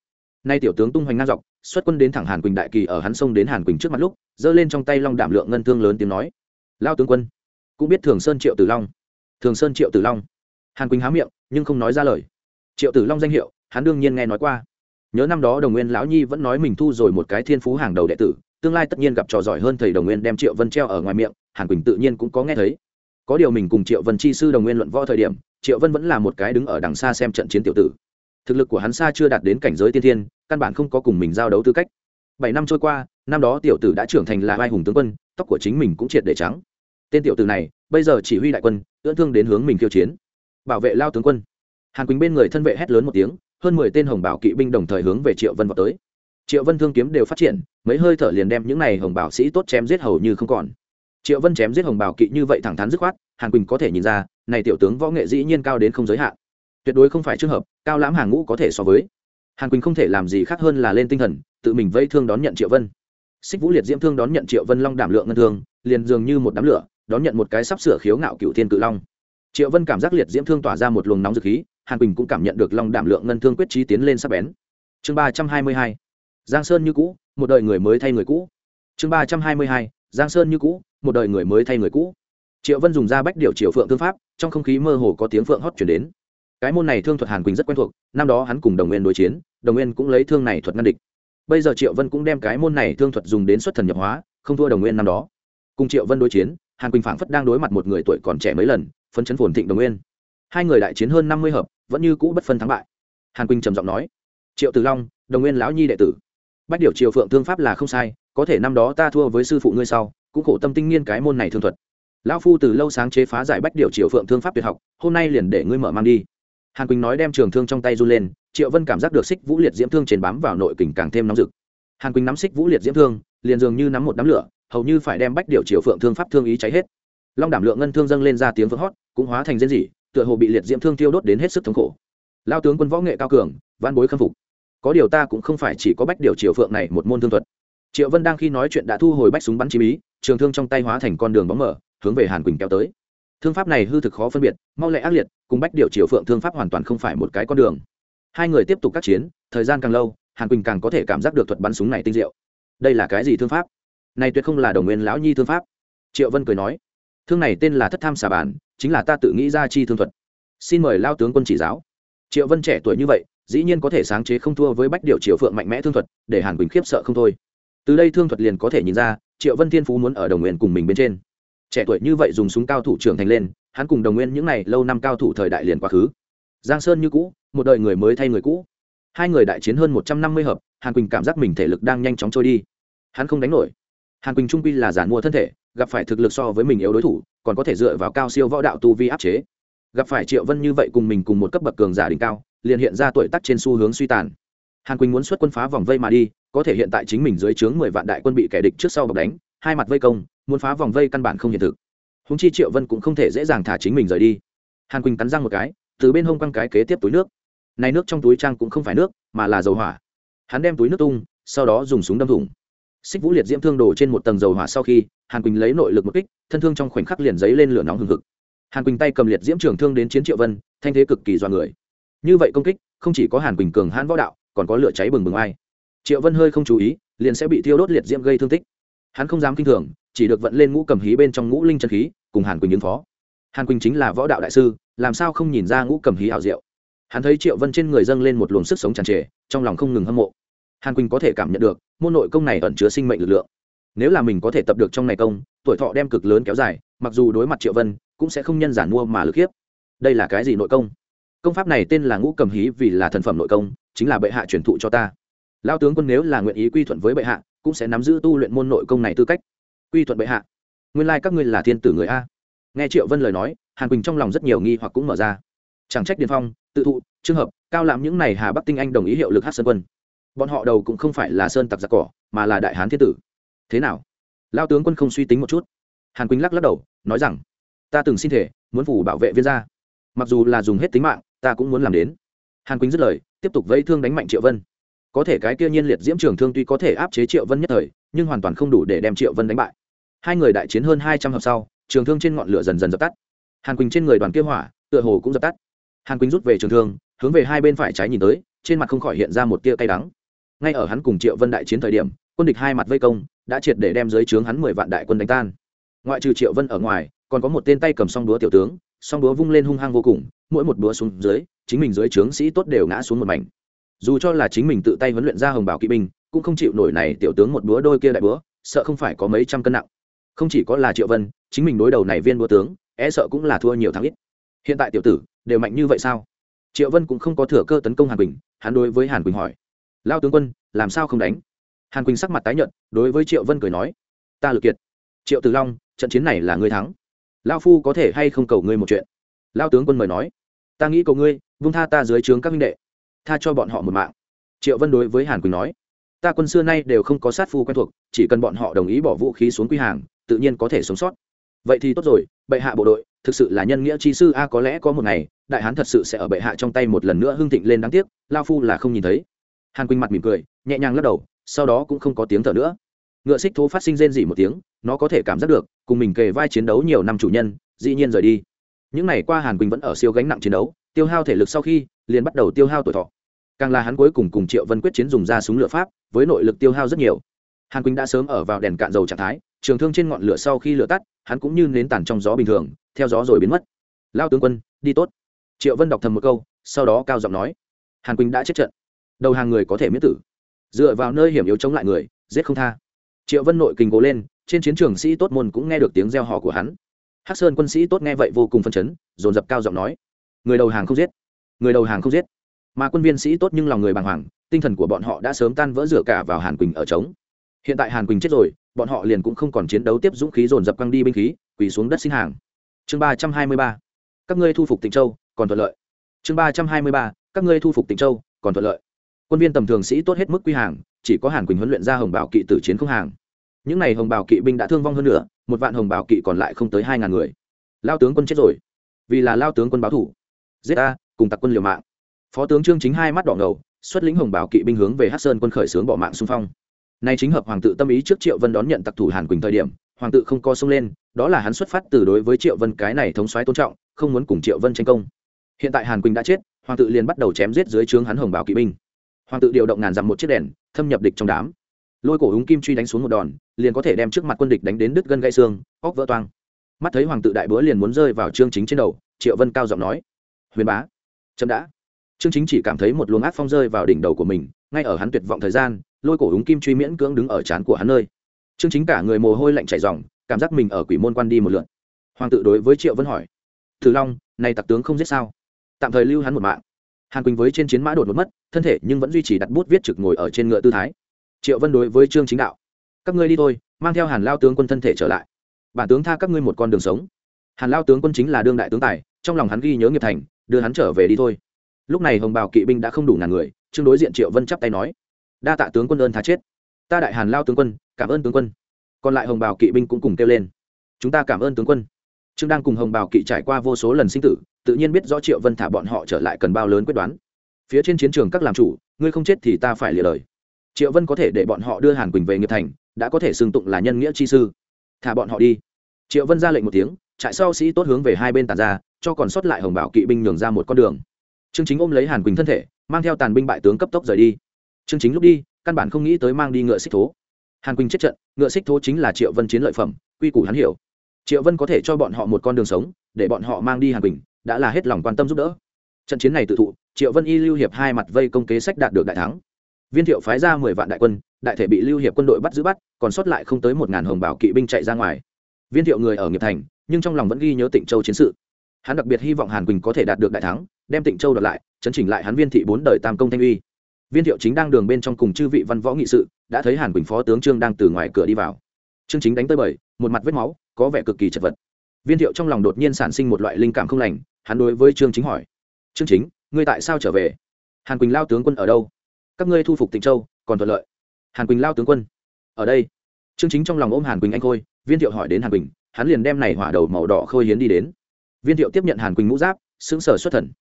Nay tiểu tướng tung hoành ngang dọc, xuất quân đến thẳng hàn quỳnh đại kỳ ở hắn sông đến hàn quỳnh trước mặt lúc, giơ lên trong tay long đảm lượng ngân thương lớn tiếng nói, lao tướng quân. Cũng biết thường sơn triệu tử long. Thường sơn triệu tử long. Hàn quỳnh há miệng, nhưng không nói ra lời. Triệu tử long danh hiệu, hắn đương nhiên nghe nói qua. Nhớ năm đó đồng nguyên lão nhi vẫn nói mình thu rồi một cái thiên phú hàng đầu đệ tử, tương lai tất nhiên gặp trò giỏi hơn thầy đồng nguyên đem triệu vân treo ở ngoài miệng, hàn quỳnh tự nhiên cũng có nghe thấy có điều mình cùng triệu vân chi sư đồng nguyên luận võ thời điểm, triệu vân vẫn là một cái đứng ở đằng xa xem trận chiến tiểu tử. Thực lực của hắn xa chưa đạt đến cảnh giới tiên thiên, căn bản không có cùng mình giao đấu tư cách. Bảy năm trôi qua, năm đó tiểu tử đã trưởng thành là vai hùng tướng quân, tóc của chính mình cũng triệt để trắng. Tên tiểu tử này, bây giờ chỉ huy đại quân, ưỡn thương đến hướng mình khiêu chiến. Bảo vệ lao tướng quân. Hàn quỳnh bên người thân vệ hét lớn một tiếng, hơn mười tên hồng bảo kỵ binh đồng thời hướng về triệu vân vào tới. Triệu vân thương kiếm đều phát triển, mấy hơi thở liền đem những n à y hồng bảo sĩ tốt chém giết hầu như không còn triệu vân chém giết hồng bảo kỵ như vậy thẳng thắn dứt khoát, hàn quỳnh có thể nhìn ra, này tiểu tướng võ nghệ dĩ nhiên cao đến không giới hạn. Tuyệt đối không phải trường hợp, cao lãm hàng ngũ có thể so với. Hàn quỳnh không thể làm gì khác hơn là lên tinh thần, tự mình vây thương đón nhận triệu vân. Xích vũ liệt diễm thương đón nhận triệu vân long đảm lượng ngân thương, liền dường như một đám lửa, đón nhận một cái sắp sửa khiếu ngạo cựu thiên cự long. Triệu vân cảm giác liệt diễm thương tỏa ra một luồng nóng dực khí, hàn quỳnh cũng cảm nhận được long đảm lượng ngân thương quyết trí tiến lên sắp bén. Chương ba trăm hai mươi hai. Giang sơn như cũ, một đời người mới thay người cũ. Chương ba trăm hai mươi hai giang sơn như cũ, một đời người mới thay người cũ. Triệu vân dùng ra bách điều triệu phượng thương pháp, trong không khí mơ hồ có tiếng phượng hót chuyển đến. Cái môn này thương thuật hàn quỳnh rất quen thuộc, năm đó hắn cùng đồng nguyên đối chiến, đồng nguyên cũng lấy thương này thuật ngăn địch. Bây giờ triệu vân cũng đem cái môn này thương thuật dùng đến xuất thần nhập hóa, không thua đồng nguyên năm đó. Cùng triệu vân đối chiến, hàn quỳnh phảng phất đang đối mặt một người tuổi còn trẻ mấy lần, phấn chấn phồn thịnh đồng nguyên. Hai người đại chiến hơn năm mươi hợp, vẫn như cũ bất phân thắng bại. Hàn quỳnh trầm giọng nói, triệu tử long, đồng nguyên lão nhi đệ tử, bách điều triều phượng thương pháp là không sai có thể năm đó ta thua với sư phụ ngươi sau, cũng khổ tâm tinh nghiên cái môn này thương thuật. Lão phu từ lâu sáng chế phá giải bách điều triệu phượng thương pháp tuyệt học, hôm nay liền để ngươi mở mang đi. Hàn quỳnh nói đem trường thương trong tay run lên, triệu vân cảm giác được xích vũ liệt diễm thương trên bám vào nội kình càng thêm nóng rực. Hàn quỳnh nắm xích vũ liệt diễm thương, liền dường như nắm một đám lửa, hầu như phải đem bách điều triệu phượng thương pháp thương ý cháy hết. Long đảm lượng ngân thương dâng lên ra tiếng vỡ hót, cũng hóa thành rên rỉ, tựa hồ bị liệt diễm thương tiêu đốt đến hết sức thống khổ. Lao tướng quân võ nghệ cao cường, văn bối khâm phục. Có điều ta cũng không phải chỉ có bách điều triều phượng này một môn thương thuật triệu vân đang khi nói chuyện đã thu hồi bách súng bắn chí ý, trường thương trong tay hóa thành con đường bóng mở, hướng về hàn quỳnh kéo tới. Thương pháp này hư thực khó phân biệt, mau lẹ ác liệt, cùng bách điều triều phượng thương pháp hoàn toàn không phải một cái con đường. Hai người tiếp tục các chiến, thời gian càng lâu, hàn quỳnh càng có thể cảm giác được thuật bắn súng này tinh diệu. Đây là cái gì thương pháp? Này tuyệt không là đồng nguyên lão nhi thương pháp. Triệu vân cười nói, thương này tên là thất tham xà bản, chính là ta tự nghĩ ra chi thương thuật. Xin mời lao tướng quân chỉ giáo. Triệu vân trẻ tuổi như vậy, dĩ nhiên có thể sáng chế không thua với bách điều triều phượng mạnh mẽ thương thuật, để hàn quỳnh khiếp sợ không thôi từ đây thương thuật liền có thể nhìn ra, triệu vân thiên phú muốn ở đồng nguyên cùng mình bên trên. Trẻ tuổi như vậy dùng súng cao thủ trưởng thành lên, hắn cùng đồng nguyên những n à y lâu năm cao thủ thời đại liền quá khứ. Giang sơn như cũ, một đời người mới thay người cũ. Hai người đại chiến hơn một trăm năm mươi hợp, hàn quỳnh cảm giác mình thể lực đang nhanh chóng trôi đi. Hắn không đánh nổi. Hàn quỳnh trung quy là giản mua thân thể, gặp phải thực lực so với mình yếu đối thủ, còn có thể dựa vào cao siêu võ đạo tu vi áp chế. Gặp phải triệu vân như vậy cùng mình cùng một cấp bậc cường giả đỉnh cao, liền hiện ra tuổi tác trên xu hướng suy tàn. Hàn quỳnh muốn xuất quân phá vòng vây mà đi có thể hiện tại chính mình dưới trướng mười vạn đại quân bị kẻ địch trước sau bọc đánh, hai mặt vây công, muốn phá vòng vây căn bản không hiện thực. Húng chi triệu vân cũng không thể dễ dàng thả chính mình rời đi. Hàn quỳnh cắn răng một cái, từ bên hông quăng cái kế tiếp túi nước. Này nước trong túi trang cũng không phải nước, mà là dầu hỏa. Hắn đem túi nước tung, sau đó dùng súng đâm thủng. Xích vũ liệt diễm thương đổ trên một tầng dầu hỏa sau khi, hàn quỳnh lấy nội lực một kích, thân thương trong khoảnh khắc liền giấy lên lửa nóng hừng hực. Hàn quỳnh tay cầm liệt diễm trường thương đến chiến triệu vân, thanh thế cực kỳ dọa người. Như vậy công kích, không chỉ có hàn quỳnh cường hãn võ đạo, còn có lửa cháy bừng bừng ai triệu vân hơi không chú ý, liền sẽ bị thiêu đốt liệt diễm gây thương tích. Hắn không dám kinh thường, chỉ được vận lên ngũ cầm hí bên trong ngũ linh chân khí, cùng hàn quỳnh ứng phó. Hàn quỳnh chính là võ đạo đại sư, làm sao không nhìn ra ngũ cầm hí hảo diệu? Hắn thấy triệu vân trên người dâng lên một luồng sức sống tràn trề, trong lòng không ngừng hâm mộ. Hàn quỳnh có thể cảm nhận được, môn nội công này ẩn chứa sinh mệnh lực lượng. Nếu là mình có thể tập được trong này công, tuổi thọ đem cực lớn kéo dài, mặc dù đối mặt triệu vân, cũng sẽ không nhân giản mua mà lực hiếp. Đây là cái gì nội công? Công pháp này tên là ngũ cầm hí vì là thần phẩm nội công, chính là bệ hạ truyền thụ cho ta lao tướng quân nếu là nguyện ý quy thuận với bệ hạ, cũng sẽ nắm giữ tu luyện môn nội công này tư cách. Quy thuận bệ hạ? Nguyên lai các ngươi là thiên tử người a. Nghe triệu vân lời nói, hàn quỳnh trong lòng rất nhiều nghi hoặc cũng mở ra. Chẳng trách điền phong, tự thụ trường hợp, cao làm những này hà bắc tinh anh đồng ý hiệu lực hát sơn quân. Bọn họ đầu cũng không phải là sơn tặc giặc cỏ, mà là đại hán thiên tử. Thế nào? Lao tướng quân không suy tính một chút. Hàn quỳnh lắc lắc đầu, nói rằng, ta từng xin thể, muốn phủ bảo vệ viên gia. Mặc dù là dùng hết tính mạng, ta cũng muốn làm đến. Hàn quỳnh dứt lời, tiếp tục vẫy thương đánh mạnh triệu vân có thể cái kia nhiên liệt diễm trường thương tuy có thể áp chế triệu vân nhất thời, nhưng hoàn toàn không đủ để đem triệu vân đánh bại. Hai người đại chiến hơn hai trăm hợp sau, trường thương trên ngọn lửa dần dần dập tắt. Hàn quỳnh trên người đoàn kia hỏa, tựa hồ cũng dập tắt. Hàn quỳnh rút về trường thương, hướng về hai bên phải trái nhìn tới, trên mặt không khỏi hiện ra một tia cay đắng. Ngay ở hắn cùng triệu vân đại chiến thời điểm, quân địch hai mặt vây công, đã triệt để đem dưới trướng hắn mười vạn đại quân đánh tan. Ngoại trừ triệu vân ở ngoài, còn có một tên tay cầm song đúa tiểu tướng, song đúa vung lên hung hăng vô cùng, mỗi một đúa xuống dưới, chính mình dưới trướng sĩ tốt đều ngã xuống một mảnh dù cho là chính mình tự tay huấn luyện ra hồng bảo kỵ binh, cũng không chịu nổi này tiểu tướng một búa đôi kia đại búa, sợ không phải có mấy trăm cân nặng. Không chỉ có là triệu vân, chính mình đối đầu này viên búa tướng e sợ cũng là thua nhiều thắng ít. Hiện tại tiểu tử, đều mạnh như vậy sao? Triệu vân cũng không có thừa cơ tấn công hàn quỳnh, hắn đối với hàn quỳnh hỏi. Lao tướng quân, làm sao không đánh? Hàn quỳnh sắc mặt tái nhợt, đối với triệu vân cười nói. Ta lực kiệt. Triệu tử long, trận chiến này là ngươi thắng. Lao phu có thể hay không cầu ngươi một chuyện? Lao tướng quân mời nói. Ta nghĩ cầu ngươi, vung tha ta dưới trướng các minh đệ tha cho bọn họ một mạng. Triệu vân đối với hàn quỳnh nói, ta quân xưa nay đều không có sát phu quen thuộc, chỉ cần bọn họ đồng ý bỏ vũ khí xuống quy hàng, tự nhiên có thể sống sót. Vậy thì tốt rồi, bệ hạ bộ đội, thực sự là nhân nghĩa chi sư a, có lẽ có một ngày, đại hán thật sự sẽ ở bệ hạ trong tay một lần nữa hưng thịnh lên đáng tiếc, lao phu là không nhìn thấy. Hàn quỳnh mặt mỉm cười, nhẹ nhàng lắc đầu, sau đó cũng không có tiếng thở nữa. Ngựa xích thố phát sinh rên dỉ một tiếng, nó có thể cảm giác được, cùng mình kề vai chiến đấu nhiều năm chủ nhân, dĩ nhiên rời đi. Những ngày qua hàn quỳnh vẫn ở siêu gánh nặng chiến đấu, tiêu hao thể lực sau khi, liền bắt đầu tiêu hao tuổi thọ càng là hắn cuối cùng cùng triệu vân quyết chiến dùng ra súng lửa pháp, với nội lực tiêu hao rất nhiều. Hàn quỳnh đã sớm ở vào đèn cạn dầu trạng thái, trường thương trên ngọn lửa sau khi lửa tắt, hắn cũng như nến tàn trong gió bình thường, theo gió rồi biến mất. Lao tướng quân, đi tốt. Triệu vân đọc thầm một câu, sau đó cao giọng nói. Hàn quỳnh đã chết trận. Đầu hàng người có thể miễn tử. Dựa vào nơi hiểm yếu chống lại người, giết không tha. Triệu vân nội kình cố lên, trên chiến trường sĩ tốt môn cũng nghe được tiếng reo hò của hắn. Hắc sơn quân sĩ tốt nghe vậy vô cùng phân chấn, dồn dập cao giọng nói. Người đầu hàng không giết. Người đầu hàng không giết mà quân viên sĩ tốt nhưng lòng người bàng hoàng, tinh thần của bọn họ đã sớm tan vỡ rửa cả vào hàn quỳnh ở trống. Hiện tại hàn quỳnh chết rồi, bọn họ liền cũng không còn chiến đấu tiếp dũng khí dồn dập căng đi binh khí, quỳ xuống đất xin hàng. Chương ba trăm hai mươi ba. Các ngươi thu phục tịnh châu, còn thuận lợi. Chương ba trăm hai mươi ba. Các ngươi thu phục tịnh châu, còn thuận lợi. Quân viên tầm thường sĩ tốt hết mức quy hàng, chỉ có hàn quỳnh huấn luyện ra hồng bảo kỵ tử chiến không hàng. Những n à y hồng bảo kỵ binh đã thương vong hơn nữa một vạn hồng bảo kỵ còn lại không tới hai ngàn người. Lao tướng quân chết rồi. Vì là lao tướng quân báo thủ. Giết ta, cùng tặc quân liều mạng phó tướng trương chính hai mắt đỏ ngầu, xuất lĩnh hồng bảo kỵ binh hướng về hát sơn quân khởi xướng bỏ mạng xung phong. Nay chính hợp hoàng tự tâm ý trước triệu vân đón nhận tặc thủ hàn quỳnh thời điểm, hoàng tự không co sông lên, đó là hắn xuất phát từ đối với triệu vân cái này thống xoáy tôn trọng, không muốn cùng triệu vân tranh công. Hiện tại hàn quỳnh đã chết, hoàng tự liền bắt đầu chém giết dưới trướng hắn hồng bảo kỵ binh. Hoàng tự điều động ngàn dặm một chiếc đèn, thâm nhập địch trong đám. Lôi cổ húng kim truy đánh xuống một đòn, liền có thể đem trước mặt quân địch đánh đến đứt gân gãy xương, óc vỡ toang. Mắt thấy hoàng tự đại bữa liền muốn rơi vào trương chính trên đầu, triệu vân cao giọng nói, huyền bá, chậm đã. Trương chính chỉ cảm thấy một luồng ác phong rơi vào đỉnh đầu của mình, ngay ở hắn tuyệt vọng thời gian, lôi cổ húng kim truy miễn cưỡng đứng ở trán của hắn nơi. Trương chính cả người mồ hôi lạnh chảy ròng, cảm giác mình ở quỷ môn quan đi một lượt. hoàng tự đối với triệu vân hỏi thử long, này tặc tướng không giết sao? Tạm thời lưu hắn một mạng. Hàn quỳnh với trên chiến mã đột ngột mất, thân thể nhưng vẫn duy trì đặt bút viết trực ngồi ở trên ngựa tư thái. Triệu vân đối với trương chính đạo, các ngươi đi thôi, mang theo hàn lao tướng quân thân thể trở lại. Bản tướng tha các ngươi một con đường sống. Hàn lao tướng quân chính là đương đại tướng tài, trong lòng hắn ghi nhớ nghiệp thành, đưa hắn trở về đi thôi lúc này hồng bào kỵ binh đã không đủ ngàn người chương đối diện triệu vân chắp tay nói, đa tạ tướng quân ơn tha chết. Ta đại hàn lao tướng quân, cảm ơn tướng quân. Còn lại hồng bào kỵ binh cũng cùng kêu lên, chúng ta cảm ơn tướng quân. Trương đang cùng hồng bào kỵ trải qua vô số lần sinh tử, tự nhiên biết rõ triệu vân thả bọn họ trở lại cần bao lớn quyết đoán. Phía trên chiến trường các làm chủ, ngươi không chết thì ta phải lìa đời. Triệu vân có thể để bọn họ đưa hàn quỳnh về nghiệp thành, đã có thể xưng tụng là nhân nghĩa chi sư. Thả bọn họ đi. Triệu vân ra lệnh một tiếng, trại sau sĩ tốt hướng về hai bên tàn ra, cho còn sót lại hồng bảo kỵ binh nhường ra một con đường trương chính ôm lấy hàn quỳnh thân thể, mang theo tàn binh bại tướng cấp tốc rời đi. Trương chính lúc đi, căn bản không nghĩ tới mang đi ngựa xích thố. Hàn quỳnh chết trận, ngựa xích thố chính là triệu vân chiến lợi phẩm, quy củ hắn hiểu. Triệu vân có thể cho bọn họ một con đường sống, để bọn họ mang đi hàn quỳnh, đã là hết lòng quan tâm giúp đỡ. Trận chiến này tự thụ, triệu vân y lưu hiệp hai mặt vây công kế sách đạt được đại thắng. Viên thiệu phái ra mười vạn đại quân, đại thể bị lưu hiệp quân đội bắt giữ bắt, còn sót lại không tới một ngàn hồng bảo kỵ binh chạy ra ngoài. Viên thiệu người ở nghiệp thành, nhưng trong lòng vẫn ghi nhớ tịnh châu chiến sự hắn đặc biệt hy vọng hàn quỳnh có thể đạt được đại thắng, đem tịnh châu đợt lại, chấn chỉnh lại hắn viên thị bốn đời tam công thanh uy. Viên thiệu chính đang đường bên trong cùng chư vị văn võ nghị sự, đã thấy hàn quỳnh phó tướng trương đang từ ngoài cửa đi vào. Trương chính đánh tới bời, một mặt vết máu, có vẻ cực kỳ chật vật. Viên thiệu trong lòng đột nhiên sản sinh một loại linh cảm không lành, hắn đối với trương chính hỏi, trương chính, ngươi tại sao trở về? Hàn quỳnh lao tướng quân ở đâu? Các ngươi thu phục tịnh châu, còn thuận lợi. Hàn quỳnh lao tướng quân, ở đây. Trương chính trong lòng ôm hàn quỳnh anh khôi, viên thiệu hỏi đến hàn quỳnh, hắn liền đem này hỏa đầu màu đỏ khôi hiến đi đến viên thiệu tiếp nhận hàn quỳnh mũ giáp xứng sở xuất thần.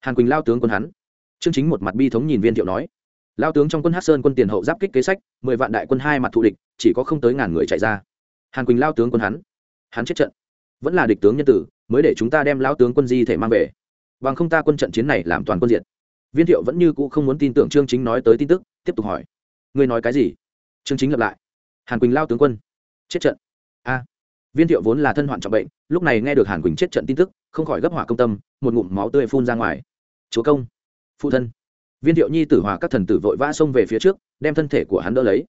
Hàn quỳnh lao tướng quân hắn. Trương chính một mặt bi thống nhìn viên thiệu nói. Lao tướng trong quân hát sơn quân tiền hậu giáp kích kế sách, mười vạn đại quân hai mặt thù địch, chỉ có không tới ngàn người chạy ra. Hàn quỳnh lao tướng quân hắn. Hắn chết trận. Vẫn là địch tướng nhân tử, mới để chúng ta đem lao tướng quân di thể mang về. Bằng không ta quân trận chiến này làm toàn quân diệt. Viên thiệu vẫn như cũ không muốn tin tưởng trương chính nói tới tin tức, tiếp tục hỏi. Ngươi nói cái gì? Trương chính lặp lại. Hàn quỳnh lao tướng quân. Chết trận. A viên thiệu vốn là thân hoạn trọng bệnh, lúc này nghe được hàn quỳnh chết trận tin tức, không khỏi gấp hỏa công tâm, một ngụm máu tươi phun ra ngoài. Chúa công, phụ thân. Viên thiệu nhi tử hòa các thần tử vội vã xông về phía trước, đem thân thể của hắn đỡ lấy.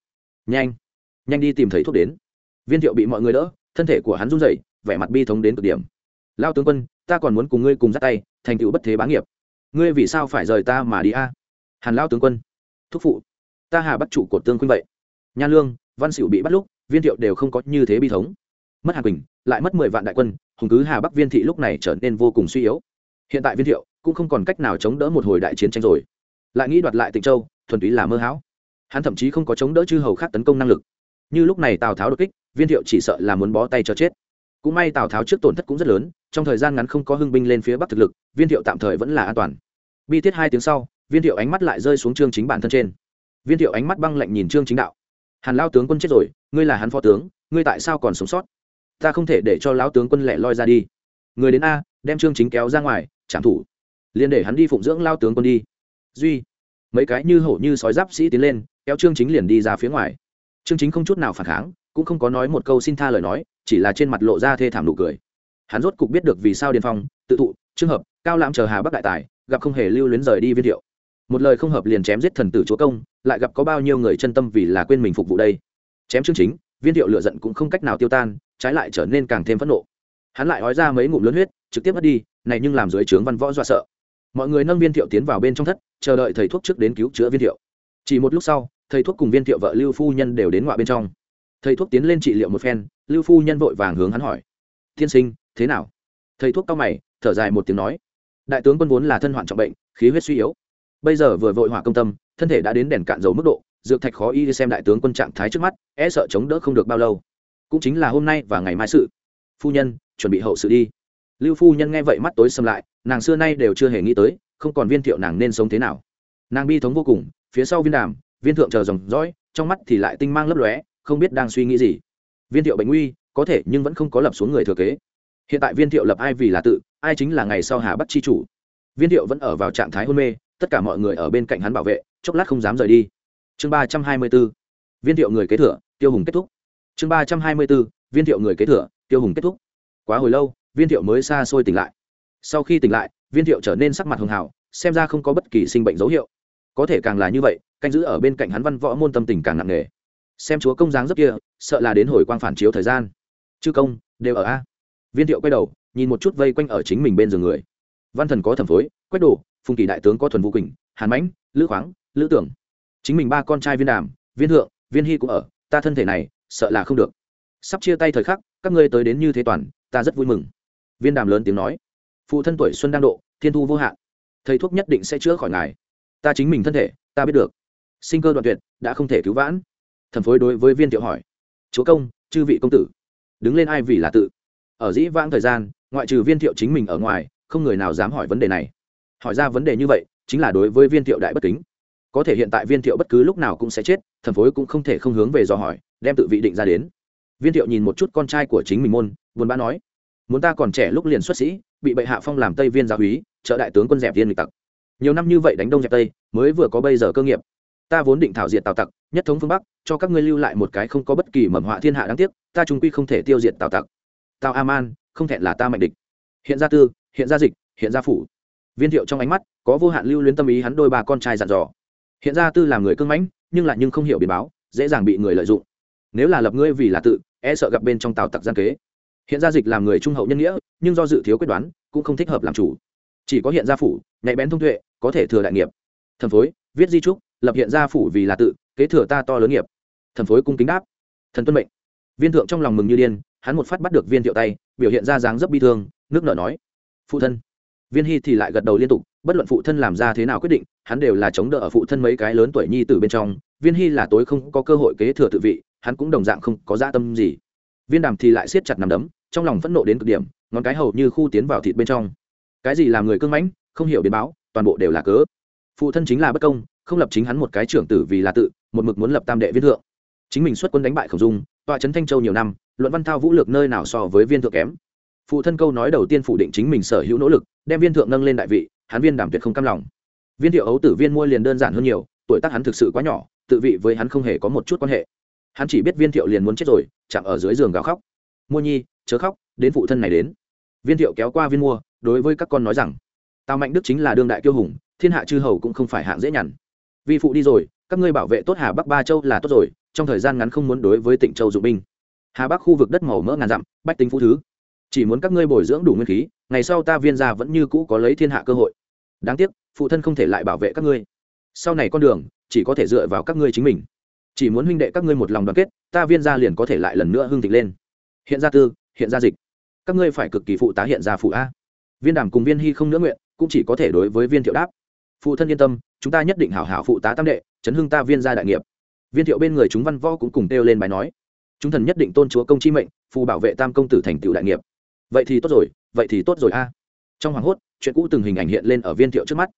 Nhanh nhanh đi tìm thấy thuốc đến. Viên thiệu bị mọi người đỡ, thân thể của hắn run rẩy, vẻ mặt bi thống đến cực điểm. Lao tướng quân, ta còn muốn cùng ngươi cùng dắt tay, thành tựu bất thế bá nghiệp. Ngươi vì sao phải rời ta mà đi a? Hàn lao tướng quân. Thúc phụ, ta hà bắt chủ cột tương khuynh vậy. Nha lương, văn xỉu bị bắt lúc, viên thiệu đều không có như thế bi thống mất hà quỳnh, lại mất mười vạn đại quân, hùng cứ hà bắc viên thị lúc này trở nên vô cùng suy yếu. Hiện tại viên thiệu cũng không còn cách nào chống đỡ một hồi đại chiến tranh rồi. Lại nghĩ đoạt lại tịnh châu, thuần túy là mơ hão. Hắn thậm chí không có chống đỡ chư hầu khác tấn công năng lực. Như lúc này tào tháo đột kích, viên thiệu chỉ sợ là muốn bó tay cho chết. Cũng may tào tháo trước tổn thất cũng rất lớn, trong thời gian ngắn không có hưng binh lên phía bắc thực lực, viên thiệu tạm thời vẫn là an toàn. Bi tiết hai tiếng sau, viên thiệu ánh mắt lại rơi xuống trương chính bản thân trên. Viên thiệu ánh mắt băng lạnh nhìn trương chính đạo. Hàn lao tướng quân chết rồi, ngươi là hắn phó tướng, ngươi tại sao còn sống sót? Ta không thể để cho lão tướng quân lẻ loi ra đi. Người đến a, đem trương chính kéo ra ngoài, trảm thủ. Liền để hắn đi phụng dưỡng lao tướng quân đi. Duy, mấy cái như hổ như sói giáp sĩ tiến lên, kéo trương chính liền đi ra phía ngoài. Trương chính không chút nào phản kháng, cũng không có nói một câu xin tha lời nói, chỉ là trên mặt lộ ra thê thảm nụ cười. Hắn rốt cục biết được vì sao điền phong, tự thụ trường hợp, cao lãm chờ hà bắc đại tài, gặp không hề lưu luyến rời đi viên thiệu. Một lời không hợp liền chém giết thần tử chúa công, lại gặp có bao nhiêu người chân tâm vì là quên mình phục vụ đây. Chém chương chính, viên thiệu lựa giận cũng không cách nào tiêu tan trái lại trở nên càng thêm phẫn nộ. Hắn lại ói ra mấy ngụm lớn huyết, trực tiếp mất đi, này nhưng làm dưới trướng văn võ dọa sợ. Mọi người nâng viên thiệu tiến vào bên trong thất, chờ đợi thầy thuốc trước đến cứu chữa viên thiệu. Chỉ một lúc sau, thầy thuốc cùng viên thiệu vợ lưu phu nhân đều đến ngoại bên trong. Thầy thuốc tiến lên trị liệu một phen, lưu phu nhân vội vàng hướng hắn hỏi, tiên sinh, thế nào? Thầy thuốc cao mày, thở dài một tiếng nói, đại tướng quân vốn là thân hoạn trọng bệnh, khí huyết suy yếu. Bây giờ vừa vội hỏa công tâm, thân thể đã đến đèn cạn dầu mức độ, dược thạch khó y xem đại tướng quân trạng thái trước mắt e sợ chống đỡ không được bao lâu cũng chính là hôm nay và ngày mai sự. Phu nhân, chuẩn bị hậu sự đi. Lưu phu nhân nghe vậy mắt tối xâm lại, nàng xưa nay đều chưa hề nghĩ tới, không còn viên thiệu nàng nên sống thế nào. Nàng bi thống vô cùng, phía sau viên đàm, viên thượng chờ dòng dõi, trong mắt thì lại tinh mang lấp lóe, không biết đang suy nghĩ gì. Viên thiệu bệnh nguy có thể nhưng vẫn không có lập xuống người thừa kế. Hiện tại viên thiệu lập ai vì là tự, ai chính là ngày sau hà bắt chi chủ. Viên thiệu vẫn ở vào trạng thái hôn mê, tất cả mọi người ở bên cạnh hắn bảo vệ, chốc lát không dám rời đi. Chương ba trăm hai mươi b ố viên thiệu người kế thừa, tiêu hùng kết thúc chương ba trăm hai mươi bốn viên thiệu người kế thừa, tiêu hùng kết thúc. Quá hồi lâu, viên thiệu mới xa xôi tỉnh lại. Sau khi tỉnh lại, viên thiệu trở nên sắc mặt hường hảo xem ra không có bất kỳ sinh bệnh dấu hiệu. Có thể càng là như vậy, canh giữ ở bên cạnh hắn văn võ môn tâm tình càng nặng nề. Xem chúa công dáng rất kia, sợ là đến hồi quang phản chiếu thời gian. Chư công, đều ở a. Viên thiệu quay đầu, nhìn một chút vây quanh ở chính mình bên giường người. Văn thần có thẩm phối, quách đồ, phùng kỳ đại tướng có thuần vũ quỳnh, hàn mãnh, lữ khoáng, lữ tưởng. Chính mình ba con trai viên đàm, viên thượng, viên hy cũng ở, ta thân thể này sợ là không được. Sắp chia tay thời khắc, các ngươi tới đến như thế toàn, ta rất vui mừng. Viên đàm lớn tiếng nói. Phụ thân tuổi xuân đang độ, thiên thu vô hạn. Thầy thuốc nhất định sẽ chữa khỏi ngài. Ta chính mình thân thể, ta biết được. Sinh cơ đoạn tuyệt, đã không thể cứu vãn. Thần phối đối với viên thiệu hỏi. Chúa công, chư vị công tử. Đứng lên ai vì là tự. Ở dĩ vãng thời gian, ngoại trừ viên thiệu chính mình ở ngoài, không người nào dám hỏi vấn đề này. Hỏi ra vấn đề như vậy, chính là đối với viên thiệu đại bất kính. Có thể hiện tại viên thiệu bất cứ lúc nào cũng sẽ chết thần phối cũng không thể không hướng về dò hỏi đem tự vị định ra đến. Viên thiệu nhìn một chút con trai của chính mình môn, buồn bã nói, muốn ta còn trẻ lúc liền xuất sĩ, bị bệ hạ phong làm tây viên gia úy, trợ đại tướng quân dẹp viên lịch tặc. Nhiều năm như vậy đánh đông dẹp tây, mới vừa có bây giờ cơ nghiệp. Ta vốn định thảo diệt tào tặc, nhất thống phương bắc, cho các ngươi lưu lại một cái không có bất kỳ mầm họa thiên hạ đáng tiếc, ta trung quy không thể tiêu diệt tào tặc. Tào a man, không thẹn là ta mạnh địch. Hiện gia tư, hiện gia dịch, hiện gia phủ. Viên thiệu trong ánh mắt có vô hạn lưu luyến tâm ý hắn đôi ba con trai dặn dò. Hiện gia tư làm người cưng mãnh, nhưng lại nhưng không hiểu biến báo, dễ dàng bị người lợi dụng nếu là lập ngươi vì là tự e sợ gặp bên trong tào tặc gian kế. Hiện gia dịch làm người trung hậu nhân nghĩa, nhưng do dự thiếu quyết đoán, cũng không thích hợp làm chủ. Chỉ có hiện gia phủ, nhạy bén thông tuệ, có thể thừa đại nghiệp. Thần phối, viết di trúc, lập hiện gia phủ vì là tự, kế thừa ta to lớn nghiệp. Thần phối cung kính đáp. Thần tuân mệnh. Viên thượng trong lòng mừng như điên, hắn một phát bắt được viên thiệu tay, biểu hiện ra dáng dấp bi thương, nước nở nói. Phụ thân. Viên hy thì lại gật đầu liên tục, bất luận phụ thân làm ra thế nào quyết định, hắn đều là chống đỡ ở phụ thân mấy cái lớn tuổi nhi từ bên trong. Viên hy là tối không có cơ hội kế thừa tự vị hắn cũng đồng dạng không có dạ tâm gì. Viên đàm thì lại siết chặt nằm đấm, trong lòng phẫn nộ đến cực điểm, ngón cái hầu như khu tiến vào thịt bên trong. Cái gì làm người cưng mãnh, không hiểu biến báo, toàn bộ đều là cớ. Phụ thân chính là bất công, không lập chính hắn một cái trưởng tử vì là tự, một mực muốn lập tam đệ viên thượng. Chính mình xuất quân đánh bại khổng dung, tọa trấn thanh châu nhiều năm, luận văn thao vũ lược nơi nào so với viên thượng kém. Phụ thân câu nói đầu tiên phủ định chính mình sở hữu nỗ lực, đem viên thượng nâng lên đại vị, hắn viên đảm tuyệt không cam lòng. Viên thiệu ấu tử viên mua liền đơn giản hơn nhiều, tuổi tác hắn thực sự quá nhỏ, tự vị với hắn không hề có một chút quan hệ hắn chỉ biết viên thiệu liền muốn chết rồi, chạm ở dưới giường gào khóc. Mua nhi, chớ khóc, đến phụ thân này đến. Viên thiệu kéo qua viên mua, đối với các con nói rằng, tào mạnh đức chính là đương đại kiêu hùng, thiên hạ chư hầu cũng không phải hạng dễ nhằn. Vi phụ đi rồi, các ngươi bảo vệ tốt hà bắc ba châu là tốt rồi, trong thời gian ngắn không muốn đối với tỉnh châu dụng binh. Hà bắc khu vực đất màu mỡ ngàn dặm, bách tính phú thứ. Chỉ muốn các ngươi bồi dưỡng đủ nguyên khí, ngày sau ta viên gia vẫn như cũ có lấy thiên hạ cơ hội. Đáng tiếc, phụ thân không thể lại bảo vệ các ngươi. Sau này con đường, chỉ có thể dựa vào các ngươi chính mình chỉ muốn huynh đệ các ngươi một lòng đoàn kết, ta viên gia liền có thể lại lần nữa hưng thịnh lên. Hiện gia tư, hiện gia dịch. Các ngươi phải cực kỳ phụ tá hiện gia phụ a. Viên đàm cùng viên hy không nữa nguyện, cũng chỉ có thể đối với viên thiệu đáp. Phụ thân yên tâm, chúng ta nhất định hảo hảo phụ tá tam đệ, chấn hưng ta viên gia đại nghiệp. Viên thiệu bên người chúng văn võ cũng cùng kêu lên bài nói. Chúng thần nhất định tôn chúa công chi mệnh, phù bảo vệ tam công tử thành tựu đại nghiệp. Vậy thì tốt rồi, vậy thì tốt rồi a. Trong hoàng hốt, chuyện cũ từng hình ảnh hiện lên ở viên thiệu trước mắt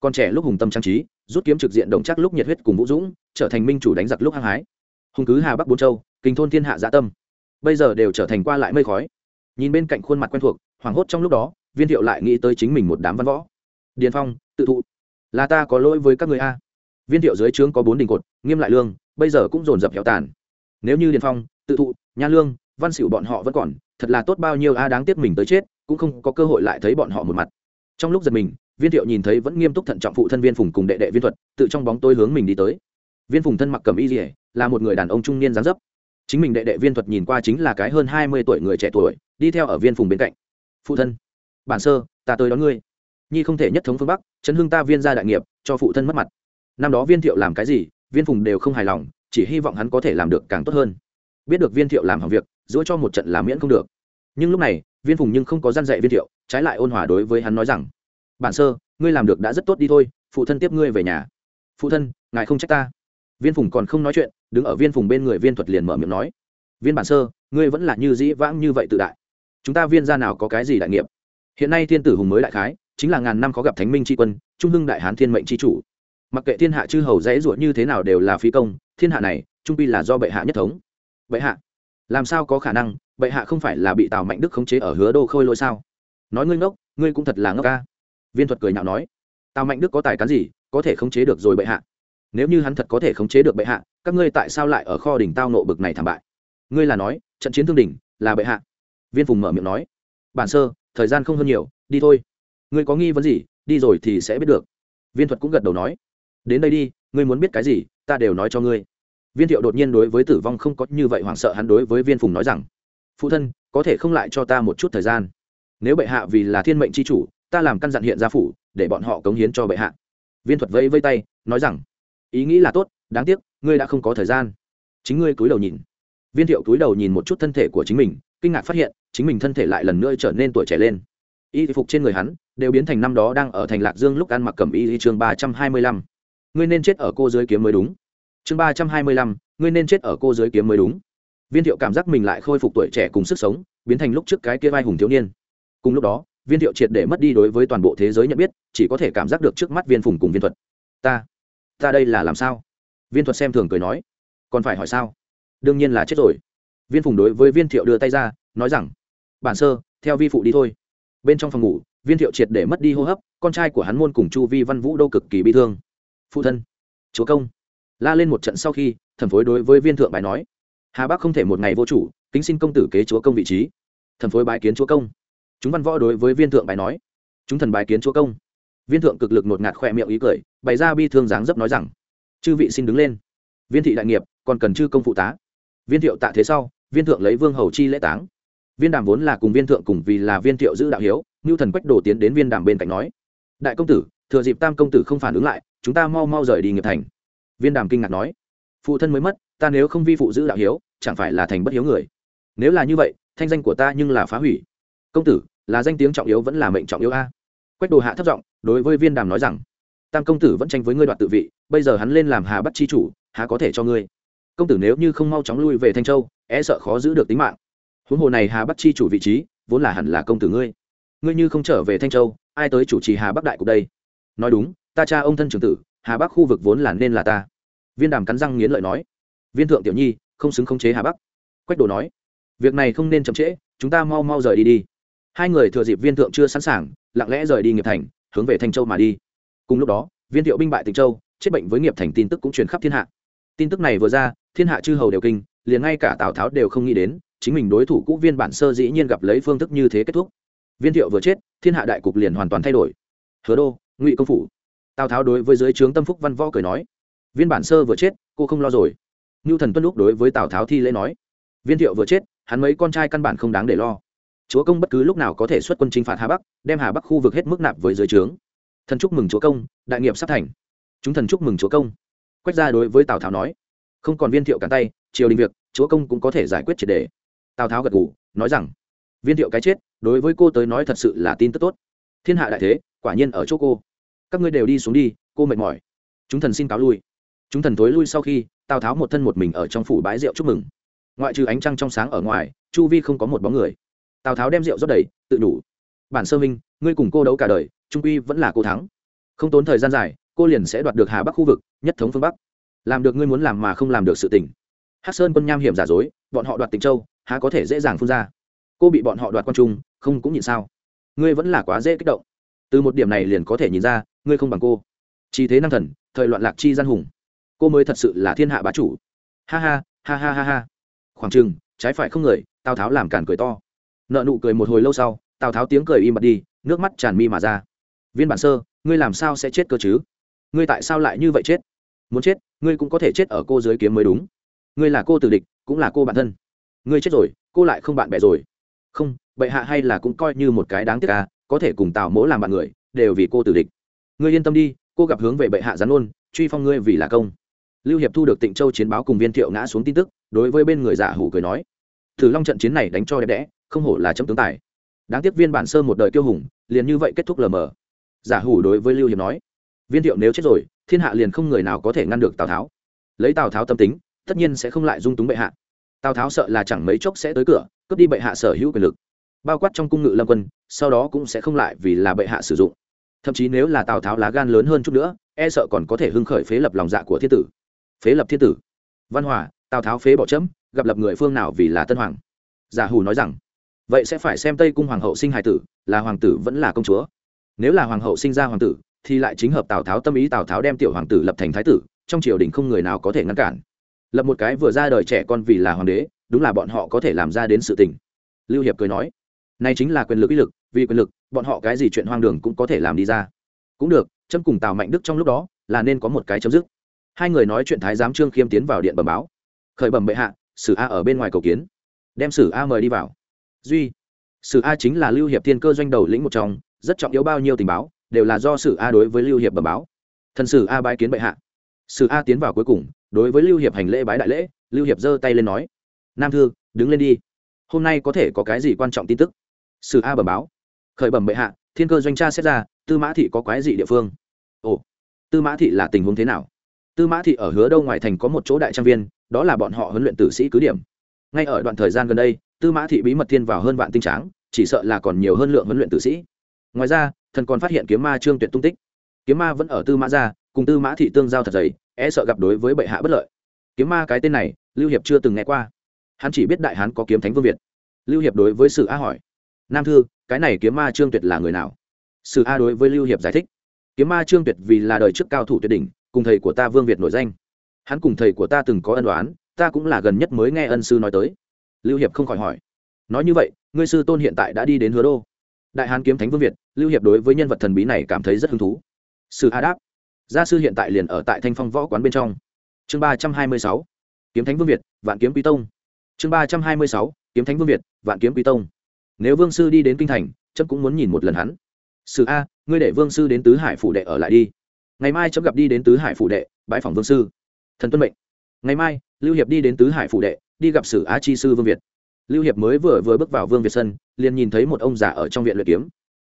con trẻ lúc hùng tâm trang trí, rút kiếm trực diện đồng chắc lúc nhiệt huyết cùng vũ dũng, trở thành minh chủ đánh giặc lúc hăng hái. Hùng cứ hà bắc bốn châu, kinh thôn thiên hạ dạ tâm. Bây giờ đều trở thành qua lại mây khói. Nhìn bên cạnh khuôn mặt quen thuộc hoàng hốt trong lúc đó, viên thiệu lại nghĩ tới chính mình một đám văn võ. Điền phong, tự thụ. Là ta có lỗi với các người a. Viên thiệu dưới trướng có bốn đình cột, nghiêm lại lương, bây giờ cũng dồn dập héo tàn. Nếu như điền phong, tự thụ, nha lương, văn xỉu bọn họ vẫn còn, thật là tốt bao nhiêu a đáng tiếc mình tới chết, cũng không có cơ hội lại thấy bọn họ một mặt. Trong lúc giật mình viên thiệu nhìn thấy vẫn nghiêm túc thận trọng phụ thân viên phùng cùng đệ đệ viên thuật, tự trong bóng tôi hướng mình đi tới. Viên phùng thân mặc cầm y dỉa là một người đàn ông trung niên dáng dấp. Chính mình đệ đệ viên thuật nhìn qua chính là cái hơn hai mươi tuổi người trẻ tuổi, đi theo ở viên phùng bên cạnh. Phụ thân, bản sơ, ta tới đón ngươi. Nhi không thể nhất thống phương bắc, chấn hương ta viên gia đại nghiệp, cho phụ thân mất mặt. Năm đó viên thiệu làm cái gì, viên phùng đều không hài lòng, chỉ hy vọng hắn có thể làm được càng tốt hơn. Biết được viên thiệu làm hỏng việc giữa cho một trận làm miễn không được. Nhưng lúc này, viên phùng nhưng không có gian dạy viên thiệu, trái lại ôn hòa đối với hắn nói rằng bản sơ, ngươi làm được đã rất tốt đi thôi, phụ thân tiếp ngươi về nhà. Phụ thân, ngài không trách ta. Viên phùng còn không nói chuyện, đứng ở viên phùng bên người viên thuật liền mở miệng nói, viên bản sơ, ngươi vẫn là như dĩ vãng như vậy tự đại. Chúng ta viên gia nào có cái gì đại nghiệp? Hiện nay thiên tử hùng mới đại khái, chính là ngàn năm có gặp thánh minh tri quân, trung hưng đại hán thiên mệnh tri chủ. Mặc kệ thiên hạ chư hầu dễ ruột như thế nào đều là phi công, thiên hạ này, trung pi là do bệ hạ nhất thống. Bệ hạ? Làm sao có khả năng? Bệ hạ không phải là bị tào mạnh đức khống chế ở hứa đô khôi lỗi sao? Nói ngươi ngốc, ngươi cũng thật là ngốc ca viên thuật cười nhạo nói, tào mạnh đức có tài cán gì, có thể khống chế được rồi bệ hạ? Nếu như hắn thật có thể khống chế được bệ hạ, các ngươi tại sao lại ở kho đỉnh tao nộ bực này thảm bại? Ngươi là nói, trận chiến thương đỉnh là bệ hạ. Viên phùng mở miệng nói, bản sơ, thời gian không hơn nhiều, đi thôi. Ngươi có nghi vấn gì, đi rồi thì sẽ biết được. Viên thuật cũng gật đầu nói, đến đây đi, ngươi muốn biết cái gì, ta đều nói cho ngươi. Viên thiệu đột nhiên đối với tử vong không có như vậy hoảng sợ hắn đối với viên phùng nói rằng, phụ thân, có thể không lại cho ta một chút thời gian? Nếu bệ hạ vì là thiên mệnh c h i chủ ta làm căn dặn hiện ra phủ, để bọn họ cống hiến cho bệ hạ. Viên thuật vẫy vây tay, nói rằng, ý nghĩ là tốt, đáng tiếc, ngươi đã không có thời gian. Chính ngươi cúi đầu nhìn. Viên thiệu cúi đầu nhìn một chút thân thể của chính mình, kinh ngạc phát hiện, chính mình thân thể lại lần nữa trở nên tuổi trẻ lên. Y phục trên người hắn, đều biến thành năm đó đang ở thành lạc dương lúc ăn mặc cầm y chương ba trăm hai mươi lăm. Ngươi nên chết ở cô dưới kiếm mới đúng. Chương ba trăm hai mươi lăm, ngươi nên chết ở cô dưới kiếm mới đúng. Viên thiệu cảm giác mình lại khôi phục tuổi trẻ cùng sức sống, biến thành lúc trước cái kia vai hùng thiếu niên. Cùng lúc đó viên thiệu triệt để mất đi đối với toàn bộ thế giới nhận biết, chỉ có thể cảm giác được trước mắt viên phùng cùng viên thuật. Ta ta đây là làm sao? Viên thuật xem thường cười nói. Còn phải hỏi sao? Đương nhiên là chết rồi. Viên phùng đối với viên thiệu đưa tay ra, nói rằng, bản sơ, theo vi phụ đi thôi. Bên trong phòng ngủ, viên thiệu triệt để mất đi hô hấp, con trai của hắn môn cùng chu vi văn vũ đâu cực kỳ bị thương. Phụ thân, chúa công. La lên một trận sau khi thần phối đối với viên thượng bài nói, hà bắc không thể một ngày vô chủ, kính xin công tử kế chúa công vị trí. Thần phối bài kiến chúa công chúng văn võ đối với viên thượng bài nói, chúng thần bài kiến chúa công. Viên thượng cực lực nột ngạt khỏe miệng ý cười, bày ra bi thương dáng dấp nói rằng, chư vị xin đứng lên. Viên thị đại nghiệp, còn cần chư công phụ tá. Viên thiệu tạ thế sau, viên thượng lấy vương hầu chi lễ táng. Viên đàm vốn là cùng viên thượng cùng vì là viên thiệu giữ đạo hiếu ngưu thần quách đồ tiến đến viên đàm bên cạnh nói, đại công tử, thừa dịp tam công tử không phản ứng lại, chúng ta mau mau rời đi nghiệp thành. Viên đàm kinh ngạc nói, phụ thân mới mất, ta nếu không vi phụ giữ đạo hiếu, chẳng phải là thành bất hiếu người. Nếu là như vậy, thanh danh của ta nhưng là phá hủy công tử, là danh tiếng trọng yếu vẫn là mệnh trọng yếu a? Quách đồ hạ thấp giọng, đối với viên đàm nói rằng, tam công tử vẫn tranh với ngươi đoạt tự vị, bây giờ hắn lên làm hà bắt chi chủ, há có thể cho ngươi? Công tử nếu như không mau chóng lui về thanh châu e sợ khó giữ được tính mạng. Huống hồ này hà bắc chi chủ vị trí, vốn là hẳn là công tử ngươi. Ngươi như không trở về thanh châu, ai tới chủ trì hà bắc đại cục đây? Nói đúng, ta cha ông thân trưởng tử, hà bắc khu vực vốn là nên là ta. Viên đàm cắn răng nghiến lợi nói. Viên thượng tiểu nhi, không xứng khống chế hà bắc. Quách đồ nói. Việc này không nên chậm trễ, chúng ta mau mau rời đi đi hai người thừa dịp viên thượng chưa sẵn sàng, lặng lẽ rời đi nghiệp thành, hướng về thanh châu mà đi. Cùng lúc đó, viên thiệu binh bại tịnh châu, chết bệnh với nghiệp thành tin tức cũng truyền khắp thiên hạ. Tin tức này vừa ra, thiên hạ chư hầu đều kinh, liền ngay cả tào tháo đều không nghĩ đến, chính mình đối thủ cũ viên bản sơ dĩ nhiên gặp lấy phương thức như thế kết thúc. Viên thiệu vừa chết, thiên hạ đại cục liền hoàn toàn thay đổi. Hứa đô, ngụy công phủ. Tào tháo đối với dưới trướng tâm phúc văn võ cười nói, viên bản sơ vừa chết, cô không lo rồi. Ngưu thần tuân lúc đối với tào tháo thi lễ nói, viên thiệu vừa chết, hắn mấy con trai căn bản không đáng để lo chúa công bất cứ lúc nào có thể xuất quân chinh phạt hà bắc, đem hà bắc khu vực hết mức nạp với dưới trướng. Thần chúc mừng chúa công, đại nghiệp sắp thành. Chúng thần chúc mừng chúa công. Quách ra đối với tào tháo nói, không còn viên thiệu cản tay, triều đình việc, chúa công cũng có thể giải quyết triệt đề. Tào tháo gật ngủ nói rằng, viên thiệu cái chết, đối với cô tới nói thật sự là tin tức tốt. Thiên hạ đại thế, quả nhiên ở chỗ cô. Các ngươi đều đi xuống đi, cô mệt mỏi. Chúng thần xin cáo lui. Chúng thần tối lui sau khi, tào tháo một thân một mình ở trong phủ bái rượu chúc mừng. Ngoại trừ ánh trăng trong sáng ở ngoài, chu vi không có một bóng người tào tháo đem rượu rót đầy, tự đủ bản sơ minh, ngươi cùng cô đấu cả đời, trung quy vẫn là cô thắng. Không tốn thời gian dài, cô liền sẽ đoạt được hà bắc khu vực, nhất thống phương bắc. Làm được ngươi muốn làm mà không làm được sự tỉnh hắc sơn quân nham hiểm giả dối, bọn họ đoạt tịnh châu, há có thể dễ dàng phun ra. Cô bị bọn họ đoạt quan trung, không cũng nhìn sao? Ngươi vẫn là quá dễ kích động. Từ một điểm này liền có thể nhìn ra, ngươi không bằng cô. Chỉ thế năng thần, thời loạn lạc chi gian hùng. Cô mới thật sự là thiên hạ bá chủ. Ha ha ha ha ha ha. Khoảng chừng, trái phải không người, tào tháo làm cản cười to nợ nụ cười một hồi lâu sau, tào tháo tiếng cười im bặt đi, nước mắt tràn mi mà ra. Viên bản sơ, ngươi làm sao sẽ chết cơ chứ? Ngươi tại sao lại như vậy chết? Muốn chết, ngươi cũng có thể chết ở cô dưới kiếm mới đúng. Ngươi là cô tử địch, cũng là cô bản thân. Ngươi chết rồi, cô lại không bạn bè rồi. Không, bệ hạ hay là cũng coi như một cái đáng tiếc à có thể cùng tào mỗ làm bạn người, đều vì cô tử địch. Ngươi yên tâm đi, cô gặp hướng về bệ hạ gián ôn truy phong ngươi vì là công. Lưu hiệp thu được tịnh châu chiến báo cùng viên thiệu ngã xuống tin tức, đối với bên người giả hủ cười nói, thử long trận chiến này đánh cho đẹp đẽ không hổ là chấm tướng tài. Đáng tiếc viên bản sơ một đời kiêu hùng, liền như vậy kết thúc lờ mờ. Giả hủ đối với lưu hiệp nói, viên thiệu nếu chết rồi, thiên hạ liền không người nào có thể ngăn được tào tháo. Lấy tào tháo tâm tính, tất nhiên sẽ không lại dung túng bệ hạ. Tào tháo sợ là chẳng mấy chốc sẽ tới cửa, cướp đi bệ hạ sở hữu quyền lực. Bao quát trong cung ngự lâm quân, sau đó cũng sẽ không lại vì là bệ hạ sử dụng. Thậm chí nếu là tào tháo lá gan lớn hơn chút nữa e sợ còn có thể hưng khởi phế lập lòng dạ của thiên tử. Phế lập thiên tử? Văn hòa, tào tháo phế bỏ chấm, gặp lập người phương nào vì là tân hoàng. Giả hù nói rằng vậy sẽ phải xem tây cung hoàng hậu sinh hài tử, là hoàng tử vẫn là công chúa. Nếu là hoàng hậu sinh ra hoàng tử, thì lại chính hợp tào tháo tâm ý tào tháo đem tiểu hoàng tử lập thành thái tử, trong triều đình không người nào có thể ngăn cản. Lập một cái vừa ra đời trẻ con vì là hoàng đế, đúng là bọn họ có thể làm ra đến sự tình. Lưu hiệp cười nói. Này chính là quyền lực uy lực, vì quyền lực, bọn họ cái gì chuyện hoang đường cũng có thể làm đi ra. Cũng được, chấm cùng tào mạnh đức trong lúc đó, là nên có một cái chấm dứt. Hai người nói chuyện thái giám trương khiêm tiến vào điện bẩm báo. Khởi bẩm bệ hạ, sử a ở bên ngoài cầu kiến. Đem sử a mời đi vào duy, sử a chính là lưu hiệp thiên cơ doanh đầu lĩnh một trong, rất trọng yếu bao nhiêu tình báo, đều là do sử a đối với lưu hiệp bẩm báo. Thần sử a bái kiến bệ hạ. Sử a tiến vào cuối cùng, đối với lưu hiệp hành lễ bái đại lễ, lưu hiệp giơ tay lên nói, nam thư, đứng lên đi. Hôm nay có thể có cái gì quan trọng tin tức? Sử a bẩm báo, khởi bẩm bệ hạ, thiên cơ doanh tra xét ra, tư mã thị có quái gì địa phương. Ồ, tư mã thị là tình huống thế nào? Tư mã thị ở hứa đâu ngoài thành có một chỗ đại trang viên, đó là bọn họ huấn luyện tử sĩ cứ điểm. Ngay ở đoạn thời gian gần đây tư mã thị bí mật thiên vào hơn vạn tinh tráng, chỉ sợ là còn nhiều hơn lượng huấn luyện tử sĩ. Ngoài ra, thần còn phát hiện kiếm ma trương tuyệt tung tích. Kiếm ma vẫn ở tư mã gia cùng tư mã thị tương giao thật dày e sợ gặp đối với bệ hạ bất lợi. Kiếm ma cái tên này, lưu hiệp chưa từng nghe qua. Hắn chỉ biết đại hán có kiếm thánh vương việt. Lưu hiệp đối với sử a hỏi, nam thư, cái này kiếm ma trương tuyệt là người nào? Sử a đối với lưu hiệp giải thích, kiếm ma trương tuyệt vì là đời trước cao thủ tuyệt đỉnh, cùng thầy của ta vương việt nổi danh. Hắn cùng thầy của ta từng có ân đoán ta cũng là gần nhất mới nghe ân sư nói tới lưu hiệp không khỏi hỏi. Nói như vậy, ngươi sư tôn hiện tại đã đi đến hứa đô. Đại hán kiếm thánh vương việt, lưu hiệp đối với nhân vật thần bí này cảm thấy rất hứng thú. Sư a đáp. Gia sư hiện tại liền ở tại thanh phong võ quán bên trong. Chương ba trăm hai mươi sáu. Kiếm thánh vương việt, vạn kiếm quý tông. Chương ba trăm hai mươi sáu. Kiếm thánh vương việt, vạn kiếm quý tông. Nếu vương sư đi đến kinh thành chấp cũng muốn nhìn một lần hắn. Sư a, ngươi để vương sư đến tứ hải phủ đệ ở lại đi. Ngày mai chấp gặp đi đến tứ hải phủ đệ bãi phòng vương sư. Thần tuân mệnh. Ngày mai, lưu hiệp đi đến tứ hải phủ đệ đi gặp sử á chi sư vương việt. Lưu hiệp mới vừa vừa bước vào vương việt sân, liền nhìn thấy một ông già ở trong viện luyện kiếm.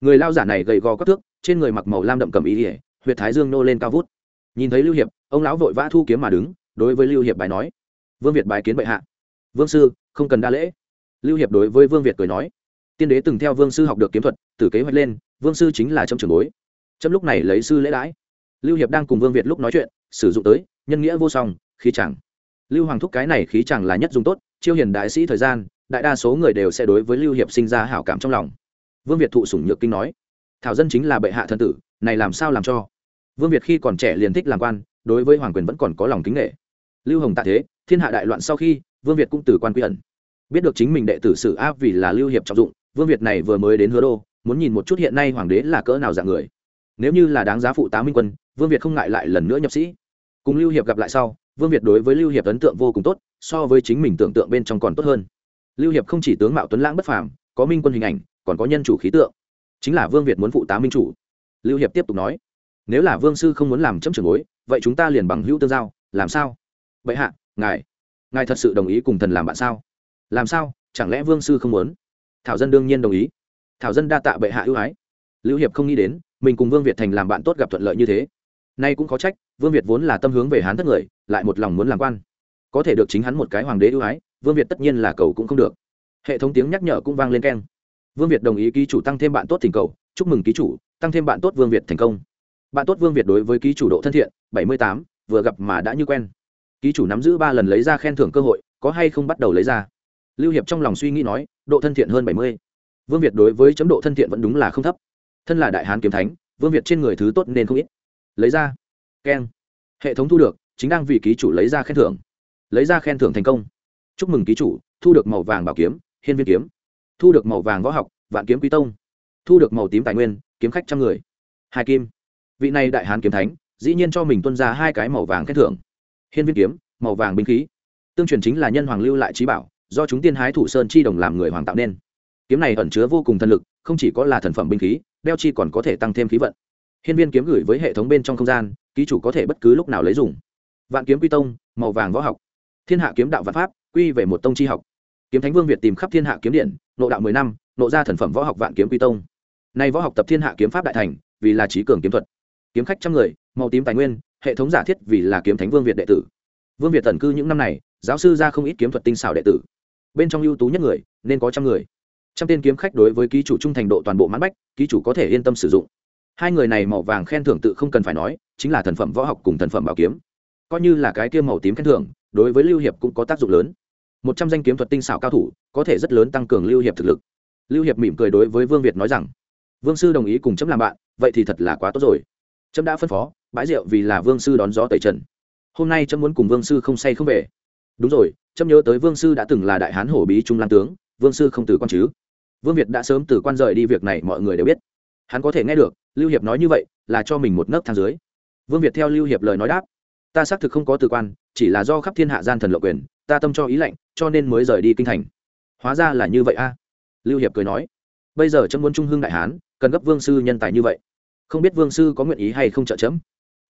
Người lao giả này gầy gò các thước, trên người mặc màu lam đậm cầm ý ỉa huyệt thái dương nô lên cao vút. Nhìn thấy lưu hiệp, ông lão vội vã thu kiếm mà đứng, đối với lưu hiệp bài nói, vương việt bài kiến bệ hạ. Vương sư, không cần đa lễ. Lưu hiệp đối với vương việt cười nói, tiên đế từng theo vương sư học được kiếm thuật từ kế hoạch lên, vương sư chính là trâm trường bối. Trâm lúc này lấy sư lễ đãi. Lưu hiệp đang cùng vương việt lúc nói chuyện, sử dụng tới, nhân nghĩa vô song, khí chẳng lưu hoàng thúc cái này khí chẳng là nhất dùng tốt, chiêu hiền đại sĩ thời gian, đại đa số người đều sẽ đối với lưu hiệp sinh ra hảo cảm trong lòng. Vương việt thụ sủng nhược kinh nói, thảo dân chính là bệ hạ thân tử, này làm sao làm cho? Vương việt khi còn trẻ liền thích làm quan, đối với hoàng quyền vẫn còn có lòng kính nghệ lưu hồng tạ thế, thiên hạ đại loạn sau khi, vương việt cũng từ quan quy ẩn. Biết được chính mình đệ tử sử áp vì là lưu hiệp trọng dụng, vương việt này vừa mới đến hứa đô, muốn nhìn một chút hiện nay hoàng đế là cỡ nào dạng người. Nếu như là đáng giá phụ tá minh quân, vương việt không ngại lại lần nữa nhập sĩ. Cùng lưu hiệp gặp lại sau vương việt đối với lưu hiệp ấn tượng vô cùng tốt, so với chính mình tưởng tượng bên trong còn tốt hơn. Lưu hiệp không chỉ tướng mạo tuấn lãng bất phàm, có minh quân hình ảnh, còn có nhân chủ khí tượng. Chính là vương việt muốn phụ tá minh chủ. Lưu hiệp tiếp tục nói, nếu là vương sư không muốn làm chấm trường bối, vậy chúng ta liền bằng hữu tương giao, làm sao? Vậy hạ, ngài ngài thật sự đồng ý cùng thần làm bạn sao? Làm sao? Chẳng lẽ vương sư không muốn? Thảo dân đương nhiên đồng ý. Thảo dân đa tạ bệ hạ ưu ái. Lưu hiệp không nghĩ đến, mình cùng vương việt thành làm bạn tốt gặp thuận lợi như thế. Nay cũng có trách, vương việt vốn là tâm hướng về hán thất người lại một lòng muốn làm quan. Có thể được chính hắn một cái hoàng đế ưu ái, vương việt tất nhiên là cầu cũng không được. Hệ thống tiếng nhắc nhở cũng vang lên keng. Vương việt đồng ý ký chủ tăng thêm bạn tốt thỉnh cầu, chúc mừng ký chủ, tăng thêm bạn tốt vương việt thành công. Bạn tốt vương việt đối với ký chủ độ thân thiện, bảy mươi tám, vừa gặp mà đã như quen. Ký chủ nắm giữ ba lần lấy ra khen thưởng cơ hội, có hay không bắt đầu lấy ra? Lưu hiệp trong lòng suy nghĩ nói, độ thân thiện hơn bảy mươi. Vương việt đối với chấm độ thân thiện vẫn đúng là không thấp. Thân là đại hán kiếm thánh, vương việt trên người thứ tốt nên không ít. Lấy ra. Keng. Hệ thống thu được chính đang vì ký chủ lấy ra khen thưởng. Lấy ra khen thưởng thành công. Chúc mừng ký chủ, thu được màu vàng bảo kiếm, hiên viên kiếm. Thu được màu vàng võ học, vạn kiếm quý tông. Thu được màu tím tài nguyên, kiếm khách trăm người. Hai kim. Vị này đại hán kiếm thánh, dĩ nhiên cho mình tuân ra hai cái màu vàng khen thưởng. Hiên viên kiếm, màu vàng binh khí. Tương truyền chính là nhân hoàng lưu lại trí bảo, do chúng tiên hái thủ sơn chi đồng làm người hoàng tạo nên. Kiếm này ẩn chứa vô cùng thần lực, không chỉ có là thần phẩm binh khí, đeo chi còn có thể tăng thêm khí vận. Hiên viên kiếm gửi với hệ thống bên trong không gian, ký chủ có thể bất cứ lúc nào lấy dùng vạn kiếm quy tông, màu vàng võ học. Thiên hạ kiếm đạo văn pháp, quy về một tông chi học. Kiếm thánh vương việt tìm khắp thiên hạ kiếm điện, nộ đạo mười năm, nộ ra thần phẩm võ học vạn kiếm quy tông. Nay võ học tập thiên hạ kiếm pháp đại thành, vì là trí cường kiếm thuật. Kiếm khách trăm người, màu tím tài nguyên, hệ thống giả thiết vì là kiếm thánh vương việt đệ tử. Vương việt tần cư những năm này, giáo sư ra không ít kiếm thuật tinh xảo đệ tử. Bên trong ưu tú nhất người, nên có trăm người. Trăm tên kiếm khách đối với ký chủ trung thành độ toàn bộ mãn bách, ký chủ có thể yên tâm sử dụng. Hai người này màu vàng khen thưởng tự không cần phải nói, chính là thần phẩm võ học cùng thần phẩm bảo kiếm coi như là cái kia màu tím khen thưởng, đối với lưu hiệp cũng có tác dụng lớn. Một trăm danh kiếm thuật tinh xảo cao thủ, có thể rất lớn tăng cường lưu hiệp thực lực. Lưu hiệp mỉm cười đối với vương việt nói rằng, vương sư đồng ý cùng chấm làm bạn, vậy thì thật là quá tốt rồi. Chấm đã phân phó, bãi rượu vì là vương sư đón gió tẩy trần. Hôm nay chấm muốn cùng vương sư không say không về. Đúng rồi, chấm nhớ tới vương sư đã từng là đại hán hổ bí trung lan tướng, vương sư không từ quan chứ? Vương việt đã sớm từ quan rời đi việc này mọi người đều biết. Hắn có thể nghe được, lưu hiệp nói như vậy, là cho mình một nấc thang dưới. Vương việt theo lưu hiệp lời nói đáp ta xác thực không có từ quan, chỉ là do khắp thiên hạ gian thần lộ quyền, ta tâm cho ý lệnh cho nên mới rời đi kinh thành. Hóa ra là như vậy a. Lưu hiệp cười nói. Bây giờ trâm muốn trung hương đại hán, cần gấp vương sư nhân tài như vậy. Không biết vương sư có nguyện ý hay không trợ chấm.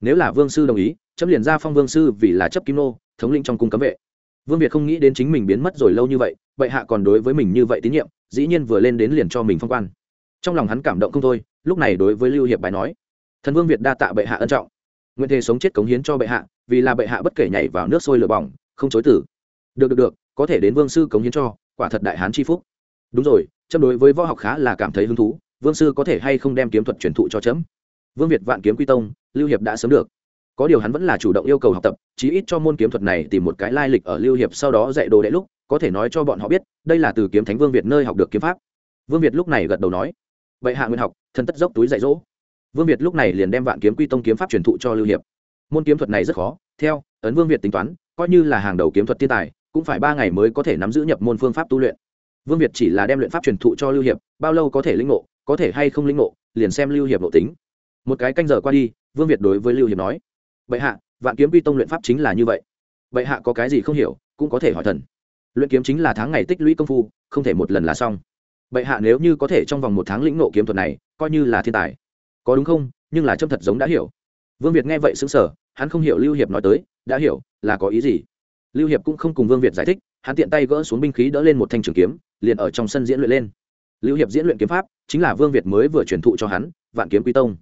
Nếu là vương sư đồng ý, chấm liền ra phong vương sư vì là chấp kim nô, thống lĩnh trong cung cấm vệ. Vương việt không nghĩ đến chính mình biến mất rồi lâu như vậy, bệ hạ còn đối với mình như vậy tín nhiệm, dĩ nhiên vừa lên đến liền cho mình phong quan. Trong lòng hắn cảm động không thôi, lúc này đối với lưu hiệp bài nói. Thần vương việt đa tạ bệ hạ ân trọng nguyện thề sống chết cống hiến cho bệ hạ, vì là bệ hạ bất kể nhảy vào nước sôi lửa bỏng, không chối tử được được được, có thể đến vương sư cống hiến cho, quả thật đại hán c phúc. Đúng rồi, chấm đối với võ học khá là cảm thấy hứng thú, vương sư có thể hay không đem kiếm thuật truyền thụ cho chấm? Vương việt vạn kiếm quy tông, lưu hiệp đã sớm được. Có điều hắn vẫn là chủ động yêu cầu học tập, chí ít cho môn kiếm thuật này tìm một cái lai lịch ở lưu hiệp sau đó dạy đồ đệ lúc, có thể nói cho bọn họ biết, đây là từ kiếm thánh vương việt nơi học được kiếm pháp. Vương việt lúc này gật đầu nói vậy hạ nguyên học thân tất dốc túi dạy dỗ vương việt lúc này liền đem vạn kiếm quy tông kiếm pháp truyền thụ cho lưu hiệp. Môn kiếm thuật này rất khó, theo, ấn vương việt tính toán, coi như là hàng đầu kiếm thuật thiên tài, cũng phải ba ngày mới có thể nắm giữ nhập môn phương pháp tu luyện. Vương việt chỉ là đem luyện pháp truyền thụ cho lưu hiệp, bao lâu có thể linh ngộ, có thể hay không linh ngộ, liền xem lưu hiệp nội tính. Một cái canh giờ qua đi, vương việt đối với lưu hiệp nói, bệ hạ, vạn kiếm quy tông luyện pháp chính là như vậy. Bệ hạ có cái gì không hiểu, cũng có thể hỏi thần. Luyện kiếm chính là tháng ngày tích lũy công phu, không thể một lần là xong. Bệ hạ nếu như có thể trong vòng một tháng lĩnh ngộ kiếm thuật này, coi như là thiên tài có đúng không? Nhưng là trâm thật giống đã hiểu. Vương việt nghe vậy xứng sở hắn không hiểu lưu hiệp nói tới, đã hiểu, là có ý gì? Lưu hiệp cũng không cùng vương việt giải thích, hắn tiện tay gỡ xuống binh khí đỡ lên một thanh trường kiếm, liền ở trong sân diễn luyện lên. Lưu hiệp diễn luyện kiếm pháp, chính là vương việt mới vừa truyền thụ cho hắn, vạn kiếm quý tông.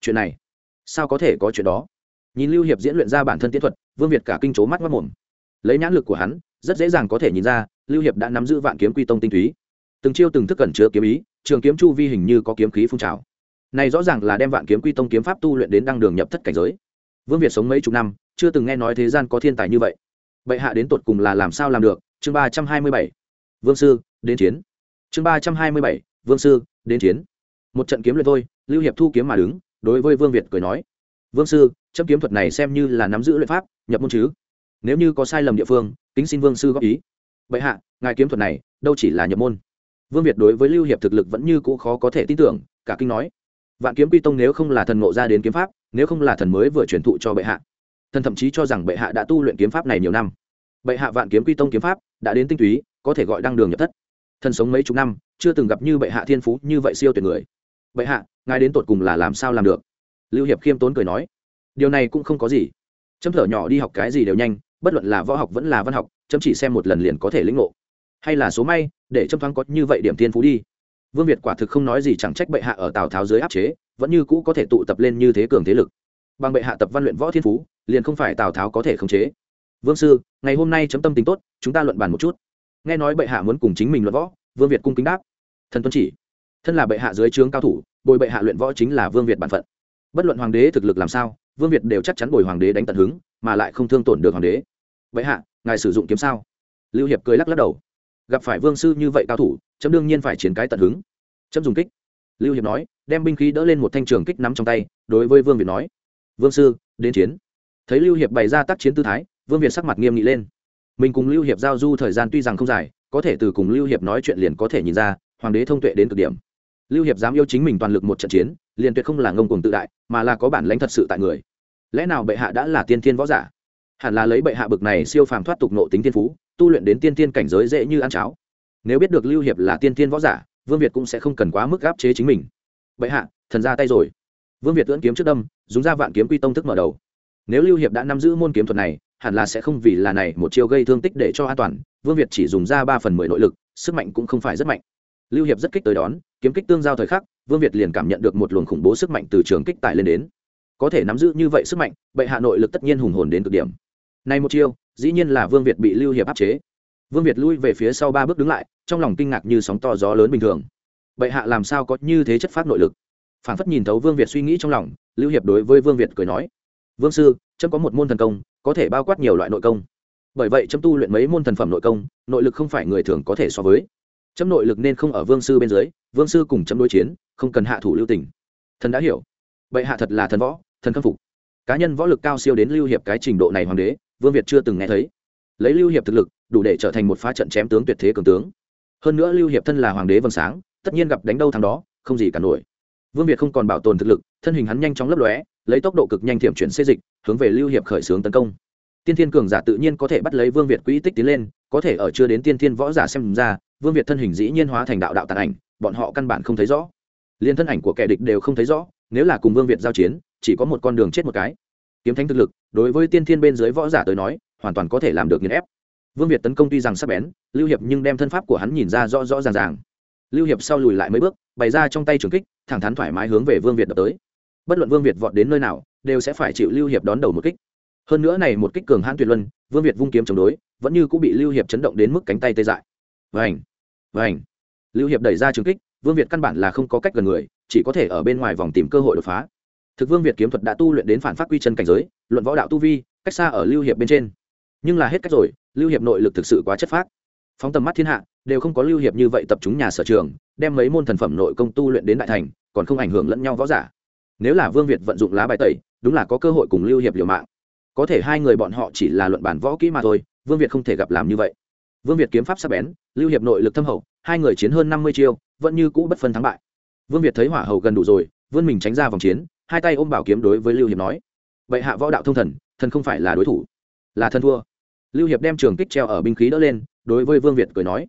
Chuyện này, sao có thể có chuyện đó? Nhìn lưu hiệp diễn luyện ra bản thân tiến thuật, vương việt cả kinh c mắt mất mồm lấy nhãn lực của hắn, rất dễ dàng có thể nhìn ra, lưu hiệp đã nắm giữ vạn kiếm quy tông tinh túy. Từng chiêu từng thức cẩn chứa kiếm ý, trường kiếm chu vi hình như có kiếm khí phun trào này rõ ràng là đem vạn kiếm quy tông kiếm pháp tu luyện đến đăng đường nhập thất cảnh giới. Vương việt sống mấy chục năm, chưa từng nghe nói thế gian có thiên tài như vậy. Bệ hạ đến tột cùng là làm sao làm được? Chương ba trăm hai mươi bảy. Vương sư, đến chiến. Chương ba trăm hai mươi bảy. Vương sư, đến chiến. Một trận kiếm luyện thôi, lưu hiệp thu kiếm mà đứng, đối với vương việt cười nói. Vương sư, chấp kiếm thuật này xem như là nắm giữ luyện pháp, nhập môn chứ? Nếu như có sai lầm địa phương, kính xin vương sư góp ý. Bệ hạ, ngài kiếm thuật này, đâu chỉ là nhập môn. Vương việt đối với lưu hiệp thực lực vẫn như cũ khó có thể tin tưởng, cả kinh nói vạn kiếm quy tông nếu không là thần ngộ ra đến kiếm pháp, nếu không là thần mới vừa truyền thụ cho bệ hạ, thần thậm chí cho rằng bệ hạ đã tu luyện kiếm pháp này nhiều năm. Bệ hạ vạn kiếm quy tông kiếm pháp đã đến tinh túy, có thể gọi đăng đường nhập thất. Thần sống mấy chục năm, chưa từng gặp như bệ hạ thiên phú như vậy siêu tuyệt người. Bệ hạ, ngài đến tột cùng là làm sao làm được? Lưu hiệp khiêm tốn cười nói, điều này cũng không có gì. Chấm thở nhỏ đi học cái gì đều nhanh, bất luận là võ học vẫn là văn học, chấm chỉ xem một lần liền có thể lĩnh ngộ. Hay là số may, để chấm thoáng có như vậy điểm thiên phú đi vương việt quả thực không nói gì chẳng trách bệ hạ ở tào tháo dưới áp chế, vẫn như cũ có thể tụ tập lên như thế cường thế lực. Bằng bệ hạ tập văn luyện võ thiên phú, liền không phải tào tháo có thể khống chế. Vương sư, ngày hôm nay chấm tâm tính tốt, chúng ta luận bàn một chút. Nghe nói bệ hạ muốn cùng chính mình luận võ, vương việt cung kính đáp. Thần tuân chỉ. Thân là bệ hạ dưới trướng cao thủ, bồi bệ hạ luyện võ chính là vương việt bản phận. Bất luận hoàng đế thực lực làm sao, vương việt đều chắc chắn bồi hoàng đế đánh tận hứng, mà lại không thương tổn được hoàng đế. Bệ hạ, ngài sử dụng kiếm sao? Lưu hiệp cười lắc lắc đầu gặp phải vương sư như vậy cao thủ, chấm đương nhiên phải chiến cái tận hứng. Chấm dùng kích. Lưu hiệp nói, đem binh khí đỡ lên một thanh trường kích nắm trong tay, đối với vương việt nói, vương sư, đến chiến. Thấy lưu hiệp bày ra tác chiến tư thái, vương việt sắc mặt nghiêm nghị lên. Mình cùng lưu hiệp giao du thời gian tuy rằng không dài, có thể từ cùng lưu hiệp nói chuyện liền có thể nhìn ra, hoàng đế thông tuệ đến cực điểm. Lưu hiệp dám yêu chính mình toàn lực một trận chiến, liền tuyệt không là ngông cuồng tự đại, mà là có bản lãnh thật sự tại người. Lẽ nào bệ hạ đã là tiên thiên võ giả? Hẳn là lấy bệ hạ bực này siêu phàm thoát tục nộ tính tiên phú tu luyện đến tiên tiên cảnh giới dễ như ăn cháo. Nếu biết được lưu hiệp là tiên tiên võ giả, vương việt cũng sẽ không cần quá mức gáp chế chính mình. Bệ hạ, thần ra tay rồi. Vương việt ưỡn kiếm trước đâm, dùng ra vạn kiếm quy tông thức mở đầu. Nếu lưu hiệp đã nắm giữ môn kiếm thuật này, hẳn là sẽ không vì là này một chiêu gây thương tích để cho an toàn. Vương việt chỉ dùng ra ba phần mười nội lực, sức mạnh cũng không phải rất mạnh. Lưu hiệp rất kích tới đón, kiếm kích tương giao thời khắc, vương việt liền cảm nhận được một luồng khủng bố sức mạnh từ trường kích tải lên đến. Có thể nắm giữ như vậy sức mạnh, bệ hạ nội lực tất nhiên hùng hồn đến cực điểm. Này một chiêu dĩ nhiên là vương việt bị lưu hiệp áp chế. Vương việt lui về phía sau ba bước đứng lại, trong lòng kinh ngạc như sóng to gió lớn bình thường. Bệ hạ làm sao có như thế chất phát nội lực? Phản phất nhìn thấu vương việt suy nghĩ trong lòng, lưu hiệp đối với vương việt cười nói, vương sư trâm có một môn thần công, có thể bao quát nhiều loại nội công. Bởi vậy trâm tu luyện mấy môn thần phẩm nội công, nội lực không phải người thường có thể so với. Trâm nội lực nên không ở vương sư bên dưới, vương sư cùng trâm đối chiến, không cần hạ thủ lưu tình. Thần đã hiểu. Bệ hạ thật là thần võ, thần khâm phục. Cá nhân võ lực cao siêu đến lưu hiệp cái trình độ này hoàng đế vương việt chưa từng nghe thấy. Lấy lưu hiệp thực lực, đủ để trở thành một phá trận chém tướng tuyệt thế cường tướng. Hơn nữa lưu hiệp thân là hoàng đế vầng sáng, tất nhiên gặp đánh đâu thằng đó, không gì cả nổi. Vương việt không còn bảo tồn thực lực, thân hình hắn nhanh chóng lấp lóe, lấy tốc độ cực nhanh thiểm chuyển xê dịch, hướng về lưu hiệp khởi xướng tấn công. Tiên thiên cường giả tự nhiên có thể bắt lấy vương việt quỹ tích tiến lên, có thể ở chưa đến tiên thiên võ giả xem ra, vương việt thân hình dĩ nhiên hóa thành đạo đạo tàn ảnh, bọn họ căn bản không thấy rõ. Liên thân ảnh của kẻ địch đều không thấy rõ, nếu là cùng vương việt giao chiến, chỉ có một con đường chết một cái kiếm thánh thực lực, đối với tiên thiên bên dưới võ giả tới nói, hoàn toàn có thể làm được nghiền ép. Vương việt tấn công tuy rằng sắp bén, lưu hiệp nhưng đem thân pháp của hắn nhìn ra rõ rõ ràng ràng. Lưu hiệp sau lùi lại mấy bước, bày ra trong tay trường kích, thẳng thắn thoải mái hướng về vương việt đập tới. Bất luận vương việt vọt đến nơi nào, đều sẽ phải chịu lưu hiệp đón đầu một kích. Hơn nữa này một kích cường hãn tuyệt luân, vương việt vung kiếm chống đối, vẫn như cũng bị lưu hiệp chấn động đến mức cánh tay tê dại. Vảnh vảnh lưu hiệp đẩy ra trường kích, vương việt căn bản là không có cách gần người, chỉ có thể ở bên ngoài vòng tìm cơ hội đột phá thực vương việt kiếm thuật đã tu luyện đến phản phát quy chân cảnh giới, luận võ đạo tu vi, cách xa ở lưu hiệp bên trên. Nhưng là hết cách rồi, lưu hiệp nội lực thực sự quá chất phác. Phóng tầm mắt thiên hạ, đều không có lưu hiệp như vậy tập trung nhà sở trường, đem mấy môn thần phẩm nội công tu luyện đến đại thành, còn không ảnh hưởng lẫn nhau võ giả. Nếu là vương việt vận dụng lá bài tẩy, đúng là có cơ hội cùng lưu hiệp liều mạng. Có thể hai người bọn họ chỉ là luận bản võ kỹ mà thôi, vương việt không thể gặp làm như vậy. Vương việt kiếm pháp sắp bén, lưu hiệp nội lực thâm hậu, hai người chiến hơn năm mươi chiêu, vẫn như cũ bất phân thắng bại. Vương việt thấy hỏa hầu gần đủ rồi, vươn mình tránh ra vòng chiến hai tay ôm bảo kiếm đối với lưu hiệp nói vậy hạ võ đạo thông thần thần không phải là đối thủ, là thần thua. Lưu hiệp đem trường kích treo ở binh khí đỡ lên, đối với vương việt cười nói,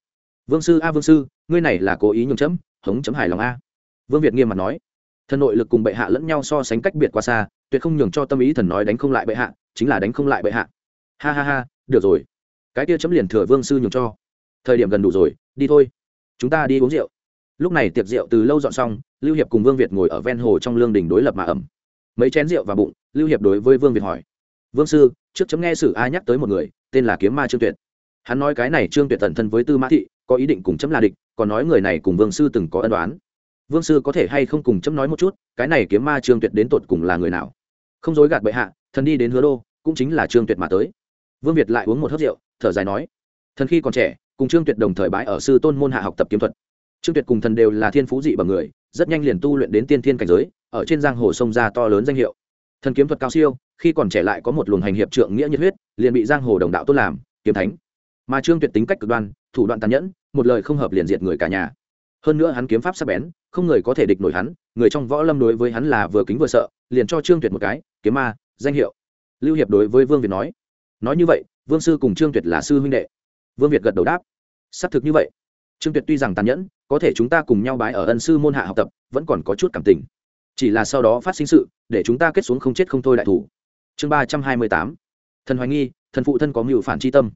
vương sư a, vương sư, ngươi này là cố ý nhường chấm, hống chấm hài lòng a. Vương việt nghiêm mặt nói, thần nội lực cùng bệ hạ lẫn nhau so sánh cách biệt quá xa, tuyệt không nhường cho tâm ý thần nói đánh không lại bệ hạ, chính là đánh không lại bệ hạ. Ha ha ha, được rồi. Cái kia chấm liền thừa vương sư nhường cho. Thời điểm gần đủ rồi, đi thôi, chúng ta đi uống rượu lúc này tiệc rượu từ lâu dọn xong, lưu hiệp cùng vương việt ngồi ở ven hồ trong lương đình đối lập mà ẩm. Mấy chén rượu và bụng, lưu hiệp đối với vương việt hỏi, vương sư, trước chấm nghe sử a nhắc tới một người, tên là kiếm ma trương tuyệt. Hắn nói cái này trương tuyệt tận thân với tư mã thị, có ý định cùng chấm là địch, còn nói người này cùng vương sư từng có ân đoán vương sư có thể hay không cùng chấm nói một chút, cái này kiếm ma trương tuyệt đến tột cùng là người nào? Không dối gạt bệ hạ, thần đi đến hứa đô, cũng chính là trương tuyệt mà tới. Vương việt lại uống một hớt rượu, thở dài nói, thần khi còn trẻ, cùng trương tuyệt đồng thời bái ở sư tôn môn hạ học tập kiếm thuật trương tuyệt cùng thần đều là thiên phú dị bằng người, rất nhanh liền tu luyện đến tiên thiên cảnh giới, ở trên giang hồ sông ra to lớn danh hiệu. Thần kiếm thuật cao siêu, khi còn trẻ lại có một luồng hành hiệp trượng nghĩa nhiệt huyết, liền bị giang hồ đồng đạo tốt làm, kiếm thánh. Mà trương tuyệt tính cách cực đoan, thủ đoạn tàn nhẫn, một lời không hợp liền diệt người cả nhà. Hơn nữa hắn kiếm pháp sắc bén, không người có thể địch nổi hắn, người trong võ lâm đối với hắn là vừa kính vừa sợ, liền cho trương tuyệt một cái, kiếm ma, danh hiệu. Lưu hiệp đối với vương việt nói. Nói như vậy, vương sư cùng trương tuyệt là sư huynh đệ. Vương việt gật đầu đáp. Xác thực như vậy. Trương tuyệt tuy rằng tàn nhẫn có thể chúng ta cùng nhau bái ở ân sư môn hạ học tập, vẫn còn có chút cảm tình. Chỉ là sau đó phát sinh sự, để chúng ta kết xuống không chết không thôi đại thủ. Chương ba trăm hai mươi tám. Thần hoài nghi, thần phụ thân có mưu phản c tâm.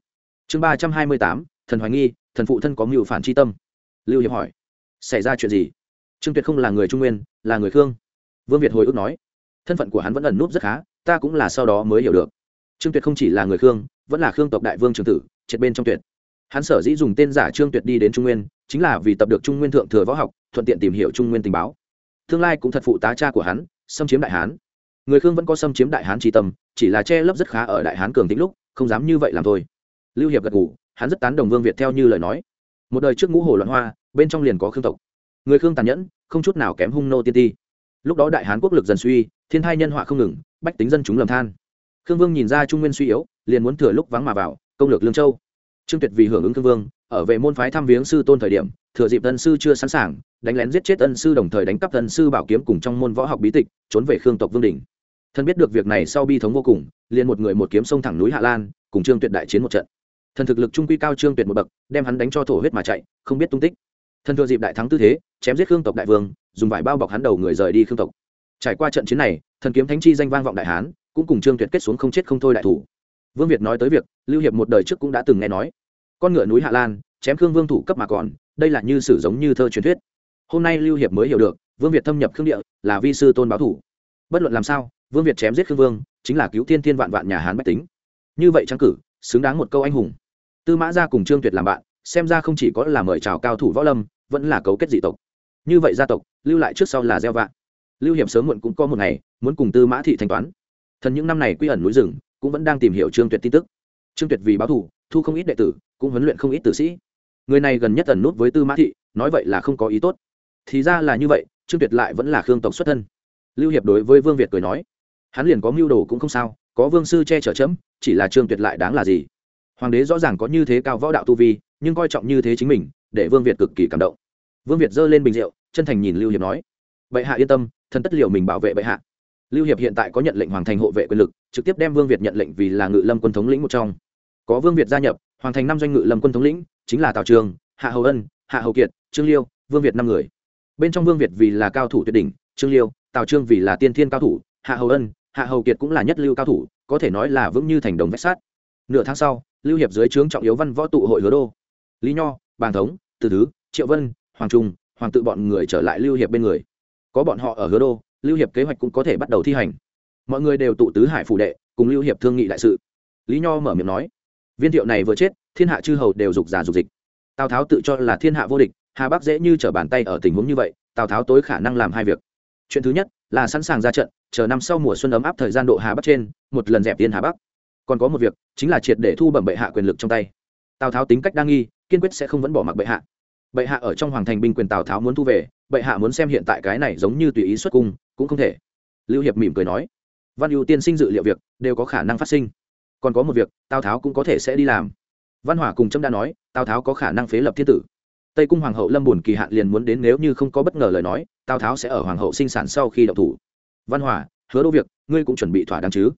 Chương ba trăm hai mươi tám. Thần hoài nghi, thần phụ thân có mưu phản c tâm. Lưu hiệp hỏi, xảy ra chuyện gì? Trương tuyệt không là người trung nguyên, là người khương. Vương việt hồi ức nói, thân phận của hắn vẫn ẩn núp rất khá, ta cũng là sau đó mới hiểu được. Trương tuyệt không chỉ là người khương, vẫn là khương tộc đại vương trường tử triệt bên trong tuyệt hắn sở dĩ dùng tên giả trương tuyệt đi đến trung nguyên, chính là vì tập được trung nguyên thượng thừa võ học, thuận tiện tìm hiểu trung nguyên tình báo. Tương lai cũng thật phụ tá cha của hắn, xâm chiếm đại hán. Người khương vẫn có xâm chiếm đại hán tri tâm, chỉ là che lấp rất khá ở đại hán cường tính lúc, không dám như vậy làm thôi. Lưu hiệp gật ngủ hắn rất tán đồng vương việt theo như lời nói. Một đời trước ngũ hồ loạn hoa, bên trong liền có khương tộc. Người khương tàn nhẫn, không chút nào kém hung nô tiên ti. Lúc đó đại hán quốc lực dần suy, thiên thai nhân họa không ngừng, bách tính dân chúng lầm than. Khương vương nhìn ra trung nguyên suy yếu, liền muốn thừa lúc vắng mà vào, công lược lương châu trương tuyệt vì hưởng ứng thương vương, ở vệ môn phái thăm viếng sư tôn thời điểm, thừa dịp tân sư chưa sẵn sàng, đánh lén giết chết tân sư đồng thời đánh cắp tân sư bảo kiếm cùng trong môn võ học bí tịch, trốn về khương tộc vương đình thân biết được việc này sau bi thống vô cùng, liền một người một kiếm sông thẳng núi hạ lan, cùng trương tuyệt đại chiến một trận. Thần thực lực trung quy cao trương tuyệt một bậc, đem hắn đánh cho thổ huyết mà chạy, không biết tung tích. Thần thừa dịp đại thắng tư thế, chém giết khương tộc đại vương, dùng vải bao bọc hắn đầu người rời đi khương tộc. Trải qua trận chiến này, thần kiếm thánh chi danh vang vọng đại hán, cũng cùng trương tuyệt kết xuống không chết không thôi đại thủ. Vương việt nói tới việc, lưu hiệp một đời trước cũng đã từng nghe nói con ngựa núi hạ lan, chém khương vương thủ cấp mà còn, đây là như sử giống như thơ truyền thuyết. Hôm nay lưu hiệp mới hiểu được, vương việt thâm nhập khương địa là vi sư tôn báo thủ. Bất luận làm sao, vương việt chém giết khương vương, chính là cứu thiên thiên vạn vạn nhà hán bách tính. Như vậy trang cử, xứng đáng một câu anh hùng. Tư mã gia cùng trương tuyệt làm bạn, xem ra không chỉ có là mời chào cao thủ võ lâm, vẫn là cấu kết dị tộc. Như vậy gia tộc, lưu lại trước sau là gieo vạn lưu hiệp sớm muộn cũng có một ngày, muốn cùng tư mã thị thanh toán. Thần những năm này quy ẩn núi rừng, cũng vẫn đang tìm hiểu trương tuyệt tin tức. Trương tuyệt vì báo thủ thu không ít đệ tử, cũng huấn luyện không ít tử sĩ. Người này gần nhất tần nút với tư mã thị, nói vậy là không có ý tốt. Thì ra là như vậy, trương tuyệt lại vẫn là khương tộc xuất thân. Lưu hiệp đối với vương việt cười nói, hắn liền có mưu đồ cũng không sao, có vương sư che chở chấm, chỉ là trương tuyệt lại đáng là gì? Hoàng đế rõ ràng có như thế cao võ đạo tu vi, nhưng coi trọng như thế chính mình, để vương việt cực kỳ cảm động. Vương việt giơ lên bình rượu, chân thành nhìn lưu hiệp nói, bệ hạ yên tâm thân tất liệu mình bảo vệ bệ hạ. Lưu hiệp hiện tại có nhận lệnh hoàng thành hộ vệ quyền lực, trực tiếp đem vương việt nhận lệnh vì là ngự lâm quân thống lĩnh một trong có vương việt gia nhập hoàng thành năm doanh ngự lâm quân thống lĩnh, chính là tào trường, hạ hầu ân, hạ hầu kiệt, trương liêu, vương việt năm người. Bên trong vương việt vì là cao thủ tuyệt đỉnh, trương liêu, tào trương vì là tiên thiên cao thủ, hạ hầu ân, hạ hầu kiệt cũng là nhất lưu cao thủ, có thể nói là vững như thành đồng vách sát nửa tháng sau, lưu hiệp dưới trướng trọng yếu văn võ tụ hội hứa đô. Lý nho Bàn thống, từ thứ, triệu vân, hoàng trung, hoàng tự bọn người trở lại lưu hiệp bên người. Có bọn họ ở hứa đô, lưu hiệp kế hoạch cũng có thể bắt đầu thi hành. Mọi người đều tụ tứ hải phủ đệ, cùng lưu hiệp thương nghị đại sự. Lý nho mở miệng nói viên thiệu này vừa chết, thiên hạ chư hầu đều dục giả dục dịch. Tào tháo tự cho là thiên hạ vô địch, hà bắc dễ như trở bàn tay ở tình huống như vậy, tào tháo tối khả năng làm hai việc. Chuyện thứ nhất là sẵn sàng ra trận, chờ năm sau mùa xuân ấm áp thời gian độ hà bắc trên, một lần dẹp tiên hà bắc. Còn có một việc, chính là triệt để thu bẩm bệ hạ quyền lực trong tay. Tào tháo tính cách đa nghi, kiên quyết sẽ không vẫn bỏ mặc bệ hạ. Bệ hạ ở trong hoàng thành binh quyền tào tháo muốn thu về, bệ hạ muốn xem hiện tại cái này giống như tùy ý xuất cung, cũng không thể. Lưu hiệp mỉm cười nói, văn ưu tiên sinh dự liệu việc, đều có khả năng phát sinh còn có một việc, tào tháo cũng có thể sẽ đi làm. Văn hỏa cùng trâm đã nói, tào tháo có khả năng phế lập thiên tử. Tây cung hoàng hậu lâm bùn kỳ hạn liền muốn đến nếu như không có bất ngờ lời nói, tào tháo sẽ ở hoàng hậu sinh sản sau khi đậu thủ. Văn hỏa, hứa đô việc, ngươi cũng chuẩn bị thỏa đáng chứ?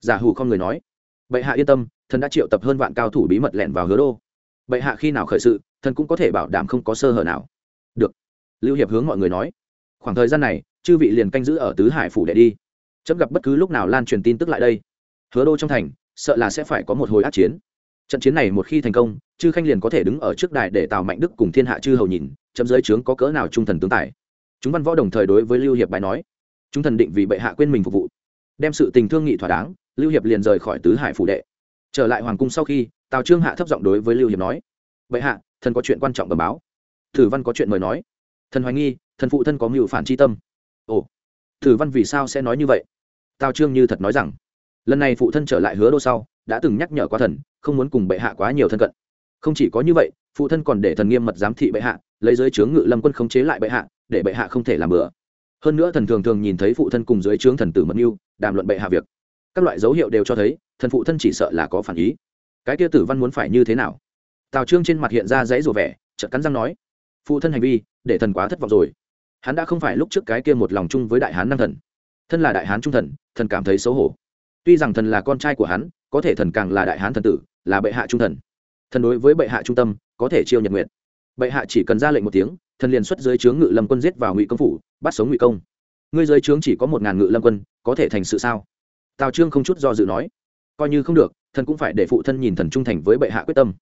Giả hủ không người nói. Bệ hạ yên tâm, thần đã triệu tập hơn vạn cao thủ bí mật lẻn vào hứa đô. Bệ hạ khi nào khởi sự, thần cũng có thể bảo đảm không có sơ hở nào. Được. Lưu hiệp hướng mọi người nói. Khoảng thời gian này, chư vị liền canh giữ ở tứ hải phủ để đi. Chấm gặp bất cứ lúc nào lan truyền tin tức lại đây. Hứa đô trong thành sợ là sẽ phải có một hồi át chiến. Trận chiến này một khi thành công, chư khanh liền có thể đứng ở trước đài để tào mạnh đức cùng thiên hạ chư hầu nhìn, chấm giới trướng có cỡ nào trung thần tướng tài. Chúng văn võ đồng thời đối với lưu hiệp bài nói, chúng thần định vì bệ hạ quên mình phục vụ, đem sự tình thương nghị thỏa đáng. Lưu hiệp liền rời khỏi tứ hải phủ đệ. Trở lại hoàng cung sau khi, tào trương hạ thấp giọng đối với lưu hiệp nói, bệ hạ, thần có chuyện quan trọng bẩm báo. Thử văn có chuyện mời nói, thần hoài nghi, thần phụ thân có mưu phản chi tâm. Ồ, thử văn vì sao sẽ nói như vậy? Tào trương như thật nói rằng lần này phụ thân trở lại hứa đô sau, đã từng nhắc nhở qua thần, không muốn cùng bệ hạ quá nhiều thân cận. Không chỉ có như vậy, phụ thân còn để thần nghiêm mật giám thị bệ hạ, lấy giới trướng ngự lâm quân khống chế lại bệ hạ, để bệ hạ không thể làm bừa. Hơn nữa thần thường thường nhìn thấy phụ thân cùng dưới trướng thần tử mật mưu, đàm luận bệ hạ việc. Các loại dấu hiệu đều cho thấy, thần phụ thân chỉ sợ là có phản ý. Cái kia tử văn muốn phải như thế nào? Tào trương trên mặt hiện ra dãy rùa vẻ, chợt cắn răng nói, phụ thân hành vi, để thần quá thất vọng rồi. Hắn đã không phải lúc trước cái kia một lòng chung với đại hán năng thần. Thân là đại hán trung thần thần cảm thấy xấu hổ tuy rằng thần là con trai của hắn, có thể thần càng là đại hán thần tử, là bệ hạ trung thần. Thần đối với bệ hạ trung tâm, có thể chiêu nhật nguyện. Bệ hạ chỉ cần ra lệnh một tiếng, thần liền xuất dưới trướng ngự lâm quân giết vào ngụy công phủ, bắt sống ngụy công. Ngươi dưới trướng chỉ có một ngàn ngự lâm quân, có thể thành sự sao? Tào trương không chút do dự nói. Coi như không được, thần cũng phải để phụ thân nhìn thần trung thành với bệ hạ quyết tâm.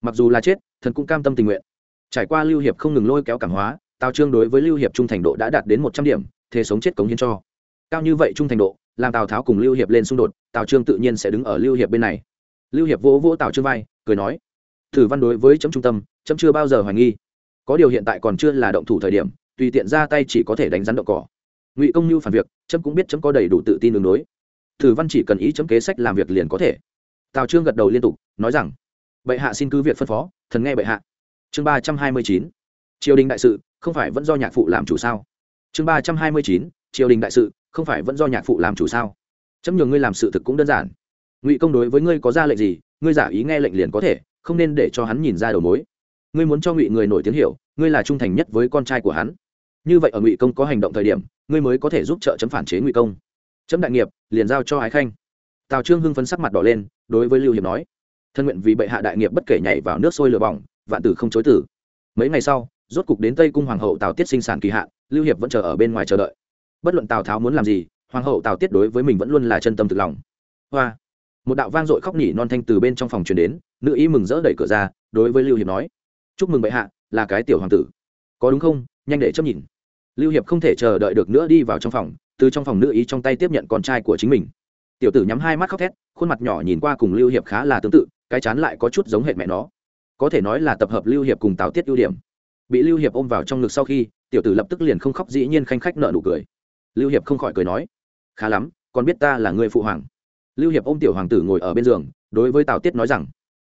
Mặc dù là chết, thần cũng cam tâm tình nguyện. Trải qua lưu hiệp không ngừng lôi kéo cảm hóa, tào trương đối với lưu hiệp trung thành độ đã đạt đến một trăm điểm, thế sống chết cống hiến cho. Cao như vậy trung thành độ làm tào tháo cùng lưu hiệp lên xung đột, tào trương tự nhiên sẽ đứng ở lưu hiệp bên này. Lưu hiệp vỗ vỗ tào trương vai, cười nói, thử văn đối với chấm trung tâm, chấm chưa bao giờ hoài nghi. Có điều hiện tại còn chưa là động thủ thời điểm, tùy tiện ra tay chỉ có thể đánh rắn đậu cỏ. Ngụy công như phản việc, chấm cũng biết chấm có đầy đủ tự tin đường đối. Thử văn chỉ cần ý chấm kế sách làm việc liền có thể. Tào trương gật đầu liên tục, nói rằng, bệ hạ xin cứ việc phân phó, thần nghe bệ hạ. Chương ba trăm hai mươi chín, triều đình đại sự, không phải vẫn do nhạc phụ làm chủ sao? Chương ba trăm hai mươi chín, triều đình đại sự không phải vẫn do nhạc phụ làm chủ sao? Chấm nhường ngươi làm sự thực cũng đơn giản. Ngụy công đối với ngươi có ra lệnh gì, ngươi giả ý nghe lệnh liền có thể, không nên để cho hắn nhìn ra đầu mối. Ngươi muốn cho ngụy người nổi tiếng hiểu, ngươi là trung thành nhất với con trai của hắn. Như vậy ở ngụy công có hành động thời điểm, ngươi mới có thể giúp trợ chấm phản chế ngụy công. Chấm đại nghiệp, liền giao cho ái khanh. Tào trương hưng phấn sắc mặt đỏ lên, đối với lưu hiệp nói, thân nguyện vì bệ hạ đại nghiệp bất kể nhảy vào nước sôi lửa bỏng, vạn tử không chối tử mấy ngày sau, rốt cục đến tây cung hoàng hậu tào tiết sinh sản kỳ hạn lưu hiệp vẫn chờ ở bên ngoài chờ đợi bất luận tào tháo muốn làm gì hoàng hậu tào tiết đối với mình vẫn luôn là chân tâm thực lòng hoa một đạo vang dội khóc nỉ non thanh từ bên trong phòng truyền đến nữ ý mừng rỡ đẩy cửa ra đối với lưu hiệp nói chúc mừng bệ hạ là cái tiểu hoàng tử có đúng không nhanh để chấp nhìn lưu hiệp không thể chờ đợi được nữa đi vào trong phòng từ trong phòng nữ ý trong tay tiếp nhận con trai của chính mình tiểu tử nhắm hai mắt khóc thét khuôn mặt nhỏ nhìn qua cùng lưu hiệp khá là tương tự cái chán lại có chút giống hệ mẹ nó có thể nói là tập hợp lưu hiệp cùng tào tiết ưu điểm bị lưu hiệp ôm vào trong ngực sau khi tiểu tử lập tức liền không khóc dĩ nhiên khanh khách nợ nụ cười lưu hiệp không khỏi cười nói, khá lắm, còn biết ta là người phụ hoàng. Lưu hiệp ôm tiểu hoàng tử ngồi ở bên giường, đối với tào tiết nói rằng,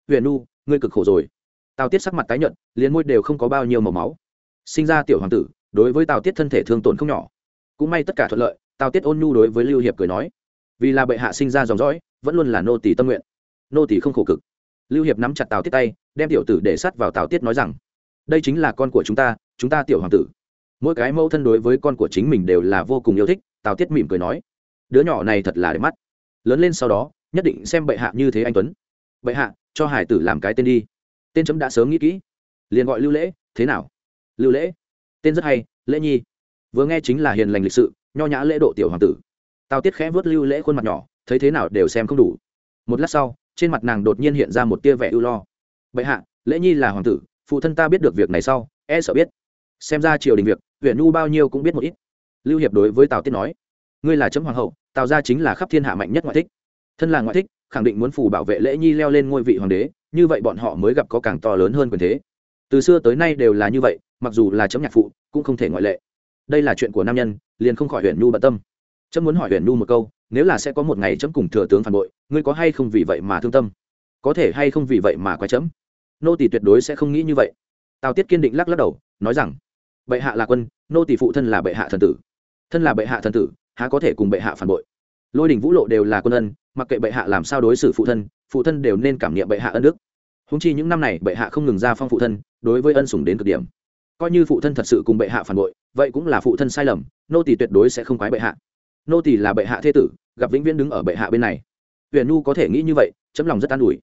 huyền nu ngươi cực khổ rồi. Tào tiết sắc mặt tái nhợt, liền môi đều không có bao nhiêu màu máu. Sinh ra tiểu hoàng tử, đối với tào tiết thân thể thương tổn không nhỏ. Cũng may tất cả thuận lợi, tào tiết ôn nhu đối với lưu hiệp cười nói, vì là bệ hạ sinh ra dòng dõi, vẫn luôn là nô tỷ tâm nguyện. Nô tỷ không khổ cực. Lưu hiệp nắm chặt tào tiết tay, đem tiểu tử để sắt vào tào tiết nói rằng, đây chính là con của chúng ta chúng ta tiểu hoàng tử mỗi cái mẫu thân đối với con của chính mình đều là vô cùng yêu thích, tào tiết mỉm cười nói, đứa nhỏ này thật là đẹp mắt. Lớn lên sau đó, nhất định xem bệ hạ như thế anh tuấn. Bệ hạ, cho hải tử làm cái tên đi. Tên chấm đã sớm nghĩ kỹ. Liền gọi lưu lễ, thế nào? Lưu lễ, tên rất hay, lễ nhi. Vừa nghe chính là hiền lành lịch sự, nho nhã lễ độ tiểu hoàng tử. Tào tiết khẽ vớt lưu lễ khuôn mặt nhỏ, thấy thế nào đều xem không đủ. Một lát sau, trên mặt nàng đột nhiên hiện ra một tia vẻ ưu lo. Bệ hạ, lễ nhi là hoàng tử, phụ thân ta biết được việc này sau e sợ biết xem ra triều đình việc, huyện nhu bao nhiêu cũng biết một ít. Lưu hiệp đối với tào tiết nói, ngươi là chấm hoàng hậu, tào gia chính là khắp thiên hạ mạnh nhất ngoại thích. Thân là ngoại thích, khẳng định muốn phủ bảo vệ lễ nhi leo lên ngôi vị hoàng đế, như vậy bọn họ mới gặp có càng to lớn hơn quyền thế. Từ xưa tới nay đều là như vậy, mặc dù là chấm nhạc phụ, cũng không thể ngoại lệ. Đây là chuyện của nam nhân, liền không khỏi huyện nhu bận tâm. Chấm muốn hỏi huyện nhu một câu, nếu là sẽ có một ngày chấm cùng thừa tướng phản bội, ngươi có hay không vì vậy mà thương tâm? Có thể hay không vì vậy mà quái chấm. Nô tỷ tuyệt đối sẽ không nghĩ như vậy. Tào tiết kiên định lắc lắc đầu, nói rằng bệ hạ là quân nô tỷ phụ thân là bệ hạ thần tử thân là bệ hạ thần tử há có thể cùng bệ hạ phản bội lôi đình vũ lộ đều là quân ân mặc kệ bệ hạ làm sao đối xử phụ thân phụ thân đều nên cảm nghiệm bệ hạ ân đức húng chi những năm này bệ hạ không ngừng ra phong phụ thân đối với ân sủng đến cực điểm coi như phụ thân thật sự cùng bệ hạ phản bội vậy cũng là phụ thân sai lầm nô tỷ tuyệt đối sẽ không quái bệ hạ nô tỷ là bệ hạ thế tử gặp vĩnh viễn đứng ở bệ hạ bên này huyền nu có thể nghĩ như vậy chấm lòng rất an ủi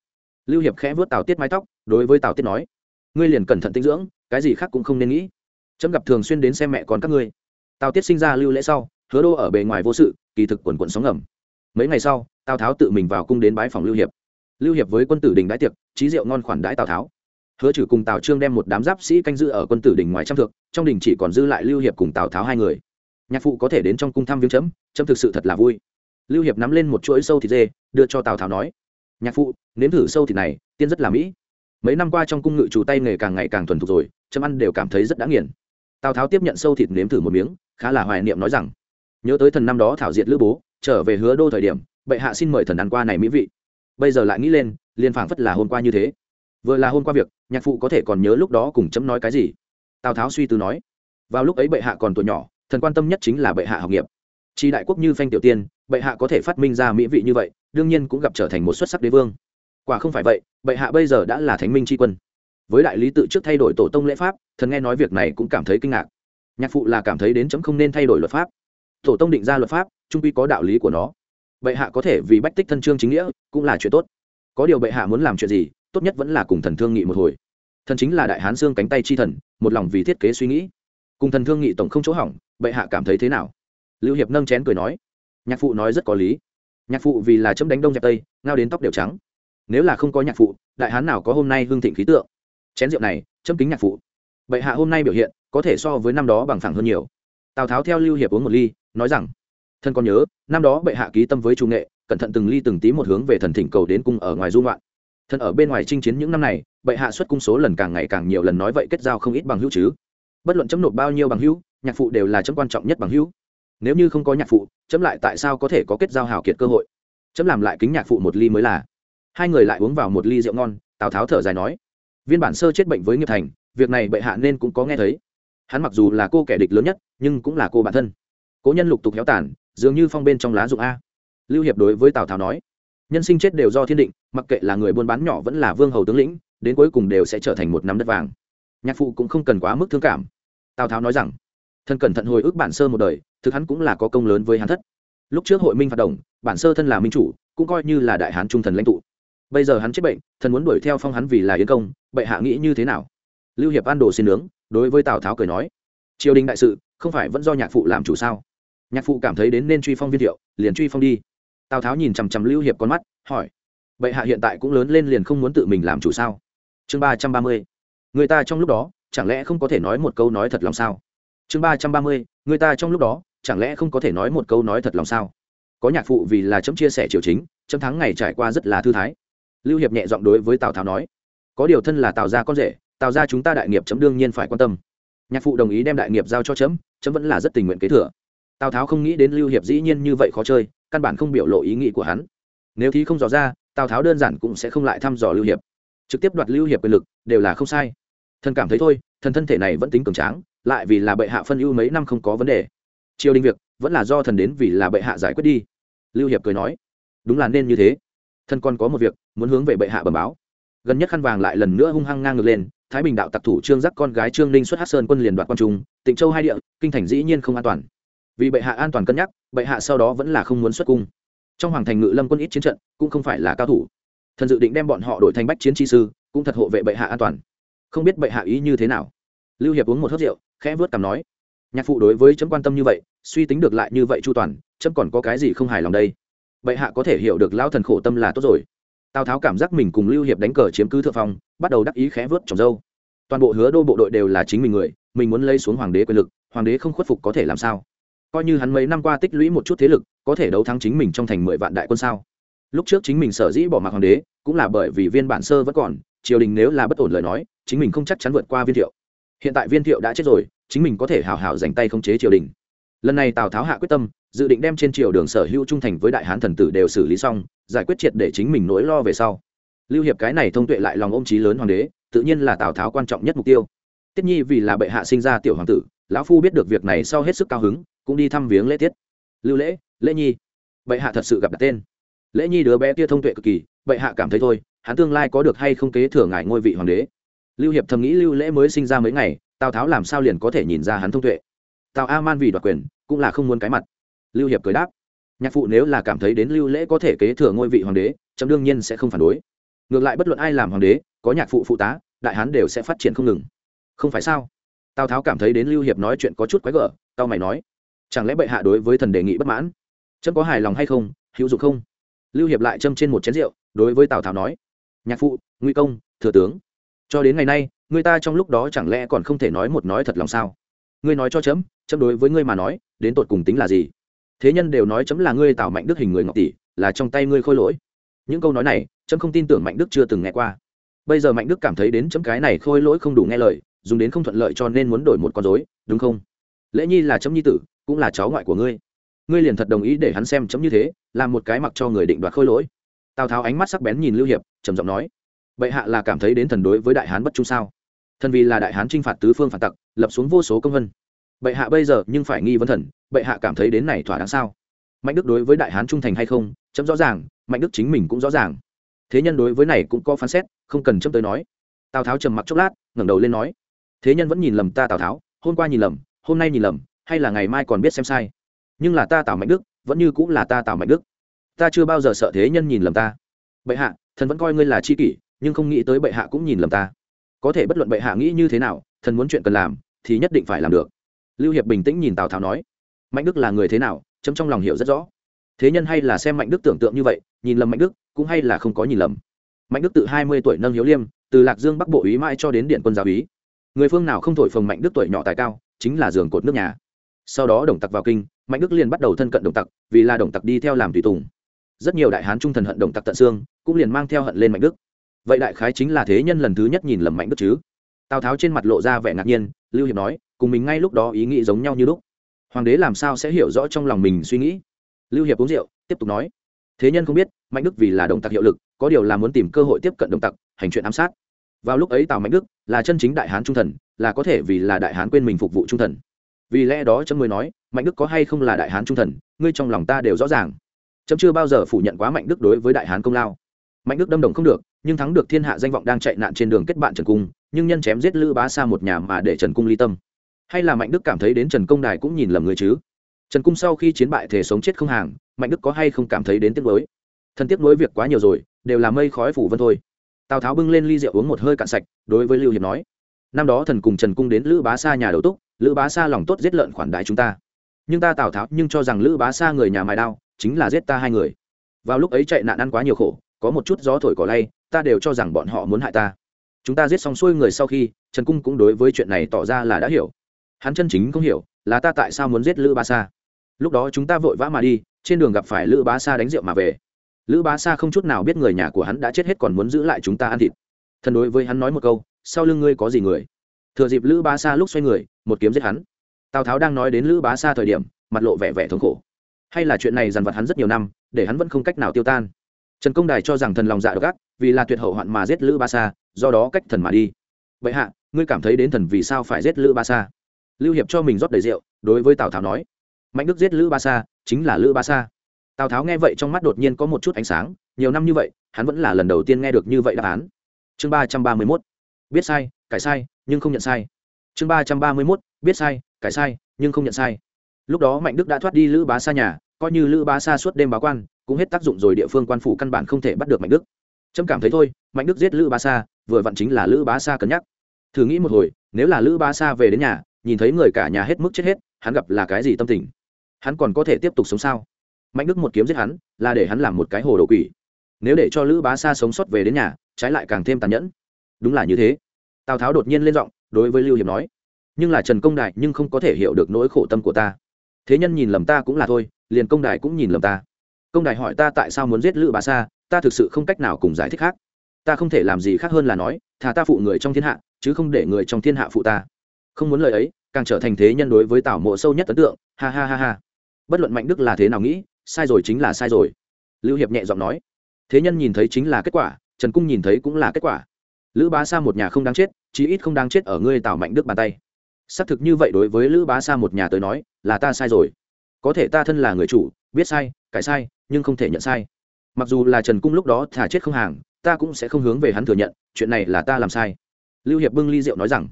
lưu hiệp khẽ vớt tào tiết mái tóc đối với tào tiết nói ngươi liền cẩn thận tinh dưỡng cái gì khác cũng không nên nghĩ chấm gặp thường xuyên đến xem mẹ con các ngươi. Tào tiết sinh ra lưu lễ sau, hứa đô ở bề ngoài vô sự, kỳ thực quần quận sóng ngầm. Mấy ngày sau, tào tháo tự mình vào cung đến bái phòng lưu hiệp. Lưu hiệp với quân tử đình đãi tiệc trí rượu ngon khoản đãi tào tháo. Hứa trừ cùng tào trương đem một đám giáp sĩ canh giữ ở quân tử đình ngoài trăm thượng trong đình chỉ còn dư lại lưu hiệp cùng tào tháo hai người. Nhạc phụ có thể đến trong cung thăm viếng chấm chấm thực sự thật là vui. Lưu hiệp nắm lên một chuỗi sâu thịt dê, đưa cho tào tháo nói, nhạc phụ, nếm thử sâu thịt này, tiên rất là mỹ. Mấy năm qua trong cung ngự chủ tay nghề càng ngày càng thuần thục rồi, chấm ăn đều cảm thấy rất đã nghiền tào tháo tiếp nhận sâu thịt nếm thử một miếng, khá là hoài niệm nói rằng, nhớ tới thần năm đó thảo diệt lữ bố, trở về hứa đô thời điểm, bệ hạ xin mời thần ăn qua này mỹ vị. Bây giờ lại nghĩ lên, liền phảng phất là hôm qua như thế. Vừa là hôm qua việc, nhạc phụ có thể còn nhớ lúc đó cùng chấm nói cái gì? Tào tháo suy tư nói. Vào lúc ấy bệ hạ còn tuổi nhỏ, thần quan tâm nhất chính là bệ hạ học nghiệp. Chỉ đại quốc như phanh tiểu tiên, bệ hạ có thể phát minh ra mỹ vị như vậy, đương nhiên cũng gặp trở thành một xuất sắc đế vương. Quả không phải vậy, bệ hạ bây giờ đã là thánh minh tri quân với đại lý tự trước thay đổi tổ tông lễ pháp, thần nghe nói việc này cũng cảm thấy kinh ngạc. Nhạc phụ là cảm thấy đến chấm không nên thay đổi luật pháp. Tổ tông định ra luật pháp, trung quy có đạo lý của nó. Bệ hạ có thể vì bách tích thân trương chính nghĩa, cũng là chuyện tốt. Có điều bệ hạ muốn làm chuyện gì, tốt nhất vẫn là cùng thần thương nghị một hồi. Thần chính là đại hán xương cánh tay chi thần, một lòng vì thiết kế suy nghĩ. Cùng thần thương nghị tổng không chỗ hỏng, bệ hạ cảm thấy thế nào? Lưu hiệp nâng chén cười nói. Nhạc phụ nói rất có lý. Nhạc phụ vì là chấm đánh đông dẹp tây, ngao đến tóc đều trắng. Nếu là không có nhạc phụ, đại hán nào có hôm nay hương thịnh khí tượng? Chén rượu này chấm kính nhạc phụ. Bệ hạ hôm nay biểu hiện, có thể so với năm đó bằng phẳng hơn nhiều. Tào tháo theo lưu hiệp uống một ly, nói rằng, thân còn nhớ, năm đó bệ hạ ký tâm với trung nghệ, cẩn thận từng ly từng tí một hướng về thần thỉnh cầu đến cung ở ngoài du ngoạn. Thân ở bên ngoài chinh chiến những năm này, bệ hạ xuất cung số lần càng ngày càng nhiều lần nói vậy kết giao không ít bằng hữu chứ. Bất luận chấm nộp bao nhiêu bằng hữu, nhạc phụ đều là chấm quan trọng nhất bằng hữu. Nếu như không có nhạc phụ, chấm lại tại sao có thể có kết giao hào kiệt cơ hội? Chấm làm lại kính nhạc phụ một ly mới là. Hai người lại uống vào một ly rượu ngon, tào tháo thở dài nói viên bản sơ chết bệnh với nghiệp thành, việc này bệ hạ nên cũng có nghe thấy. Hắn mặc dù là cô kẻ địch lớn nhất, nhưng cũng là cô bản thân. Cố nhân lục tục héo tàn, dường như phong bên trong lá dụng a. Lưu hiệp đối với tào tháo nói, nhân sinh chết đều do thiên định, mặc kệ là người buôn bán nhỏ vẫn là vương hầu tướng lĩnh, đến cuối cùng đều sẽ trở thành một nắm đất vàng. Nhạc phụ cũng không cần quá mức thương cảm. Tào tháo nói rằng, thân cẩn thận hồi ức bản sơ một đời, thực hắn cũng là có công lớn với hắn thất. Lúc trước hội minh phạt đồng, bản sơ thân là minh chủ, cũng coi như là đại hán trung thần lãnh tụ bây giờ hắn chết bệnh, thần muốn đuổi theo phong hắn vì là yến công, bệ hạ nghĩ như thế nào? Lưu hiệp an đồ xin nướng, đối với tào tháo cười nói, triều đình đại sự, không phải vẫn do nhạc phụ làm chủ sao? Nhạc phụ cảm thấy đến nên truy phong viên thiệu, liền truy phong đi. Tào tháo nhìn chằm chằm lưu hiệp con mắt, hỏi, bệ hạ hiện tại cũng lớn lên liền không muốn tự mình làm chủ sao? Chương ba trăm ba mươi, người ta trong lúc đó, chẳng lẽ không có thể nói một câu nói thật lòng sao? Chương ba trăm ba mươi, người ta trong lúc đó, chẳng lẽ không có thể nói một câu nói thật lòng sao? Có nhạc phụ vì là chấm chia sẻ triều chính, chấm thắng ngày trải qua rất là thư thái lưu hiệp nhẹ giọng đối với tào tháo nói, có điều thân là tào gia con rể, tào gia chúng ta đại nghiệp chấm đương nhiên phải quan tâm. Nhạc phụ đồng ý đem đại nghiệp giao cho chấm chấm vẫn là rất tình nguyện kế thừa. Tào tháo không nghĩ đến lưu hiệp dĩ nhiên như vậy khó chơi, căn bản không biểu lộ ý nghĩ của hắn. Nếu thí không dò ra, tào tháo đơn giản cũng sẽ không lại thăm dò lưu hiệp. Trực tiếp đoạt lưu hiệp quyền lực, đều là không sai. Thần cảm thấy thôi, thần thân thể này vẫn tính cường tráng, lại vì là bệ hạ phân ưu mấy năm không có vấn đề. Triều đình việc, vẫn là do thần đến vì là bệ hạ giải quyết đi. Lưu hiệp cười nói, đúng là nên như thế. Thần còn có một việc muốn hướng về bệ hạ bẩm báo. Gần nhất khăn vàng lại lần nữa hung hăng ngang ngược lên, thái bình đạo tặc thủ trương giác con gái trương ninh xuất hát sơn quân liền đoạt quan trung, tịnh châu hai địa, kinh thành dĩ nhiên không an toàn. Vì bệ hạ an toàn cân nhắc, bệ hạ sau đó vẫn là không muốn xuất cung. Trong hoàng thành ngự lâm quân ít chiến trận, cũng không phải là cao thủ. Thần dự định đem bọn họ đổi thành bách chiến chi sư, cũng thật hộ vệ bệ hạ an toàn. Không biết bệ hạ ý như thế nào. Lưu hiệp uống một hớt rượu, khẽ vớt cằm nói, nhạc phụ đối với chấm quan tâm như vậy, suy tính được lại như vậy chu toàn, chấm còn có cái gì không hài lòng đây? Bệ hạ có thể hiểu được lao thần khổ tâm là tốt rồi tào tháo cảm giác mình cùng lưu hiệp đánh cờ chiếm cứ thượng phong, bắt đầu đắc ý khẽ vớt trồng dâu. Toàn bộ hứa đô bộ đội đều là chính mình người, mình muốn lấy xuống hoàng đế quyền lực, hoàng đế không khuất phục có thể làm sao? Coi như hắn mấy năm qua tích lũy một chút thế lực, có thể đấu thắng chính mình trong thành mười vạn đại quân sao? Lúc trước chính mình sở dĩ bỏ mặc hoàng đế, cũng là bởi vì viên bản sơ vẫn còn, triều đình nếu là bất ổn lời nói, chính mình không chắc chắn vượt qua viên thiệu. Hiện tại viên thiệu đã chết rồi, chính mình có thể hào hào dành tay không chế triều đình lần này tào tháo hạ quyết tâm, dự định đem trên triều đường sở hữu trung thành với đại hán thần tử đều xử lý xong, giải quyết triệt để chính mình nỗi lo về sau. Lưu hiệp cái này thông tuệ lại lòng ôm trí lớn hoàng đế, tự nhiên là tào tháo quan trọng nhất mục tiêu. Tiết nhi vì là bệ hạ sinh ra tiểu hoàng tử, lão phu biết được việc này sau hết sức cao hứng, cũng đi thăm viếng lễ tiết. Lưu lễ lễ nhi. Bệ hạ thật sự gặp đặt tên. Lễ nhi đứa bé kia thông tuệ cực kỳ, bệ hạ cảm thấy thôi, hắn tương lai có được hay không kế thừa ngài ngôi vị hoàng đế. Lưu hiệp thầm nghĩ lưu lễ mới sinh ra mấy ngày, tào tháo làm sao liền có thể nhìn ra hắn thông tuệ tào a man vì đoạt quyền, cũng là không muốn cái mặt. Lưu hiệp cười đáp, nhạc phụ nếu là cảm thấy đến lưu lễ có thể kế thừa ngôi vị hoàng đế trẫm đương nhiên sẽ không phản đối. Ngược lại bất luận ai làm hoàng đế, có nhạc phụ phụ tá, đại hán đều sẽ phát triển không ngừng. Không phải sao? Tào tháo cảm thấy đến lưu hiệp nói chuyện có chút quái gở tao mày nói, chẳng lẽ bệ hạ đối với thần đề nghị bất mãn? Trẫm có hài lòng hay không, hữu dụng không? Lưu hiệp lại châm trên một chén rượu, đối với tào tháo nói, nhạc phụ nguy công, thừa tướng, cho đến ngày nay, người ta trong lúc đó chẳng lẽ còn không thể nói một nói thật lòng sao? Ngươi nói cho chấm chấm đối với ngươi mà nói, đến tột cùng tính là gì? Thế nhân đều nói chấm là ngươi tạo mạnh đức hình người ngọc tỷ, là trong tay ngươi khôi lỗi. Những câu nói này, chấm không tin tưởng mạnh đức chưa từng nghe qua. Bây giờ mạnh đức cảm thấy đến chấm cái này khôi lỗi không đủ nghe lời, dùng đến không thuận lợi cho nên muốn đổi một con dối đúng không? Lễ nhi là chấm nhi tử, cũng là cháu ngoại của ngươi. Ngươi liền thật đồng ý để hắn xem chấm như thế, làm một cái mặc cho người định đoạt khôi lỗi. Tào tháo ánh mắt sắc bén nhìn lưu hiệp, trầm giọng nói, bệ hạ là cảm thấy đến thần đối với đại hán bất trung sao? Thần vì là đại hán t r i n h phạt tứ phương phản tặc lập xuống vô số công vân. Bệ hạ bây giờ nhưng phải nghi vấn thần, bệ hạ cảm thấy đến này thỏa đáng sao? Mạnh đức đối với đại hán trung thành hay không, chấm rõ ràng, mạnh đức chính mình cũng rõ ràng. Thế nhân đối với này cũng có phán xét, không cần chấm tới nói. Tào tháo trầm mặc chốc lát, ngẩng đầu lên nói, thế nhân vẫn nhìn lầm ta tào tháo, hôm qua nhìn lầm, hôm nay nhìn lầm, hay là ngày mai còn biết xem sai. Nhưng là ta tào mạnh đức, vẫn như cũng là ta tào mạnh đức. Ta chưa bao giờ sợ thế nhân nhìn lầm ta. Bệ hạ, thần vẫn coi ngươi là c h i kỷ, nhưng không nghĩ tới bệ hạ cũng nhìn lầm ta. Có thể bất luận bệ hạ nghĩ như thế nào, thần muốn chuyện cần làm thì nhất định phải làm được. Lưu hiệp bình tĩnh nhìn tào tháo nói, mạnh đức là người thế nào? Chấm trong lòng hiểu rất rõ. Thế nhân hay là xem mạnh đức tưởng tượng như vậy, nhìn lầm mạnh đức, cũng hay là không có nhìn lầm. Mạnh đức từ hai mươi tuổi nâng hiếu liêm, từ lạc dương bắc bộ ý mãi cho đến điện quân giáo ý người phương nào không thổi phồng mạnh đức tuổi nhỏ tài cao, chính là giường cột nước nhà. Sau đó đồng tặc vào kinh, mạnh đức liền bắt đầu thân cận đồng tặc, vì là đồng tặc đi theo làm tùy tùng. Rất nhiều đại hán trung thần hận đồng tặc tận xương, cũng liền mang theo hận lên mạnh đức. Vậy đại khái chính là thế nhân lần thứ nhất nhìn lầm mạnh đức chứ? Tào tháo trên mặt lộ ra vẻ ngạc nhiên lưu hiệp nói cùng mình ngay lúc đó ý nghĩ giống nhau như lúc hoàng đế làm sao sẽ hiểu rõ trong lòng mình suy nghĩ lưu hiệp uống rượu tiếp tục nói thế nhân không biết mạnh đức vì là đồng tặc hiệu lực có điều là muốn tìm cơ hội tiếp cận đồng tặc hành chuyện ám sát vào lúc ấy tào mạnh đức là chân chính đại hán trung thần là có thể vì là đại hán quên mình phục vụ trung thần vì lẽ đó chấm mới nói mạnh đức có hay không là đại hán trung thần ngươi trong lòng ta đều rõ ràng chấm chưa bao giờ phủ nhận quá mạnh đức đối với đại hán công lao mạnh đức đâm đồng không được nhưng thắng được thiên hạ danh vọng đang chạy nạn trên đường kết bạn trần cung nhưng nhân chém giết lữ bá xa một nhà mà để trần cung ly tâm. Hay là mạnh đức cảm thấy đến trần công đài cũng nhìn lầm người chứ? Trần cung sau khi chiến bại thể sống chết không hàng, mạnh đức có hay không cảm thấy đến tiếc nuối? Thần tiếc nuối việc quá nhiều rồi, đều là mây khói phủ vân thôi. Tào tháo bưng lên ly rượu uống một hơi cạn sạch, đối với lưu hiệp nói, năm đó thần cùng trần cung đến lữ bá xa nhà đầu túc, lữ bá xa lòng tốt giết lợn khoản đại chúng ta. Nhưng ta tào tháo nhưng cho rằng lữ bá xa người nhà mài đao, chính là giết ta hai người. Vào lúc ấy chạy nạn ăn quá nhiều khổ, có một chút gió thổi cỏ lay, ta đều cho rằng bọn họ muốn hại ta chúng ta giết xong xuôi người sau khi, trần cung cũng đối với chuyện này tỏ ra là đã hiểu. Hắn chân chính không hiểu là ta tại sao muốn giết lữ bá sa. Lúc đó chúng ta vội vã mà đi, trên đường gặp phải lữ bá sa đánh rượu mà về. Lữ bá sa không chút nào biết người nhà của hắn đã chết hết còn muốn giữ lại chúng ta ăn thịt. Thần đối với hắn nói một câu, sau lưng ngươi có gì người? Thừa dịp lữ bá sa lúc xoay người, một kiếm giết hắn. Tào tháo đang nói đến lữ bá sa thời điểm, mặt lộ vẻ vẻ thống khổ. Hay là chuyện này dằn vặt hắn rất nhiều năm, để hắn vẫn không cách nào tiêu tan. Trần công đài cho rằng thần lòng dạ độc ác, vì là tuyệt hậu hoạn mà giết lữ ba sa do đó cách thần mà đi. Vậy hạ, ngươi cảm thấy đến thần vì sao phải giết lữ ba sa? Lưu hiệp cho mình rót đầy rượu, đối với tào tháo nói, mạnh đức giết lữ ba sa, chính là lữ ba sa. Tào tháo nghe vậy trong mắt đột nhiên có một chút ánh sáng, nhiều năm như vậy, hắn vẫn là lần đầu tiên nghe được như vậy đáp án. Chương ba trăm ba mươi mốt, biết sai, cải sai, nhưng không nhận sai. Chương ba trăm ba mươi mốt, biết sai, cải sai, nhưng không nhận sai. Lúc đó mạnh đức đã thoát đi lữ bá xa nhà, coi như lữ bá xa suốt đêm báo quan, cũng hết tác dụng rồi địa phương quan phủ căn bản không thể bắt được mạnh đức. Trâm cảm thấy thôi, mạnh đức giết lữ bá xa vừa vặn chính là lữ bá sa cân nhắc. Thử nghĩ một hồi, nếu là lữ bá sa về đến nhà, nhìn thấy người cả nhà hết mức chết hết, hắn gặp là cái gì tâm tình? Hắn còn có thể tiếp tục sống sao? Mạnh đức một kiếm giết hắn, là để hắn làm một cái hồ đồ quỷ. Nếu để cho lữ bá sa sống sót về đến nhà, trái lại càng thêm tàn nhẫn. Đúng là như thế. Tào tháo đột nhiên lên giọng, đối với lưu hiệp nói, nhưng là trần công đại nhưng không có thể hiểu được nỗi khổ tâm của ta. Thế nhân nhìn lầm ta cũng là thôi, liền công đại cũng nhìn lầm ta. Công đại hỏi ta tại sao muốn giết lữ bá sa, ta thực sự không cách nào cùng giải thích khác ta không thể làm gì khác hơn là nói, thà ta phụ người trong thiên hạ, chứ không để người trong thiên hạ phụ ta. Không muốn lời ấy, càng trở thành thế nhân đối với tảo mộ sâu nhất ấn tượng, ha ha ha ha. Bất luận mạnh đức là thế nào nghĩ, sai rồi chính là sai rồi. Lưu hiệp nhẹ giọng nói. Thế nhân nhìn thấy chính là kết quả, trần cung nhìn thấy cũng là kết quả. Lữ bá sa một nhà không đáng chết, chí ít không đáng chết ở ngươi tảo mạnh đức bàn tay. Xác thực như vậy đối với lữ bá sa một nhà tới nói, là ta sai rồi. Có thể ta thân là người chủ, biết sai, cải sai, nhưng không thể nhận sai. Mặc dù là trần cung lúc đó thả chết không hàng ta cũng sẽ không hướng về hắn thừa nhận, chuyện này là ta làm sai. Lưu hiệp bưng ly rượu nói rằng,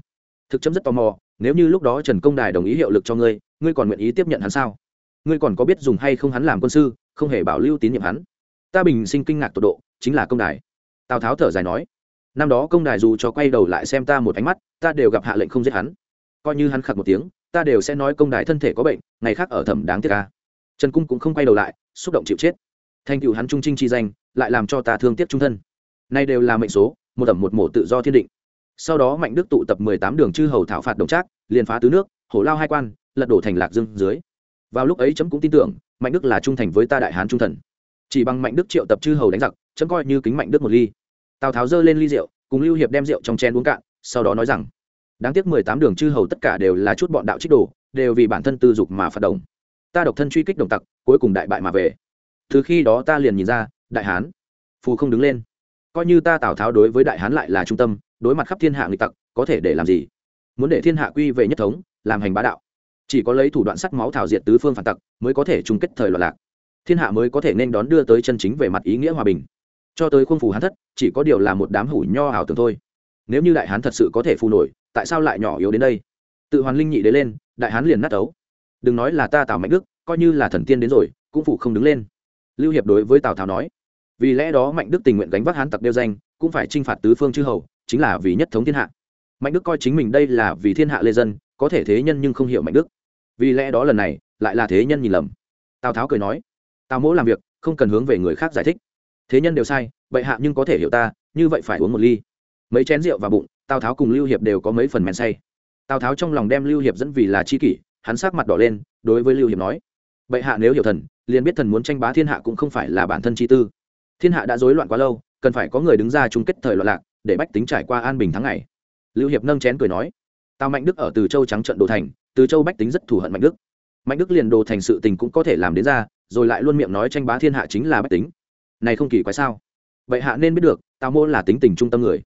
thực chấm rất tò mò, nếu như lúc đó trần công đài đồng ý hiệu lực cho ngươi ngươi còn nguyện ý tiếp nhận hắn sao? Ngươi còn có biết dùng hay không hắn làm quân sư, không hề bảo lưu tín nhiệm hắn? Ta bình sinh kinh ngạc tột độ, chính là công đài. Tào tháo thở dài nói, năm đó công đài dù cho quay đầu lại xem ta một ánh mắt, ta đều gặp hạ lệnh không giết hắn. Coi như hắn khặc một tiếng, ta đều sẽ nói công đài thân thể có bệnh, ngày khác ở thẩm đáng tiếc ca trần cung cũng không quay đầu lại, xúc động chịu chết. Thành cựu hắn trung trinh chi danh, lại làm cho ta thương tiếc trung thân nay đều là mệnh số, một ẩm một mổ tự do thiên định. Sau đó mạnh đức tụ tập mười tám đường chư hầu thảo phạt đồng trác, liền phá tứ nước, hổ lao hai quan, lật đổ thành lạc dương dưới. Vào lúc ấy chấm cũng tin tưởng, mạnh đức là trung thành với ta đại hán trung thần. Chỉ bằng mạnh đức triệu tập chư hầu đánh giặc, chấm coi như kính mạnh đức một ly. Tào tháo giơ lên ly rượu, cùng lưu hiệp đem rượu trong chén uống cạn, sau đó nói rằng, đáng tiếc mười tám đường chư hầu tất cả đều là chút bọn đạo trích đồ, đều vì bản thân tư dục mà phạt động ta độc thân truy kích đồng tặc, cuối cùng đại bại mà về. Từ khi đó ta liền nhìn ra, đại hán, phù không đứng lên coi như ta tào tháo đối với đại hán lại là trung tâm, đối mặt khắp thiên hạ nghịch tặc, có thể để làm gì? Muốn để thiên hạ quy về nhất thống, làm hành bá đạo. Chỉ có lấy thủ đoạn sắc máu thảo diệt tứ phương phản tặc, mới có thể chung kết thời loạn lạc. Thiên hạ mới có thể nên đón đưa tới chân chính về mặt ý nghĩa hòa bình. Cho tới khuôn phù hán thất, chỉ có điều là một đám hủ nho ảo tưởng thôi. Nếu như đại hán thật sự có thể phù nổi, tại sao lại nhỏ yếu đến đây? Tự hoàn linh nhị đế lên, đại hán liền nát ấu. Đừng nói là ta tào mạnh đức, coi như là thần tiên đến rồi, cũng phụ không đứng lên. Lưu hiệp đối với tào tháo nói vì lẽ đó mạnh đức tình nguyện gánh vác hán tặc đeo danh, cũng phải chinh phạt tứ phương chư hầu, chính là vì nhất thống thiên hạ. Mạnh đức coi chính mình đây là vì thiên hạ lê dân, có thể thế nhân nhưng không hiểu mạnh đức. Vì lẽ đó lần này, lại là thế nhân nhìn lầm. Tào tháo cười nói, tào mỗ làm việc, không cần hướng về người khác giải thích. Thế nhân đều sai, bệ hạ nhưng có thể hiểu ta, như vậy phải uống một ly. Mấy chén rượu vào bụng, tào tháo cùng lưu hiệp đều có mấy phần men say. Tào tháo trong lòng đem lưu hiệp dẫn vì là c h i kỷ, hắn sát mặt đỏ lên, đối với lưu hiệp nói, bệ hạ nếu hiểu thần, liền biết thần muốn tranh bá thiên hạ cũng không phải là bản thân chi tư thiên hạ đã rối loạn quá lâu, cần phải có người đứng ra chung kết thời loạn lạc, để bách tính trải qua an bình tháng ngày. Lưu hiệp nâng chén cười nói, tào mạnh đức ở từ châu trắng trận đồ thành, từ châu bách tính rất thù hận mạnh đức. Mạnh đức liền đồ thành sự tình cũng có thể làm đến ra, rồi lại luôn miệng nói tranh bá thiên hạ chính là bách tính. Này không kỳ quái sao? Vậy hạ nên biết được, tào mô là tính tình trung tâm người.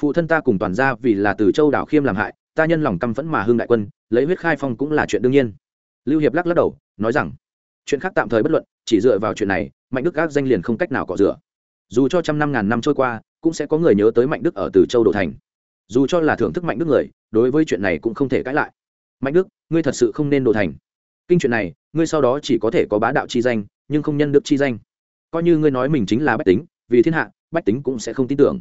Phụ thân ta cùng toàn gia vì là từ châu đảo khiêm làm hại, ta nhân lòng căm phẫn mà hưng đại quân, lấy huyết khai phong cũng là chuyện đương nhiên. Lưu hiệp lắc lắc đầu, nói rằng, chuyện khác tạm thời bất luận, chỉ dựa vào chuyện này mạnh đức gác danh liền không cách nào cọ rửa. Dù cho trăm năm ngàn năm trôi qua, cũng sẽ có người nhớ tới mạnh đức ở từ châu đồ thành. Dù cho là thưởng thức mạnh đức người, đối với chuyện này cũng không thể cãi lại. Mạnh đức, ngươi thật sự không nên đồ thành. Kinh chuyện này, ngươi sau đó chỉ có thể có bá đạo chi danh, nhưng không nhân được chi danh. Coi như ngươi nói mình chính là bách tính, vì thiên hạ, bách tính cũng sẽ không tin tưởng.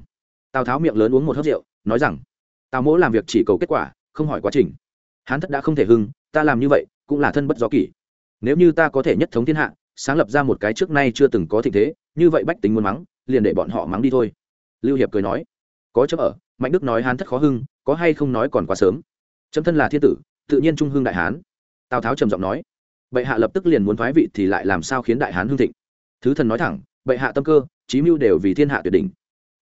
Tào tháo miệng lớn uống một hớp rượu, nói rằng, tào mỗ làm việc chỉ cầu kết quả, không hỏi quá trình. Hán thất đã không thể hưng, ta làm như vậy, cũng là thân bất gió kỷ. Nếu như ta có thể nhất thống thiên hạ sáng lập ra một cái trước nay chưa từng có thịnh thế, như vậy bách tính muốn mắng, liền để bọn họ mắng đi thôi. Lưu hiệp cười nói. Có chấm ở, mạnh đức nói hán thất khó hưng, có hay không nói còn quá sớm. Chấm thân là thiên tử, tự nhiên trung hưng đại hán. Tào tháo trầm giọng nói. Bệ hạ lập tức liền muốn thoái vị thì lại làm sao khiến đại hán hưng thịnh? Thứ thần nói thẳng, bệ hạ tâm cơ trí mưu đều vì thiên hạ tuyệt đỉnh.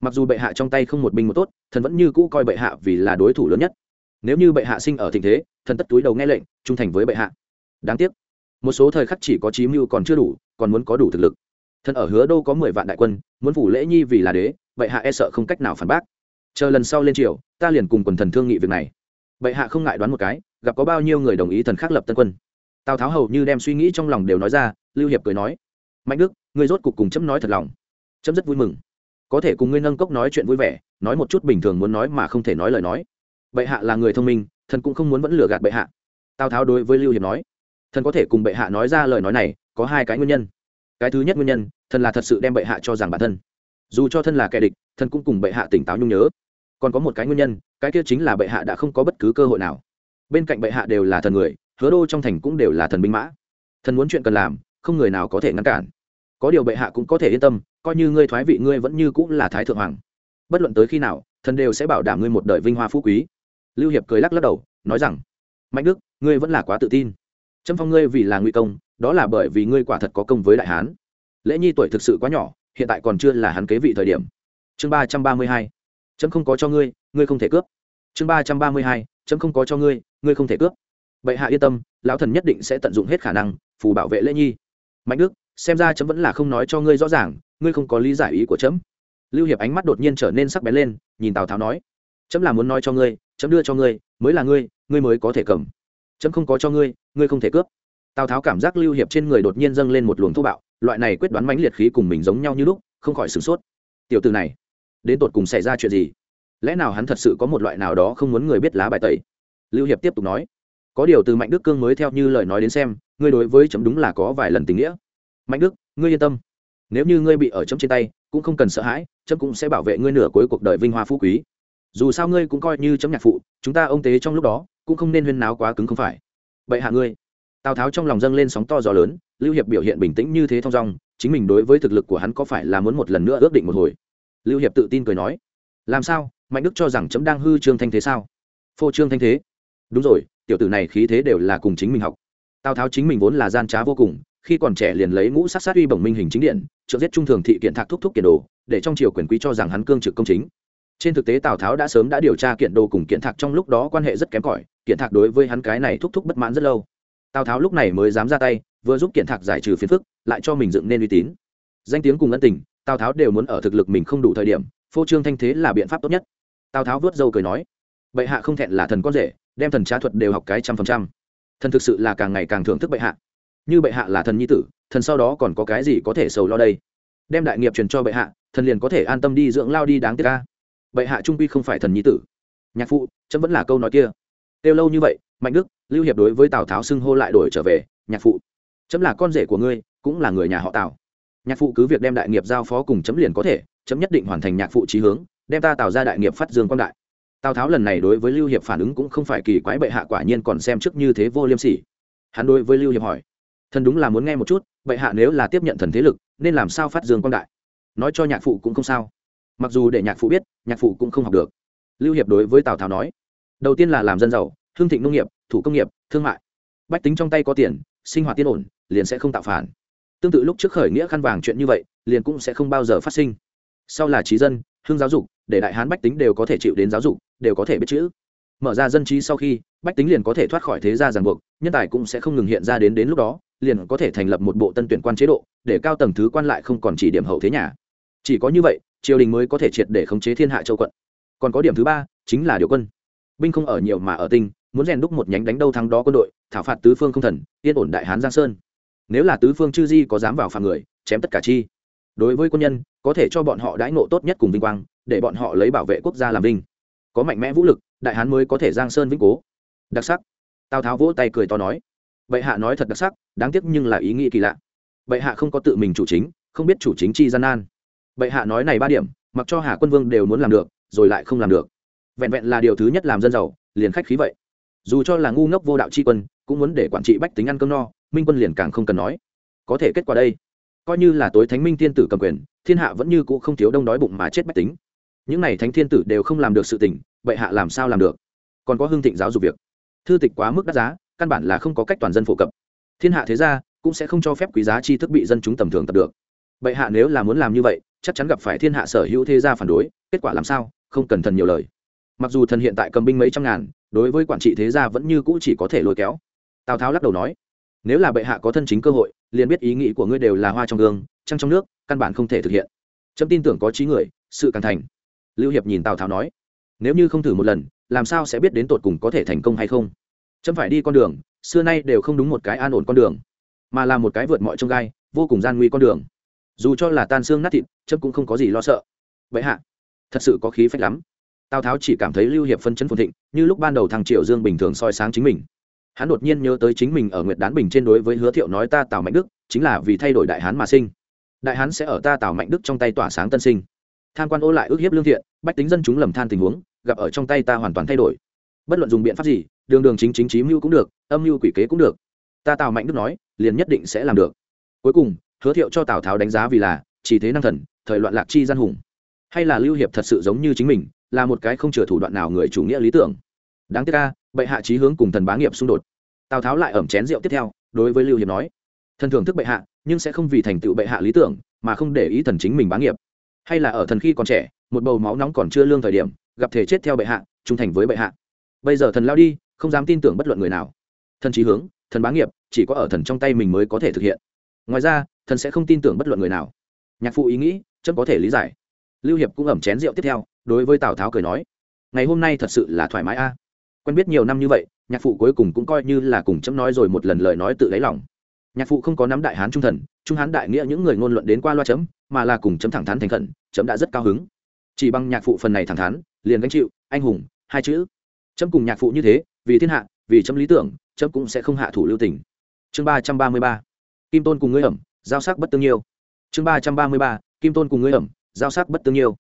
Mặc dù bệ hạ trong tay không một binh một tốt, thần vẫn như cũ coi bệ hạ vì là đối thủ lớn nhất. Nếu như bệ hạ sinh ở thịnh thế, thần tất túi đầu nghe lệnh, trung thành với bệ hạ. Đáng tiếc một số thời khắc chỉ có trí mưu còn chưa đủ, còn muốn có đủ thực lực. Thần ở hứa đô có mười vạn đại quân, muốn phủ lễ nhi vì là đế, bệ hạ e sợ không cách nào phản bác. Chờ lần sau lên triều, ta liền cùng quần thần thương nghị việc này. Bệ hạ không ngại đoán một cái, gặp có bao nhiêu người đồng ý thần khắc lập tân quân. Tào tháo hầu như đem suy nghĩ trong lòng đều nói ra, lưu hiệp cười nói, mạnh đức, ngươi rốt cục cùng chấm nói thật lòng. Chấm rất vui mừng. Có thể cùng ngươi nâng cốc nói chuyện vui vẻ, nói một chút bình thường muốn nói mà không thể nói lời nói. Bệ hạ là người thông minh, thần cũng không muốn vẫn lừa gạt bệ hạ. Tào tháo đối với lưu hiệp nói thần có thể cùng bệ hạ nói ra lời nói này, có hai cái nguyên nhân. Cái thứ nhất nguyên nhân, thần là thật sự đem bệ hạ cho rằng bản thân. Dù cho thân là kẻ địch, thần cũng cùng bệ hạ tỉnh táo nhung nhớ. Còn có một cái nguyên nhân, cái kia chính là bệ hạ đã không có bất cứ cơ hội nào. Bên cạnh bệ hạ đều là thần người, hứa đô trong thành cũng đều là thần binh mã. Thần muốn chuyện cần làm, không người nào có thể ngăn cản. Có điều bệ hạ cũng có thể yên tâm, coi như ngươi thoái vị ngươi vẫn như cũng là thái thượng hoàng. Bất luận tới khi nào, thần đều sẽ bảo đảm ngươi một đời vinh hoa phú quý. Lưu hiệp cười lắc lắc đầu, nói rằng, mạnh đức, ngươi vẫn là quá tự tin trâm phong ngươi vì là nguy công, đó là bởi vì ngươi quả thật có công với đại hán. Lễ nhi tuổi thực sự quá nhỏ, hiện tại còn chưa là hắn kế vị thời điểm. Chương ba trăm ba mươi hai, trâm không có cho ngươi ngươi không thể cướp. Chương ba trăm ba mươi hai, trâm không có cho ngươi ngươi không thể cướp. Bệ hạ yên tâm, lão thần nhất định sẽ tận dụng hết khả năng, phù bảo vệ lễ nhi. Mạnh đức, xem ra chấm vẫn là không nói cho ngươi rõ ràng, ngươi không có lý giải ý của chấm lưu hiệp ánh mắt đột nhiên trở nên sắc bén lên, nhìn tào tháo nói chấm là muốn nói cho ngươi chấm đưa cho ngươi, mới là ngươi ngươi mới có thể cầm. Chấm không có cho ngươi ngươi không thể cướp. Tào tháo cảm giác lưu hiệp trên người đột nhiên dâng lên một luồng thô bạo, loại này quyết đoán mãnh liệt khí cùng mình giống nhau như lúc, không khỏi sửng sốt. Tiểu từ này, đến tột cùng xảy ra chuyện gì? Lẽ nào hắn thật sự có một loại nào đó không muốn người biết lá bài tẩy? Lưu hiệp tiếp tục nói, có điều từ mạnh đức cương mới theo như lời nói đến xem, ngươi đối với chấm đúng là có vài lần tình nghĩa. Mạnh đức, ngươi yên tâm. Nếu như ngươi bị ở chấm trên tay, cũng không cần sợ hãi, chấm cũng sẽ bảo vệ ngươi nửa cuối cuộc đời vinh hoa phú quý. Dù sao ngươi cũng coi như chấm nhạc phụ, chúng ta ông tế trong lúc đó, cũng không nên huyên náo quá cứng không phải vậy hạ ngươi. Tào tháo trong lòng dâng lên sóng to gió lớn, lưu hiệp biểu hiện bình tĩnh như thế thong dong, chính mình đối với thực lực của hắn có phải là muốn một lần nữa ước định một hồi? Lưu hiệp tự tin cười nói. Làm sao? Mạnh đức cho rằng chấm đang hư trương thanh thế sao? Phô trương thanh thế? Đúng rồi, tiểu tử này khí thế đều là cùng chính mình học. Tào tháo chính mình vốn là gian trá vô cùng, khi còn trẻ liền lấy ngũ sát sát uy bổng minh hình chính điện, trợ giết trung thường thị kiện thạc thúc thúc kiện đồ, để trong triều quyền quý cho rằng hắn cương trực công chính trên thực tế tào tháo đã sớm đã điều tra kiện đồ cùng kiện thạc trong lúc đó quan hệ rất kém cỏi, kiện thạc đối với hắn cái này thúc thúc bất mãn rất lâu. Tào tháo lúc này mới dám ra tay, vừa giúp kiện thạc giải trừ phiền phức, lại cho mình dựng nên uy tín. Danh tiếng cùng ân tình, tào tháo đều muốn ở thực lực mình không đủ thời điểm, phô trương thanh thế là biện pháp tốt nhất. Tào tháo vớt dâu cười nói, bệ hạ không thẹn là thần con rể, đem thần trá thuật đều học cái trăm phần trăm. Thần thực sự là càng ngày càng thưởng thức bệ hạ. Như bệ hạ là thần nhi tử, thần sau đó còn có cái gì có thể sầu lo đây? Đem đại nghiệp truyền cho bệ hạ, thần liền có thể an tâm đi dưỡng lao đi đáng tiếc ca bệ hạ trung quy không phải thần nhi tử. Nhạc phụ, chấm vẫn là câu nói kia. Kêu lâu như vậy, mạnh đức, lưu hiệp đối với tào tháo xưng hô lại đổi trở về, nhạc phụ, chấm là con rể của ngươi, cũng là người nhà họ tào. Nhạc phụ cứ việc đem đại nghiệp giao phó cùng chấm liền có thể, chấm nhất định hoàn thành nhạc phụ trí hướng, đem ta tạo ra đại nghiệp phát dương quang đại. Tào tháo lần này đối với lưu hiệp phản ứng cũng không phải kỳ quái, bệ hạ quả nhiên còn xem trước như thế vô liêm sỉ. Hắn đối với lưu hiệp hỏi, thần đúng là muốn nghe một chút, bệ hạ nếu là tiếp nhận thần thế lực, nên làm sao phát dương quang đại? Nói cho nhạc phụ cũng không sao. Mặc dù để nhạc phụ biết nhạc phụ cũng không học được. Lưu hiệp đối với tào tháo nói, đầu tiên là làm dân giàu hương thịnh nông nghiệp, thủ công nghiệp, thương mại. Bách tính trong tay có tiền, sinh hoạt tiên ổn, liền sẽ không tạo phản. Tương tự lúc trước khởi nghĩa khăn vàng chuyện như vậy, liền cũng sẽ không bao giờ phát sinh. Sau là trí dân hương giáo dục, để đại hán bách tính đều có thể chịu đến giáo dục, đều có thể biết chữ. Mở ra dân trí sau khi, bách tính liền có thể thoát khỏi thế gia ràng buộc, nhân tài cũng sẽ không ngừng hiện ra đến đến lúc đó, liền có thể thành lập một bộ tân tuyển quan chế độ, để cao tầng thứ quan lại không còn chỉ điểm hậu thế nhà chỉ có như vậy, triều đình mới có thể triệt để khống chế thiên hạ châu quận. Còn có điểm thứ ba, chính là điều quân. Binh không ở nhiều mà ở tinh, muốn rèn đúc một nhánh đánh đâu thắng đó quân đội, thảo phạt tứ phương không thần, yên ổn đại hán giang sơn. Nếu là tứ phương chư di có dám vào phạm người, chém tất cả chi. Đối với quân nhân, có thể cho bọn họ đãi ngộ tốt nhất cùng vinh quang, để bọn họ lấy bảo vệ quốc gia làm vinh. Có mạnh mẽ vũ lực, đại hán mới có thể giang sơn vĩnh cố. Đặc sắc. Tào tháo vỗ tay cười to nói. Bệ hạ nói thật đặc sắc, đáng tiếc nhưng là ý nghĩ kỳ lạ. Bệ hạ không có tự mình chủ chính, không biết chủ chính chi gian nan bệ hạ nói này ba điểm, mặc cho hà quân vương đều muốn làm được, rồi lại không làm được. Vẹn vẹn là điều thứ nhất làm dân giàu, liền khách khí vậy. Dù cho là ngu ngốc vô đạo c h i quân, cũng muốn để quản trị bách tính ăn cơm no, minh quân liền càng không cần nói. Có thể kết quả đây, coi như là tối thánh minh tiên tử cầm quyền, thiên hạ vẫn như c ũ không thiếu đông đói bụng mà chết bách tính. Những n à y thánh thiên tử đều không làm được sự tỉnh bệ hạ làm sao làm được? Còn có hương thịnh giáo dục việc. Thư tịch quá mức đắt giá, căn bản là không có cách toàn dân phổ cập. Thiên hạ thế ra cũng sẽ không cho phép quý giá tri thức bị dân chúng tầm thường tập được. Bệ hạ nếu là muốn làm như vậy chắc chắn gặp phải thiên hạ sở hữu thế gia phản đối, kết quả làm sao, không cần thần nhiều lời. Mặc dù thần hiện tại cầm binh mấy trăm ngàn, đối với quản trị thế gia vẫn như cũ chỉ có thể lôi kéo. Tào tháo lắc đầu nói, nếu là bệ hạ có thân chính cơ hội, liền biết ý nghĩ của ngươi đều là hoa trong gương, trăng trong nước, căn bản không thể thực hiện. Trâm tin tưởng có trí người, sự càng thành. Lưu hiệp nhìn tào tháo nói, nếu như không thử một lần, làm sao sẽ biết đến tột cùng có thể thành công hay không? Trâm phải đi con đường, xưa nay đều không đúng một cái an ổn con đường, mà là một cái vượt mọi trông gai, vô cùng gian nguy con đường dù cho là tan xương nát thịt trâm cũng không có gì lo sợ. Vậy hạ, thật sự có khí phách lắm. Tào tháo chỉ cảm thấy lưu hiệp phân chấn phồn thịnh, như lúc ban đầu thằng triệu dương bình thường soi sáng chính mình. Hắn đột nhiên nhớ tới chính mình ở nguyệt đán bình trên đối với hứa thiệu nói ta tào mạnh đức, chính là vì thay đổi đại hán mà sinh. Đại hán sẽ ở ta tào mạnh đức trong tay tỏa sáng tân sinh. Tham quan ô lại ước hiếp lương thiện, bách tính dân chúng lầm than tình huống, gặp ở trong tay ta hoàn toàn thay đổi. Bất luận dùng biện pháp gì, đường đường chính chính trí mưu cũng được, âm mưu quỷ kế cũng được. Ta tào mạnh đức nói, liền nhất định sẽ làm được. Cuối cùng hứa thiệu cho tào tháo đánh giá vì là chỉ thế năng thần, thời loạn lạc chi gian hùng. Hay là lưu hiệp thật sự giống như chính mình, là một cái không chừa thủ đoạn nào người chủ nghĩa lý tưởng. Đáng tiếc ca bệ hạ trí hướng cùng thần bá nghiệp xung đột. Tào tháo lại ẩm chén rượu tiếp theo, đối với lưu hiệp nói, thần thưởng thức bệ hạ, nhưng sẽ không vì thành tựu bệ hạ lý tưởng, mà không để ý thần chính mình bá nghiệp. Hay là ở thần khi còn trẻ, một bầu máu nóng còn chưa lương thời điểm, gặp thể chết theo bệ hạ, trung thành với bệ hạ. Bây giờ thần lao đi, không dám tin tưởng bất luận người nào. Thần trí hướng, thần bá nghiệp, chỉ có ở thần trong tay mình mới có thể thực hiện ngoài ra, thần sẽ không tin tưởng bất luận người nào. Nhạc phụ ý nghĩ, chấm có thể lý giải. Lưu hiệp cũng ẩm chén rượu tiếp theo, đối với tào tháo cười nói, ngày hôm nay thật sự là thoải mái a. Quen biết nhiều năm như vậy, nhạc phụ cuối cùng cũng coi như là cùng chấm nói rồi một lần lời nói tự lấy lòng. Nhạc phụ không có nắm đại hán trung thần, trung hán đại nghĩa những người ngôn luận đến qua loa chấm, mà là cùng chấm thẳng thắn thành khẩn, chấm đã rất cao hứng. Chỉ bằng nhạc phụ phần này thẳng thắn, liền gánh chịu, anh hùng, hai chữ. Chấm cùng nhạc phụ như thế, vì thiên hạ, vì chấm lý tưởng, chấm cũng sẽ không hạ thủ lưu tình. Chương ba trăm ba mươi ba kim tôn cùng ngươi ẩm, giao sắc bất tương nhiêu. Chương ba trăm ba mươi ba, kim tôn cùng ngươi ẩm, giao sắc bất tương nhiêu.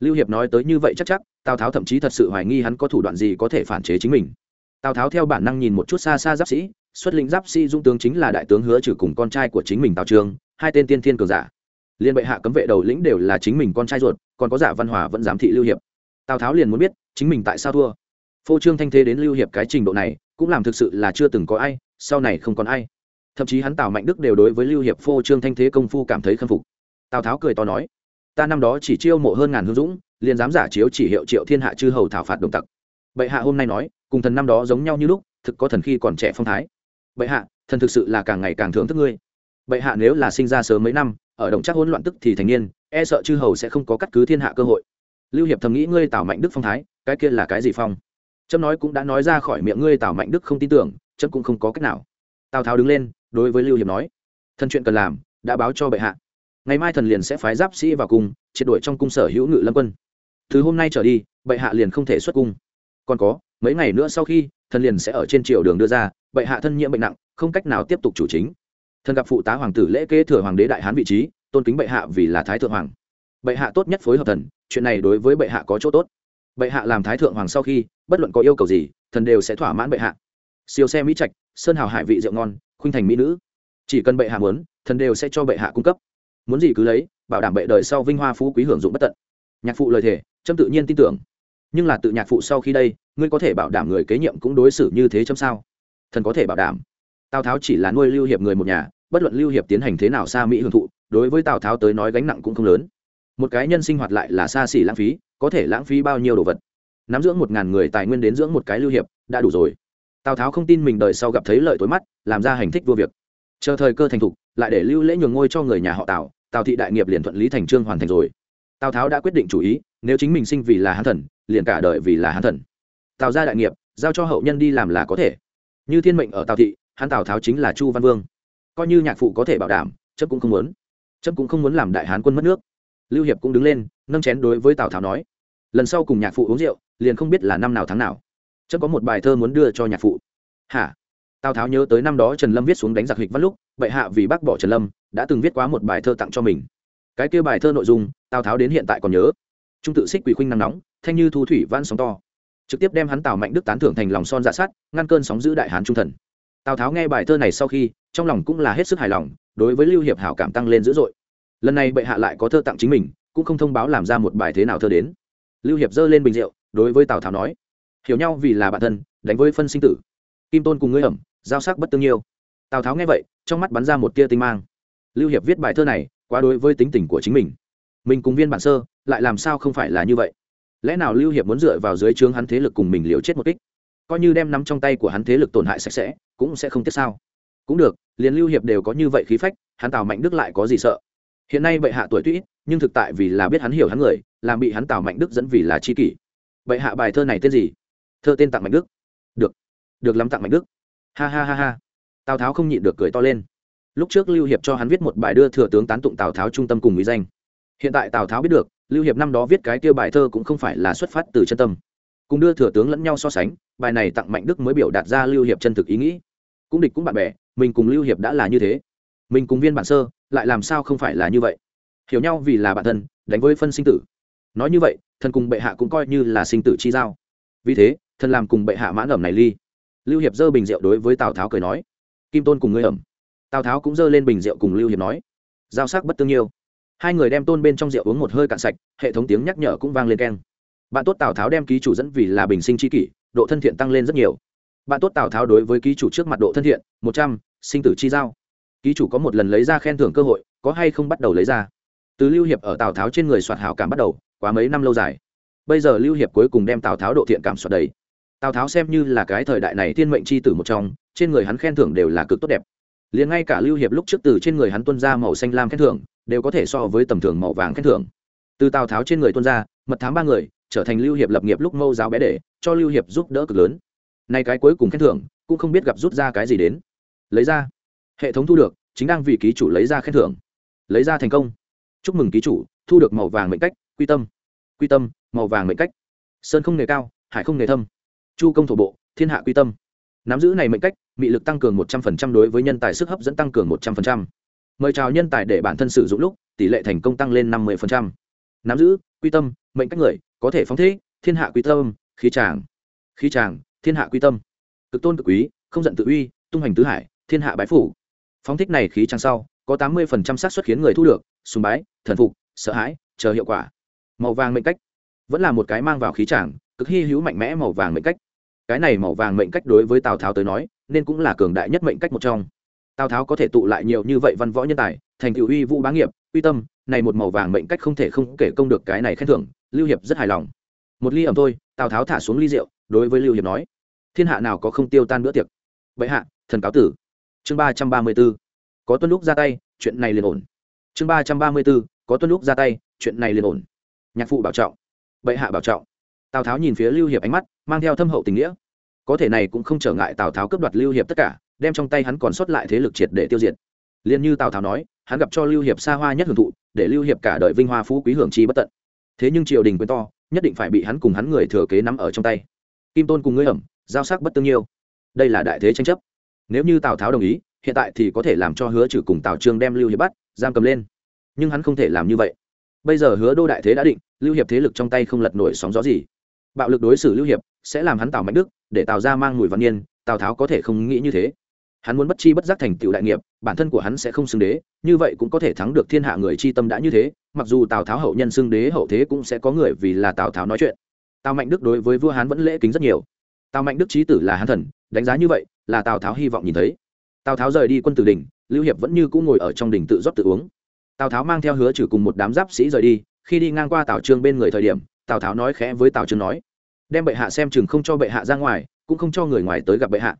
Lưu hiệp nói tới như vậy chắc chắc, tào tháo thậm chí thật sự hoài nghi hắn có thủ đoạn gì có thể phản chế chính mình. Tào tháo theo bản năng nhìn một chút xa xa giáp sĩ, xuất lĩnh giáp sĩ dung tướng chính là đại tướng hứa trừ cùng con trai của chính mình tào trường, hai tên tiên thiên cường giả. Liên bệ hạ cấm vệ đầu lĩnh đều là chính mình con trai ruột, còn có giả văn hòa vẫn giám thị lưu hiệp. Tào tháo liền muốn biết, chính mình tại sao thua. Phô trương thanh thế đến lưu hiệp cái trình độ này, cũng làm thực sự là chưa từng có ai, sau này không còn ai thậm chí hắn tào mạnh đức đều đối với lưu hiệp phô trương thanh thế công phu cảm thấy khâm phục tào tháo cười to nói ta năm đó chỉ chiêu mộ hơn ngàn hương dũng liền dám giả chiếu chỉ hiệu triệu thiên hạ chư hầu thảo phạt đồng tặc bệ hạ hôm nay nói cùng thần năm đó giống nhau như lúc thực có thần khi còn trẻ phong thái bệ hạ thần thực sự là càng ngày càng thưởng thức ngươi bệ hạ nếu là sinh ra sớm mấy năm ở đồng chắc hỗn loạn tức thì thành niên e sợ chư hầu sẽ không có cắt cứ thiên hạ cơ hội lưu hiệp thầm nghĩ ngươi tào mạnh đức phong thái cái kia là cái gì phong trâm nói cũng đã nói ra khỏi miệng ngươi tào mạnh đức không tin tưởng trâm cũng không có cách nào tào tháo đứng lên, đối với lưu hiệp nói thân chuyện cần làm, đã báo cho bệ hạ. Ngày mai thần liền sẽ phái giáp sĩ vào cung, triệt đuổi trong cung sở hữu ngự lâm quân. Từ hôm nay trở đi, bệ hạ liền không thể xuất cung. Còn có, mấy ngày nữa sau khi, thần liền sẽ ở trên triều đường đưa ra, bệ hạ thân nhiễm bệnh nặng, không cách nào tiếp tục chủ chính. Thần gặp phụ tá hoàng tử lễ kế thừa hoàng đế đại hán vị trí, tôn kính bệ hạ vì là thái thượng hoàng. Bệ hạ tốt nhất phối hợp thần, chuyện này đối với bệ hạ có chỗ tốt. Bệ hạ làm thái thượng hoàng sau khi, bất luận có yêu cầu gì, thần đều sẽ thỏa mãn bệ hạ. Siêu xe mỹ trạch sơn hào hải vị rượu ngon, khuynh thành mỹ nữ. Chỉ cần bệ hạ muốn, thần đều sẽ cho bệ hạ cung cấp. Muốn gì cứ lấy, bảo đảm bệ đời sau vinh hoa phú quý hưởng dụng bất tận. Nhạc phụ lời thề trâm tự nhiên tin tưởng. Nhưng là tự nhạc phụ sau khi đây, ngươi có thể bảo đảm người kế nhiệm cũng đối xử như thế chấm sao? Thần có thể bảo đảm. Tào tháo chỉ là nuôi lưu hiệp người một nhà, bất luận lưu hiệp tiến hành thế nào xa mỹ hưởng thụ, đối với tào tháo tới nói gánh nặng cũng không lớn. Một cái nhân sinh hoạt lại là xa xỉ lãng phí, có thể lãng phí bao nhiêu đồ vật. Nắm dưỡng một ngàn người tài nguyên đến dưỡng một cái lưu hiệp, đã đủ rồi tào tháo không tin mình đời sau gặp thấy lợi tối mắt, làm ra hành thích vô việc. Chờ thời cơ thành thục, lại để lưu lễ nhường ngôi cho người nhà họ tào tào thị đại nghiệp liền thuận lý thành trương hoàn thành rồi. Tào tháo đã quyết định chủ ý, nếu chính mình sinh vì là hán thần, liền cả đời vì là hán thần. Tào ra đại nghiệp, giao cho hậu nhân đi làm là có thể. Như thiên mệnh ở tào thị hán tào tháo chính là chu văn vương. Coi như nhạc phụ có thể bảo đảm chấp cũng không muốn. Chấp cũng không muốn làm đại hán quân mất nước. Lưu hiệp cũng đứng lên, nâng chén đối với tào tháo nói, lần sau cùng nhạc phụ uống rượu, liền không biết là năm nào tháng nào chấp có một bài thơ muốn đưa cho nhạc phụ. Hả? Tào tháo nhớ tới năm đó trần lâm viết xuống đánh giặc hịch Văn lúc, bệ hạ vì bác bỏ trần lâm, đã từng viết quá một bài thơ tặng cho mình. Cái kia bài thơ nội dung, tào tháo đến hiện tại còn nhớ. Trung tự xích quỷ khuynh nắng nóng, thanh như thu thủy van sóng to. Trực tiếp đem hắn tào mạnh đức tán thưởng thành lòng son dạ sát ngăn cơn sóng giữ đại hán trung thần. Tào tháo nghe bài thơ này sau khi, trong lòng cũng là hết sức hài lòng, đối với lưu hiệp hảo cảm tăng lên dữ dội. Lần này bệ hạ lại có thơ tặng chính mình, cũng không thông báo làm ra một bài thế nào thơ đến. Lưu hiệp giơ lên bình rượu, đối với tào tháo nói hiểu nhau vì là bạn thân, đánh với phân sinh tử. Kim tôn cùng ngươi ẩm, giao sắc bất tương nhiêu. Tào tháo nghe vậy, trong mắt bắn ra một tia tinh mang. Lưu hiệp viết bài thơ này, quá đối với tính tình của chính mình. Mình cùng viên bản sơ, lại làm sao không phải là như vậy? Lẽ nào lưu hiệp muốn dựa vào dưới trướng hắn thế lực cùng mình liều chết một kích? Coi như đem nắm trong tay của hắn thế lực tổn hại sạch sẽ, cũng sẽ không tiếc sao? Cũng được, liền lưu hiệp đều có như vậy khí phách, hắn tào mạnh đức lại có gì sợ? Hiện nay bệ hạ tuổi tuy nhưng thực tại vì là biết hắn hiểu hắn người, làm bị hắn tào mạnh đức dẫn vì là chi kỷ. Bệ hạ bài thơ này tên gì? Thơ tên tặng mạnh đức. Được. Được lắm tặng mạnh đức. Ha ha ha ha. Tào tháo không nhịn được cười to lên. Lúc trước lưu hiệp cho hắn viết một bài đưa thừa tướng tán tụng tào tháo trung tâm cùng mỹ danh. Hiện tại tào tháo biết được, lưu hiệp năm đó viết cái kia bài thơ cũng không phải là xuất phát từ chân tâm. Cùng đưa thừa tướng lẫn nhau so sánh, bài này tặng mạnh đức mới biểu đạt ra lưu hiệp chân thực ý nghĩ. Cũng địch cũng bạn bè, mình cùng lưu hiệp đã là như thế. Mình cùng viên bản sơ, lại làm sao không phải là như vậy? Hiểu nhau vì là bản thân, đánh với phân sinh tử. Nói như vậy thần cùng bệ hạ cũng coi như là sinh tử chi giao. Vì thế thần làm cùng bệ hạ mãn ẩm này ly. Lưu hiệp dơ bình rượu đối với tào tháo cười nói, kim tôn cùng ngươi ẩm. Tào tháo cũng dơ lên bình rượu cùng lưu hiệp nói, giao sắc bất tương nhiêu. Hai người đem tôn bên trong rượu uống một hơi cạn sạch, hệ thống tiếng nhắc nhở cũng vang lên keng. Bạn tốt tào tháo đem ký chủ dẫn vì là bình sinh tri kỷ, độ thân thiện tăng lên rất nhiều. Bạn tốt tào tháo đối với ký chủ trước mặt độ thân thiện, một trăm, sinh tử chi giao. Ký chủ có một lần lấy ra khen thưởng cơ hội, có hay không bắt đầu lấy ra? Từ lưu hiệp ở tào tháo trên người soạt hảo cảm bắt đầu, quá mấy năm lâu dài. Bây giờ lưu hiệp cuối cùng đem tào tháo độ thiện cảm soạt đầy tào tháo xem như là cái thời đại này thiên mệnh c h i tử một trong, trên người hắn khen thưởng đều là cực tốt đẹp. Liền ngay cả lưu hiệp lúc trước từ trên người hắn tuân ra màu xanh lam khen thưởng, đều có thể so với tầm thường màu vàng khen thưởng. Từ tào tháo trên người tuân ra, mật thám ba người, trở thành lưu hiệp lập nghiệp lúc mâu giáo bé để, cho lưu hiệp giúp đỡ cực lớn. Nay cái cuối cùng khen thưởng, cũng không biết gặp rút ra cái gì đến. Lấy ra. Hệ thống thu được, chính đang vì ký chủ lấy ra khen thưởng. Lấy ra thành công. Chúc mừng ký chủ, thu được màu vàng mệnh cách, quy tâm. Quy tâm, màu vàng mệnh cách. Sơn không nghề cao, hải không nghề thâm chu công thổ bộ, thiên hạ quy tâm. Nắm giữ này mệnh cách bị lực tăng cường một trăm phần trăm đối với nhân tài sức hấp dẫn tăng cường một trăm phần trăm. Mời chào nhân tài để bản thân sử dụng lúc, tỷ lệ thành công tăng lên năm mươi phần trăm. Nắm giữ, quy tâm, mệnh cách người, có thể phóng thế, thiên hạ quy tâm, khí tràng. Khí tràng, thiên hạ quy tâm. Cực tôn cực quý, không giận tự uy, tung hành tứ hải, thiên hạ bái phủ. Phóng thích này khí tràng sau, có tám mươi phần trăm xác suất khiến người thu được, sùng bái, thần phục, sợ hãi, chờ hiệu quả. Màu vàng mệnh cách. Vẫn là một cái mang vào khí tràng, cực hy hữu mạnh mẽ màu vàng mệnh cách cái này màu vàng mệnh cách đối với tào tháo tới nói, nên cũng là cường đại nhất mệnh cách một trong. Tào tháo có thể tụ lại nhiều như vậy văn võ nhân tài, thành cựu uy vũ bá nghiệp, uy tâm, này một màu vàng mệnh cách không thể không kể công được cái này khen thưởng, lưu hiệp rất hài lòng. Một ly ẩm thôi, tào tháo thả xuống ly rượu, đối với lưu hiệp nói, thiên hạ nào có không tiêu tan bữa tiệc? Vậy hạ, thần cáo tử. Chương ba trăm ba mươi b ố có tuân lúc ra tay, chuyện này liền ổn. Chương ba trăm ba mươi b ố có tuân lúc ra tay, chuyện này liền ổn. Nhạc phụ bảo trọng. Bệ hạ bảo trọng tào tháo nhìn phía lưu hiệp ánh mắt, mang theo thâm hậu tình nghĩa. Có thể này cũng không trở ngại tào tháo cướp đoạt lưu hiệp tất cả, đem trong tay hắn còn sót lại thế lực triệt để tiêu diệt. Liền như tào tháo nói, hắn gặp cho lưu hiệp xa hoa nhất hưởng thụ, để lưu hiệp cả đời vinh hoa phú quý hưởng chi bất tận. Thế nhưng triều đình quyền to, nhất định phải bị hắn cùng hắn người thừa kế nắm ở trong tay. Kim tôn cùng ngươi ẩm, giao sắc bất tương nhiêu. Đây là đại thế tranh chấp. Nếu như tào tháo đồng ý, hiện tại thì có thể làm cho hứa trừ cùng tào trương đem lưu hiệp bắt, giam cầm lên. Nhưng hắn không thể làm như vậy. Bây giờ hứa đô đại thế đã định, lưu hiệp thế lực trong tay không lật nổi sóng gió gì bạo lực đối xử lưu hiệp sẽ làm hắn tào mạnh đức để tào ra mang mùi văn niên tào tháo có thể không nghĩ như thế. Hắn muốn bất chi bất giác thành tựu đại nghiệp, bản thân của hắn sẽ không xưng đế, như vậy cũng có thể thắng được thiên hạ người chi tâm đã như thế, mặc dù tào tháo hậu nhân xưng đế hậu thế cũng sẽ có người vì là tào tháo nói chuyện. Tào mạnh đức đối với vua hán vẫn lễ kính rất nhiều. Tào mạnh đức trí tử là hán thần, đánh giá như vậy là tào tháo hy vọng nhìn thấy. Tào tháo rời đi quân tử đình lưu hiệp vẫn như cũng ngồi ở trong đình tự rót tự uống. Tào tháo mang theo hứa trừ cùng một đám giáp sĩ rời đi, khi đi ngang qua tào trương bên người thời điểm tào tháo nói khẽ với tào trương nói, đem bệ hạ xem chừng không cho bệ hạ ra ngoài, cũng không cho người ngoài tới gặp bệ hạ.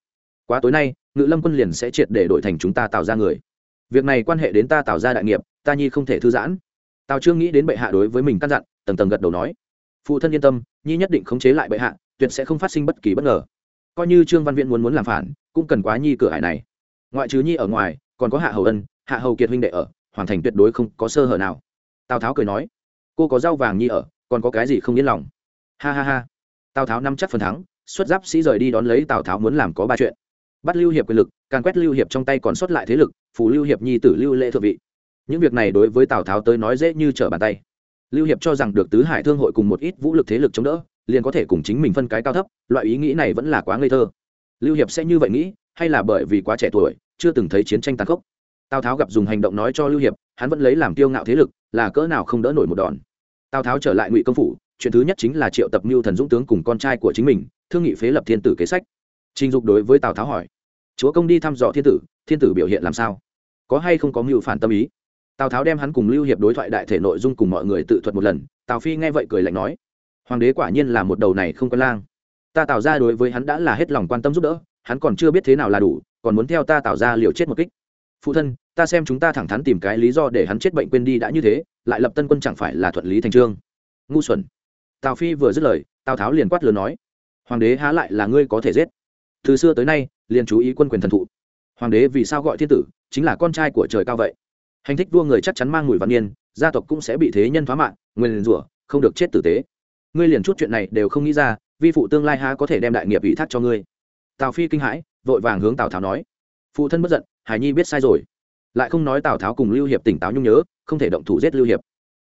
Quá tối nay, ngự lâm quân liền sẽ triệt để đổi thành chúng ta tạo ra người. Việc này quan hệ đến ta tạo ra đại nghiệp, ta nhi không thể thư giãn. Tào trương nghĩ đến bệ hạ đối với mình căn dặn, tầng tầng gật đầu nói, phụ thân yên tâm, nhi nhất định khống chế lại bệ hạ, tuyệt sẽ không phát sinh bất kỳ bất ngờ. Coi như trương văn viện muốn muốn làm phản, cũng cần quá nhi cửa hải này. Ngoại trừ nhi ở ngoài, còn có hạ hầu ân, hạ hầu kiệt huynh đệ ở, hoàn thành tuyệt đối không có sơ hở nào. Tào tháo cười nói, cô có rau vàng nhi ở còn có cái gì không yên lòng? Ha ha ha. Tào tháo năm chắc phần thắng, xuất giáp sĩ rời đi đón lấy tào tháo muốn làm có ba chuyện. Bắt lưu hiệp quyền lực càng quét lưu hiệp trong tay còn xuất lại thế lực phủ lưu hiệp nhi tử lưu lễ thượng vị. Những việc này đối với tào tháo tới nói dễ như trở bàn tay. Lưu hiệp cho rằng được tứ hải thương hội cùng một ít vũ lực thế lực chống đỡ, liền có thể cùng chính mình phân cái cao thấp, loại ý nghĩ này vẫn là quá ngây thơ. Lưu hiệp sẽ như vậy nghĩ, hay là bởi vì quá trẻ tuổi, chưa từng thấy chiến tranh tàn khốc? Tào tháo gặp dùng hành động nói cho lưu hiệp, hắn vẫn lấy làm tiêu ngạo thế lực, là cỡ nào không đỡ nổi một đòn tào tháo trở lại ngụy công phủ, chuyện thứ nhất chính là triệu tập mưu thần dũng tướng cùng con trai của chính mình, thương nghị phế lập thiên tử kế sách. Trình dục đối với tào tháo hỏi, chúa công đi thăm dò thiên tử thiên tử biểu hiện làm sao? Có hay không có mưu phản tâm ý? Tào tháo đem hắn cùng lưu hiệp đối thoại đại thể nội dung cùng mọi người tự thuật một lần, tào phi nghe vậy cười lạnh nói, hoàng đế quả nhiên là một đầu này không có lang. Ta tạo ra đối với hắn đã là hết lòng quan tâm giúp đỡ, hắn còn chưa biết thế nào là đủ, còn muốn theo ta tạo ra liều chết một kích. Phụ thân, ta xem chúng ta thẳng thắn tìm cái lý do để hắn chết bệnh quên đi đã như thế lại lập tân quân chẳng phải là thuận lý thành trương. Ngu xuẩn. Tào phi vừa dứt lời, tào tháo liền quát lớn nói, hoàng đế há lại là ngươi có thể giết? Từ xưa tới nay, liền chú ý quân quyền thần thụ. Hoàng đế vì sao gọi thiên tử, chính là con trai của trời cao vậy? Hành thích vua người chắc chắn mang mùi văn niên, gia tộc cũng sẽ bị thế nhân phá mạng nguyền rủa, không được chết tử tế. Ngươi liền chút chuyện này đều không nghĩ ra, vi phụ tương lai há có thể đem đại nghiệp ủy thác cho ngươi? Tào phi kinh hãi, vội vàng hướng tào tháo nói, phụ thân bất giận hải nhi biết sai rồi lại không nói tào tháo cùng lưu hiệp tỉnh táo nhung nhớ, không thể động thủ giết lưu hiệp.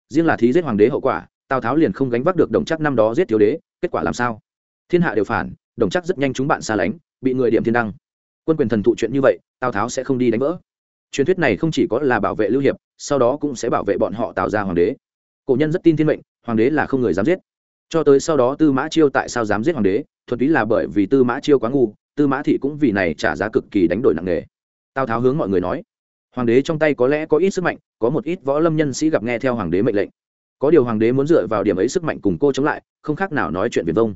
Riêng là thí giết hoàng đế hậu quả, tào tháo liền không gánh vác được đồng chắc năm đó giết thiếu đế, kết quả làm sao? Thiên hạ đều phản, đồng chắc rất nhanh chúng bạn xa lánh, bị người điểm thiên đăng. Quân quyền thần thụ chuyện như vậy, tào tháo sẽ không đi đánh vỡ. Truyền thuyết này không chỉ có là bảo vệ lưu hiệp, sau đó cũng sẽ bảo vệ bọn họ tạo ra hoàng đế. Cổ nhân rất tin thiên mệnh, hoàng đế là không người dám giết. Cho tới sau đó tư mã chiêu tại sao dám giết hoàng đế, thuần túy là bởi vì tư mã chiêu quá ngu, tư mã thị cũng vì này trả giá cực kỳ đánh đổi nặng nề. Tào tháo hướng mọi người nói hoàng đế trong tay có lẽ có ít sức mạnh, có một ít võ lâm nhân sĩ gặp nghe theo hoàng đế mệnh lệnh. Có điều hoàng đế muốn dựa vào điểm ấy sức mạnh cùng cô chống lại, không khác nào nói chuyện viền vông.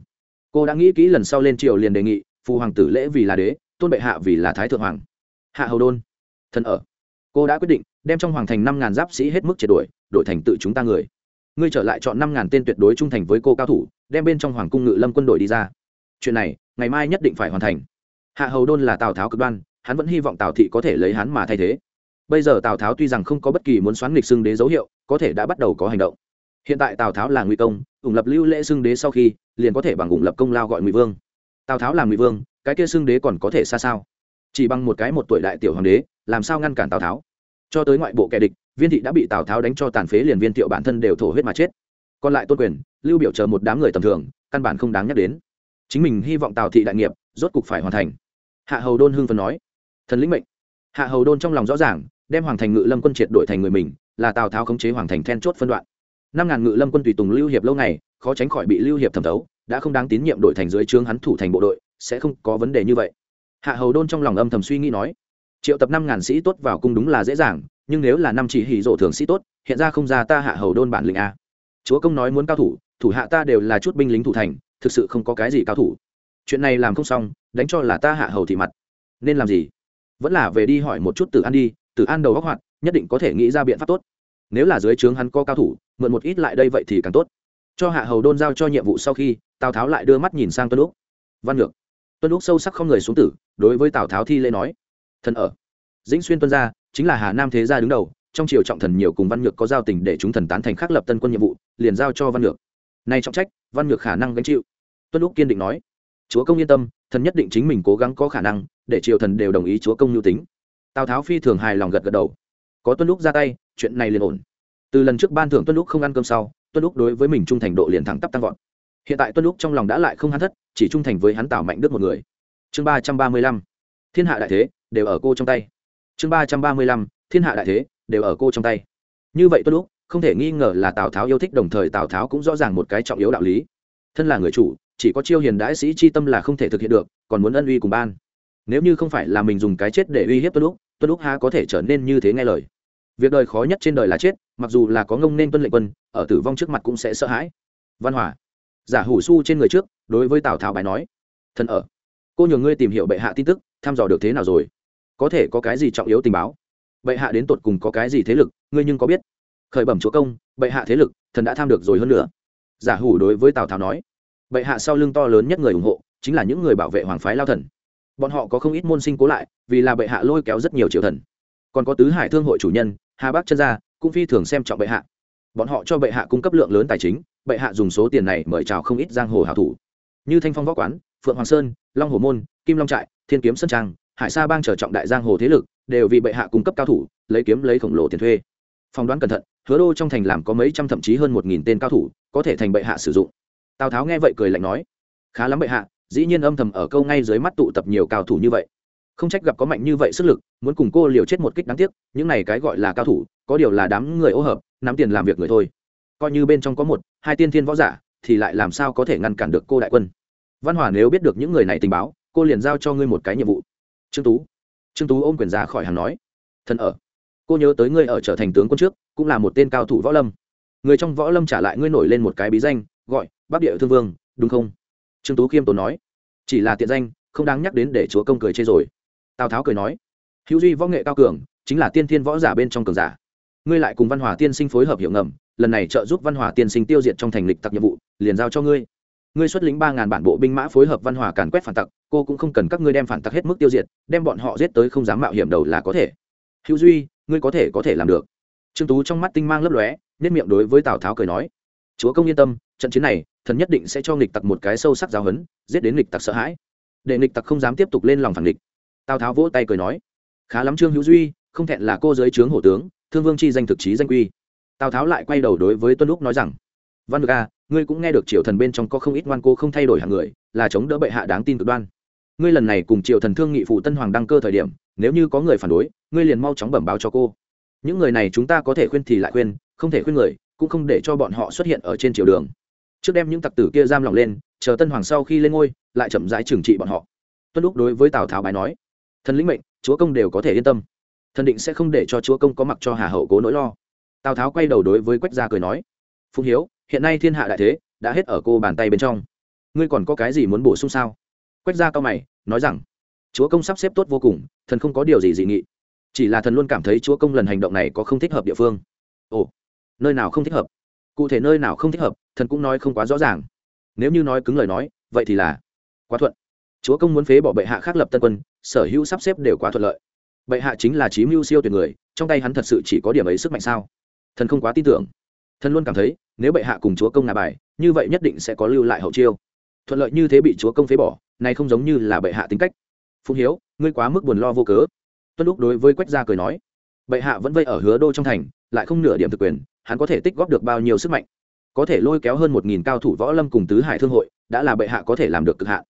Cô đã nghĩ kỹ lần sau lên triều liền đề nghị, phù hoàng tử lễ vì là đế, tôn bệ hạ vì là thái thượng hoàng. Hạ hầu đôn thân ở. Cô đã quyết định, đem trong hoàng thành năm ngàn giáp sĩ hết mức triệt đuổi, đổi thành tự chúng ta người. Ngươi trở lại chọn năm ngàn tên tuyệt đối trung thành với cô cao thủ, đem bên trong hoàng cung ngự lâm quân đội đi ra. Chuyện này, ngày mai nhất định phải hoàn thành. Hạ hầu đôn là tào tháo cực đoan, hắn vẫn hy vọng tào thị có thể lấy hắn mà thay thế bây giờ tào tháo tuy rằng không có bất kỳ muốn xoắn nghịch xưng đế dấu hiệu, có thể đã bắt đầu có hành động. Hiện tại tào tháo là ngụy công, ủng lập lưu lễ xưng đế sau khi, liền có thể bằng ủng lập công lao gọi ngụy vương. Tào tháo làm ngụy vương, cái kia xưng đế còn có thể xa sao? Chỉ bằng một cái một tuổi đại tiểu hoàng đế, làm sao ngăn cản tào tháo? Cho tới ngoại bộ kẻ địch, viên thị đã bị tào tháo đánh cho tàn phế liền viên thiệu bản thân đều thổ huyết mà chết. Còn lại tôn quyền, lưu biểu chờ một đám người tầm thường, căn bản không đáng nhắc đến. Chính mình hy vọng tào thị đại nghiệp, rốt cục phải hoàn thành. Hạ hầu đôn hưng phần nói. Thần lĩnh mệnh. Hạ hầu đôn trong lòng rõ ràng đem hoàng thành ngự lâm quân triệt đổi thành người mình, là tào tháo khống chế hoàng thành then chốt phân đoạn. Năm ngàn ngự lâm quân tùy tùng lưu hiệp lâu ngày, khó tránh khỏi bị lưu hiệp thẩm thấu, đã không đáng tín nhiệm đổi thành dưới trướng hắn thủ thành bộ đội, sẽ không có vấn đề như vậy. Hạ hầu đôn trong lòng âm thầm suy nghĩ nói, triệu tập năm ngàn sĩ tốt vào cung đúng là dễ dàng, nhưng nếu là năm chỉ hỉ rộ thường sĩ tốt, hiện ra không ra ta hạ hầu đôn bản lĩnh a. Chúa công nói muốn cao thủ thủ hạ ta đều là chút binh lính thủ thành, thực sự không có cái gì cao thủ. Chuyện này làm không xong, đánh cho là ta hạ hầu thị mặt. Nên làm gì? Vẫn là về đi hỏi một chút từ an đi từ an đầu óc hoạt, nhất định có thể nghĩ ra biện pháp tốt. Nếu là dưới trướng hắn có cao thủ, mượn một ít lại đây vậy thì càng tốt. Cho hạ hầu đôn giao cho nhiệm vụ sau khi, tào tháo lại đưa mắt nhìn sang tuân Úc. văn ngược. Tuân Úc sâu sắc không người xuống tử, đối với tào tháo thi lễ nói. Thần ở. Dĩnh xuyên tuân gia, chính là hà nam thế gia đứng đầu, trong triều trọng thần nhiều cùng văn nhược có giao tình để chúng thần tán thành khắc lập tân quân nhiệm vụ, liền giao cho văn nhược nay trọng trách, văn nhược khả năng gánh chịu. Tuân Úc kiên định nói. Chúa công yên tâm, thần nhất định chính mình cố gắng có khả năng, để triều thần đều đồng ý chúa công nhu tính tào tháo phi thường hài lòng gật gật đầu. Có tuân lúc ra tay, chuyện này liền ổn. Từ lần trước ban thưởng tuân lúc không ăn cơm sau, tuân lúc đối với mình trung thành độ liền thẳng tắp tăng vọt. Hiện tại tuân lúc trong lòng đã lại không hắn thất, chỉ trung thành với hắn tào mạnh đức một người. Chương ba trăm ba mươi lăm, thiên hạ đại thế, đều ở cô trong tay. Chương ba trăm ba mươi lăm, thiên hạ đại thế, đều ở cô trong tay. Như vậy tuân lúc không thể nghi ngờ là tào tháo yêu thích, đồng thời tào tháo cũng rõ ràng một cái trọng yếu đạo lý. Thân là người chủ, chỉ có chiêu hiền đãi sĩ chi tâm là không thể thực hiện được, còn muốn ân uy cùng ban nếu như không phải là mình dùng cái chết để uy hiếp tuân lúc tuân lúc ha có thể trở nên như thế nghe lời. Việc đời khó nhất trên đời là chết, mặc dù là có ngông nên tuân lệnh quân, ở tử vong trước mặt cũng sẽ sợ hãi. Văn hòa, giả hủ su trên người trước, đối với tào tháo bài nói, thần ở, cô nhường ngươi tìm hiểu bệ hạ tin tức, thăm dò được thế nào rồi? Có thể có cái gì trọng yếu tình báo? Bệ hạ đến tột cùng có cái gì thế lực, ngươi nhưng có biết? Khởi bẩm chúa công, bệ hạ thế lực, thần đã tham được rồi hơn nữa. Giả hủ đối với tào tháo nói, bệ hạ sau lưng to lớn nhất người ủng hộ, chính là những người bảo vệ hoàng phái lao thần bọn họ có không ít môn sinh cố lại, vì là bệ hạ lôi kéo rất nhiều triều thần. Còn có tứ hải thương hội chủ nhân, hà bắc chân gia, cũng phi thường xem trọng bệ hạ. Bọn họ cho bệ hạ cung cấp lượng lớn tài chính, bệ hạ dùng số tiền này mời chào không ít giang hồ hảo thủ. Như thanh phong võ quán, phượng hoàng sơn, long hồ môn, kim long trại, thiên kiếm sơn trang, hải sa bang trở trọng đại giang hồ thế lực, đều vì bệ hạ cung cấp cao thủ, lấy kiếm lấy khổng lồ tiền thuê. Phỏng đoán cẩn thận, hứa đô trong thành làm có mấy trăm thậm chí hơn một nghìn tên cao thủ, có thể thành bệ hạ sử dụng. Tào tháo nghe vậy cười lạnh nói, khá lắm bệ hạ dĩ nhiên âm thầm ở câu ngay dưới mắt tụ tập nhiều cao thủ như vậy. Không trách gặp có mạnh như vậy sức lực, muốn cùng cô liều chết một kích đáng tiếc, những này cái gọi là cao thủ, có điều là đám người ô hợp, nắm tiền làm việc người thôi. Coi như bên trong có một, hai tiên thiên võ giả, thì lại làm sao có thể ngăn cản được cô đại quân? Văn hòa nếu biết được những người này tình báo, cô liền giao cho ngươi một cái nhiệm vụ. Trương tú. Trương tú ôm quyền ra khỏi hàng nói. Thần ở. Cô nhớ tới ngươi ở trở thành tướng quân trước, cũng là một tên cao thủ võ lâm. Người trong võ lâm trả lại ngươi nổi lên một cái bí danh, gọi bắc địa thương vương, đúng không? Trương tú khiêm tốn nói, chỉ là tiện danh, không đáng nhắc đến để chúa công cười chê rồi. Tào tháo cười nói, hữu duy võ nghệ cao cường, chính là tiên thiên võ giả bên trong cường giả. Ngươi lại cùng văn hòa tiên sinh phối hợp hiệu ngầm, lần này trợ giúp văn hòa tiên sinh tiêu diệt trong thành lịch tặc nhiệm vụ, liền giao cho ngươi. Ngươi xuất lĩnh ba ngàn bản bộ binh mã phối hợp văn hòa càn quét phản tặc, cô cũng không cần các ngươi đem phản tặc hết mức tiêu diệt, đem bọn họ giết tới không dám mạo hiểm đầu là có thể. Hữu duy, ngươi có thể có thể làm được. Trương tú trong mắt tinh mang lấp lóe nhất miệng đối với tào tháo cười nói, chúa công yên tâm trận chiến này, thần nhất định sẽ cho nghịch tặc một cái sâu sắc giáo hấn giết đến nghịch tặc sợ hãi. Để nghịch tặc không dám tiếp tục lên lòng phản nghịch. Tào tháo vỗ tay cười nói, khá lắm trương hữu duy, không thẹn là cô giới trướng hổ tướng, thương vương chi danh thực chí danh quy. Tào tháo lại quay đầu đối với tuân lúc nói rằng, văn ga à, ngươi cũng nghe được triều thần bên trong có không ít ngoan cô không thay đổi hàng người, là chống đỡ bệ hạ đáng tin cực đoan. Ngươi lần này cùng triều thần thương nghị phụ tân hoàng đăng cơ thời điểm, nếu như có người phản đối, ngươi liền mau chóng bẩm báo cho cô. Những người này chúng ta có thể khuyên thì lại khuyên, không thể khuyên người, cũng không để cho bọn họ xuất hiện ở trên triều đường trước đem những tặc tử kia giam lỏng lên, chờ tân hoàng sau khi lên ngôi, lại chậm rãi trừng trị bọn họ. Tuân lúc đối với tào tháo bài nói, thần lĩnh mệnh, chúa công đều có thể yên tâm. Thần định sẽ không để cho chúa công có mặc cho hà hậu cố nỗi lo. Tào tháo quay đầu đối với quách gia cười nói phúc hiếu, hiện nay thiên hạ đại thế, đã hết ở cô bàn tay bên trong. Ngươi còn có cái gì muốn bổ sung sao? Quách gia cao mày, nói rằng, chúa công sắp xếp tốt vô cùng, thần không có điều gì dị nghị. Chỉ là thần luôn cảm thấy chúa công lần hành động này có không thích hợp địa phương. Ồ, nơi nào không thích hợp? Cụ thể nơi nào không thích hợp, thần cũng nói không quá rõ ràng. Nếu như nói cứng lời nói, vậy thì là quá thuận. Chúa công muốn phế bỏ bệ hạ khác lập tân quân, sở hữu sắp xếp đều quá thuận lợi. Bệ hạ chính là chí mưu siêu tuyệt người, trong tay hắn thật sự chỉ có điểm ấy sức mạnh sao? Thần không quá tin tưởng. Thần luôn cảm thấy, nếu bệ hạ cùng chúa công ngà bài, như vậy nhất định sẽ có lưu lại hậu chiêu. Thuận lợi như thế bị chúa công phế bỏ, này không giống như là bệ hạ tính cách. Phụng hiếu, ngươi quá mức buồn lo vô cớ. Tuân lúc đối với quách gia cười nói, bệ hạ vẫn vây ở hứa đô trong thành, lại không nửa điểm thực quyền hắn có thể tích góp được bao nhiêu sức mạnh? Có thể lôi kéo hơn một nghìn cao thủ võ lâm cùng tứ hải thương hội, đã là bệ hạ có thể làm được cực hạn.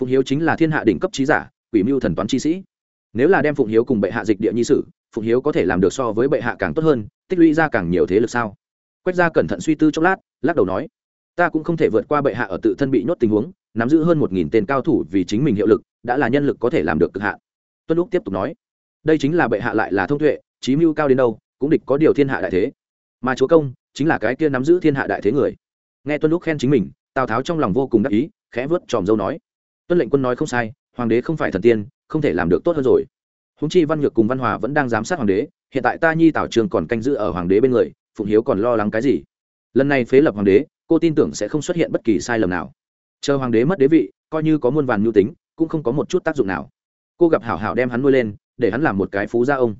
Phụng hiếu chính là thiên hạ đỉnh cấp trí giả, quỷ mưu thần toán chi sĩ. Nếu là đem phụng hiếu cùng bệ hạ dịch địa nhi sử, phụng hiếu có thể làm được so với bệ hạ càng tốt hơn, tích lũy ra càng nhiều thế lực sao? Quách gia cẩn thận suy tư chốc lát, lắc đầu nói, ta cũng không thể vượt qua bệ hạ ở tự thân bị nhốt tình huống, nắm giữ hơn một nghìn tên cao thủ vì chính mình hiệu lực, đã là nhân lực có thể làm được cực hạn. Tuân lúc tiếp tục nói, đây chính là bệ hạ lại là thông tuệ trí mưu cao đến đâu, cũng địch có điều thiên hạ đại thế mà chúa công chính là cái kia nắm giữ thiên hạ đại thế người. Nghe tuân lúc khen chính mình, tào tháo trong lòng vô cùng đắc ý, khẽ vớt tròm dâu nói, tuân lệnh quân nói không sai, hoàng đế không phải thần tiên, không thể làm được tốt hơn rồi. Húng chi văn nhược cùng văn hòa vẫn đang giám sát hoàng đế, hiện tại ta nhi tảo trường còn canh giữ ở hoàng đế bên người, phụng hiếu còn lo lắng cái gì? Lần này phế lập hoàng đế, cô tin tưởng sẽ không xuất hiện bất kỳ sai lầm nào. Chờ hoàng đế mất đế vị, coi như có muôn vàn nhu tính, cũng không có một chút tác dụng nào. Cô gặp hảo hảo đem hắn nuôi lên, để hắn làm một cái phú gia ông.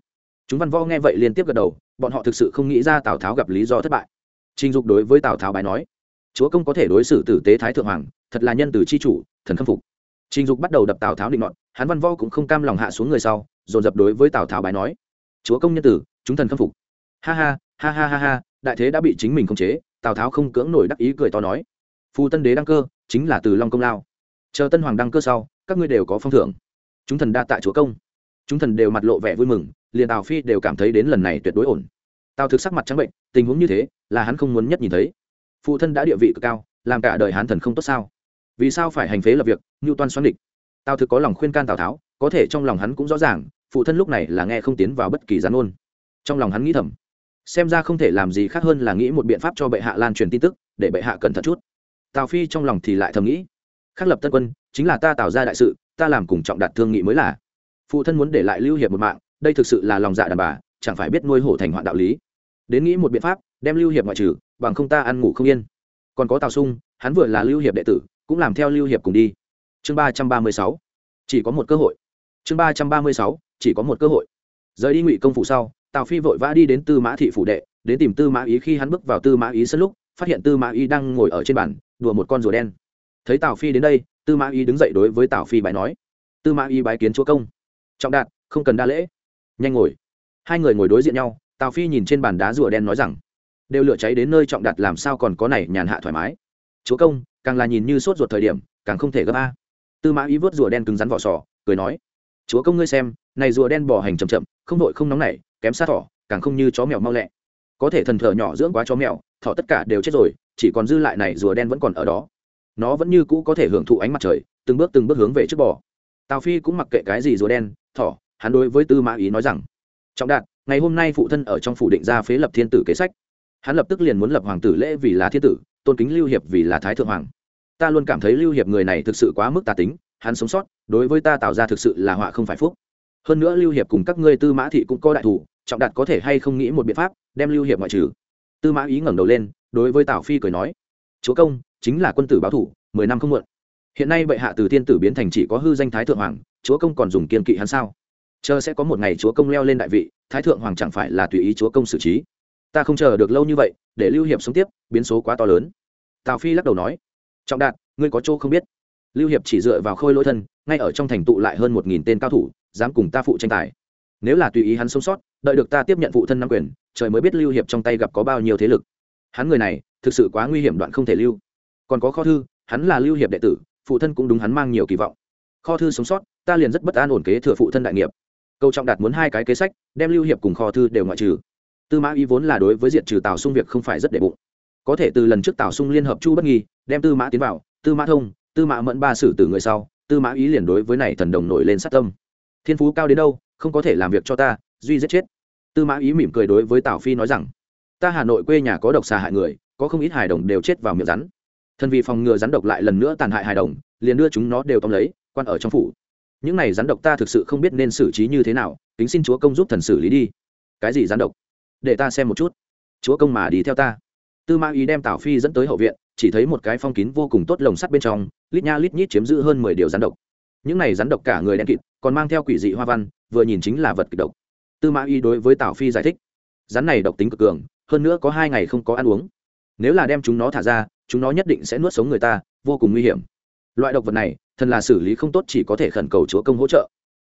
Chúng văn võ nghe vậy liên tiếp gật đầu bọn họ thực sự không nghĩ ra tào tháo gặp lý do thất bại trình dục đối với tào tháo bài nói chúa công có thể đối xử tử tế thái thượng hoàng thật là nhân từ c h i chủ thần khâm phục trình dục bắt đầu đập tào tháo định ngọn hắn văn võ cũng không cam lòng hạ xuống người sau dồn dập đối với tào tháo bài nói chúa công nhân tử chúng thần khâm phục ha ha ha ha ha ha đại thế đã bị chính mình khống chế tào tháo không cưỡng nổi đắc ý cười to nói Phu tân đế đăng cơ chính là từ long công lao chờ tân hoàng đăng cơ sau các ngươi đều có phong thưởng chúng thần đa tạ chúa công chúng thần đều mặt lộ vẻ vui mừng liền tào phi đều cảm thấy đến lần này tuyệt đối ổn. Tào thực sắc mặt trắng bệnh, tình huống như thế, là hắn không muốn nhất nhìn thấy. Phụ thân đã địa vị cực cao, làm cả đời hán thần không tốt sao? Vì sao phải hành phế lập việc như toan xoắn địch? Tào thực có lòng khuyên can tào tháo, có thể trong lòng hắn cũng rõ ràng, phụ thân lúc này là nghe không tiến vào bất kỳ gián ôn. Trong lòng hắn nghĩ thầm, xem ra không thể làm gì khác hơn là nghĩ một biện pháp cho bệ hạ lan truyền tin tức, để bệ hạ cẩn thận chút. Tào phi trong lòng thì lại thầm nghĩ, khắc lập tân quân, chính là ta tạo ra đại sự, ta làm cùng trọng đạt thương nghị mới là. Phụ thân muốn để lại lưu hiệp một mạng đây thực sự là lòng dạ đàn bà, chẳng phải biết nuôi hổ thành hoạn đạo lý. Đến nghĩ một biện pháp, đem lưu hiệp ngoại trừ, bằng không ta ăn ngủ không yên. Còn có tào sung, hắn vừa là lưu hiệp đệ tử, cũng làm theo lưu hiệp cùng đi. Chương ba trăm ba mươi sáu. Chỉ có một cơ hội. Chương ba trăm ba mươi sáu, chỉ có một cơ hội. Rời đi ngụy công phủ sau, tào phi vội vã đi đến tư mã thị phủ đệ, đến tìm tư mã ý khi hắn bước vào tư mã ý sân lúc, phát hiện tư mã ý đang ngồi ở trên bàn, đùa một con rùa đen. Thấy tào phi đến đây, tư mã ý đứng dậy đối với tào phi bài nói, tư mã ý bái kiến chúa công. Trọng đạt, không cần đa lễ nhanh ngồi. Hai người ngồi đối diện nhau, tào phi nhìn trên bàn đá rùa đen nói rằng, đều lửa cháy đến nơi trọng đặt làm sao còn có này nhàn hạ thoải mái. Chúa công, càng là nhìn như sốt ruột thời điểm, càng không thể gấp a. Tư mã ý vớt rùa đen cứng rắn vỏ sò, cười nói, chúa công ngươi xem, này rùa đen bỏ hành chậm chậm, không đội không nóng nảy, kém sát thỏ, càng không như chó mèo mau lẹ. Có thể thần thờ nhỏ dưỡng quá chó mèo, thỏ tất cả đều chết rồi, chỉ còn dư lại này rùa đen vẫn còn ở đó. Nó vẫn như cũ có thể hưởng thụ ánh mặt trời, từng bước từng bước hướng về trước bò. Tào phi cũng mặc kệ cái gì rùa đen, thỏ hắn đối với tư mã ý nói rằng, trọng đạt, ngày hôm nay phụ thân ở trong phủ định ra phế lập thiên tử kế sách. Hắn lập tức liền muốn lập hoàng tử lễ vì là thiên tử, tôn kính lưu hiệp vì là thái thượng hoàng. Ta luôn cảm thấy lưu hiệp người này thực sự quá mức tà tính, hắn sống sót, đối với ta tạo ra thực sự là họa không phải phúc. Hơn nữa lưu hiệp cùng các ngươi tư mã thị cũng có đại thủ, trọng đạt có thể hay không nghĩ một biện pháp đem lưu hiệp ngoại trừ? Tư mã ý ngẩng đầu lên, đối với tào phi cười nói, chúa công, chính là quân tử báo thủ, mười năm không muộn. Hiện nay bệ hạ từ thiên tử biến thành chỉ có hư danh thái thượng hoàng, chúa công còn dùng kiên kỵ hắn sao? Chờ sẽ có một ngày chúa công leo lên đại vị, thái thượng hoàng chẳng phải là tùy ý chúa công xử trí. Ta không chờ được lâu như vậy, để lưu hiệp sống tiếp, biến số quá to lớn. Tào phi lắc đầu nói. Trọng đạt, ngươi có chỗ không biết. Lưu hiệp chỉ dựa vào khôi lỗi thân, ngay ở trong thành tụ lại hơn một nghìn tên cao thủ, dám cùng ta phụ tranh tài. Nếu là tùy ý hắn sống sót, đợi được ta tiếp nhận phụ thân nắm quyền, trời mới biết lưu hiệp trong tay gặp có bao nhiêu thế lực. Hắn người này, thực sự quá nguy hiểm đoạn không thể lưu. Còn có kho thư, hắn là lưu hiệp đệ tử, phụ thân cũng đúng hắn mang nhiều kỳ vọng. Kho thư sống sót, ta liền rất bất an ổn kế thừa phụ thân đại nghiệp câu trọng đạt muốn hai cái kế sách, đem lưu hiệp cùng kho thư đều ngoại trừ. Tư mã ý vốn là đối với diện trừ tào sung việc không phải rất đệ bụng. Có thể từ lần trước tào sung liên hợp chu bất nghi, đem tư mã tiến vào, tư mã thông, tư mã mẫn ba xử từ người sau, tư mã ý liền đối với này thần đồng nổi lên sát tâm. Thiên phú cao đến đâu, không có thể làm việc cho ta, duy giết chết. Tư mã ý mỉm cười đối với tào phi nói rằng, ta hà nội quê nhà có độc xà hại người, có không ít hài đồng đều chết vào miệng rắn. Thân vì phòng ngừa rắn độc lại lần nữa tàn hại hài đồng, liền đưa chúng nó đều tóm lấy, quan ở trong phủ những này rắn độc ta thực sự không biết nên xử trí như thế nào, kính xin chúa công giúp thần xử lý đi. Cái gì rắn độc? Để ta xem một chút. Chúa công mà đi theo ta. Tư mã ý đem tào phi dẫn tới hậu viện, chỉ thấy một cái phong kín vô cùng tốt lồng sắt bên trong, lít nha lít nhít chiếm giữ hơn mười điều rắn độc. Những này rắn độc cả người đen kịt, còn mang theo quỷ dị hoa văn, vừa nhìn chính là vật kịch độc. Tư mã y đối với tào phi giải thích, rắn này độc tính cực cường, hơn nữa có hai ngày không có ăn uống. Nếu là đem chúng nó thả ra, chúng nó nhất định sẽ nuốt sống người ta, vô cùng nguy hiểm. Loại độc vật này thần là xử lý không tốt chỉ có thể khẩn cầu chúa công hỗ trợ.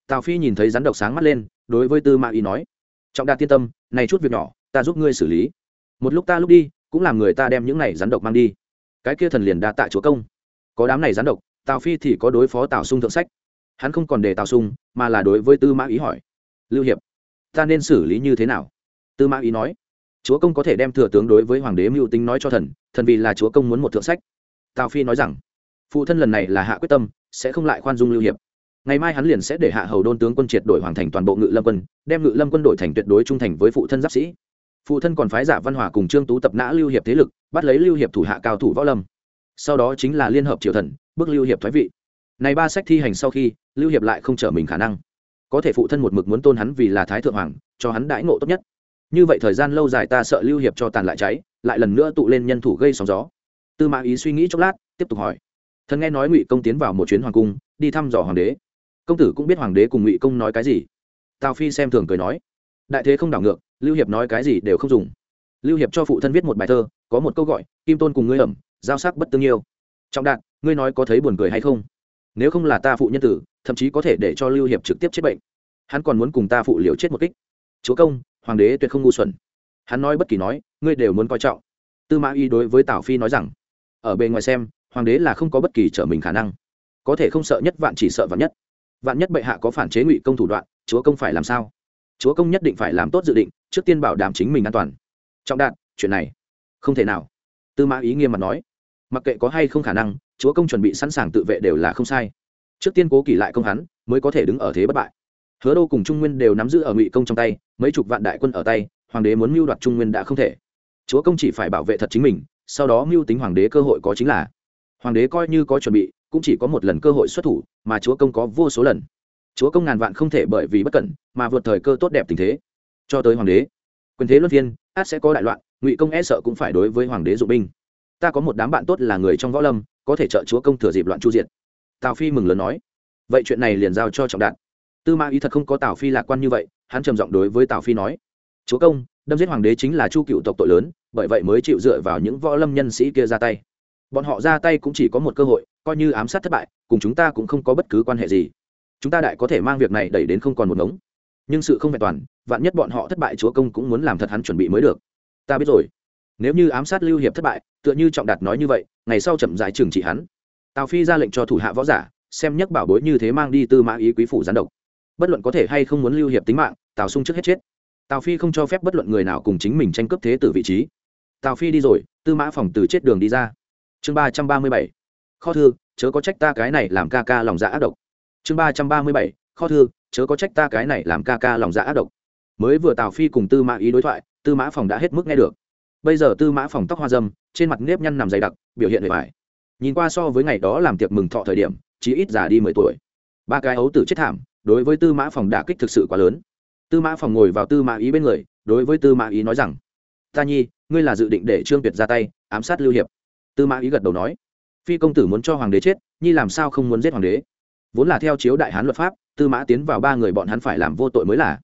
Tào phi nhìn thấy rắn độc sáng mắt lên, đối với tư mã Ý nói, trọng đạt tiên tâm, này chút việc nhỏ, ta giúp ngươi xử lý. Một lúc ta lúc đi, cũng làm người ta đem những này rắn độc mang đi. Cái kia thần liền đa tạ chúa công. Có đám này rắn độc, tào phi thì có đối phó tào sung thượng sách. Hắn không còn để tào sung, mà là đối với tư mã ý hỏi, lưu hiệp, ta nên xử lý như thế nào? Tư mã ý nói, chúa công có thể đem thừa tướng đối với hoàng đế mưu tính nói cho thần thần vì là chúa công muốn một thượng sách. Tào phi nói rằng phụ thân lần này là hạ quyết tâm, sẽ không lại khoan dung lưu hiệp. Ngày mai hắn liền sẽ để hạ hầu đôn tướng quân triệt đổi hoàn thành toàn bộ ngự lâm quân, đem ngự lâm quân đổi thành tuyệt đối trung thành với phụ thân giáp sĩ. Phụ thân còn phái giả văn hòa cùng trương tú tập nã lưu hiệp thế lực, bắt lấy lưu hiệp thủ hạ cao thủ võ lâm. Sau đó chính là liên hợp triều thần, bước lưu hiệp thoái vị. Này ba sách thi hành sau khi, lưu hiệp lại không trở mình khả năng. Có thể phụ thân một mực muốn tôn hắn vì là thái thượng hoàng, cho hắn đãi ngộ tốt nhất. Như vậy thời gian lâu dài ta sợ lưu hiệp cho tàn lại cháy, lại lần nữa tụ lên nhân thủ gây sóng gió. Tư mã ý suy nghĩ chốc lát, tiếp tục hỏi thần nghe nói ngụy công tiến vào một chuyến hoàng cung, đi thăm dò hoàng đế. Công tử cũng biết hoàng đế cùng ngụy công nói cái gì. Tào phi xem thường cười nói, đại thế không đảo ngược, lưu hiệp nói cái gì đều không dùng. Lưu hiệp cho phụ thân viết một bài thơ, có một câu gọi, kim tôn cùng ngươi ẩm, giao sắc bất tương yêu. Trọng đạt, ngươi nói có thấy buồn cười hay không? Nếu không là ta phụ nhân tử, thậm chí có thể để cho lưu hiệp trực tiếp chết bệnh. Hắn còn muốn cùng ta phụ liều chết một kích. Chúa công, hoàng đế tuyệt không ngu xuẩn. Hắn nói bất kỳ nói, ngươi đều muốn coi trọng. Tư mã y đối với tào phi nói rằng, ở bề ngoài xem hoàng đế là không có bất kỳ trở mình khả năng. Có thể không sợ nhất, vạn chỉ sợ vạn nhất. Vạn nhất bệ hạ có phản chế ngụy công thủ đoạn, chúa công phải làm sao? Chúa công nhất định phải làm tốt dự định, trước tiên bảo đảm chính mình an toàn. Trọng đạt chuyện này không thể nào. Tư mã ý nghiêm mặt nói, mặc kệ có hay không khả năng, chúa công chuẩn bị sẵn sàng tự vệ đều là không sai. Trước tiên cố kỳ lại công hắn, mới có thể đứng ở thế bất bại. Hứa đô cùng trung nguyên đều nắm giữ ở ngụy công trong tay, mấy chục vạn đại quân ở tay, hoàng đế muốn mưu đoạt trung nguyên đã không thể. Chúa công chỉ phải bảo vệ thật chính mình, sau đó mưu tính hoàng đế cơ hội có chính là hoàng đế coi như có chuẩn bị, cũng chỉ có một lần cơ hội xuất thủ, mà chúa công có vô số lần. Chúa công ngàn vạn không thể bởi vì bất cẩn, mà vượt thời cơ tốt đẹp tình thế. Cho tới hoàng đế, quyền thế luân phiên át sẽ có đại loạn, ngụy công e sợ cũng phải đối với hoàng đế dụng binh. Ta có một đám bạn tốt là người trong võ lâm, có thể trợ chúa công thừa dịp loạn chu diệt. Tào phi mừng lớn nói. Vậy chuyện này liền giao cho trọng đạn. Tư mã ý thật không có tào phi lạc quan như vậy, hắn trầm giọng đối với tào phi nói. Chúa công, đâm giết hoàng đế chính là chu cựu tộc tội lớn, bởi vậy mới chịu dựa vào những võ lâm nhân sĩ kia ra tay bọn họ ra tay cũng chỉ có một cơ hội, coi như ám sát thất bại, cùng chúng ta cũng không có bất cứ quan hệ gì. Chúng ta đại có thể mang việc này đẩy đến không còn một ngống. Nhưng sự không vẹn toàn, vạn nhất bọn họ thất bại chúa công cũng muốn làm thật hắn chuẩn bị mới được. Ta biết rồi. Nếu như ám sát lưu hiệp thất bại, tựa như trọng đạt nói như vậy, ngày sau chậm giải trừng trị hắn. Tào phi ra lệnh cho thủ hạ võ giả, xem nhắc bảo bối như thế mang đi tư mã ý quý phủ gián độc. Bất luận có thể hay không muốn lưu hiệp tính mạng, tào sung trước hết chết. Tào phi không cho phép bất luận người nào cùng chính mình tranh cướp thế từ vị trí. Tào phi đi rồi, tư mã phòng từ chết đường đi ra chương ba trăm ba mươi bảy, kho thư, chớ có trách ta cái này làm ca ca lòng dạ ác độc. Chương ba trăm ba mươi bảy, kho thư, chớ có trách ta cái này làm ca ca lòng dạ ác độc. Mới vừa tào phi cùng tư mã ý đối thoại, tư mã phòng đã hết mức nghe được. Bây giờ tư mã phòng tóc hoa dâm, trên mặt nếp nhăn nằm dày đặc, biểu hiện bề bài nhìn qua so với ngày đó làm tiệc mừng thọ thời điểm, chỉ ít già đi mười tuổi. Ba cái ấu tử chết thảm, đối với tư mã phòng đả kích thực sự quá lớn. Tư mã phòng ngồi vào tư mã ý bên người, đối với tư mã ý nói rằng, ta nhi, ngươi là dự định để trương tuyệt ra tay, ám sát lưu hiệp tư mã ý gật đầu nói, phi công tử muốn cho hoàng đế chết, nhi làm sao không muốn giết hoàng đế? Vốn là theo chiếu đại hán luật pháp, tư mã tiến vào ba người bọn hắn phải làm vô tội mới là.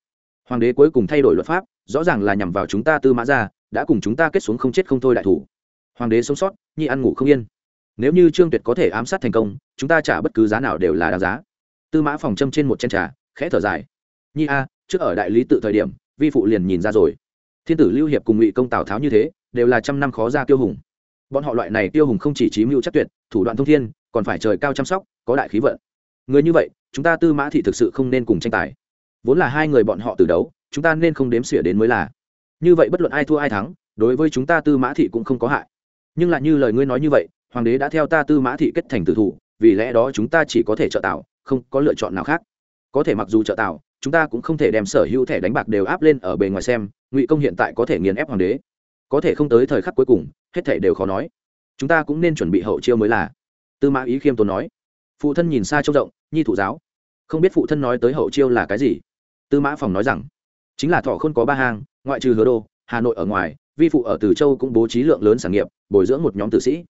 Hoàng đế cuối cùng thay đổi luật pháp, rõ ràng là nhằm vào chúng ta tư mã ra, đã cùng chúng ta kết xuống không chết không thôi đại thủ. Hoàng đế sống sót, nhi ăn ngủ không yên. Nếu như trương tuyệt có thể ám sát thành công, chúng ta trả bất cứ giá nào đều là đáng giá. Tư mã phòng châm trên một chân trà, khẽ thở dài. Nhi a, trước ở đại lý tự thời điểm, vi phụ liền nhìn ra rồi. Thiên tử lưu hiệp cùng ngụy công tào tháo như thế, đều là trăm năm khó ra tiêu hùng bọn họ loại này tiêu hùng không chỉ trí mưu chắc tuyệt, thủ đoạn thông thiên, còn phải trời cao chăm sóc, có đại khí vận. Người như vậy, chúng ta tư mã thị thực sự không nên cùng tranh tài. Vốn là hai người bọn họ từ đấu, chúng ta nên không đếm xỉa đến mới là. Như vậy bất luận ai thua ai thắng, đối với chúng ta tư mã thị cũng không có hại. Nhưng lại như lời ngươi nói như vậy, hoàng đế đã theo ta tư mã thị kết thành tử thủ, vì lẽ đó chúng ta chỉ có thể trợ tạo, không có lựa chọn nào khác. Có thể mặc dù trợ tạo, chúng ta cũng không thể đem sở hữu thẻ đánh bạc đều áp lên ở bề ngoài xem, ngụy công hiện tại có thể nghiền ép hoàng đế có thể không tới thời khắc cuối cùng, hết thể đều khó nói. Chúng ta cũng nên chuẩn bị hậu chiêu mới là. Tư mã ý khiêm tốn nói. Phụ thân nhìn xa trông rộng, nhi thủ giáo. Không biết phụ thân nói tới hậu chiêu là cái gì. Tư mã phòng nói rằng, chính là thọ không có ba hang, ngoại trừ hứa đô, hà nội ở ngoài, vi phụ ở từ châu cũng bố trí lượng lớn sản nghiệp, bồi dưỡng một nhóm tử sĩ.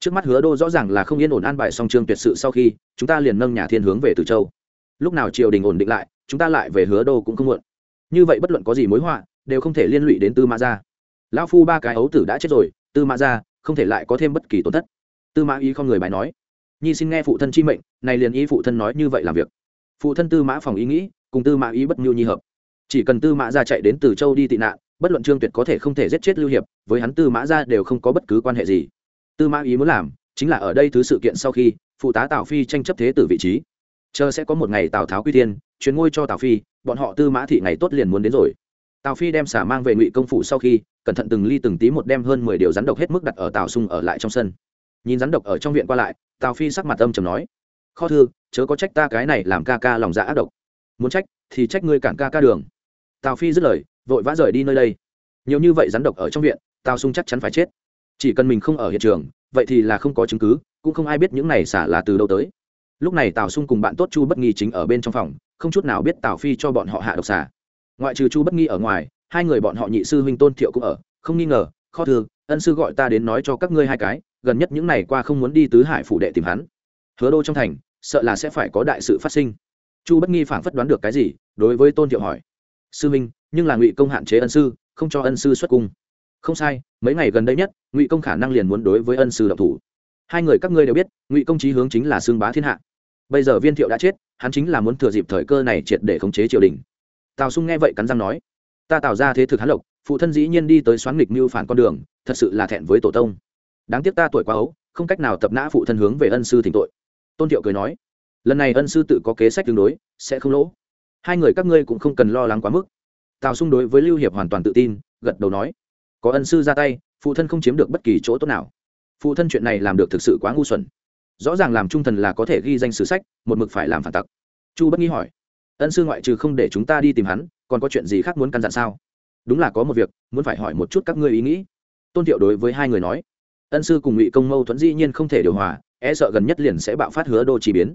Trước mắt hứa đô rõ ràng là không yên ổn an bài song trương tuyệt sự sau khi, chúng ta liền nâng nhà thiên hướng về từ châu. Lúc nào triều đình ổn định lại, chúng ta lại về hứa đô cũng không muộn. Như vậy bất luận có gì mối họa, đều không thể liên lụy đến tư mã gia lão phu ba cái ấu tử đã chết rồi, tư mã gia không thể lại có thêm bất kỳ tổn thất. Tư mã ý không người bài nói. Nhi xin nghe phụ thân chi mệnh, này liền ý phụ thân nói như vậy làm việc. Phụ thân tư mã phòng ý nghĩ, cùng tư mã ý bất nhiêu nhi hợp. Chỉ cần tư mã gia chạy đến từ châu đi tị nạn, bất luận trương tuyệt có thể không thể giết chết lưu hiệp, với hắn tư mã gia đều không có bất cứ quan hệ gì. Tư mã ý muốn làm, chính là ở đây thứ sự kiện sau khi, phụ tá tào phi tranh chấp thế tử vị trí. Chờ sẽ có một ngày tào tháo quy tiên chuyến ngôi cho tào phi, bọn họ tư mã thị ngày tốt liền muốn đến rồi tào phi đem xả mang về ngụy công phủ sau khi, cẩn thận từng ly từng tí một đem hơn mười điều rắn độc hết mức đặt ở tào sung ở lại trong sân. Nhìn rắn độc ở trong viện qua lại, tào phi sắc mặt âm trầm nói, kho thư, chớ có trách ta cái này làm ca ca lòng dạ ác độc. Muốn trách, thì trách ngươi cản ca ca đường. Tào phi dứt lời, vội vã rời đi nơi đây. Nhiều như vậy rắn độc ở trong viện, tào sung chắc chắn phải chết. Chỉ cần mình không ở hiện trường, vậy thì là không có chứng cứ, cũng không ai biết những này xả là từ đâu tới. Lúc này tào sung cùng bạn tốt chu bất nghi chính ở bên trong phòng, không chút nào biết tào phi cho bọn họ hạ độc xả ngoại trừ chu bất nghi ở ngoài, hai người bọn họ nhị sư huynh tôn thiệu cũng ở. Không nghi ngờ, kho thư, ân sư gọi ta đến nói cho các ngươi hai cái, gần nhất những ngày qua không muốn đi tứ hải phủ đệ tìm hắn. Hứa đô trong thành, sợ là sẽ phải có đại sự phát sinh. Chu bất nghi phảng phất đoán được cái gì, đối với tôn thiệu hỏi. Sư minh nhưng là ngụy công hạn chế ân sư, không cho ân sư xuất cung. Không sai, mấy ngày gần đây nhất, ngụy công khả năng liền muốn đối với ân sư độc thủ. Hai người các ngươi đều biết, ngụy công chí hướng chính là xương bá thiên hạ. Bây giờ viên thiệu đã chết, hắn chính là muốn thừa dịp thời cơ này triệt để khống chế triều đình tào sung nghe vậy cắn răng nói, ta tạo ra thế thực hán lộc, phụ thân dĩ nhiên đi tới xoán nghịch mưu phản con đường, thật sự là thẹn với tổ tông. Đáng tiếc ta tuổi quá ấu, không cách nào tập nã phụ thân hướng về ân sư thỉnh tội. Tôn thiệu cười nói, lần này ân sư tự có kế sách tương đối, sẽ không lỗ. Hai người các ngươi cũng không cần lo lắng quá mức. Tào sung đối với lưu hiệp hoàn toàn tự tin, gật đầu nói, có ân sư ra tay, phụ thân không chiếm được bất kỳ chỗ tốt nào. Phụ thân chuyện này làm được thực sự quá ngu xuẩn. Rõ ràng làm trung thần là có thể ghi danh sử sách, một mực phải làm phản tặc. Chu bất nghi hỏi ân sư ngoại trừ không để chúng ta đi tìm hắn, còn có chuyện gì khác muốn căn dặn sao? Đúng là có một việc, muốn phải hỏi một chút các ngươi ý nghĩ. Tôn thiệu đối với hai người nói. Ân sư cùng ngụy công mâu thuẫn dĩ nhiên không thể điều hòa e sợ gần nhất liền sẽ bạo phát hứa đô chỉ biến.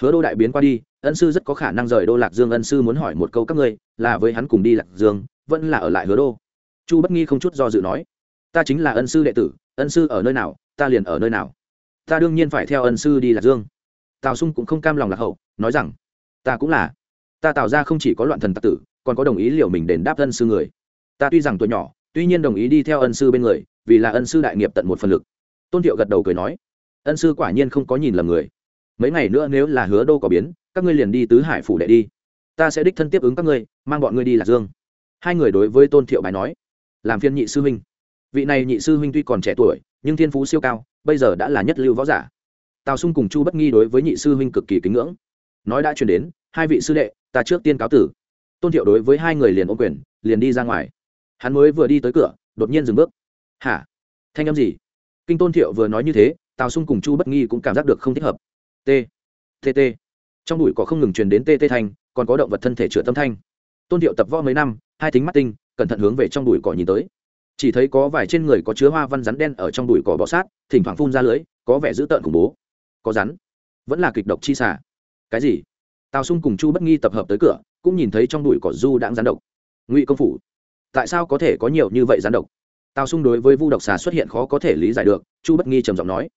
Hứa đô đại biến qua đi, ân sư rất có khả năng rời đô lạc dương, ân sư muốn hỏi một câu các ngươi, là với hắn cùng đi lạc dương, vẫn là ở lại hứa đô? Chu bất nghi không chút do dự nói. Ta chính là ân sư đệ tử, ân sư ở nơi nào, ta liền ở nơi nào. Ta đương nhiên phải theo ân sư đi lạc dương. Tào sung cũng không cam lòng lạc hậu, nói rằng, ta cũng là ta tạo ra không chỉ có loạn thần tặc tử, còn có đồng ý liệu mình đền đáp ân sư người. Ta tuy rằng tuổi nhỏ, tuy nhiên đồng ý đi theo ân sư bên người, vì là ân sư đại nghiệp tận một phần lực. Tôn thiệu gật đầu cười nói. Ân sư quả nhiên không có nhìn lầm người. Mấy ngày nữa nếu là hứa đô có biến, các ngươi liền đi tứ hải phủ đệ đi. Ta sẽ đích thân tiếp ứng các ngươi, mang bọn ngươi đi lạc dương. Hai người đối với tôn thiệu bài nói. Làm phiên nhị sư huynh. Vị này nhị sư huynh tuy còn trẻ tuổi, nhưng thiên phú siêu cao, bây giờ đã là nhất lưu võ giả. Tào sung cùng chu bất nghi đối với nhị sư huynh cực kỳ kính ngưỡng. Nói đã chuyển đến hai vị sư đệ, ta trước tiên cáo tử. Tôn thiệu đối với hai người liền ôm quyền, liền đi ra ngoài. Hắn mới vừa đi tới cửa, đột nhiên dừng bước. Hả? Thanh âm gì? Kinh tôn thiệu vừa nói như thế, tào sung cùng chu bất nghi cũng cảm giác được không thích hợp. T. T. T. Trong đùi có không ngừng truyền đến Tê Tê thanh, còn có động vật thân thể chữa tâm thanh. Tôn thiệu tập võ mấy năm, hai tính mắt tinh, cẩn thận hướng về trong đùi cỏ nhìn tới. Chỉ thấy có vài trên người có chứa hoa văn rắn đen ở trong đùi cỏ bọ sát, thỉnh thoảng phun ra lưới, có vẻ dữ tợn khủng bố. Có rắn. Vẫn là kịch độc chi xả cái gì? Tào sung cùng chu bất nghi tập hợp tới cửa, cũng nhìn thấy trong đùi cỏ du đãng gián độc. Ngụy công phủ, tại sao có thể có nhiều như vậy gián độc? Tào sung đối với vu độc xà xuất hiện khó có thể lý giải được, chu bất nghi trầm giọng nói.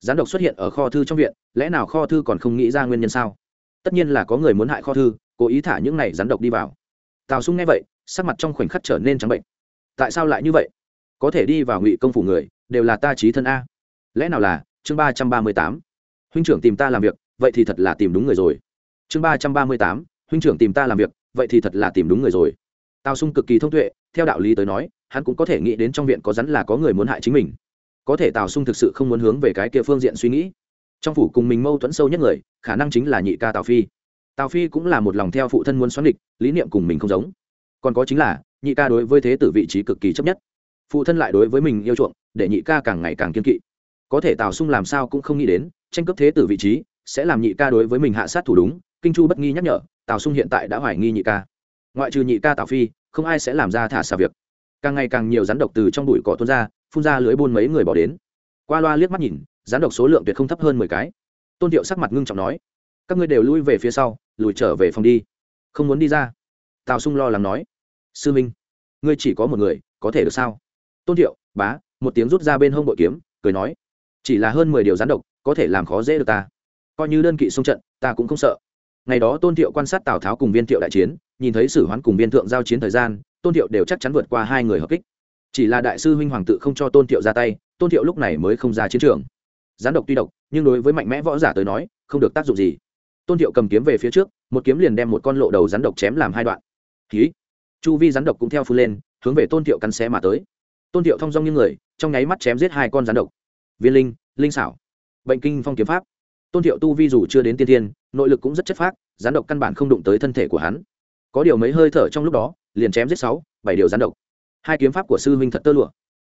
Gián độc xuất hiện ở kho thư trong viện, lẽ nào kho thư còn không nghĩ ra nguyên nhân sao? Tất nhiên là có người muốn hại kho thư, cố ý thả những này rắn độc đi vào. Tào sung nghe vậy, sắc mặt trong khoảnh khắc trở nên trắng bệnh. Tại sao lại như vậy? Có thể đi vào ngụy công phủ người, đều là ta trí thân a. Lẽ nào là chương ba trăm ba mươi tám? Huynh trưởng tìm ta làm việc, vậy thì thật là tìm đúng người rồi chương ba trăm ba mươi tám, huynh trưởng tìm ta làm việc, vậy thì thật là tìm đúng người rồi. Tào sung cực kỳ thông tuệ, theo đạo lý tới nói, hắn cũng có thể nghĩ đến trong viện có rắn là có người muốn hại chính mình. Có thể tào sung thực sự không muốn hướng về cái kia phương diện suy nghĩ. Trong phủ cùng mình mâu thuẫn sâu nhất người, khả năng chính là nhị ca tào phi. Tào phi cũng là một lòng theo phụ thân muốn xoắn địch lý niệm cùng mình không giống. Còn có chính là, nhị ca đối với thế tử vị trí cực kỳ chấp nhất. Phụ thân lại đối với mình yêu chuộng, để nhị ca càng ngày càng kiên kỵ. Có thể tào sung làm sao cũng không nghĩ đến, tranh cướp thế tử vị trí, sẽ làm nhị ca đối với mình hạ sát thủ đúng kinh chu bất nghi nhắc nhở, tào sung hiện tại đã hoài nghi nhị ca. Ngoại trừ nhị ca tào phi, không ai sẽ làm ra thả xà việc. Càng ngày càng nhiều rắn độc từ trong bụi cỏ tuôn ra, phun ra lưới buôn mấy người bỏ đến. Qua loa liếc mắt nhìn, rắn độc số lượng tuyệt không thấp hơn mười cái. Tôn thiệu sắc mặt ngưng trọng nói, các ngươi đều lui về phía sau, lùi trở về phòng đi. Không muốn đi ra. Tào sung lo lắng nói, sư minh, ngươi chỉ có một người, có thể được sao? Tôn thiệu, bá. Một tiếng rút ra bên hông bội kiếm, cười nói, chỉ là hơn mười điều rắn độc, có thể làm khó dễ được ta. Coi như đơn kỵ xung trận, ta cũng không sợ ngày đó tôn thiệu quan sát tào tháo cùng viên thiệu đại chiến, nhìn thấy sử hoán cùng viên thượng giao chiến thời gian, tôn thiệu đều chắc chắn vượt qua hai người hợp kích. Chỉ là đại sư huynh hoàng tự không cho tôn thiệu ra tay, tôn thiệu lúc này mới không ra chiến trường. Gián độc tuy độc, nhưng đối với mạnh mẽ võ giả tới nói, không được tác dụng gì. Tôn thiệu cầm kiếm về phía trước, một kiếm liền đem một con lộ đầu rắn độc chém làm hai đoạn. Ký chu vi rắn độc cũng theo phun lên, hướng về tôn thiệu cắn xé mà tới. Tôn thiệu thong dong như người, trong nháy mắt chém giết hai con rắn độc. Viên linh linh xảo bệnh kinh phong kiếm pháp tôn thiệu tu vi dù chưa đến tiên tiên nội lực cũng rất chất phác, gián độc căn bản không đụng tới thân thể của hắn. Có điều mấy hơi thở trong lúc đó, liền chém giết sáu, bảy điều gián độc. Hai kiếm pháp của sư huynh thật tơ lụa.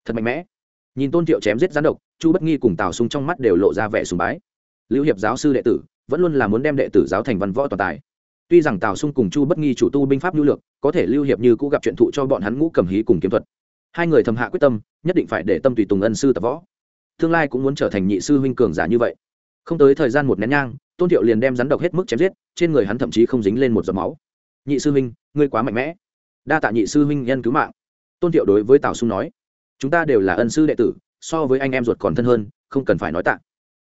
Thật mạnh mẽ. Nhìn tôn thiệu chém giết gián độc, chu bất nghi cùng tào sung trong mắt đều lộ ra vẻ sùng bái. Lưu hiệp giáo sư đệ tử, vẫn luôn là muốn đem đệ tử giáo thành văn võ toàn tài. Tuy rằng tào sung cùng chu bất nghi chủ tu binh pháp lưu lược, có thể lưu hiệp như cũ gặp chuyện thụ cho bọn hắn ngũ cầm hí cùng kiếm thuật. Hai người thầm hạ quyết tâm, nhất định phải để tâm tùy tùng ân sư tập võ. Tương lai cũng muốn trở thành nhị sư huynh cường giả như vậy không tới thời gian một nén nhang, tôn thiệu liền đem rắn độc hết mức chém giết, trên người hắn thậm chí không dính lên một giọt máu. Nhị sư huynh, ngươi quá mạnh mẽ. Đa tạ nhị sư huynh nhân cứu mạng. Tôn thiệu đối với tào sung nói, chúng ta đều là ân sư đệ tử, so với anh em ruột còn thân hơn, không cần phải nói tạ.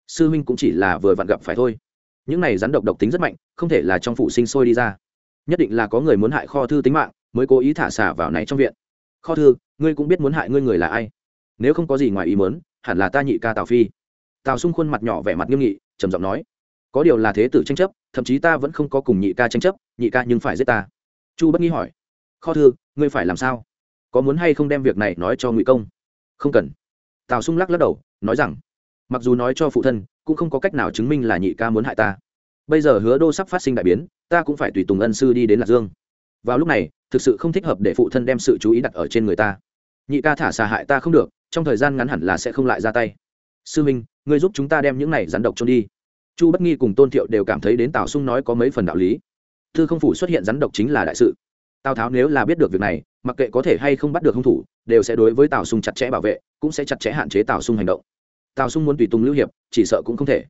Sư huynh cũng chỉ là vừa vặn gặp phải thôi. Những này rắn độc độc tính rất mạnh, không thể là trong phụ sinh sôi đi ra. Nhất định là có người muốn hại kho thư tính mạng, mới cố ý thả xả vào này trong viện. Kho thư, ngươi cũng biết muốn hại ngươi người là ai. Nếu không có gì ngoài ý mớn hẳn là ta nhị ca tào phi tào Xung khuôn mặt nhỏ vẻ mặt nghiêm nghị, trầm giọng nói, có điều là thế tử tranh chấp, thậm chí ta vẫn không có cùng nhị ca tranh chấp, nhị ca nhưng phải giết ta. Chu bất nghi hỏi, kho thư, ngươi phải làm sao? Có muốn hay không đem việc này nói cho ngụy công? Không cần. Tào sung lắc lắc đầu, nói rằng, mặc dù nói cho phụ thân, cũng không có cách nào chứng minh là nhị ca muốn hại ta. Bây giờ hứa đô sắp phát sinh đại biến, ta cũng phải tùy tùng ân sư đi đến lạc dương. Vào lúc này, thực sự không thích hợp để phụ thân đem sự chú ý đặt ở trên người ta. Nhị ca thả xà hại ta không được, trong thời gian ngắn hẳn là sẽ không lại ra tay. Sư minh ngươi giúp chúng ta đem những này rắn độc trôn đi. Chu bất nghi cùng tôn thiệu đều cảm thấy đến tào sung nói có mấy phần đạo lý. Thư không phủ xuất hiện rắn độc chính là đại sự. Tào tháo nếu là biết được việc này, mặc kệ có thể hay không bắt được hung thủ, đều sẽ đối với tào sung chặt chẽ bảo vệ, cũng sẽ chặt chẽ hạn chế tào sung hành động. Tào sung muốn tùy tùng lưu hiệp, chỉ sợ cũng không thể.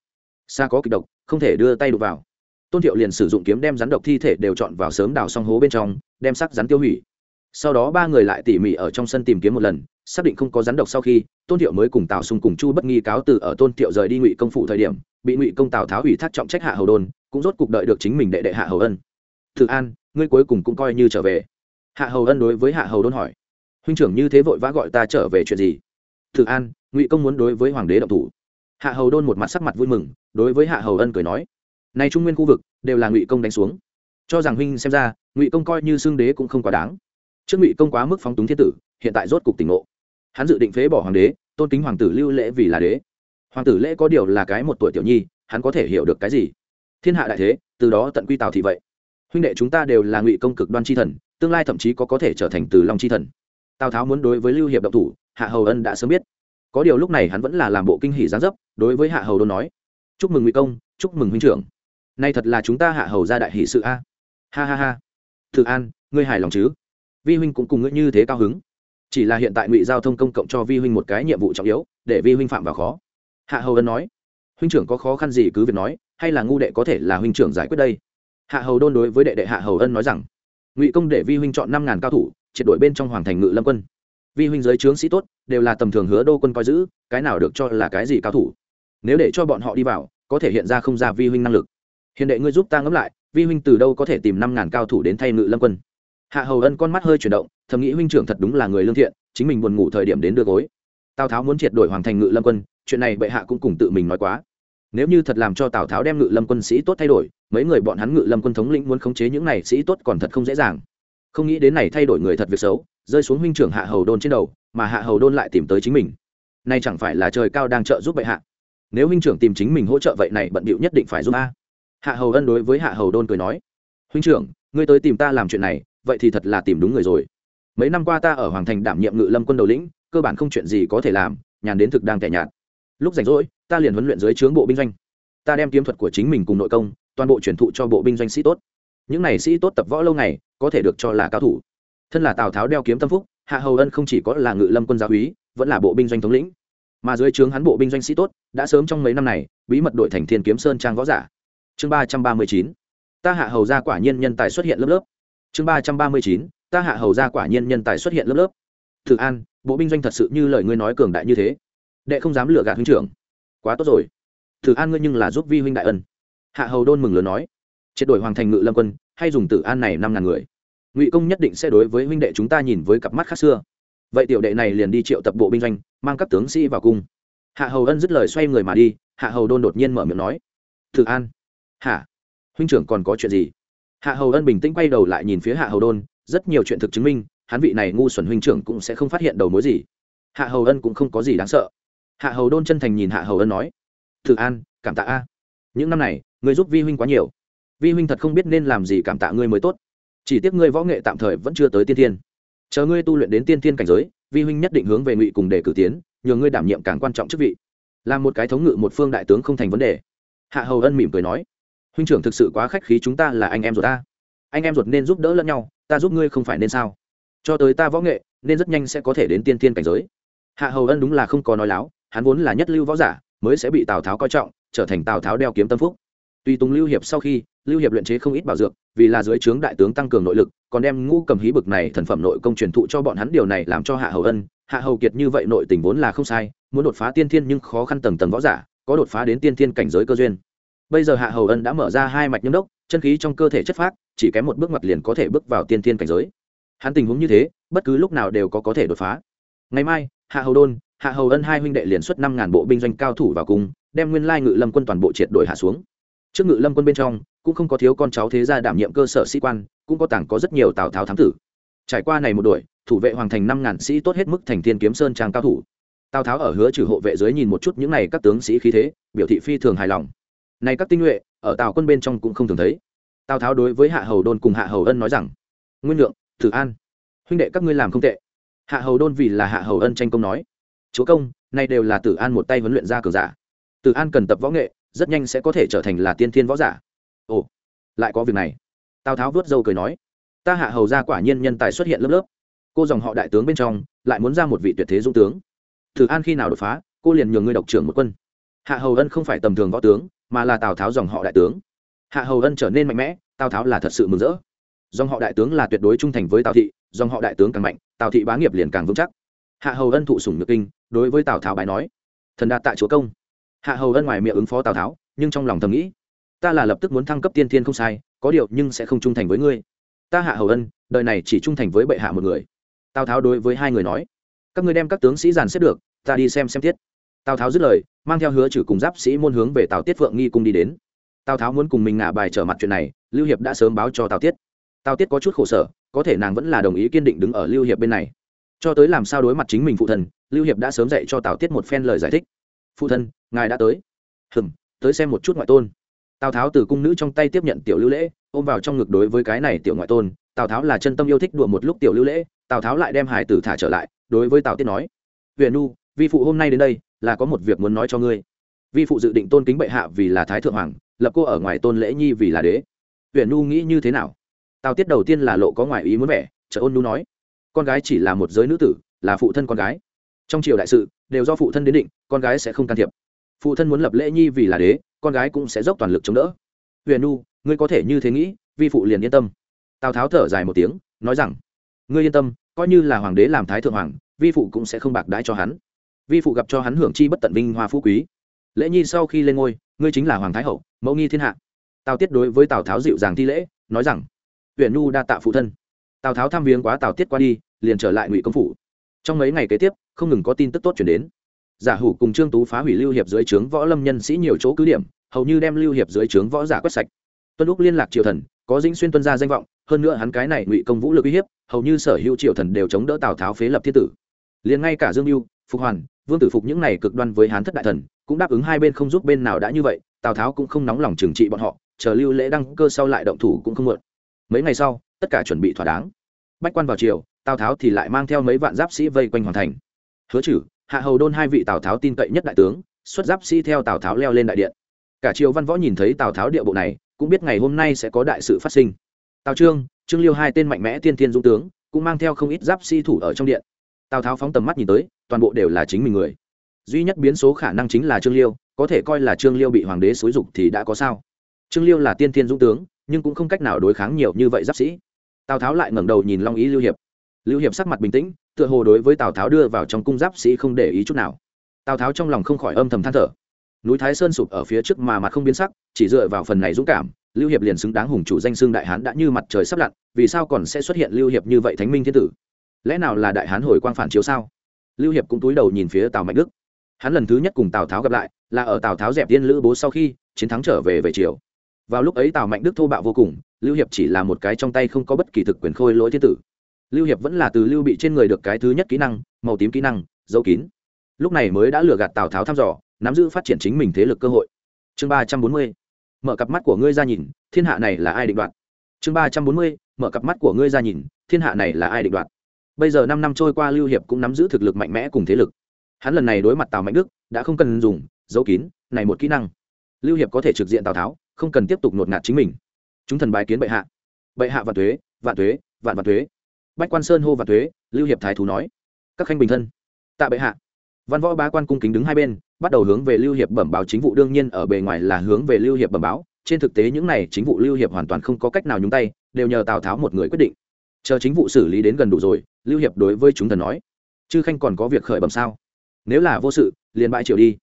Xa có kịch độc, không thể đưa tay đục vào. Tôn thiệu liền sử dụng kiếm đem rắn độc thi thể đều chọn vào sớm đào xong hố bên trong, đem sắc rắn tiêu hủy. Sau đó ba người lại tỉ mỉ ở trong sân tìm kiếm một lần xác định không có rắn độc sau khi, tôn thiệu mới cùng tào sung cùng chu bất nghi cáo từ ở tôn thiệu rời đi ngụy công phụ thời điểm, bị ngụy công tào tháo ủy thác trọng trách hạ hầu đôn, cũng rốt cuộc đợi được chính mình đệ đệ hạ hầu ân. Tự an, ngươi cuối cùng cũng coi như trở về. Hạ hầu ân đối với hạ hầu đôn hỏi. Huynh trưởng như thế vội vã gọi ta trở về chuyện gì? Tự an, ngụy công muốn đối với hoàng đế động thủ. Hạ hầu đôn một mặt sắc mặt vui mừng, đối với hạ hầu ân cười nói. Nay trung nguyên khu vực, đều là ngụy công đánh xuống. Cho rằng huynh xem ra, ngụy công coi như xương đế cũng không quá đáng. Trước ngụy công quá mức phóng túng thiên tử, hiện tại rốt cục tỉnh ngộ hắn dự định phế bỏ hoàng đế, tôn kính hoàng tử lưu lễ vì là đế. Hoàng tử lễ có điều là cái một tuổi tiểu nhi, hắn có thể hiểu được cái gì? Thiên hạ đại thế, từ đó tận quy tào thị vậy. Huynh đệ chúng ta đều là ngụy công cực đoan c h i thần, tương lai thậm chí có có thể trở thành từ long c h i thần. Tào tháo muốn đối với lưu hiệp động thủ, hạ hầu ân đã sớm biết. Có điều lúc này hắn vẫn là làm bộ kinh hỷ gián dấp, đối với hạ hầu đôn nói, chúc mừng ngụy công, chúc mừng huynh trưởng. Nay thật là chúng ta hạ hầu ra đại hỷ sự a. Ha ha ha. Tự an, ngươi hài lòng chứ? Vi huynh cũng cùng ngươi như thế cao hứng chỉ là hiện tại ngụy giao thông công cộng cho vi huynh một cái nhiệm vụ trọng yếu, để vi huynh phạm vào khó. Hạ hầu ân nói, huynh trưởng có khó khăn gì cứ việc nói, hay là ngu đệ có thể là huynh trưởng giải quyết đây? Hạ hầu đôn đối với đệ đệ hạ hầu ân nói rằng, ngụy công để vi huynh chọn năm ngàn cao thủ, triệt đội bên trong hoàng thành ngự lâm quân. Vi huynh giới trướng sĩ tốt, đều là tầm thường hứa đô quân coi giữ, cái nào được cho là cái gì cao thủ? Nếu để cho bọn họ đi vào, có thể hiện ra không ra vi huynh năng lực. Hiện đệ ngươi giúp ta ngẫm lại, vi huynh từ đâu có thể tìm năm ngàn cao thủ đến thay ngự lâm quân? Hạ hầu ân con mắt hơi chuyển động thầm nghĩ huynh trưởng thật đúng là người lương thiện, chính mình buồn ngủ thời điểm đến đưa gối. Tào tháo muốn triệt đổi hoàng thành ngự lâm quân, chuyện này bệ hạ cũng cùng tự mình nói quá. Nếu như thật làm cho tào tháo đem ngự lâm quân sĩ tốt thay đổi, mấy người bọn hắn ngự lâm quân thống lĩnh muốn khống chế những này sĩ tốt còn thật không dễ dàng. Không nghĩ đến này thay đổi người thật việc xấu, rơi xuống huynh trưởng hạ hầu đôn trên đầu, mà hạ hầu đôn lại tìm tới chính mình. Nay chẳng phải là trời cao đang trợ giúp bệ hạ. Nếu huynh trưởng tìm chính mình hỗ trợ vậy này bận bịu nhất định phải giúp a. Hạ hầu ân đối với hạ hầu đôn cười nói, huynh trưởng, ngươi tới tìm ta làm chuyện này, vậy thì thật là tìm đúng người rồi mấy năm qua ta ở hoàng thành đảm nhiệm ngự lâm quân đầu lĩnh, cơ bản không chuyện gì có thể làm, nhàn đến thực đang tẻ nhạt. Lúc rảnh rỗi, ta liền huấn luyện dưới trướng bộ binh doanh. Ta đem kiếm thuật của chính mình cùng nội công, toàn bộ truyền thụ cho bộ binh doanh sĩ tốt. Những này sĩ tốt tập võ lâu ngày, có thể được cho là cao thủ. Thân là tào tháo đeo kiếm tâm phúc, hạ hầu ân không chỉ có là ngự lâm quân gia úy, vẫn là bộ binh doanh thống lĩnh. Mà dưới trướng hắn bộ binh doanh sĩ tốt, đã sớm trong mấy năm này, bí mật đội thành thiên kiếm sơn trang võ giả. Chương ba trăm ba mươi chín. Ta hạ hầu ra quả nhiên nhân tài xuất hiện lớp lớp. Chương ba trăm ba mươi chín ta hạ hầu ra quả nhiên nhân tài xuất hiện lớp lớp. Thử an, bộ binh doanh thật sự như lời ngươi nói cường đại như thế. Đệ không dám lừa gạt huynh trưởng. Quá tốt rồi. Thử an ngươi nhưng là giúp vi huynh đại ân. Hạ hầu đôn mừng lớn nói. Triệt đổi hoàng thành ngự lâm quân, hay dùng tử an này năm ngàn người. Ngụy công nhất định sẽ đối với huynh đệ chúng ta nhìn với cặp mắt khác xưa. Vậy tiểu đệ này liền đi triệu tập bộ binh doanh, mang các tướng sĩ vào cung. Hạ hầu ân dứt lời xoay người mà đi, hạ hầu đôn đột nhiên mở miệng nói. Thử an. Hả? Huynh trưởng còn có chuyện gì? Hạ hầu ân bình tĩnh quay đầu lại nhìn phía hạ hầu đôn rất nhiều chuyện thực chứng minh, hắn vị này ngu xuẩn huynh trưởng cũng sẽ không phát hiện đầu mối gì. Hạ hầu ân cũng không có gì đáng sợ. Hạ hầu đôn chân thành nhìn hạ hầu ân nói, thử an, cảm tạ a. Những năm này người giúp vi huynh quá nhiều. Vi huynh thật không biết nên làm gì cảm tạ ngươi mới tốt. Chỉ tiếc ngươi võ nghệ tạm thời vẫn chưa tới tiên thiên. Chờ ngươi tu luyện đến tiên thiên cảnh giới, vi huynh nhất định hướng về ngụy cùng để cử tiến, nhờ ngươi đảm nhiệm càng quan trọng chức vị. Là một cái thống ngự một phương đại tướng không thành vấn đề. Hạ hầu ân mỉm cười nói, huynh trưởng thực sự quá khách khí chúng ta là anh em rồi ta anh em ruột nên giúp đỡ lẫn nhau, ta giúp ngươi không phải nên sao? Cho tới ta võ nghệ, nên rất nhanh sẽ có thể đến tiên thiên cảnh giới. Hạ hầu ân đúng là không có nói láo, hắn vốn là nhất lưu võ giả, mới sẽ bị tào tháo coi trọng, trở thành tào tháo đeo kiếm tâm phúc. Tuy tùng lưu hiệp sau khi, lưu hiệp luyện chế không ít bảo dược, vì là dưới trướng đại tướng tăng cường nội lực, còn đem ngũ cầm hí bực này thần phẩm nội công truyền thụ cho bọn hắn, điều này làm cho hạ hầu ân, hạ hầu kiệt như vậy nội tình vốn là không sai, muốn đột phá tiên thiên nhưng khó khăn tầng tầng võ giả, có đột phá đến tiên thiên cảnh giới cơ duyên bây giờ hạ hầu ân đã mở ra hai mạch nhâm đốc, chân khí trong cơ thể chất phát chỉ kém một bước mặt liền có thể bước vào tiên thiên cảnh giới. Hắn tình huống như thế, bất cứ lúc nào đều có có thể đột phá. Ngày mai, hạ hầu đôn, hạ hầu ân hai huynh đệ liền xuất năm ngàn bộ binh doanh cao thủ vào cùng, đem nguyên lai ngự lâm quân toàn bộ triệt đổi hạ xuống. Trước ngự lâm quân bên trong, cũng không có thiếu con cháu thế gia đảm nhiệm cơ sở sĩ quan, cũng có tảng có rất nhiều tào tháo thám tử. Trải qua này một đuổi, thủ vệ hoàng thành năm ngàn sĩ tốt hết mức thành thiên kiếm sơn trang cao thủ. Tào tháo ở hứa trừ hộ vệ dưới nhìn một chút những n à y các tướng sĩ khí thế, biểu thị phi thường hài lòng này các tinh nhuệ, ở tào quân bên trong cũng không thường thấy. Tào tháo đối với hạ hầu đôn cùng hạ hầu ân nói rằng, nguyên lượng, thử an. Huynh đệ các ngươi làm không tệ. Hạ hầu đôn vì là hạ hầu ân tranh công nói, chúa công nay đều là tử an một tay huấn luyện ra cường giả. Tử an cần tập võ nghệ, rất nhanh sẽ có thể trở thành là tiên thiên võ giả. Ồ, lại có việc này. Tào tháo vớt dâu cười nói, ta hạ hầu ra quả nhiên nhân tài xuất hiện lớp lớp. Cô dòng họ đại tướng bên trong, lại muốn ra một vị tuyệt thế dũng tướng. Tử an khi nào đột phá, cô liền nhường ngươi độc trưởng một quân. Hạ hầu ân không phải tầm thường võ tướng mà là tào tháo dòng họ đại tướng hạ hầu ân trở nên mạnh mẽ tào tháo là thật sự mừng rỡ dòng họ đại tướng là tuyệt đối trung thành với tào thị dòng họ đại tướng càng mạnh tào thị bá nghiệp liền càng vững chắc hạ hầu ân thụ sủng nhược kinh đối với tào tháo bài nói thần đạt tại chúa công hạ hầu ân ngoài miệng ứng phó tào tháo nhưng trong lòng thầm nghĩ ta là lập tức muốn thăng cấp tiên thiên không sai có điều nhưng sẽ không trung thành với ngươi ta hạ hầu ân đời này chỉ trung thành với bệ hạ một người tào tháo đối với hai người nói các ngươi đem các tướng sĩ giàn xếp được ta đi xem xem thiết tào tháo dứt lời, mang theo hứa trừ cùng giáp sĩ môn hướng về tào tiết phượng nghi cung đi đến. Tào tháo muốn cùng mình ngả bài trở mặt chuyện này, lưu hiệp đã sớm báo cho tào tiết. Tào tiết có chút khổ sở, có thể nàng vẫn là đồng ý kiên định đứng ở lưu hiệp bên này. Cho tới làm sao đối mặt chính mình phụ thân lưu hiệp đã sớm dạy cho tào tiết một phen lời giải thích. Phụ thân ngài đã tới. Hừm, tới xem một chút ngoại tôn. Tào tháo từ cung nữ trong tay tiếp nhận tiểu lưu lễ, ôm vào trong ngực đối với cái này tiểu ngoại tôn, tào tháo là chân tâm yêu thích đùa một lúc tiểu lưu lễ, tào tháo lại đem hải tử thả trở lại, đối với tào tiết nói, huyền nu vi phụ hôm nay đến đây là có một việc muốn nói cho ngươi. Vi phụ dự định tôn kính bệ hạ vì là thái thượng hoàng, lập cô ở ngoài tôn lễ nhi vì là đế. Huyền nu nghĩ như thế nào? Tào tiết đầu tiên là lộ có ngoài ý muốn vẻ chợ ôn nu nói, con gái chỉ là một giới nữ tử, là phụ thân con gái. Trong triều đại sự, đều do phụ thân đến định, con gái sẽ không can thiệp. Phụ thân muốn lập lễ nhi vì là đế, con gái cũng sẽ dốc toàn lực chống đỡ. Huyền nu ngươi có thể như thế nghĩ, vi phụ liền yên tâm. Tào tháo thở dài một tiếng, nói rằng, ngươi yên tâm, coi như là hoàng đế làm thái thượng hoàng, vi phụ cũng sẽ không bạc đãi cho hắn vi phụ gặp cho hắn hưởng chi bất tận vinh hoa phú quý. Lễ nhi sau khi lên ngôi, ngươi chính là hoàng thái hậu, mẫu nghi thiên hạ. Tào tiết đối với tào tháo dịu dàng thi lễ, nói rằng huyện nu đa tạ phụ thân. Tào tháo tham viếng quá tào tiết qua đi, liền trở lại ngụy công phủ. Trong mấy ngày kế tiếp, không ngừng có tin tức tốt chuyển đến. Giả hủ cùng trương tú phá hủy lưu hiệp dưới trướng võ lâm nhân sĩ nhiều chỗ cứ điểm, hầu như đem lưu hiệp dưới trướng võ giả quét sạch. Tuân lúc liên lạc triều thần, có dĩnh xuyên tuân gia danh vọng, hơn nữa hắn cái này ngụy công vũ lực uy hiếp, hầu như sở hữu triều thần đều chống đỡ tào tháo phế lập thiên tử. Liền ngay cả dương mưu phục hoàn, vương tử phục những này cực đoan với hán thất đại thần, cũng đáp ứng hai bên không giúp bên nào đã như vậy, tào tháo cũng không nóng lòng trừng trị bọn họ, chờ lưu lễ đăng cơ sau lại động thủ cũng không muộn. Mấy ngày sau, tất cả chuẩn bị thỏa đáng. Bách quan vào triều, tào tháo thì lại mang theo mấy vạn giáp sĩ vây quanh hoàn thành. Hứa chử hạ hầu đôn hai vị tào tháo tin cậy nhất đại tướng, xuất giáp sĩ theo tào tháo leo lên đại điện. Cả triều văn võ nhìn thấy tào tháo địa bộ này, cũng biết ngày hôm nay sẽ có đại sự phát sinh. Tào trương trương liêu hai tên mạnh mẽ tiên thiên dũng tướng, cũng mang theo không ít giáp sĩ thủ ở trong điện tào tháo phóng tầm mắt nhìn tới toàn bộ đều là chính mình người duy nhất biến số khả năng chính là trương liêu có thể coi là trương liêu bị hoàng đế xúi dục thì đã có sao trương liêu là tiên thiên dũng tướng nhưng cũng không cách nào đối kháng nhiều như vậy giáp sĩ tào tháo lại ngẩng đầu nhìn long ý lưu hiệp lưu hiệp sắc mặt bình tĩnh tựa hồ đối với tào tháo đưa vào trong cung giáp sĩ không để ý chút nào tào tháo trong lòng không khỏi âm thầm than thở núi thái sơn sụp ở phía trước mà mặt không biến sắc chỉ dựa vào phần này dũng cảm lưu hiệp liền xứng đáng hùng chủ danh xương đại hán đã như mặt trời sắp lặn vì sao còn sẽ xuất hiện lưu hiệp như vậy thánh minh thiên tử lẽ nào là đại hán hồi quang phản chiếu sao? Lưu hiệp cũng túi đầu nhìn phía tào mạnh đức. Hắn lần thứ nhất cùng tào tháo gặp lại, là ở tào tháo dẹp tiên lữ bố sau khi chiến thắng trở về về triều. vào lúc ấy tào mạnh đức thô bạo vô cùng, lưu hiệp chỉ là một cái trong tay không có bất kỳ thực quyền khôi lỗi thiên tử. Lưu hiệp vẫn là từ lưu bị trên người được cái thứ nhất kỹ năng, màu tím kỹ năng, dấu kín. Lúc này mới đã lừa gạt tào tháo thăm dò, nắm giữ phát triển chính mình thế lực cơ hội. Chương ba trăm bốn mươi, mở cặp mắt của ngươi ra nhìn, thiên hạ này là ai định đoạt? Chương ba trăm bốn mươi, mở cặp mắt của ngươi ra nhìn, thiên hạ này là ai định đoạt? Bây giờ năm năm trôi qua lưu hiệp cũng nắm giữ thực lực mạnh mẽ cùng thế lực. Hắn lần này đối mặt tào mạnh đức, đã không cần dùng dấu kín, này một kỹ năng. Lưu hiệp có thể trực diện tào tháo, không cần tiếp tục nột ngạt chính mình. Chúng thần bài kiến bệ hạ. Bệ hạ vạn thuế vạn thuế vạn vạn thuế bách quan sơn hô vạn thuế lưu hiệp thái thú nói. Các khanh bình thân. Tạ bệ hạ. Văn võ bá quan cung kính đứng hai bên, bắt đầu hướng về lưu hiệp bẩm báo chính vụ đương nhiên ở bề ngoài là hướng về lưu hiệp bẩm báo. Trên thực tế những này chính vụ lưu hiệp hoàn toàn không có cách nào nhúng tay, đều nhờ tào tháo một người quyết định chờ chính vụ xử lý đến gần đủ rồi, lưu hiệp đối với chúng thần nói. Chư khanh còn có việc khởi bẩm sao? Nếu là vô sự, liền bãi triều đi.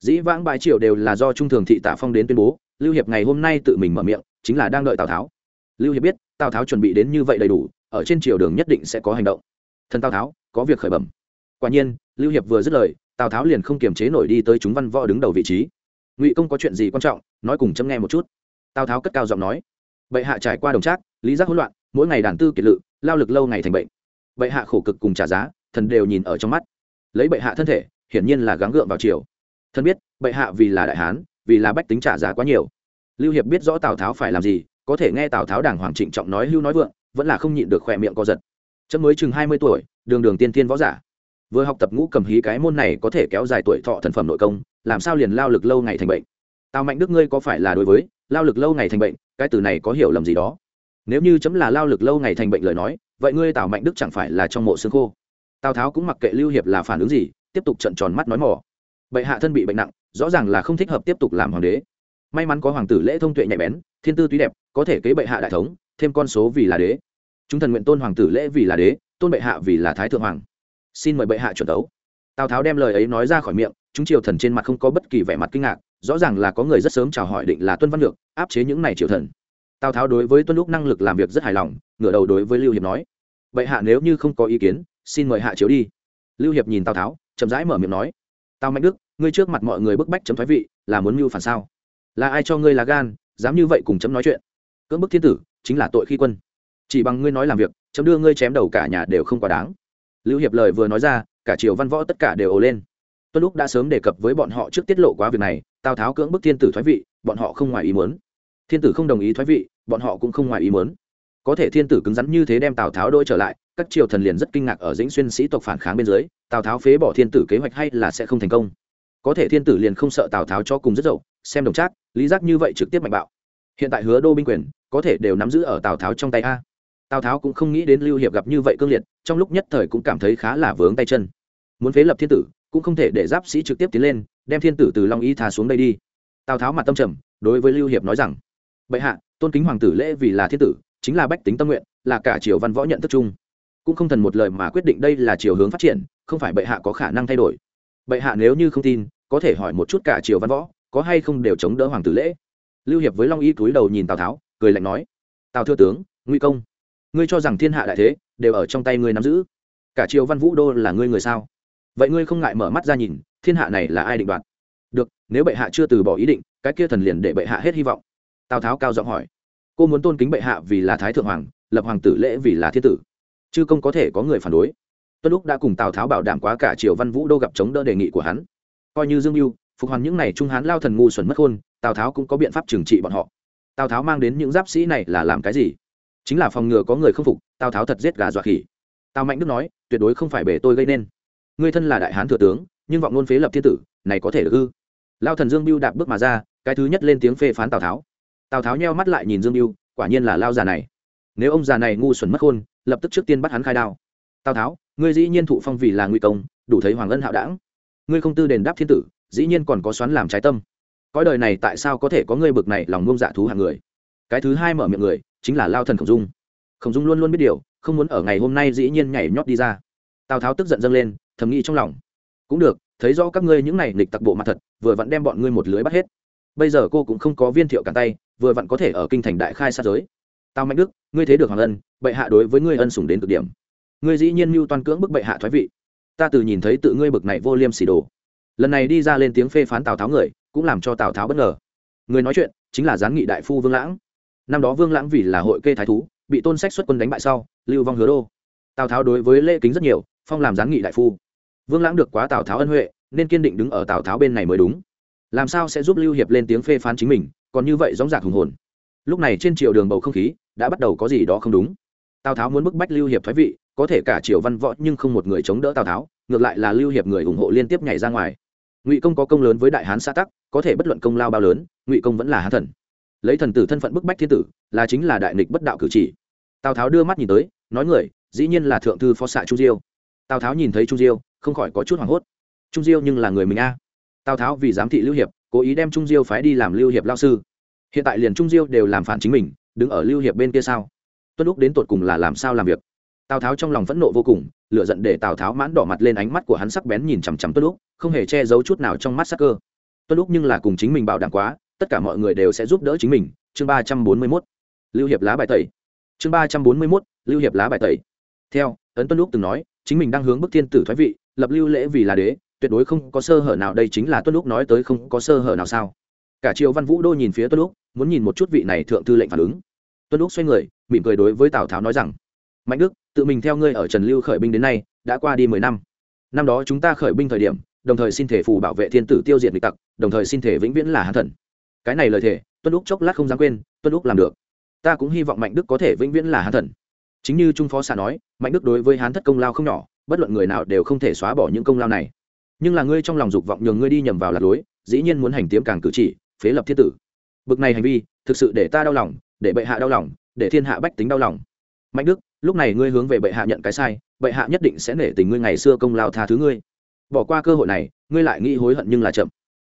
Dĩ vãng bãi triều đều là do trung thường thị tạ phong đến tuyên bố, lưu hiệp ngày hôm nay tự mình mở miệng, chính là đang đợi tào tháo. Lưu hiệp biết, tào tháo chuẩn bị đến như vậy đầy đủ, ở trên triều đường nhất định sẽ có hành động. Thần tào tháo, có việc khởi bẩm. Quả nhiên, lưu hiệp vừa dứt lời, tào tháo liền không kiềm chế nổi đi tới chúng văn võ đứng đầu vị trí. Ngụy công có chuyện gì quan trọng, nói cùng chấm nghe một chút. Tào tháo cất cao giọng nói. Bệ hạ trải qua đồng trác, lý giác hỗn loạn, mỗi ngày đàn tư kiệt lự lao lực lâu ngày thành bệnh. Bệ hạ khổ cực cùng trả giá, thần đều nhìn ở trong mắt. Lấy bệ hạ thân thể, hiển nhiên là gắng gượng vào chiều Thần biết, bệ hạ vì là đại hán, vì là bách tính trả giá quá nhiều. Lưu hiệp biết rõ tào tháo phải làm gì, có thể nghe tào tháo đảng hoàng trịnh trọng nói hưu nói vượng, vẫn là không nhịn được khỏe miệng co giật. Chấm mới chừng hai mươi tuổi, đường đường tiên tiên võ giả. Vừa học tập ngũ cầm hí cái môn này có thể kéo dài tuổi thọ thần phẩm nội công, làm sao liền lao lực lâu ngày thành bệnh? Tào mạnh đức ngươi có phải là đối với, lao lực lâu ngày thành bệnh, cái từ này có hiểu lầm gì đó? Nếu như chấm là lao lực lâu ngày thành bệnh lời nói, vậy ngươi tào mạnh đức chẳng phải là trong mộ xương khô? Tào tháo cũng mặc kệ lưu hiệp là phản ứng gì, tiếp tục trận tròn mắt nói mỏ bệ hạ thân bị bệnh nặng, rõ ràng là không thích hợp tiếp tục làm hoàng đế. May mắn có hoàng tử lễ thông tuệ nhạy bén, thiên tư túy đẹp, có thể kế bệ hạ đại thống, thêm con số vì là đế. Chúng thần nguyện tôn hoàng tử lễ vì là đế, tôn bệ hạ vì là thái thượng hoàng. Xin mời bệ hạ chuẩn tấu tào tháo đem lời ấy nói ra khỏi miệng, chúng triều thần trên mặt không có bất kỳ vẻ mặt kinh ngạc, rõ ràng là có người rất sớm chào hỏi định là tuân văn lược, áp chế những này triều thần tào tháo đối với tuân lúc năng lực làm việc rất hài lòng, ngửa đầu đối với lưu hiệp nói vậy hạ nếu như không có ý kiến, xin mời hạ chiếu đi. Lưu hiệp nhìn tào tháo, chậm rãi mở miệng nói, tào mạnh đức, ngươi trước mặt mọi người bức bách chấm thoái vị, là muốn mưu phản sao? Là ai cho ngươi là gan, dám như vậy cùng chấm nói chuyện? Cưỡng bức thiên tử, chính là tội khi quân. Chỉ bằng ngươi nói làm việc, chấm đưa ngươi chém đầu cả nhà đều không quá đáng. Lưu hiệp lời vừa nói ra, cả triều văn võ tất cả đều ồ lên. Tuân lúc đã sớm đề cập với bọn họ trước tiết lộ quá việc này, tào tháo cưỡng bức thiên tử thoái vị, bọn họ không ngoài ý muốn thiên tử không đồng ý thoái vị, bọn họ cũng không ngoài ý muốn. Có thể thiên tử cứng rắn như thế đem tào tháo đôi trở lại, các triều thần liền rất kinh ngạc ở dĩnh xuyên sĩ tộc phản kháng bên dưới, tào tháo phế bỏ thiên tử kế hoạch hay là sẽ không thành công. Có thể thiên tử liền không sợ tào tháo cho cùng rất dậu, xem đồng trác, lý giác như vậy trực tiếp mạnh bạo. Hiện tại hứa đô binh quyền, có thể đều nắm giữ ở tào tháo trong tay a. Tào tháo cũng không nghĩ đến lưu hiệp gặp như vậy cương liệt, trong lúc nhất thời cũng cảm thấy khá là vướng tay chân. Muốn phế lập thiên tử, cũng không thể để giáp sĩ trực tiếp tiến lên, đem thiên tử từ long y thả xuống đây đi. Tào tháo mặt tâm trầm, đối với lưu hiệp nói rằng bệ hạ, tôn kính hoàng tử lễ vì là thiên tử, chính là bách tính tâm nguyện, là cả triều văn võ nhận thức chung. Cũng không thần một lời mà quyết định đây là chiều hướng phát triển, không phải bệ hạ có khả năng thay đổi. Bệ hạ nếu như không tin, có thể hỏi một chút cả triều văn võ, có hay không đều chống đỡ hoàng tử lễ. Lưu hiệp với long y túi đầu nhìn tào tháo, cười lạnh nói, tào thưa tướng nguy công, ngươi cho rằng thiên hạ đại thế đều ở trong tay ngươi nắm giữ. Cả triều văn vũ đô là ngươi người sao? Vậy ngươi không ngại mở mắt ra nhìn, thiên hạ này là ai định đoạt? Được, nếu bệ hạ chưa từ bỏ ý định, cái kia thần liền để bệ hạ hết hy vọng tào tháo cao giọng hỏi. Cô muốn tôn kính bệ hạ vì là thái thượng hoàng, lập hoàng tử lễ vì là thiên tử. Chứ không có thể có người phản đối. Tuân lúc đã cùng tào tháo bảo đảm quá cả triều văn vũ đô gặp chống đỡ đề nghị của hắn. Coi như dương mưu phục hoàn những n à y trung hán lao thần ngu xuẩn mất khôn tào tháo cũng có biện pháp trừng trị bọn họ. Tào tháo mang đến những giáp sĩ này là làm cái gì? Chính là phòng ngừa có người không phục, tào tháo thật giết gà dọa khỉ. Tào mạnh đức nói, tuyệt đối không phải bể tôi gây nên. Người thân là đại hán thừa tướng, nhưng vọng ngôn phế lập thiên tử, này có thể được ư? Lao thần dương mưu đạp bước mà ra, cái thứ nhất lên tiếng phê phán tào tháo tào tháo nheo mắt lại nhìn dương mưu, quả nhiên là lao già này. Nếu ông già này ngu xuẩn mất khôn, lập tức trước tiên bắt hắn khai đao. Tào tháo, ngươi dĩ nhiên thụ phong vì là nguy công, đủ thấy hoàng ân hạo đảng. Ngươi không tư đền đáp thiên tử, dĩ nhiên còn có xoắn làm trái tâm. Cõi đời này tại sao có thể có ngươi bực này lòng ngông dạ thú hàng người? Cái thứ hai mở miệng người, chính là lao thần khổng dung. Khổng dung luôn luôn biết điều, không muốn ở ngày hôm nay dĩ nhiên nhảy nhót đi ra. Tào tháo tức giận dâng lên, thầm nghĩ trong lòng. Cũng được, thấy rõ các ngươi những này nghịch tặc bộ mặt thật, vừa vẫn đem bọn ngươi một lưới bắt hết bây giờ cô cũng không có viên thiệu cản tay, vừa vặn có thể ở kinh thành đại khai sát giới. Tào mạnh đức, ngươi thế được hoàng ân, bệ hạ đối với ngươi ân sủng đến cực điểm. Ngươi dĩ nhiên mưu toàn cưỡng bức bệ hạ thoái vị. Ta từ nhìn thấy tự ngươi bực này vô liêm sỉ đồ. Lần này đi ra lên tiếng phê phán tào tháo người, cũng làm cho tào tháo bất ngờ. Người nói chuyện, chính là gián nghị đại phu vương lãng. Năm đó vương lãng vì là hội kê thái thú, bị tôn sách xuất quân đánh bại sau, lưu vong hứa đô. Tào tháo đối với lễ kính rất nhiều, phong làm gián nghị đại phu. Vương lãng được quá tào tháo ân huệ, nên kiên định đứng ở tào tháo bên này mới đúng làm sao sẽ giúp lưu hiệp lên tiếng phê phán chính mình, còn như vậy dóng dạc hùng hồn. Lúc này trên triều đường bầu không khí đã bắt đầu có gì đó không đúng. Tào tháo muốn bức bách lưu hiệp thoái vị, có thể cả triều văn võ nhưng không một người chống đỡ tào tháo, ngược lại là lưu hiệp người ủng hộ liên tiếp nhảy ra ngoài. Ngụy công có công lớn với đại hán xã tắc, có thể bất luận công lao bao lớn, ngụy công vẫn là hán thần. Lấy thần tử thân phận bức bách thiên tử, là chính là đại nịch bất đạo cử chỉ. Tào tháo đưa mắt nhìn tới, nói người, dĩ nhiên là thượng thư phó xạ chu diêu. Tào tháo nhìn thấy chu diêu, không khỏi có chút hoảng hốt. Trung diêu nhưng là người mình a tào tháo vì giám thị lưu hiệp, cố ý đem trung diêu phái đi làm lưu hiệp lao sư. Hiện tại liền trung diêu đều làm phản chính mình, đứng ở lưu hiệp bên kia sao? Tuân lúc đến tột cùng là làm sao làm việc? Tào tháo trong lòng phẫn nộ vô cùng lựa giận để tào tháo mãn đỏ mặt lên ánh mắt của hắn sắc bén nhìn chằm chằm tuân lúc, không hề che giấu chút nào trong mắt sắc cơ. Tuân lúc nhưng là cùng chính mình bảo đảm quá, tất cả mọi người đều sẽ giúp đỡ chính mình. Chương ba trăm bốn mươi mốt. Lưu hiệp lá bài tẩy. Chương ba trăm bốn mươi mốt. Lưu hiệp lá bài tẩy. Theo ấn tuân lúc từng nói, chính mình đang hướng bức thiên tử thoái vị, lập lưu lễ vì là đế tuyệt đối không có sơ hở nào, đây chính là tuân lúc nói tới không có sơ hở nào sao? Cả triều văn vũ đô nhìn phía tuân lúc muốn nhìn một chút vị này thượng thư lệnh phản ứng. Tuân lúc xoay người, mỉm cười đối với tào tháo nói rằng, mạnh đức, tự mình theo ngươi ở trần lưu khởi binh đến nay, đã qua đi mười năm. Năm đó chúng ta khởi binh thời điểm, đồng thời xin thể phù bảo vệ thiên tử tiêu diệt địch tặc, đồng thời xin thể vĩnh viễn là hán thần. Cái này lời thể tuân lúc chốc lát không dám quên, tuân lúc làm được. Ta cũng hy vọng mạnh đức có thể vĩnh viễn là hán thần. Chính như trung phó xã nói, mạnh đức đối với hán thất công lao không nhỏ, bất luận người nào đều không thể xóa bỏ những công lao này nhưng là ngươi trong lòng dục vọng nhường ngươi đi nhầm vào lạc lối, dĩ nhiên muốn hành tiếm càng cử chỉ, phế lập thiết tử. Bực này hành vi, thực sự để ta đau lòng, để bệ hạ đau lòng, để thiên hạ bách tính đau lòng. Mạnh đức, lúc này ngươi hướng về bệ hạ nhận cái sai, bệ hạ nhất định sẽ nể tình ngươi ngày xưa công lao tha thứ ngươi. Bỏ qua cơ hội này, ngươi lại nghĩ hối hận nhưng là chậm.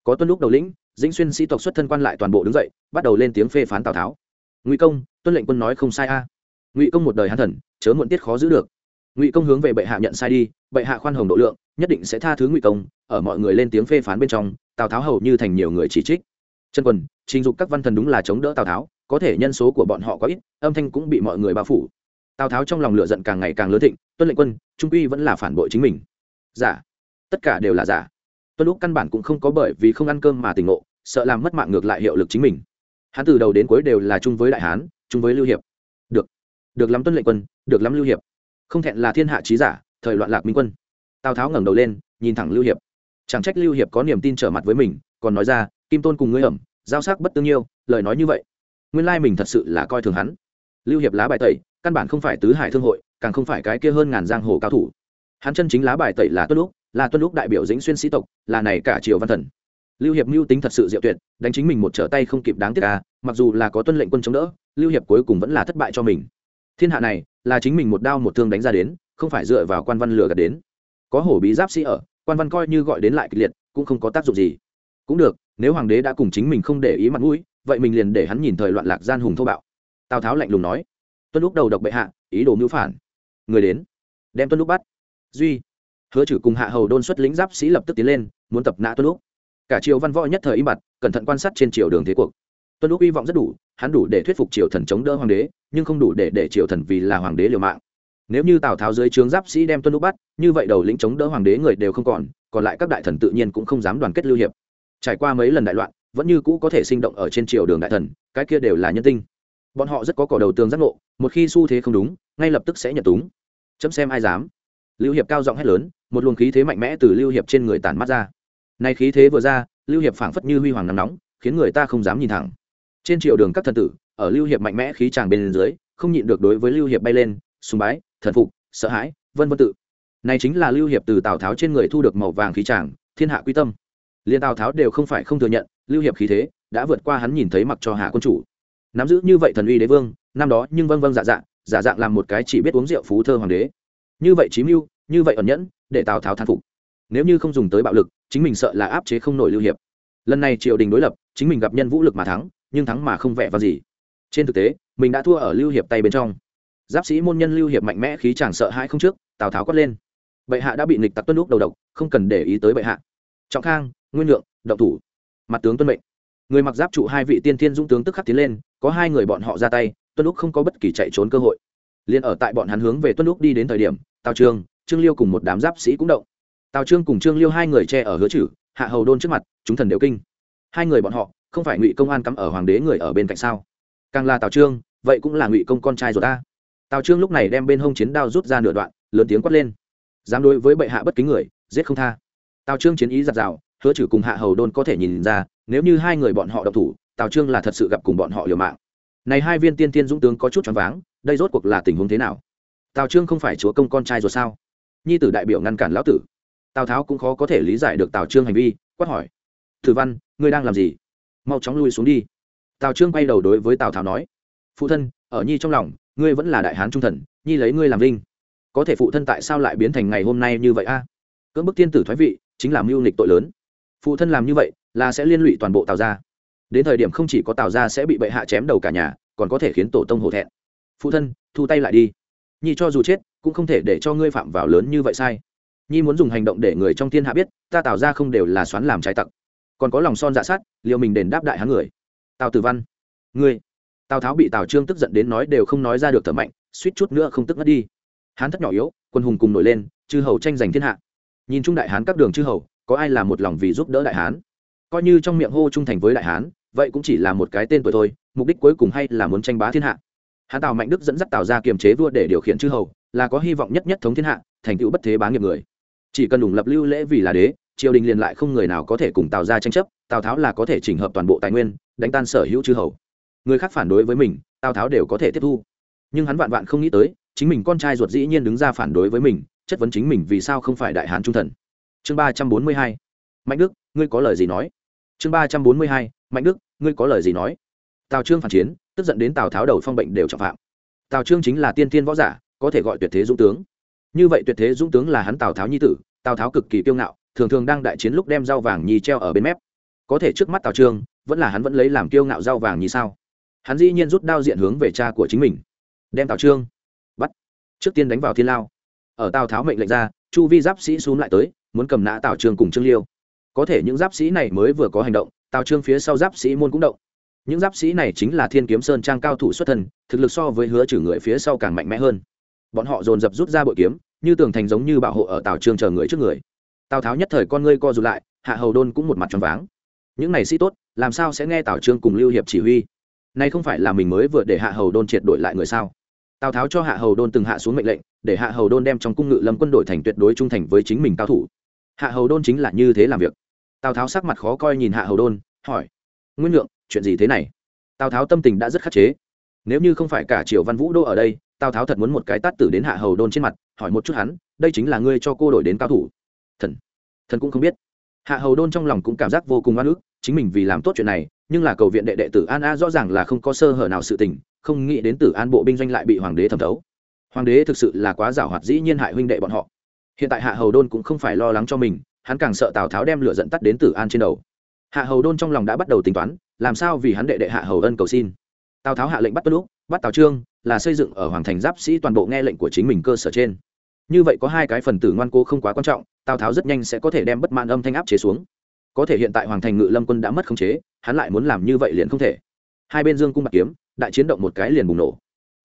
Có tuân lúc đầu lĩnh, dĩnh xuyên sĩ tộc xuất thân quan lại toàn bộ đứng dậy, bắt đầu lên tiếng phê phán tào tháo. Ngụy công, tuân lệnh quân nói không sai a. Ngụy công một đời hán thần, chớ muộn tiết khó giữ được ngụy công hướng về bệ hạ nhận sai đi, bệ hạ khoan hồng độ lượng, nhất định sẽ tha thứ ngụy công, ở mọi người lên tiếng phê phán bên trong, tào tháo hầu như thành nhiều người chỉ trích. Chân quần trình dục các văn thần đúng là chống đỡ tào tháo, có thể nhân số của bọn họ có ít, âm thanh cũng bị mọi người bao phủ. Tào tháo trong lòng lửa giận càng ngày càng lớn thịnh, tuân lệnh quân, trung quy vẫn là phản bội chính mình. Giả. Tất cả đều là giả. Tuân lúc căn bản cũng không có bởi vì không ăn cơm mà tỉnh ngộ, sợ làm mất mạng ngược lại hiệu lực chính mình. Hắn từ đầu đến cuối đều là chung với đại hán, chung với lưu hiệp. Được. Được lắm tuân lệnh quân, được lắm lưu hiệp không thẹn là thiên hạ trí giả, thời loạn lạc minh quân. Tào tháo ngẩng đầu lên, nhìn thẳng lưu hiệp. Chẳng trách lưu hiệp có niềm tin trở mặt với mình, còn nói ra, kim tôn cùng ngươi ẩm, giao sắc bất tương nhiêu, lời nói như vậy, nguyên lai mình thật sự là coi thường hắn. Lưu hiệp lá bài tẩy, căn bản không phải tứ hải thương hội, càng không phải cái kia hơn ngàn giang hồ cao thủ. Hắn chân chính lá bài tẩy là tuân lúc là tuân lúc đại biểu dĩnh xuyên sĩ tộc, là này cả triều văn thần. Lưu hiệp mưu tính thật sự diệu tuyệt, đánh chính mình một trở tay không kịp đáng tiếc à mặc dù là có tuân lệnh quân chống đỡ, lưu hiệp cuối cùng vẫn là thất bại cho mình. Thiên hạ này là chính mình một đao một thương đánh ra đến, không phải dựa vào quan văn lừa gạt đến. Có hổ bí giáp sĩ ở, quan văn coi như gọi đến lại kịch liệt, cũng không có tác dụng gì. Cũng được, nếu hoàng đế đã cùng chính mình không để ý mặt mũi, vậy mình liền để hắn nhìn thời loạn lạc gian hùng thô bạo. Tào tháo lạnh lùng nói. Tuân lúc đầu độc bệ hạ, ý đồ mưu phản. Người đến, đem tuân lúc bắt. Duy, hứa trừ cùng hạ hầu đôn xuất lính giáp sĩ lập tức tiến lên, muốn tập nã tuân lúc. Cả triều văn võ nhất thời im bặt, cẩn thận quan sát trên triều đường thế cuộc tuân lúc hy vọng rất đủ, hắn đủ để thuyết phục triều thần chống đỡ hoàng đế, nhưng không đủ để để triều thần vì là hoàng đế liều mạng. Nếu như tào tháo dưới trướng giáp sĩ đem tuân lúc bắt, như vậy đầu lĩnh chống đỡ hoàng đế người đều không còn còn lại các đại thần tự nhiên cũng không dám đoàn kết lưu hiệp. Trải qua mấy lần đại loạn, vẫn như cũ có thể sinh động ở trên triều đường đại thần, cái kia đều là nhân tinh. Bọn họ rất có cỏ đầu tường giác ngộ, một khi xu thế không đúng, ngay lập tức sẽ nhận túng. Chấm xem ai dám. Lưu hiệp cao giọng hét lớn, một luồng khí thế mạnh mẽ từ lưu hiệp trên người tản mắt ra. Nay khí thế vừa ra, lưu hiệp phảng phất như huy hoàng nắng nóng, khiến người ta không dám nhìn thẳng trên triều đường các thần tử, ở lưu hiệp mạnh mẽ khí tràng bên dưới, không nhịn được đối với lưu hiệp bay lên, sùng bái, thần phục, sợ hãi, vân vân tự. Này chính là lưu hiệp từ tào tháo trên người thu được màu vàng khí tràng, thiên hạ quy tâm. Liên tào tháo đều không phải không thừa nhận, lưu hiệp khí thế đã vượt qua hắn nhìn thấy mặc cho hạ quân chủ. Nắm giữ như vậy thần uy đế vương, năm đó nhưng vâng vâng dạ dạ giả dạng làm một cái chỉ biết uống rượu phú thơ hoàng đế. Như vậy chí mưu, như vậy ẩn nhẫn, để tào tháo thán phục. Nếu như không dùng tới bạo lực, chính mình sợ là áp chế không nổi lưu hiệp. Lần này triều đình đối lập, chính mình gặp nhân vũ lực mà thắng nhưng thắng mà không vẻ vào gì. Trên thực tế, mình đã thua ở lưu hiệp tay bên trong. Giáp sĩ môn nhân lưu hiệp mạnh mẽ khí chàng sợ hãi không trước, tào tháo quát lên. Bệ hạ đã bị nịch tặc tuân lúc đầu độc, không cần để ý tới bệ hạ. Trọng khang, nguyên lượng, động thủ. Mặt tướng tuân mệnh. Người mặc giáp trụ hai vị tiên thiên dũng tướng tức khắc tiến lên, có hai người bọn họ ra tay, tuân lúc không có bất kỳ chạy trốn cơ hội. Liền ở tại bọn hắn hướng về tuân lúc đi đến thời điểm, tào trương trương liêu cùng một đám giáp sĩ cũng động. Tào trương cùng trương liêu hai người che ở hứa chử hạ hầu đôn trước mặt, chúng thần đều kinh. Hai người bọn họ không phải ngụy công an cắm ở hoàng đế người ở bên cạnh sao? Càng là tào trương, vậy cũng là ngụy công con trai rồi ta. Tào trương lúc này đem bên hông chiến đao rút ra nửa đoạn, lớn tiếng quát lên. Dám đối với bệ hạ bất kính người, giết không tha. Tào trương chiến ý giặt rào, hứa trừ cùng hạ hầu đôn có thể nhìn ra, nếu như hai người bọn họ độc thủ, tào trương là thật sự gặp cùng bọn họ liều mạng. Này hai viên tiên tiên dũng tướng có chút choáng váng, đây rốt cuộc là tình huống thế nào? Tào trương không phải chúa công con trai rồi sao? Nhi tử đại biểu ngăn cản lão tử. Tào tháo cũng khó có thể lý giải được tào trương hành vi, quát hỏi. Thử văn, ngươi đang làm gì? Mau chóng lui xuống đi. Tào trương quay đầu đối với tào tháo nói, phụ thân, ở nhi trong lòng, ngươi vẫn là đại hán trung thần, nhi lấy ngươi làm linh có thể phụ thân tại sao lại biến thành ngày hôm nay như vậy a? Cưỡng bức tiên tử thoái vị, chính là mưu nghịch tội lớn. Phụ thân làm như vậy, là sẽ liên lụy toàn bộ tào gia. Đến thời điểm không chỉ có tào gia sẽ bị bệ hạ chém đầu cả nhà, còn có thể khiến tổ tông hổ thẹn. Phụ thân, thu tay lại đi. Nhi cho dù chết, cũng không thể để cho ngươi phạm vào lớn như vậy sai. Nhi muốn dùng hành động để người trong thiên hạ biết, ta tào ra không đều là xoắn làm trái tặc còn có lòng son dạ sát, liệu mình đền đáp đại hán người. Tào tử văn, ngươi. Tào tháo bị tào trương tức giận đến nói đều không nói ra được thở mạnh, suýt chút nữa không tức ngất đi. Hán thất nhỏ yếu, quân hùng cùng nổi lên, chư hầu tranh giành thiên hạ. Nhìn chung đại hán các đường chư hầu, có ai là một lòng vì giúp đỡ đại hán? Coi như trong miệng hô trung thành với đại hán, vậy cũng chỉ là một cái tên tuổi thôi, mục đích cuối cùng hay là muốn tranh bá thiên hạ. Hán tào mạnh đức dẫn dắt tào ra kiềm chế vua để điều khiển chư hầu, là có hy vọng nhất nhất thống thiên hạ, thành tựu bất thế bá nghiệp người. Chỉ cần đủ lập lưu lễ vì là đế triều đình liền lại không người nào có thể cùng tào ra tranh chấp, tào tháo là có thể chỉnh hợp toàn bộ tài nguyên, đánh tan sở hữu chư hầu. Người khác phản đối với mình, tào tháo đều có thể tiếp thu. Nhưng hắn vạn vạn không nghĩ tới, chính mình con trai ruột dĩ nhiên đứng ra phản đối với mình, chất vấn chính mình vì sao không phải đại hán trung thần. Chương ba trăm bốn mươi hai. Mạnh đức, ngươi có lời gì nói? Chương ba trăm bốn mươi hai. Mạnh đức, ngươi có lời gì nói? Tào trương phản chiến, tức giận đến tào tháo đầu phong bệnh đều trọng phạm. Tào trương chính là tiên tiên võ giả, có thể gọi tuyệt thế dũng tướng. Như vậy tuyệt thế dũng tướng là hắn tào tháo nhi tử, tào tháo cực kỳ kiêu ngạo thường thường đang đại chiến lúc đem rau vàng nhi treo ở bên mép. Có thể trước mắt tào trương vẫn là hắn vẫn lấy làm kiêu ngạo rau vàng nhi sao? Hắn dĩ nhiên rút đao diện hướng về cha của chính mình. Đem tào trương bắt. Trước tiên đánh vào thiên lao. Ở tào tháo mệnh lệnh ra chu vi giáp sĩ xuống lại tới muốn cầm nã tào trương cùng trương liêu. Có thể những giáp sĩ này mới vừa có hành động tào trương phía sau giáp sĩ môn cũng động. Những giáp sĩ này chính là thiên kiếm sơn trang cao thủ xuất thần, thực lực so với hứa trừ người phía sau càng mạnh mẽ hơn. Bọn họ dồn dập rút ra bội kiếm như tường thành giống như bảo hộ ở tào trương chờ người trước người tào tháo nhất thời con ngươi co rụt lại, hạ hầu đôn cũng một mặt tròn váng. Những này sĩ tốt, làm sao sẽ nghe tào trương cùng lưu hiệp chỉ huy? Nay không phải là mình mới vừa để hạ hầu đôn triệt đổi lại người sao? Tào tháo cho hạ hầu đôn từng hạ xuống mệnh lệnh, để hạ hầu đôn đem trong cung ngự lâm quân đội thành tuyệt đối trung thành với chính mình cao thủ. Hạ hầu đôn chính là như thế làm việc. Tào tháo sắc mặt khó coi nhìn hạ hầu đôn, hỏi, nguyên lượng, chuyện gì thế này? Tào tháo tâm tình đã rất khắc chế. Nếu như không phải cả triều văn vũ đô ở đây, tào tháo thật muốn một cái tát tử đến hạ hầu đôn trên mặt, hỏi một chút hắn, đây chính là ngươi cho cô đổi đến cao thủ thần. Thần cũng không biết. Hạ hầu đôn trong lòng cũng cảm giác vô cùng oan ức, chính mình vì làm tốt chuyện này, nhưng là cầu viện đệ đệ tử an a rõ ràng là không có sơ hở nào sự tình, không nghĩ đến tử an bộ binh doanh lại bị hoàng đế thẩm thấu. Hoàng đế thực sự là quá giảo hoạt dĩ nhiên hại huynh đệ bọn họ. Hiện tại hạ hầu đôn cũng không phải lo lắng cho mình, hắn càng sợ tào tháo đem lửa dẫn tắt đến tử an trên đầu. Hạ hầu đôn trong lòng đã bắt đầu tính toán, làm sao vì hắn đệ đệ hạ hầu ân cầu xin. Tào tháo hạ lệnh bắt tuân lúc bắt tào trương, là xây dựng ở hoàng thành giáp sĩ toàn bộ nghe lệnh của chính mình cơ sở trên. Như vậy có hai cái phần tử ngoan cố không quá quan trọng tào tháo rất nhanh sẽ có thể đem bất mãn âm thanh áp chế xuống có thể hiện tại hoàng thành ngự lâm quân đã mất khống chế hắn lại muốn làm như vậy liền không thể hai bên dương cung bạc kiếm đại chiến động một cái liền bùng nổ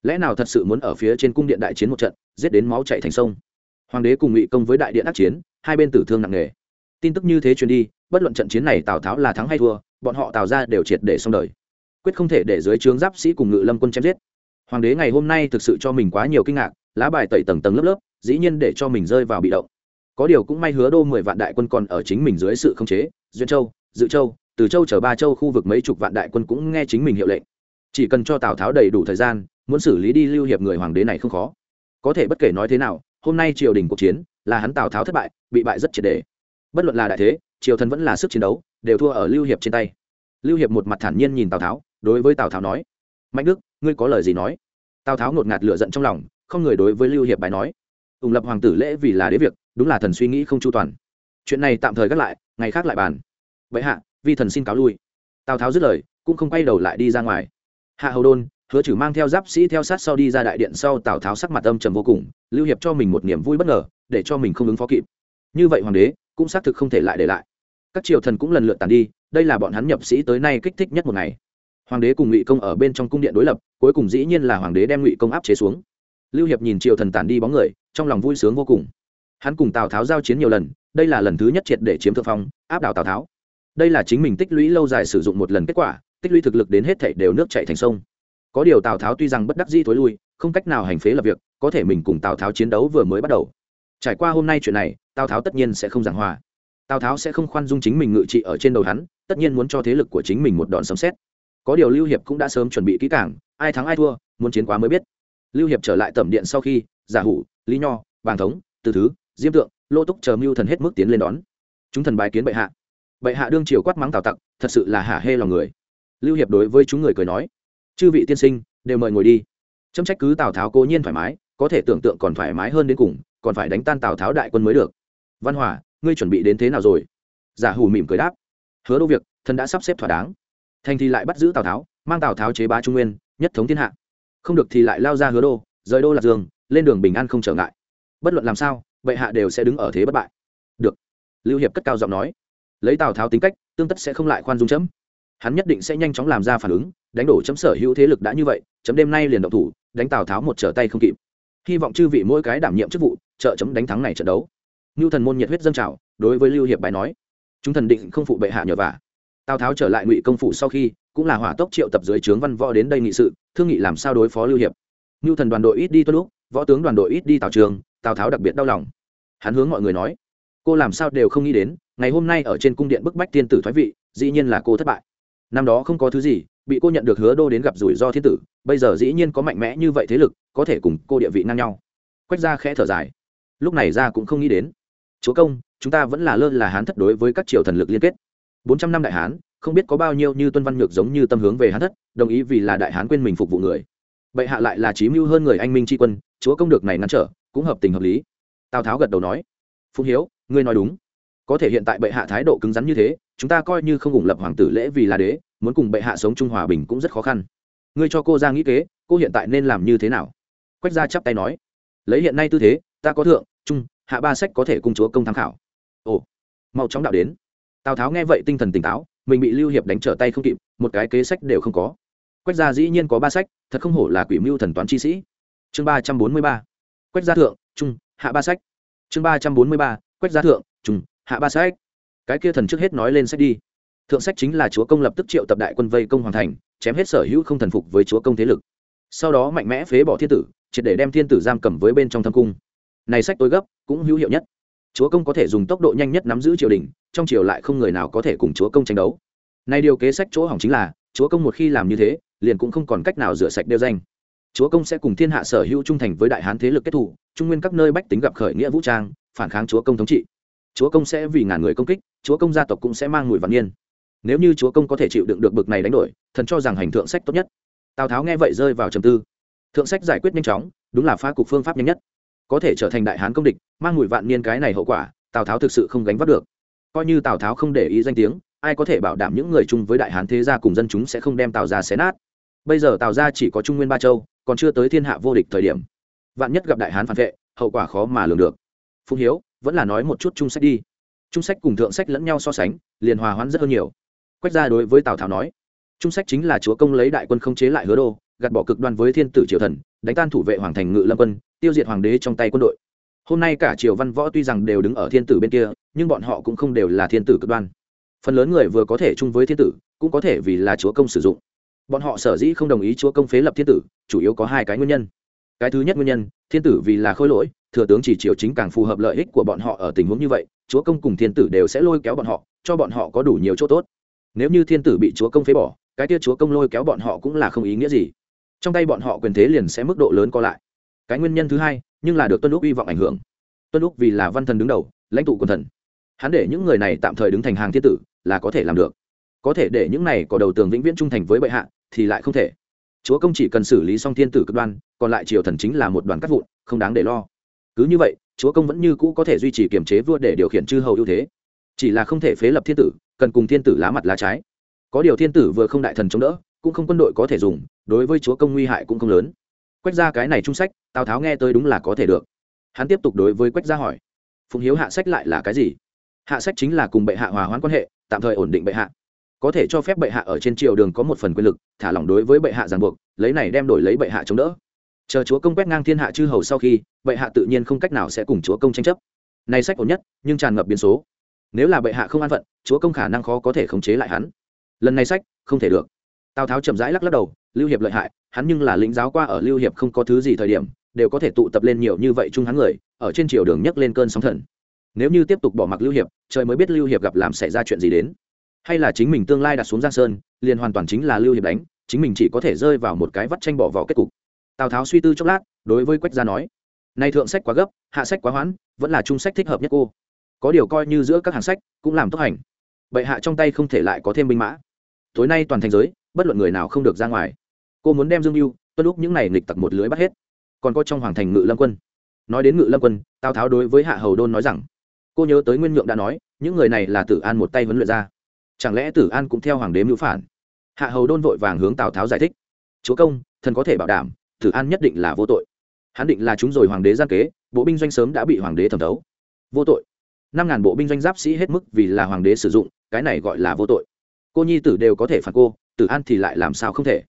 lẽ nào thật sự muốn ở phía trên cung điện đại chiến một trận giết đến máu chạy thành sông hoàng đế cùng ngụy công với đại điện đắc chiến hai bên tử thương nặng nề tin tức như thế truyền đi bất luận trận chiến này tào tháo là thắng hay thua bọn họ tào ra đều triệt để xong đời quyết không thể để dưới trướng giáp sĩ cùng ngự lâm quân chém giết hoàng đế ngày hôm nay thực sự cho mình quá nhiều kinh ngạc lá bài tẩy tầng tầng lớp lớp dĩ nhiên để cho mình rơi vào bị động có điều cũng may hứa đô mười vạn đại quân còn ở chính mình dưới sự khống chế, duyên châu, dự châu, từ châu chở ba châu khu vực mấy chục vạn đại quân cũng nghe chính mình hiệu lệnh. Chỉ cần cho tào tháo đầy đủ thời gian, muốn xử lý đi lưu hiệp người hoàng đế này không khó. Có thể bất kể nói thế nào, hôm nay triều đình cuộc chiến là hắn tào tháo thất bại, bị bại rất triệt đề. Bất luận là đại thế, triều thần vẫn là sức chiến đấu, đều thua ở lưu hiệp trên tay. Lưu hiệp một mặt thản nhiên nhìn tào tháo, đối với tào tháo nói, mạnh đức, ngươi có lời gì nói? Tào tháo ngột ngạt lửa giận trong lòng, không người đối với lưu hiệp bài nói ủng lập hoàng tử lễ vì là đế việc, đúng là thần suy nghĩ không chu toàn. Chuyện này tạm thời gác lại, ngày khác lại bàn. Vậy hạ, vi thần xin cáo lui. Tào tháo dứt lời, cũng không quay đầu lại đi ra ngoài. Hạ hầu đôn, hứa chử mang theo giáp sĩ theo sát sau đi ra đại điện sau, tào tháo sắc mặt âm trầm vô cùng, lưu hiệp cho mình một niềm vui bất ngờ, để cho mình không ứng phó kịp. Như vậy hoàng đế, cũng xác thực không thể lại để lại. Các triều thần cũng lần lượt tàn đi, đây là bọn hắn nhập sĩ tới nay kích thích nhất một ngày. Hoàng đế cùng ngụy công ở bên trong cung điện đối lập, cuối cùng dĩ nhiên là hoàng đế đem ngụy công áp chế xuống lưu hiệp nhìn triều thần tàn đi bóng người, trong lòng vui sướng vô cùng. Hắn cùng tào tháo giao chiến nhiều lần, đây là lần thứ nhất triệt để chiếm thượng phong, áp đảo tào tháo. Đây là chính mình tích lũy lâu dài sử dụng một lần kết quả, tích lũy thực lực đến hết thảy đều nước chảy thành sông. Có điều tào tháo tuy rằng bất đắc dĩ thối lui, không cách nào hành phế lập việc, có thể mình cùng tào tháo chiến đấu vừa mới bắt đầu. Trải qua hôm nay chuyện này, tào tháo tất nhiên sẽ không giảng hòa. Tào tháo sẽ không khoan dung chính mình ngự trị ở trên đầu hắn, tất nhiên muốn cho thế lực của chính mình một đòn sấm xét có điều lưu hiệp cũng đã sớm chuẩn bị kỹ cảng ai thắng ai thua, muốn chiến quá mới biết lưu hiệp trở lại tẩm điện sau khi, giả hủ, lý nho, bàng thống, từ thứ, diêm tượng, lô túc chờ mưu thần hết mức tiến lên đón. Chúng thần bài kiến bệ hạ. Bệ hạ đương triều quát mắng tào tặc, thật sự là hả hê lòng người. Lưu hiệp đối với chúng người cười nói, chư vị tiên sinh, đều mời ngồi đi. Chấm trách cứ tào tháo cố nhiên thoải mái, có thể tưởng tượng còn thoải mái hơn đến cùng, còn phải đánh tan tào tháo đại quân mới được. Văn hòa, ngươi chuẩn bị đến thế nào rồi? Giả hủ mỉm cười đáp, hứa đô việc, thần đã sắp xếp thỏa đáng. Thành thì lại bắt giữ tào tháo, mang tào tháo chế bá trung nguyên, nhất thống thiên hạ không được thì lại lao ra hứa đô, rời đô lạc dương, lên đường bình an không trở ngại. Bất luận làm sao, bệ hạ đều sẽ đứng ở thế bất bại. Được. Lưu hiệp cất cao giọng nói. Lấy tào tháo tính cách, tương tất sẽ không lại khoan dung chấm. Hắn nhất định sẽ nhanh chóng làm ra phản ứng, đánh đổ chấm sở hữu thế lực đã như vậy, chấm đêm nay liền động thủ, đánh tào tháo một trở tay không kịp. Hy vọng chư vị mỗi cái đảm nhiệm chức vụ, trợ chấm đánh thắng này trận đấu. Như thần môn nhiệt huyết dâng trào, đối với lưu hiệp bài nói. Chúng thần định không phụ bệ hạ nhờ vả tào tháo trở lại ngụy công Phủ sau khi, cũng là hỏa tốc triệu tập dưới trướng văn võ đến đây nghị sự, thương nghị làm sao đối phó lưu hiệp. Ngưu thần đoàn đội ít đi tuân lúc, võ tướng đoàn đội ít đi tào trường, tào tháo đặc biệt đau lòng. Hắn hướng mọi người nói, cô làm sao đều không nghĩ đến, ngày hôm nay ở trên cung điện bức bách tiên tử thoái vị, dĩ nhiên là cô thất bại. Năm đó không có thứ gì, bị cô nhận được hứa đô đến gặp rủi ro thiên tử, bây giờ dĩ nhiên có mạnh mẽ như vậy thế lực, có thể cùng cô địa vị ngang nhau. Quách ra khẽ thở dài, lúc này ra cũng không nghĩ đến. Chúa công, chúng ta vẫn là lơ là hán thất đối với các triều thần lực liên kết bốn trăm năm đại hán, không biết có bao nhiêu như tuân văn nhược giống như tâm hướng về hán thất, đồng ý vì là đại hán quên mình phục vụ người. Bệ hạ lại là trí mưu hơn người anh minh tri quân, chúa công được này ngăn trở, cũng hợp tình hợp lý. Tào tháo gật đầu nói Phùng hiếu, ngươi nói đúng. Có thể hiện tại bệ hạ thái độ cứng rắn như thế, chúng ta coi như không ủng lập hoàng tử lễ vì là đế, muốn cùng bệ hạ sống trung hòa bình cũng rất khó khăn. Ngươi cho cô ra nghĩ kế, cô hiện tại nên làm như thế nào? Quách gia chắp tay nói, lấy hiện nay tư thế, ta có thượng, trung, hạ ba sách có thể cung chúa công tham khảo. Ồ, mau chóng đạo đến tào tháo nghe vậy tinh thần tỉnh táo mình bị lưu hiệp đánh trở tay không kịp một cái kế sách đều không có quách gia dĩ nhiên có ba sách thật không hổ là quỷ mưu thần toán chi sĩ chương ba trăm bốn mươi ba quách gia thượng trung hạ ba sách chương ba trăm bốn mươi ba quách gia thượng trung hạ ba sách cái kia thần trước hết nói lên sách đi thượng sách chính là chúa công lập tức triệu tập đại quân vây công hoàn thành chém hết sở hữu không thần phục với chúa công thế lực sau đó mạnh mẽ phế bỏ thiên tử triệt để đem thiên tử giam cầm với bên trong thâm cung này sách tối gấp cũng hữu hiệu nhất chúa công có thể dùng tốc độ nhanh nhất nắm giữ triều đình, trong triều lại không người nào có thể cùng chúa công tranh đấu. Nay điều kế sách chỗ hỏng chính là, chúa công một khi làm như thế, liền cũng không còn cách nào rửa sạch đeo danh. Chúa công sẽ cùng thiên hạ sở hữu trung thành với đại hán thế lực kết thủ, trung nguyên các nơi bách tính gặp khởi nghĩa vũ trang, phản kháng chúa công thống trị. Chúa công sẽ vì ngàn người công kích, chúa công gia tộc cũng sẽ mang mùi vạn niên. Nếu như chúa công có thể chịu đựng được bực này đánh đổi, thần cho rằng hành thượng sách tốt nhất. Tào tháo nghe vậy rơi vào trầm tư. Thượng sách giải quyết nhanh chóng, đúng là phá cục phương pháp nhanh nhất có thể trở thành đại hán công địch, mang mùi vạn niên cái này hậu quả, tào tháo thực sự không gánh vác được. Coi như tào tháo không để ý danh tiếng, ai có thể bảo đảm những người chung với đại hán thế gia cùng dân chúng sẽ không đem tào ra xé nát? Bây giờ tào ra chỉ có trung nguyên ba châu, còn chưa tới thiên hạ vô địch thời điểm. Vạn nhất gặp đại hán phản vệ, hậu quả khó mà lường được. Phụng hiếu, vẫn là nói một chút trung sách đi. Trung sách cùng thượng sách lẫn nhau so sánh, liền hòa hoãn rất hơn nhiều. Quách ra đối với tào tháo nói, trung sách chính là chúa công lấy đại quân không chế lại hứa đô gạt bỏ cực đoan với thiên tử triều thần, đánh tan thủ vệ hoàng thành ngự lâm quân, tiêu diệt hoàng đế trong tay quân đội. Hôm nay cả triều văn võ tuy rằng đều đứng ở thiên tử bên kia, nhưng bọn họ cũng không đều là thiên tử cực đoan. Phần lớn người vừa có thể chung với thiên tử, cũng có thể vì là chúa công sử dụng. Bọn họ sở dĩ không đồng ý chúa công phế lập thiên tử, chủ yếu có hai cái nguyên nhân. Cái thứ nhất nguyên nhân, thiên tử vì là khôi lỗi, thừa tướng chỉ triều chính càng phù hợp lợi ích của bọn họ ở tình huống như vậy, chúa công cùng thiên tử đều sẽ lôi kéo bọn họ, cho bọn họ có đủ nhiều chỗ tốt. Nếu như thiên tử bị chúa công phế bỏ, cái tia chúa công lôi kéo bọn họ cũng là không ý nghĩa gì trong tay bọn họ quyền thế liền sẽ mức độ lớn co lại. Cái nguyên nhân thứ hai, nhưng là được tuân lúc hy vọng ảnh hưởng. Tuân lúc vì là văn thần đứng đầu, lãnh tụ quần thần. Hắn để những người này tạm thời đứng thành hàng thiên tử, là có thể làm được. Có thể để những này có đầu tường vĩnh viễn trung thành với bệ hạ, thì lại không thể. Chúa công chỉ cần xử lý xong thiên tử cực đoan, còn lại triều thần chính là một đoàn cắt vụn, không đáng để lo. Cứ như vậy, chúa công vẫn như cũ có thể duy trì kiềm chế vua để điều khiển chư hầu ưu thế. Chỉ là không thể phế lập thiên tử, cần cùng thiên tử lá mặt lá trái. Có điều thiên tử vừa không đại thần chống đỡ cũng không quân đội có thể dùng, đối với chúa công nguy hại cũng không lớn. Quách ra cái này trung sách, tào tháo nghe tới đúng là có thể được. Hắn tiếp tục đối với quách gia hỏi, phụng hiếu hạ sách lại là cái gì? Hạ sách chính là cùng bệ hạ hòa hoãn quan hệ, tạm thời ổn định bệ hạ. Có thể cho phép bệ hạ ở trên triều đường có một phần quyền lực, thả lỏng đối với bệ hạ ràng buộc, lấy này đem đổi lấy bệ hạ chống đỡ. Chờ chúa công quét ngang thiên hạ chư hầu sau khi, bệ hạ tự nhiên không cách nào sẽ cùng chúa công tranh chấp. Này sách ổn nhất, nhưng tràn ngập biến số. Nếu là bệ hạ không an phận, chúa công khả năng khó có thể khống chế lại hắn. Lần này sách, không thể được tào tháo chậm rãi lắc lắc đầu lưu hiệp lợi hại hắn nhưng là lĩnh giáo qua ở lưu hiệp không có thứ gì thời điểm đều có thể tụ tập lên nhiều như vậy chung hắn người ở trên triều đường nhấc lên cơn sóng thần nếu như tiếp tục bỏ mặc lưu hiệp trời mới biết lưu hiệp gặp làm xảy ra chuyện gì đến hay là chính mình tương lai đặt xuống giang sơn liền hoàn toàn chính là lưu hiệp đánh chính mình chỉ có thể rơi vào một cái vắt tranh bỏ vào kết cục tào tháo suy tư chốc lát đối với quách gia nói nay thượng sách quá gấp hạ sách quá hoãn vẫn là trung sách thích hợp nhất cô có điều coi như giữa các hàng sách cũng làm tốc hành bệ hạ trong tay không thể lại có thêm binh mã tối nay toàn thành giới bất luận người nào không được ra ngoài. Cô muốn đem dương mưu tuân lúc những này nghịch tặc một lưới bắt hết. Còn có trong hoàng thành ngự lâm quân. Nói đến ngự lâm quân, tào tháo đối với hạ hầu đôn nói rằng, cô nhớ tới nguyên nhượng đã nói, những người này là tử an một tay huấn luyện ra. Chẳng lẽ tử an cũng theo hoàng đế mưu phản? Hạ hầu đôn vội vàng hướng tào tháo giải thích, chúa công, thần có thể bảo đảm, tử an nhất định là vô tội. Hắn định là chúng rồi hoàng đế gian kế, bộ binh doanh sớm đã bị hoàng đế thẩm thấu. Vô tội. Năm ngàn bộ binh doanh giáp sĩ hết mức vì là hoàng đế sử dụng, cái này gọi là vô tội. Cô nhi tử đều có thể phạt cô tử an thì lại làm sao không thể?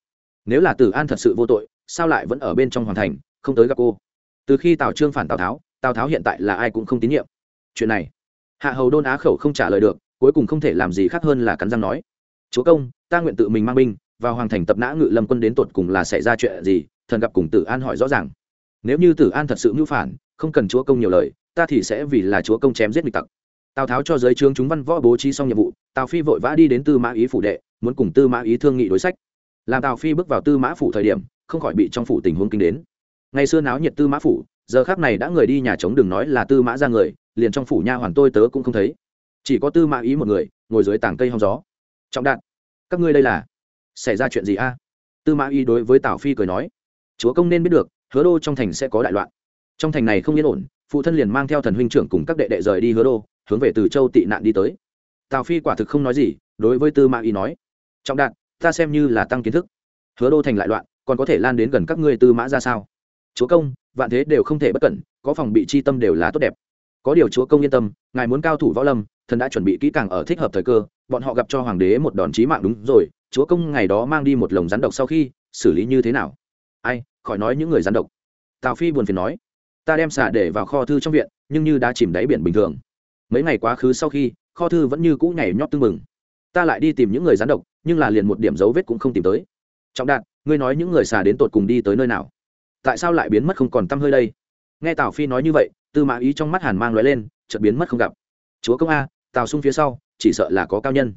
Nếu là tử an thật sự vô tội, sao lại vẫn ở bên trong hoàng thành, không tới gặp cô? Từ khi tào trương phản tào tháo tào tháo hiện tại là ai cũng không tín nhiệm. Chuyện này, hạ hầu đôn á khẩu không trả lời được, cuối cùng không thể làm gì khác hơn là cắn răng nói. Chúa công, ta nguyện tự mình mang binh, vào hoàng thành tập nã ngự lâm quân đến tột cùng là xảy ra chuyện gì, thần gặp cùng tử an hỏi rõ ràng. Nếu như tử an thật sự mưu phản, không cần chúa công nhiều lời, ta thì sẽ vì là chúa công chém giết địch tặc. Tào tháo cho giới trướng chúng văn võ bố trí xong nhiệm vụ, tào phi vội vã đi đến tư mã ý phủ đệ muốn cùng tư mã ý thương nghị đối sách. Làm tào phi bước vào tư mã phủ thời điểm, không khỏi bị trong phủ tình huống kinh đến. Ngày xưa náo nhiệt tư mã phủ, giờ khác này đã người đi nhà trống đừng nói là tư mã ra người, liền trong phủ nha hoàn tôi tớ cũng không thấy. Chỉ có tư mã ý một người, ngồi dưới tảng cây hong gió. Trọng đạn các ngươi đây là xảy ra chuyện gì a? Tư mã ý đối với tào phi cười nói, chúa công nên biết được, hứa đô trong thành sẽ có đại loạn. Trong thành này không yên ổn, phụ thân liền mang theo thần huynh trưởng cùng các đệ đệ rời đi hứa đô, hướng về từ châu tị nạn đi tới. Tào phi quả thực không nói gì, đối với tư mã ý nói trọng đạn ta xem như là tăng kiến thức. Hứa đô thành lại loạn, còn có thể lan đến gần các ngươi tư mã ra sao? Chúa công, vạn thế đều không thể bất cẩn, có phòng bị chi tâm đều là tốt đẹp. Có điều chúa công yên tâm, ngài muốn cao thủ võ lâm, thần đã chuẩn bị kỹ càng ở thích hợp thời cơ, bọn họ gặp cho hoàng đế một đòn chí mạng đúng rồi, chúa công ngày đó mang đi một lồng rắn độc sau khi, xử lý như thế nào? Ai, khỏi nói những người rắn độc. Tào phi buồn phiền nói, ta đem xả để vào kho thư trong viện, nhưng như đã chìm đáy biển bình thường. Mấy ngày quá khứ sau khi, kho thư vẫn như cũ nhảy nhót tưng mừng ta lại đi tìm những người rắn độc nhưng là liền một điểm dấu vết cũng không tìm tới. Trọng đạt ngươi nói những người xà đến tột cùng đi tới nơi nào? Tại sao lại biến mất không còn t hơi đây? Nghe tào phi nói như vậy tư mã ý trong mắt hàn mang lóe lên chợt biến mất không gặp. Chúa công a tào sung phía sau chỉ sợ là có cao nhân.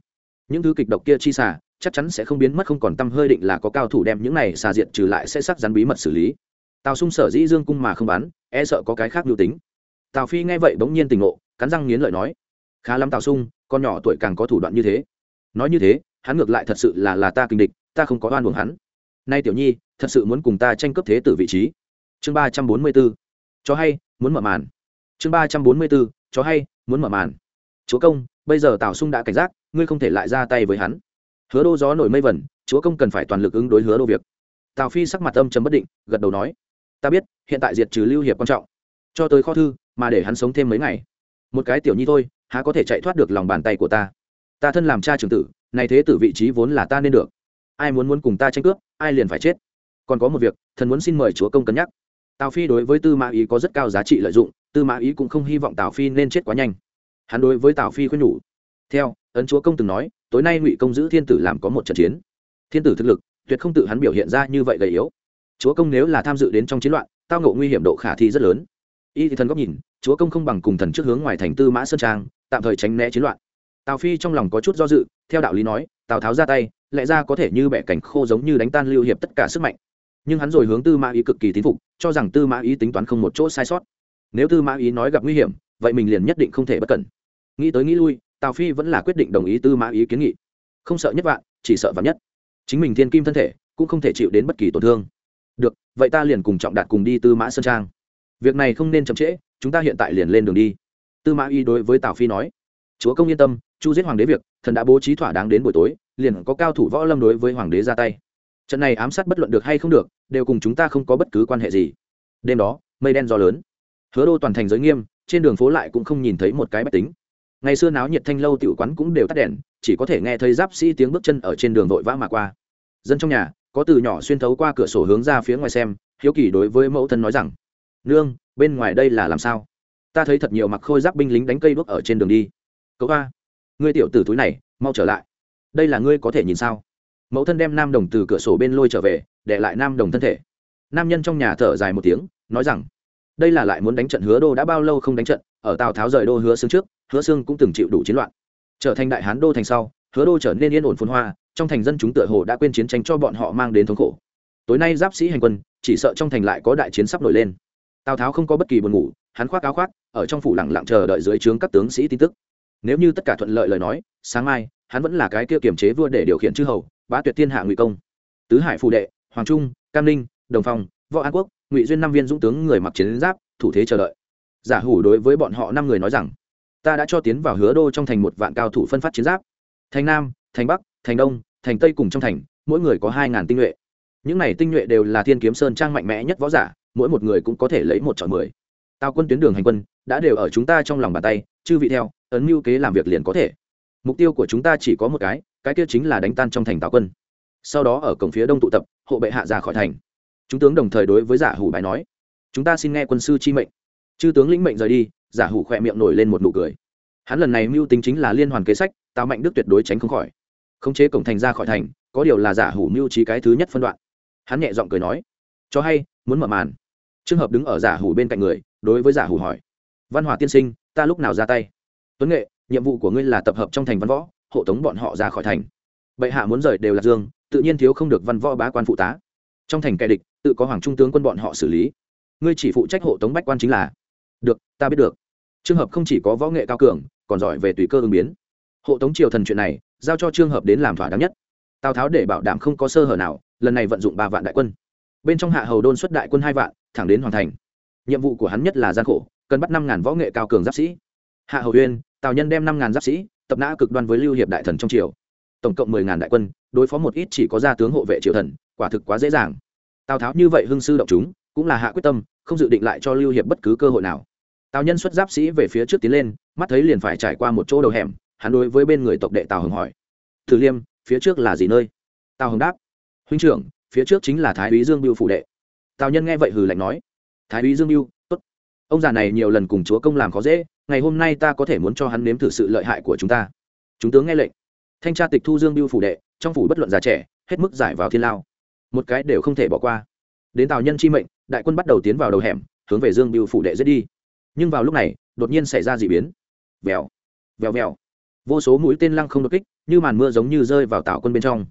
Những thứ kịch độc kia chi xà chắc chắn sẽ không biến mất không còn t hơi định là có cao thủ đem những này xà diệt trừ lại sẽ sắc rắn bí mật xử lý. Tào sung sở dĩ dương cung mà không bán, e sợ có cái khác mưu tính. Tào phi nghe vậy bỗng nhiên tình ngộ cắn răng nghiến lợi nói khá lắm tào sung con nhỏ tuổi càng có thủ đoạn như thế. Nói như thế hắn ngược lại thật sự là là ta kinh địch, ta không có oan uổng hắn. Nay tiểu nhi, thật sự muốn cùng ta tranh cướp thế tử vị trí. Chương ba trăm bốn mươi b ố cho hay, muốn mở màn. Chương ba trăm bốn mươi b ố cho hay, muốn mở màn. Chúa công, bây giờ tào sung đã cảnh giác, ngươi không thể lại ra tay với hắn. Hứa đô gió nổi mây vẩn, chúa công cần phải toàn lực ứng đối hứa đô việc. Tào phi sắc mặt âm chấm bất định, gật đầu nói, ta biết, hiện tại diệt trừ lưu hiệp quan trọng. Cho tới kho thư, mà để hắn sống thêm mấy ngày. Một cái tiểu nhi thôi, há có thể chạy thoát được lòng bàn tay của ta? Ta thân làm cha trưởng tử, này thế tử vị trí vốn là ta nên được. Ai muốn muốn cùng ta tranh cướp, ai liền phải chết. Còn có một việc, thần muốn xin mời chúa công cân nhắc. Tào phi đối với tư mã ý có rất cao giá trị lợi dụng, tư mã ý cũng không hy vọng tào phi nên chết quá nhanh. Hắn đối với tào phi khuyên nhủ. Theo, ấn chúa công từng nói, tối nay ngụy công giữ thiên tử làm có một trận chiến. Thiên tử thực lực, tuyệt không tự hắn biểu hiện ra như vậy gầy yếu. Chúa công nếu là tham dự đến trong chiến loạn, tao ngộ nguy hiểm độ khả thi rất lớn. Y thì thần góc nhìn, chúa công không bằng cùng thần trước hướng ngoài thành tư mã sơn trang, tạm thời tránh né chiến loạn tào phi trong lòng có chút do dự, theo đạo lý nói, tào tháo ra tay, lẽ ra có thể như bẻ cảnh khô giống như đánh tan lưu hiệp tất cả sức mạnh. Nhưng hắn rồi hướng tư mã ý cực kỳ tín phục, cho rằng tư mã ý tính toán không một chỗ sai sót. Nếu tư mã ý nói gặp nguy hiểm, vậy mình liền nhất định không thể bất cẩn. Nghĩ tới nghĩ lui, tào phi vẫn là quyết định đồng ý tư mã ý kiến nghị. Không sợ nhất vạn, chỉ sợ vạn nhất. Chính mình thiên kim thân thể, cũng không thể chịu đến bất kỳ tổn thương. Được, vậy ta liền cùng trọng đạt cùng đi tư mã sơn trang. Việc này không nên chậm trễ, chúng ta hiện tại liền lên đường đi. Tư mã y đối với tào phi nói, chúa công yên tâm chu giết hoàng đế việc, thần đã bố trí thỏa đáng đến buổi tối, liền có cao thủ võ lâm đối với hoàng đế ra tay. Trận này ám sát bất luận được hay không được, đều cùng chúng ta không có bất cứ quan hệ gì. Đêm đó, mây đen gió lớn. Hứa đô toàn thành giới nghiêm, trên đường phố lại cũng không nhìn thấy một cái bách tính. Ngày xưa náo nhiệt thanh lâu tiểu quán cũng đều tắt đèn, chỉ có thể nghe thấy giáp sĩ tiếng bước chân ở trên đường vội vã mà qua. Dân trong nhà, có từ nhỏ xuyên thấu qua cửa sổ hướng ra phía ngoài xem, hiếu kỳ đối với mẫu thân nói rằng, nương, bên ngoài đây là làm sao? Ta thấy thật nhiều mặc khôi giáp binh lính đánh cây đuốc ở trên đường đi. Cậu ba ngươi tiểu tử túi này, mau trở lại. Đây là ngươi có thể nhìn sao? Mẫu thân đem nam đồng từ cửa sổ bên lôi trở về, để lại nam đồng thân thể. Nam nhân trong nhà thở dài một tiếng, nói rằng, đây là lại muốn đánh trận hứa đô đã bao lâu không đánh trận, ở tào tháo rời đô hứa xương trước, hứa xương cũng từng chịu đủ chiến loạn. Trở thành đại hán đô thành sau, hứa đô trở nên yên ổn phun hoa, trong thành dân chúng tựa hồ đã quên chiến tranh cho bọn họ mang đến thống khổ. Tối nay giáp sĩ hành quân, chỉ sợ trong thành lại có đại chiến sắp nổi lên. Tào tháo không có bất kỳ buồn ngủ, hắn khoác áo khoác, ở trong phủ lặng lặng chờ đợi dưới trướng các tướng sĩ tin tức nếu như tất cả thuận lợi lời nói, sáng mai, hắn vẫn là cái kia kiềm chế vua để điều khiển chư hầu, bá tuyệt thiên hạ ngụy công. Tứ hải phù đệ, hoàng trung, cam ninh, đồng phong, võ an quốc, ngụy duyên năm viên dũng tướng người mặc chiến giáp, thủ thế chờ đợi. Giả hủ đối với bọn họ năm người nói rằng, ta đã cho tiến vào hứa đô trong thành một vạn cao thủ phân phát chiến giáp. Thành nam, thành bắc, thành đông, thành tây cùng trong thành, mỗi người có hai ngàn tinh nhuệ. Những này tinh nhuệ đều là thiên kiếm sơn trang mạnh mẽ nhất võ giả, mỗi một người cũng có thể lấy một chọn mười. Tao quân tuyến đường hành quân, đã đều ở chúng ta trong lòng bàn tay chư vị theo, ấn mưu kế làm việc liền có thể. Mục tiêu của chúng ta chỉ có một cái cái kia chính là đánh tan trong thành tào quân. Sau đó ở cổng phía đông tụ tập, hộ bệ hạ ra khỏi thành. Chúng tướng đồng thời đối với giả hủ bài nói, chúng ta xin nghe quân sư chi mệnh. Chư tướng lĩnh mệnh rời đi, giả hủ khỏe miệng nổi lên một nụ cười. Hắn lần này mưu tính chính là liên hoàn kế sách, tào mạnh đức tuyệt đối tránh không khỏi. Khống chế cổng thành ra khỏi thành, có điều là giả hủ mưu trí cái thứ nhất phân đoạn. Hắn nhẹ giọng cười nói, cho hay, muốn mở màn. Trường hợp đứng ở giả hủ bên cạnh người, đối với giả hủ hỏi văn hòa tiên sinh, ta lúc nào ra tay? Tuấn nghệ, nhiệm vụ của ngươi là tập hợp trong thành văn võ, hộ tống bọn họ ra khỏi thành. Bệ hạ muốn rời đều là dương, tự nhiên thiếu không được văn võ bá quan phụ tá. Trong thành kẻ địch, tự có hoàng trung tướng quân bọn họ xử lý. Ngươi chỉ phụ trách hộ tống bách quan chính là. Được, ta biết được. Trường hợp không chỉ có võ nghệ cao cường, còn giỏi về tùy cơ ứng biến. Hộ tống triều thần chuyện này, giao cho trường hợp đến làm thỏa đáng nhất. Tào tháo để bảo đảm không có sơ hở nào, lần này vận dụng ba vạn đại quân. Bên trong hạ hầu đôn xuất đại quân hai vạn, thẳng đến hoàn thành. Nhiệm vụ của hắn nhất là gian khổ cần bắt năm ngàn võ nghệ cao cường giáp sĩ. Hạ hầu uyên, tào nhân đem năm ngàn giáp sĩ, tập nã cực đoan với lưu hiệp đại thần trong triều. Tổng cộng mười ngàn đại quân, đối phó một ít chỉ có gia tướng hộ vệ triều thần, quả thực quá dễ dàng. Tào tháo như vậy hưng sư động chúng, cũng là hạ quyết tâm, không dự định lại cho lưu hiệp bất cứ cơ hội nào. Tào nhân xuất giáp sĩ về phía trước tiến lên, mắt thấy liền phải trải qua một chỗ đầu hẻm, hắn đối với bên người tộc đệ tào hồng hỏi, thử liêm, phía trước là gì nơi? Tào hồng đáp, huynh trưởng, phía trước chính là thái úy dương biêu phủ đệ. Tào nhân nghe vậy hừ lạnh nói, thái úy dương biêu ông già này nhiều lần cùng chúa công làm khó dễ, ngày hôm nay ta có thể muốn cho hắn nếm thử sự lợi hại của chúng ta. Chúng tướng nghe lệnh. Thanh tra tịch thu dương biêu phủ đệ, trong phủ bất luận già trẻ, hết mức giải vào thiên lao. Một cái đều không thể bỏ qua. Đến tào nhân chi mệnh, đại quân bắt đầu tiến vào đầu hẻm, hướng về dương biêu phủ đệ giết đi. Nhưng vào lúc này, đột nhiên xảy ra d ị biến. Vèo vèo vèo. Vô số mũi tên lăng không đột kích, như màn mưa giống như rơi vào tào quân bên trong.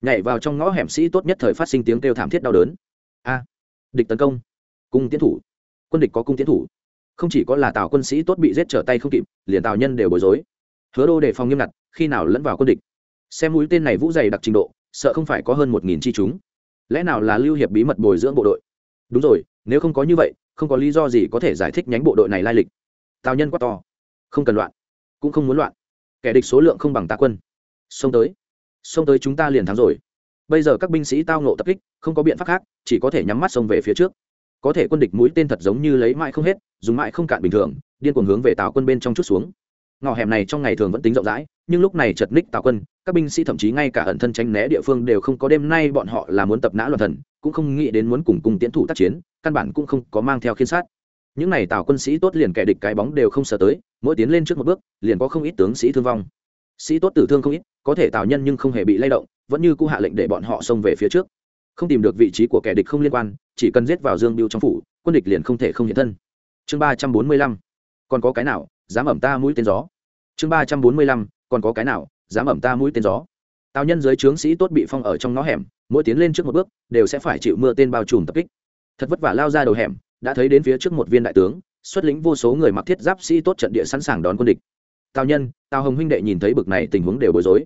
Nhảy vào trong ngõ hẻm sĩ tốt nhất thời phát sinh tiếng kêu thảm thiết đau đớn. A, địch tấn công. Cung tiến thủ quân địch có cung tiến thủ. Không chỉ có là tào quân sĩ tốt bị giết trở tay không kịp, liền tào nhân đều bối rối. Hứa đô đề phòng nghiêm ngặt, khi nào lẫn vào quân địch? Xem mũi tên này vũ dày đặc trình độ, sợ không phải có hơn một nghìn chi chúng. Lẽ nào là lưu hiệp bí mật bồi dưỡng bộ đội? Đúng rồi, nếu không có như vậy, không có lý do gì có thể giải thích nhánh bộ đội này lai lịch. Tào nhân quá to. Không cần loạn. Cũng không muốn loạn. Kẻ địch số lượng không bằng tạ quân. Xông tới. Xông tới chúng ta liền thắng rồi. Bây giờ các binh sĩ tao nộ tập kích, không có biện pháp khác, chỉ có thể nhắm mắt xông về phía trước có thể quân địch mũi tên thật giống như lấy mãi không hết, dùng mãi không cạn bình thường, điên cuồng hướng về tào quân bên trong chút xuống. Ngõ hẻm này trong ngày thường vẫn tính rộng rãi, nhưng lúc này chật ních tào quân, các binh sĩ thậm chí ngay cả ẩn thân tránh né địa phương đều không có. Đêm nay bọn họ là muốn tập nã loạn thần, cũng không nghĩ đến muốn cùng cùng tiến thủ tác chiến, căn bản cũng không có mang theo khiên sát. Những này tào quân sĩ tốt liền kẻ địch cái bóng đều không sợ tới, mỗi tiến lên trước một bước, liền có không ít tướng sĩ thương vong. Sĩ tốt tử thương không ít, có thể tào nhân nhưng không hề bị lay động, vẫn như cũ hạ lệnh để bọn họ xông về phía trước. Không tìm được vị trí của kẻ địch không liên quan chỉ cần giết vào dương biêu trong phủ, quân địch liền không thể không hiện thân. Chương ba trăm bốn mươi lăm, còn có cái nào dám ẩm ta mũi tên gió? Chương ba trăm bốn mươi lăm, còn có cái nào dám ẩm ta mũi tên gió? Tào nhân giới trướng sĩ tốt bị phong ở trong ngõ hẻm, mỗi tiến lên trước một bước, đều sẽ phải chịu mưa tên bao trùm tập kích. Thật vất vả lao ra đầu hẻm, đã thấy đến phía trước một viên đại tướng, xuất lĩnh vô số người mặc thiết giáp sĩ tốt trận địa sẵn sàng đón quân địch. Tào nhân, tào hồng huynh đệ nhìn thấy bực này tình huống đều bối rối.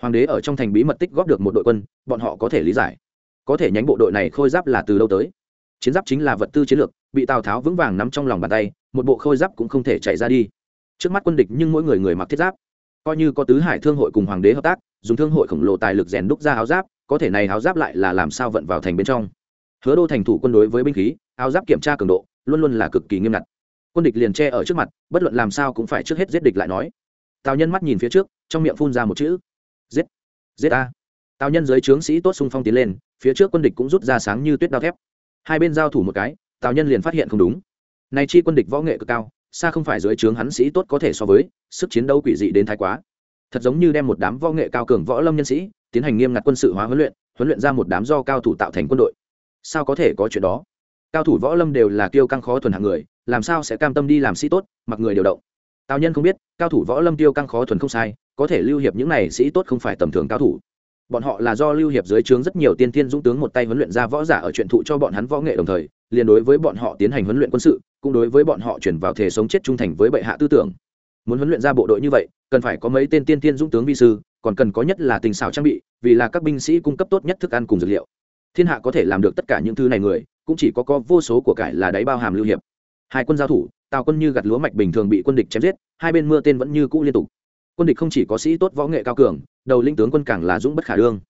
Hoàng đế ở trong thành bí mật tích góp được một đội quân, bọn họ có thể lý giải có thể nhánh bộ đội này khôi giáp là từ lâu tới? Chiến giáp chính là vật tư chiến lược, bị tào tháo vững vàng nắm trong lòng bàn tay, một bộ khôi giáp cũng không thể chạy ra đi. Trước mắt quân địch nhưng mỗi người người mặc thiết giáp, coi như có tứ hải thương hội cùng hoàng đế hợp tác, dùng thương hội khổng lồ tài lực rèn đúc ra áo giáp, có thể này áo giáp lại là làm sao vận vào thành bên trong? Hứa đô thành thủ quân đối với binh khí, áo giáp kiểm tra cường độ, luôn luôn là cực kỳ nghiêm ngặt. Quân địch liền che ở trước mặt, bất luận làm sao cũng phải trước hết giết địch lại nói. Tào nhân mắt nhìn phía trước, trong miệng phun ra một chữ. Giết giết a tào nhân dưới trướng sĩ tốt xung phong tiến lên phía trước quân địch cũng rút ra sáng như tuyết đao thép. Hai bên giao thủ một cái, tào nhân liền phát hiện không đúng. Này chi quân địch võ nghệ cực cao, xa không phải dưới trướng hắn sĩ tốt có thể so với, sức chiến đấu quỷ dị đến thái quá. Thật giống như đem một đám võ nghệ cao cường võ lâm nhân sĩ, tiến hành nghiêm ngặt quân sự hóa huấn luyện huấn luyện ra một đám do cao thủ tạo thành quân đội. Sao có thể có chuyện đó? Cao thủ võ lâm đều là tiêu căng khó thuần hạng người, làm sao sẽ cam tâm đi làm sĩ tốt, mặc người điều động? Tào nhân không biết, cao thủ võ lâm tiêu căng khó thuần không sai, có thể lưu hiệp những này sĩ tốt không phải tầm thường cao thủ bọn họ là do lưu hiệp dưới trướng rất nhiều tiên tiên dũng tướng một tay huấn luyện ra võ giả ở chuyện thụ cho bọn hắn võ nghệ đồng thời, liền đối với bọn họ tiến hành huấn luyện quân sự, cũng đối với bọn họ chuyển vào thể sống chết trung thành với bệ hạ tư tưởng. Muốn huấn luyện ra bộ đội như vậy, cần phải có mấy tên tiên tiên dũng tướng vi sư, còn cần có nhất là tình xảo trang bị, vì là các binh sĩ cung cấp tốt nhất thức ăn cùng dược liệu. Thiên hạ có thể làm được tất cả những thứ này người, cũng chỉ có có vô số của cải là đáy bao hàm lưu hiệp. Hai quân giao thủ, tào quân như gặt lúa mạch bình thường bị quân địch chém giết, hai bên mưa tên vẫn như cũ liên tục. Quân địch không chỉ có sĩ tốt võ nghệ cao cường đầu linh tướng quân càng là dũng bất khả đương.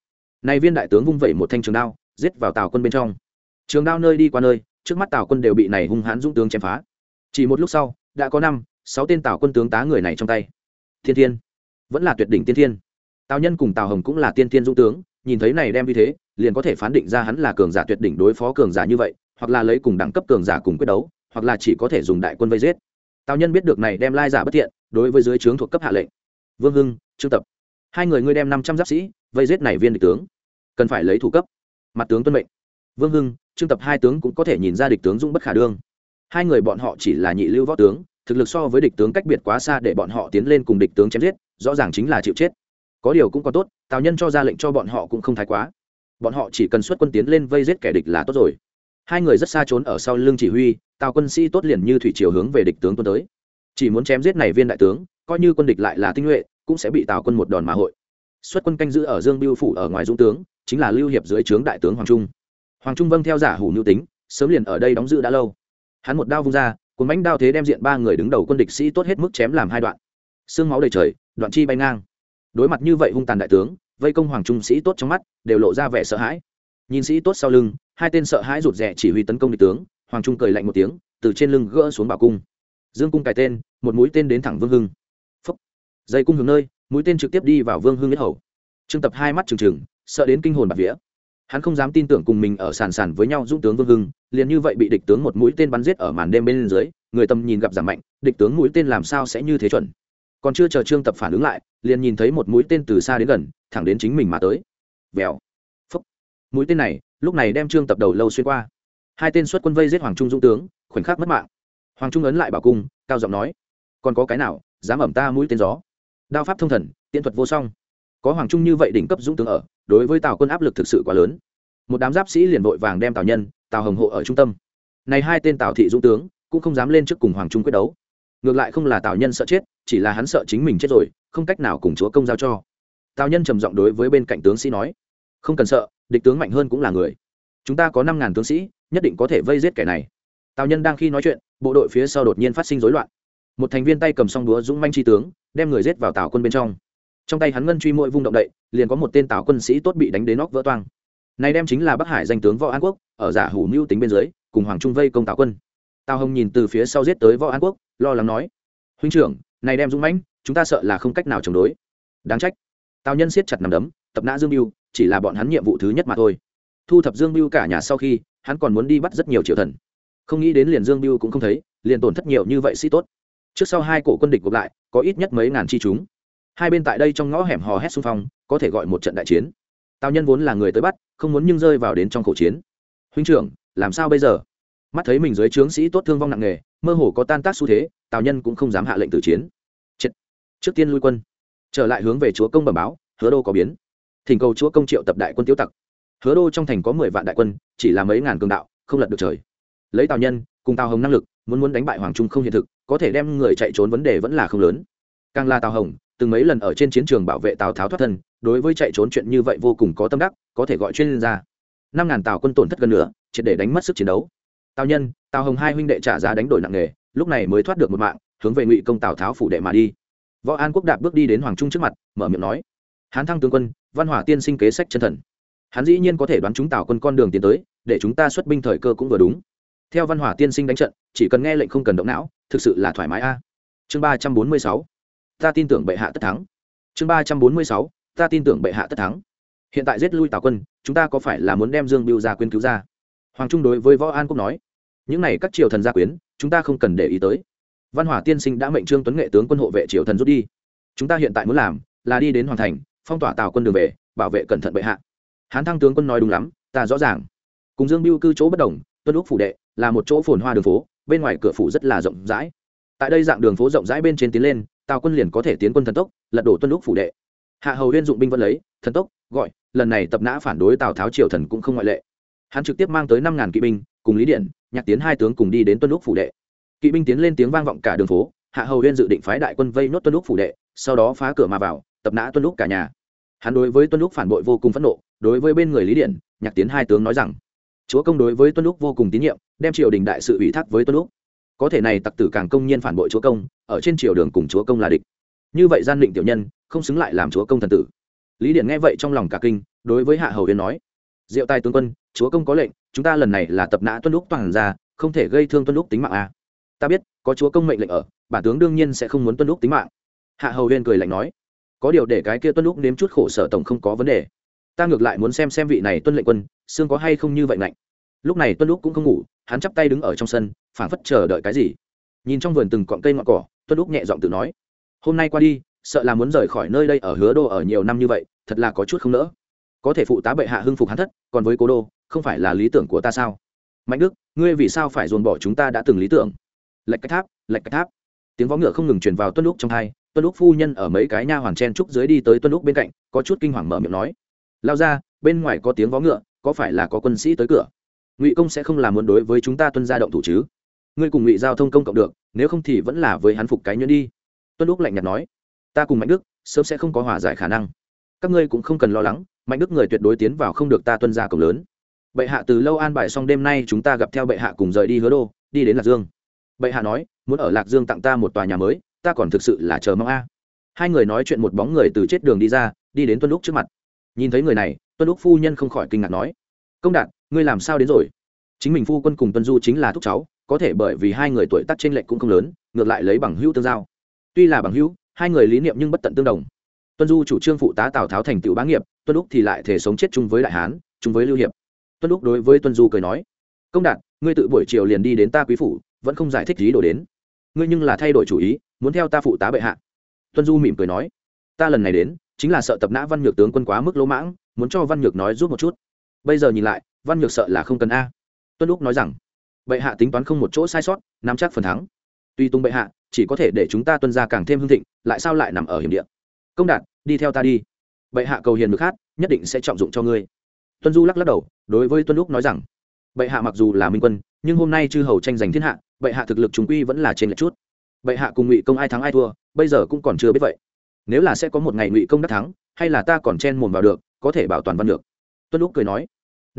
Nay viên đại tướng vung vẩy một thanh trường đao, giết vào tào quân bên trong. Trường đao nơi đi qua nơi, trước mắt tào quân đều bị này hung hãn dũng tướng chém phá. Chỉ một lúc sau, đã có năm, sáu tên tào quân tướng tá người này trong tay. Thiên thiên, vẫn là tuyệt đỉnh tiên thiên. Tào nhân cùng tào hồng cũng là tiên thiên dũng tướng, nhìn thấy này đem như thế, liền có thể phán định ra hắn là cường giả tuyệt đỉnh đối phó cường giả như vậy, hoặc là lấy cùng đẳng cấp cường giả cùng quyết đấu, hoặc là chỉ có thể dùng đại quân vây giết. Tào nhân biết được này đem lai giả bất thiện, đối với dưới trướng thuộc cấp hạ lệnh. Vương hưng, trương tập hai người ngươi đem năm trăm giáp sĩ vây giết này viên địch tướng. Cần phải lấy thủ cấp. Mặt tướng tuân mệnh. Vương hưng, trương tập hai tướng cũng có thể nhìn ra địch tướng dũng bất khả đương. Hai người bọn họ chỉ là nhị lưu võ tướng, thực lực so với địch tướng cách biệt quá xa để bọn họ tiến lên cùng địch tướng chém giết, rõ ràng chính là chịu chết. Có điều cũng có tốt, tào nhân cho ra lệnh cho bọn họ cũng không thái quá. Bọn họ chỉ cần xuất quân tiến lên vây giết kẻ địch là tốt rồi. Hai người rất xa trốn ở sau lưng chỉ huy, tào quân sĩ tốt liền như thủy chiều hướng về địch tướng tuân tới. Chỉ muốn chém giết này viên đại tướng, coi như quân địch lại là tinh nhuệ cũng sẽ bị tào quân một đòn mà hội. Xuất quân canh giữ ở dương biêu phủ ở ngoài dũng tướng, chính là lưu hiệp dưới trướng đại tướng hoàng trung. Hoàng trung vâng theo giả hủ nhu tính, sớm liền ở đây đóng giữ đã lâu. Hắn một đao vung ra, cuốn bánh đao thế đem diện ba người đứng đầu quân địch sĩ tốt hết mức chém làm hai đoạn. Xương máu đầy trời, đoạn chi bay ngang. Đối mặt như vậy hung tàn đại tướng, vây công hoàng trung sĩ tốt trong mắt, đều lộ ra vẻ sợ hãi. Nhìn sĩ tốt sau lưng, hai tên sợ hãi rụt rè chỉ huy tấn công địch tướng, hoàng trung cười lạnh một tiếng, từ trên lưng gỡ xuống bảo cung. Dương cung cài tên, một mũi tên đến thẳng vương hưng dây cung hướng nơi, mũi tên trực tiếp đi vào vương hưng nhất hầu. Trương tập hai mắt trừng trừng, sợ đến kinh hồn bạc vía. Hắn không dám tin tưởng cùng mình ở sàn sàn với nhau dũng tướng vương hưng, liền như vậy bị địch tướng một mũi tên bắn giết ở màn đêm bên dưới, người tầm nhìn gặp giảm mạnh, địch tướng mũi tên làm sao sẽ như thế chuẩn. Còn chưa chờ trương tập phản ứng lại, liền nhìn thấy một mũi tên từ xa đến gần, thẳng đến chính mình mà tới. Vèo. Phấp mũi tên này, lúc này đem trương tập đầu lâu xuyên qua. Hai tên xuất quân vây giết hoàng trung dũng tướng, khoảnh khắc mất mạng. Hoàng trung ấn lại bảo cung, cao giọng nói, còn có cái nào dám ẩm ta mũi tên gió? Đao pháp thông thần tiện thuật vô song. Có hoàng trung như vậy đỉnh cấp dũng tướng ở, đối với tào quân áp lực thực sự quá lớn. Một đám giáp sĩ liền vội vàng đem tào nhân, tào hồng hộ ở trung tâm. Này hai tên tào thị dũng tướng, cũng không dám lên trước cùng hoàng trung quyết đấu. Ngược lại không là tào nhân sợ chết, chỉ là hắn sợ chính mình chết rồi, không cách nào cùng chúa công giao cho. Tào nhân trầm giọng đối với bên cạnh tướng sĩ nói, không cần sợ, địch tướng mạnh hơn cũng là người. Chúng ta có năm ngàn tướng sĩ, nhất định có thể vây giết kẻ này. Tào nhân đang khi nói chuyện, bộ đội phía sau đột nhiên phát sinh rối loạn một thành viên tay cầm song đúa dũng manh tri tướng, đem người giết vào tào quân bên trong. Trong tay hắn ngân truy mỗi vung động đậy, liền có một tên tào quân sĩ tốt bị đánh đến nóc vỡ toang. Này đem chính là bắc hải danh tướng võ an quốc, ở giả hủ mưu tính bên dưới, cùng hoàng trung vây công tào quân. Tào hồng nhìn từ phía sau giết tới võ an quốc, lo lắng nói, huynh trưởng, này đem dũng mãnh, chúng ta sợ là không cách nào chống đối. Đáng trách. Tào nhân siết chặt nằm đấm, tập nã dương mưu chỉ là bọn hắn nhiệm vụ thứ nhất mà thôi. Thu thập dương mưu cả nhà sau khi, hắn còn muốn đi bắt rất nhiều triệu thần. Không nghĩ đến liền dương mưu cũng không thấy, liền tổn thất nhiều như vậy sĩ tốt trước sau hai cổ quân địch gộp lại, có ít nhất mấy ngàn chi chúng. Hai bên tại đây trong ngõ hẻm hò hét xung phong, có thể gọi một trận đại chiến. Tào nhân vốn là người tới bắt, không muốn nhưng rơi vào đến trong khẩu chiến. Huynh trưởng, làm sao bây giờ? Mắt thấy mình dưới trướng sĩ tốt thương vong nặng nề, mơ hồ có tan tác xu thế, tào nhân cũng không dám hạ lệnh tử chiến. Chết. trước tiên lui quân. Trở lại hướng về chúa công bẩm báo, hứa đô có biến. Thỉnh cầu chúa công triệu tập đại quân tiêu tặc. Hứa đô trong thành có mười vạn đại quân, chỉ là mấy ngàn cường đạo, không lật được trời. Lấy tào nhân cùng tào hồng năng lực muốn muốn đánh bại hoàng trung không hiện thực, có thể đem người chạy trốn vấn đề vẫn là không lớn. Càng là tào hồng, từng mấy lần ở trên chiến trường bảo vệ tào tháo thoát thân, đối với chạy trốn chuyện như vậy vô cùng có tâm đắc, có thể gọi chuyên gia. Năm ngàn tào quân tổn thất gần nữa triệt để đánh mất sức chiến đấu. Tào nhân, tào hồng hai huynh đệ trả giá đánh đổi nặng nề, lúc này mới thoát được một mạng, hướng về ngụy công tào tháo phủ đệ mà đi. Võ an quốc đạp bước đi đến hoàng trung trước mặt, mở miệng nói, hán thăng tướng quân, văn hỏa tiên sinh kế sách chân thần. Hắn dĩ nhiên có thể đoán chúng tào quân con đường tiến tới, để chúng ta xuất binh thời cơ cũng vừa đúng theo văn hỏa tiên sinh đánh trận, chỉ cần nghe lệnh không cần động não, thực sự là thoải mái a. Chương ba trăm bốn mươi sáu. Ta tin tưởng bệ hạ tất thắng. Chương ba trăm bốn mươi sáu. Ta tin tưởng bệ hạ tất thắng. Hiện tại giết lui tào quân, chúng ta có phải là muốn đem dương biêu ra quyến cứu ra? Hoàng trung đối với võ an cũng nói, những này các triều thần gia quyến, chúng ta không cần để ý tới. Văn hỏa tiên sinh đã mệnh trương tuấn nghệ tướng quân hộ vệ triều thần rút đi. Chúng ta hiện tại muốn làm là đi đến hoàng thành, phong tỏa tào quân đường về, bảo vệ cẩn thận bệ hạ. Hán thăng tướng quân nói đúng lắm, ta rõ ràng. Cùng dương biêu cư chỗ bất đồng, tuân úc phủ đệ là một chỗ phồn hoa đường phố, bên ngoài cửa phủ rất là rộng rãi. Tại đây dạng đường phố rộng rãi bên trên tiến lên, tào quân liền có thể tiến quân thần tốc, lật đổ tuân lúc phủ đệ. Hạ hầu huyên dụng binh vẫn lấy, thần tốc, gọi, lần này tập nã phản đối tào tháo triều thần cũng không ngoại lệ. Hắn trực tiếp mang tới năm ngàn kỵ binh, cùng lý điện, nhạc tiến hai tướng cùng đi đến tuân lúc phủ đệ. Kỵ binh tiến lên tiếng vang vọng cả đường phố, hạ hầu huyên dự định phái đại quân vây nốt tuân lúc phủ đệ, sau đó phá cửa mà vào, tập nã tuân lúc cả nhà. Hắn đối với tuân lúc phản bội vô cùng phẫn nộ, đối với bên người lý điện, nhạc tiến hai tướng nói rằng, chúa công đối với tuân lúc vô cùng tín nhiệm đem triều đình đại sự ủy thác với tuân lúc có thể này tặc tử càng công nhiên phản bội chúa công, ở trên triều đường cùng chúa công là địch. Như vậy gian định tiểu nhân, không xứng lại làm chúa công thần tử. Lý điện nghe vậy trong lòng cả kinh, đối với hạ hầu huyên nói, diệu tài tướng quân, chúa công có lệnh, chúng ta lần này là tập nã tuân lúc toàn ra, không thể gây thương tuân lúc tính mạng à. ta biết, có chúa công mệnh lệnh ở, bản tướng đương nhiên sẽ không muốn tuân lúc tính mạng. Hạ hầu huyên cười lạnh nói, có điều để cái kia tuân lúc nếm chút khổ sở tổng không có vấn đề. Ta ngược lại muốn xem xem vị này tuân lệnh quân, xương có hay không như vậy lạnh lúc này tuân lúc cũng không ngủ, hắn chắp tay đứng ở trong sân, phảng phất chờ đợi cái gì. Nhìn trong vườn từng cọn cây ngọn cỏ, tuân lúc nhẹ giọng tự nói, hôm nay qua đi, sợ là muốn rời khỏi nơi đây ở hứa đô ở nhiều năm như vậy, thật là có chút không nỡ. Có thể phụ tá bệ hạ hưng phục hắn thất, còn với cố đô, không phải là lý tưởng của ta sao? Mạnh đức, ngươi vì sao phải dồn bỏ chúng ta đã từng lý tưởng? Lệch cách tháp lệch cách tháp. Tiếng võ ngựa không ngừng truyền vào tuân lúc trong hai, tuân lúc phu nhân ở mấy cái nha hoàn chen trúc dưới đi tới tuân lúc bên cạnh, có chút kinh hoàng mở miệng nói, lao ra, bên ngoài có tiếng võ ngựa, có phải là có quân sĩ tới cửa? Ngụy công sẽ không làm muốn đối với chúng ta tuân ra động thủ chứ? Ngươi cùng ngụy giao thông công cộng được, nếu không thì vẫn là với hắn phục cái nhuyễn đi. Tuân lúc lạnh nhạt nói. Ta cùng mạnh đức, sớm sẽ không có hòa giải khả năng. Các ngươi cũng không cần lo lắng, mạnh đức người tuyệt đối tiến vào không được ta tuân ra cổng lớn. Bệ hạ từ lâu an bài xong đêm nay chúng ta gặp theo bệ hạ cùng rời đi hứa đô, đi đến lạc dương. Bệ hạ nói, muốn ở lạc dương tặng ta một tòa nhà mới, ta còn thực sự là chờ mong a. Hai người nói chuyện một bóng người từ chết đường đi ra, đi đến tuân lúc trước mặt. Nhìn thấy người này, tuân lúc phu nhân không khỏi kinh ngạc nói, công đạt ngươi làm sao đến rồi? Chính mình phu quân cùng tuân du chính là thúc cháu, có thể bởi vì hai người tuổi tác t r ê n lệch cũng không lớn, ngược lại lấy bằng hữu tương giao. Tuy là bằng hữu, hai người lý niệm nhưng bất tận tương đồng. Tuân du chủ trương phụ tá tào tháo thành tựu bá nghiệp, tuân lúc thì lại thể sống chết chung với đại hán, chung với lưu hiệp. Tuân lúc đối với tuân du cười nói, công đạt, ngươi tự buổi chiều liền đi đến ta quý phủ, vẫn không giải thích lý đồ đến. Ngươi nhưng là thay đổi chủ ý, muốn theo ta phụ tá bệ hạ. Tuân du mỉm cười nói, ta lần này đến, chính là sợ tập nã văn nhược tướng quân quá mức lỗ mãng, muốn cho văn nhược nói rút một chút. Bây giờ nhìn lại văn nhược sợ là không cần a. Tuân lúc nói rằng, bệ hạ tính toán không một chỗ sai sót, nắm chắc phần thắng. Tuy tung bệ hạ, chỉ có thể để chúng ta tuân ra càng thêm hương thịnh, lại sao lại nằm ở hiểm địa? Công đạt, đi theo ta đi. Bệ hạ cầu hiền mực hát, nhất định sẽ trọng dụng cho ngươi. Tuân du lắc lắc đầu, đối với tuân lúc nói rằng, bệ hạ mặc dù là minh quân, nhưng hôm nay chư hầu tranh giành thiên hạ, bệ hạ thực lực chúng quy vẫn là trên lệch chút. Bệ hạ cùng ngụy công ai thắng ai thua, bây giờ cũng còn chưa biết vậy. Nếu là sẽ có một ngày ngụy công đắc thắng, hay là ta còn chen mồm vào được, có thể bảo toàn văn được tuân lúc cười nói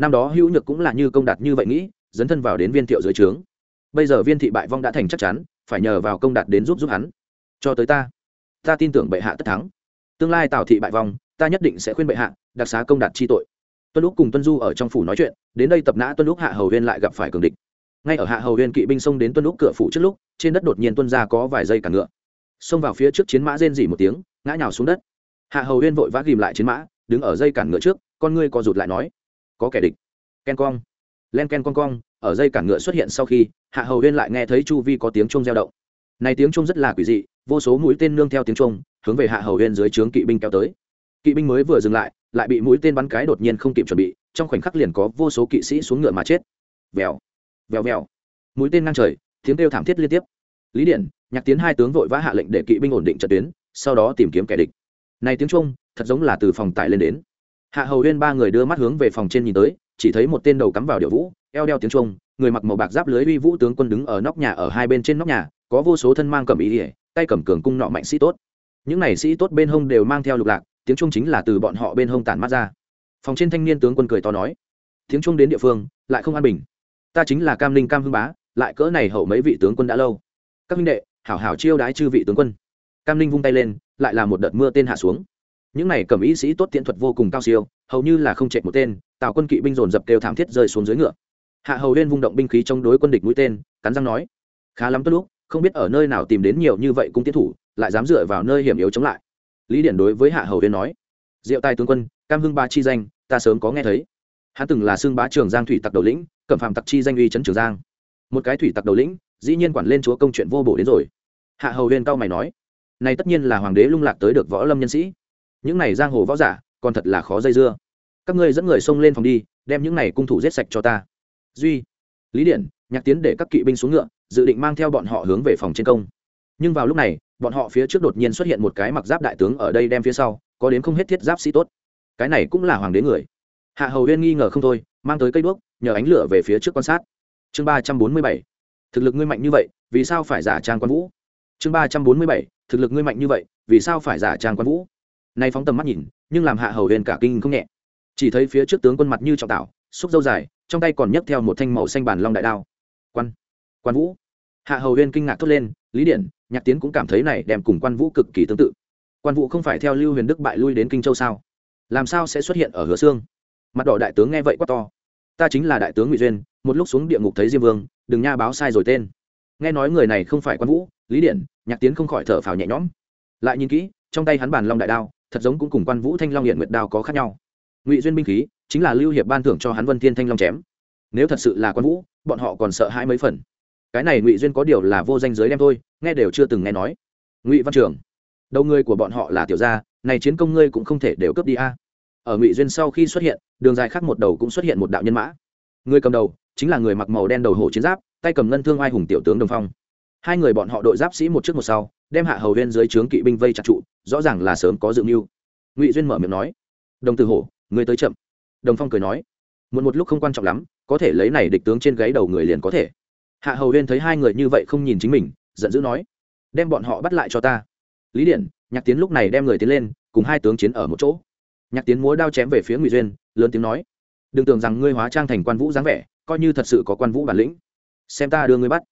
năm đó hữu nhược cũng là như công đạt như vậy nghĩ, dấn thân vào đến viên thiệu dưới trướng. Bây giờ viên thị bại vong đã thành chắc chắn, phải nhờ vào công đạt đến giúp giúp hắn. Cho tới ta. Ta tin tưởng bệ hạ tất thắng. Tương lai tào thị bại vong, ta nhất định sẽ khuyên bệ hạ, đặc xá công đạt chi tội. Tuân lúc cùng tuân du ở trong phủ nói chuyện, đến đây tập nã tuân lúc hạ hầu huyên lại gặp phải cường địch. Ngay ở hạ hầu huyên kỵ binh xông đến tuân lúc cửa phủ trước lúc, trên đất đột nhiên tuân ra có vài giây cả ngựa. Xông vào phía trước chiến mã rên dỉ một tiếng, ngã nhào xuống đất. Hạ hầu huyên vội vã ghìm lại chiến mã, đứng ở dây cản ngựa trước, con ngươi co rụt lại nói có kẻ địch. Ken cong len ken cong cong ở dây cản ngựa xuất hiện sau khi, hạ hầu huyên lại nghe thấy chu vi có tiếng chuông reo động. Này tiếng chuông rất là quỷ dị, vô số mũi tên nương theo tiếng chuông, hướng về hạ hầu huyên dưới trướng kỵ binh kéo tới. Kỵ binh mới vừa dừng lại lại bị mũi tên bắn cái đột nhiên không kịp chuẩn bị, trong khoảnh khắc liền có vô số kỵ sĩ xuống ngựa mà chết. Vèo vèo vèo. Mũi tên ngang trời, tiếng kêu thảm thiết liên tiếp. Lý điện nhạc tiến hai tướng vội vã hạ lệnh để kỵ binh ổn định trận tuyến, sau đó tìm kiếm kẻ địch. Này tiếng trung thật giống là từ phòng tại lên đến hạ hầu huyên ba người đưa mắt hướng về phòng trên nhìn tới, chỉ thấy một tên đầu cắm vào điệu vũ, eo đeo tiếng trung người mặc màu bạc giáp lưới uy vũ tướng quân đứng ở nóc nhà ở hai bên trên nóc nhà, có vô số thân mang cầm ý ỉa tay cầm cường cung nọ mạnh sĩ tốt. Những này sĩ tốt bên hông đều mang theo lục lạc, tiếng trung chính là từ bọn họ bên hông tản mắt ra. Phòng trên thanh niên tướng quân cười to nói, tiếng trung đến địa phương, lại không an bình. Ta chính là cam linh cam hưng bá, lại cỡ này hậu mấy vị tướng quân đã lâu. Các minh đệ, hảo hảo chiêu đái chư vị tướng quân. Cam linh vung tay lên, lại là một đợt mưa tên hạ xuống những này cầm ý sĩ tốt tiễn thuật vô cùng cao siêu, hầu như là không chạy một tên, tào quân kỵ binh dồn dập kêu thảm thiết rơi xuống dưới ngựa. Hạ hầu huyên vung động binh khí chống đối quân địch mũi tên, cắn răng nói, khá lắm tốt lúc không biết ở nơi nào tìm đến nhiều như vậy cung tiến thủ, lại dám dựa vào nơi hiểm yếu chống lại. Lý điển đối với hạ hầu huyên nói, diệu tài tướng quân, cam hưng ba chi danh, ta sớm có nghe thấy. Hắn từng là xương bá trường giang thủy tặc đầu lĩnh, cẩm phạm tặc chi danh uy trấn trường giang. Một cái thủy tặc đầu lĩnh, dĩ nhiên quản lên chúa công chuyện vô bổ đến rồi. Hạ hầu huyên cao mày nói, này tất nhiên là hoàng đế lung lạc tới được võ lâm nhân sĩ những này giang hồ võ giả còn thật là khó dây dưa. Các ngươi dẫn người xông lên phòng đi, đem những này cung thủ giết sạch cho ta. Duy, lý điện nhạc tiến để các kỵ binh xuống ngựa, dự định mang theo bọn họ hướng về phòng trên công. Nhưng vào lúc này, bọn họ phía trước đột nhiên xuất hiện một cái mặc giáp đại tướng ở đây đem phía sau, có đến không hết thiết giáp sĩ tốt. Cái này cũng là hoàng đế người. Hạ hầu huyên nghi ngờ không thôi, mang tới cây đuốc, nhờ ánh lửa về phía trước quan sát. Chương ba trăm bốn mươi bảy, thực lực ngươi mạnh như vậy, vì sao phải giả trang quan vũ? Chương ba trăm bốn mươi bảy, thực lực ngươi mạnh như vậy, vì sao phải giả trang quan vũ? Nay phóng tầm mắt nhìn, nhưng làm hạ hầu huyền cả kinh không nhẹ. Chỉ thấy phía trước tướng quân mặt như trọng tạo, xúc dâu dài, trong tay còn nhấc theo một thanh màu xanh bản long đại đao. Quan quan vũ. Hạ hầu huyền kinh ngạc thốt lên, lý điện, nhạc tiến cũng cảm thấy này đem cùng quan vũ cực kỳ tương tự. Quan vũ không phải theo lưu huyền đức bại lui đến kinh châu sao? Làm sao sẽ xuất hiện ở hứa xương mặt đỏ đại tướng nghe vậy quá to. Ta chính là đại tướng ngụy duyên, một lúc xuống địa ngục thấy diêm vương, đừng nha báo sai rồi tên. Nghe nói người này không phải quan vũ, lý điện, nhạc tiến không khỏi thở phào nhẹ nhõm. Lại nhìn kỹ, trong tay hắn bàn long đại đao thật giống cũng cùng quan vũ thanh long hiện nguyệt đao có khác nhau. Ngụy duyên binh khí chính là lưu hiệp ban thưởng cho hắn vân thiên thanh long chém. Nếu thật sự là quan vũ, bọn họ còn sợ hai mấy phần. Cái này ngụy duyên có điều là vô danh giới đem thôi, nghe đều chưa từng nghe nói. Ngụy văn trường, đầu người của bọn họ là tiểu gia, này chiến công ngươi cũng không thể đều cướp đi a. Ở ngụy duyên sau khi xuất hiện, đường dài khác một đầu cũng xuất hiện một đạo nhân mã. Người cầm đầu chính là người mặc màu đen đầu hổ chiến giáp, tay cầm ngân thương ai hùng tiểu tướng đồng phong. Hai người bọn họ đội giáp sĩ một trước một sau, đem hạ hầu viên dưới trướng kỵ binh vây chặt trụ rõ ràng là sớm có dự mưu. Ngụy duyên mở miệng nói, đồng từ hổ người tới chậm. Đồng phong cười nói một một lúc không quan trọng lắm, có thể lấy này địch tướng trên gáy đầu người liền có thể. Hạ hầu huyên thấy hai người như vậy không nhìn chính mình, giận dữ nói, đem bọn họ bắt lại cho ta. Lý điện, nhạc tiến lúc này đem người tiến lên, cùng hai tướng chiến ở một chỗ. Nhạc tiến múa đao chém về phía ngụy duyên, lớn tiếng nói, đừng tưởng rằng ngươi hóa trang thành quan vũ dáng vẻ, coi như thật sự có quan vũ bản lĩnh. Xem ta đưa ngươi bắt.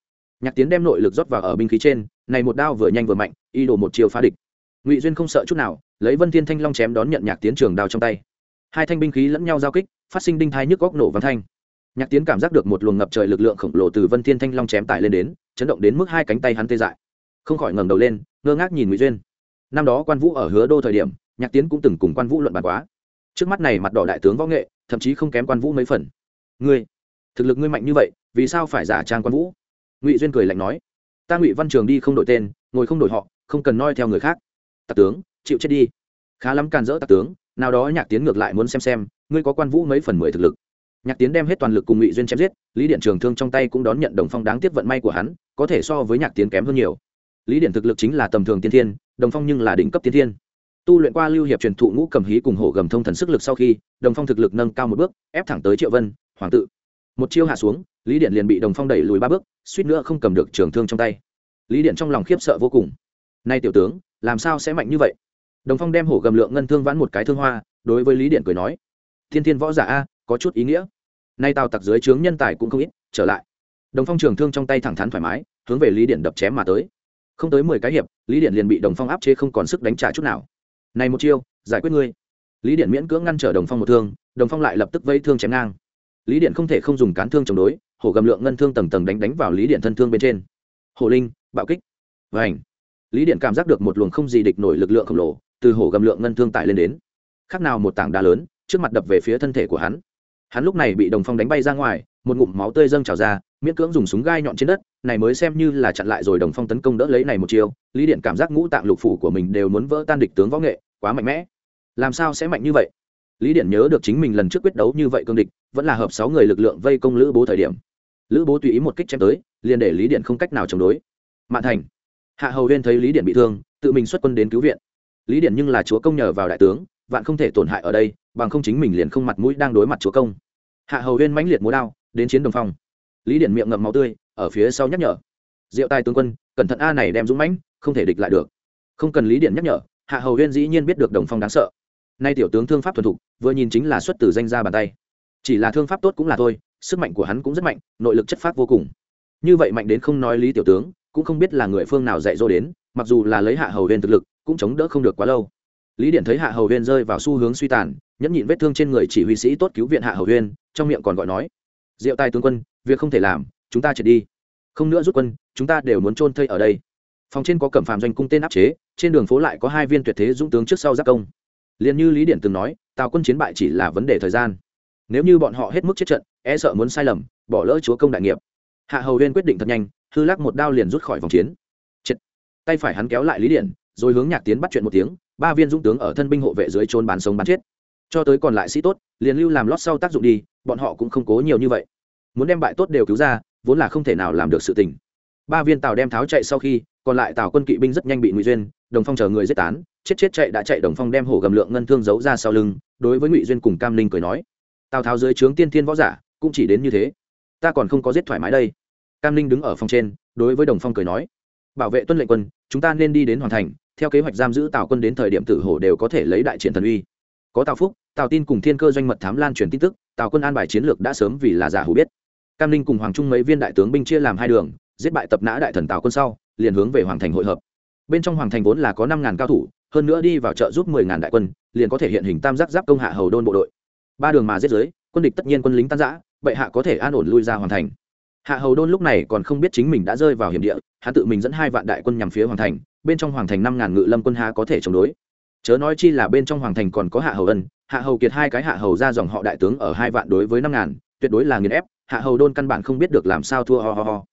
Nhạc tiến đem nội lực rót vào ở binh khí trên, này một đao vừa nhanh vừa mạnh, y đổ một chiều phá địch ngụy duyên không sợ chút nào lấy vân thiên thanh long chém đón nhận nhạc tiến trường đao trong tay hai thanh binh khí lẫn nhau giao kích phát sinh đinh thai nhức góc nổ văn thanh nhạc tiến cảm giác được một luồng ngập trời lực lượng khổng lồ từ vân thiên thanh long chém tải lên đến chấn động đến mức hai cánh tay hắn tê dại không khỏi ngẩng đầu lên ngơ ngác nhìn ngụy duyên năm đó quan vũ ở hứa đô thời điểm nhạc tiến cũng từng cùng quan vũ luận bàn quá trước mắt này mặt đỏ đại tướng võ nghệ thậm chí không kém quan vũ mấy phần ngươi thực lực ngươi mạnh như vậy vì sao phải giả trang quan vũ ngụy duyên cười lạnh nói ta ngụy văn trường đi không đổi tên ngồi không đổi họ không cần noi theo người khác tặc tướng, chịu chết đi. Khá lắm càn rỡ tặc tướng, nào đó nhạc tiến ngược lại muốn xem xem, ngươi có quan vũ mấy phần mười thực lực. Nhạc tiến đem hết toàn lực cùng ngụy duyên chém giết, lý điện trường thương trong tay cũng đón nhận đồng phong đáng tiếc vận may của hắn, có thể so với nhạc tiến kém hơn nhiều. Lý điện thực lực chính là tầm thường tiên thiên, đồng phong nhưng là đỉnh cấp tiên thiên. Tu luyện qua lưu hiệp truyền thụ ngũ cầm hí cùng hổ gầm thông thần sức lực sau khi, đồng phong thực lực nâng cao một bước, ép thẳng tới triệu vân, hoàng tự. Một chiêu hạ xuống, lý điện liền bị đồng phong đẩy lùi ba bước, suýt nữa không cầm được trường thương trong tay. Lý điện trong lòng khiếp sợ vô cùng. Nay tiểu tướng làm sao sẽ mạnh như vậy? Đồng phong đem hổ gầm lượng ngân thương vãn một cái thương hoa, đối với lý điện cười nói, thiên thiên võ giả a, có chút ý nghĩa. Nay tào tặc dưới trướng nhân tài cũng không ít, trở lại. Đồng phong trường thương trong tay thẳng thắn thoải mái, hướng về lý điện đập chém mà tới. Không tới mười cái hiệp, lý điện liền bị đồng phong áp chế không còn sức đánh trả chút nào. Này một chiêu, giải quyết ngươi. Lý điện miễn cưỡng ngăn trở đồng phong một thương, đồng phong lại lập tức vây thương chém ngang. Lý điện không thể không dùng cán thương chống đối, hổ gầm lượng ngân thương tầng tầng đánh đánh vào lý điện thân thương bên trên. Hổ linh, bạo kích. Và ảnh lý điện cảm giác được một luồng không gì địch nổi lực lượng khổng lồ từ hổ gầm lượng ngân thương tải lên đến. Khác nào một tảng đá lớn, trước mặt đập về phía thân thể của hắn. Hắn lúc này bị đồng phong đánh bay ra ngoài, một ngụm máu tươi dâng trào ra, miễn cưỡng dùng súng gai nhọn trên đất, này mới xem như là chặn lại rồi đồng phong tấn công đỡ lấy này một chiều lý điện cảm giác ngũ tạng lục phủ của mình đều muốn vỡ tan địch tướng võ nghệ, quá mạnh mẽ. Làm sao sẽ mạnh như vậy? Lý điện nhớ được chính mình lần trước quyết đấu như vậy cương địch, vẫn là hợp sáu người lực lượng vây công lữ bố thời điểm. Lữ bố tùy ý một kích chém tới, liền để lý điện không cách nào chống đối. Mạn thành hạ hầu huyên thấy lý điện bị thương, tự mình xuất quân đến cứu viện. Lý điện nhưng là chúa công nhờ vào đại tướng, vạn không thể tổn hại ở đây, bằng không chính mình liền không mặt mũi đang đối mặt chúa công. Hạ hầu huyên mãnh liệt múa đao, đến chiến đồng phong lý điện miệng ngậm máu tươi, ở phía sau nhắc nhở. Diệu tài tướng quân, cẩn thận a này đem dũng mãnh, không thể địch lại được. Không cần lý điện nhắc nhở, hạ hầu huyên dĩ nhiên biết được đồng phong đáng sợ. Nay tiểu tướng thương pháp thuần thục, vừa nhìn chính là xuất từ danh ra bàn tay. Chỉ là thương pháp tốt cũng là thôi, sức mạnh của hắn cũng rất mạnh, nội lực chất phát vô cùng. Như vậy mạnh đến không nói lý tiểu tướng cũng không biết là người phương nào dạy dỗ đến, mặc dù là lấy hạ hầu huyên thực lực, cũng chống đỡ không được quá lâu. Lý điện thấy hạ hầu huyên rơi vào xu hướng suy tàn, nhẫn nhịn vết thương trên người chỉ huy sĩ tốt cứu viện hạ hầu huyên trong miệng còn gọi nói, diệu tài tướng quân, việc không thể làm, chúng ta triệt đi. Không nữa rút quân, chúng ta đều muốn trôn thây ở đây. Phòng trên có cẩm phàm doanh cung tên áp chế, trên đường phố lại có hai viên tuyệt thế dũng tướng trước sau giác công. Liền như lý điện từng nói, tào quân chiến bại chỉ là vấn đề thời gian. Nếu như bọn họ hết mức chết trận e sợ muốn sai lầm, bỏ lỡ chúa công đại nghiệp. Hạ hầu huyên quyết định thật nhanh hư lắc một đao liền rút khỏi vòng chiến. Chịt. tay phải hắn kéo lại lý điện rồi hướng nhạc tiến bắt chuyện một tiếng, ba viên dũng tướng ở thân binh hộ vệ dưới trôn bán sống bán chết. Cho tới còn lại sĩ tốt, liền lưu làm lót sau tác dụng đi, bọn họ cũng không cố nhiều như vậy. Muốn đem bại tốt đều cứu ra, vốn là không thể nào làm được sự tình. Ba viên tàu đem tháo chạy sau khi, còn lại tàu quân kỵ binh rất nhanh bị ngụy duyên, đồng phong chờ người giết tán, chết chết chạy đã chạy đồng phong đem hổ gầm lượng ngân thương giấu ra sau lưng, đối với ngụy duyên cùng cam linh cười nói, tào tháo dưới trướng tiên thiên võ giả, cũng chỉ đến như thế. Ta còn không có giết thoải mái đây cam linh đứng ở phòng trên, đối với đồng phong cười nói, bảo vệ tuân lệnh quân, chúng ta nên đi đến hoàn thành, theo kế hoạch giam giữ tào quân đến thời điểm tử hổ đều có thể lấy đại triển thần uy. Có tào phúc, tào tin cùng thiên cơ doanh mật thám lan truyền tin tức, tào quân an bài chiến lược đã sớm vì là giả hủ biết. Cam linh cùng hoàng trung mấy viên đại tướng binh chia làm hai đường, giết bại tập nã đại thần tào quân sau, liền hướng về hoàng thành hội hợp. Bên trong hoàng thành vốn là có năm ngàn cao thủ, hơn nữa đi vào chợ giúp mười ngàn đại quân, liền có thể hiện hình tam giác giáp công hạ hầu đôn bộ đội. Ba đường mà giết giới, quân địch tất nhiên quân lính tan giã bệ hạ có thể an ổn lui ra hoàn thành hạ hầu đôn lúc này còn không biết chính mình đã rơi vào hiểm địa, hắn tự mình dẫn hai vạn đại quân nhằm phía hoàng thành, bên trong hoàng thành năm ngàn ngự lâm quân há có thể chống đối. Chớ nói chi là bên trong hoàng thành còn có hạ hầu ân, hạ hầu kiệt hai cái hạ hầu ra dòng họ đại tướng ở hai vạn đối với năm ngàn, tuyệt đối là nghiền ép, hạ hầu đôn căn bản không biết được làm sao thua ho ho ho.